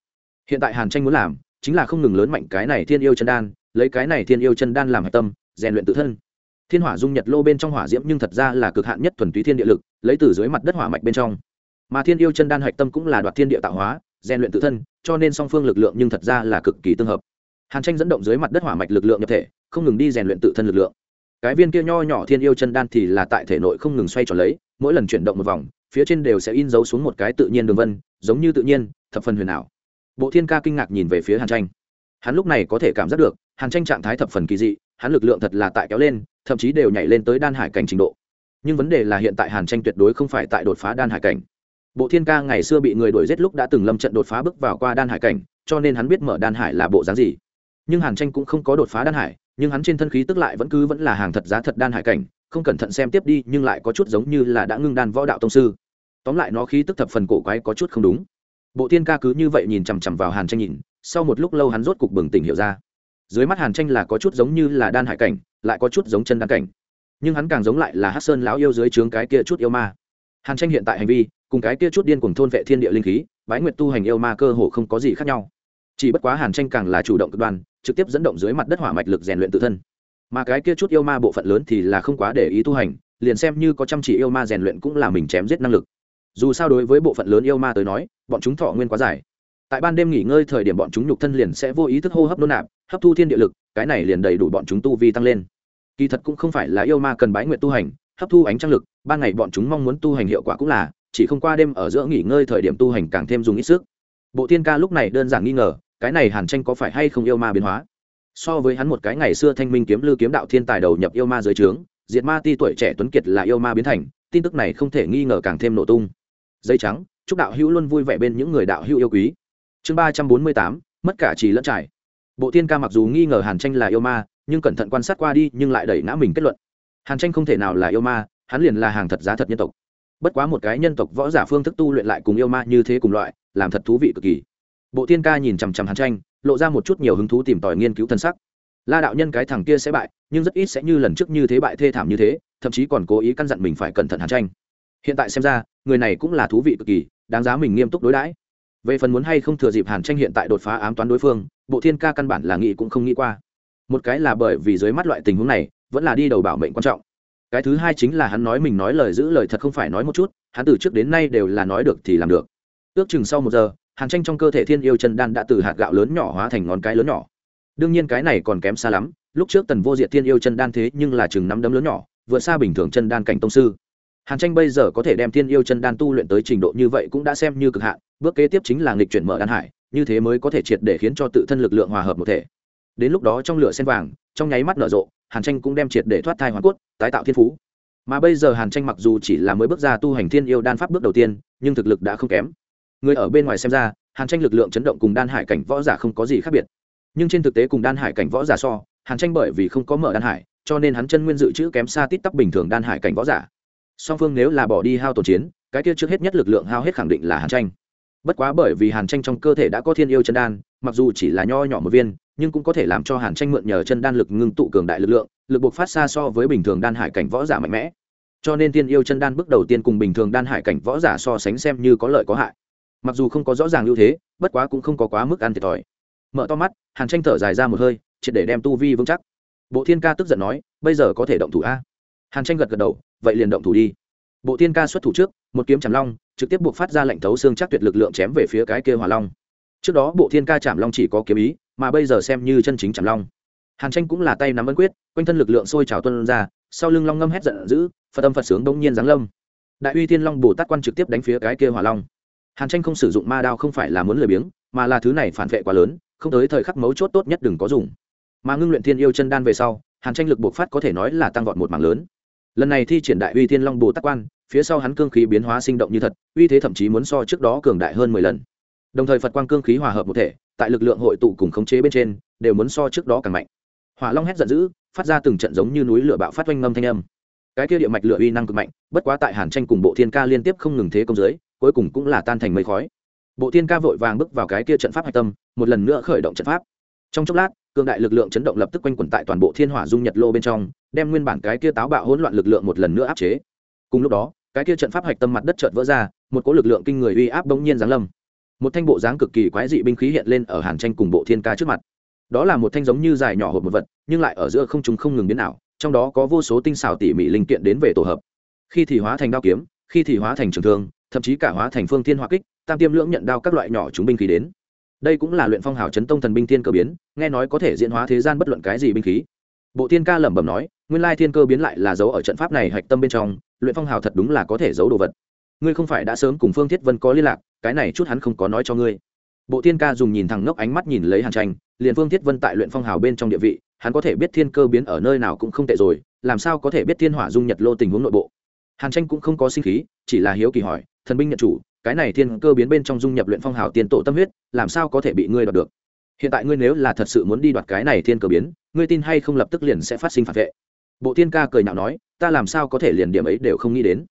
Hiện tại hàn tranh muốn làm chính là không ngừng lớn mạnh cái này thiên yêu chân đan, lấy cái này thiên yêu chân đan làm hạch tâm, rèn luyện tự thân. Thiên hỏa dung nhật lô bên trong hỏa diễm nhưng thật ra là cực hạn nhất thuần túy thiên địa lực, lấy từ dưới mặt đất hỏa mạch bên trong. Mà thiên yêu chân đan hạch tâm cũng là đoạt thiên địa tạo hóa, rèn luyện tự thân, cho nên song phương lực lượng nhưng thật ra là cực kỳ tương hợp. Hàn tranh dẫn động dưới mặt đất hỏa mạch lực lượng nhập thể, không ngừng đi rèn luyện tự thân lực lượng. Cái viên kia nho nhỏ thiên yêu chân đan thì là tại thể nội không ngừng xoay tròn lấy, mỗi lần chuyển động một vòng, phía trên đều sẽ in dấu xuống một cái tự nhiên đường vân, giống như tự nhiên, thập phần huyền ảo bộ thiên ca kinh ngạc nhìn về phía hàn tranh. Hắn lúc này có thể cảm giác được, hàn tranh trạng thái thập phần kỳ dị, hắn lực lượng thật là tại kéo lên, thậm chí đều nhảy lên tới đan hải cảnh trình độ. Nhưng vấn đề là hiện tại hàn tranh tuyệt đối không phải tại đột phá đan hải cảnh. Bộ thiên ca ngày xưa bị người đuổi giết lúc đã từng lâm trận đột phá bước vào qua đan hải cảnh, cho nên hắn biết mở đan hải là bộ dáng gì. Nhưng hàn tranh cũng không có đột phá đan hải, nhưng hắn trên thân khí tức lại vẫn cứ vẫn là hàng thật giá thật đan hải cảnh, không cẩn thận xem tiếp đi, nhưng lại có chút giống như là đã ngưng đan võ đạo tông sư. Tóm lại nó khí tức thập phần cổ quái có chút không đúng bộ tiên ca cứ như vậy nhìn chằm chằm vào hàn tranh nhìn, sau một lúc lâu hắn rốt cục bừng tỉnh hiểu ra. Dưới mắt hàn tranh là có chút giống như là đan hải cảnh, lại có chút giống chân đan cảnh. Nhưng hắn càng giống lại là hát sơn lão yêu dưới trướng cái kia chút yêu ma. Hàn tranh hiện tại hành vi, cùng cái kia chút điên cùng thôn vệ thiên địa linh khí, bái nguyệt tu hành yêu ma cơ hồ không có gì khác nhau. Chỉ bất quá hàn tranh càng là chủ động cực đoan, trực tiếp dẫn động dưới mặt đất hỏa mạch lực rèn luyện tự thân. Mà cái kia chút yêu ma bộ phận lớn thì là không quá để ý tu hành, liền xem như có chăm chỉ yêu ma rèn luyện cũng là mình chém giết năng lực dù sao đối với bộ phận lớn yêu ma tới nói, bọn chúng thọ nguyên quá dài. Tại ban đêm nghỉ ngơi thời điểm bọn chúng nhục thân liền sẽ vô ý thức hô hấp nôn nạp, hấp thu thiên địa lực, cái này liền đầy đủ bọn chúng tu vi tăng lên. Kỳ thật cũng không phải là yêu ma cần bái nguyện tu hành, hấp thu ánh trăng lực, ban ngày bọn chúng mong muốn tu hành hiệu quả cũng là, chỉ không qua đêm ở giữa nghỉ ngơi thời điểm tu hành càng thêm dùng ít sức. Bộ tiên ca lúc này đơn giản nghi ngờ, cái này hàn tranh có phải hay không yêu ma biến hóa? So với hắn một cái ngày xưa thanh minh kiếm lư kiếm đạo thiên tài đầu nhập yêu ma dưới trướng, diệt ma ti tuổi trẻ tuấn kiệt là yêu ma biến thành, tin tức này không thể nghi ngờ càng thêm nổ tung dây trắng, chúc đạo hữu luôn vui vẻ bên những người đạo hữu yêu quý. Chương ba trăm bốn mươi tám, mất cả trì lẫn trải. Bộ tiên ca mặc dù nghi ngờ hàn tranh là yêu ma, nhưng cẩn thận quan sát qua đi nhưng lại đẩy ngã mình kết luận. Hàn tranh không thể nào là yêu ma, hắn liền là hàng thật giá thật nhân tộc. Bất quá một cái nhân tộc võ giả phương thức tu luyện lại cùng yêu ma như thế cùng loại, làm thật thú vị cực kỳ. Bộ tiên ca nhìn chằm chằm hàn tranh, lộ ra một chút nhiều hứng thú tìm tòi nghiên cứu thân sắc. La đạo nhân cái thằng kia sẽ bại, nhưng rất ít sẽ như lần trước như thế bại thê thảm như thế, thậm chí còn cố ý căn dặn mình phải cẩn thận hàn tranh hiện tại xem ra, người này cũng là thú vị cực kỳ, đáng giá mình nghiêm túc đối đãi. Về phần muốn hay không thừa dịp hàn tranh hiện tại đột phá ám toán đối phương, bộ thiên ca căn bản là nghĩ cũng không nghĩ qua. Một cái là bởi vì dưới mắt loại tình huống này, vẫn là đi đầu bảo mệnh quan trọng. Cái thứ hai chính là hắn nói mình nói lời giữ lời thật không phải nói một chút, hắn từ trước đến nay đều là nói được thì làm được. Ước chừng sau một giờ, hàn tranh trong cơ thể thiên yêu chân đan đã từ hạt gạo lớn nhỏ hóa thành ngón cái lớn nhỏ. Đương nhiên cái này còn kém xa lắm, lúc trước tần vô diệt thiên yêu chân đan thế nhưng là chừng nắm đấm lớn nhỏ, vượt xa bình thường chân đan cảnh tông sư hàn tranh bây giờ có thể đem thiên yêu chân đan tu luyện tới trình độ như vậy cũng đã xem như cực hạn, bước kế tiếp chính là nghịch chuyển mở đan hải, như thế mới có thể triệt để khiến cho tự thân lực lượng hòa hợp một thể. Đến lúc đó trong lửa sen vàng, trong nháy mắt nở rộ, hàn tranh cũng đem triệt để thoát thai hoàn cốt, tái tạo thiên phú. Mà bây giờ hàn tranh mặc dù chỉ là mới bước ra tu hành thiên yêu đan pháp bước đầu tiên, nhưng thực lực đã không kém. Người ở bên ngoài xem ra, hàn tranh lực lượng chấn động cùng đan hải cảnh võ giả không có gì khác biệt. Nhưng trên thực tế cùng đan hải cảnh võ giả so, hàn tranh bởi vì không có mở đan hải, cho nên hắn chân nguyên dự trữ kém xa tít tắp bình thường đan hải cảnh võ giả song phương nếu là bỏ đi hao tổn chiến, cái kia trước hết nhất lực lượng hao hết khẳng định là hàn tranh. Bất quá bởi vì hàn tranh trong cơ thể đã có thiên yêu chân đan, mặc dù chỉ là nho nhỏ một viên, nhưng cũng có thể làm cho hàn tranh mượn nhờ chân đan lực ngưng tụ cường đại lực lượng, lực buộc phát xa so với bình thường đan hải cảnh võ giả mạnh mẽ. Cho nên thiên yêu chân đan bước đầu tiên cùng bình thường đan hải cảnh võ giả so sánh xem như có lợi có hại. Mặc dù không có rõ ràng ưu thế, bất quá cũng không có quá mức ăn thiệt thòi. Mở to mắt, hàn tranh thở dài ra một hơi, triệt để đem tu vi vững chắc. Bộ thiên ca tức giận nói, bây giờ có thể động thủ a? Hàn tranh gật gật đầu, vậy liền động thủ đi. Bộ thiên ca xuất thủ trước, một kiếm chạm long, trực tiếp buộc phát ra lệnh thấu xương chắc tuyệt lực lượng chém về phía cái kia hỏa long. Trước đó, bộ thiên ca chạm long chỉ có kiếm ý, mà bây giờ xem như chân chính chạm long. Hàn tranh cũng là tay nắm ấn quyết, quanh thân lực lượng sôi trào tuân ra, sau lưng long ngâm hét giận dữ, phật âm phật sướng đông nhiên giáng lâm. Đại uy thiên long bồ tát quan trực tiếp đánh phía cái kia hỏa long. Hàn tranh không sử dụng ma đao không phải là muốn lười biếng, mà là thứ này phản vệ quá lớn, không tới thời khắc mấu chốt tốt nhất đừng có dùng. Mà ngưng luyện thiên yêu chân đan về sau, hàn tranh lực bộc phát có thể nói là tăng vọt một mảng lớn lần này thi triển đại uy thiên long bồ tắc quan, phía sau hắn cương khí biến hóa sinh động như thật, uy thế thậm chí muốn so trước đó cường đại hơn mười lần. Đồng thời phật quang cương khí hòa hợp một thể, tại lực lượng hội tụ cùng khống chế bên trên, đều muốn so trước đó càng mạnh. Hỏa long hét giận dữ, phát ra từng trận giống như núi lửa bạo phát oanh ngâm thanh âm. Cái kia địa mạch lửa uy năng cực mạnh, bất quá tại hàn tranh cùng bộ thiên ca liên tiếp không ngừng thế công dưới, cuối cùng cũng là tan thành mây khói. Bộ thiên ca vội vàng bước vào cái kia trận pháp hạch tâm, một lần nữa khởi động trận pháp. Trong chốc lát, cường đại lực lượng chấn động lập tức quanh quẩn tại toàn bộ thiên hỏa dung nhật lô bên trong đem nguyên bản cái kia táo bạo hỗn loạn lực lượng một lần nữa áp chế. Cùng lúc đó, cái kia trận pháp hạch tâm mặt đất chợt vỡ ra, một cỗ lực lượng kinh người uy áp bỗng nhiên giáng lâm. Một thanh bộ dáng cực kỳ quái dị binh khí hiện lên ở hàn tranh cùng bộ thiên ca trước mặt. Đó là một thanh giống như dài nhỏ hộp một vật, nhưng lại ở giữa không trung không ngừng biến ảo, trong đó có vô số tinh xảo tỉ mỉ linh kiện đến về tổ hợp. Khi thì hóa thành đao kiếm, khi thì hóa thành trường thương, thậm chí cả hóa thành phương thiên hỏa kích, tam tiêm lưỡng nhận đao các loại nhỏ chúng binh khí đến. Đây cũng là luyện phong hào chấn tông thần binh thiên cơ biến, nghe nói có thể diễn hóa thế gian bất luận cái gì binh khí bộ Thiên ca lẩm bẩm nói, nguyên lai thiên cơ biến lại là dấu ở trận pháp này hạch tâm bên trong, luyện phong hào thật đúng là có thể giấu đồ vật. Ngươi không phải đã sớm cùng phương thiết vân có liên lạc, cái này chút hắn không có nói cho ngươi. Bộ Thiên ca dùng nhìn thẳng ngốc ánh mắt nhìn lấy hàn tranh, liền phương thiết vân tại luyện phong hào bên trong địa vị, hắn có thể biết thiên cơ biến ở nơi nào cũng không tệ rồi, làm sao có thể biết thiên hỏa dung nhật lô tình huống nội bộ. Hàn tranh cũng không có sinh khí, chỉ là hiếu kỳ hỏi, thần binh nhận chủ, cái này thiên cơ biến bên trong dung nhập luyện phong hào tiền tổ tâm huyết, làm sao có thể bị ngươi đoạt được? Hiện tại ngươi nếu là thật sự muốn đi đoạt cái này thiên cơ biến, ngươi tin hay không lập tức liền sẽ phát sinh phản vệ. Bộ tiên ca cười nhạo nói, ta làm sao có thể liền điểm ấy đều không nghĩ đến.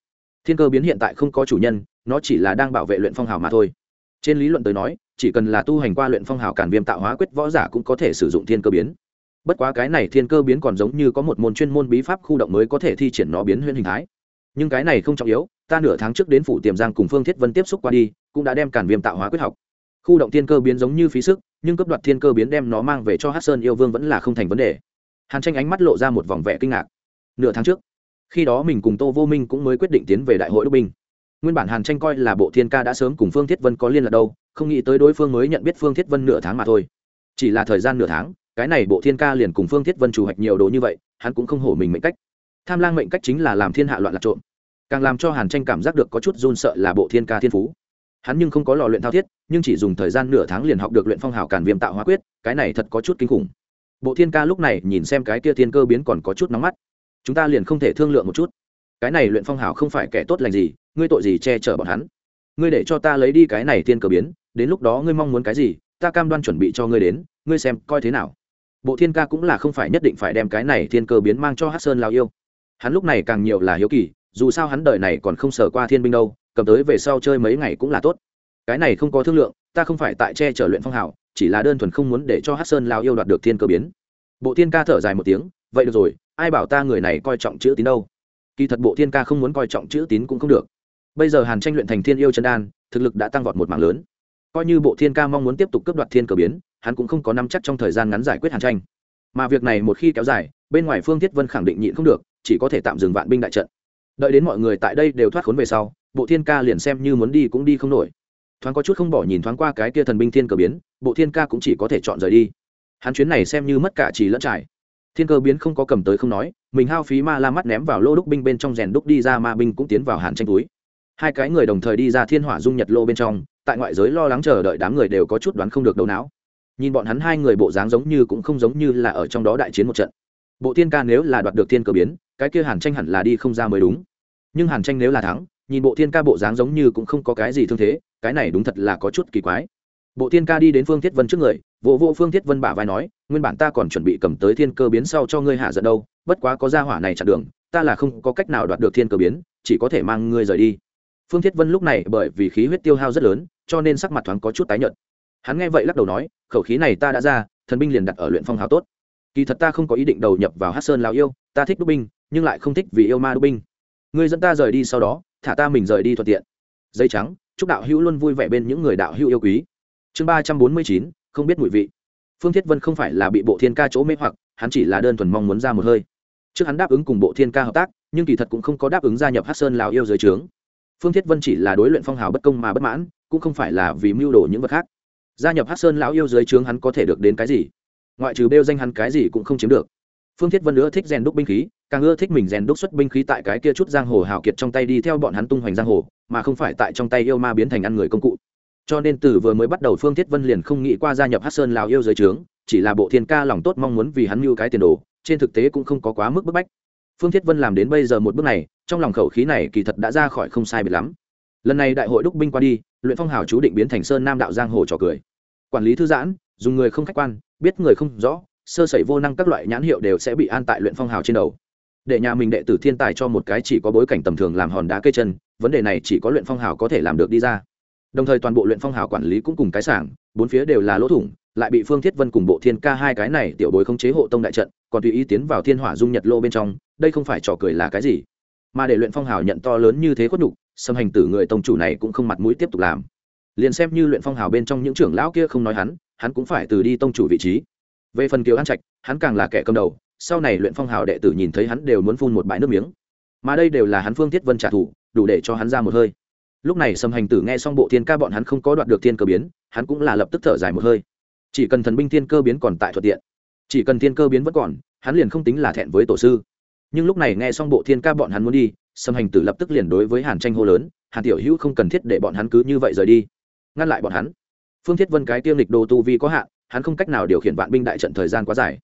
Thiên cơ biến hiện tại không có chủ nhân, nó chỉ là đang bảo vệ luyện phong hào mà thôi. Trên lý luận tới nói, chỉ cần là tu hành qua luyện phong hào cản viêm tạo hóa quyết võ giả cũng có thể sử dụng thiên cơ biến. Bất quá cái này thiên cơ biến còn giống như có một môn chuyên môn bí pháp khu động mới có thể thi triển nó biến huyễn hình thái. Nhưng cái này không trọng yếu, ta nửa tháng trước đến phủ tiềm giang cùng phương thiết vân tiếp xúc qua đi, cũng đã đem cản viêm tạo hóa quyết học khu động thiên cơ biến giống như phí sức, nhưng cấp đoạt thiên cơ biến đem nó mang về cho hát sơn yêu vương vẫn là không thành vấn đề. Hàn tranh ánh mắt lộ ra một vòng vẻ kinh ngạc. Nửa tháng trước, khi đó mình cùng tô vô minh cũng mới quyết định tiến về đại hội đốc binh. Nguyên bản hàn tranh coi là bộ thiên ca đã sớm cùng phương thiết vân có liên lạc đâu, không nghĩ tới đối phương mới nhận biết phương thiết vân nửa tháng mà thôi. Chỉ là thời gian nửa tháng, cái này bộ thiên ca liền cùng phương thiết vân chủ hoạch nhiều đồ như vậy, hắn cũng không hổ mình mệnh cách. Tham lang mệnh cách chính là làm thiên hạ loạn lạc trộm. Càng làm cho hàn tranh cảm giác được có chút run sợ là bộ thiên ca thiên phú hắn nhưng không có lò luyện thao thiết, nhưng chỉ dùng thời gian nửa tháng liền học được luyện phong hào càn viêm tạo hóa quyết, cái này thật có chút kinh khủng. Bộ thiên ca lúc này nhìn xem cái kia thiên cơ biến còn có chút nóng mắt. Chúng ta liền không thể thương lượng một chút. Cái này luyện phong hào không phải kẻ tốt lành gì, ngươi tội gì che chở bọn hắn? Ngươi để cho ta lấy đi cái này thiên cơ biến, đến lúc đó ngươi mong muốn cái gì, ta cam đoan chuẩn bị cho ngươi đến, ngươi xem coi thế nào. Bộ thiên ca cũng là không phải nhất định phải đem cái này thiên cơ biến mang cho hát sơn lao yêu. Hắn lúc này càng nhiều là hiếu kỳ, dù sao hắn đời này còn không sở qua thiên binh đâu cầm tới về sau chơi mấy ngày cũng là tốt. Cái này không có thương lượng, ta không phải tại che chở luyện phong hào, chỉ là đơn thuần không muốn để cho hát sơn lao yêu đoạt được thiên cơ biến. Bộ thiên ca thở dài một tiếng, vậy được rồi, ai bảo ta người này coi trọng chữ tín đâu? Kỳ thật bộ thiên ca không muốn coi trọng chữ tín cũng không được. Bây giờ hàn tranh luyện thành thiên yêu chân đan, thực lực đã tăng vọt một mạng lớn. Coi như bộ thiên ca mong muốn tiếp tục cướp đoạt thiên cờ biến, hắn cũng không có nắm chắc trong thời gian ngắn giải quyết hàn tranh. Mà việc này một khi kéo dài, bên ngoài phương thiết vân khẳng định nhịn không được, chỉ có thể tạm dừng vạn binh đại trận. Đợi đến mọi người tại đây đều thoát khốn về sau bộ thiên ca liền xem như muốn đi cũng đi không nổi. Thoáng có chút không bỏ nhìn thoáng qua cái kia thần binh thiên cờ biến, bộ thiên ca cũng chỉ có thể chọn rời đi. Hắn chuyến này xem như mất cả chỉ lẫn trải. Thiên cơ biến không có cầm tới không nói, mình hao phí ma la mắt ném vào lô đúc binh bên trong rèn đúc đi ra ma binh cũng tiến vào hàn tranh túi. Hai cái người đồng thời đi ra thiên hỏa dung nhật lô bên trong, tại ngoại giới lo lắng chờ đợi đám người đều có chút đoán không được đầu não. Nhìn bọn hắn hai người bộ dáng giống như cũng không giống như là ở trong đó đại chiến một trận. Bộ thiên ca nếu là đoạt được thiên cơ biến, cái kia hàn tranh hẳn là đi không ra mới đúng. Nhưng hàn tranh nếu là thắng nhìn bộ thiên ca bộ dáng giống như cũng không có cái gì thương thế cái này đúng thật là có chút kỳ quái. Bộ thiên ca đi đến phương thiết vân trước người vụ vô, vô phương thiết vân bả vai nói nguyên bản ta còn chuẩn bị cầm tới thiên cơ biến sau cho ngươi hạ giận đâu bất quá có gia hỏa này chặn đường ta là không có cách nào đoạt được thiên cơ biến chỉ có thể mang ngươi rời đi. Phương thiết vân lúc này bởi vì khí huyết tiêu hao rất lớn cho nên sắc mặt thoáng có chút tái nhợt. Hắn nghe vậy lắc đầu nói khẩu khí này ta đã ra thần binh liền đặt ở luyện phong hào tốt. Kỳ thật ta không có ý định đầu nhập vào hát sơn lào yêu ta thích đúc binh nhưng lại không thích vì yêu ma đúc binh. Ngươi dẫn ta rời đi sau đó thả ta mình rời đi thuận tiện. Dây trắng, chúc đạo hữu luôn vui vẻ bên những người đạo hữu yêu quý. Chương ba trăm bốn mươi chín, không biết mùi vị. Phương thiết vân không phải là bị bộ thiên ca chỗ mê hoặc, hắn chỉ là đơn thuần mong muốn ra một hơi. Trước hắn đáp ứng cùng bộ thiên ca hợp tác, nhưng kỳ thật cũng không có đáp ứng gia nhập hát sơn lào yêu dưới trướng. Phương thiết vân chỉ là đối luyện phong hào bất công mà bất mãn, cũng không phải là vì mưu đồ những vật khác. Gia nhập hát sơn lão yêu dưới trướng hắn có thể được đến cái gì? Ngoại trừ bêu danh hắn cái gì cũng không chiếm được phương thiết vân nữa thích rèn đúc binh khí, càng ưa thích mình rèn đúc xuất binh khí tại cái kia chút giang hồ hào kiệt trong tay đi theo bọn hắn tung hoành giang hồ, mà không phải tại trong tay yêu ma biến thành ăn người công cụ. Cho nên từ vừa mới bắt đầu phương thiết vân liền không nghĩ qua gia nhập hát sơn lào yêu dưới trướng, chỉ là bộ thiên ca lòng tốt mong muốn vì hắn mưu cái tiền đồ, trên thực tế cũng không có quá mức bức bách. Phương thiết vân làm đến bây giờ một bước này, trong lòng khẩu khí này kỳ thật đã ra khỏi không sai biệt lắm. Lần này đại hội đúc binh qua đi, luyện phong hào chú định biến thành sơn nam đạo giang hồ trò cười. Quản lý thư giãn, dùng người không khách quan, biết người không rõ sơ sẩy vô năng các loại nhãn hiệu đều sẽ bị an tại luyện phong hào trên đầu. Để nhà mình đệ tử thiên tài cho một cái chỉ có bối cảnh tầm thường làm hòn đá cây chân, vấn đề này chỉ có luyện phong hào có thể làm được đi ra. Đồng thời toàn bộ luyện phong hào quản lý cũng cùng cái sảng, bốn phía đều là lỗ thủng, lại bị phương thiết vân cùng bộ thiên ca hai cái này tiểu bối không chế hộ tông đại trận, còn tùy ý tiến vào thiên hỏa dung nhật lô bên trong, đây không phải trò cười là cái gì. Mà để luyện phong hào nhận to lớn như thế khuất nhục, xâm hành tử người tông chủ này cũng không mặt mũi tiếp tục làm. Liền xem như luyện phong hào bên trong những trưởng lão kia không nói hắn hắn cũng phải từ đi tông chủ vị trí về phần kiều an trạch, hắn càng là kẻ cầm đầu, sau này luyện phong hào đệ tử nhìn thấy hắn đều muốn phun một bãi nước miếng. Mà đây đều là hắn phương thiết vân trả thù, đủ để cho hắn ra một hơi. Lúc này sầm hành tử nghe xong bộ thiên ca bọn hắn không có đoạt được thiên cơ biến, hắn cũng là lập tức thở dài một hơi. Chỉ cần thần binh thiên cơ biến còn tại thuận tiện, chỉ cần thiên cơ biến vẫn còn, hắn liền không tính là thẹn với tổ sư. Nhưng lúc này nghe xong bộ thiên ca bọn hắn muốn đi sầm hành tử lập tức liền đối với hàn tranh hô lớn, hàn tiểu hữu không cần thiết để bọn hắn cứ như vậy rời đi, ngăn lại bọn hắn. Phương thiết vân cái tiêm lịch đồ tu vi có hạn hắn không cách nào điều khiển vạn binh đại trận thời gian quá dài.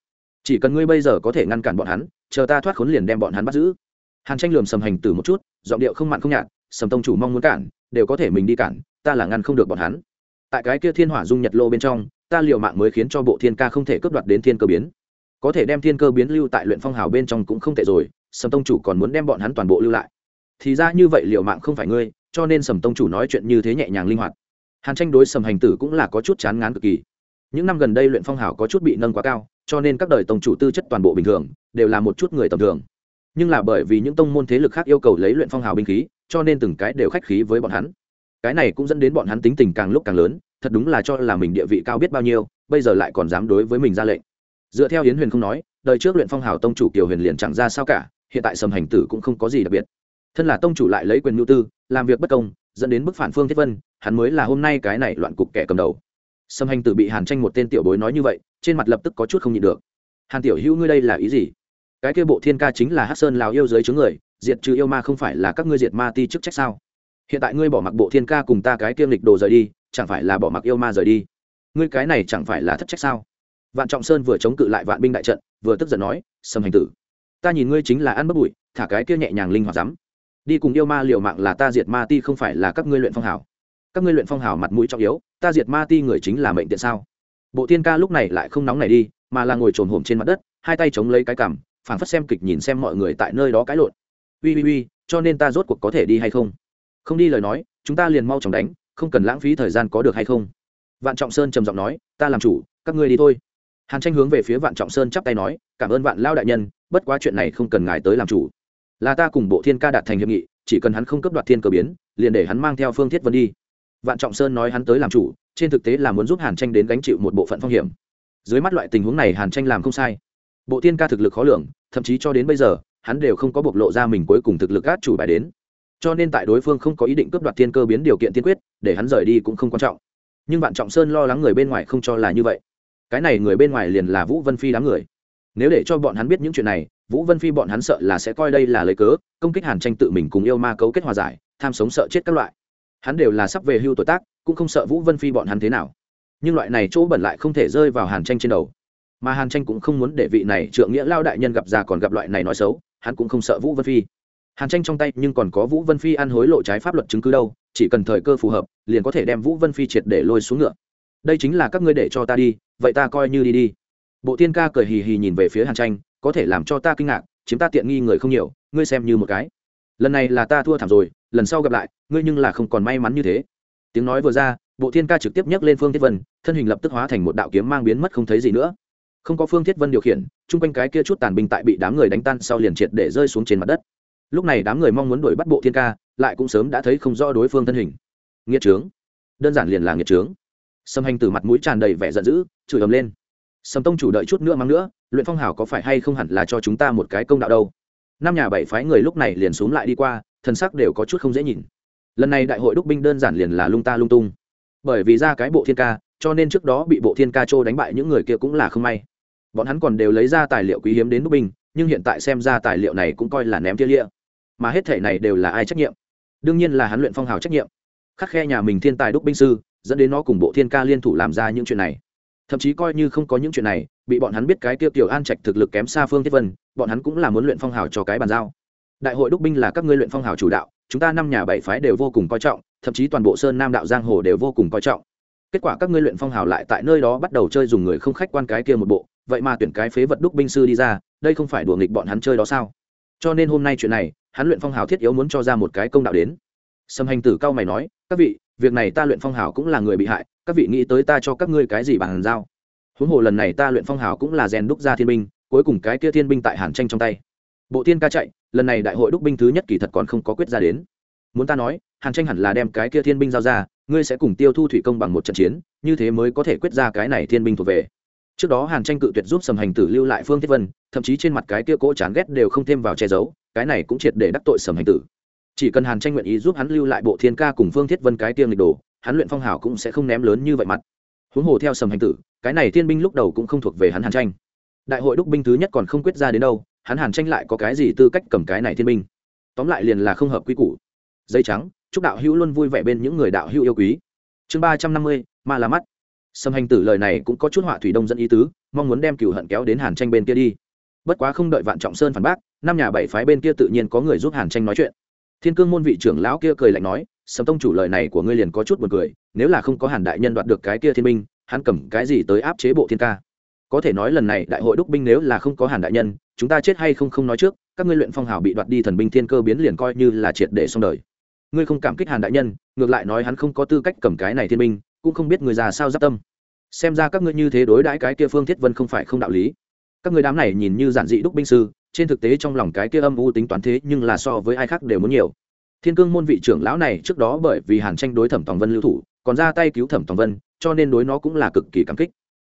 Chỉ cần ngươi bây giờ có thể ngăn cản bọn hắn, chờ ta thoát khốn liền đem bọn hắn bắt giữ. Hàn tranh lườm sầm hành tử một chút, giọng điệu không mặn không nhạt, sầm tông chủ mong muốn cản, đều có thể mình đi cản, ta là ngăn không được bọn hắn. Tại cái kia thiên hỏa dung nhật lô bên trong, ta liều mạng mới khiến cho bộ thiên ca không thể cướp đoạt đến thiên cơ biến. Có thể đem thiên cơ biến lưu tại luyện phong hào bên trong cũng không tệ rồi, sầm tông chủ còn muốn đem bọn hắn toàn bộ lưu lại. Thì ra như vậy liều mạng không phải ngươi, cho nên sầm tông chủ nói chuyện như thế nhẹ nhàng linh hoạt. Hàn tranh đối sầm hành tử cũng là có chút chán ngán cực kỳ những năm gần đây luyện phong hào có chút bị nâng quá cao, cho nên các đời tông chủ tư chất toàn bộ bình thường, đều là một chút người tầm thường. Nhưng là bởi vì những tông môn thế lực khác yêu cầu lấy luyện phong hào binh khí, cho nên từng cái đều khách khí với bọn hắn. Cái này cũng dẫn đến bọn hắn tính tình càng lúc càng lớn, thật đúng là cho là mình địa vị cao biết bao nhiêu, bây giờ lại còn dám đối với mình ra lệnh. Dựa theo hiến huyền không nói, đời trước luyện phong hào tông chủ kiều huyền liền chẳng ra sao cả, hiện tại sầm hành tử cũng không có gì đặc biệt. Thân là tông chủ lại lấy quyền nhu tư, làm việc bất công, dẫn đến bức phản phương thiết vân, hắn mới là hôm nay cái này loạn cục kẻ cầm đầu. Sâm hành tử bị hàn tranh một tên tiểu bối nói như vậy, trên mặt lập tức có chút không nhịn được. Hàn tiểu hữu ngươi đây là ý gì? Cái kia bộ thiên ca chính là hát sơn lào yêu dưới chướng người, diệt trừ yêu ma không phải là các ngươi diệt ma ti chức trách sao? Hiện tại ngươi bỏ mặc bộ thiên ca cùng ta cái kiêm lịch đồ rời đi, chẳng phải là bỏ mặc yêu ma rời đi? Ngươi cái này chẳng phải là thất trách sao? Vạn trọng sơn vừa chống cự lại vạn binh đại trận, vừa tức giận nói, Sâm hành tử, ta nhìn ngươi chính là ăn bất bụi, thả cái kia nhẹ nhàng linh hoạt dám đi cùng yêu ma liều mạng là ta diệt ma ti không phải là các ngươi luyện phong hảo? Các ngươi luyện phong hào mặt mũi trọng yếu, ta diệt ma ti người chính là mệnh tiện sao? Bộ thiên ca lúc này lại không nóng này đi, mà là ngồi trồn hổm trên mặt đất, hai tay chống lấy cái cằm, phảng phất xem kịch nhìn xem mọi người tại nơi đó cãi lộn. Ui ui ui, cho nên ta rốt cuộc có thể đi hay không? Không đi lời nói, chúng ta liền mau chóng đánh, không cần lãng phí thời gian có được hay không? Vạn trọng sơn trầm giọng nói, ta làm chủ, các ngươi đi thôi. Hàn tranh hướng về phía vạn trọng sơn chắp tay nói, cảm ơn vạn lao đại nhân, bất quá chuyện này không cần ngài tới làm chủ. Là ta cùng bộ thiên ca đạt thành hiệp nghị, chỉ cần hắn không cấp đoạt thiên cơ biến, liền để hắn mang theo phương thiết vân đi vạn trọng sơn nói hắn tới làm chủ, trên thực tế là muốn giúp hàn tranh đến gánh chịu một bộ phận phong hiểm. Dưới mắt loại tình huống này hàn tranh làm không sai. Bộ Tiên ca thực lực khó lường, thậm chí cho đến bây giờ, hắn đều không có bộc lộ ra mình cuối cùng thực lực át chủ bài đến. Cho nên tại đối phương không có ý định cướp đoạt thiên cơ biến điều kiện tiên quyết, để hắn rời đi cũng không quan trọng. Nhưng vạn trọng sơn lo lắng người bên ngoài không cho là như vậy. Cái này người bên ngoài liền là vũ vân phi đám người. Nếu để cho bọn hắn biết những chuyện này, vũ vân phi bọn hắn sợ là sẽ coi đây là lấy cớ, công kích hàn tranh tự mình cùng yêu ma cấu kết hòa giải, tham sống sợ chết các loại hắn đều là sắp về hưu tuổi tác, cũng không sợ vũ vân phi bọn hắn thế nào. Nhưng loại này chỗ bẩn lại không thể rơi vào hàn tranh trên đầu. Mà hàn tranh cũng không muốn để vị này trượng nghĩa lao đại nhân gặp già còn gặp loại này nói xấu, hắn cũng không sợ vũ vân phi. Hàn tranh trong tay nhưng còn có vũ vân phi ăn hối lộ trái pháp luật chứng cứ đâu, chỉ cần thời cơ phù hợp, liền có thể đem vũ vân phi triệt để lôi xuống ngựa. Đây chính là các ngươi để cho ta đi, vậy ta coi như đi đi. Bộ tiên ca cười hì hì nhìn về phía hàn tranh, có thể làm cho ta kinh ngạc, chiếm ta tiện nghi người không nhiều, ngươi xem như một cái. Lần này là ta thua thảm rồi lần sau gặp lại, ngươi nhưng là không còn may mắn như thế. Tiếng nói vừa ra, bộ thiên ca trực tiếp nhấc lên phương thiết vân, thân hình lập tức hóa thành một đạo kiếm mang biến mất không thấy gì nữa. Không có phương thiết vân điều khiển, chung quanh cái kia chút tàn binh tại bị đám người đánh tan sau liền triệt để rơi xuống trên mặt đất. Lúc này đám người mong muốn đuổi bắt bộ thiên ca, lại cũng sớm đã thấy không rõ đối phương thân hình. Nghĩa trướng. Đơn giản liền là nghĩa trướng. Sâm hành từ mặt mũi tràn đầy vẻ giận dữ, chửi ầm lên. Sầm tông chủ đợi chút nữa mắng nữa, luyện phong hào có phải hay không hẳn là cho chúng ta một cái công đạo đâu? Năm nhà bảy phái người lúc này liền xuống lại đi qua thân sắc đều có chút không dễ nhìn. Lần này đại hội đúc binh đơn giản liền là lung ta lung tung. Bởi vì ra cái bộ thiên ca, cho nên trước đó bị bộ thiên ca trô đánh bại những người kia cũng là không may. Bọn hắn còn đều lấy ra tài liệu quý hiếm đến đúc binh, nhưng hiện tại xem ra tài liệu này cũng coi là ném tia lịa. Mà hết thể này đều là ai trách nhiệm? Đương nhiên là hắn luyện phong hào trách nhiệm. Khắc khe nhà mình thiên tài đúc binh sư, dẫn đến nó cùng bộ thiên ca liên thủ làm ra những chuyện này. Thậm chí coi như không có những chuyện này, bị bọn hắn biết cái tiêu tiểu an trạch thực lực kém xa phương thiết vân, bọn hắn cũng là muốn luyện phong hào cho cái bàn giao đại hội đúc binh là các ngươi luyện phong hào chủ đạo, chúng ta năm nhà bảy phái đều vô cùng coi trọng, thậm chí toàn bộ sơn nam đạo giang hồ đều vô cùng coi trọng. Kết quả các ngươi luyện phong hào lại tại nơi đó bắt đầu chơi dùng người không khách quan cái kia một bộ, vậy mà tuyển cái phế vật đúc binh sư đi ra, đây không phải đùa nghịch bọn hắn chơi đó sao? Cho nên hôm nay chuyện này, hắn luyện phong hào thiết yếu muốn cho ra một cái công đạo đến. Sâm hành tử cao mày nói, các vị, việc này ta luyện phong hào cũng là người bị hại, các vị nghĩ tới ta cho các ngươi cái gì bằng giao? Huống hồ lần này ta luyện phong hào cũng là rèn đúc ra thiên binh, cuối cùng cái kia thiên binh tại hàn tranh trong tay. Bộ tiên ca chạy lần này đại hội đúc binh thứ nhất kỳ thật còn không có quyết ra đến. Muốn ta nói, hàn tranh hẳn là đem cái kia thiên binh giao ra, ngươi sẽ cùng tiêu thu thủy công bằng một trận chiến, như thế mới có thể quyết ra cái này thiên binh thuộc về. Trước đó hàn tranh cự tuyệt giúp sầm hành tử lưu lại phương thiết vân, thậm chí trên mặt cái kia cỗ chán ghét đều không thêm vào che giấu, cái này cũng triệt để đắc tội sầm hành tử. Chỉ cần hàn tranh nguyện ý giúp hắn lưu lại bộ thiên ca cùng phương thiết vân cái tiêm lịch đồ, hắn luyện phong hào cũng sẽ không ném lớn như vậy mặt. Huống hồ theo sầm hành tử, cái này thiên binh lúc đầu cũng không thuộc về hắn hàn tranh. Đại hội đúc binh thứ nhất còn không quyết ra đến đâu hắn hàn tranh lại có cái gì tư cách cầm cái này thiên minh, tóm lại liền là không hợp quy củ. Dây trắng chúc đạo hữu luôn vui vẻ bên những người đạo hữu yêu quý. Chương ba trăm năm mươi ma là mắt. Sâm hành tử lời này cũng có chút họa thủy đông dẫn ý tứ mong muốn đem cửu hận kéo đến hàn tranh bên kia đi. Bất quá không đợi vạn trọng sơn phản bác năm nhà bảy phái bên kia tự nhiên có người giúp hàn tranh nói chuyện. Thiên cương môn vị trưởng lão kia cười lạnh nói sầm tông chủ lời này của ngươi liền có chút buồn cười nếu là không có hàn đại nhân đoạt được cái kia thiên minh, hắn cầm cái gì tới áp chế bộ thiên ca? Có thể nói lần này đại hội đúc binh nếu là không có hàn đại nhân chúng ta chết hay không không nói trước, các ngươi luyện phong hào bị đoạt đi thần binh thiên cơ biến liền coi như là triệt để xong đời. Ngươi không cảm kích hàn đại nhân, ngược lại nói hắn không có tư cách cầm cái này thiên binh, cũng không biết người già sao giáp tâm. Xem ra các ngươi như thế đối đãi cái kia phương thiết vân không phải không đạo lý. Các người đám này nhìn như giản dị đúc binh sư, trên thực tế trong lòng cái kia âm u tính toán thế nhưng là so với ai khác đều muốn nhiều. Thiên cương môn vị trưởng lão này trước đó bởi vì hàn tranh đối thẩm tòng vân lưu thủ, còn ra tay cứu thẩm tòng vân, cho nên đối nó cũng là cực kỳ cảm kích.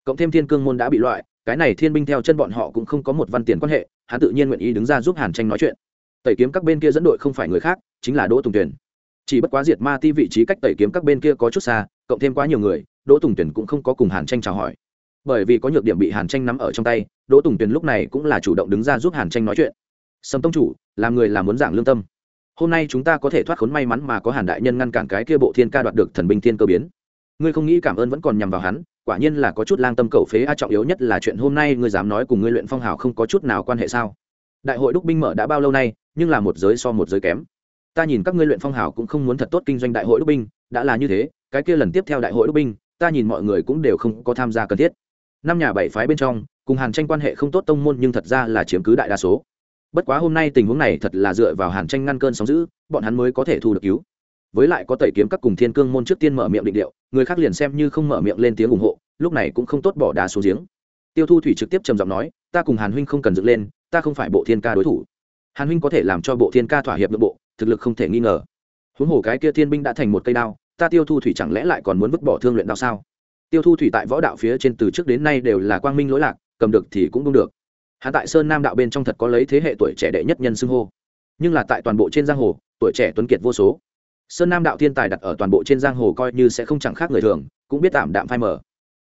Cộng thêm thiên cương môn đã bị loại cái này thiên binh theo chân bọn họ cũng không có một văn tiền quan hệ, hắn tự nhiên nguyện ý đứng ra giúp hàn tranh nói chuyện. Tẩy kiếm các bên kia dẫn đội không phải người khác, chính là đỗ tùng tuyển chỉ bất quá diệt ma ti vị trí cách tẩy kiếm các bên kia có chút xa, cộng thêm quá nhiều người, đỗ tùng tuyển cũng không có cùng hàn tranh chào hỏi. Bởi vì có nhược điểm bị hàn tranh nắm ở trong tay, đỗ tùng tuyển lúc này cũng là chủ động đứng ra giúp hàn tranh nói chuyện. Sâm tông chủ, làm người làm muốn giảng lương tâm. Hôm nay chúng ta có thể thoát khốn may mắn mà có hàn đại nhân ngăn cản cái kia bộ thiên ca đoạt được thần binh thiên cơ biến. Ngươi không nghĩ cảm ơn vẫn còn nhằm vào hắn quả nhiên là có chút lang tâm cầu phế a, trọng yếu nhất là chuyện hôm nay ngươi dám nói cùng ngươi luyện phong hào không có chút nào quan hệ sao? Đại hội đúc binh mở đã bao lâu nay, nhưng là một giới so một giới kém. Ta nhìn các ngươi luyện phong hào cũng không muốn thật tốt kinh doanh đại hội đúc binh, đã là như thế, cái kia lần tiếp theo đại hội đúc binh, ta nhìn mọi người cũng đều không có tham gia cần thiết. Năm nhà bảy phái bên trong, cùng hàn tranh quan hệ không tốt tông môn nhưng thật ra là chiếm cứ đại đa số. Bất quá hôm nay tình huống này thật là dựa vào hàn tranh ngăn cơn sóng giữ bọn hắn mới có thể thu được cứu với lại có tẩy kiếm các cùng thiên cương môn trước tiên mở miệng định điệu, người khác liền xem như không mở miệng lên tiếng ủng hộ, lúc này cũng không tốt bỏ đá xuống giếng. Tiêu thu thủy trực tiếp trầm giọng nói, ta cùng hàn huynh không cần dựng lên, ta không phải bộ thiên ca đối thủ. Hàn huynh có thể làm cho bộ thiên ca thỏa hiệp nội bộ, thực lực không thể nghi ngờ. Huống hồ cái kia thiên binh đã thành một cây đao, ta tiêu thu thủy chẳng lẽ lại còn muốn vứt bỏ thương luyện đao sao? Tiêu thu thủy tại võ đạo phía trên từ trước đến nay đều là quang minh lỗi lạc, cầm được thì cũng không được. Hạ tại sơn nam đạo bên trong thật có lấy thế hệ tuổi trẻ đệ nhất nhân xưng hô. Nhưng là tại toàn bộ trên giang hồ, tuổi trẻ tuấn kiệt vô số sơn nam đạo thiên tài đặt ở toàn bộ trên giang hồ coi như sẽ không chẳng khác người thường, cũng biết tạm đạm phai mở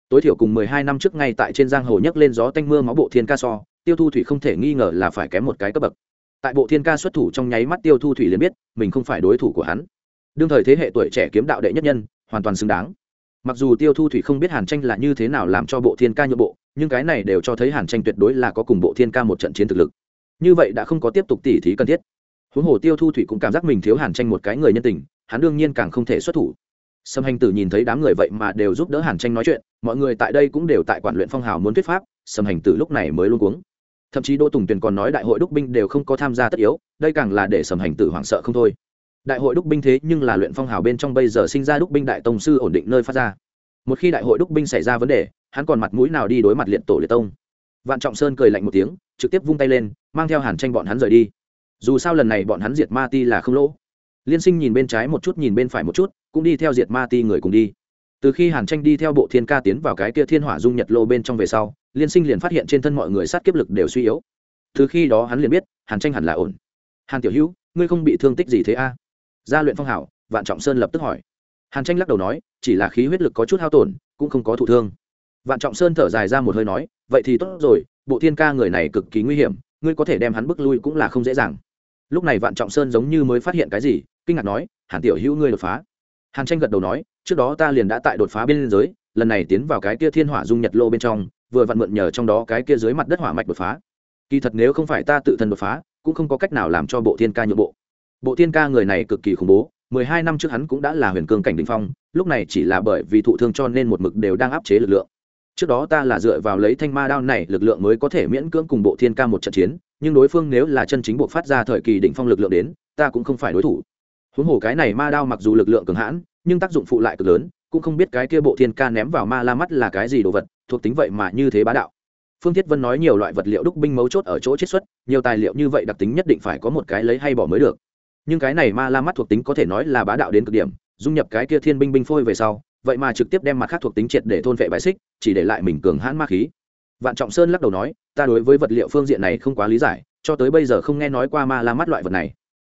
tối thiểu cùng mười hai năm trước ngay tại trên giang hồ nhấc lên gió tanh mưa máu bộ thiên ca so, tiêu thu thủy không thể nghi ngờ là phải kém một cái cấp bậc. Tại bộ thiên ca xuất thủ trong nháy mắt tiêu thu thủy liền biết, mình không phải đối thủ của hắn. Đương thời thế hệ tuổi trẻ kiếm đạo đệ nhất nhân, hoàn toàn xứng đáng. Mặc dù tiêu thu thủy không biết hàn tranh là như thế nào làm cho bộ thiên ca nhượng bộ, nhưng cái này đều cho thấy hàn tranh tuyệt đối là có cùng bộ thiên ca một trận chiến thực lực. Như vậy đã không có tiếp tục tỉ thí cần thiết. Huống hồ tiêu thu thủy cũng cảm giác mình thiếu hàn tranh một cái người nhân tình hắn đương nhiên càng không thể xuất thủ. Sâm hành tử nhìn thấy đám người vậy mà đều giúp đỡ hàn tranh nói chuyện, mọi người tại đây cũng đều tại quản luyện phong hào muốn thuyết pháp, sâm hành tử lúc này mới luôn cuống. Thậm chí đỗ tùng tuyền còn nói đại hội đúc binh đều không có tham gia tất yếu, đây càng là để sầm hành tử hoảng sợ không thôi. Đại hội đúc binh thế nhưng là luyện phong hào bên trong bây giờ sinh ra đúc binh đại tông sư ổn định nơi phát ra. Một khi đại hội đúc binh xảy ra vấn đề, hắn còn mặt mũi nào đi đối mặt liệt tổ liệt tông? Vạn trọng sơn cười lạnh một tiếng, trực tiếp vung tay lên, mang theo hàn tranh bọn hắn rời đi. Dù sao lần này bọn hắn diệt ma ti là không lỗ liên sinh nhìn bên trái một chút, nhìn bên phải một chút, cũng đi theo diệt ma ti người cùng đi. Từ khi hàn tranh đi theo bộ thiên ca tiến vào cái kia thiên hỏa dung nhật lô bên trong về sau, liên sinh liền phát hiện trên thân mọi người sát kiếp lực đều suy yếu. Từ khi đó hắn liền biết, hàn tranh hẳn là ổn. Hàn tiểu hữu, ngươi không bị thương tích gì thế a? Gia luyện phong hảo, vạn trọng sơn lập tức hỏi. Hàn tranh lắc đầu nói, chỉ là khí huyết lực có chút hao tổn, cũng không có thụ thương. Vạn trọng sơn thở dài ra một hơi nói, vậy thì tốt rồi, bộ thiên ca người này cực kỳ nguy hiểm, ngươi có thể đem hắn bước lui cũng là không dễ dàng lúc này vạn trọng sơn giống như mới phát hiện cái gì, kinh ngạc nói, hàn tiểu hữu ngươi đột phá. Hàn tranh gật đầu nói, trước đó ta liền đã tại đột phá bên giới, lần này tiến vào cái kia thiên hỏa dung nhật lô bên trong, vừa vặn mượn nhờ trong đó cái kia dưới mặt đất hỏa mạch đột phá. Kỳ thật nếu không phải ta tự thân đột phá, cũng không có cách nào làm cho bộ thiên ca nhượng bộ. Bộ thiên ca người này cực kỳ khủng bố, mười hai năm trước hắn cũng đã là huyền cương cảnh đ ỉ n h phong, lúc này chỉ là bởi vì thụ thương cho nên một mực đều đang áp chế lực lượng. Trước đó ta là dựa vào lấy thanh ma đao này lực lượng mới có thể miễn cưỡng cùng bộ thiên ca một trận chiến nhưng đối phương nếu là chân chính buộc phát ra thời kỳ đỉnh phong lực lượng đến, ta cũng không phải đối thủ. Huống hồ cái này ma đao mặc dù lực lượng cường hãn, nhưng tác dụng phụ lại cực lớn, cũng không biết cái kia bộ thiên ca ném vào ma la mắt là cái gì đồ vật, thuộc tính vậy mà như thế bá đạo. Phương thiết vân nói nhiều loại vật liệu đúc binh mấu chốt ở chỗ chiết xuất, nhiều tài liệu như vậy đặc tính nhất định phải có một cái lấy hay bỏ mới được. Nhưng cái này ma la mắt thuộc tính có thể nói là bá đạo đến cực điểm, dung nhập cái kia thiên binh binh phôi về sau, vậy mà trực tiếp đem mặt khác thuộc tính triệt để thôn vệ bài xích, chỉ để lại mình cường hãn ma khí vạn trọng sơn lắc đầu nói, ta đối với vật liệu phương diện này không quá lý giải, cho tới bây giờ không nghe nói qua ma la mắt loại vật này.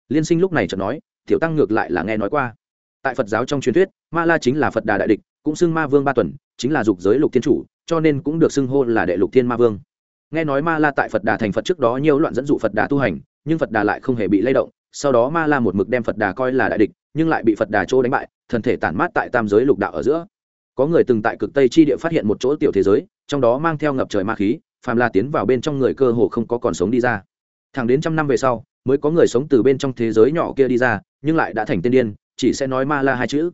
Liên sinh lúc này chợt nói, tiểu tăng ngược lại là nghe nói qua. Tại phật giáo trong truyền thuyết, ma la chính là phật đà đại địch, cũng xưng ma vương ba tuần, chính là dục giới lục thiên chủ, cho nên cũng được xưng hô là đệ lục thiên ma vương. Nghe nói ma la tại phật đà thành phật trước đó nhiều loạn dẫn dụ phật đà tu hành, nhưng phật đà lại không hề bị lay động, sau đó ma la một mực đem phật đà coi là đại địch, nhưng lại bị phật đà trô đánh bại thần thể tản mát tại tam giới lục đạo ở giữa. Có người từng tại cực tây chi địa phát hiện một chỗ tiểu thế giới trong đó mang theo ngập trời ma khí, phàm la tiến vào bên trong người cơ hồ không có còn sống đi ra. Thẳng đến trăm năm về sau, mới có người sống từ bên trong thế giới nhỏ kia đi ra, nhưng lại đã thành tiên điên, chỉ sẽ nói ma la hai chữ.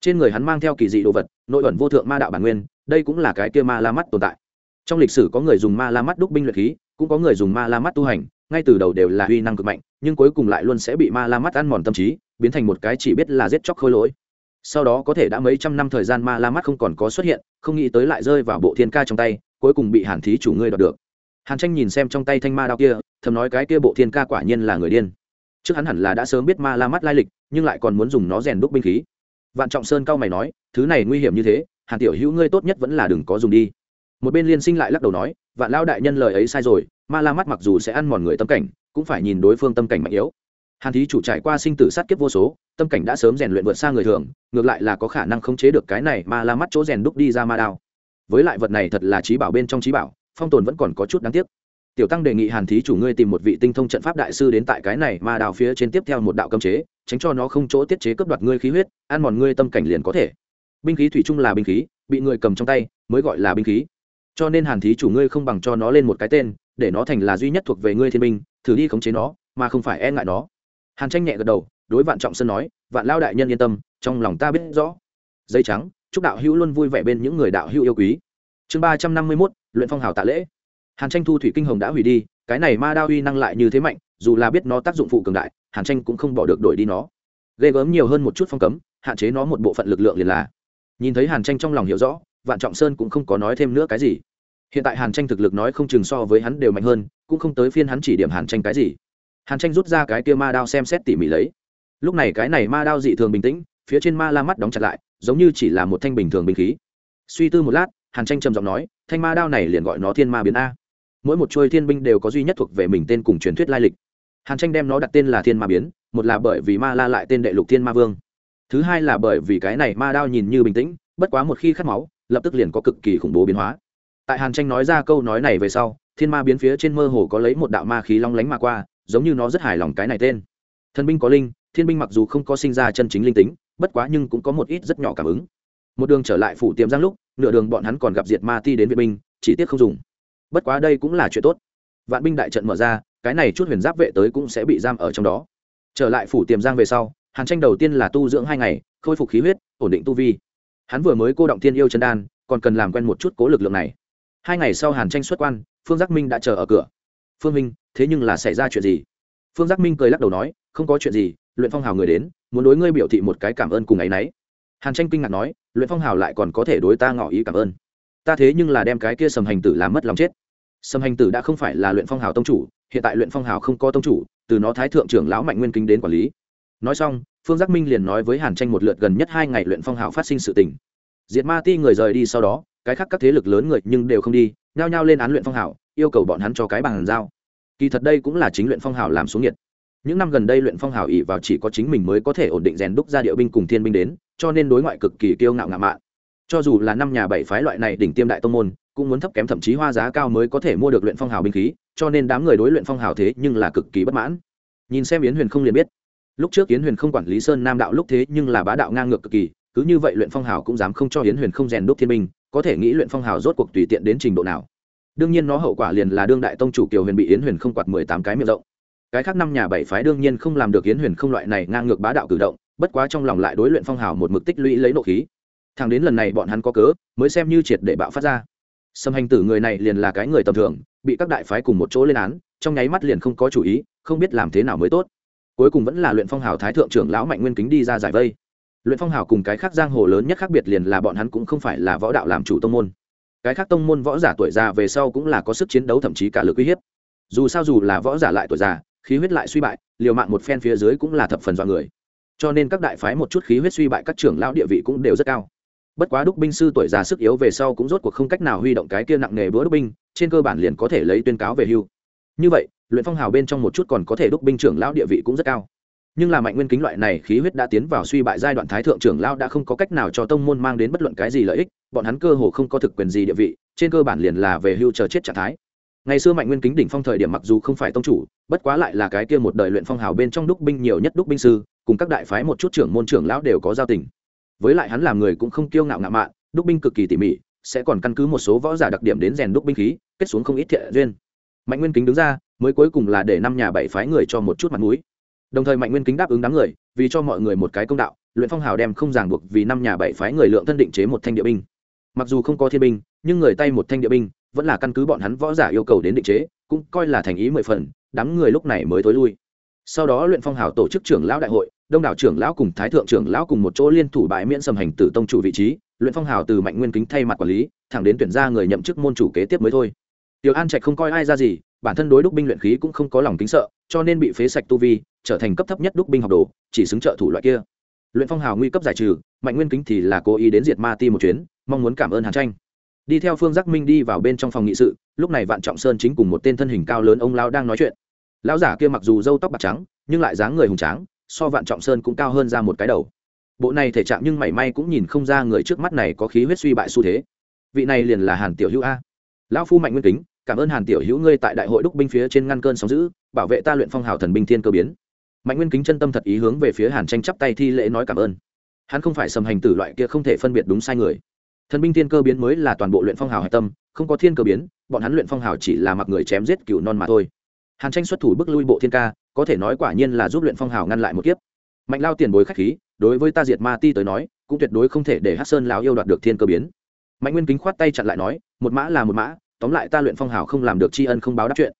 Trên người hắn mang theo kỳ dị đồ vật, nội ẩn vô thượng ma đạo bản nguyên, đây cũng là cái kia ma la mắt tồn tại. Trong lịch sử có người dùng ma la mắt đúc binh luyện khí, cũng có người dùng ma la mắt tu hành, ngay từ đầu đều là uy năng cực mạnh, nhưng cuối cùng lại luôn sẽ bị ma la mắt ăn mòn tâm trí, biến thành một cái chỉ biết là giết chóc khôi lỗi sau đó có thể đã mấy trăm năm thời gian ma la mắt không còn có xuất hiện, không nghĩ tới lại rơi vào bộ thiên ca trong tay, cuối cùng bị hàn thí chủ ngươi đoạt được. Hàn tranh nhìn xem trong tay thanh ma đao kia, thầm nói cái kia bộ thiên ca quả nhiên là người điên. Trước hắn hẳn là đã sớm biết ma la mắt lai lịch, nhưng lại còn muốn dùng nó rèn đúc binh khí. Vạn trọng sơn cao mày nói, thứ này nguy hiểm như thế, hàn tiểu hữu ngươi tốt nhất vẫn là đừng có dùng đi. Một bên liên sinh lại lắc đầu nói, vạn lao đại nhân lời ấy sai rồi, ma la mắt mặc dù sẽ ăn mòn người tâm cảnh, cũng phải nhìn đối phương tâm cảnh mạnh yếu hàn thí chủ trải qua sinh tử sát kiếp vô số, tâm cảnh đã sớm rèn luyện vượt xa người thường, ngược lại là có khả năng khống chế được cái này mà la mắt chỗ rèn đúc đi ra ma đao. Với lại vật này thật là trí bảo bên trong trí bảo, phong tồn vẫn còn có chút đáng tiếc. Tiểu tăng đề nghị hàn thí chủ ngươi tìm một vị tinh thông trận pháp đại sư đến tại cái này ma đào phía trên tiếp theo một đạo cấm chế, tránh cho nó không chỗ tiết chế cấp đoạt ngươi khí huyết, ăn mòn ngươi tâm cảnh liền có thể. Binh khí thủy chung là binh khí, bị người cầm trong tay mới gọi là binh khí. Cho nên hàn thí chủ ngươi không bằng cho nó lên một cái tên, để nó thành là duy nhất thuộc về ngươi thiên binh, thử đi khống chế nó, mà không phải e ngại nó hàn tranh nhẹ gật đầu đối vạn trọng sơn nói vạn lao đại nhân yên tâm trong lòng ta biết rõ dây trắng chúc đạo hữu luôn vui vẻ bên những người đạo hữu yêu quý chương ba trăm năm mươi mốt luyện phong hào tạ lễ hàn tranh thu thủy kinh hồng đã hủy đi cái này ma đao uy năng lại như thế mạnh dù là biết nó tác dụng phụ cường đại hàn tranh cũng không bỏ được đổi đi nó ghê gớm nhiều hơn một chút phong cấm hạn chế nó một bộ phận lực lượng liền là nhìn thấy hàn tranh trong lòng hiểu rõ vạn trọng sơn cũng không có nói thêm nữa cái gì hiện tại hàn tranh thực lực nói không chừng so với hắn đều mạnh hơn cũng không tới phiên hắn chỉ điểm hàn tranh cái gì hàn tranh rút ra cái kia ma đao xem xét tỉ mỉ lấy. Lúc này cái này ma đao dị thường bình tĩnh, phía trên ma la mắt đóng chặt lại, giống như chỉ là một thanh bình thường bình khí. Suy tư một lát, hàn tranh trầm giọng nói, thanh ma đao này liền gọi nó thiên ma biến a. Mỗi một chuôi thiên binh đều có duy nhất thuộc về mình tên cùng truyền thuyết lai lịch. Hàn tranh đem nó đặt tên là thiên ma biến, một là bởi vì ma la lại tên đệ lục thiên ma vương. Thứ hai là bởi vì cái này ma đao nhìn như bình tĩnh, bất quá một khi khát máu, lập tức liền có cực kỳ khủng bố biến hóa. Tại hàn tranh nói ra câu nói này về sau, thiên ma biến phía trên mơ hồ có lấy một đạo ma khí long lánh mà qua giống như nó rất hài lòng cái này tên. Thần binh có linh, thiên binh mặc dù không có sinh ra chân chính linh tính, bất quá nhưng cũng có một ít rất nhỏ cảm ứng. Một đường trở lại phủ tiềm giang lúc, nửa đường bọn hắn còn gặp diệt ma ti đến viện binh, chỉ tiếc không dùng. Bất quá đây cũng là chuyện tốt. Vạn binh đại trận mở ra, cái này chút huyền giáp vệ tới cũng sẽ bị giam ở trong đó. Trở lại phủ tiềm giang về sau, hàn tranh đầu tiên là tu dưỡng hai ngày, khôi phục khí huyết, ổn định tu vi. Hắn vừa mới cô động tiên yêu chân đan, còn cần làm quen một chút cố lực lượng này. Hai ngày sau hàn tranh xuất quan, phương giác minh đã chờ ở cửa. Phương minh thế nhưng là xảy ra chuyện gì? Phương giác minh cười lắc đầu nói, không có chuyện gì, luyện phong hào người đến, muốn đối ngươi biểu thị một cái cảm ơn cùng ấ y n ấ y hàn tranh kinh ngạc nói, luyện phong hào lại còn có thể đối ta ngỏ ý cảm ơn. Ta thế nhưng là đem cái kia sầm hành tử làm mất lòng chết. Sầm hành tử đã không phải là luyện phong hào tông chủ, hiện tại luyện phong hào không có tông chủ, từ nó thái thượng trưởng lão mạnh nguyên kính đến quản lý. Nói xong, phương giác minh liền nói với hàn tranh một lượt gần nhất hai ngày luyện phong hào phát sinh sự tình. Diệt ma ti người rời đi sau đó, cái khác các thế lực lớn người nhưng đều không đi, nhao nhao lên án luyện phong hào, yêu cầu bọn hắn cho cái bằng giao kỳ thật đây cũng là chính luyện phong hào làm xuống nhiệt. Những năm gần đây luyện phong hào ỉ vào chỉ có chính mình mới có thể ổn định rèn đúc ra điệu binh cùng thiên binh đến, cho nên đối ngoại cực kỳ kiêu ngạo ngạo mạn. Cho dù là năm nhà bảy phái loại này đỉnh tiêm đại tông môn, cũng muốn thấp kém thậm chí hoa giá cao mới có thể mua được luyện phong hào binh khí, cho nên đám người đối luyện phong hào thế nhưng là cực kỳ bất mãn. Nhìn xem yến huyền không liền biết. Lúc trước yến huyền không quản lý sơn nam đạo lúc thế nhưng là bá đạo ngang ngược cực kỳ, cứ như vậy luyện phong hào cũng dám không cho yến huyền không rèn đúc thiên binh, có thể nghĩ luyện phong hào rốt cuộc tùy tiện đến trình độ nào đương nhiên nó hậu quả liền là đương đại tông chủ kiều huyền bị yến huyền không quạt mười tám cái miệng rộng. Cái khác năm nhà bảy phái đương nhiên không làm được yến huyền không loại này ngang ngược bá đạo cử động, bất quá trong lòng lại đối luyện phong hào một mực tích lũy lấy nộ khí. Thằng đến lần này bọn hắn có cớ, mới xem như triệt để bạo phát ra. Xâm hành tử người này liền là cái người tầm thường, bị các đại phái cùng một chỗ lên án, trong nháy mắt liền không có chủ ý, không biết làm thế nào mới tốt. Cuối cùng vẫn là luyện phong hào thái thượng trưởng lão mạnh nguyên kính đi ra giải vây. Luyện phong hào cùng cái khác giang hồ lớn nhất khác biệt liền là bọn hắn cũng không phải là võ đạo làm chủ tông môn cái khác tông môn võ giả tuổi già về sau cũng là có sức chiến đấu thậm chí cả lực uy hiếp. Dù sao dù là võ giả lại tuổi già, khí huyết lại suy bại, liều mạng một phen phía dưới cũng là thập phần dọa người. Cho nên các đại phái một chút khí huyết suy bại các trưởng lão địa vị cũng đều rất cao. Bất quá đúc binh sư tuổi già sức yếu về sau cũng rốt cuộc không cách nào huy động cái kia nặng nghề bữa đúc binh, trên cơ bản liền có thể lấy tuyên cáo về hưu. Như vậy, luyện phong hào bên trong một chút còn có thể đúc binh trưởng lão địa vị cũng rất cao nhưng là mạnh nguyên kính loại này khí huyết đã tiến vào suy bại giai đoạn thái thượng trưởng lao đã không có cách nào cho tông môn mang đến bất luận cái gì lợi ích, bọn hắn cơ hồ không có thực quyền gì địa vị, trên cơ bản liền là về hưu chờ chết trạng thái. Ngày xưa mạnh nguyên kính đỉnh phong thời điểm mặc dù không phải tông chủ, bất quá lại là cái kia một đời luyện phong hào bên trong đúc binh nhiều nhất đúc binh sư, cùng các đại phái một chút trưởng môn trưởng lão đều có giao tình. Với lại hắn làm người cũng không kiêu ngạo ngạo mạn, đúc binh cực kỳ tỉ mỉ, sẽ còn căn cứ một số võ giả đặc điểm đến rèn đúc binh khí, kết xuống không ít thiện duyên. Mạnh nguyên kính đứng ra, mới cuối cùng là để năm nhà bảy phái người cho một chút mặt mũi đồng thời mạnh nguyên kính đáp ứng đám người, vì cho mọi người một cái công đạo, luyện phong hào đem không ràng buộc vì năm nhà bảy phái người lượng thân định chế một thanh địa binh. Mặc dù không có thiên binh, nhưng người tay một thanh địa binh, vẫn là căn cứ bọn hắn võ giả yêu cầu đến định chế, cũng coi là thành ý mười phần, đám người lúc này mới tối lui. Sau đó luyện phong hào tổ chức trưởng lão đại hội, đông đảo trưởng lão cùng thái thượng trưởng lão cùng một chỗ liên thủ bãi miễn sầm hành tử tông chủ vị trí, luyện phong hào từ mạnh nguyên kính thay mặt quản lý, thẳng đến tuyển ra người nhậm chức môn chủ kế tiếp mới thôi. Tiểu an trạch không coi ai ra gì, bản thân đối đúc binh luyện khí cũng không có lòng kính sợ, cho nên bị phế sạch tu vi trở thành cấp thấp nhất đúc binh học đồ, chỉ xứng trợ thủ loại kia. Luyện phong hào nguy cấp giải trừ, mạnh nguyên kính thì là cố ý đến diệt ma ti một chuyến, mong muốn cảm ơn hàn tranh. Đi theo phương giác minh đi vào bên trong phòng nghị sự, lúc này vạn trọng sơn chính cùng một tên thân hình cao lớn ông lao đang nói chuyện. Lão giả kia mặc dù râu tóc bạc trắng, nhưng lại dáng người hùng tráng, so vạn trọng sơn cũng cao hơn ra một cái đầu. Bộ này thể trạng nhưng mảy may cũng nhìn không ra người trước mắt này có khí huyết suy bại xu thế. Vị này liền là hàn tiểu hữu a. Lão phu mạnh nguyên kính, cảm ơn hàn tiểu hữu ngươi tại đại hội đúc binh phía trên ngăn cơn sóng giữ, bảo vệ ta luyện phong hào thần binh thiên cơ biến mạnh nguyên kính chân tâm thật ý hướng về phía hàn tranh chắp tay thi lễ nói cảm ơn. Hắn không phải sầm hành tử loại kia không thể phân biệt đúng sai người. Thần binh thiên cơ biến mới là toàn bộ luyện phong hào hạch tâm, không có thiên cơ biến, bọn hắn luyện phong hào chỉ là mặc người chém giết cựu non mà thôi. Hàn tranh xuất thủ bước lui bộ thiên ca, có thể nói quả nhiên là giúp luyện phong hào ngăn lại một kiếp. Mạnh lao tiền bối khách khí, đối với ta diệt ma ti tới nói, cũng tuyệt đối không thể để hát sơn lão yêu đoạt được thiên cơ biến. Mạnh nguyên kính khoát tay chặn lại nói, một mã là một mã, tóm lại ta luyện phong hào không làm được tri ân không báo đáp chuyện.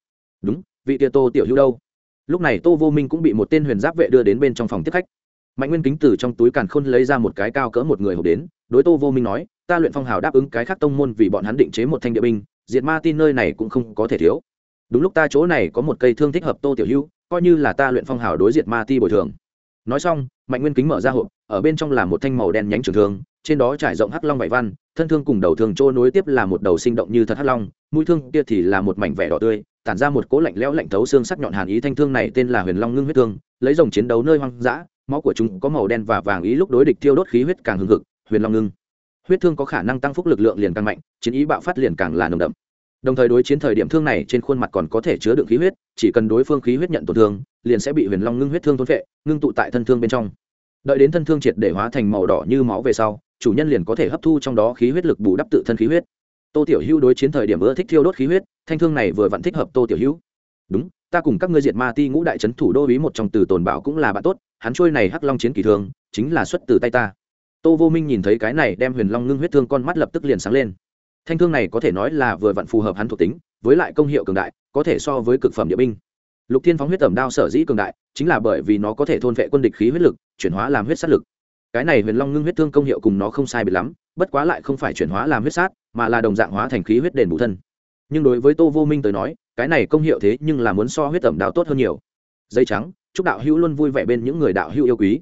Đúng, vị tia tô tiểu hữu đâu? Lúc này tô vô minh cũng bị một tên huyền giáp vệ đưa đến bên trong phòng tiếp khách. Mạnh nguyên kính từ trong túi càn khôn lấy ra một cái cao cỡ một người hộp đến, đối tô vô minh nói, ta luyện phong hào đáp ứng cái khác tông môn vì bọn hắn định chế một thanh địa binh, diệt ma tin nơi này cũng không có thể thiếu. Đúng lúc ta chỗ này có một cây thương thích hợp tô tiểu hưu, coi như là ta luyện phong hào đối diệt ma ti bồi thường. Nói xong, mạnh nguyên kính mở ra hộp, ở bên trong là một thanh màu đen nhánh trường thương, trên đó trải rộng hắc long vải văn, thân thương cùng đầu thương trôi nối tiếp là một đầu sinh động như thật hắc long, mũi thương kia thì là một mảnh vẻ đỏ tươi tản ra một cỗ lạnh lẽo lạnh thấu xương sắc nhọn hàn ý thanh thương này tên là huyền long ngưng huyết thương, lấy dòng chiến đấu nơi hoang dã, máu của chúng có màu đen và vàng ý lúc đối địch tiêu đốt khí huyết càng hưng hực, huyền long ngưng. Huyết thương có khả năng tăng phúc lực lượng liền càng mạnh, chiến ý bạo phát liền càng là nồng đậm. Đồng thời đối chiến thời điểm thương này trên khuôn mặt còn có thể chứa đựng khí huyết, chỉ cần đối phương khí huyết nhận tổn thương, liền sẽ bị huyền long ngưng huyết thương thôn phệ, ngưng tụ tại thân thương bên trong. Đợi đến thân thương triệt để hóa thành màu đỏ như máu về sau, chủ nhân liền có thể hấp thu trong đó khí huyết lực bù đắp tự thân khí huyết tô tiểu hữu đối chiến thời điểm ưa thích thiêu đốt khí huyết, thanh thương này vừa vặn thích hợp tô tiểu hữu. Đúng, ta cùng các ngươi diệt ma ti ngũ đại trấn thủ đô ý một trong từ tồn bảo cũng là bạn tốt, hắn trôi này hắc long chiến kỳ thương chính là xuất từ tay ta. Tô vô minh nhìn thấy cái này đem huyền long ngưng huyết thương con mắt lập tức liền sáng lên. Thanh thương này có thể nói là vừa vặn phù hợp hắn thuộc tính, với lại công hiệu cường đại, có thể so với cực phẩm địa binh. Lục thiên phóng huyết tẩm đao sở dĩ cường đại, chính là bởi vì nó có thể thôn vệ quân địch khí huyết lực, chuyển hóa làm huyết sát lực. Cái này huyền long ngưng huyết thương công hiệu cùng nó không sai biệt lắm, bất quá lại không phải chuyển hóa làm huyết sát mà là đồng dạng hóa thành khí huyết đền bù thân. Nhưng đối với tô vô minh tới nói, cái này công hiệu thế nhưng là muốn so huyết tẩm đạo tốt hơn nhiều. Dây trắng, chúc đạo hữu luôn vui vẻ bên những người đạo hữu yêu quý.